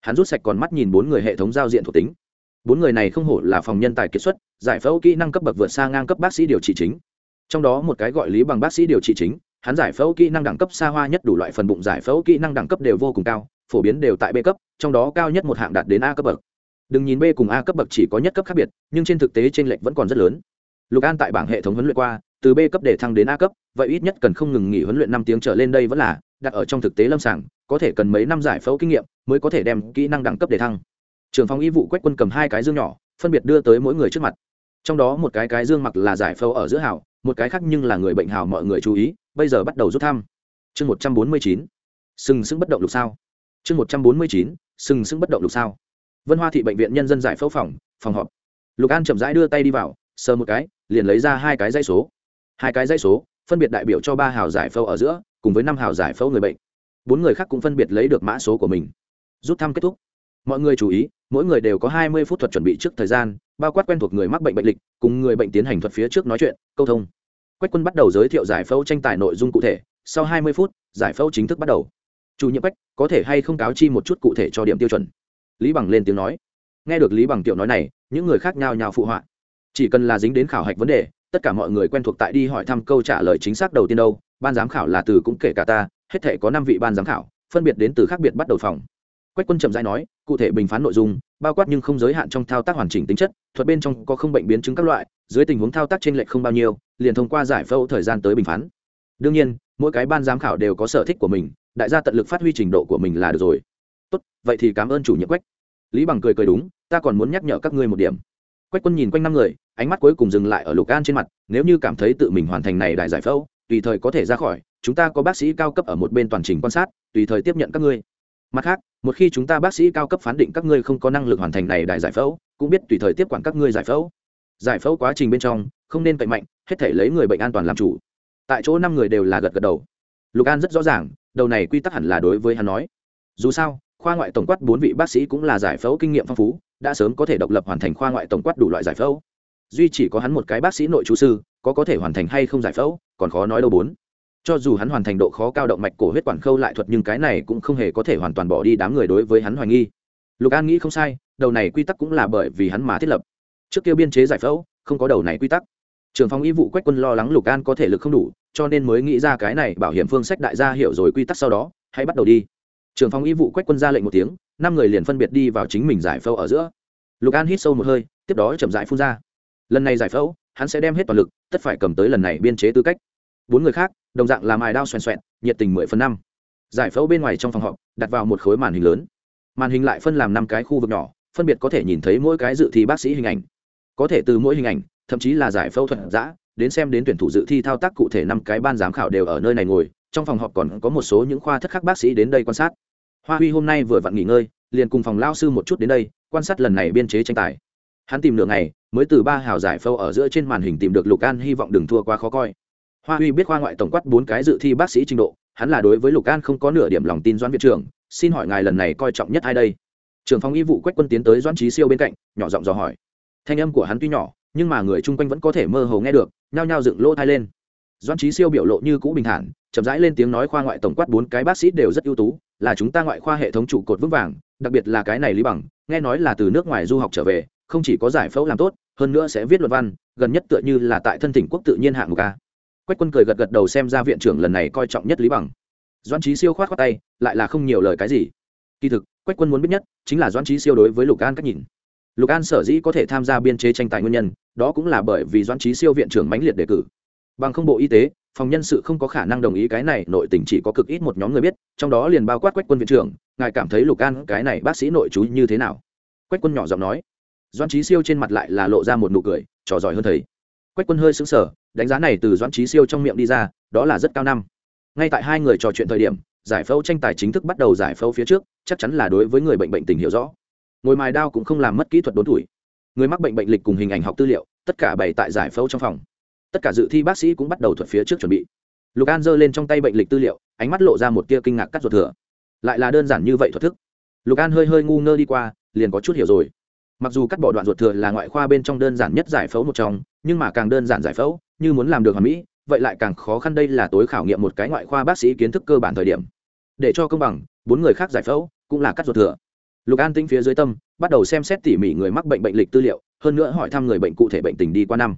Hắn rút sạch còn mắt nhìn bốn người hệ thống giao diện thuộc tính. Bốn người này không hổ là phòng nhân tài kiệt xuất, giải phẫu kỹ năng cấp bậc vượt xa ngang cấp bác sĩ điều trị chính. Trong đó một cái gọi lý bằng bác sĩ điều trị chính, hắn giải phẫu kỹ năng đẳng cấp xa hoa nhất đủ loại phần bụng giải phẫu kỹ năng đẳng cấp đều vô cùng cao, phổ biến đều tại b cấp, trong đó cao nhất một hạng đạt đến a cấp bậc. Đừng nhìn b cùng a cấp bậc chỉ có nhất cấp khác biệt, nhưng trên thực tế t r ê n lệch vẫn còn rất lớn lục an tại bảng hệ thống huấn luyện qua, từ b cấp để thăng đến a cấp, vậy ít nhất cần không ngừng nghỉ huấn luyện năm tiếng trở lên đây vẫn là, đặt ở trong thực tế lâm sàng, có thể cần mấy năm giải phẫu kinh nghiệm mới có thể đem kỹ năng đẳng cấp để thăng. Trường phòng y vụ quách quân cầm hai cái dương nhỏ, phân biệt đưa tới mỗi người trước mặt. Trong đó một cái cái dương mặc là giải phẫu ở giữa hảo một cái khác nhưng là người bệnh hảo mọi người chú ý, bây giờ bắt đầu rút thăm. Chương một trăm bốn mươi chín, sừng sững bất động lục sao. Chương một trăm bốn mươi chín, sừng sững bất động lục sao. Vân hoa thị bệnh viện nhân dân giải phẫu phòng phòng họp. Lục an chậm rãi đưa tay đi vào, sờ một cái liền lấy ra hai cái dây số. Hai cái dây số, phân biệt đại biểu cho ba hào giải phẫu ở giữa, cùng với năm hào giải phẫu người bệnh. Bốn người khác cũng phân biệt lấy được mã số của mình. Rút thăm kết thúc. Mọi người chú ý, mỗi người đều có hai mươi phút thuật chuẩn bị trước thời gian, bao quát quen thuộc người mắc bệnh bệnh lịch, cùng người bệnh tiến hành thuật phía trước nói chuyện, câu thông. Quách quân bắt đầu giới thiệu giải phẫu tranh tài nội dung cụ thể, sau hai mươi phút, giải phẫu chính thức bắt đầu. Chủ nhiệm quách, có thể hay không cáo chi một chút cụ thể cho điểm tiêu chuẩn? Lý bằng lên tiếng nói. Nghe được lý bằng tiểu nói này, những người khác nhau nhao phụ họa chỉ cần là dính đến khảo hạch vấn đề, tất cả mọi người quen thuộc tại đi hỏi thăm câu trả lời chính xác đầu tiên đâu, ban giám khảo là từ cũng kể cả ta, hết thể có năm vị ban giám khảo, phân biệt đến từ khác biệt bắt đầu phòng. Quách quân chậm rãi nói, cụ thể bình phán nội dung, bao quát nhưng không giới hạn trong thao tác hoàn chỉnh tính chất, thuật bên trong có không bệnh biến chứng các loại, dưới tình huống thao tác trên lệch không bao nhiêu, liền thông qua giải phẫu thời gian tới bình phán. Đương nhiên, mỗi cái ban giám khảo đều có sở thích của mình, đại gia tận lực phát huy trình độ của mình là được rồi. Tốt, vậy thì cảm ơn chủ nhiệm quách. Lý bằng cười cười đúng, ta còn muốn nhắc nhở các ngươi một điểm quách quân nhìn quanh năm người, ánh mắt cuối cùng dừng lại ở lục an trên mặt, nếu như cảm thấy tự mình hoàn thành này đại giải phẫu, tùy thời có thể ra khỏi, chúng ta có bác sĩ cao cấp ở một bên toàn trình quan sát, tùy thời tiếp nhận các ngươi. Mặt khác, một khi chúng ta bác sĩ cao cấp phán định các ngươi không có năng lực hoàn thành này đại giải phẫu, cũng biết tùy thời tiếp quản các ngươi giải phẫu. Giải phẫu quá trình bên trong, không nên cậy mạnh, hết thể lấy người bệnh an toàn làm chủ. Tại chỗ năm người đều là gật gật đầu. Lục an rất rõ ràng, đầu này quy tắc hẳn là đối với hắn nói. Dù sao, khoa ngoại tổng quát bốn vị bác sĩ cũng là giải phẫu kinh nghiệm phong phú đã sớm có thể độc lập hoàn thành khoa ngoại tổng quát đủ loại giải phẫu. Duy chỉ có hắn một cái bác sĩ nội chú sư, có có thể hoàn thành hay không giải phẫu, còn khó nói đâu bốn. Cho dù hắn hoàn thành độ khó cao động mạch cổ huyết quản khâu lại thuật nhưng cái này cũng không hề có thể hoàn toàn bỏ đi đám người đối với hắn hoài nghi. Lục an nghĩ không sai, đầu này quy tắc cũng là bởi vì hắn mà thiết lập. Trước kia biên chế giải phẫu, không có đầu này quy tắc. Trường phòng y vụ quách quân lo lắng lục an có thể lực không đủ, cho nên mới nghĩ ra cái này bảo hiểm phương sách đại gia hiểu rồi quy tắc sau đó, hãy bắt đầu đi trưởng phòng y vụ quách quân ra lệnh một tiếng, năm người liền phân biệt đi vào chính mình giải phẫu ở giữa. Lục an hít sâu một hơi, tiếp đó chậm rãi phun ra. Lần này giải phẫu, hắn sẽ đem hết toàn lực, tất phải cầm tới lần này biên chế tư cách. Bốn người khác, đồng dạng làm mài đao xoèn xoẹn, nhiệt tình mười phần năm. Giải phẫu bên ngoài trong phòng họp, đặt vào một khối màn hình lớn. Màn hình lại phân làm năm cái khu vực nhỏ, phân biệt có thể nhìn thấy mỗi cái dự thi bác sĩ hình ảnh. Có thể từ mỗi hình ảnh, thậm chí là giải phẫu thuật giã, đến xem đến tuyển thủ dự thi thao tác cụ thể năm cái ban giám khảo đều ở nơi này ngồi. Trong phòng họp còn có một số những khoa thất khác bác sĩ đến đây quan sát hoa huy hôm nay vừa vặn nghỉ ngơi, liền cùng phòng lao sư một chút đến đây, quan sát lần này biên chế tranh tài. Hắn tìm nửa ngày, mới từ ba hào giải phẫu ở giữa trên màn hình tìm được lục an, hy vọng đừng thua quá khó coi. Hoa huy biết khoa ngoại tổng quát bốn cái dự thi bác sĩ trình độ, hắn là đối với lục an không có nửa điểm lòng tin doãn viện trưởng, xin hỏi ngài lần này coi trọng nhất ai đây? Trưởng phòng y vụ quách quân tiến tới doãn trí siêu bên cạnh, nhỏ giọng dò hỏi. Thanh âm của hắn tuy nhỏ, nhưng mà người chung quanh vẫn có thể mơ hồ nghe được, nhao nhao dựng lỗ thai lên. Doãn trí siêu biểu lộ như cũ bình thản chậm rãi lên tiếng nói khoa ngoại tổng quát bốn cái bác sĩ đều rất ưu tú, là chúng ta ngoại khoa hệ thống trụ cột vững vàng, đặc biệt là cái này lý bằng, nghe nói là từ nước ngoài du học trở về, không chỉ có giải phẫu làm tốt, hơn nữa sẽ viết luận văn, gần nhất tựa như là tại thân tỉnh quốc tự nhiên hạng mục a. Quách quân cười gật gật đầu xem ra viện trưởng lần này coi trọng nhất lý bằng. Doan trí siêu khoát khoát tay, lại là không nhiều lời cái gì. Kỳ thực, quách quân muốn biết nhất, chính là doan trí siêu đối với lục an cách nhìn. Lục an sở dĩ có thể tham gia biên chế tranh tài nguyên nhân, đó cũng là bởi vì doan trí siêu viện trưởng mãnh liệt đề cử. Bằng không bộ y tế phòng nhân sự không có khả năng đồng ý cái này, nội tình chỉ có cực ít một nhóm người biết, trong đó liền bao quát quách quân viện trưởng, ngài cảm thấy lục an, cái này bác sĩ nội chú như thế nào? Quách quân nhỏ giọng nói. Doan trí siêu trên mặt lại là lộ ra một nụ cười, trò giỏi hơn thầy. Quách quân hơi xứng sở đánh giá này từ doan trí siêu trong miệng đi ra, đó là rất cao năm. Ngay tại hai người trò chuyện thời điểm, giải phẫu tranh tài chính thức bắt đầu giải phẫu phía trước, chắc chắn là đối với người bệnh bệnh tình hiểu rõ. Ngồi mài đao cũng không làm mất kỹ thuật đốn tuổi. Người mắc bệnh bệnh lịch cùng hình ảnh học tư liệu, tất cả bày tại giải phẫu trong phòng tất cả dự thi bác sĩ cũng bắt đầu thuật phía trước chuẩn bị. Lục an giơ lên trong tay bệnh lịch tư liệu, ánh mắt lộ ra một tia kinh ngạc cắt ruột thừa. Lại là đơn giản như vậy thuật thức. Lục an hơi hơi ngu ngơ đi qua, liền có chút hiểu rồi. Mặc dù cắt bỏ đoạn ruột thừa là ngoại khoa bên trong đơn giản nhất giải phẫu một trong, nhưng mà càng đơn giản giải phẫu, như muốn làm được hoàn mỹ, vậy lại càng khó khăn đây là tối khảo nghiệm một cái ngoại khoa bác sĩ kiến thức cơ bản thời điểm. Để cho công bằng, bốn người khác giải phẫu cũng là cắt ruột thừa. Lục an tinh phía dưới tâm, bắt đầu xem xét tỉ mỉ người mắc bệnh bệnh lịch tư liệu, hơn nữa hỏi thăm người bệnh cụ thể bệnh tình đi qua năm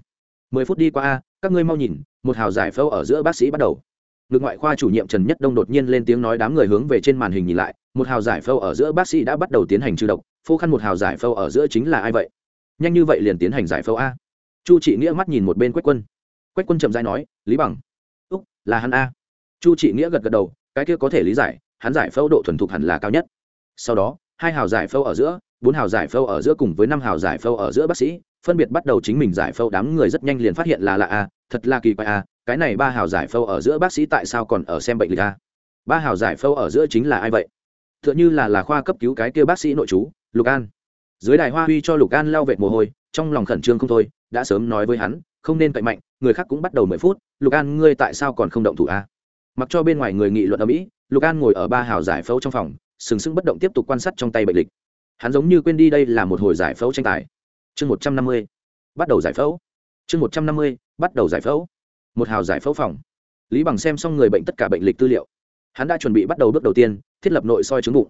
mười phút đi qua a, các ngươi mau nhìn, một hào giải phẫu ở giữa bác sĩ bắt đầu. Ngược ngoại khoa chủ nhiệm trần nhất đông đột nhiên lên tiếng nói đám người hướng về trên màn hình nhìn lại, một hào giải phẫu ở giữa bác sĩ đã bắt đầu tiến hành trừ độc, phô khăn một hào giải phẫu ở giữa chính là ai vậy? Nhanh như vậy liền tiến hành giải phẫu a. Chu trị nghĩa mắt nhìn một bên quách quân. Quách quân chậm dãi nói, lý bằng. Úc, là hắn a. Chu trị nghĩa gật gật đầu, cái kia có thể lý giải, hắn giải phẫu độ thuần thục hẳn là cao nhất. Sau đó, hai hào giải phẫu ở giữa, bốn hào giải phẫu ở giữa cùng với năm hào giải phẫu ở giữa bác sĩ phân biệt bắt đầu chính mình giải phẫu, đám người rất nhanh liền phát hiện là lạ a thật là kỳ quái a cái này ba hào giải phẫu ở giữa bác sĩ tại sao còn ở xem bệnh lịch a ba hào giải phẫu ở giữa chính là ai vậy? T h ư ợ n h ư là là khoa cấp cứu cái kia bác sĩ nội chú, lục an. Dưới đài hoa huy cho lục an lao vệt mồ hôi, trong lòng khẩn trương không thôi, đã sớm nói với hắn, không nên cậy mạnh, người khác cũng bắt đầu mười phút, lục an, ngươi tại sao còn không động thủ a mặc cho bên ngoài người nghị luận ở mỹ, lục an ngồi ở ba hào giải phẫu trong phòng, sừng sững bất động tiếp tục quan sát trong tay bệnh lịch. Hắn giống như quên đi đây là một hồi giải phẫu tranh tài chương một trăm năm mươi, bắt đầu giải phẫu. Chương một trăm năm mươi, bắt đầu giải phẫu. Một hào giải phẫu phòng. Lý bằng xem xong người bệnh tất cả bệnh lịch tư liệu. Hắn đã chuẩn bị bắt đầu bước đầu tiên, thiết lập nội soi trứng bụng.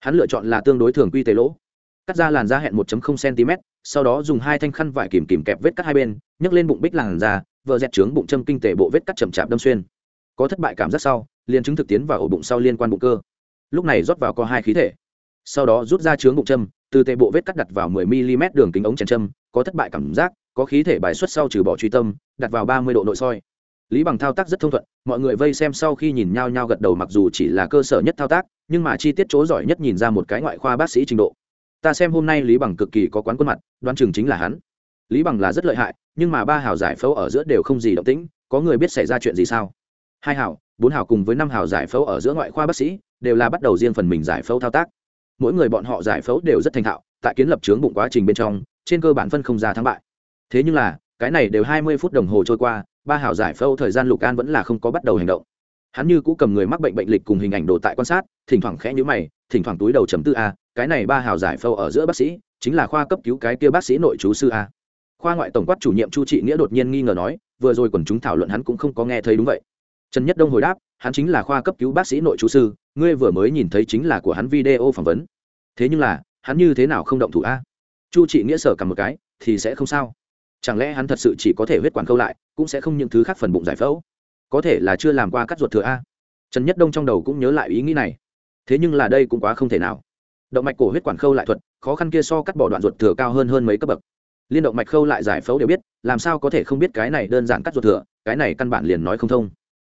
Hắn lựa chọn là tương đối thường quy tế lỗ. Cắt ra làn da hẹn 1 cm sau đó dùng hai thanh khăn vải kìm kìm kẹp vết cắt hai bên, nhấc lên bụng bích làn da vợ dẹt trướng bụng châm kinh tế bộ vết cắt chậm chạp đâm xuyên. Có thất bại cảm giác sau, liền chứng thực tiến vào ổ bụng sau liên quan bụng cơ. Lúc này rót vào có hai khí thể. Sau đó rút ra trướng bụng châm từ tệ bộ vết cắt đặt vào 10 mm đường kính ống chèn châm, có thất bại cảm giác, có khí thể bài xuất sau trừ bỏ truy tâm, đặt vào 30 độ nội soi. Lý bằng thao tác rất thông thuận, mọi người vây xem sau khi nhìn nhau nhau gật đầu mặc dù chỉ là cơ sở nhất thao tác, nhưng mà chi tiết chỗ giỏi nhất nhìn ra một cái ngoại khoa bác sĩ trình độ. Ta xem hôm nay lý bằng cực kỳ có quán quân mặt đoan chừng chính là hắn. Lý bằng là rất lợi hại, nhưng mà ba hào giải phẫu ở giữa đều không gì động tĩnh, có người biết xảy ra chuyện gì sao? Hai hào, bốn hào cùng với năm hào giải phẫu ở giữa ngoại khoa bác sĩ, đều là bắt đầu riêng phần mình giải phẫu thao tác mỗi người bọn họ giải phẫu đều rất thành thạo, tại kiến lập trướng bụng quá trình bên trong, trên cơ bản phân không ra thắng bại. Thế nhưng là, cái này đều hai mươi phút đồng hồ trôi qua, ba hảo giải phẫu thời gian lục an vẫn là không có bắt đầu hành động. Hắn như cũ cầm người mắc bệnh bệnh lịch cùng hình ảnh đồ tại quan sát, thỉnh thoảng khẽ nhữ mày, thỉnh thoảng túi đầu chấm tư a cái này ba hảo giải phẫu ở giữa bác sĩ, chính là khoa cấp cứu cái kia bác sĩ nội chú sư a. Khoa ngoại tổng quát chủ nhiệm chu trị nghĩa đột nhiên nghi ngờ nói, vừa rồi quần chúng thảo luận hắn cũng không có nghe thấy đúng vậy. Trần nhất đông hồi đáp hắn chính là khoa cấp cứu bác sĩ nội chú sư, ngươi vừa mới nhìn thấy chính là của hắn video phỏng vấn. Thế nhưng là, hắn như thế nào không động thủ a? Chu trị nghĩa sở cầm một cái, thì sẽ không sao. Chẳng lẽ hắn thật sự chỉ có thể huyết quản câu lại, cũng sẽ không những thứ khác phần bụng giải phẫu? Có thể là chưa làm qua cắt ruột thừa a. Trần nhất đông trong đầu cũng nhớ lại ý nghĩ này. Thế nhưng là đây cũng quá không thể nào. Động mạch cổ huyết quản khâu lại thuật, khó khăn kia so cắt bỏ đoạn ruột thừa cao hơn hơn mấy cấp bậc. Liên động mạch khâu lại giải phẫu đều biết, làm sao có thể không biết cái này đơn giản cắt ruột thừa, cái này căn bản liền nói không thông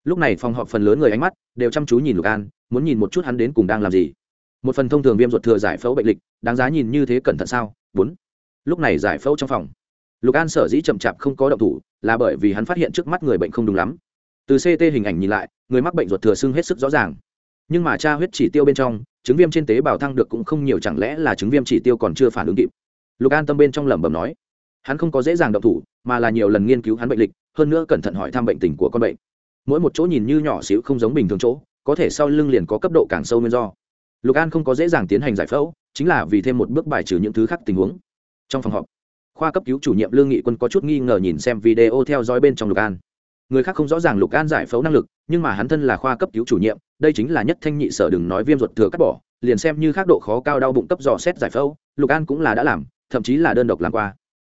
lúc này phòng họp phần lớn người ánh mắt đều chăm chú nhìn lục an, muốn nhìn một chút hắn đến cùng đang làm gì. Một phần thông thường viêm ruột thừa giải phẫu bệnh lịch, đáng giá nhìn như thế cẩn thận sao? Bốn. Lúc này giải phẫu trong phòng, lục an sở dĩ chậm chạp không có động thủ, là bởi vì hắn phát hiện trước mắt người bệnh không đúng lắm. Từ ct hình ảnh nhìn lại, người mắc bệnh ruột thừa sưng hết sức rõ ràng. Nhưng mà tra huyết chỉ tiêu bên trong, chứng viêm trên tế bào thăng được cũng không nhiều chẳng lẽ là chứng viêm chỉ tiêu còn chưa phản ứng kịp? Lục an tâm bên trong lẩm bẩm nói. Hắn không có dễ dàng động thủ, mà là nhiều lần nghiên cứu hắn bệnh lịch, hơn nữa cẩn thận hỏi thăm bệnh tình của con bệnh mỗi một chỗ nhìn như nhỏ xíu không giống bình thường chỗ, có thể sau lưng liền có cấp độ càng sâu nguyên do. Lục an không có dễ dàng tiến hành giải phẫu, chính là vì thêm một bước bài trừ những thứ khác tình huống. Trong phòng họp, khoa cấp cứu chủ nhiệm lương nghị quân có chút nghi ngờ nhìn xem video theo dõi bên trong lục an. Người khác không rõ ràng lục an giải phẫu năng lực, nhưng mà hắn thân là khoa cấp cứu chủ nhiệm, đây chính là nhất thanh nhị sở đừng nói viêm ruột thừa cắt bỏ, liền xem như khác độ khó cao đau bụng cấp dò xét giải phẫu, lục an cũng là đã làm, thậm chí là đơn độc làm qua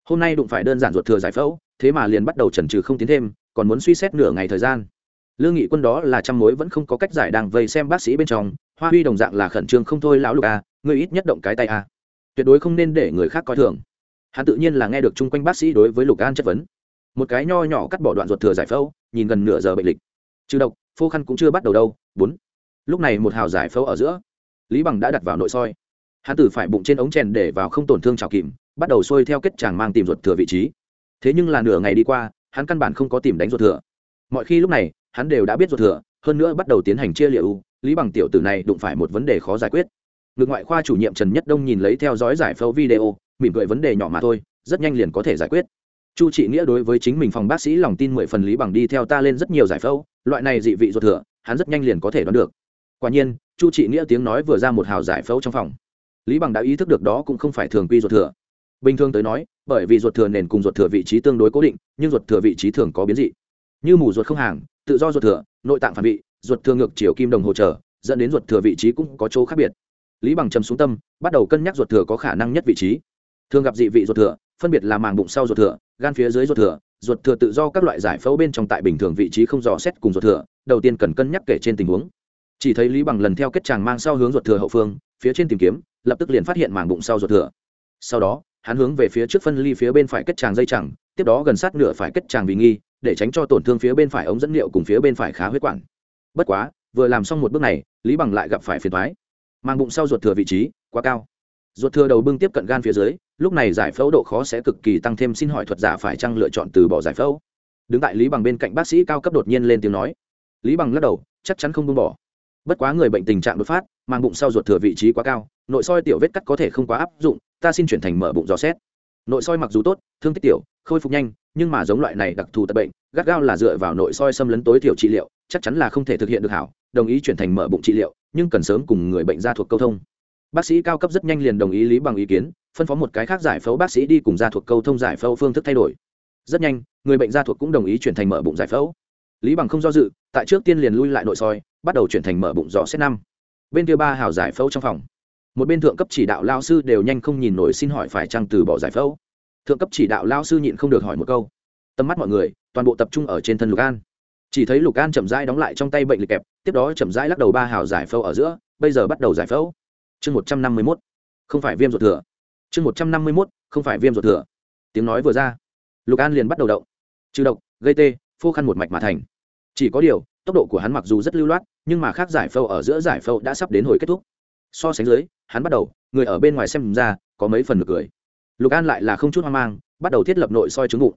hôm nay đụng phải đơn giản ruột thừa giải phẫu, thế mà liền bắt đầu chần trừ không tiến thêm, còn muốn suy xét nửa ngày thời gian. Lương nghị quân đó là trăm mối vẫn không có cách giải đang vây xem bác sĩ bên trong, hoa huy đồng dạng là khẩn trương không thôi, lão lục à, a người ít nhất động cái tay a tuyệt đối không nên để người khác coi thường. Hắn tự nhiên là nghe được chung quanh bác sĩ đối với lục an chất vấn. Một cái nho nhỏ cắt bỏ đoạn ruột thừa giải phẫu, nhìn gần nửa giờ bệnh lịch. Trừ độc, phô khăn cũng chưa bắt đầu đâu, bốn. Lúc này một hào giải phẫu ở giữa, lý bằng đã đặt vào nội soi. Hắn tử phải bụng trên ống chèn để vào không tổn thương trào kìm bắt đầu xuôi theo kết chàng mang tìm ruột thừa vị trí. Thế nhưng là nửa ngày đi qua, hắn căn bản không có tìm đánh ruột thừa. Mọi khi lúc này, hắn đều đã biết ruột thừa, hơn nữa bắt đầu tiến hành chia liệu. Lý bằng tiểu tử này đụng phải một vấn đề khó giải quyết. Ngược ngoại khoa chủ nhiệm trần nhất đông nhìn lấy theo dõi giải phẫu video, mỉm cười vấn đề nhỏ mà thôi, rất nhanh liền có thể giải quyết. Chu trị nghĩa đối với chính mình phòng bác sĩ lòng tin mười phần lý bằng đi theo ta lên rất nhiều giải phẫu, loại này dị vị ruột thừa, hắn rất nhanh liền có thể đoán được. Quả nhiên, chu trị nghĩa tiếng nói vừa ra một hào giải phẫu trong phòng. Lý bằng đã ý thức được đó cũng không phải thường quy ruột thừa bình thường tới nói, bởi vì ruột thừa nền cùng ruột thừa vị trí tương đối cố định, nhưng ruột thừa vị trí thường có biến dị. Như mù ruột không hàng, tự do ruột thừa, nội tạng phản vị, ruột thừa ngược chiều kim đồng hồ trở, dẫn đến ruột thừa vị trí cũng có chỗ khác biệt. Lý bằng trầm xuống tâm, bắt đầu cân nhắc ruột thừa có khả năng nhất vị trí. Thường gặp dị vị ruột thừa, phân biệt là màng bụng sau ruột thừa, gan phía dưới ruột thừa. Ruột thừa tự do các loại giải phẫu bên trong tại bình thường vị trí không dò xét cùng ruột thừa, đầu tiên cần cân nhắc kể trên tình huống. Chỉ thấy lý bằng lần theo kết tràng mang sau hướng ruột thừa hậu phương, phía trên tìm kiếm, lập tức liền phát hiện màng bụng sau ruột thừa. Sau đó hắn hướng về phía trước phân ly phía bên phải kết tràng dây chẳng, tiếp đó gần sát nửa phải kết tràng vì nghi, để tránh cho tổn thương phía bên phải ống dẫn liệu cùng phía bên phải khá huyết quản. Bất quá, vừa làm xong một bước này, lý bằng lại gặp phải phiền thoái mang bụng sau ruột thừa vị trí, quá cao. Ruột thừa đầu bưng tiếp cận gan phía dưới, lúc này giải phẫu độ khó sẽ cực kỳ tăng thêm xin hỏi thuật giả phải chăng lựa chọn từ bỏ giải phẫu. Đứng tại lý bằng bên cạnh bác sĩ cao cấp đột nhiên lên tiếng nói. Lý bằng lắc đầu, chắc chắn không buông bỏ. Bất quá người bệnh tình trạng đột phát, mang bụng sau ruột thừa vị trí quá cao, nội soi tiểu vết cắt có thể không quá áp dụng ta xin chuyển thành mở bụng dò xét. Nội soi mặc dù tốt, thương tích tiểu, khôi phục nhanh, nhưng mà giống loại này đặc thù tật bệnh, gắt gao là dựa vào nội soi xâm lấn tối thiểu trị liệu, chắc chắn là không thể thực hiện được hảo, đồng ý chuyển thành mở bụng trị liệu, nhưng cần sớm cùng người bệnh gia thuộc câu thông. Bác sĩ cao cấp rất nhanh liền đồng ý lý bằng ý kiến, phân phó một cái khác giải phẫu bác sĩ đi cùng gia thuộc câu thông giải phẫu phương thức thay đổi. Rất nhanh, người bệnh gia thuộc cũng đồng ý chuyển thành mở bụng giải phẫu. Lý bằng không do dự, tại trước tiên liền lui lại nội soi, bắt đầu chuyển thành mở bụng dò xét năm. Bên kia ba hào giải phẫu trong phòng một bên thượng cấp chỉ đạo lao sư đều nhanh không nhìn nổi xin hỏi phải chăng từ bỏ giải phẫu. Thượng cấp chỉ đạo lao sư nhịn không được hỏi một câu. Tầm mắt mọi người, toàn bộ tập trung ở trên thân lục an. Chỉ thấy lục an chậm rãi đóng lại trong tay bệnh lịch kẹp, tiếp đó chậm rãi lắc đầu ba hào giải phẫu ở giữa, bây giờ bắt đầu giải phẫu. Chương một trăm năm mươi mốt. Không phải viêm ruột thừa. Chương một trăm năm mươi mốt, không phải viêm ruột thừa. Tiếng nói vừa ra, lục an liền bắt đầu động. Trừ độc, gây tê, phô khăn một mạch mà thành. Chỉ có điều, tốc độ của hắn mặc dù rất lưu loát, nhưng mà khác giải phẫu ở giữa giải phẫu đã sắp đến hồi kết thúc. So sánh dưới hắn bắt đầu, người ở bên ngoài xem ra, có mấy phần được cười. Lục an lại là không chút hoang mang, bắt đầu thiết lập nội soi trứng bụng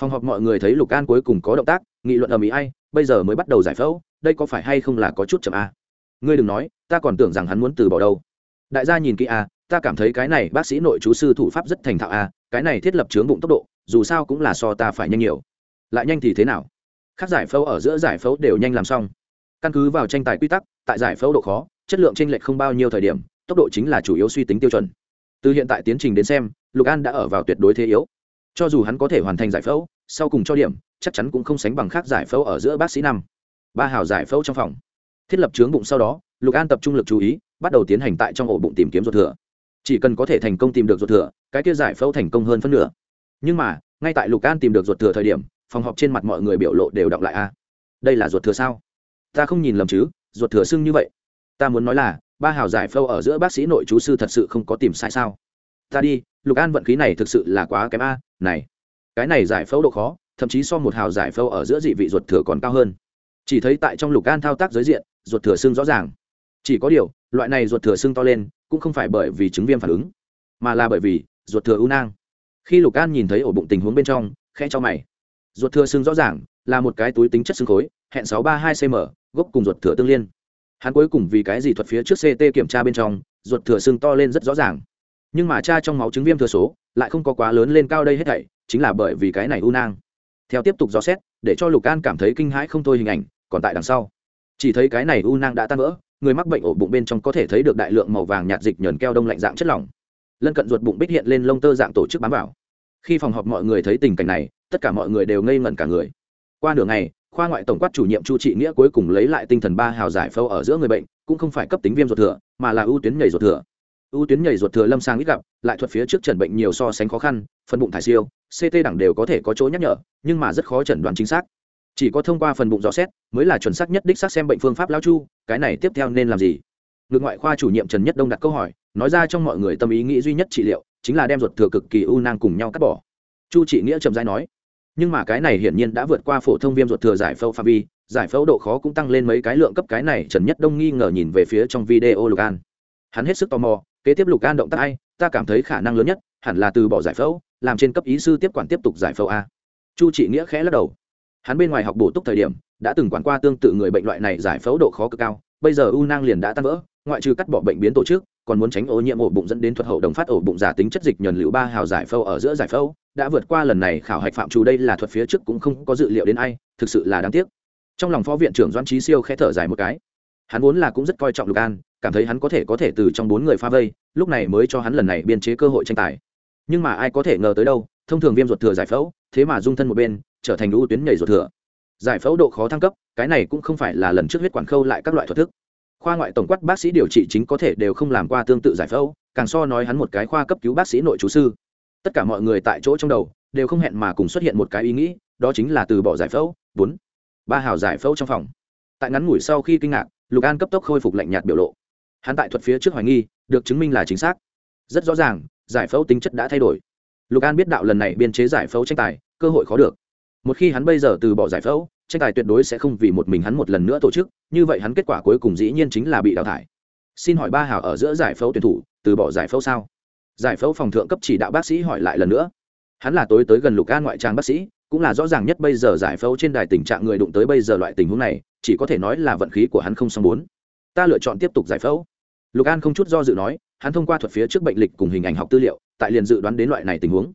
phòng họp mọi người thấy lục an cuối cùng có động tác, nghị luận ở mỹ ai, bây giờ mới bắt đầu giải phẫu, đây có phải hay không là có chút chậm a? Ngươi đừng nói, ta còn tưởng rằng hắn muốn từ bỏ đâu. Đại gia nhìn kỹ a, ta cảm thấy cái này bác sĩ nội chú sư thủ pháp rất thành thạo a, cái này thiết lập chướng bụng tốc độ, dù sao cũng là so ta phải nhanh nhiều. Lại nhanh thì thế nào? Khác giải phẫu ở giữa giải phẫu đều nhanh làm xong. Căn cứ vào tranh tài quy tắc, tại giải phẫu độ khó, chất lượng tranh lệch không bao nhiêu thời điểm tốc độ chính là chủ yếu suy tính tiêu chuẩn. Từ hiện tại tiến trình đến xem, lục an đã ở vào tuyệt đối thế yếu. Cho dù hắn có thể hoàn thành giải phẫu, sau cùng cho điểm, chắc chắn cũng không sánh bằng khác giải phẫu ở giữa bác sĩ năm. Ba hào giải phẫu trong phòng. Thiết lập chướng bụng sau đó, lục an tập trung lực chú ý, bắt đầu tiến hành tại trong ổ bụng tìm kiếm ruột thừa. Chỉ cần có thể thành công tìm được ruột thừa, cái kia giải phẫu thành công hơn phân nửa. Nhưng mà, ngay tại lục an tìm được ruột thừa thời điểm, phòng họp trên mặt mọi người biểu lộ đều đọc lại a. Đây là ruột thừa sao? Ta không nhìn lầm chứ, ruột thừa sưng như vậy. Ta muốn nói là ba hào giải phẫu ở giữa bác sĩ nội chú sư thật sự không có tìm sai sao? Ta đi, lục an vận khí này thực sự là quá kém a, này, cái này giải phẫu độ khó, thậm chí so một hào giải phẫu ở giữa dị vị ruột thừa còn cao hơn. Chỉ thấy tại trong lục an thao tác giới diện, ruột thừa xương rõ ràng. Chỉ có điều, loại này ruột thừa xương to lên, cũng không phải bởi vì chứng viêm phản ứng, mà là bởi vì ruột thừa u nang. Khi lục an nhìn thấy ổ bụng tình huống bên trong khe cho mày. Ruột thừa xương rõ ràng, là một cái túi tính chất xương khối, hẹn sáu ba hai cm gốc cùng ruột thừa tương liên hắn cuối cùng vì cái gì thuật phía trước ct kiểm tra bên trong, ruột thừa xương to lên rất rõ ràng. Nhưng mà cha trong máu chứng viêm thừa số lại không có quá lớn lên cao đây hết thảy, chính là bởi vì cái này u nang. Theo tiếp tục dò xét, để cho lục an cảm thấy kinh hãi không thôi hình ảnh, còn tại đằng sau. Chỉ thấy cái này u nang đã tan vỡ, người mắc bệnh ổ bụng bên trong có thể thấy được đại lượng màu vàng nhạt dịch nhờn keo đông lạnh dạng chất lỏng. Lân cận ruột bụng bích hiện lên lông tơ dạng tổ chức bám vào. Khi phòng họp mọi người thấy tình cảnh này, tất cả mọi người đều ngây ngẩn cả người. Qua nửa ngày khoa ngoại tổng quát chủ nhiệm chu trị nghĩa cuối cùng lấy lại tinh thần ba hào giải phẫu ở giữa người bệnh, cũng không phải cấp tính viêm ruột thừa, mà là ưu tuyến nhảy ruột thừa. Ưu tuyến nhảy ruột thừa lâm sang ít gặp, lại thuật phía trước trần bệnh nhiều so sánh khó khăn, phần bụng thải siêu ct đẳng đều có thể có chỗ nhắc nhở, nhưng mà rất khó chẩn đoán chính xác. Chỉ có thông qua phần bụng rõ xét, mới là chuẩn xác nhất đích xác xem bệnh phương pháp lao chu, cái này tiếp theo nên làm gì? Ngược ngoại khoa chủ nhiệm trần nhất đông đặt câu hỏi, nói ra trong mọi người tâm ý nghĩ duy nhất trị liệu, chính là đem ruột thừa cực kỳ u nang cùng nhau cắt bỏ. Chu trị nghĩa trầm dai nói nhưng mà cái này hiển nhiên đã vượt qua phổ thông viêm ruột thừa giải phẫu phạm vi, giải phẫu độ khó cũng tăng lên mấy cái lượng cấp cái này, trần nhất đông nghi ngờ nhìn về phía trong video lục an. Hắn hết sức tò mò, kế tiếp lục an động tác ai, ta cảm thấy khả năng lớn nhất hẳn là từ bỏ giải phẫu, làm trên cấp ý sư tiếp quản tiếp tục giải phẫu a. Chu trị nghĩa khẽ lắc đầu. Hắn bên ngoài học bổ túc thời điểm, đã từng quản qua tương tự người bệnh loại này giải phẫu độ khó cực cao, bây giờ u nang liền đã tan vỡ, ngoại trừ cắt bỏ bệnh biến tổ chức, còn muốn tránh ô nhiễm ổ bụng dẫn đến thuật hậu đồng phát ổ bụng giả tính chất dịch nhờn liệu ba hào giải phẫu ở giữa giải phẫu đã vượt qua lần này khảo hạch phạm trù đây là thuật phía trước cũng không có dự liệu đến ai, thực sự là đáng tiếc. Trong lòng phó viện trưởng doãn trí siêu khẽ thở dài một cái. Hắn vốn là cũng rất coi trọng lục an, cảm thấy hắn có thể có thể từ trong bốn người pha vây, lúc này mới cho hắn lần này biên chế cơ hội tranh tài. Nhưng mà ai có thể ngờ tới đâu, thông thường viêm ruột thừa giải phẫu, thế mà dung thân một bên, trở thành ưu tuyến nhảy ruột thừa. Giải phẫu độ khó thăng cấp, cái này cũng không phải là lần trước huyết quản khâu lại các loại thuật thức. Khoa ngoại tổng quát bác sĩ điều trị chính có thể đều không làm qua tương tự giải phẫu, càng so nói hắn một cái khoa cấp cứu bác sĩ nội chú sư tất cả mọi người tại chỗ trong đầu đều không hẹn mà cùng xuất hiện một cái ý nghĩ, đó chính là từ bỏ giải phẫu, bốn. Ba hào giải phẫu trong phòng. Tại ngắn ngủi sau khi kinh ngạc, lục an cấp tốc khôi phục lạnh nhạt biểu lộ. Hắn tại thuật phía trước hoài nghi, được chứng minh là chính xác. Rất rõ ràng, giải phẫu tính chất đã thay đổi. Lục an biết đạo lần này biên chế giải phẫu tranh tài, cơ hội khó được. Một khi hắn bây giờ từ bỏ giải phẫu, tranh tài tuyệt đối sẽ không vì một mình hắn một lần nữa tổ chức, như vậy hắn kết quả cuối cùng dĩ nhiên chính là bị đào thải. Xin hỏi ba hảo ở giữa giải phẫu tuyển thủ, từ bỏ giải phẫu sao? Giải phẫu phòng thượng cấp chỉ đạo bác sĩ hỏi lại lần nữa. Hắn là tối tới gần lục an ngoại trang bác sĩ, cũng là rõ ràng nhất bây giờ giải phẫu trên đài tình trạng người đụng tới bây giờ loại tình huống này, chỉ có thể nói là vận khí của hắn không xong bốn. Ta lựa chọn tiếp tục giải phẫu. Lục an không chút do dự nói, hắn thông qua thuật phía trước bệnh lịch cùng hình ảnh học tư liệu, tại liền dự đoán đến loại này tình huống.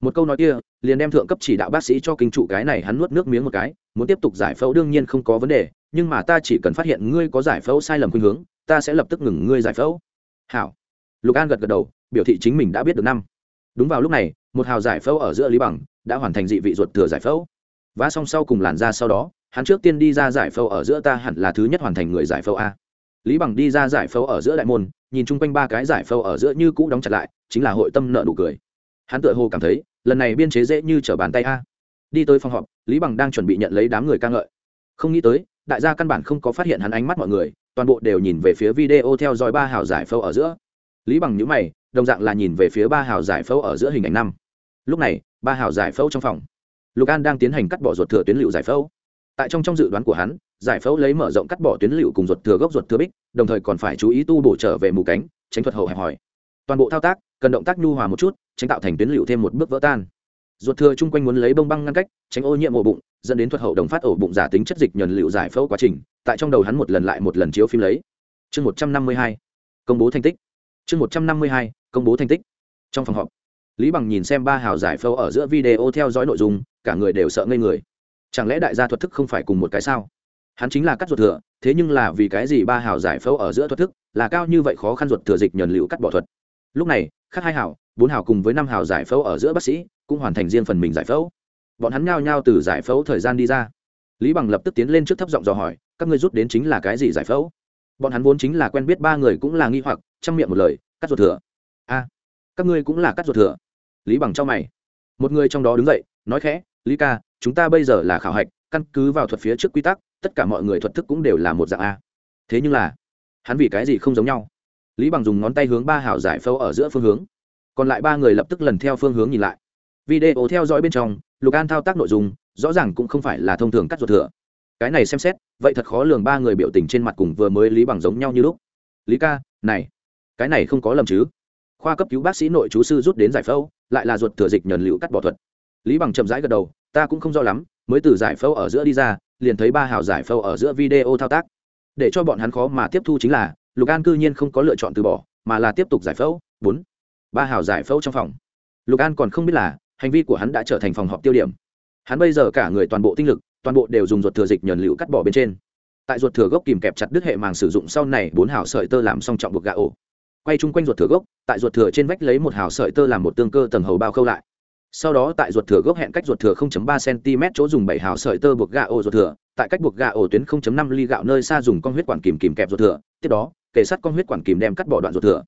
Một câu nói kia, liền đem thượng cấp chỉ đạo bác sĩ cho kinh trụ cái này hắn nuốt nước miếng một cái, muốn tiếp tục giải phẫu đương nhiên không có vấn đề, nhưng mà ta chỉ cần phát hiện ngươi có giải phẫu sai lầm khuynh hướng, ta sẽ lập tức ngừng ngươi giải phẫu. Hảo. Lục an gật gật đầu biểu thị chính mình đã biết được năm. Đúng vào lúc này, một hào giải phẫu ở giữa lý bằng đã hoàn thành dị vị ruột thừa giải phẫu. Vá xong sau cùng làn ra sau đó, hắn trước tiên đi ra giải phẫu ở giữa ta hẳn là thứ nhất hoàn thành người giải phẫu a. Lý bằng đi ra giải phẫu ở giữa đại môn, nhìn chung quanh ba cái giải phẫu ở giữa như cũ đóng chặt lại, chính là hội tâm nợ nụ cười. Hắn tự hồ cảm thấy, lần này biên chế dễ như trở bàn tay a. Đi tới phòng họp, lý bằng đang chuẩn bị nhận lấy đám người ca ngợi. Không nghĩ tới, đại gia căn bản không có phát hiện hắn ánh mắt mọi người, toàn bộ đều nhìn về phía video theo dõi ba hào giải phẫu ở giữa lý bằng nhữ mày, đồng dạng là nhìn về phía ba hào giải phẫu ở giữa hình ảnh năm. Lúc này, ba hào giải phẫu trong phòng. Lục an đang tiến hành cắt bỏ ruột thừa tuyến liệu giải phẫu. Tại trong trong dự đoán của hắn, giải phẫu lấy mở rộng cắt bỏ tuyến liệu cùng ruột thừa gốc ruột thừa bích, đồng thời còn phải chú ý tu bổ trở về mù cánh, tránh thuật hậu hẹp hòi. Toàn bộ thao tác, cần động tác nhu hòa một chút, tránh tạo thành tuyến liệu thêm một bước vỡ tan. Ruột thừa chung quanh muốn lấy bông băng ngăn cách, tránh ô nhiễm ổ bụng, dẫn đến thuật hậu đồng phát ổ bụng giả tính chất dịch nhờn liệu giải phẫu quá trình, tại trong đầu hắn một lần lại một lần chiếu phim lấy. Chương một trăm năm mươi hai, công bố thành tích chương một trăm năm mươi hai, công bố thành tích. Trong phòng họp, lý bằng nhìn xem ba hào giải phẫu ở giữa video theo dõi nội dung, cả người đều sợ ngây người. Chẳng lẽ đại gia thuật thức không phải cùng một cái sao? Hắn chính là cắt ruột thừa, thế nhưng là vì cái gì ba hào giải phẫu ở giữa thuật thức là cao như vậy khó khăn ruột thừa dịch nhuần liệu cắt bỏ thuật? Lúc này, khác hai hào, bốn hào cùng với năm hào giải phẫu ở giữa bác sĩ cũng hoàn thành riêng phần mình giải phẫu bọn hắn nhao nhao từ giải phẫu thời gian đi ra. Lý bằng lập tức tiến lên trước thấp giọng dò hỏi, các ngươi rút đến chính là cái gì giải phẫu bọn hắn vốn chính là quen biết ba người cũng là nghi hoặc chăm miệng một lời, cắt ruột thừa. A, các ngươi cũng là cắt ruột thừa. Lý bằng cho mày. Một người trong đó đứng dậy, nói khẽ, lý ca, chúng ta bây giờ là khảo hạch, căn cứ vào thuật phía trước quy tắc, tất cả mọi người thuật thức cũng đều là một dạng a. Thế nhưng là, hắn vì cái gì không giống nhau? Lý bằng dùng ngón tay hướng ba hảo giải phẫu ở giữa phương hướng. Còn lại ba người lập tức lần theo phương hướng nhìn lại. Video theo dõi bên trong, lục an thao tác nội dung, rõ ràng cũng không phải là thông thường cắt ruột thừa. Cái này xem xét, vậy thật khó lường ba người biểu tình trên mặt cùng vừa mới lý bằng giống nhau như lúc. Lý ca, này cái này không có lầm chứ. Khoa cấp cứu bác sĩ nội chú sư rút đến giải phẫu, lại là ruột thừa dịch nhờn liệu cắt bỏ thuật. Lý bằng chậm rãi gật đầu, ta cũng không rõ lắm, mới từ giải phẫu ở giữa đi ra, liền thấy ba hào giải phẫu ở giữa video thao tác. Để cho bọn hắn khó mà tiếp thu chính là, lục an cư nhiên không có lựa chọn từ bỏ, mà là tiếp tục giải phẫu. Bốn, ba hào giải phẫu trong phòng. Lục an còn không biết là, hành vi của hắn đã trở thành phòng họp tiêu điểm. Hắn bây giờ cả người toàn bộ tinh lực, toàn bộ đều dùng ruột thừa dịch nhờn liệu cắt bỏ bên trên. Tại ruột thừa gốc kìm kẹp chặt đứt hệ màng sử dụng sau này, bốn hào sợi tơ làm song trọng buộc gà ổ quay chung quanh ruột thừa gốc, tại ruột thừa trên vách lấy một hào sợi tơ làm một tương cơ tầng hầu bao khâu lại. Sau đó tại ruột thừa gốc hẹn cách ruột thừa 0.3 cm chỗ dùng bảy hào sợi tơ buộc gà ổ ruột thừa, tại cách buộc gà ổ tuyến 0.5 ly gạo nơi xa dùng con huyết quản kìm kìm kẹp ruột thừa, tiếp đó kể sát con huyết quản kìm đem cắt bỏ đoạn ruột thừa.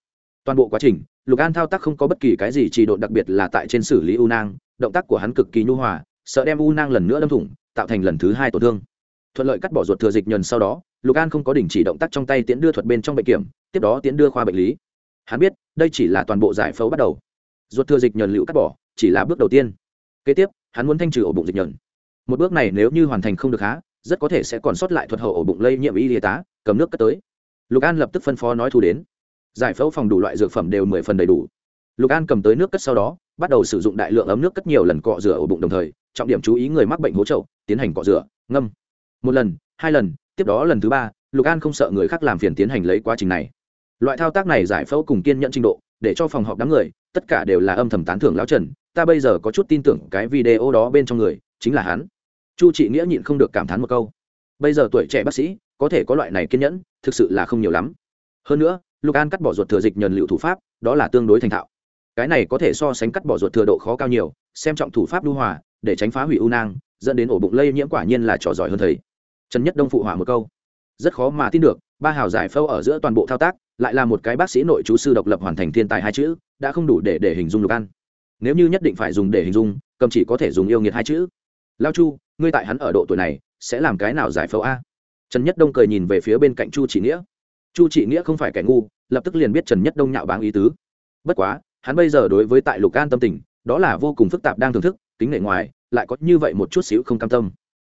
Toàn bộ quá trình, lục an thao tác không có bất kỳ cái gì trì độ đặc biệt là tại trên xử lý u nang, động tác của hắn cực kỳ nhu hòa, sợ đem u nang lần nữa đâm thủng, tạo thành lần thứ hai tổn thương. Thuận lợi cắt bỏ ruột thừa dịch nhờn sau đó, lục an không có đình chỉ động tác trong tay tiễn đưa thuật bên trong bệnh kiểm tiếp đó tiến đưa khoa bệnh lý. Hắn biết, đây chỉ là toàn bộ giải phẫu bắt đầu. Ruột thừa dịch nhờn liệu cắt bỏ, chỉ là bước đầu tiên. Kế tiếp, hắn muốn thanh trừ ổ bụng dịch nhờn. Một bước này nếu như hoàn thành không được há, rất có thể sẽ còn sót lại thuật hậu ổ bụng lây nhiễm y y tá, cầm nước cất tới. Lục an lập tức phân phó nói thu đến. Giải phẫu phòng đủ loại dược phẩm đều mười phần đầy đủ. Lục an cầm tới nước cất sau đó, bắt đầu sử dụng đại lượng ấm nước cất nhiều lần cọ rửa ổ bụng đồng thời, trọng điểm chú ý người mắc bệnh hố trậu, tiến hành cọ rửa, ngâm. Một lần, hai lần, tiếp đó lần thứ ba, lục an không sợ người khác làm phiền tiến hành lấy quá trình này loại thao tác này giải phẫu cùng kiên nhận trình độ, để cho phòng họp đám người, tất cả đều là âm thầm tán thưởng lão trần. Ta bây giờ có chút tin tưởng cái video đó bên trong người, chính là hắn. Chu trị nghĩa nhịn không được cảm thán một câu. Bây giờ tuổi trẻ bác sĩ, có thể có loại này kiên nhẫn, thực sự là không nhiều lắm. Hơn nữa, lục an cắt bỏ ruột thừa dịch nhờn liệu thủ pháp, đó là tương đối thành thạo. Cái này có thể so sánh cắt bỏ ruột thừa độ khó cao nhiều, xem trọng thủ pháp lưu hòa, để tránh phá hủy u nang, dẫn đến ổ bụng lây nhiễm quả nhiên là trò giỏi hơn thầy. Trần nhất đông phụ hỏa một câu. Rất khó mà tin được, ba hào giải phẫu ở giữa toàn bộ thao tác lại là một cái bác sĩ nội chú sư độc lập hoàn thành thiên tài hai chữ, đã không đủ để để hình dung lục an. Nếu như nhất định phải dùng để hình dung, cầm chỉ có thể dùng yêu nghiệt hai chữ. Lao chu, ngươi tại hắn ở độ tuổi này, sẽ làm cái nào giải phẫu a? Trần nhất đông cười nhìn về phía bên cạnh chu chỉ nghĩa. Chu chỉ nghĩa không phải kẻ ngu, lập tức liền biết trần nhất đông nhạo báng ý tứ. Bất quá, hắn bây giờ đối với tại lục an tâm tình, đó là vô cùng phức tạp đang thưởng thức tính nể ngoài, lại có như vậy một chút xíu không cam tâm.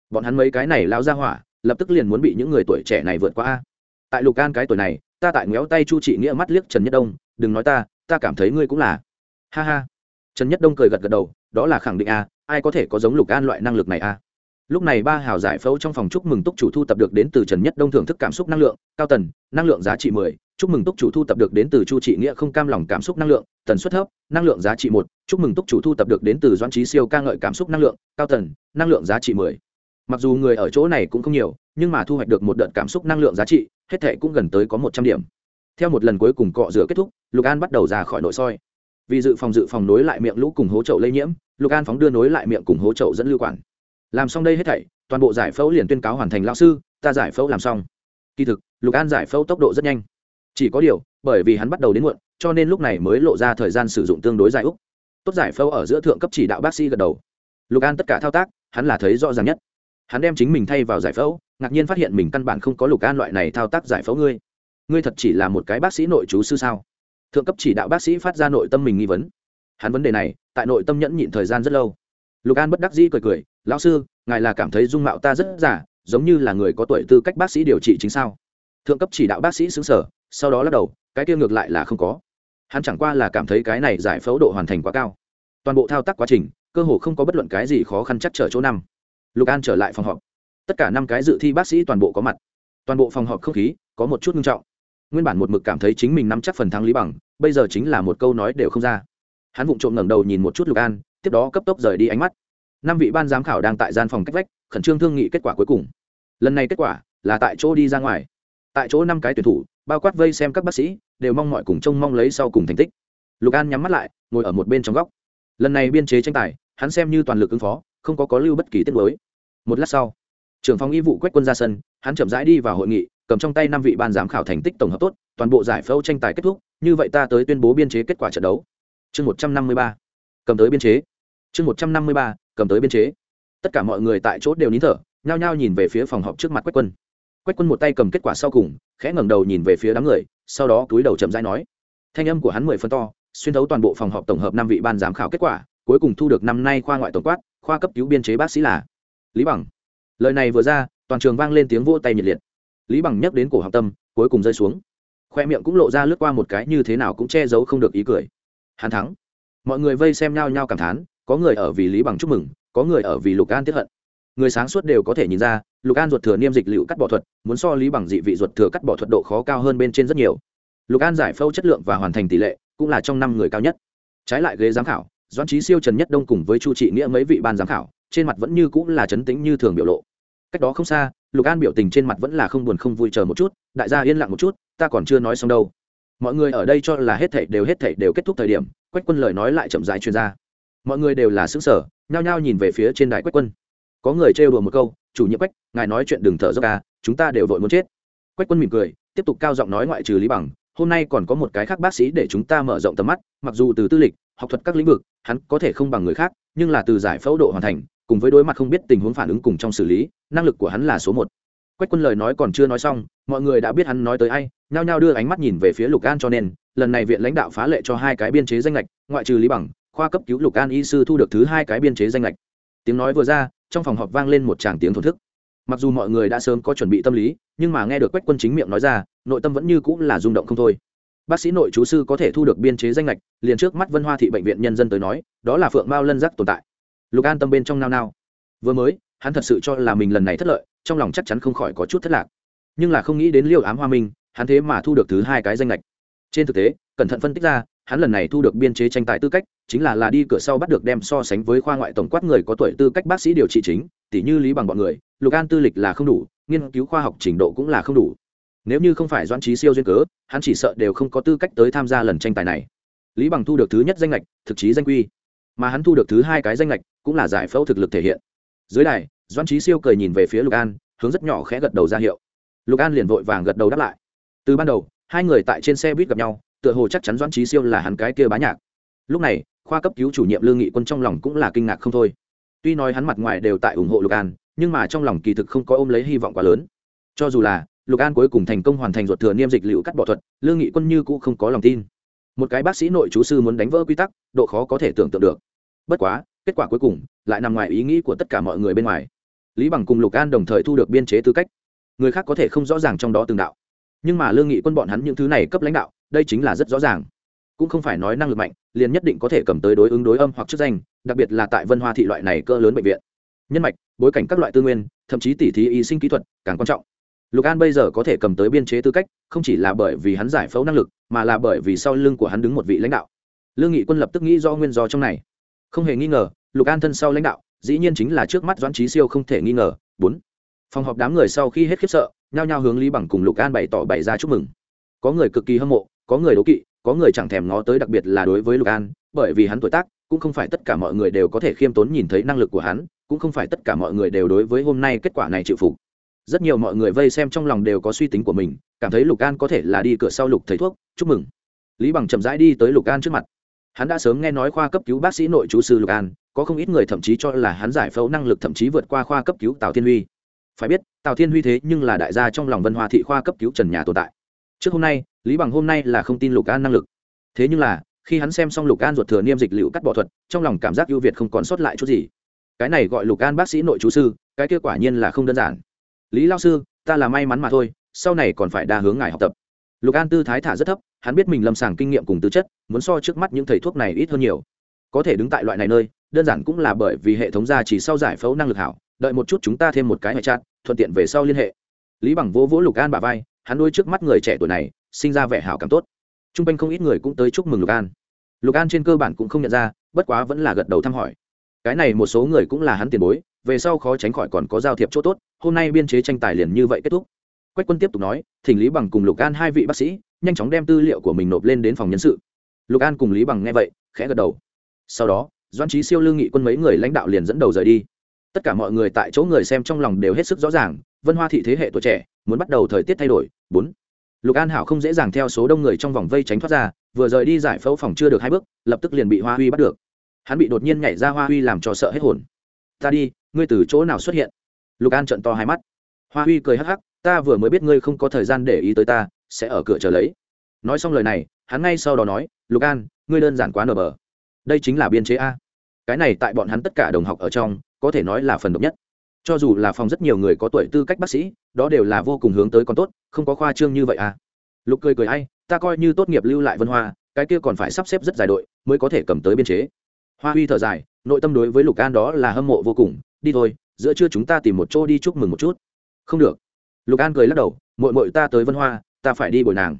Bọn hắn mấy cái này lao ra hỏa, lập tức liền muốn bị những người tuổi trẻ này vượt qua a. Tại lục an cái tuổi này ta tại ngéo tay chu trị nghĩa mắt liếc trần nhất đông, đừng nói ta ta cảm thấy ngươi cũng là. Ha ha. Trần nhất đông cười gật gật đầu, đó là khẳng định a, ai có thể có giống lục an loại năng lực này a? Lúc này ba hào giải phẫu trong phòng chúc mừng túc chủ thu tập được đến từ trần nhất đông thưởng thức cảm xúc năng lượng, cao tần, năng lượng giá trị mười, chúc mừng túc chủ thu tập được đến từ chu trị nghĩa không cam lòng cảm xúc năng lượng, tần suất thấp, năng lượng giá trị một, chúc mừng túc chủ thu tập được đến từ doãn trí siêu ca ngợi cảm xúc năng lượng, cao tần, năng lượng giá trị mười. Mặc dù người ở chỗ này cũng không nhiều nhưng mà thu hoạch được một đợt cảm xúc năng lượng giá trị, hết thệ cũng gần tới có một trăm điểm. Theo một lần cuối cùng cọ rửa kết thúc, lục an bắt đầu ra khỏi nội soi. Vì dự phòng dự phòng nối lại miệng lũ cùng hố trậu lây nhiễm, lục an phóng đưa nối lại miệng cùng hố trậu dẫn lưu quản. Làm xong đây hết thảy, toàn bộ giải phẫu liền tuyên cáo hoàn thành lao sư, ta giải phẫu làm xong. Kỳ thực, lục an giải phẫu tốc độ rất nhanh. Chỉ có điều, bởi vì hắn bắt đầu đến muộn, cho nên lúc này mới lộ ra thời gian sử dụng tương đối dài úc. Tốt giải phẫu ở giữa thượng cấp chỉ đạo bác sĩ gật đầu. Lục an tất cả thao tác, hắn là thấy rõ ràng nhất. Hắn đem chính mình thay vào giải phẫu ngạc nhiên phát hiện mình căn bản không có lục an loại này thao tác giải phẫu ngươi. Ngươi thật chỉ là một cái bác sĩ nội chú sư sao? Thượng cấp chỉ đạo bác sĩ phát ra nội tâm mình nghi vấn. Hắn vấn đề này, tại nội tâm nhẫn nhịn thời gian rất lâu. Lục an bất đắc dĩ cười cười, lão sư, ngài là cảm thấy dung mạo ta rất giả, giống như là người có tuổi tư cách bác sĩ điều trị chính sao? Thượng cấp chỉ đạo bác sĩ xứng sở sau đó lắc đầu, cái kia ngược lại là không có. Hắn chẳng qua là cảm thấy cái này giải phẫu độ hoàn thành quá cao. Toàn bộ thao tác quá trình, cơ hồ không có bất luận cái gì khó khăn chắc trở chỗ năm lục an trở lại phòng họp tất cả năm cái dự thi bác sĩ toàn bộ có mặt. Toàn bộ phòng họp không khí có một chút nghiêm trọng. Nguyên bản một mực cảm thấy chính mình nắm chắc phần thắng lý bằng, bây giờ chính là một câu nói đều không ra. Hắn vụng trộm ngẩng đầu nhìn một chút lục an, tiếp đó cấp tốc rời đi ánh mắt. Năm vị ban giám khảo đang tại gian phòng cách vách, khẩn trương thương nghị kết quả cuối cùng. Lần này kết quả là tại chỗ đi ra ngoài. Tại chỗ năm cái tuyển thủ, bao quát vây xem các bác sĩ, đều mong mọi cùng trông mong lấy sau cùng thành tích. Lục an nhắm mắt lại, ngồi ở một bên trong góc. Lần này biên chế tranh tài, hắn xem như toàn lực ứng phó, không có có lưu bất kỳ tiết mới một lát sau trưởng phòng y vụ quách quân ra sân, hắn chậm rãi đi vào hội nghị, cầm trong tay năm vị ban giám khảo thành tích tổng hợp tốt, toàn bộ giải phẫu tranh tài kết thúc, như vậy ta tới tuyên bố biên chế kết quả trận đấu. Chương một trăm năm mươi ba. Cầm tới biên chế. Chương một trăm năm mươi ba. Cầm tới biên chế. Tất cả mọi người tại chỗ đều nín thở, nhao nhao nhìn về phía phòng họp trước mặt quách quân. Quách quân một tay cầm kết quả sau cùng, khẽ ngẩng đầu nhìn về phía đám người, sau đó cúi đầu chậm rãi nói. Thanh âm của hắn mười phân to, xuyên thấu toàn bộ phòng họp tổng hợp năm vị ban giám khảo kết quả, cuối cùng thu được năm nay khoa ngoại tổng quát, khoa cấp cứu biên chế bác sĩ là lý bằng lời này vừa ra, toàn trường vang lên tiếng vỗ tay nhiệt liệt. Lý bằng nhấc đến cổ học tâm, cuối cùng rơi xuống. Khoe miệng cũng lộ ra lướt qua một cái như thế nào cũng che giấu không được ý cười. Hắn thắng. Mọi người vây xem nhau nhau cảm thán, có người ở vì lý bằng chúc mừng, có người ở vì lục an tiếp hận. Người sáng suốt đều có thể nhìn ra, lục an ruột thừa niêm dịch liệu cắt bỏ thuật, muốn so lý bằng dị vị ruột thừa cắt bỏ thuật độ khó cao hơn bên trên rất nhiều. Lục an giải phẫu chất lượng và hoàn thành tỷ lệ cũng là trong năm người cao nhất. Trái lại ghế giám khảo, doãn trí siêu trần nhất đông cùng với chu trị nghĩa mấy vị ban giám khảo, trên mặt vẫn như cũng là chấn tĩnh như thường biểu lộ cách đó không xa, lục an biểu tình trên mặt vẫn là không buồn không vui chờ một chút, đại gia yên lặng một chút, ta còn chưa nói xong đâu. Mọi người ở đây cho là hết thảy đều hết thảy đều kết thúc thời điểm, quách quân lời nói lại chậm rãi truyền ra. Mọi người đều là xứng sở nhao nhao nhìn về phía trên đài quách quân. Có người trêu đùa một câu, chủ nhiệm quách, ngài nói chuyện đừng thở dốc à chúng ta đều vội muốn chết. Quách quân mỉm cười, tiếp tục cao giọng nói ngoại trừ lý bằng, hôm nay còn có một cái khác bác sĩ để chúng ta mở rộng tầm mắt, mặc dù từ tư lịch, học thuật các lĩnh vực, hắn có thể không bằng người khác, nhưng là từ giải phẫu độ hoàn thành cùng với đối mặt không biết tình huống phản ứng cùng trong xử lý, năng lực của hắn là số một. Quách quân lời nói còn chưa nói xong, mọi người đã biết hắn nói tới ai, nhao nhao đưa ánh mắt nhìn về phía lục an cho nên, lần này viện lãnh đạo phá lệ cho hai cái biên chế danh lệch, ngoại trừ lý bằng, khoa cấp cứu lục an y sư thu được thứ hai cái biên chế danh lệch. Tiếng nói vừa ra, trong phòng họp vang lên một tràng tiếng thổn thức. Mặc dù mọi người đã sớm có chuẩn bị tâm lý, nhưng mà nghe được quách quân chính miệng nói ra, nội tâm vẫn như cũng là rung động không thôi. Bác sĩ nội chú sư có thể thu được biên chế danh lệch, liền trước mắt vân hoa thị bệnh viện nhân dân tới nói, đó là phượng mao lân giác tồn tại lục an tâm bên trong nao nao. Vừa mới, hắn thật sự cho là mình lần này thất lợi, trong lòng chắc chắn không khỏi có chút thất lạc. Nhưng là không nghĩ đến liêu ám hoa minh, hắn thế mà thu được thứ hai cái danh lệch trên thực tế, cẩn thận phân tích ra, hắn lần này thu được biên chế tranh tài tư cách, chính là là đi cửa sau bắt được đem so sánh với khoa ngoại tổng quát người có tuổi tư cách bác sĩ điều trị chính tỷ như lý bằng bọn người, lục an tư lịch là không đủ, nghiên cứu khoa học trình độ cũng là không đủ. Nếu như không phải doãn trí siêu duyên cớ, hắn chỉ sợ đều không có tư cách tới tham gia lần tranh tài này. Lý bằng thu được thứ nhất danh lệch thực chí danh quy mà hắn thu được thứ hai cái danh lệch, cũng là giải phẫu thực lực thể hiện. Dưới đài, doãn trí siêu cười nhìn về phía lục an, hướng rất nhỏ khẽ gật đầu ra hiệu. Lục an liền vội vàng gật đầu đáp lại. Từ ban đầu, hai người tại trên xe buýt gặp nhau, tựa hồ chắc chắn doãn trí siêu là hắn cái kia bá nhạc. Lúc này, khoa cấp cứu chủ nhiệm lương nghị quân trong lòng cũng là kinh ngạc không thôi. Tuy nói hắn mặt ngoài đều tại ủng hộ lục an, nhưng mà trong lòng kỳ thực không có ôm lấy hy vọng quá lớn. Cho dù là lục an cuối cùng thành công hoàn thành ruột thừa niêm dịch liệu cắt bỏ thuật, lương nghị quân như cũ không có lòng tin một cái bác sĩ nội chú sư muốn đánh vỡ quy tắc, độ khó có thể tưởng tượng được. Bất quá, kết quả cuối cùng lại nằm ngoài ý nghĩ của tất cả mọi người bên ngoài. Lý bằng cùng lục an đồng thời thu được biên chế tư cách. Người khác có thể không rõ ràng trong đó từng đạo. Nhưng mà lương nghị quân bọn hắn những thứ này cấp lãnh đạo, đây chính là rất rõ ràng. Cũng không phải nói năng lực mạnh, liền nhất định có thể cầm tới đối ứng đối âm hoặc chức danh, đặc biệt là tại vân hoa thị loại này cơ lớn bệnh viện. Nhân mạch, bối cảnh các loại tư nguyên, thậm chí tỉ thí y sinh kỹ thuật, càng quan trọng lục an bây giờ có thể cầm tới biên chế tư cách, không chỉ là bởi vì hắn giải phẫu năng lực, mà là bởi vì sau lưng của hắn đứng một vị lãnh đạo. Lương nghị quân lập tức nghĩ do nguyên do trong này. Không hề nghi ngờ, lục an thân sau lãnh đạo, dĩ nhiên chính là trước mắt doãn trí siêu không thể nghi ngờ. Bốn. Phòng họp đám người sau khi hết khiếp sợ, nhao nhao hướng lý bằng cùng lục an bày tỏ bày ra chúc mừng. Có người cực kỳ hâm mộ, có người đố kỵ, có người chẳng thèm ngó tới đặc biệt là đối với lục an, bởi vì hắn tuổi tác, cũng không phải tất cả mọi người đều có thể khiêm tốn nhìn thấy năng lực của hắn, cũng không phải tất cả mọi người đều đối với hôm nay kết quả này chịu phục rất nhiều mọi người vây xem trong lòng đều có suy tính của mình, cảm thấy lục an có thể là đi cửa sau lục thầy thuốc, chúc mừng. Lý bằng chậm rãi đi tới lục an trước mặt. Hắn đã sớm nghe nói khoa cấp cứu bác sĩ nội chú sư lục an, có không ít người thậm chí cho là hắn giải phẫu năng lực thậm chí vượt qua khoa cấp cứu tào thiên huy. Phải biết, tào thiên huy thế nhưng là đại gia trong lòng văn hoa thị khoa cấp cứu trần nhà tồn tại. Trước hôm nay, lý bằng hôm nay là không tin lục an năng lực. Thế nhưng là, khi hắn xem xong lục an ruột thừa niêm dịch liệu cắt bỏ thuật, trong lòng cảm giác ưu việt không còn sót lại chút gì. Cái này gọi lục an bác sĩ nội chú sư, cái kết quả nhiên là không đơn giản lý lao sư, ta là may mắn mà thôi, sau này còn phải đa hướng ngài học tập. Lục an tư thái thả rất thấp, hắn biết mình lâm sàng kinh nghiệm cùng tư chất, muốn so trước mắt những thầy thuốc này ít hơn nhiều. Có thể đứng tại loại này nơi, đơn giản cũng là bởi vì hệ thống gia chỉ sau giải phẫu năng lực hảo, đợi một chút chúng ta thêm một cái hệ chặt thuận tiện về sau liên hệ. Lý bằng vỗ vỗ lục an bà vai, hắn nuôi trước mắt người trẻ tuổi này, sinh ra vẻ hảo cảm tốt. T r u n g quanh không ít người cũng tới chúc mừng lục an. Lục an trên cơ bản cũng không nhận ra, bất quá vẫn là gật đầu thăm hỏi. Cái này một số người cũng là hắn tiền bối về sau khó tránh khỏi còn có giao thiệp chỗ tốt, hôm nay biên chế tranh tài liền như vậy kết thúc. Quách quân tiếp tục nói, thỉnh lý bằng cùng lục an hai vị bác sĩ, nhanh chóng đem tư liệu của mình nộp lên đến phòng nhân sự. Lục an cùng lý bằng nghe vậy, khẽ gật đầu. Sau đó doan trí siêu, lương nghị quân mấy người lãnh đạo liền dẫn đầu rời đi. Tất cả mọi người tại chỗ người xem trong lòng đều hết sức rõ ràng, vân hoa thị thế hệ tuổi trẻ, muốn bắt đầu thời tiết thay đổi. Bốn, lục an hảo không dễ dàng theo số đông người trong vòng vây tránh thoát ra, vừa rời đi giải phẫu phòng chưa được hai bước, lập tức liền bị hoa huy bắt được. Hắn bị đột nhiên nhảy ra hoa huy làm cho sợ hết hồn. Ta đi ngươi từ chỗ nào xuất hiện? Lục an trận to hai mắt. Hoa huy cười hắc hắc, ta vừa mới biết ngươi không có thời gian để ý tới ta, sẽ ở cửa chờ lấy. Nói xong lời này, hắn ngay sau đó nói, lục an, ngươi đơn giản quá nở bờ. Đây chính là biên chế a. Cái này tại bọn hắn tất cả đồng học ở trong, có thể nói là phần độc nhất. Cho dù là phòng rất nhiều người có tuổi tư cách bác sĩ, đó đều là vô cùng hướng tới con tốt, không có khoa trương như vậy à lục cười cười ai, ta coi như tốt nghiệp lưu lại vân hoa, cái kia còn phải sắp xếp rất dài đội, mới có thể cầm tới biên chế. Hoa huy thở dài, nội tâm đối với lục an đó là hâm mộ vô cùng đi thôi, giữa trưa chúng ta tìm một chỗ đi chúc mừng một chút. Không được. Lục an cười lắc đầu mội mội ta tới vân hoa, ta phải đi bồi nàng.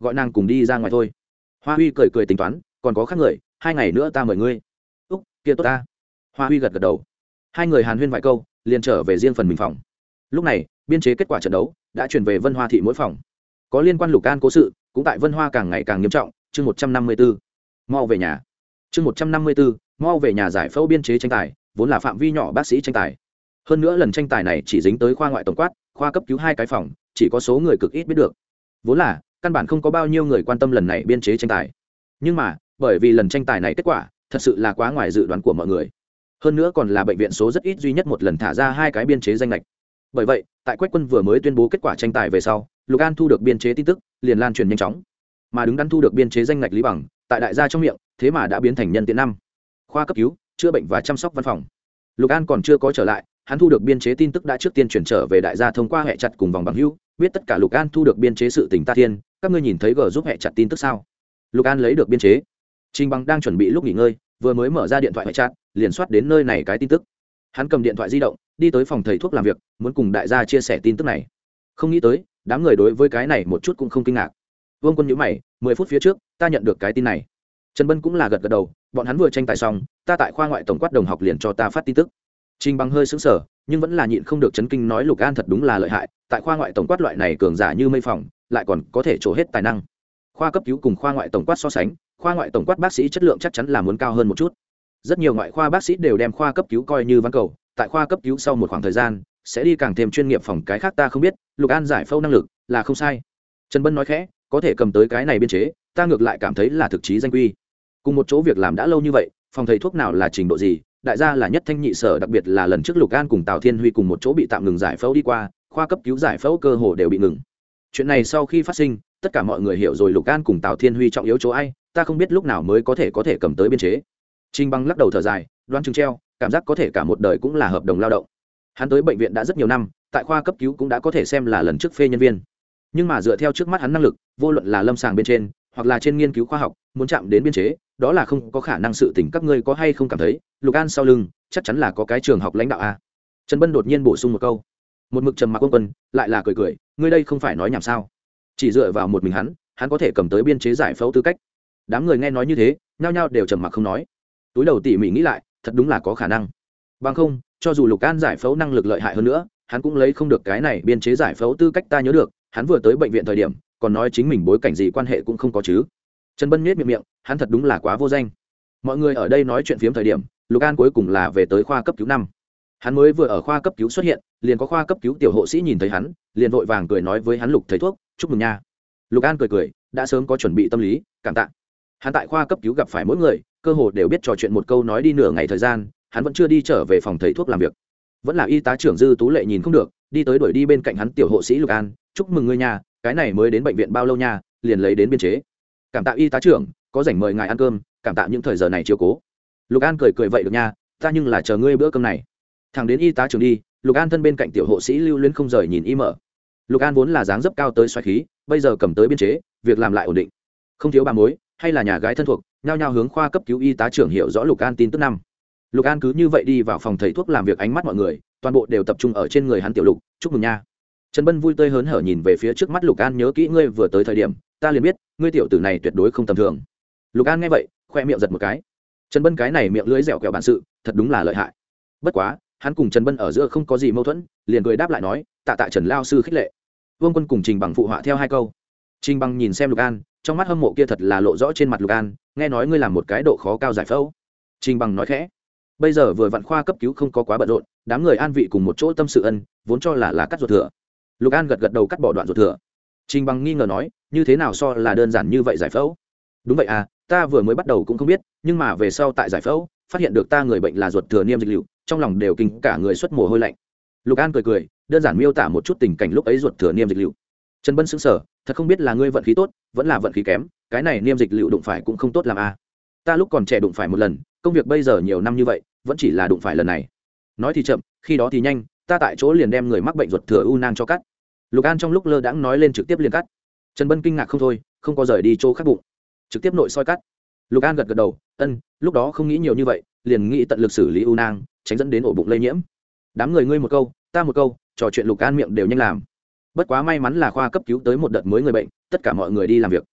Gọi nàng cùng đi ra ngoài thôi. Hoa huy cười cười tính toán, còn có khác người, hai ngày nữa ta mời ngươi. Úc, kia tốt ta. Hoa huy gật gật đầu. Hai người hàn huyên vài câu, liền trở về riêng phần mình phòng. Lúc này, biên chế kết quả trận đấu đã chuyển về vân hoa thị mỗi phòng. Có liên quan lục an cố sự, cũng tại vân hoa càng ngày càng nghiêm trọng, chương một trăm năm mươi bốn mau về nhà. Chương một trăm năm mươi bốn mau về nhà giải phẫu biên chế tranh tài vốn là phạm vi nhỏ bác sĩ tranh tài. Hơn nữa lần tranh tài này chỉ dính tới khoa ngoại tổng quát, khoa cấp cứu hai cái phòng, chỉ có số người cực ít biết được. Vốn là, căn bản không có bao nhiêu người quan tâm lần này biên chế tranh tài. Nhưng mà, bởi vì lần tranh tài này kết quả, thật sự là quá ngoài dự đoán của mọi người. Hơn nữa còn là bệnh viện số rất ít duy nhất một lần thả ra hai cái biên chế danh lệch. Bởi vậy, tại quách quân vừa mới tuyên bố kết quả tranh tài về sau, lục an thu được biên chế tin tức, liền lan truyền nhanh chóng. Mà đứng đắn thu được biên chế danh lệch lý bằng, tại đại gia trong miệng, thế mà đã biến thành nhân tiện năm. Khoa cấp cứu chữa bệnh và chăm sóc văn phòng. Lục an còn chưa có trở lại, hắn thu được biên chế tin tức đã trước tiên chuyển trở về đại gia thông qua hệ chặt cùng vòng bằng hữu, biết tất cả lục an thu được biên chế sự tỉnh ta thiên, các ngươi nhìn thấy g giúp hệ chặt tin tức sao? Lục an lấy được biên chế. Trình bằng đang chuẩn bị lúc nghỉ ngơi, vừa mới mở ra điện thoại hệ chặt, liền soát đến nơi này cái tin tức. Hắn cầm điện thoại di động, đi tới phòng thầy thuốc làm việc, muốn cùng đại gia chia sẻ tin tức này. Không nghĩ tới, đám người đối với cái này một chút cũng không kinh ngạc. Vương quân nhữ mày, mười phút phía trước, ta nhận được cái tin này trần bân cũng là gật gật đầu, bọn hắn vừa tranh tài xong, ta tại khoa ngoại tổng quát đồng học liền cho ta phát tin tức. Trình bằng hơi xứng sở nhưng vẫn là nhịn không được chấn kinh nói lục an thật đúng là lợi hại, tại khoa ngoại tổng quát loại này cường giả như mây phòng, lại còn có thể trổ hết tài năng. Khoa cấp cứu cùng khoa ngoại tổng quát so sánh, khoa ngoại tổng quát bác sĩ chất lượng chắc chắn là muốn cao hơn một chút. Rất nhiều ngoại khoa bác sĩ đều đem khoa cấp cứu coi như văn cầu, tại khoa cấp cứu sau một khoảng thời gian, sẽ đi càng thêm chuyên nghiệp phòng cái khác ta không biết, lục an giải phẫu năng lực là không sai. Trần bân nói khẽ, có thể cầm tới cái này biên chế, ta ngược lại cảm thấy là thực chí danh quy cùng một chỗ việc làm đã lâu như vậy, phòng thầy thuốc nào là trình độ gì? Đại gia là nhất thanh nhị sở, đặc biệt là lần trước lục an cùng tào thiên huy cùng một chỗ bị tạm ngừng giải phẫu đi qua, khoa cấp cứu giải phẫu cơ hồ đều bị ngừng. Chuyện này sau khi phát sinh, tất cả mọi người hiểu rồi lục an cùng tào thiên huy trọng yếu chỗ ai, ta không biết lúc nào mới có thể có thể cầm tới biên chế. Trinh băng lắc đầu thở dài, đoan chừng treo, cảm giác có thể cả một đời cũng là hợp đồng lao động. Hắn tới bệnh viện đã rất nhiều năm, tại khoa cấp cứu cũng đã có thể xem là lần trước phê nhân viên. Nhưng mà dựa theo trước mắt hắn năng lực, vô luận là lâm sàng bên trên hoặc là trên nghiên cứu khoa học, muốn chạm đến biên chế, đó là không có khả năng sự tỉnh các ngươi có hay không cảm thấy, lục an sau lưng, chắc chắn là có cái trường học lãnh đạo a. Trần bân đột nhiên bổ sung một câu. Một mực trầm mặc quân quân, lại là cười cười, ngươi đây không phải nói nhảm sao? Chỉ dựa vào một mình hắn hắn có thể cầm tới biên chế giải phẫu tư cách. Đám người nghe nói như thế, nhao nhao đều trầm mặc không nói. Túi đầu tỉ mỉ nghĩ lại, thật đúng là có khả năng. Bằng không, cho dù lục an giải phẫu năng lực lợi hại hơn nữa, hắn cũng lấy không được cái này biên chế giải phẫu tư cách ta nhớ được hắn vừa tới bệnh viện thời điểm, còn nói chính mình bối cảnh gì quan hệ cũng không có chứ. Trần bân miết miệng miệng, hắn thật đúng là quá vô danh. Mọi người ở đây nói chuyện phiếm thời điểm, lục an cuối cùng là về tới khoa cấp cứu năm. Hắn mới vừa ở khoa cấp cứu xuất hiện, liền có khoa cấp cứu tiểu hộ sĩ nhìn thấy hắn, liền vội vàng cười nói với hắn, lục thầy thuốc, chúc mừng nha. Lục an cười cười, đã sớm có chuẩn bị tâm lý, cảm tạ. Hắn tại khoa cấp cứu gặp phải mỗi người, cơ hồ đều biết trò chuyện một câu nói đi nửa ngày thời gian, hắn vẫn chưa đi trở về phòng thầy thuốc làm việc vẫn là y tá trưởng dư tú lệ nhìn không được, đi tới đuổi đi bên cạnh hắn tiểu hộ sĩ lục an, chúc mừng ngươi nhà cái này mới đến bệnh viện bao lâu nha, liền lấy đến biên chế. Cảm tạ y tá trưởng, có rảnh mời ngài ăn cơm, cảm tạ những thời giờ này chiều cố. Lục an cười cười vậy được nha, ta nhưng là chờ ngươi bữa cơm này. Thằng đến y tá trưởng đi, lục an thân bên cạnh tiểu hộ sĩ lưu luyến không rời nhìn y mở. Lục an vốn là dáng dấp cao tới xoáy khí, bây giờ cầm tới biên chế, việc làm lại ổn định. Không thiếu bà mối, hay là nhà gái thân thuộc, nhao nhao hướng khoa cấp cứu y tá trưởng hiểu rõ lục an tin tức năm lục an cứ như vậy đi vào phòng thầy thuốc làm việc ánh mắt mọi người, toàn bộ đều tập trung ở trên người hắn tiểu lục, chúc mừng nha. Trần bân vui tươi hớn hở nhìn về phía trước mắt lục an, nhớ kỹ ngươi vừa tới thời điểm, ta liền biết, ngươi tiểu tử này tuyệt đối không tầm thường. Lục an nghe vậy, khoe miệng giật một cái. Trần bân cái này miệng lưỡi dẻo kẹo bản sự, thật đúng là lợi hại. Bất quá, hắn cùng trần bân ở giữa không có gì mâu thuẫn, liền cười đáp lại nói, tạ tạ trần lao sư khích lệ. Vương quân cùng trình bằng phụ họa theo hai câu. Trình bằng nhìn xem lục an, trong mắt hâm mộ kia thật là lộ rõ trên mặt lục an, nghe nói ngươi làm một cái độ khó cao giải phẫu. Trình bằng nói khẽ bây giờ vừa vặn khoa cấp cứu không có quá bận rộn, đám người an vị cùng một chỗ tâm sự ân, vốn cho là là cắt ruột thừa. Lục an gật gật đầu cắt bỏ đoạn ruột thừa. Trình bằng nghi ngờ nói, như thế nào so là đơn giản như vậy giải phẫu? Đúng vậy à ta vừa mới bắt đầu cũng không biết, nhưng mà về sau tại giải phẫu, phát hiện được ta người bệnh là ruột thừa niêm dịch liệu, trong lòng đều kinh cả người xuất mồ hôi lạnh. Lục an cười cười, đơn giản miêu tả một chút tình cảnh lúc ấy ruột thừa niêm dịch liệu. Trần bân xứng sở thật không biết là ngươi vận khí tốt, vẫn là vận khí kém, cái này niêm dịch liệu đụng phải cũng không tốt làm a à ta lúc còn trẻ đụng phải một lần, công việc bây giờ nhiều năm như vậy, vẫn chỉ là đụng phải lần này. Nói thì chậm, khi đó thì nhanh, ta tại chỗ liền đem người mắc bệnh ruột thừa u nang cho cắt. Lục an trong lúc lơ đãng nói lên trực tiếp liền cắt. Trần bân kinh ngạc không thôi, không có rời đi chỗ khắc bụng. Trực tiếp nội soi cắt. Lục an gật gật đầu, ân, lúc đó không nghĩ nhiều như vậy, liền nghĩ tận lực xử lý u nang, tránh dẫn đến ổ bụng lây nhiễm. Đám người ngươi một câu, ta một câu, trò chuyện lục an miệng đều nhanh làm. Bất quá may mắn là khoa cấp cứu tới một đợt mới người bệnh, tất cả mọi người đi làm việc.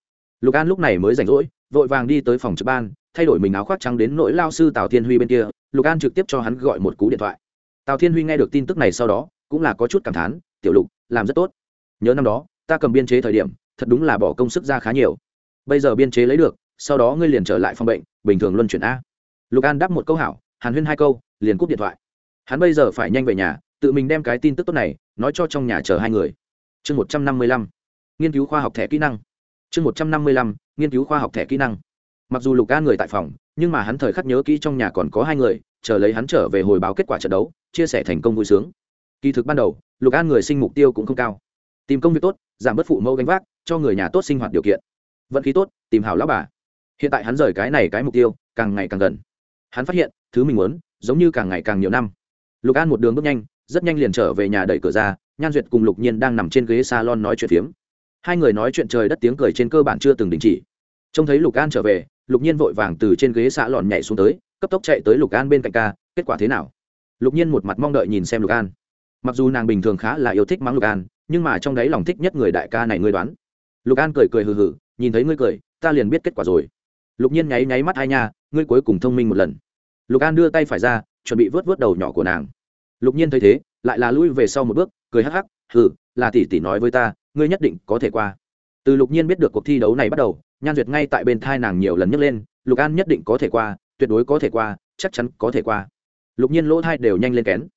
Lục an lúc này mới rảnh rỗi, vội vàng đi tới phòng trực ban thay đổi mình áo khoác trắng đến nỗi lao sư tào thiên huy bên kia, lục an trực tiếp cho hắn gọi một cú điện thoại. Tào thiên huy nghe được tin tức này sau đó, cũng là có chút cảm thán, tiểu lục, làm rất tốt. Nhớ năm đó, ta cầm biên chế thời điểm, thật đúng là bỏ công sức ra khá nhiều. Bây giờ biên chế lấy được, sau đó ngươi liền trở lại phòng bệnh, bình thường luân chuyển a. Lục an đáp một câu hảo, hàn huyên hai câu, liền cúp điện thoại. Hắn bây giờ phải nhanh về nhà, tự mình đem cái tin tức tốt này, nói cho trong nhà chờ hai người. Chương một trăm năm mươi lăm, nghiên cứu khoa học thẻ kỹ năng. Chương một trăm năm mươi lăm, nghiên cứu khoa học thẻ kỹ năng mặc dù lục an người tại phòng, nhưng mà hắn thời khắc nhớ kỹ trong nhà còn có hai người, chờ lấy hắn trở về hồi báo kết quả trận đấu, chia sẻ thành công vui sướng. Kỳ thực ban đầu, lục an người sinh mục tiêu cũng không cao. Tìm công việc tốt, giảm bớt phụ mẫu gánh vác, cho người nhà tốt sinh hoạt điều kiện. Vận khí tốt, tìm hảo lão bà. Hiện tại hắn rời cái này cái mục tiêu, càng ngày càng gần. Hắn phát hiện, thứ mình muốn, giống như càng ngày càng nhiều năm. Lục an một đường bước nhanh, rất nhanh liền trở về nhà đẩy cửa ra, nhan duyệt cùng lục nhiên đang nằm trên ghế salon nói chuyện phiếm. Hai người nói chuyện trời đất tiếng cười trên cơ bản chưa từng đình chỉ trông thấy lục an trở về, lục nhiên vội vàng từ trên ghế xạ lòn nhảy xuống tới, cấp tốc chạy tới lục an bên cạnh ca, kết quả thế nào? Lục nhiên một mặt mong đợi nhìn xem lục an. Mặc dù nàng bình thường khá là yêu thích mắng lục an, nhưng mà trong đáy lòng thích nhất người đại ca này ngươi đoán. Lục an cười cười hừ hừ, nhìn thấy ngươi cười, ta liền biết kết quả rồi. Lục nhiên nháy nháy mắt hai nha, ngươi cuối cùng thông minh một lần. Lục an đưa tay phải ra, chuẩn bị vớt vớt đầu nhỏ của nàng. Lục nhiên thấy thế, lại là lui về sau một bước, cười hắc hắc, hừ, là tỷ tỷ nói với ta, ngươi nhất định có thể qua. Từ lục nhiên biết được cuộc thi đấu này bắt đầu nhan duyệt ngay tại bên thai nàng nhiều lần nhấc lên, lục an nhất định có thể qua, tuyệt đối có thể qua, chắc chắn có thể qua. Lục nhiên lỗ thai đều nhanh lên kén.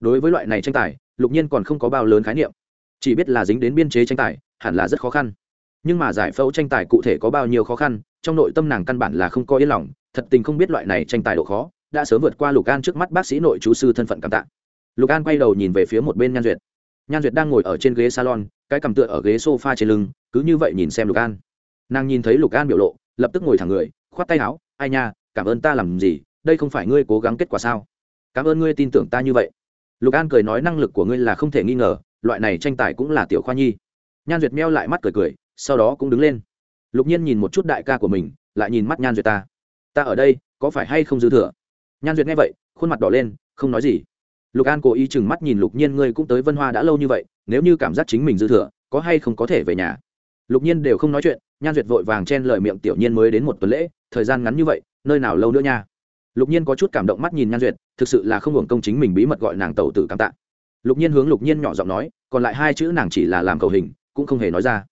Đối với loại này tranh tài, lục nhiên còn không có bao lớn khái niệm. Chỉ biết là dính đến biên chế tranh tài, hẳn là rất khó khăn. Nhưng mà giải phẫu tranh tài cụ thể có bao nhiêu khó khăn, trong nội tâm nàng căn bản là không có yên lòng, thật tình không biết loại này tranh tài độ khó, đã sớm vượt qua lục an trước mắt bác sĩ nội chú sư thân phận cảm tạ. Lục an quay đầu nhìn về phía một bên nhan duyệt. Nhan duyệt đang ngồi ở trên ghế salon, cái cầm tựa ở ghế sofa trên lưng, cứ như vậy nhìn xem lục an nàng nhìn thấy lục an biểu lộ, lập tức ngồi thẳng người, khoát tay áo, ai nha, cảm ơn ta làm gì, đây không phải ngươi cố gắng kết quả sao? Cảm ơn ngươi tin tưởng ta như vậy. Lục an cười nói, năng lực của ngươi là không thể nghi ngờ, loại này tranh tài cũng là tiểu khoa nhi. Nhan duyệt meo lại mắt cười cười, sau đó cũng đứng lên. Lục nhiên nhìn một chút đại ca của mình, lại nhìn mắt nhan duyệt ta. Ta ở đây, có phải hay không dư thừa? Nhan duyệt nghe vậy, khuôn mặt đỏ lên, không nói gì. Lục an cố ý chừng mắt nhìn lục nhiên, ngươi cũng tới vân hoa đã lâu như vậy, nếu như cảm giác chính mình dư thừa, có hay không có thể về nhà? Lục nhiên đều không nói chuyện, nhan duyệt vội vàng chen lời miệng tiểu nhiên mới đến một tuần lễ, thời gian ngắn như vậy, nơi nào lâu nữa nha? Lục nhiên có chút cảm động mắt nhìn nhan duyệt, thực sự là không hưởng công chính mình bí mật gọi nàng tàu tử cảm tạ. Lục nhiên hướng lục nhiên nhỏ giọng nói, còn lại hai chữ nàng chỉ là làm cầu hình, cũng không hề nói ra.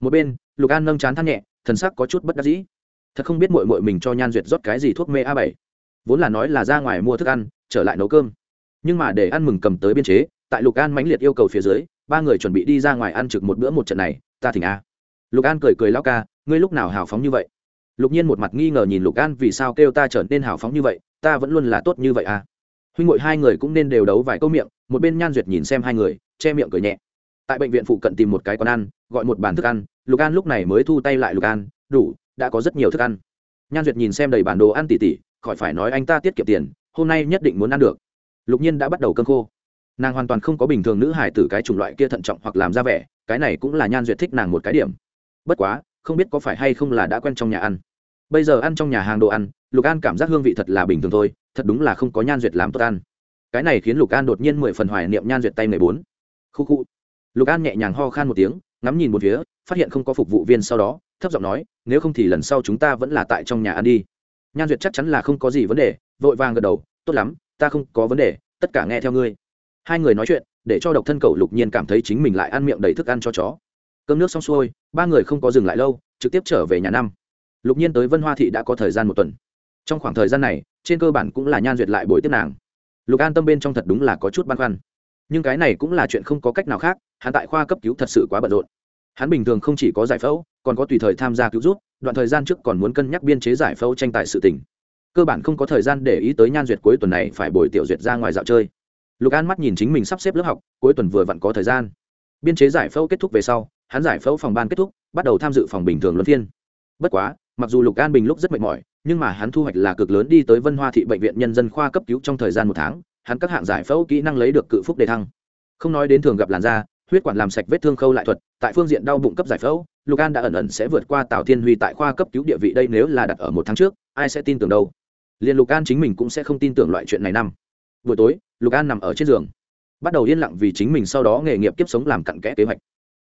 Một bên, lục an nâng chán than nhẹ, thần sắc có chút bất đắc dĩ. Thật không biết mội mội mình cho nhan duyệt rót cái gì thuốc mê a bảy. Vốn là nói là ra ngoài mua thức ăn, trở lại nấu cơm. Nhưng mà để ăn mừng cầm tới biên chế, tại lục an mãnh liệt yêu cầu phía dưới, ba người chuẩn bị đi ra ngoài ăn trực một bữa một trận này, ta thỉnh a lục an cười cười lao ca, ngươi lúc nào hào phóng như vậy? Lục nhiên một mặt nghi ngờ nhìn lục an vì sao kêu ta trở nên hào phóng như vậy, ta vẫn luôn là tốt như vậy à? Huynh ngội hai người cũng nên đều đấu vài câu miệng, một bên nhan duyệt nhìn xem hai người, che miệng cười nhẹ. Tại bệnh viện phụ cận tìm một cái quán ăn, gọi một bàn thức ăn, lục an lúc này mới thu tay lại lục an, đủ, đã có rất nhiều thức ăn. Nhan duyệt nhìn xem đầy bản đồ ăn tỉ tỉ, khỏi phải nói anh ta tiết kiệm tiền, hôm nay nhất định muốn ăn được. Lục nhiên đã bắt đầu cơn khô. Nàng hoàn toàn không có bình thường nữ hải tử cái chủng loại kia thận trọng hoặc làm ra vẻ, cái này cũng là nhan duyệt thích nàng một cái điểm bất quá, không biết có phải hay không là đã quen trong nhà ăn. Bây giờ ăn trong nhà hàng đồ ăn, lục an cảm giác hương vị thật là bình thường thôi, thật đúng là không có nhan duyệt làm tốt ăn. Cái này khiến lục an đột nhiên mười phần hoài niệm nhan duyệt tay mười bốn. Khu khu. Lục an nhẹ nhàng ho khan một tiếng, ngắm nhìn một phía, phát hiện không có phục vụ viên sau đó, thấp giọng nói, nếu không thì lần sau chúng ta vẫn là tại trong nhà ăn đi. Nhan duyệt chắc chắn là không có gì vấn đề, vội vàng gật đầu, tốt lắm, ta không có vấn đề, tất cả nghe theo ngươi. Hai người nói chuyện, để cho độc thân cầu lục nhiên cảm thấy chính mình lại ăn miệng đầy thức ăn cho chó cơm nước xong xuôi, ba người không có dừng lại lâu, trực tiếp trở về nhà năm. Lục nhiên tới vân hoa thị đã có thời gian một tuần. Trong khoảng thời gian này, trên cơ bản cũng là nhan duyệt lại buổi tiếp nàng. Lục an tâm bên trong thật đúng là có chút băn khoăn. Nhưng cái này cũng là chuyện không có cách nào khác, hắn tại khoa cấp cứu thật sự quá bận rộn. Hắn bình thường không chỉ có giải phẫu, còn có tùy thời tham gia cứu rút đoạn thời gian trước còn muốn cân nhắc biên chế giải phẫu tranh tài sự tỉnh cơ bản không có thời gian để ý tới nhan duyệt cuối tuần này phải bồi tiểu duyệt ra ngoài dạo chơi. Lục an mắt nhìn chính mình sắp xếp lớp học, cuối tuần vừa vặn có thời gian. Biên chế giải phẫu kết thúc về sau hắn giải phẫu phòng ban kết thúc, bắt đầu tham dự phòng bình thường luân phiên. Bất quá, mặc dù lục an bình lúc rất mệt mỏi, nhưng mà hắn thu hoạch là cực lớn đi tới vân hoa thị bệnh viện nhân dân khoa cấp cứu trong thời gian một tháng, hắn các hạng giải phẫu kỹ năng lấy được cự phúc đề thăng. Không nói đến thường gặp làn da, huyết quản làm sạch vết thương khâu lại thuật, tại phương diện đau bụng cấp giải phẫu, lục an đã ẩn ẩn sẽ vượt qua tào thiên huy tại khoa cấp cứu địa vị đây nếu là đặt ở một tháng trước, ai sẽ tin tưởng đâu. Liền lục an chính mình cũng sẽ không tin tưởng loại chuyện này năm. Buổi tối, lục an nằm ở trên giường. Bắt đầu yên lặng vì chính mình sau đó nghề nghiệp kiếp sống làm cặn kẽ kế hoạch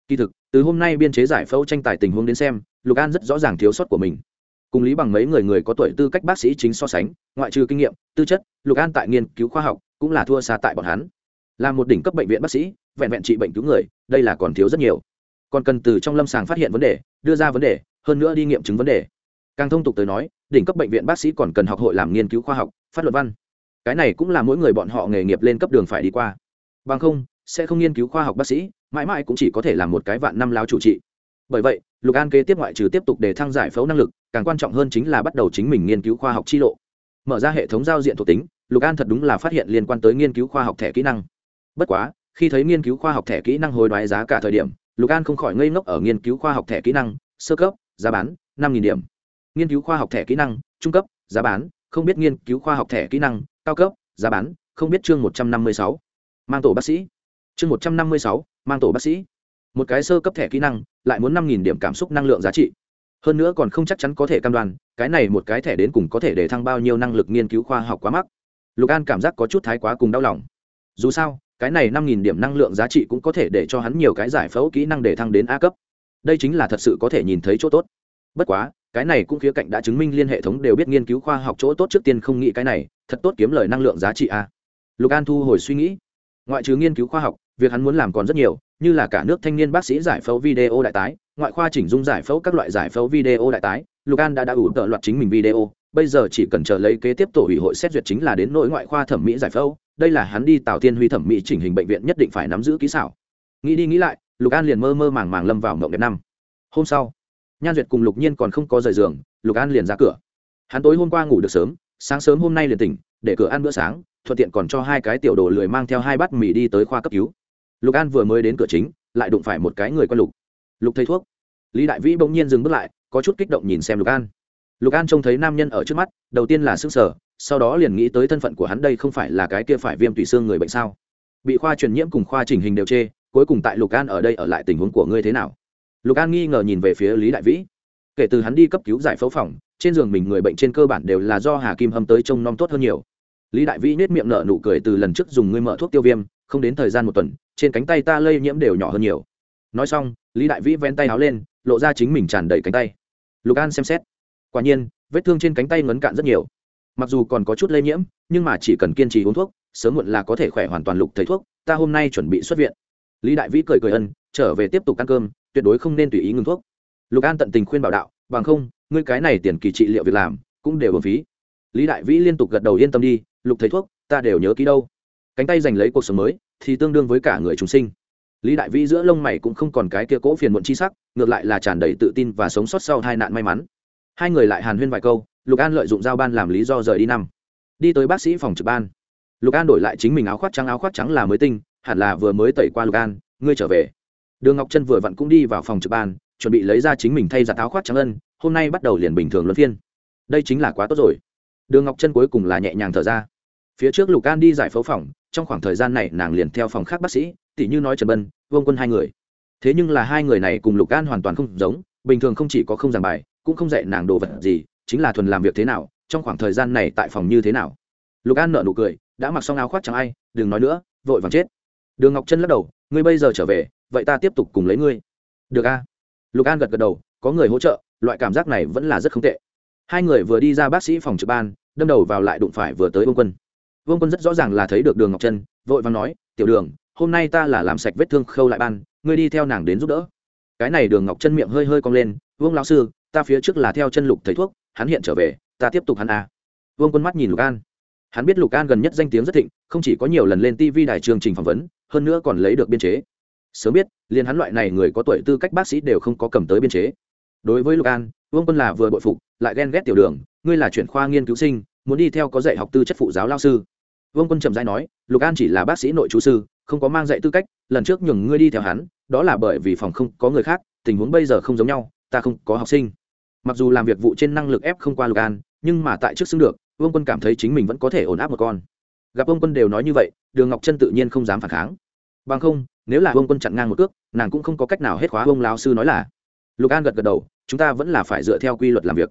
kỳ thực, từ hôm nay biên chế giải phẫu tranh tài tình huống đến xem, lục an rất rõ ràng thiếu sót của mình. Cùng lý bằng mấy người người có tuổi tư cách bác sĩ chính so sánh, ngoại trừ kinh nghiệm, tư chất, lục an tại nghiên cứu khoa học cũng là thua xa tại bọn hắn. Là một đỉnh cấp bệnh viện bác sĩ, vẹn vẹn trị bệnh cứu người, đây là còn thiếu rất nhiều. Còn cần từ trong lâm sàng phát hiện vấn đề, đưa ra vấn đề, hơn nữa đi nghiệm chứng vấn đề. Càng thông tục tới nói, đỉnh cấp bệnh viện bác sĩ còn cần học hội làm nghiên cứu khoa học, phát luật văn. Cái này cũng là mỗi người bọn họ nghề nghiệp lên cấp đường phải đi qua. Bằng không sẽ không nghiên cứu khoa học bác sĩ, mãi mãi cũng chỉ có thể làm một cái vạn năm lao chủ trị. Bởi vậy, lục an kế tiếp ngoại trừ tiếp tục để thăng giải phẫu năng lực, càng quan trọng hơn chính là bắt đầu chính mình nghiên cứu khoa học chi lộ. Mở ra hệ thống giao diện thuộc tính, lục an thật đúng là phát hiện liên quan tới nghiên cứu khoa học thẻ kỹ năng. Bất quá, khi thấy nghiên cứu khoa học thẻ kỹ năng hồi đoái giá cả thời điểm, lục an không khỏi ngây ngốc ở nghiên cứu khoa học thẻ kỹ năng, sơ cấp, giá bán, năm điểm. Nghiên cứu khoa học thẻ kỹ năng, trung cấp, giá bán, không biết nghiên cứu khoa học thẻ kỹ năng, cao cấp, giá bán, không biết chương một trăm năm mươi sáu. Mang tổ bác sĩ chương một trăm năm mươi sáu, mang tổ bác sĩ. Một cái sơ cấp thẻ kỹ năng, lại muốn năm điểm cảm xúc năng lượng giá trị. Hơn nữa còn không chắc chắn có thể cam đoan, cái này một cái thẻ đến cùng có thể để thăng bao nhiêu năng lực nghiên cứu khoa học quá mắc. Lục an cảm giác có chút thái quá cùng đau lòng. Dù sao, cái này năm nghìn điểm năng lượng giá trị cũng có thể để cho hắn nhiều cái giải phẫu kỹ năng để thăng đến a cấp. Đây chính là thật sự có thể nhìn thấy chỗ tốt. Bất quá, cái này cũng khía cạnh đã chứng minh liên hệ thống đều biết nghiên cứu khoa học chỗ tốt trước tiên không nghĩ cái này, thật tốt kiếm lời năng lượng giá trị a. Lục an thu hồi suy nghĩ ngoại trừ nghiên cứu khoa học, việc hắn muốn làm còn rất nhiều, như là cả nước thanh niên bác sĩ giải phẫu video đại tái, ngoại khoa chỉnh dung giải phẫu các loại giải phẫu video đại tái, lục an đã đã ủ tợ loạt chính mình video, bây giờ chỉ cần chờ lấy kế tiếp tổ ủy hội xét duyệt chính là đến nội ngoại khoa thẩm mỹ giải phẫu, đây là hắn đi tào tiên huy thẩm mỹ chỉnh hình bệnh viện nhất định phải nắm giữ kỹ xảo. Nghĩ đi nghĩ lại, lục an liền mơ mơ màng màng lâm vào mộng đẹp năm. Hôm sau, nhan duyệt cùng lục nhiên còn không có rời giường, lục an liền ra cửa. Hắn tối hôm qua ngủ được sớm, sáng sớm hôm nay liền tỉnh, để cửa ăn bữa sáng thuận tiện còn cho hai cái tiểu đồ lười mang theo hai bát mì đi tới khoa cấp cứu. Lục an vừa mới đến cửa chính, lại đụng phải một cái người quen lục. Lục thầy thuốc. Lý đại vĩ bỗng nhiên dừng bước lại, có chút kích động nhìn xem lục an. Lục an trông thấy nam nhân ở trước mắt, đầu tiên là s ư n g sở sau đó liền nghĩ tới thân phận của hắn đây không phải là cái kia phải viêm tủy xương người bệnh sao? Bị khoa truyền nhiễm cùng khoa chỉnh hình đều chê, cuối cùng tại lục an ở đây ở lại tình huống của ngươi thế nào? Lục an nghi ngờ nhìn về phía lý đại vĩ. Kể từ hắn đi cấp cứu giải phẫu phòng, trên giường mình người bệnh trên cơ bản đều là do hà kim hâm tới trông nom tốt hơn nhiều lý đại vĩ nết miệng nở nụ cười từ lần trước dùng ngươi mở thuốc tiêu viêm, không đến thời gian một tuần, trên cánh tay ta lây nhiễm đều nhỏ hơn nhiều. Nói xong, lý đại vĩ ven tay áo lên, lộ ra chính mình tràn đầy cánh tay. Lục an xem xét, quả nhiên, vết thương trên cánh tay ngấn cạn rất nhiều. Mặc dù còn có chút lây nhiễm, nhưng mà chỉ cần kiên trì uống thuốc, sớm muộn là có thể khỏe hoàn toàn lục thầy thuốc, ta hôm nay chuẩn bị xuất viện. Lý đại vĩ cười cười ân, trở về tiếp tục ăn cơm, tuyệt đối không nên tùy ý ngừng thuốc. Lục an tận tình khuyên bảo đạo, bằng không, ngươi cái này tiền kỳ trị liệu việc làm, cũng đều ở phí. Lý đại vĩ liên tục gật đầu yên tâm đi lục thầy thuốc, ta đều nhớ kỹ đâu. Cánh tay giành lấy cuộc sống mới, thì tương đương với cả người chúng sinh. Lý đại vĩ giữa lông mày cũng không còn cái kia cỗ phiền muộn chi sắc, ngược lại là tràn đầy tự tin và sống sót sau hai nạn may mắn. Hai người lại hàn huyên vài câu, lục an lợi dụng giao ban làm lý do rời đi năm. Đi tới bác sĩ phòng trực ban. Lục an đổi lại chính mình áo khoác trắng, áo khoác trắng là mới tinh, hẳn là vừa mới tẩy qua lục an, ngươi trở về. Đường ngọc chân vừa vặn cũng đi vào phòng trực ban, chuẩn bị lấy ra chính mình thay giặt áo khoác trắng ân, hôm nay bắt đầu liền bình thường luân phiên. Đây chính là quá tốt rồi. Đường ngọc chân cuối cùng là nhẹ nhàng thở ra phía trước lục an đi giải phẫu phòng, trong khoảng thời gian này nàng liền theo phòng khác bác sĩ tỷ như nói trần bân, vương quân hai người. Thế nhưng là hai người này cùng lục an hoàn toàn không giống, bình thường không chỉ có không giảng bài, cũng không dạy nàng đồ vật gì, chính là thuần làm việc thế nào, trong khoảng thời gian này tại phòng như thế nào. Lục an nợ nụ cười, đã mặc xong áo khoác chẳng ai, đừng nói nữa, vội vàng chết. Đường ngọc chân lắc đầu, ngươi bây giờ trở về, vậy ta tiếp tục cùng lấy ngươi. Được a. Lục an gật gật đầu, có người hỗ trợ, loại cảm giác này vẫn là rất không tệ. Hai người vừa đi ra bác sĩ phòng trực ban, đâm đầu vào lại đụng phải vừa tới vương quân vương quân rất rõ ràng là thấy được đường ngọc chân vội vàng nói, tiểu đường, hôm nay ta là làm sạch vết thương khâu lại ban, ngươi đi theo nàng đến giúp đỡ. Cái này đường ngọc chân miệng hơi hơi cong lên, vương lão sư, ta phía trước là theo chân lục thầy thuốc, hắn hiện trở về, ta tiếp tục hắn à. vương quân mắt nhìn lục an. Hắn biết lục an gần nhất danh tiếng rất thịnh, không chỉ có nhiều lần lên tv đài chương trình phỏng vấn, hơn nữa còn lấy được biên chế. Sớm biết, liền hắn loại này người có tuổi tư cách bác sĩ đều không có cầm tới biên chế. Đối với lục an, vương quân là vừa bội phục, lại ghen ghét tiểu đường, ngươi là chuyển khoa nghiên cứu sinh, muốn đi theo có dạy học tư chất phụ giáo lao sư vương quân trầm giai nói, lục an chỉ là bác sĩ nội chú sư, không có mang dạy tư cách, lần trước nhường ngươi đi theo hắn, đó là bởi vì phòng không có người khác, tình huống bây giờ không giống nhau, ta không có học sinh. Mặc dù làm việc vụ trên năng lực ép không qua lục an, nhưng mà tại trước xứng được, vương quân cảm thấy chính mình vẫn có thể ổn áp một con. Gặp vương quân đều nói như vậy, đường ngọc chân tự nhiên không dám phản kháng. Bằng không, nếu là vương quân chặn ngang một cước, nàng cũng không có cách nào hết khóa vương lao sư nói là. Lục an gật gật đầu, chúng ta vẫn là phải dựa theo quy luật làm việc.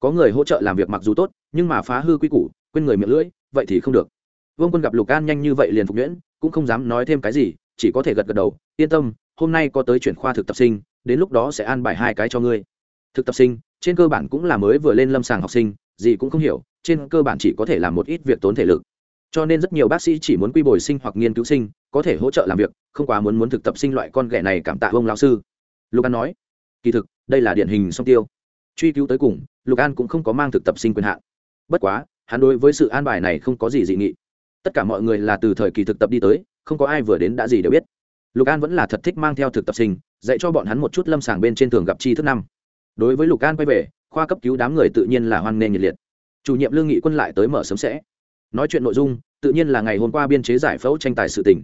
Có người hỗ trợ làm việc mặc dù tốt, nhưng mà phá hư quy củ, quên người miệng lưỡi, vậy thì không được vương quân gặp lục an nhanh như vậy liền phục nhuyễn, cũng không dám nói thêm cái gì, chỉ có thể gật gật đầu, yên tâm, hôm nay có tới chuyển khoa thực tập sinh, đến lúc đó sẽ an bài hai cái cho ngươi. Thực tập sinh, trên cơ bản cũng là mới vừa lên lâm sàng học sinh, gì cũng không hiểu, trên cơ bản chỉ có thể làm một ít việc tốn thể lực. Cho nên rất nhiều bác sĩ chỉ muốn quy bồi sinh hoặc nghiên cứu sinh, có thể hỗ trợ làm việc, không quá muốn muốn thực tập sinh loại con ghẻ này cảm tạ ông lao sư. Lục an nói, kỳ thực, đây là điển hình song tiêu. Truy cứu tới cùng, lục an cũng không có mang thực tập sinh quyền hạn. Bất quá, hắn đối với sự an bài này không có gì dị nghị tất cả mọi người là từ thời kỳ thực tập đi tới, không có ai vừa đến đã gì đều biết. Lục an vẫn là thật thích mang theo thực tập sinh, dạy cho bọn hắn một chút lâm sàng bên trên thường gặp chi thức năm. Đối với lục an quay về, khoa cấp cứu đám người tự nhiên là hoan nghênh nhiệt liệt. Chủ nhiệm lương nghị quân lại tới mở sớm sẽ. Nói chuyện nội dung, tự nhiên là ngày hôm qua biên chế giải phẫu tranh tài sự tình.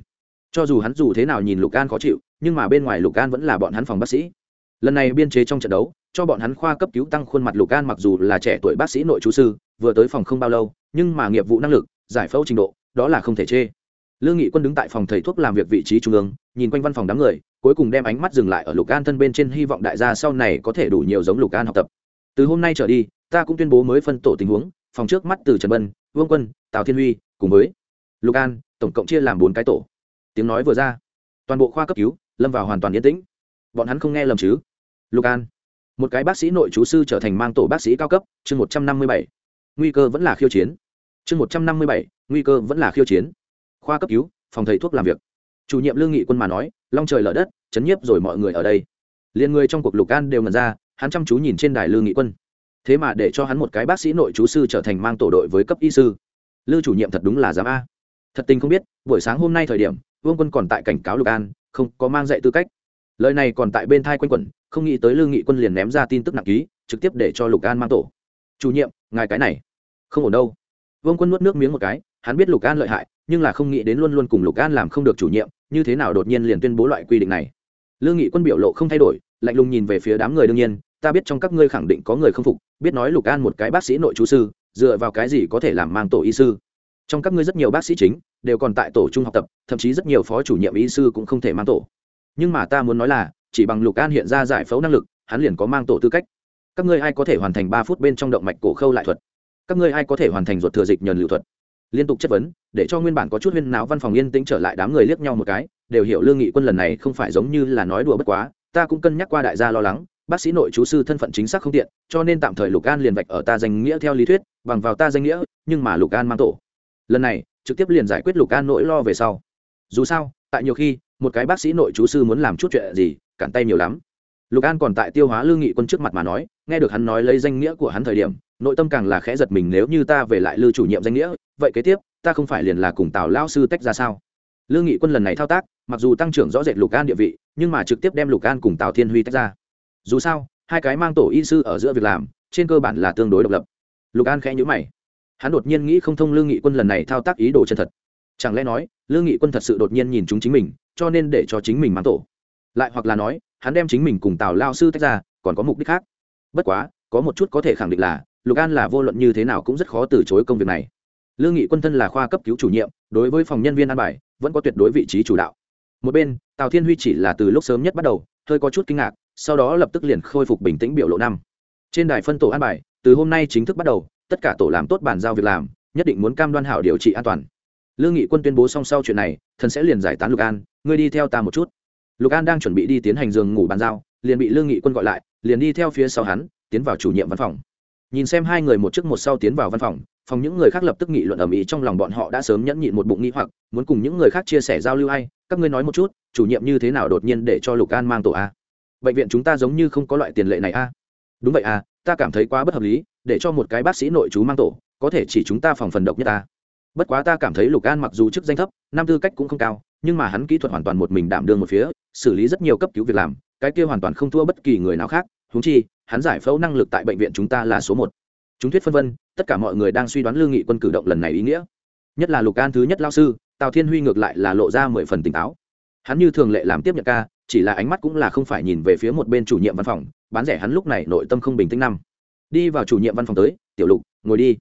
Cho dù hắn dù thế nào nhìn lục an khó chịu, nhưng mà bên ngoài lục an vẫn là bọn hắn phòng bác sĩ. Lần này biên chế trong trận đấu, cho bọn hắn khoa cấp cứu tăng khuôn mặt lục an mặc dù là trẻ tuổi bác sĩ nội chú sư, vừa tới phòng không bao lâu, nhưng mà nghiệp vụ năng lực, giải phẫu trình độ đó là không thể chê. Lương nghị quân đứng tại phòng thầy thuốc làm việc vị trí trung ương, nhìn quanh văn phòng đám người, cuối cùng đem ánh mắt dừng lại ở lục an thân bên trên, hy vọng đại gia sau này có thể đủ nhiều giống lục an học tập. Từ hôm nay trở đi, ta cũng tuyên bố mới phân tổ tình huống, phòng trước mắt từ trần bân, vương quân, tào thiên huy, cùng với lục an, tổng cộng chia làm bốn cái tổ. Tiếng nói vừa ra, toàn bộ khoa cấp cứu, lâm vào hoàn toàn yên tĩnh. Bọn hắn không nghe lầm chứ? Lục an, một cái bác sĩ nội chú sư trở thành mang tổ bác sĩ cao cấp, chương một trăm năm mươi bảy. Nguy cơ vẫn là khiêu chiến chương một trăm năm mươi bảy, nguy cơ vẫn là khiêu chiến. Khoa cấp cứu, phòng thầy thuốc làm việc. Chủ nhiệm lương nghị quân mà nói, long trời lở đất, chấn nhiếp rồi mọi người ở đây. Liền người trong cuộc lục an đều ngần ra, hắn chăm chú nhìn trên đài lương nghị quân. Thế mà để cho hắn một cái bác sĩ nội chú sư trở thành mang tổ đội với cấp y sư. Lư chủ nhiệm thật đúng là dám a. Thật tình không biết, buổi sáng hôm nay thời điểm, vương quân còn tại cảnh cáo lục an, không có mang dạy tư cách. Lời này còn tại bên thai quanh quẩn, không nghĩ tới lương nghị quân liền ném ra tin tức nặng ký, trực tiếp để cho lục an mang tổ. Chủ nhiệm, ngài cái này, không ổn đâu vương quân nuốt nước miếng một cái, hắn biết lục an lợi hại, nhưng là không nghĩ đến luôn luôn cùng lục an làm không được chủ nhiệm, như thế nào đột nhiên liền tuyên bố loại quy định này. Lương nghị quân biểu lộ không thay đổi, lạnh lùng nhìn về phía đám người đương nhiên, ta biết trong các ngươi khẳng định có người không phục, biết nói lục an một cái bác sĩ nội chú sư, dựa vào cái gì có thể làm mang tổ y sư. Trong các ngươi rất nhiều bác sĩ chính, đều còn tại tổ trung học tập, thậm chí rất nhiều phó chủ nhiệm y sư cũng không thể mang tổ. Nhưng mà ta muốn nói là, chỉ bằng lục an hiện ra giải phẫu năng lực, hắn liền có mang tổ tư cách. Các ngươi ai có thể hoàn thành ba phút bên trong động mạch cổ khâu lại thuật? Các ngươi ai có thể hoàn thành ruột thừa dịch nhờn lưu thuật? Liên tục chất vấn, để cho nguyên bản có chút huyên náo văn phòng yên tĩnh trở lại đám người liếc nhau một cái, đều hiểu lương nghị quân lần này không phải giống như là nói đùa bất quá, ta cũng cân nhắc qua đại gia lo lắng, bác sĩ nội chú sư thân phận chính xác không tiện, cho nên tạm thời lục an liền vạch ở ta danh nghĩa theo lý thuyết, bằng vào ta danh nghĩa, nhưng mà lục an mang tổ. Lần này, trực tiếp liền giải quyết lục an nỗi lo về sau. Dù sao, tại nhiều khi, một cái bác sĩ nội chú sư muốn làm chút chuyện gì, cản tay nhiều lắm. Lục an còn tại tiêu hóa lương nghị quân trước mặt mà nói, nghe được hắn nói lấy danh nghĩa của hắn thời điểm nội tâm càng là khẽ giật mình nếu như ta về lại lưu chủ nhiệm danh nghĩa, vậy kế tiếp, ta không phải liền là cùng tào lao sư tách ra sao? Lương nghị quân lần này thao tác, mặc dù tăng trưởng rõ rệt lục an địa vị, nhưng mà trực tiếp đem lục an cùng tào thiên huy tách ra. Dù sao, hai cái mang tổ y sư ở giữa việc làm, trên cơ bản là tương đối độc lập. Lục an khẽ nhữ mày. Hắn đột nhiên nghĩ không thông lương nghị quân lần này thao tác ý đồ chân thật. Chẳng lẽ nói lương nghị quân thật sự đột nhiên nhìn chúng chính mình, cho nên để cho chính mình mang tổ? Lại hoặc là nói, hắn đem chính mình cùng tào lao sư tách ra, còn có mục đích khác. Bất quá, có một chút có thể khẳng định là lục an là vô luận như thế nào cũng rất khó từ chối công việc này. Lương nghị quân thân là khoa cấp cứu chủ nhiệm, đối với phòng nhân viên an bài, vẫn có tuyệt đối vị trí chủ đạo. Một bên, tào thiên huy chỉ là từ lúc sớm nhất bắt đầu, hơi có chút kinh ngạc, sau đó lập tức liền khôi phục bình tĩnh biểu lộ năm. Trên đài phân tổ an bài, từ hôm nay chính thức bắt đầu, tất cả tổ làm tốt bàn giao việc làm, nhất định muốn cam đoan hảo điều trị an toàn. Lương nghị quân tuyên bố xong sau chuyện này, thần sẽ liền giải tán lục an, ngươi đi theo ta một chút. Lục an đang chuẩn bị đi tiến hành giường ngủ bàn giao, liền bị lương nghị quân gọi lại, liền đi theo phía sau hắn, tiến vào chủ nhiệm văn phòng nhìn xem hai người một trước một sau tiến vào văn phòng phòng những người khác lập tức nghị luận ở mỹ trong lòng bọn họ đã sớm nhẫn nhịn một bụng nghĩ hoặc muốn cùng những người khác chia sẻ giao lưu hay các ngươi nói một chút chủ nhiệm như thế nào đột nhiên để cho lục an mang tổ a? Bệnh viện chúng ta giống như không có loại tiền lệ này a. Đúng vậy a, ta cảm thấy quá bất hợp lý để cho một cái bác sĩ nội chú mang tổ có thể chỉ chúng ta phòng phần độc nhất ta bất quá ta cảm thấy lục an mặc dù chức danh thấp năm tư cách cũng không cao nhưng mà hắn kỹ thuật hoàn toàn một mình đảm đương một phía xử lý rất nhiều cấp cứu việc làm cái kia hoàn toàn không thua bất kỳ người nào khác húng chi hắn giải phẫu năng lực tại bệnh viện chúng ta là số một. Chúng thuyết phân vân, tất cả mọi người đang suy đoán lương nghị quân cử động lần này ý nghĩa. Nhất là lục an thứ nhất lao sư, tào thiên huy ngược lại là lộ ra mười phần tỉnh táo. Hắn như thường lệ làm tiếp nhận ca, chỉ là ánh mắt cũng là không phải nhìn về phía một bên chủ nhiệm văn phòng, bán rẻ hắn lúc này nội tâm không bình tĩnh năm. Đi vào chủ nhiệm văn phòng tới, tiểu lục, ngồi đi.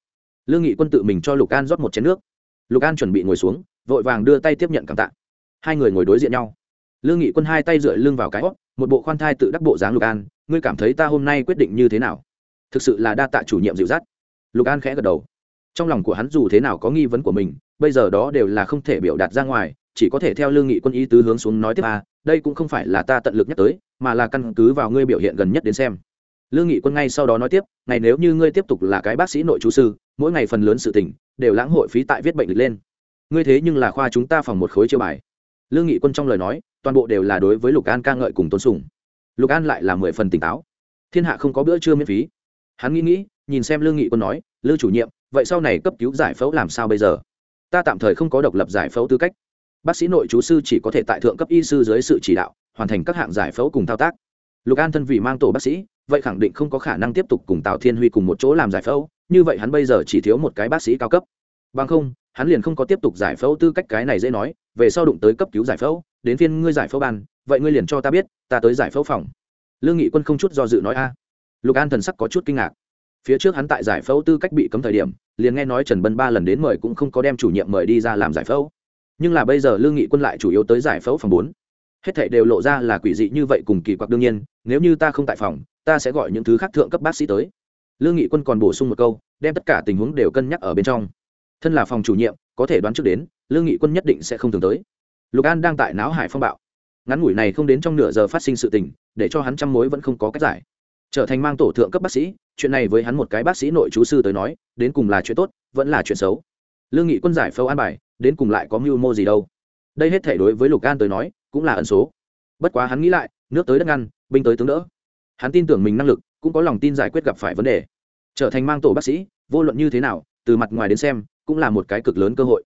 Lương nghị quân tự mình cho lục an rót một chén nước. Lục an chuẩn bị ngồi xuống, vội vàng đưa tay tiếp nhận cảm tạ. Hai người ngồi đối diện nhau lương nghị quân hai tay dựa lưng vào cái hót một bộ khoan thai tự đắc bộ dáng lục an, ngươi cảm thấy ta hôm nay quyết định như thế nào? Thực sự là đa tạ chủ nhiệm dịu dắt. Lục an khẽ gật đầu. Trong lòng của hắn dù thế nào có nghi vấn của mình, bây giờ đó đều là không thể biểu đạt ra ngoài, chỉ có thể theo lương nghị quân ý tứ hướng xuống nói tiếp à đây cũng không phải là ta tận lực nhắc tới, mà là căn cứ vào ngươi biểu hiện gần nhất đến xem. Lương nghị quân ngay sau đó nói tiếp, ngày nếu như ngươi tiếp tục là cái bác sĩ nội chú sư, mỗi ngày phần lớn sự tỉnh đều lãng hội phí tại viết bệnh lịch lên. Ngươi thế nhưng là khoa chúng ta phòng một khối chiêu bài. Lương nghị quân trong lời nói toàn bộ đều là đối với lục an ca ngợi cùng tôn sùng lục an lại là mười phần tỉnh táo thiên hạ không có bữa trưa miễn phí hắn nghĩ nghĩ nhìn xem lương nghị quân nói lương chủ nhiệm vậy sau này cấp cứu giải phẫu làm sao bây giờ ta tạm thời không có độc lập giải phẫu tư cách bác sĩ nội chú sư chỉ có thể tại thượng cấp y sư dưới sự chỉ đạo hoàn thành các hạng giải phẫu cùng thao tác lục an thân vì mang tổ bác sĩ vậy khẳng định không có khả năng tiếp tục cùng tào thiên huy cùng một chỗ làm giải phẫu như vậy hắn bây giờ chỉ thiếu một cái bác sĩ cao cấp bằng không hắn liền không có tiếp tục giải phẫu tư cách cái này dễ nói, về sau đụng tới cấp cứu giải phẫu, đến phiên ngươi giải phẫu ban, vậy ngươi liền cho ta biết, ta tới giải phẫu phòng. Lương nghị quân không chút do dự nói a. Lục an thần sắc có chút kinh ngạc. Phía trước hắn tại giải phẫu tư cách bị cấm thời điểm, liền nghe nói trần bân ba lần đến mời cũng không có đem chủ nhiệm mời đi ra làm giải phẫu. Nhưng là bây giờ lương nghị quân lại chủ yếu tới giải phẫu phòng bốn. Hết thảy đều lộ ra là quỷ dị như vậy cùng kỳ quặc đương nhiên, nếu như ta không tại phòng, ta sẽ gọi những thứ khác thượng cấp bác sĩ tới. Lương nghị quân còn bổ sung một câu, đem tất cả tình huống đều cân nhắc ở bên trong thân là phòng chủ nhiệm, có thể đoán trước đến, lương nghị quân nhất định sẽ không thường tới. Lục an đang tại náo hải phong bạo. Ngắn ngủi này không đến trong nửa giờ phát sinh sự tình, để cho hắn trăm mối vẫn không có cách giải. Trở thành mang tổ thượng cấp bác sĩ, chuyện này với hắn một cái bác sĩ nội chú sư tới nói, đến cùng là chuyện tốt, vẫn là chuyện xấu. Lương nghị quân giải phâu an bài, đến cùng lại có mưu mô gì đâu. Đây hết thể đối với lục an tới nói, cũng là ẩn số. Bất quá hắn nghĩ lại, nước tới đất ngăn, binh tới tướng đỡ. Hắn tin tưởng mình năng lực, cũng có lòng tin giải quyết gặp phải vấn đề. Trở thành mang tổ bác sĩ, vô luận như thế nào, từ mặt ngoài đến xem cũng là một cái cực lớn cơ hội.